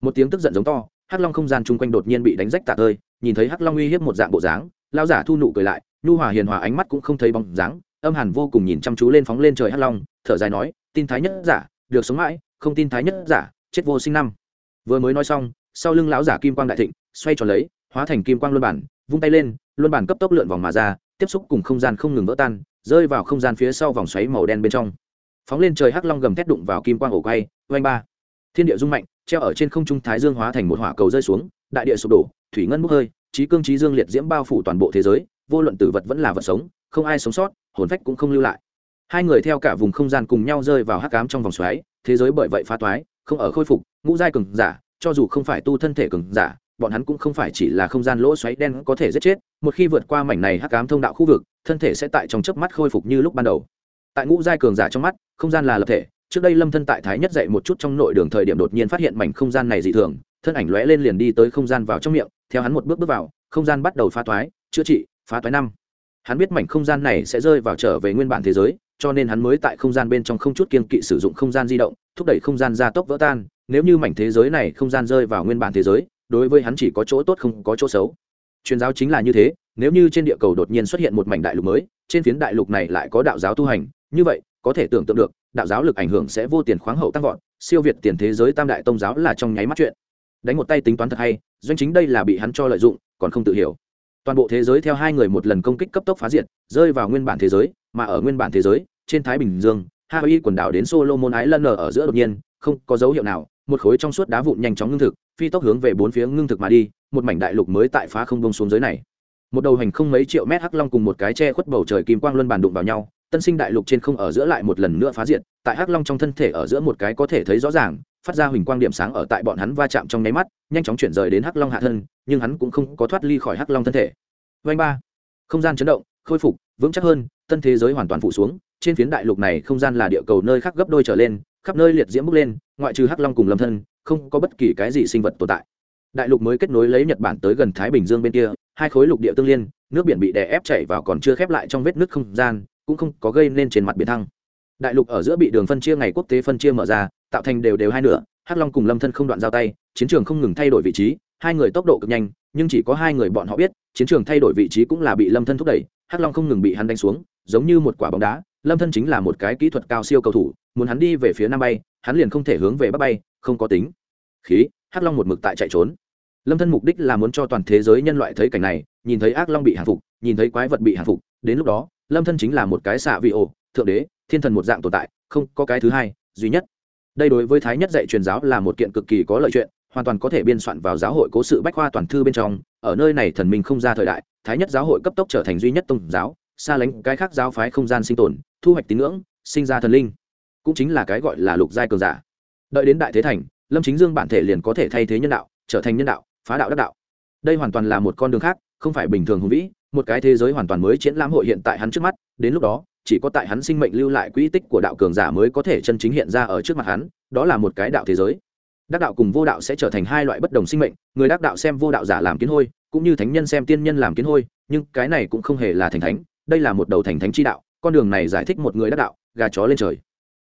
Một tiếng tức giận giống to, hắc long không gian chung quanh đột nhiên bị đánh rách tạ ơi nhìn thấy hắc long uy hiếp một dạng bộ dáng lao giả thu nụ cười lại nu hòa hiền hòa ánh mắt cũng không thấy bóng dáng âm hàn vô cùng nhìn chăm chú lên phóng lên trời hắc long, thở dài nói, tin thái nhất giả, được sống mãi, không tin thái nhất giả, chết vô sinh năm. Vừa mới nói xong, sau lưng lão giả kim quang đại thịnh, xoay tròn lấy, hóa thành kim quang luân bản, vung tay lên, luân bản cấp tốc lượn vòng mà ra, tiếp xúc cùng không gian không ngừng vỡ tan, rơi vào không gian phía sau vòng xoáy màu đen bên trong. Phóng lên trời hắc long gầm thét đụng vào kim quang ổ quay, oanh ba. Thiên địa rung mạnh, treo ở trên không trung thái dương hóa thành một hỏa cầu rơi xuống, đại địa sụp đổ, thủy ngân bốc hơi trí cương trí dương liệt diễm bao phủ toàn bộ thế giới, vô luận tử vật vẫn là vật sống, không ai sống sót hồn phách cũng không lưu lại. Hai người theo cả vùng không gian cùng nhau rơi vào hắc cám trong vòng xoáy, thế giới bởi vậy phá toái, không ở khôi phục, ngũ giai cường giả, cho dù không phải tu thân thể cường giả, bọn hắn cũng không phải chỉ là không gian lỗ xoáy đen có thể giết chết, một khi vượt qua mảnh này hắc cám thông đạo khu vực, thân thể sẽ tại trong chớp mắt khôi phục như lúc ban đầu. Tại ngũ giai cường giả trong mắt, không gian là lập thể, trước đây lâm thân tại thái nhất dậy một chút trong nội đường thời điểm đột nhiên phát hiện mảnh không gian này dị thường, thân ảnh lóe lên liền đi tới không gian vào trong miệng, theo hắn một bước bước vào, không gian bắt đầu phá toái, chữa trị, phá toái năm hắn biết mảnh không gian này sẽ rơi vào trở về nguyên bản thế giới, cho nên hắn mới tại không gian bên trong không chút kiên kỵ sử dụng không gian di động, thúc đẩy không gian gia tốc vỡ tan. Nếu như mảnh thế giới này không gian rơi vào nguyên bản thế giới, đối với hắn chỉ có chỗ tốt không có chỗ xấu. Truyền giáo chính là như thế, nếu như trên địa cầu đột nhiên xuất hiện một mảnh đại lục mới, trên phiến đại lục này lại có đạo giáo tu hành, như vậy, có thể tưởng tượng được, đạo giáo lực ảnh hưởng sẽ vô tiền khoáng hậu tăng vọt, siêu việt tiền thế giới tam đại tông giáo là trong nháy mắt chuyện. Đánh một tay tính toán thật hay, doanh chính đây là bị hắn cho lợi dụng, còn không tự hiểu toàn bộ thế giới theo hai người một lần công kích cấp tốc phá diệt, rơi vào nguyên bản thế giới, mà ở nguyên bản thế giới, trên thái bình dương, hawaii quần đảo đến solomon ái lân ở giữa đột nhiên, không có dấu hiệu nào, một khối trong suốt đá vụn nhanh chóng ngưng thực, phi tốc hướng về bốn phía ngưng thực mà đi, một mảnh đại lục mới tại phá không bông xuống dưới này. Một đầu hành không mấy triệu mét hắc long cùng một cái che khuất bầu trời kim quang luân bàn đụng vào nhau, tân sinh đại lục trên không ở giữa lại một lần nữa phá diệt, tại hắc long trong thân thể ở giữa một cái có thể thấy rõ ràng phát ra huỳnh quang điểm sáng ở tại bọn hắn va chạm trong nháy mắt, nhanh chóng chuyển rời đến hắc long hạ thân, nhưng hắn cũng không có thoát ly khỏi hắc long thân thể. Vanh ba. Không gian chấn động, khôi phục, vững chắc hơn, tân thế giới hoàn toàn phụ xuống, trên phiến đại lục này không gian là địa cầu nơi khác gấp đôi trở lên, khắp nơi liệt diễm bốc lên, ngoại trừ hắc long cùng lâm thân, không có bất kỳ cái gì sinh vật tồn tại. Đại lục mới kết nối lấy nhật bản tới gần thái bình dương bên kia, hai khối lục địa tương liên, nước biển bị đè ép chảy vào còn chưa khép lại trong vết nước không gian, cũng không có gây nên trên mặt biển thăng. Đại lục ở giữa bị đường phân chia ngày quốc tế phân chia mở ra tạo thành đều đều hai nửa, hắc long cùng lâm thân không đoạn giao tay, chiến trường không ngừng thay đổi vị trí, hai người tốc độ cực nhanh, nhưng chỉ có hai người bọn họ biết, chiến trường thay đổi vị trí cũng là bị lâm thân thúc đẩy, hắc long không ngừng bị hắn đánh xuống, giống như một quả bóng đá, lâm thân chính là một cái kỹ thuật cao siêu cầu thủ, muốn hắn đi về phía nam bay, hắn liền không thể hướng về bắc bay, không có tính. Khí, hắc long một mực tại chạy trốn. Lâm thân mục đích là muốn cho toàn thế giới nhân loại thấy cảnh này, nhìn thấy ác long bị hạ phục, nhìn thấy quái vật bị hạ phục, đến lúc đó, lâm thân chính là một cái xạ vị ổ, thượng đế, thiên thần một dạng tồn tại, không có cái thứ hai, duy nhất đây đối với thái nhất dạy truyền giáo là một kiện cực kỳ có lợi chuyện, hoàn toàn có thể biên soạn vào giáo hội cố sự bách khoa toàn thư bên trong. Ở nơi này thần minh không ra thời đại, thái nhất giáo hội cấp tốc trở thành duy nhất tôn giáo, xa lánh cái khác giáo phái không gian sinh tồn, thu hoạch tín ngưỡng, sinh ra thần linh. Cũng chính là cái gọi là lục giai cường giả. Đợi đến đại thế thành, lâm chính dương bản thể liền có thể thay thế nhân đạo, trở thành nhân đạo, phá đạo đắc đạo. Đây hoàn toàn là một con đường khác, không phải bình thường hùng vĩ, một cái thế giới hoàn toàn mới triển lãm hội hiện tại hắn trước mắt. Đến lúc đó chỉ có tại hắn sinh mệnh lưu lại quỹ tích của đạo cường giả mới có thể chân chính hiện ra ở trước mặt hắn, đó là một cái đạo thế giới. Đắc đạo cùng vô đạo sẽ trở thành hai loại bất đồng sinh mệnh, người đắc đạo xem vô đạo giả làm kiến hôi, cũng như thánh nhân xem tiên nhân làm kiến hôi, nhưng cái này cũng không hề là thành thánh, đây là một đầu thành thánh chi đạo, con đường này giải thích một người đắc đạo, gà chó lên trời.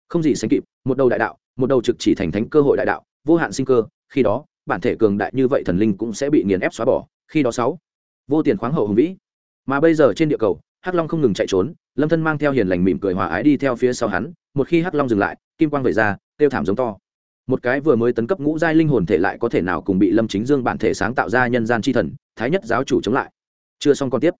Không gì sánh kịp, một đầu đại đạo, một đầu trực chỉ thành thánh cơ hội đại đạo, vô hạn sinh cơ, khi đó, bản thể cường đại như vậy thần linh cũng sẽ bị nghiền ép xóa bỏ, khi đó sáu, vô tiền khoáng hậu hùng vĩ. Mà bây giờ trên địa cầu, hắc long không ngừng chạy trốn lâm thân mang theo hiền lành mỉm cười hòa ái đi theo phía sau hắn một khi hắc long dừng lại kim quang vẩy ra tiêu thảm giống to. Một cái vừa mới tấn cấp ngũ giai linh hồn thể lại có thể nào cùng bị lâm chính dương bản thể sáng tạo ra nhân gian chi thần thái nhất giáo chủ chống lại. Chưa xong còn tiếp.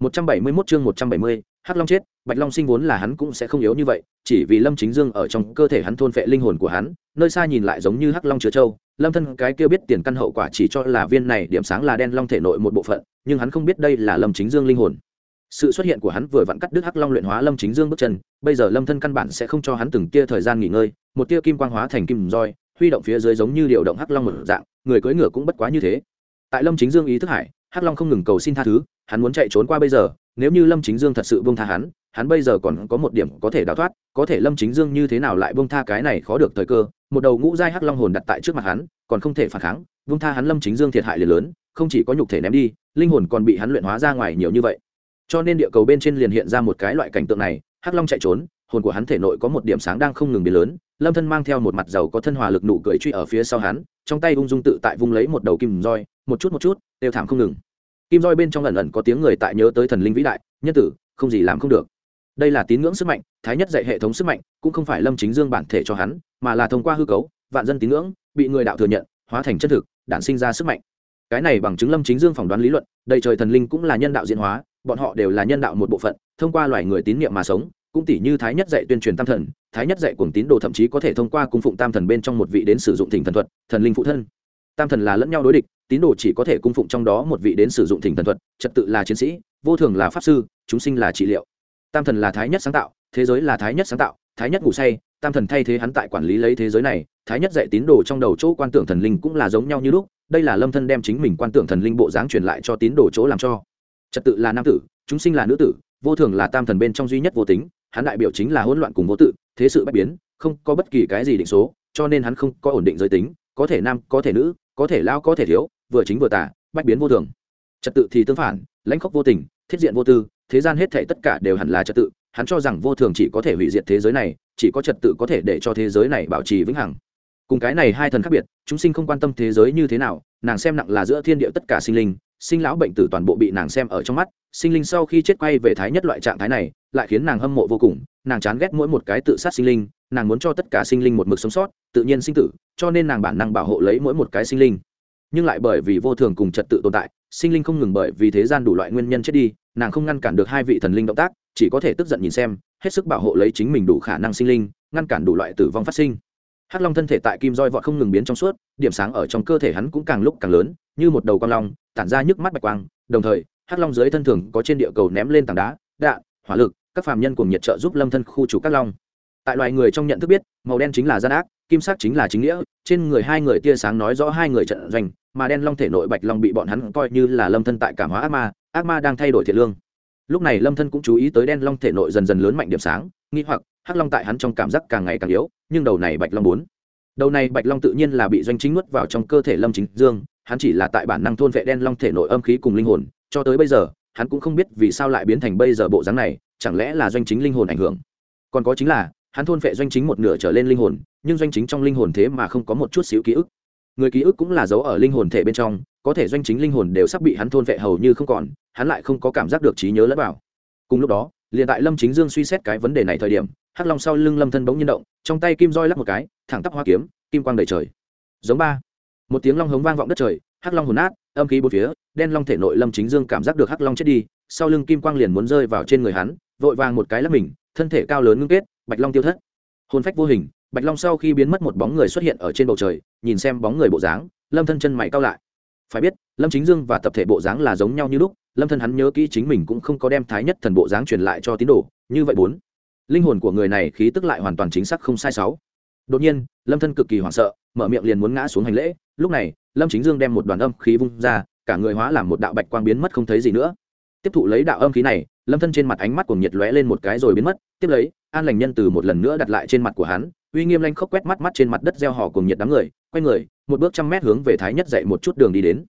171 chương 170, Hắc Long chết, Bạch Long sinh vốn là hắn cũng sẽ không yếu như vậy, chỉ vì Lâm Chính Dương ở trong cơ thể hắn thôn phệ linh hồn của hắn, nơi xa nhìn lại giống như Hắc Long chứa châu, Lâm thân cái kia biết tiền căn hậu quả chỉ cho là viên này điểm sáng là đen long thể nội một bộ phận, nhưng hắn không biết đây là Lâm Chính Dương linh hồn. Sự xuất hiện của hắn vừa vặn cắt đứt Hắc Long luyện hóa Lâm Chính Dương bước chân, bây giờ Lâm thân căn bản sẽ không cho hắn từng tia thời gian nghỉ ngơi, một tia kim quang hóa thành kim roi, huy động phía dưới giống như điều động Hắc Long một dạng, người cưỡi ngựa cũng bất quá như thế. Tại Lâm Chính Dương ý thức hải, Hắc Long không ngừng cầu xin tha thứ, hắn muốn chạy trốn qua bây giờ nếu như lâm chính dương thật sự bông tha hắn hắn bây giờ còn có một điểm có thể đào thoát có thể lâm chính dương như thế nào lại bông tha cái này khó được thời cơ một đầu ngũ giai hắc long hồn đặt tại trước mặt hắn còn không thể phản kháng bông tha hắn lâm chính dương thiệt hại liền lớn không chỉ có nhục thể ném đi linh hồn còn bị hắn luyện hóa ra ngoài nhiều như vậy cho nên địa cầu bên trên liền hiện ra một cái loại cảnh tượng này, hắc long chạy trốn, hồn của hắn thể nội có một điểm sáng đang không ngừng biến lớn, lâm thân mang theo một mặt dầu có thân hòa lực nụ cười truy ở phía sau hắn, trong tay ung dung tự tại vung lấy một đầu kim roi, một chút một chút, đều thảm không ngừng. Kim roi bên trong lần lần có tiếng người tại nhớ tới thần linh vĩ đại, nhân tử, không gì làm không được. Đây là tín ngưỡng sức mạnh, thái nhất dạy hệ thống sức mạnh, cũng không phải lâm chính dương bản thể cho hắn, mà là thông qua hư cấu, vạn dân tín ngưỡng, bị người đạo thừa nhận, hóa thành chân thực, đản sinh ra sức mạnh cái này bằng chứng lâm chính dương phỏng đoán lý luận, đầy trời thần linh cũng là nhân đạo diễn hóa, bọn họ đều là nhân đạo một bộ phận, thông qua loài người tín niệm mà sống, cũng tỷ như thái nhất dạy tuyên truyền tam thần, thái nhất dạy cùng tín đồ thậm chí có thể thông qua cung phụng tam thần bên trong một vị đến sử dụng thỉnh thần thuật, thần linh phụ thân. Tam thần là lẫn nhau đối địch, tín đồ chỉ có thể cung phụng trong đó một vị đến sử dụng thỉnh thần thuật, trật tự là chiến sĩ, vô thường là pháp sư, chúng sinh là trị liệu. Tam thần là thái nhất sáng tạo, thế giới là thái nhất sáng tạo, thái nhất ngủ say, tam thần thay thế hắn tại quản lý lấy thế giới này, thái nhất dạy tín đồ trong đầu chỗ quan tưởng thần linh cũng là giống nhau như lúc đây là lâm thân đem chính mình quan tưởng thần linh bộ dáng truyền lại cho tín đồ chỗ làm cho. Trật tự là nam tử, chúng sinh là nữ tử, vô thường là tam thần bên trong duy nhất vô tính, hắn đại biểu chính là hỗn loạn cùng vô tự, thế sự bất biến, không có bất kỳ cái gì định số, cho nên hắn không có ổn định giới tính, có thể nam, có thể nữ, có thể lao có thể thiếu, vừa chính vừa tả bách biến vô thường. Trật tự thì tương phản, lãnh khốc vô tình, thiết diện vô tư, thế gian hết thể tất cả đều hẳn là trật tự, hắn cho rằng vô thường chỉ có thể hủy diệt thế giới này, chỉ có trật tự có thể để cho thế giới này bảo trì vĩnh hằng cùng cái này hai thần khác biệt, chúng sinh không quan tâm thế giới như thế nào, nàng xem nặng là giữa thiên địa tất cả sinh linh, sinh lão bệnh tử toàn bộ bị nàng xem ở trong mắt, sinh linh sau khi chết quay về thái nhất loại trạng thái này, lại khiến nàng hâm mộ vô cùng, nàng chán ghét mỗi một cái tự sát sinh linh, nàng muốn cho tất cả sinh linh một mực sống sót, tự nhiên sinh tử, cho nên nàng bản năng bảo hộ lấy mỗi một cái sinh linh. Nhưng lại bởi vì vô thường cùng trật tự tồn tại, sinh linh không ngừng bởi vì thế gian đủ loại nguyên nhân chết đi, nàng không ngăn cản được hai vị thần linh động tác, chỉ có thể tức giận nhìn xem, hết sức bảo hộ lấy chính mình đủ khả năng sinh linh, ngăn cản đủ loại tử vong phát sinh hắc long thân thể tại kim roi vọt không ngừng biến trong suốt, điểm sáng ở trong cơ thể hắn cũng càng lúc càng lớn, như một đầu quang long, tản ra nhức mắt bạch quang. Đồng thời, hắc long dưới thân thường có trên địa cầu ném lên tảng đá, đạn, hỏa lực, các phàm nhân cùng nhiệt trợ giúp lâm thân khu chủ các long. Tại loài người trong nhận thức biết, màu đen chính là gian ác, kim sắc chính là chính nghĩa, trên người hai người tia sáng nói rõ hai người trận doanh, mà đen long thể nội bạch long bị bọn hắn coi như là lâm thân tại cảm hóa ác ma ác ma đang thay đổi thiệt lương. Lúc này lâm thân cũng chú ý tới đen long thể nội dần dần lớn mạnh điểm sáng, nghi hoặc hắc long tại hắn trong cảm giác càng ngày càng yếu, nhưng đầu này bạch long bốn. Đầu này bạch long tự nhiên là bị doanh chính nuốt vào trong cơ thể lâm chính dương, hắn chỉ là tại bản năng thôn vệ đen long thể nội âm khí cùng linh hồn, cho tới bây giờ, hắn cũng không biết vì sao lại biến thành bây giờ bộ dáng này, chẳng lẽ là doanh chính linh hồn ảnh hưởng. Còn có chính là, hắn thôn vệ doanh chính một nửa trở lên linh hồn, nhưng doanh chính trong linh hồn thế mà không có một chút xíu ký ức. Người ký ức cũng là dấu ở linh hồn thể bên trong, có thể doanh chính linh hồn đều sắp bị hắn thôn vệ hầu như không còn, hắn lại không có cảm giác được trí nhớ lẫn vào. Cùng lúc đó, liền tại lâm chính dương suy xét cái vấn đề này thời điểm hắc long sau lưng lâm thân bỗng nhiên động, trong tay kim roi lắc một cái, thẳng tắp hoa kiếm, kim quang đầy trời. Giống ba. Một tiếng long hống vang vọng đất trời, hắc long hồn nát, âm khí bốn phía, đen long thể nội lâm chính dương cảm giác được hắc long chết đi, sau lưng kim quang liền muốn rơi vào trên người hắn, vội vàng một cái lắc mình, thân thể cao lớn ngưng kết, bạch long tiêu thất. Hồn phách vô hình, bạch long sau khi biến mất một bóng người xuất hiện ở trên bầu trời, nhìn xem bóng người bộ dáng, lâm thân chân mày cao lại. Phải biết, lâm chính dương và tập thể bộ dáng là giống nhau như lúc, lâm thân hắn nhớ kỹ chính mình cũng không có đem thái nhất thần bộ dáng truyền lại cho tín đồ, như vậy bốn linh hồn của người này khí tức lại hoàn toàn chính xác không sai sáu. Đột nhiên, lâm thân cực kỳ hoảng sợ, mở miệng liền muốn ngã xuống hành lễ. Lúc này, lâm chính dương đem một đoàn âm khí vung ra, cả người hóa làm một đạo bạch quang biến mất không thấy gì nữa. Tiếp thụ lấy đạo âm khí này, lâm thân trên mặt ánh mắt cùng nhiệt lóe lên một cái rồi biến mất. Tiếp lấy, an lành nhân từ một lần nữa đặt lại trên mặt của hắn, uy nghiêm lanh khốc quét mắt mắt trên mặt đất gieo họ cùng nhiệt đám người, quay người, một bước trăm mét hướng về thái nhất dậy một chút đường đi đến.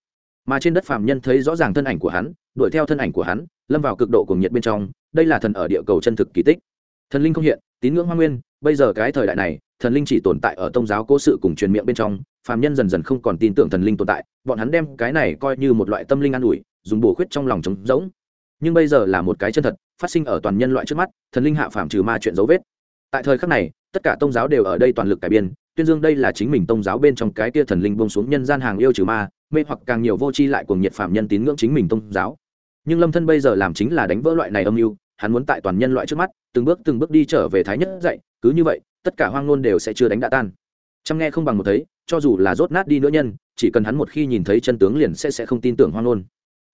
Mà trên đất phàm nhân thấy rõ ràng thân ảnh của hắn, đuổi theo thân ảnh của hắn, lâm vào cực độ cùng nhiệt bên trong, đây là thần ở địa cầu chân thực kỳ tích thần linh không hiện, tín ngưỡng hoa nguyên, bây giờ cái thời đại này, thần linh chỉ tồn tại ở tôn giáo cố sự cùng truyền miệng bên trong, phàm nhân dần dần không còn tin tưởng thần linh tồn tại, bọn hắn đem cái này coi như một loại tâm linh an ủi, dùng bổ khuyết trong lòng trống rỗng. Nhưng bây giờ là một cái chân thật, phát sinh ở toàn nhân loại trước mắt, thần linh hạ phàm trừ ma chuyện dấu vết. Tại thời khắc này, tất cả tôn giáo đều ở đây toàn lực cải biên, tuyên dương đây là chính mình tôn giáo bên trong cái tia thần linh bông xuống nhân gian hàng yêu trừ ma, mê hoặc càng nhiều vô tri lại cuồng nhiệt phạm nhân tín ngưỡng chính mình tôn giáo. Nhưng lâm thân bây giờ làm chính là đánh vỡ loại này âm mưu hắn muốn tại toàn nhân loại trước mắt từng bước từng bước đi trở về thái nhất dạy cứ như vậy tất cả hoang ngôn đều sẽ chưa đánh đã tan. Chăm nghe không bằng một thấy cho dù là rốt nát đi nữa nhân chỉ cần hắn một khi nhìn thấy chân tướng liền sẽ sẽ không tin tưởng hoang ngôn.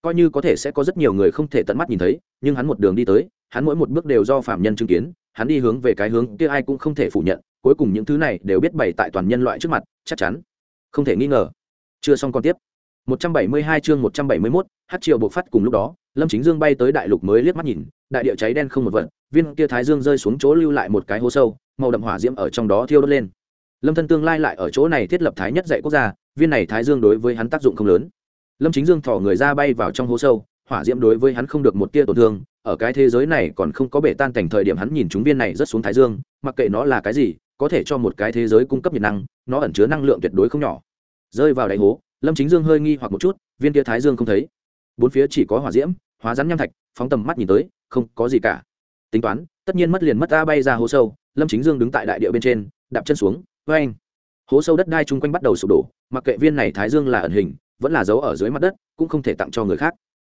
Coi như có thể sẽ có rất nhiều người không thể tận mắt nhìn thấy nhưng hắn một đường đi tới hắn mỗi một bước đều do phạm nhân chứng kiến hắn đi hướng về cái hướng kia ai cũng không thể phủ nhận cuối cùng những thứ này đều biết bày tại toàn nhân loại trước mặt chắc chắn. Không thể nghi ngờ. Chưa xong còn tiếp. 172 chương 171, hát triều bộc phát cùng lúc đó lâm chính dương bay tới đại lục mới liếc mắt nhìn, đại địa cháy đen không một vật, viên kia thái dương rơi xuống chỗ lưu lại một cái hố sâu, màu đậm hỏa diễm ở trong đó thiêu đốt lên. Lâm thân tương lai lại ở chỗ này thiết lập thái nhất dạy quốc gia, viên này thái dương đối với hắn tác dụng không lớn. Lâm chính dương thỏ người ra bay vào trong hố sâu, hỏa diễm đối với hắn không được một tia tổn thương, ở cái thế giới này còn không có bể tan thành thời điểm hắn nhìn chúng viên này rất xuống thái dương, mặc kệ nó là cái gì, có thể cho một cái thế giới cung cấp nhiệt năng, nó ẩn chứa năng lượng tuyệt đối không nhỏ. Rơi vào đáy hố, lâm chính dương hơi nghi hoặc một chút, viên kia thái dương không thấy. Bốn phía chỉ có hỏa diễm hóa rắn nham thạch, phóng tầm mắt nhìn tới, không có gì cả. Tính toán, tất nhiên mất liền mất ta bay ra hố sâu, lâm chính dương đứng tại đại địa bên trên, đạp chân xuống với anh hố sâu đất đai chung quanh bắt đầu sụp đổ, mặc kệ viên này thái dương là ẩn hình, vẫn là giấu ở dưới mặt đất, cũng không thể tặng cho người khác.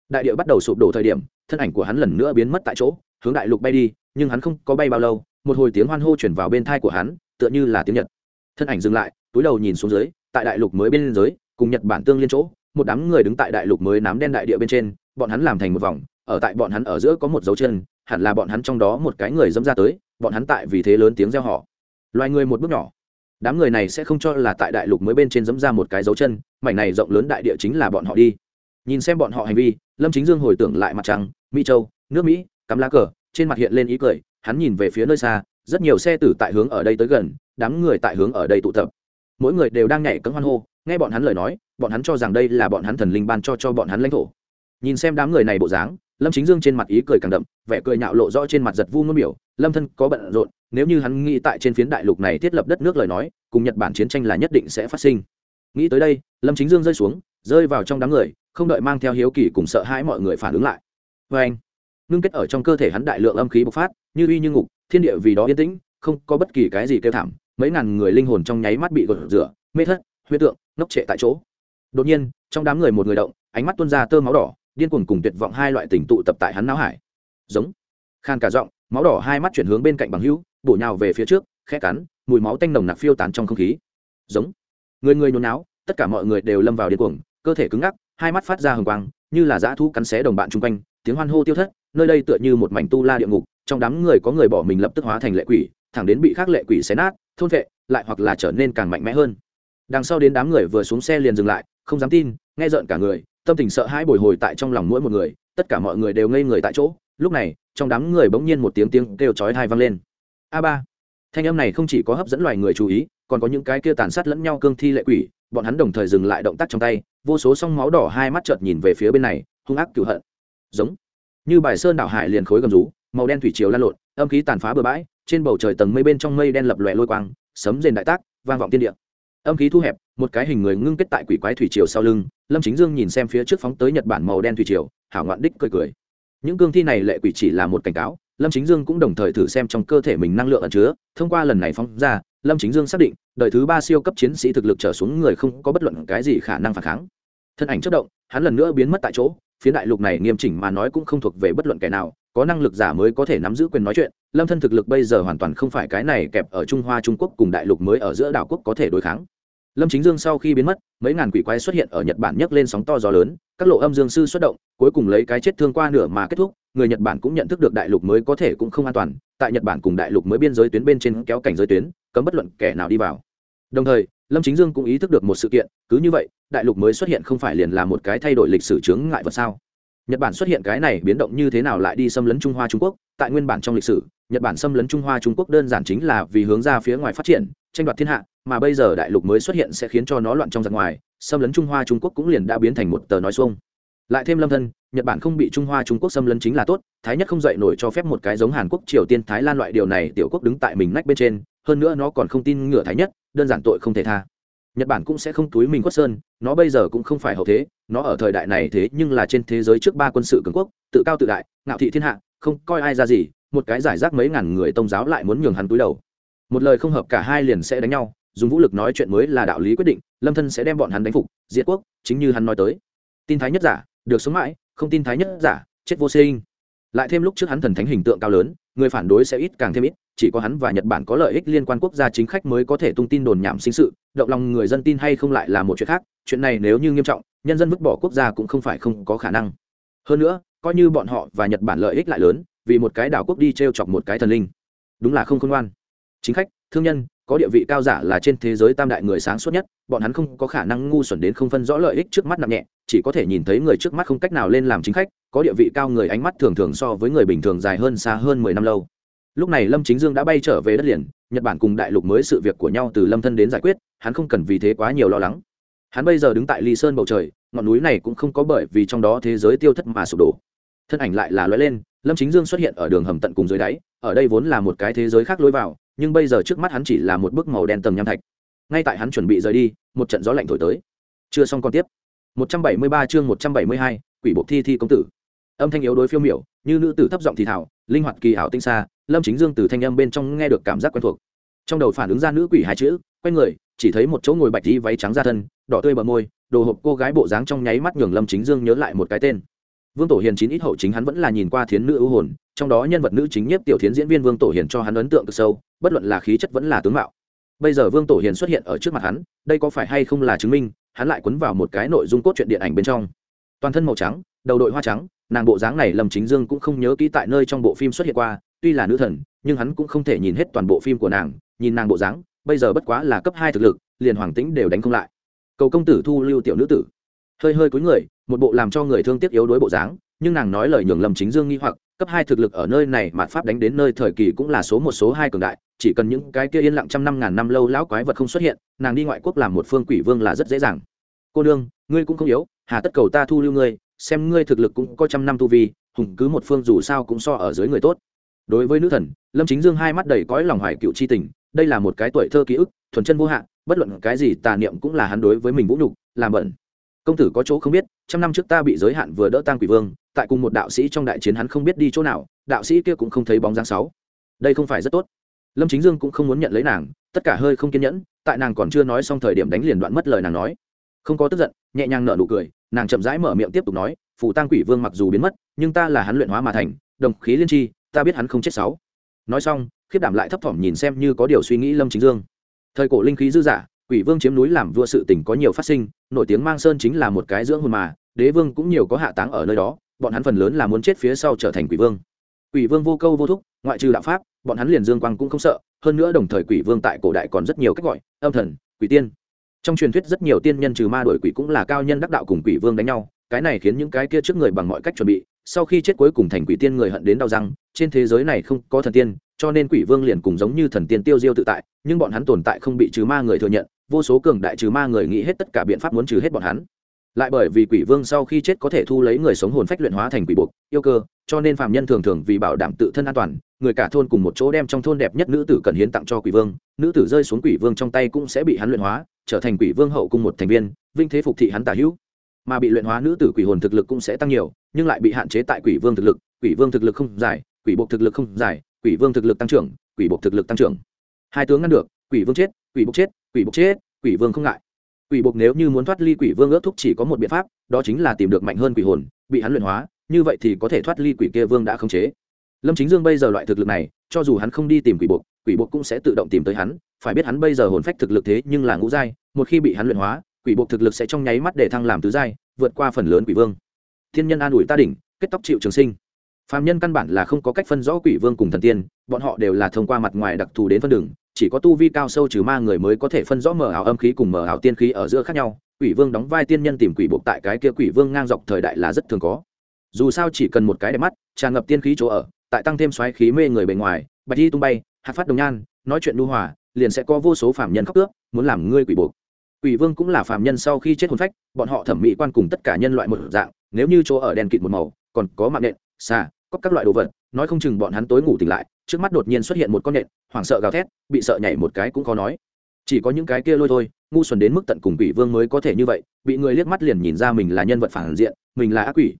Đại địa bắt đầu sụp đổ thời điểm, thân ảnh của hắn lần nữa biến mất tại chỗ, hướng đại lục bay đi, nhưng hắn không có bay bao lâu, một hồi tiếng hoan hô chuyển vào bên thai của hắn, tựa như là tiếng nhật. Thân ảnh dừng lại, túi đầu nhìn xuống dưới, tại đại lục mới bên dưới, cùng nhật bản tương liên chỗ một đám người đứng tại đại lục mới nám đen đại địa bên trên, bọn hắn làm thành một vòng, ở tại bọn hắn ở giữa có một dấu chân, hẳn là bọn hắn trong đó một cái người dâm ra tới, bọn hắn tại vì thế lớn tiếng reo họ loài người một bước nhỏ. Đám người này sẽ không cho là tại đại lục mới bên trên dẫm ra một cái dấu chân, mảnh này rộng lớn đại địa chính là bọn họ đi. Nhìn xem bọn họ hành vi, lâm chính dương hồi tưởng lại mặt trăng, mỹ châu, nước mỹ, cắm lá cờ, trên mặt hiện lên ý cười, hắn nhìn về phía nơi xa, rất nhiều xe tử tại hướng ở đây tới gần, đám người tại hướng ở đây tụ tập. Mỗi người đều đang nhảy cấm hoan hô nghe bọn hắn lời nói, bọn hắn cho rằng đây là bọn hắn thần linh ban cho cho bọn hắn lãnh thổ. Nhìn xem đám người này bộ dáng, lâm chính dương trên mặt ý cười càng đậm, vẻ cười nhạo lộ rõ trên mặt giật vu ngôn biểu, lâm thân có bận rộn, nếu như hắn nghĩ tại trên phiến đại lục này thiết lập đất nước lời nói, cùng nhật bản chiến tranh là nhất định sẽ phát sinh. Nghĩ tới đây, lâm chính dương rơi xuống, rơi vào trong đám người, không đợi mang theo hiếu kỳ cùng sợ hãi mọi người phản ứng lại. Vê anh, ngưng kết ở trong cơ thể hắn đại lượng âm khí bộc phát, như uy như ngục, thiên địa vì đó yên tĩnh, không có bất kỳ cái gì kêu thảm, mấy ngàn người linh hồn trong nháy mắt bị gột rửa, mê thất huyết tượng, ngốc trệ tại chỗ. Đột nhiên, trong đám người một người động, ánh mắt tuôn ra tơ máu đỏ, điên cuồng cùng tuyệt vọng hai loại tình tụ tập tại hắn não hải. Giống. Khan cả giọng, máu đỏ hai mắt chuyển hướng bên cạnh bằng hữu, bổ nhào về phía trước, khẽ cắn, mùi máu tanh nồng nặc phiêu tán trong không khí. Giống. Người người nhốn náo, tất cả mọi người đều lâm vào điên cuồng, cơ thể cứng ngắc, hai mắt phát ra hừng quang, như là dã thu cắn xé đồng bạn chung quanh, tiếng hoan hô tiêu thất, nơi đây tựa như một mảnh tu la địa ngục, trong đám người có người bỏ mình lập tức hóa thành lệ quỷ, thẳng đến bị khác lệ quỷ xé nát, thôn vệ, lại hoặc là trở nên càng mạnh mẽ hơn đằng sau đến đám người vừa xuống xe liền dừng lại, không dám tin, nghe rợn cả người, tâm tình sợ hãi bồi hồi tại trong lòng mỗi một người, tất cả mọi người đều ngây người tại chỗ. Lúc này, trong đám người bỗng nhiên một tiếng tiếng kêu chói tai vang lên. A ba. Thanh âm này không chỉ có hấp dẫn loài người chú ý, còn có những cái kia tàn sát lẫn nhau cương thi lệ quỷ, bọn hắn đồng thời dừng lại động tác trong tay, vô số song máu đỏ hai mắt chợt nhìn về phía bên này, hung ác cửu hận. Giống. Như bài sơn đảo hải liền khối gầm rú, màu đen thủy chiều lan lộn, âm khí tàn phá bừa bãi, trên bầu trời tầng mây bên trong mây đen lập lòe lôi quang, sấm rền đại tác, vang vọng tiên địa âm khí thu hẹp, một cái hình người ngưng kết tại quỷ quái thủy triều sau lưng, lâm chính dương nhìn xem phía trước phóng tới nhật bản màu đen thủy triều, hảo ngoạn đích cười cười. Những cương thi này lệ quỷ chỉ là một cảnh cáo, lâm chính dương cũng đồng thời thử xem trong cơ thể mình năng lượng ẩn chứa, thông qua lần này phóng ra, lâm chính dương xác định, đời thứ ba siêu cấp chiến sĩ thực lực trở xuống người không có bất luận cái gì khả năng phản kháng. Thân ảnh chất động, hắn lần nữa biến mất tại chỗ phía đại lục này nghiêm chỉnh mà nói cũng không thuộc về bất luận kẻ nào, có năng lực giả mới có thể nắm giữ quyền nói chuyện. Lâm thân thực lực bây giờ hoàn toàn không phải cái này kẹp ở trung hoa, trung quốc cùng đại lục mới ở giữa đảo quốc có thể đối kháng. Lâm chính dương sau khi biến mất, mấy ngàn quỷ quái xuất hiện ở nhật bản nhấc lên sóng to gió lớn, các lộ âm dương sư xuất động, cuối cùng lấy cái chết thương qua nửa mà kết thúc, người nhật bản cũng nhận thức được đại lục mới có thể cũng không an toàn, tại nhật bản cùng đại lục mới biên giới tuyến bên trên kéo cảnh giới tuyến, cấm bất luận kẻ nào đi vào. Đồng thời lâm chính dương cũng ý thức được một sự kiện, cứ như vậy, đại lục mới xuất hiện không phải liền là một cái thay đổi lịch sử chướng ngại vật sao? Nhật bản xuất hiện cái này biến động như thế nào lại đi xâm lấn trung hoa trung quốc? Tại nguyên bản trong lịch sử, nhật bản xâm lấn trung hoa trung quốc đơn giản chính là vì hướng ra phía ngoài phát triển, tranh đoạt thiên hạ, mà bây giờ đại lục mới xuất hiện sẽ khiến cho nó loạn trong giặc ngoài, xâm lấn trung hoa trung quốc cũng liền đã biến thành một tờ nói xuông. Lại thêm lâm thân nhật bản không bị trung hoa trung quốc xâm lấn chính là tốt, thái nhất không dậy nổi cho phép một cái giống hàn quốc, triều tiên, thái lan loại điều này, tiểu quốc đứng tại mình nách bên trên, hơn nữa nó còn không tin ngửa thái nhất, đơn giản tội không thể tha. Nhật bản cũng sẽ không túi mình quất sơn, nó bây giờ cũng không phải hậu thế, nó ở thời đại này thế nhưng là trên thế giới trước ba quân sự cường quốc, tự cao tự đại, ngạo thị thiên hạ, không coi ai ra gì, một cái giải rác mấy ngàn người tôn giáo lại muốn nhường hắn túi đầu. Một lời không hợp cả hai liền sẽ đánh nhau, dùng vũ lực nói chuyện mới là đạo lý quyết định, lâm thân sẽ đem bọn hắn đánh phục, diệt quốc, chính như hắn nói tới. Tin thái nhất giả, được sống mãi không tin thái nhất giả, chết vô sinh. Lại thêm lúc trước hắn thần thánh hình tượng cao lớn, người phản đối sẽ ít càng thêm ít, chỉ có hắn và nhật bản có lợi ích liên quan quốc gia chính khách mới có thể tung tin đồn nhảm sinh sự, động lòng người dân tin hay không lại là một chuyện khác, chuyện này nếu như nghiêm trọng, nhân dân vứt bỏ quốc gia cũng không phải không có khả năng. Hơn nữa, coi như bọn họ và nhật bản lợi ích lại lớn, vì một cái đảo quốc đi t r e o chọc một cái thần linh, đúng là không khôn ngoan. Chính khách, thương nhân có địa vị cao giả là trên thế giới tam đại người sáng suốt nhất, bọn hắn không có khả năng ngu xuẩn đến không phân rõ lợi ích trước mắt nặng nhẹ, chỉ có thể nhìn thấy người trước mắt không cách nào lên làm chính khách, có địa vị cao người ánh mắt thường thường so với người bình thường dài hơn xa hơn mười năm lâu. Lúc này lâm chính dương đã bay trở về đất liền, nhật bản cùng đại lục mới sự việc của nhau từ lâm thân đến giải quyết, hắn không cần vì thế quá nhiều lo lắng. Hắn bây giờ đứng tại ly sơn bầu trời, ngọn núi này cũng không có bởi vì trong đó thế giới tiêu thất mà sụp đổ. Thân ảnh lại là lóe lên, lâm chính dương xuất hiện ở đường hầm tận cùng dưới đáy, ở đây vốn là một cái thế giới khác lối vào nhưng bây giờ trước mắt hắn chỉ là một bức màu đen tầm nham thạch. Ngay tại hắn chuẩn bị rời đi một trận gió lạnh thổi tới. Chưa xong còn tiếp. 173 chương 172, quỷ bộ thi thi công tử. Âm thanh yếu đối phiêu miểu như nữ tử thấp giọng thì thảo linh hoạt kỳ ảo tinh xa lâm chính dương từ thanh âm bên trong nghe được cảm giác quen thuộc. Trong đầu phản ứng ra nữ quỷ hai chữ quay người chỉ thấy một chỗ ngồi bạch tí váy trắng ra thân đỏ tươi bờ môi đồ hộp cô gái bộ dáng trong nháy mắt nhường lâm chính dương nhớ lại một cái tên vương tổ hiền chín ít hậu chính hắn vẫn là nhìn qua thiến nữ ưu hồn, trong đó nhân vật nữ chính nhất tiểu thiến diễn viên vương tổ hiền cho hắn ấn tượng cực sâu, bất luận là khí chất vẫn là tướng mạo. Bây giờ vương tổ hiền xuất hiện ở trước mặt hắn, đây có phải hay không là chứng minh, hắn lại quấn vào một cái nội dung cốt truyện điện ảnh bên trong. Toàn thân màu trắng, đầu đội hoa trắng, nàng bộ dáng này lâm chính dương cũng không nhớ kỹ tại nơi trong bộ phim xuất hiện qua, tuy là nữ thần, nhưng hắn cũng không thể nhìn hết toàn bộ phim của nàng, nhìn nàng bộ dáng, bây giờ bất quá là cấp hai thực lực, liền hoàng tĩnh đều đánh không lại. Cầu công tử thu lưu tiểu nữ tử hơi hơi cúi người, một bộ làm cho người thương tiếc yếu đuối bộ dáng, nhưng nàng nói lời nhường lâm chính dương nghi hoặc, cấp hai thực lực ở nơi này mà pháp đánh đến nơi thời kỳ cũng là số một, số hai cường đại, chỉ cần những cái kia yên lặng trăm năm ngàn năm lâu lão quái vật không xuất hiện, nàng đi ngoại quốc làm một phương quỷ vương là rất dễ dàng. Cô đương ngươi cũng không yếu, hà tất cầu ta thu lưu ngươi, xem ngươi thực lực cũng có trăm năm tu vi, hùng cứ một phương dù sao cũng so ở dưới người tốt. Đối với nữ thần, lâm chính dương hai mắt đầy cõi lòng hoài cựu c h i tình, đây là một cái tuổi thơ ký ức, thuần chân vô hạn bất luận cái gì tà niệm cũng là hắn đối với mình vũ nhục, làm bẩn công tử có chỗ không biết, trăm năm trước ta bị giới hạn vừa đỡ tang quỷ vương, tại cùng một đạo sĩ trong đại chiến hắn không biết đi chỗ nào, đạo sĩ kia cũng không thấy bóng dáng sáu. Đây không phải rất tốt. Lâm chính dương cũng không muốn nhận lấy nàng, tất cả hơi không kiên nhẫn, tại nàng còn chưa nói xong thời điểm đánh liền đoạn mất lời nàng nói. Không có tức giận, nhẹ nhàng nở nụ cười, nàng chậm rãi mở miệng tiếp tục nói, phù tăng quỷ vương mặc dù biến mất, nhưng ta là hắn luyện hóa mà thành, đồng khí liên tri, ta biết hắn không chết sáu. Nói xong, khiếp đảm lại thấp thỏm nhìn xem như có điều suy nghĩ lâm chính dương. Thời cổ linh khí dư giả quỷ vương chiếm núi làm vua sự tình có nhiều phát sinh, nổi tiếng mang sơn chính là một cái dưỡng hồn mà, đế vương cũng nhiều có hạ táng ở nơi đó, bọn hắn phần lớn là muốn chết phía sau trở thành quỷ vương. Quỷ vương vô câu vô thúc, ngoại trừ đạo pháp, bọn hắn liền dương quang cũng không sợ, hơn nữa đồng thời quỷ vương tại cổ đại còn rất nhiều cách gọi, âm thần, quỷ tiên. Trong truyền thuyết rất nhiều tiên nhân trừ ma đổi quỷ cũng là cao nhân đắc đạo cùng quỷ vương đánh nhau, cái này khiến những cái kia trước người bằng mọi cách chuẩn bị, sau khi chết cuối cùng thành quỷ tiên người hận đến đau răng, trên thế giới này không có thần tiên, cho nên quỷ vương liền cùng giống như thần tiên tiêu diêu tự tại, nhưng bọn hắn tồn tại không bị trừ ma người thừa nhận vô số cường đại trừ ma người nghĩ hết tất cả biện pháp muốn trừ hết bọn hắn. Lại bởi vì quỷ vương sau khi chết có thể thu lấy người sống hồn phách luyện hóa thành quỷ buộc, yêu cơ, cho nên phạm nhân thường thường vì bảo đảm tự thân an toàn, người cả thôn cùng một chỗ đem trong thôn đẹp nhất nữ tử cần hiến tặng cho quỷ vương, nữ tử rơi xuống quỷ vương trong tay cũng sẽ bị hắn luyện hóa, trở thành quỷ vương hậu cùng một thành viên, vinh thế phục thị hắn tả hữu. Mà bị luyện hóa nữ tử quỷ hồn thực lực cũng sẽ tăng nhiều, nhưng lại bị hạn chế tại quỷ vương thực lực, quỷ vương thực lực không dài, quỷ buộc thực lực không dài, quỷ vương thực lực tăng trưởng, quỷ buộc thực lực tăng trưởng. Hai tướng ngăn được, quỷ vương chết, quỷ buộc chết quỷ buộc chết, quỷ vương không ngại. Quỷ buộc nếu như muốn thoát ly quỷ vương ước thúc chỉ có một biện pháp, đó chính là tìm được mạnh hơn quỷ hồn, bị hắn luyện hóa, như vậy thì có thể thoát ly quỷ kia vương đã khống chế. Lâm chính dương bây giờ loại thực lực này, cho dù hắn không đi tìm quỷ buộc quỷ buộc cũng sẽ tự động tìm tới hắn, phải biết hắn bây giờ hồn phách thực lực thế nhưng là ngũ giai, một khi bị hắn luyện hóa, quỷ buộc thực lực sẽ trong nháy mắt để thăng làm tứ giai, vượt qua phần lớn quỷ vương. Thiên nhân an ủi ta đỉnh, kết tóc chịu trường sinh. Phàm nhân căn bản là không có cách phân rõ quỷ vương cùng thần tiên, bọn họ đều là thông qua mặt ngoài đặc thù đến phân đường, chỉ có tu vi cao sâu trừ ma người mới có thể phân rõ mở ảo âm khí cùng mở ảo tiên khí ở giữa khác nhau. Quỷ vương đóng vai tiên nhân tìm quỷ buộc tại cái kia quỷ vương ngang dọc thời đại là rất thường có. Dù sao chỉ cần một cái đẹp mắt, tràn ngập tiên khí chỗ ở, tại tăng thêm xoáy khí mê người bề ngoài, bạch đi tung bay, hạt phát đồng nhan, nói chuyện đu hòa, liền sẽ có vô số phạm nhân khóc ước muốn làm ngươi quỷ buộc. Quỷ vương cũng là phạm nhân sau khi chết hồn phách, bọn họ thẩm mỹ quan cùng tất cả nhân loại một dạng, nếu như chỗ ở đèn kịt một màu, còn có mạng nện, xà có các loại đồ vật, nói không chừng bọn hắn tối ngủ tỉnh lại, trước mắt đột nhiên xuất hiện một con nện hoảng sợ gào thét, bị sợ nhảy một cái cũng khó nói. Chỉ có những cái kia lôi thôi, ngu xuẩn đến mức tận cùng quỷ vương mới có thể như vậy, bị người liếc mắt liền nhìn ra mình là nhân vật phản diện, mình là ác quỷ.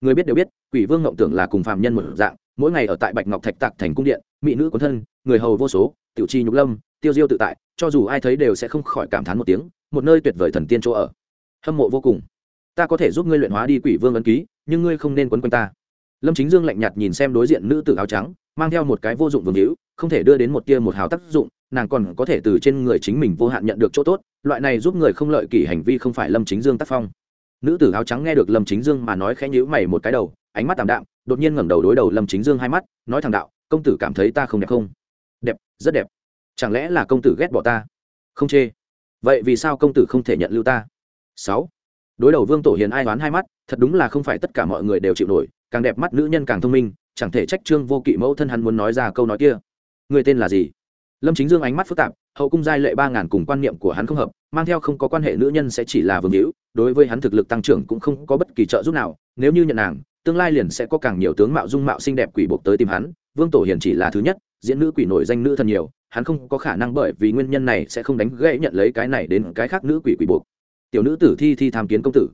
Người biết đều biết, quỷ vương ngộng tưởng là cùng phạm nhân một dạng, mỗi ngày ở tại bạch ngọc thạch tạc thành cung điện, mỹ nữ quấn thân, người hầu vô số, tiểu chi nhục lâm, tiêu diêu tự tại, cho dù ai thấy đều sẽ không khỏi cảm thán một tiếng, một nơi tuyệt vời thần tiên chỗ ở. Hâm mộ vô cùng. Ta có thể giúp ngươi luyện hóa đi quỷ vương ấn ký, nhưng ngươi không nên quấn quanh ta lâm chính dương lạnh nhạt nhìn xem đối diện nữ tử áo trắng, mang theo một cái vô dụng vương hữu, không thể đưa đến một tia một hào tác dụng, nàng còn có thể từ trên người chính mình vô hạn nhận được chỗ tốt, loại này giúp người không lợi kỷ hành vi không phải lâm chính dương tác phong. Nữ tử áo trắng nghe được lâm chính dương mà nói khẽ nhữ mày một cái đầu, ánh mắt tạm đạm, đột nhiên ngẩng đầu đối đầu lâm chính dương hai mắt, nói thằng đạo, công tử cảm thấy ta không đẹp không? Đẹp, rất đẹp. Chẳng lẽ là công tử ghét bỏ ta? Không chê. Vậy vì sao công tử không thể nhận lưu ta? Sáu. Đối đầu vương tổ hiền ai đoán hai mắt, thật đúng là không phải tất cả mọi người đều chịu nổi càng đẹp mắt nữ nhân càng thông minh, chẳng thể trách trương vô kỵ mẫu thân hắn muốn nói ra câu nói kia. Người tên là gì? Lâm chính dương ánh mắt phức tạp, hậu cung giai lệ ba ngàn cùng quan niệm của hắn không hợp, mang theo không có quan hệ nữ nhân sẽ chỉ là vương hữu, đối với hắn thực lực tăng trưởng cũng không có bất kỳ trợ giúp nào, nếu như nhận nàng, tương lai liền sẽ có càng nhiều tướng mạo dung mạo xinh đẹp quỷ buộc tới tìm hắn, vương tổ hiền chỉ là thứ nhất, diễn nữ quỷ nổi danh nữ thần nhiều, hắn không có khả năng bởi vì nguyên nhân này sẽ không đánh gãy nhận lấy cái này đến cái khác nữ quỷ quỷ buộc. Tiểu nữ tử thi thi tham kiến công tử.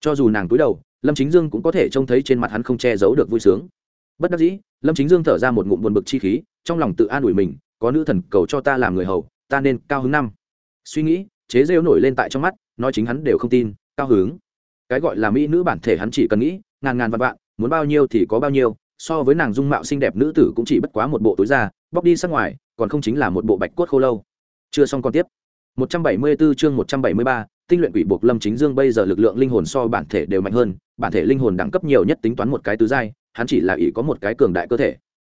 Cho dù nàng cúi đầu lâm chính dương cũng có thể trông thấy trên mặt hắn không che giấu được vui sướng. Bất đắc dĩ lâm chính dương thở ra một ngụm buồn bực chi khí trong lòng tự an ủi mình có nữ thần cầu cho ta làm người hầu ta nên cao hứng năm. Suy nghĩ chế rêu nổi lên tại trong mắt nói chính hắn đều không tin cao hứng. Cái gọi là mỹ nữ bản thể hắn chỉ cần nghĩ ngàn ngàn vạn vạn muốn bao nhiêu thì có bao nhiêu so với nàng dung mạo xinh đẹp nữ tử cũng chỉ bất quá một bộ túi da bóc đi sát ngoài còn không chính là một bộ bạch cốt khô lâu. Chưa xong còn tiếp. 174 chương 173, tinh luyện quỷ buộc lâm chính dương bây giờ lực lượng linh hồn so bản thể đều mạnh hơn, bản thể linh hồn đẳng cấp nhiều nhất tính toán một cái tứ giai, hắn chỉ là ý có một cái cường đại cơ thể.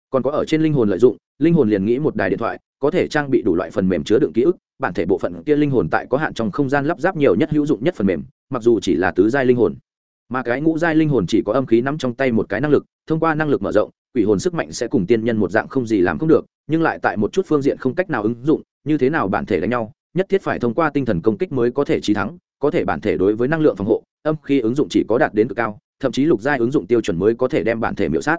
Còn có ở trên linh hồn lợi dụng, linh hồn liền nghĩ một đài điện thoại, có thể trang bị đủ loại phần mềm chứa đựng ký ức, bản thể bộ phận kia linh hồn tại có hạn trong không gian lắp ráp nhiều nhất hữu dụng nhất phần mềm, mặc dù chỉ là tứ giai linh hồn. Mà cái ngũ giai linh hồn chỉ có âm khí nắm trong tay một cái năng lực, thông qua năng lực mở rộng, quỷ hồn sức mạnh sẽ cùng tiên nhân một dạng không gì làm không được, nhưng lại tại một chút phương diện không cách nào ứng dụng, như thế nào bản thể đánh nhau nhất thiết phải thông qua tinh thần công kích mới có thể trí thắng, có thể bản thể đối với năng lượng phòng hộ, âm khi ứng dụng chỉ có đạt đến cực cao, thậm chí lục giai ứng dụng tiêu chuẩn mới có thể đem bản thể miễu sát.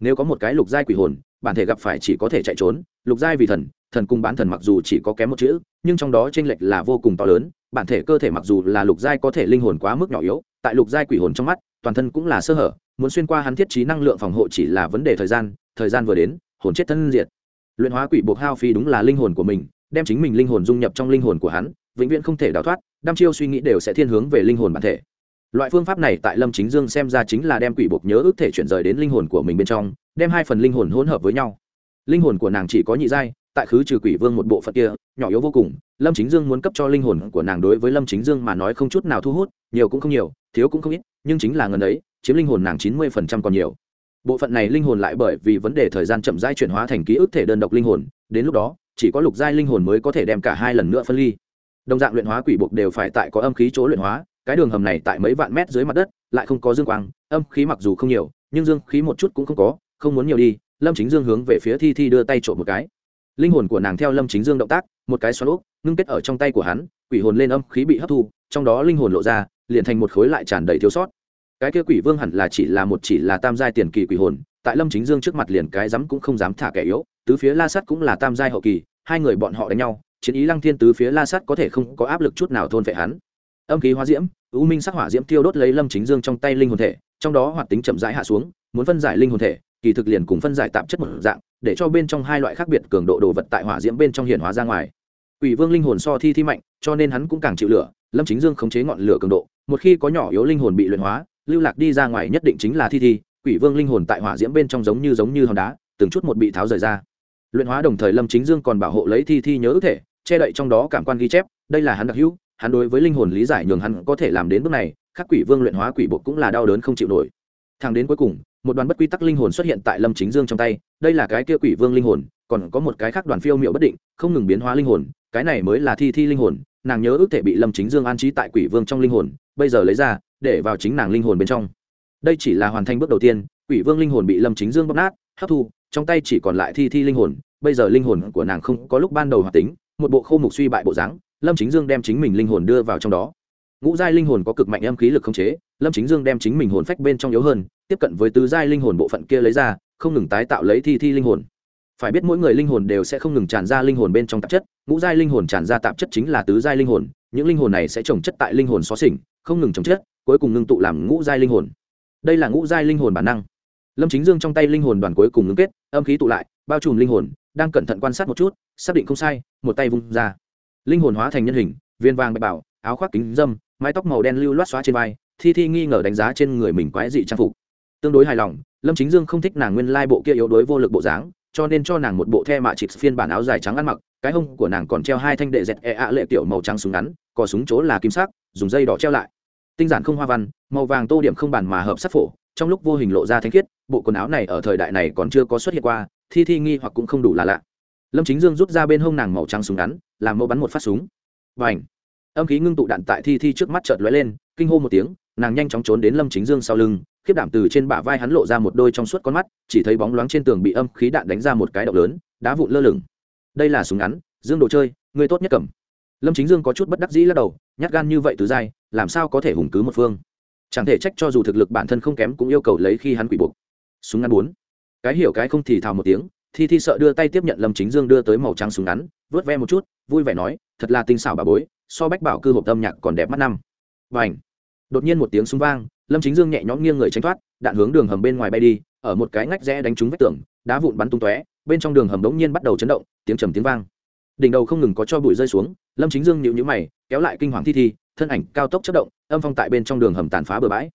Nếu có một cái lục giai quỷ hồn, bản thể gặp phải chỉ có thể chạy trốn, lục giai vì thần thần cung bán thần mặc dù chỉ có kém một chữ, nhưng trong đó tranh lệch là vô cùng to lớn, bản thể cơ thể mặc dù là lục giai có thể linh hồn quá mức nhỏ yếu, tại lục giai quỷ hồn trong mắt, toàn thân cũng là sơ hở, muốn xuyên qua hắn thiết trí năng lượng phòng hộ chỉ là vấn đề thời gian thời gian vừa đến, hồn chết thân diệt. Luyện hóa quỷ buộc hao phi đúng là linh hồn của mình đem chính mình linh hồn dung nhập trong linh hồn của hắn, vĩnh viễn không thể đào thoát, đăm chiêu suy nghĩ đều sẽ thiên hướng về linh hồn bản thể. Loại phương pháp này tại lâm chính dương xem ra chính là đem quỷ buộc nhớ ước thể chuyển rời đến linh hồn của mình bên trong, đem hai phần linh hồn hỗn hợp với nhau. Linh hồn của nàng chỉ có nhị giai, tại khứ trừ quỷ vương một bộ phận kia, nhỏ yếu vô cùng, lâm chính dương muốn cấp cho linh hồn của nàng đối với lâm chính dương mà nói không chút nào thu hút, nhiều cũng không nhiều, thiếu cũng không ít, nhưng chính là ngần ấy, chiếm linh hồn nàng chín mươi phần trăm còn nhiều. Bộ phận này linh hồn lại bởi vì vấn đề thời gian chậm rãi chuyển hóa thành ký ức thể đơn độc linh hồn, đến lúc đó chỉ có lục giai linh hồn mới có thể đem cả hai lần nữa phân ly. Đồng dạng luyện hóa quỷ buộc đều phải tại có âm khí chỗ luyện hóa, cái đường hầm này tại mấy vạn mét dưới mặt đất, lại không có dương quang, âm khí mặc dù không nhiều, nhưng dương khí một chút cũng không có, không muốn nhiều đi, lâm chính dương hướng về phía thi thi đưa tay trộm một cái. Linh hồn của nàng theo lâm chính dương động tác, một cái xoắn úp, ngưng kết ở trong tay của hắn, quỷ hồn lên âm khí bị hấp thu, trong đó linh hồn lộ ra, liền thành một khối lại tràn đầy thiếu sót. Cái kia quỷ vương hẳn là chỉ là một chỉ là tam giai tiền kỳ quỷ hồn, tại lâm chính dương trước mặt liền cái dám cũng không dám thả kẻ yếu tứ phía la sắt cũng là tam giai hậu kỳ hai người bọn họ đánh nhau chiến ý lăng thiên tứ phía la sắt có thể không có áp lực chút nào thôn vệ hắn âm khí hóa diễm u minh sắc hỏa diễm tiêu đốt lấy lâm chính dương trong tay linh hồn thể trong đó hoạt tính chậm rãi hạ xuống muốn phân giải linh hồn thể kỳ thực liền cùng phân giải tạp chất một dạng để cho bên trong hai loại khác biệt cường độ đồ vật tại hỏa diễm bên trong hiển hóa ra ngoài Quỷ Vương linh hồn so thi thi mạnh, cho nên hắn cũng càng chịu lửa, Lâm Chính Dương khống chế ngọn lửa cường độ, một khi có nhỏ yếu linh hồn bị luyện hóa, lưu lạc đi ra ngoài nhất định chính là thi thi, Quỷ Vương linh hồn tại hỏa diễm bên trong giống như giống như hòn đá, từng chút một bị tháo rời ra. Luyện hóa đồng thời Lâm Chính Dương còn bảo hộ lấy thi thi nhớ ước thể, che đậy trong đó cảm quan ghi chép, đây là hắn đặc hữu, hắn đối với linh hồn lý giải nhường hắn có thể làm đến bước này, các quỷ vương luyện hóa quỷ bộ cũng là đau đớn không chịu nổi. thang đến cuối cùng, một đoàn bất quy tắc linh hồn xuất hiện tại Lâm Chính Dương trong tay, đây là cái kia quỷ vương linh hồn, còn có một cái khác đoàn phiêu miệu bất định, không ngừng biến hóa linh hồn, cái này mới là thi thi linh hồn nàng nhớ ước thể bị lâm chính dương an trí tại quỷ vương trong linh hồn bây giờ lấy ra để vào chính nàng linh hồn bên trong đây chỉ là hoàn thành bước đầu tiên quỷ vương linh hồn bị lâm chính dương bóp nát hấp thu trong tay chỉ còn lại thi thi linh hồn bây giờ linh hồn của nàng không có lúc ban đầu hoạt tính một bộ khô mục suy bại bộ dáng lâm chính dương đem chính mình linh hồn đưa vào trong đó ngũ giai linh hồn có cực mạnh âm khí lực khống chế lâm chính dương đem chính mình hồn phách bên trong yếu hơn tiếp cận với tứ giai linh hồn bộ phận kia lấy ra không ngừng tái tạo lấy thi thi linh hồn phải biết mỗi người linh hồn đều sẽ không ngừng tràn ra linh hồn bên trong tạp chất ngũ giai linh hồn tràn ra tạp chất chính là tứ giai linh hồn những linh hồn này sẽ trồng chất tại linh hồn xó xỉnh không ngừng trồng chất cuối cùng ngưng tụ làm ngũ giai linh hồn đây là ngũ giai linh hồn bản năng lâm chính dương trong tay linh hồn đoàn cuối cùng ngưng kết, âm khí tụ lại, bao trùm linh hồn, đang cẩn thận quan sát một chút, xác định không sai, một tay vung ra. Linh hồn hóa thành nhân hình, viên vàng bạch bảo, áo khoác kính dâm, mái tóc màu đen lưu loát xóa trên vai, thi thi nghi ngờ đánh giá trên người mình quái dị trang phục. Tương đối hài lòng, lâm chính dương không thích nàng nguyên lai bộ kia yếu đuối vô lực bộ dáng, cho nên cho nàng một bộ the mạ chịt phiên bản áo dài trắng ăn mặc, cái hông của nàng còn treo hai thanh đệ dẹt e ạ lệ tiểu màu trắng súng ngắn, cò súng chỗ là kim sắc, dùng dây đỏ treo lại. Tinh giản không hoa văn, màu vàng tô điểm không bàn mà hợp sắc phổ trong lúc vô hình lộ ra thanh khiết, bộ quần áo này ở thời đại này còn chưa có xuất hiện qua, thi thi nghi hoặc cũng không đủ là lạ. Lâm chính dương rút ra bên hông nàng màu trắng súng ngắn, làm mẫu bắn một phát súng. Và ảnh âm khí ngưng tụ đạn tại thi thi trước mắt chợt lóe lên, kinh hô một tiếng, nàng nhanh chóng trốn đến lâm chính dương sau lưng, khiếp đảm từ trên bả vai hắn lộ ra một đôi trong suốt con mắt, chỉ thấy bóng loáng trên tường bị âm khí đạn đánh ra một cái động lớn, đá vụn lơ lửng. Đây là súng ngắn, dương đồ chơi, người tốt nhất cầm. Lâm chính dương có chút bất đắc dĩ lắc đầu, nhát gan như vậy từ dai làm sao có thể hùng cứ một phương? Chẳng thể trách cho dù thực lực bản thân không kém cũng yêu cầu lấy khi hắn quỷ buộc. Súng ngắn bốn. Cái hiểu cái không thì thào một tiếng, thi thi sợ đưa tay tiếp nhận lâm chính dương đưa tới màu trắng súng ngắn, vớt ve một chút, vui vẻ nói, thật là tinh xảo bà bối, so bách bảo cư hộp âm nhạc còn đẹp mắt năm. Và ảnh đột nhiên một tiếng súng vang, lâm chính dương nhẹ nhõm nghiêng người tránh thoát, đạn hướng đường hầm bên ngoài bay đi, ở một cái ngách rẽ đánh trúng vách tường, đá vụn bắn tung tóe, bên trong đường hầm đống nhiên bắt đầu chấn động, tiếng trầm tiếng vang. Đỉnh đầu không ngừng có cho bụi rơi xuống, lâm chính dương nhịu nhữ mày, kéo lại kinh hoàng thi thi thân ảnh cao tốc chất động, âm phong tại bên trong đường hầm tàn phá bừa bãi.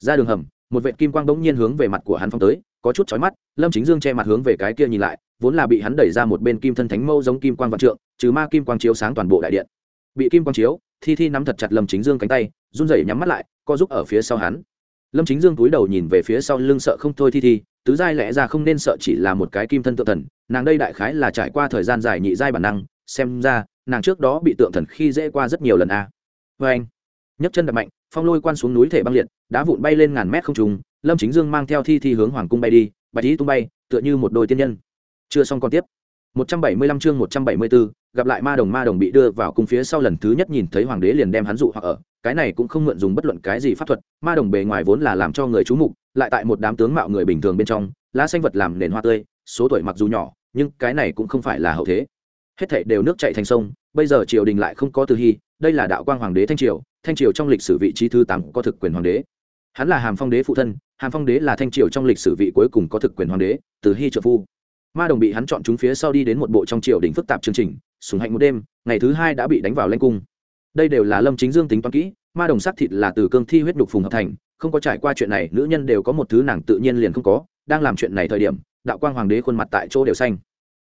Ra đường hầm, một vệ kim quang bỗng nhiên hướng về mặt của hắn phong tới, có chút chói mắt, lâm chính dương che mặt hướng về cái kia nhìn lại, vốn là bị hắn đẩy ra một bên kim thân thánh mâu giống kim quang vạn trượng, trừ ma kim quang chiếu sáng toàn bộ đại điện. Bị kim quang chiếu, thi thi nắm thật chặt lâm chính dương cánh tay, run rẩy nhắm mắt lại, co giúp ở phía sau hắn. Lâm chính dương túi đầu nhìn về phía sau lưng sợ không thôi thi thi, tứ giai lẽ ra không nên sợ chỉ là một cái kim thân tự thần, nàng đây đại khái là trải qua thời gian dài nhị giai bản năng, xem ra, nàng trước đó bị tượng thần khi dễ qua rất nhiều lần a. à vê anh. Nhấc chân đập mạnh phong lôi quan xuống núi thể băng liệt đá vụn bay lên ngàn mét không trùng lâm chính dương mang theo thi thi hướng hoàng cung bay đi bạch ý tung bay tựa như một đôi tiên nhân. Chưa xong còn tiếp. 175 chương 174, gặp lại ma đồng ma đồng bị đưa vào cung phía sau lần thứ nhất nhìn thấy hoàng đế liền đem hắn dụ hoặc ở. Cái này cũng không mượn dùng bất luận cái gì pháp thuật ma đồng bề ngoài vốn là làm cho người chú mục lại tại một đám tướng mạo người bình thường bên trong lá xanh vật làm nền hoa tươi số tuổi mặc dù nhỏ nhưng cái này cũng không phải là hậu thế. Hết thảy đều nước chảy thành sông bây giờ triều đình lại không có từ hy đây là đạo quang hoàng đế thanh triều thanh triều trong lịch sử vị trí thứ tám có thực quyền hoàng đế. Hắn là hàm phong đế phụ thân, hàm phong đế là thanh triều trong lịch sử vị cuối cùng có thực quyền hoàng đế, từ hy trợ phu. Ma đồng bị hắn chọn chúng phía sau đi đến một bộ trong triều đình phức tạp chương trình, sùng hạnh một đêm, ngày thứ hai đã bị đánh vào lanh cung. Đây đều là lâm chính dương tính toán kỹ, ma đồng sắc thịt là từ cương thi huyết đục phùng hợp thành, không có trải qua chuyện này, nữ nhân đều có một thứ nàng tự nhiên liền không có, đang làm chuyện này thời điểm, đạo quang hoàng đế khuôn mặt tại chỗ đều xanh.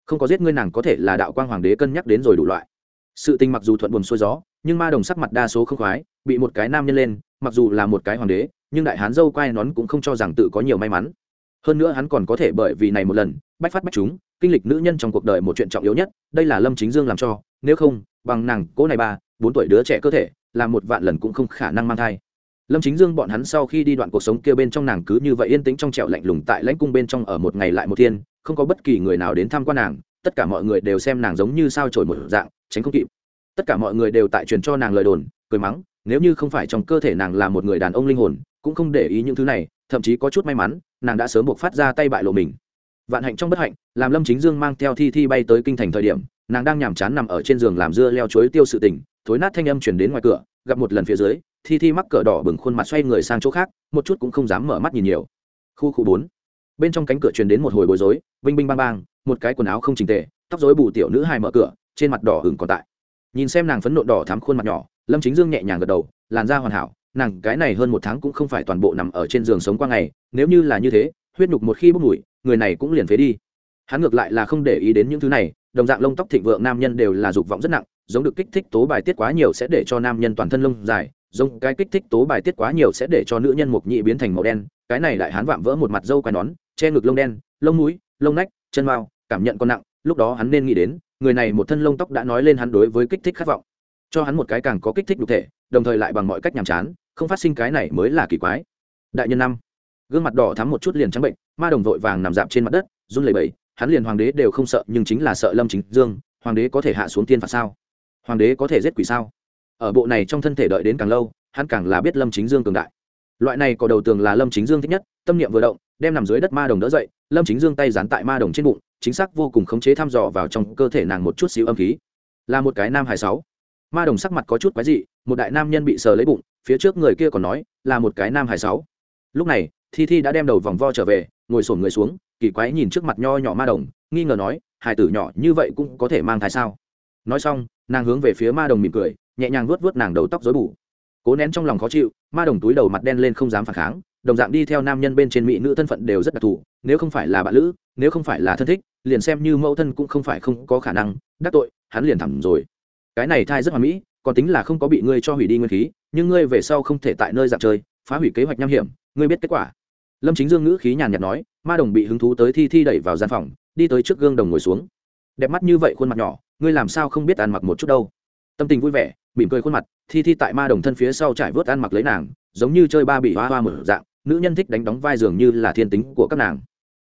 Không có giết ngươi nàng có thể là đạo quang hoàng đế cân nhắc đến rồi đủ loại. Sự tình mặc dù thuận buồn xuôi gió nhưng ma đồng sắc mặt đa số không khoái, bị một cái nam nhân lên, mặc dù là một cái hoàng đế, nhưng đại hán dâu quai nón cũng không cho rằng tự có nhiều may mắn. Hơn nữa hắn còn có thể bởi vì này một lần, bách phát bách chúng, kinh lịch nữ nhân trong cuộc đời một chuyện trọng yếu nhất, đây là lâm chính dương làm cho, nếu không, bằng nàng, cô này ba, bốn tuổi đứa trẻ cơ thể, là một vạn lần cũng không khả năng mang thai. Lâm chính dương bọn hắn sau khi đi đoạn cuộc sống kia bên trong nàng cứ như vậy yên tĩnh trong trẹo lạnh lùng tại lãnh cung bên trong ở một ngày lại một thiên, không có bất kỳ người nào đến thăm quan nàng, tất cả mọi người đều xem nàng giống như sao trổi một dạng, tránh không kịp tất cả mọi người đều tại truyền cho nàng lời đồn, cười mắng, nếu như không phải trong cơ thể nàng là một người đàn ông linh hồn, cũng không để ý những thứ này, thậm chí có chút may mắn, nàng đã sớm buộc phát ra tay bại lộ mình. Vạn hạnh trong bất hạnh, làm lâm chính dương mang theo thi thi bay tới kinh thành thời điểm, nàng đang nhàm chán nằm ở trên giường làm dưa leo chuối tiêu sự tình, thối nát thanh âm chuyển đến ngoài cửa, gặp một lần phía dưới, thi thi mắc cỡ đỏ bừng khuôn mặt xoay người sang chỗ khác, một chút cũng không dám mở mắt nhìn nhiều. Khu khu bốn. Bên trong cánh cửa truyền đến một hồi bối rối binh binh bang bang, một cái quần áo không trình tề, tóc rối bù tiểu nữ hài mở cửa, trên mặt đỏ hừng còn tại nhìn xem nàng phấn nộ đỏ thắm khuôn mặt nhỏ, lâm chính dương nhẹ nhàng gật đầu, làn da hoàn hảo, nàng cái này hơn một tháng cũng không phải toàn bộ nằm ở trên giường sống qua ngày, nếu như là như thế, huyết nhục một khi bốc mùi, người này cũng liền phế đi. Hắn ngược lại là không để ý đến những thứ này, đồng dạng lông tóc thịnh vượng nam nhân đều là dục vọng rất nặng, giống được kích thích tố bài tiết quá nhiều sẽ để cho nam nhân toàn thân lông dài, giống cái kích thích tố bài tiết quá nhiều sẽ để cho nữ nhân mục nhị biến thành màu đen, cái này lại hắn vạm vỡ một mặt dâu quai nón, che ngực lông đen, lông mũi, lông nách, chân mao cảm nhận còn nặng, lúc đó hắn nên nghĩ đến người này một thân lông tóc đã nói lên hắn đối với kích thích khát vọng. Cho hắn một cái càng có kích thích đục thể, đồng thời lại bằng mọi cách nhàm chán, không phát sinh cái này mới là kỳ quái. Đại nhân năm, gương mặt đỏ thắm một chút liền trắng bệnh, ma đồng vội vàng nằm dạp trên mặt đất, run lẩy bẩy, hắn liền hoàng đế đều không sợ, nhưng chính là sợ lâm chính dương, hoàng đế có thể hạ xuống tiên phạt sao? Hoàng đế có thể giết quỷ sao? Ở bộ này trong thân thể đợi đến càng lâu, hắn càng là biết lâm chính dương cường đại. Loại này có đầu tường là lâm chính dương thích nhất, tâm niệm vừa động, đem nằm dưới đất ma đồng đỡ dậy lâm chính dương tay dán tại ma đồng trên bụng, chính xác vô cùng khống chế thăm dò vào trong cơ thể nàng một chút xíu âm khí. Là một cái nam hài sáu. Ma đồng sắc mặt có chút quái dị, một đại nam nhân bị sờ lấy bụng, phía trước người kia còn nói, là một cái nam hài sáu. Lúc này, thi thi đã đem đầu vòng vo trở về, ngồi sổn người xuống, kỳ quái nhìn trước mặt nho nhỏ ma đồng, nghi ngờ nói, hài tử nhỏ như vậy cũng có thể mang thai sao? Nói xong, nàng hướng về phía ma đồng mỉm cười, nhẹ nhàng vuốt vuốt nàng đầu tóc rối bù. Cố nén trong lòng khó chịu, ma đồng túi đầu mặt đen lên không dám phản kháng, đồng dạng đi theo nam nhân bên trên mỹ nữ thân phận đều rất đặc thù nếu không phải là bạn lữ, nếu không phải là thân thích, liền xem như mẫu thân cũng không phải không có khả năng, đắc tội, hắn liền thẳng rồi. Cái này thai rất hoàn mỹ, còn tính là không có bị ngươi cho hủy đi nguyên khí, nhưng ngươi về sau không thể tại nơi dạp chơi, phá hủy kế hoạch nham hiểm, ngươi biết kết quả. Lâm chính dương ngữ khí nhàn nhạt nói, ma đồng bị hứng thú tới thi thi đẩy vào gian phòng, đi tới trước gương đồng ngồi xuống. Đẹp mắt như vậy khuôn mặt nhỏ, ngươi làm sao không biết ăn mặc một chút đâu. Tâm tình vui vẻ, mỉm cười khuôn mặt, thi thi tại ma đồng thân phía sau trải vớt ăn mặc lấy nàng, giống như chơi ba bị hoa hoa mở dạng, nữ nhân thích đánh đóng vai dường như là thiên tính của các nàng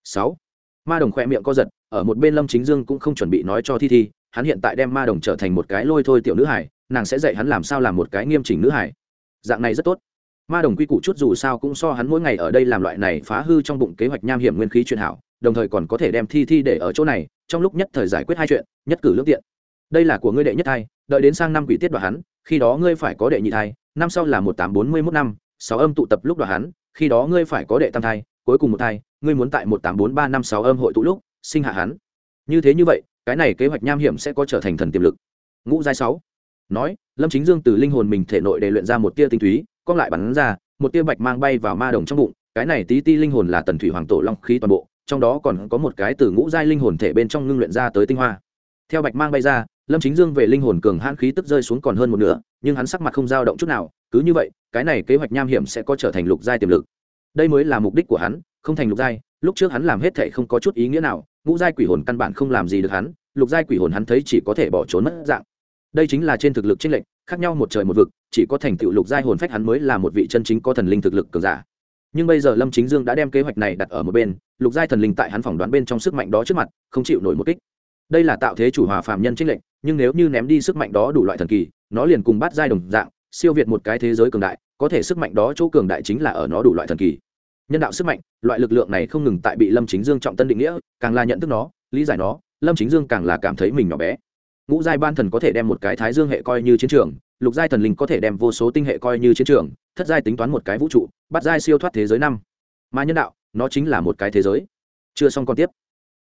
sáu. Ma đồng khỏe miệng co giật, ở một bên lâm chính dương cũng không chuẩn bị nói cho thi thi, hắn hiện tại đem ma đồng trở thành một cái lôi thôi tiểu nữ hải nàng sẽ dạy hắn làm sao làm một cái nghiêm chỉnh nữ hải dạng này rất tốt. Ma đồng quy củ chút dù sao cũng so hắn mỗi ngày ở đây làm loại này phá hư trong bụng kế hoạch nham hiểm nguyên khí truyền hảo, đồng thời còn có thể đem thi thi để ở chỗ này, trong lúc nhất thời giải quyết hai chuyện, nhất cử lương tiện. Đây là của ngươi đệ nhất thai, đợi đến sang năm quỷ tiết đoạt hắn, khi đó ngươi phải có đệ nhị thai, năm sau là một tám bốn mươi mốt năm, sáu âm tụ tập lúc đoạt hắn, khi đó ngươi phải có đệ tam thai, cuối cùng một thai ngươi muốn tại một tám bốn ba năm sáu âm hội tụ lúc, sinh hạ hắn. Như thế như vậy, cái này kế hoạch nham hiểm sẽ có trở thành thần tiềm lực. Ngũ giai sáu. Nói, lâm chính dương từ linh hồn mình thể nội để luyện ra một tia tinh túy con lại bắn ra, một tia bạch mang bay vào ma đồng trong bụng, cái này tí ti linh hồn là tần thủy hoàng tổ long khí toàn bộ, trong đó còn có một cái từ ngũ giai linh hồn thể bên trong ngưng luyện ra tới tinh hoa. Theo bạch mang bay ra, lâm chính dương về linh hồn cường hãn khí tức rơi xuống còn hơn một nửa, nhưng hắn sắc mặt không dao động chút nào, cứ như vậy, cái này kế hoạch nham hiểm sẽ có trở thành lục giai tiềm lực. Đây mới là mục đích của hắn không thành lục giai, lúc trước hắn làm hết thảy không có chút ý nghĩa nào, ngũ giai quỷ hồn căn bản không làm gì được hắn, lục giai quỷ hồn hắn thấy chỉ có thể bỏ trốn mất dạng. Đây chính là trên thực lực chênh lệnh khác nhau một trời một vực, chỉ có thành tựu lục giai hồn phách hắn mới là một vị chân chính có thần linh thực lực cường giả. Nhưng bây giờ lâm chính dương đã đem kế hoạch này đặt ở một bên, lục giai thần linh tại hắn phỏng đoán bên trong sức mạnh đó trước mặt, không chịu nổi một kích. Đây là tạo thế chủ hòa phàm nhân trích lệnh nhưng nếu như ném đi sức mạnh đó đủ loại thần kỳ, nó liền cùng bắt giai đồng dạng, siêu việt một cái thế giới cường đại, có thể sức mạnh đó chỗ cường đại chính là ở nó đủ loại thần kỳ nhân đạo sức mạnh, loại lực lượng này không ngừng tại bị lâm chính dương trọng tân định nghĩa, càng là nhận thức nó, lý giải nó, lâm chính dương càng là cảm thấy mình nhỏ bé. Ngũ giai ban thần có thể đem một cái thái dương hệ coi như chiến trường, lục giai thần linh có thể đem vô số tinh hệ coi như chiến trường, thất giai tính toán một cái vũ trụ bắt giai siêu thoát thế giới năm. Mà nhân đạo, nó chính là một cái thế giới. Chưa xong còn tiếp.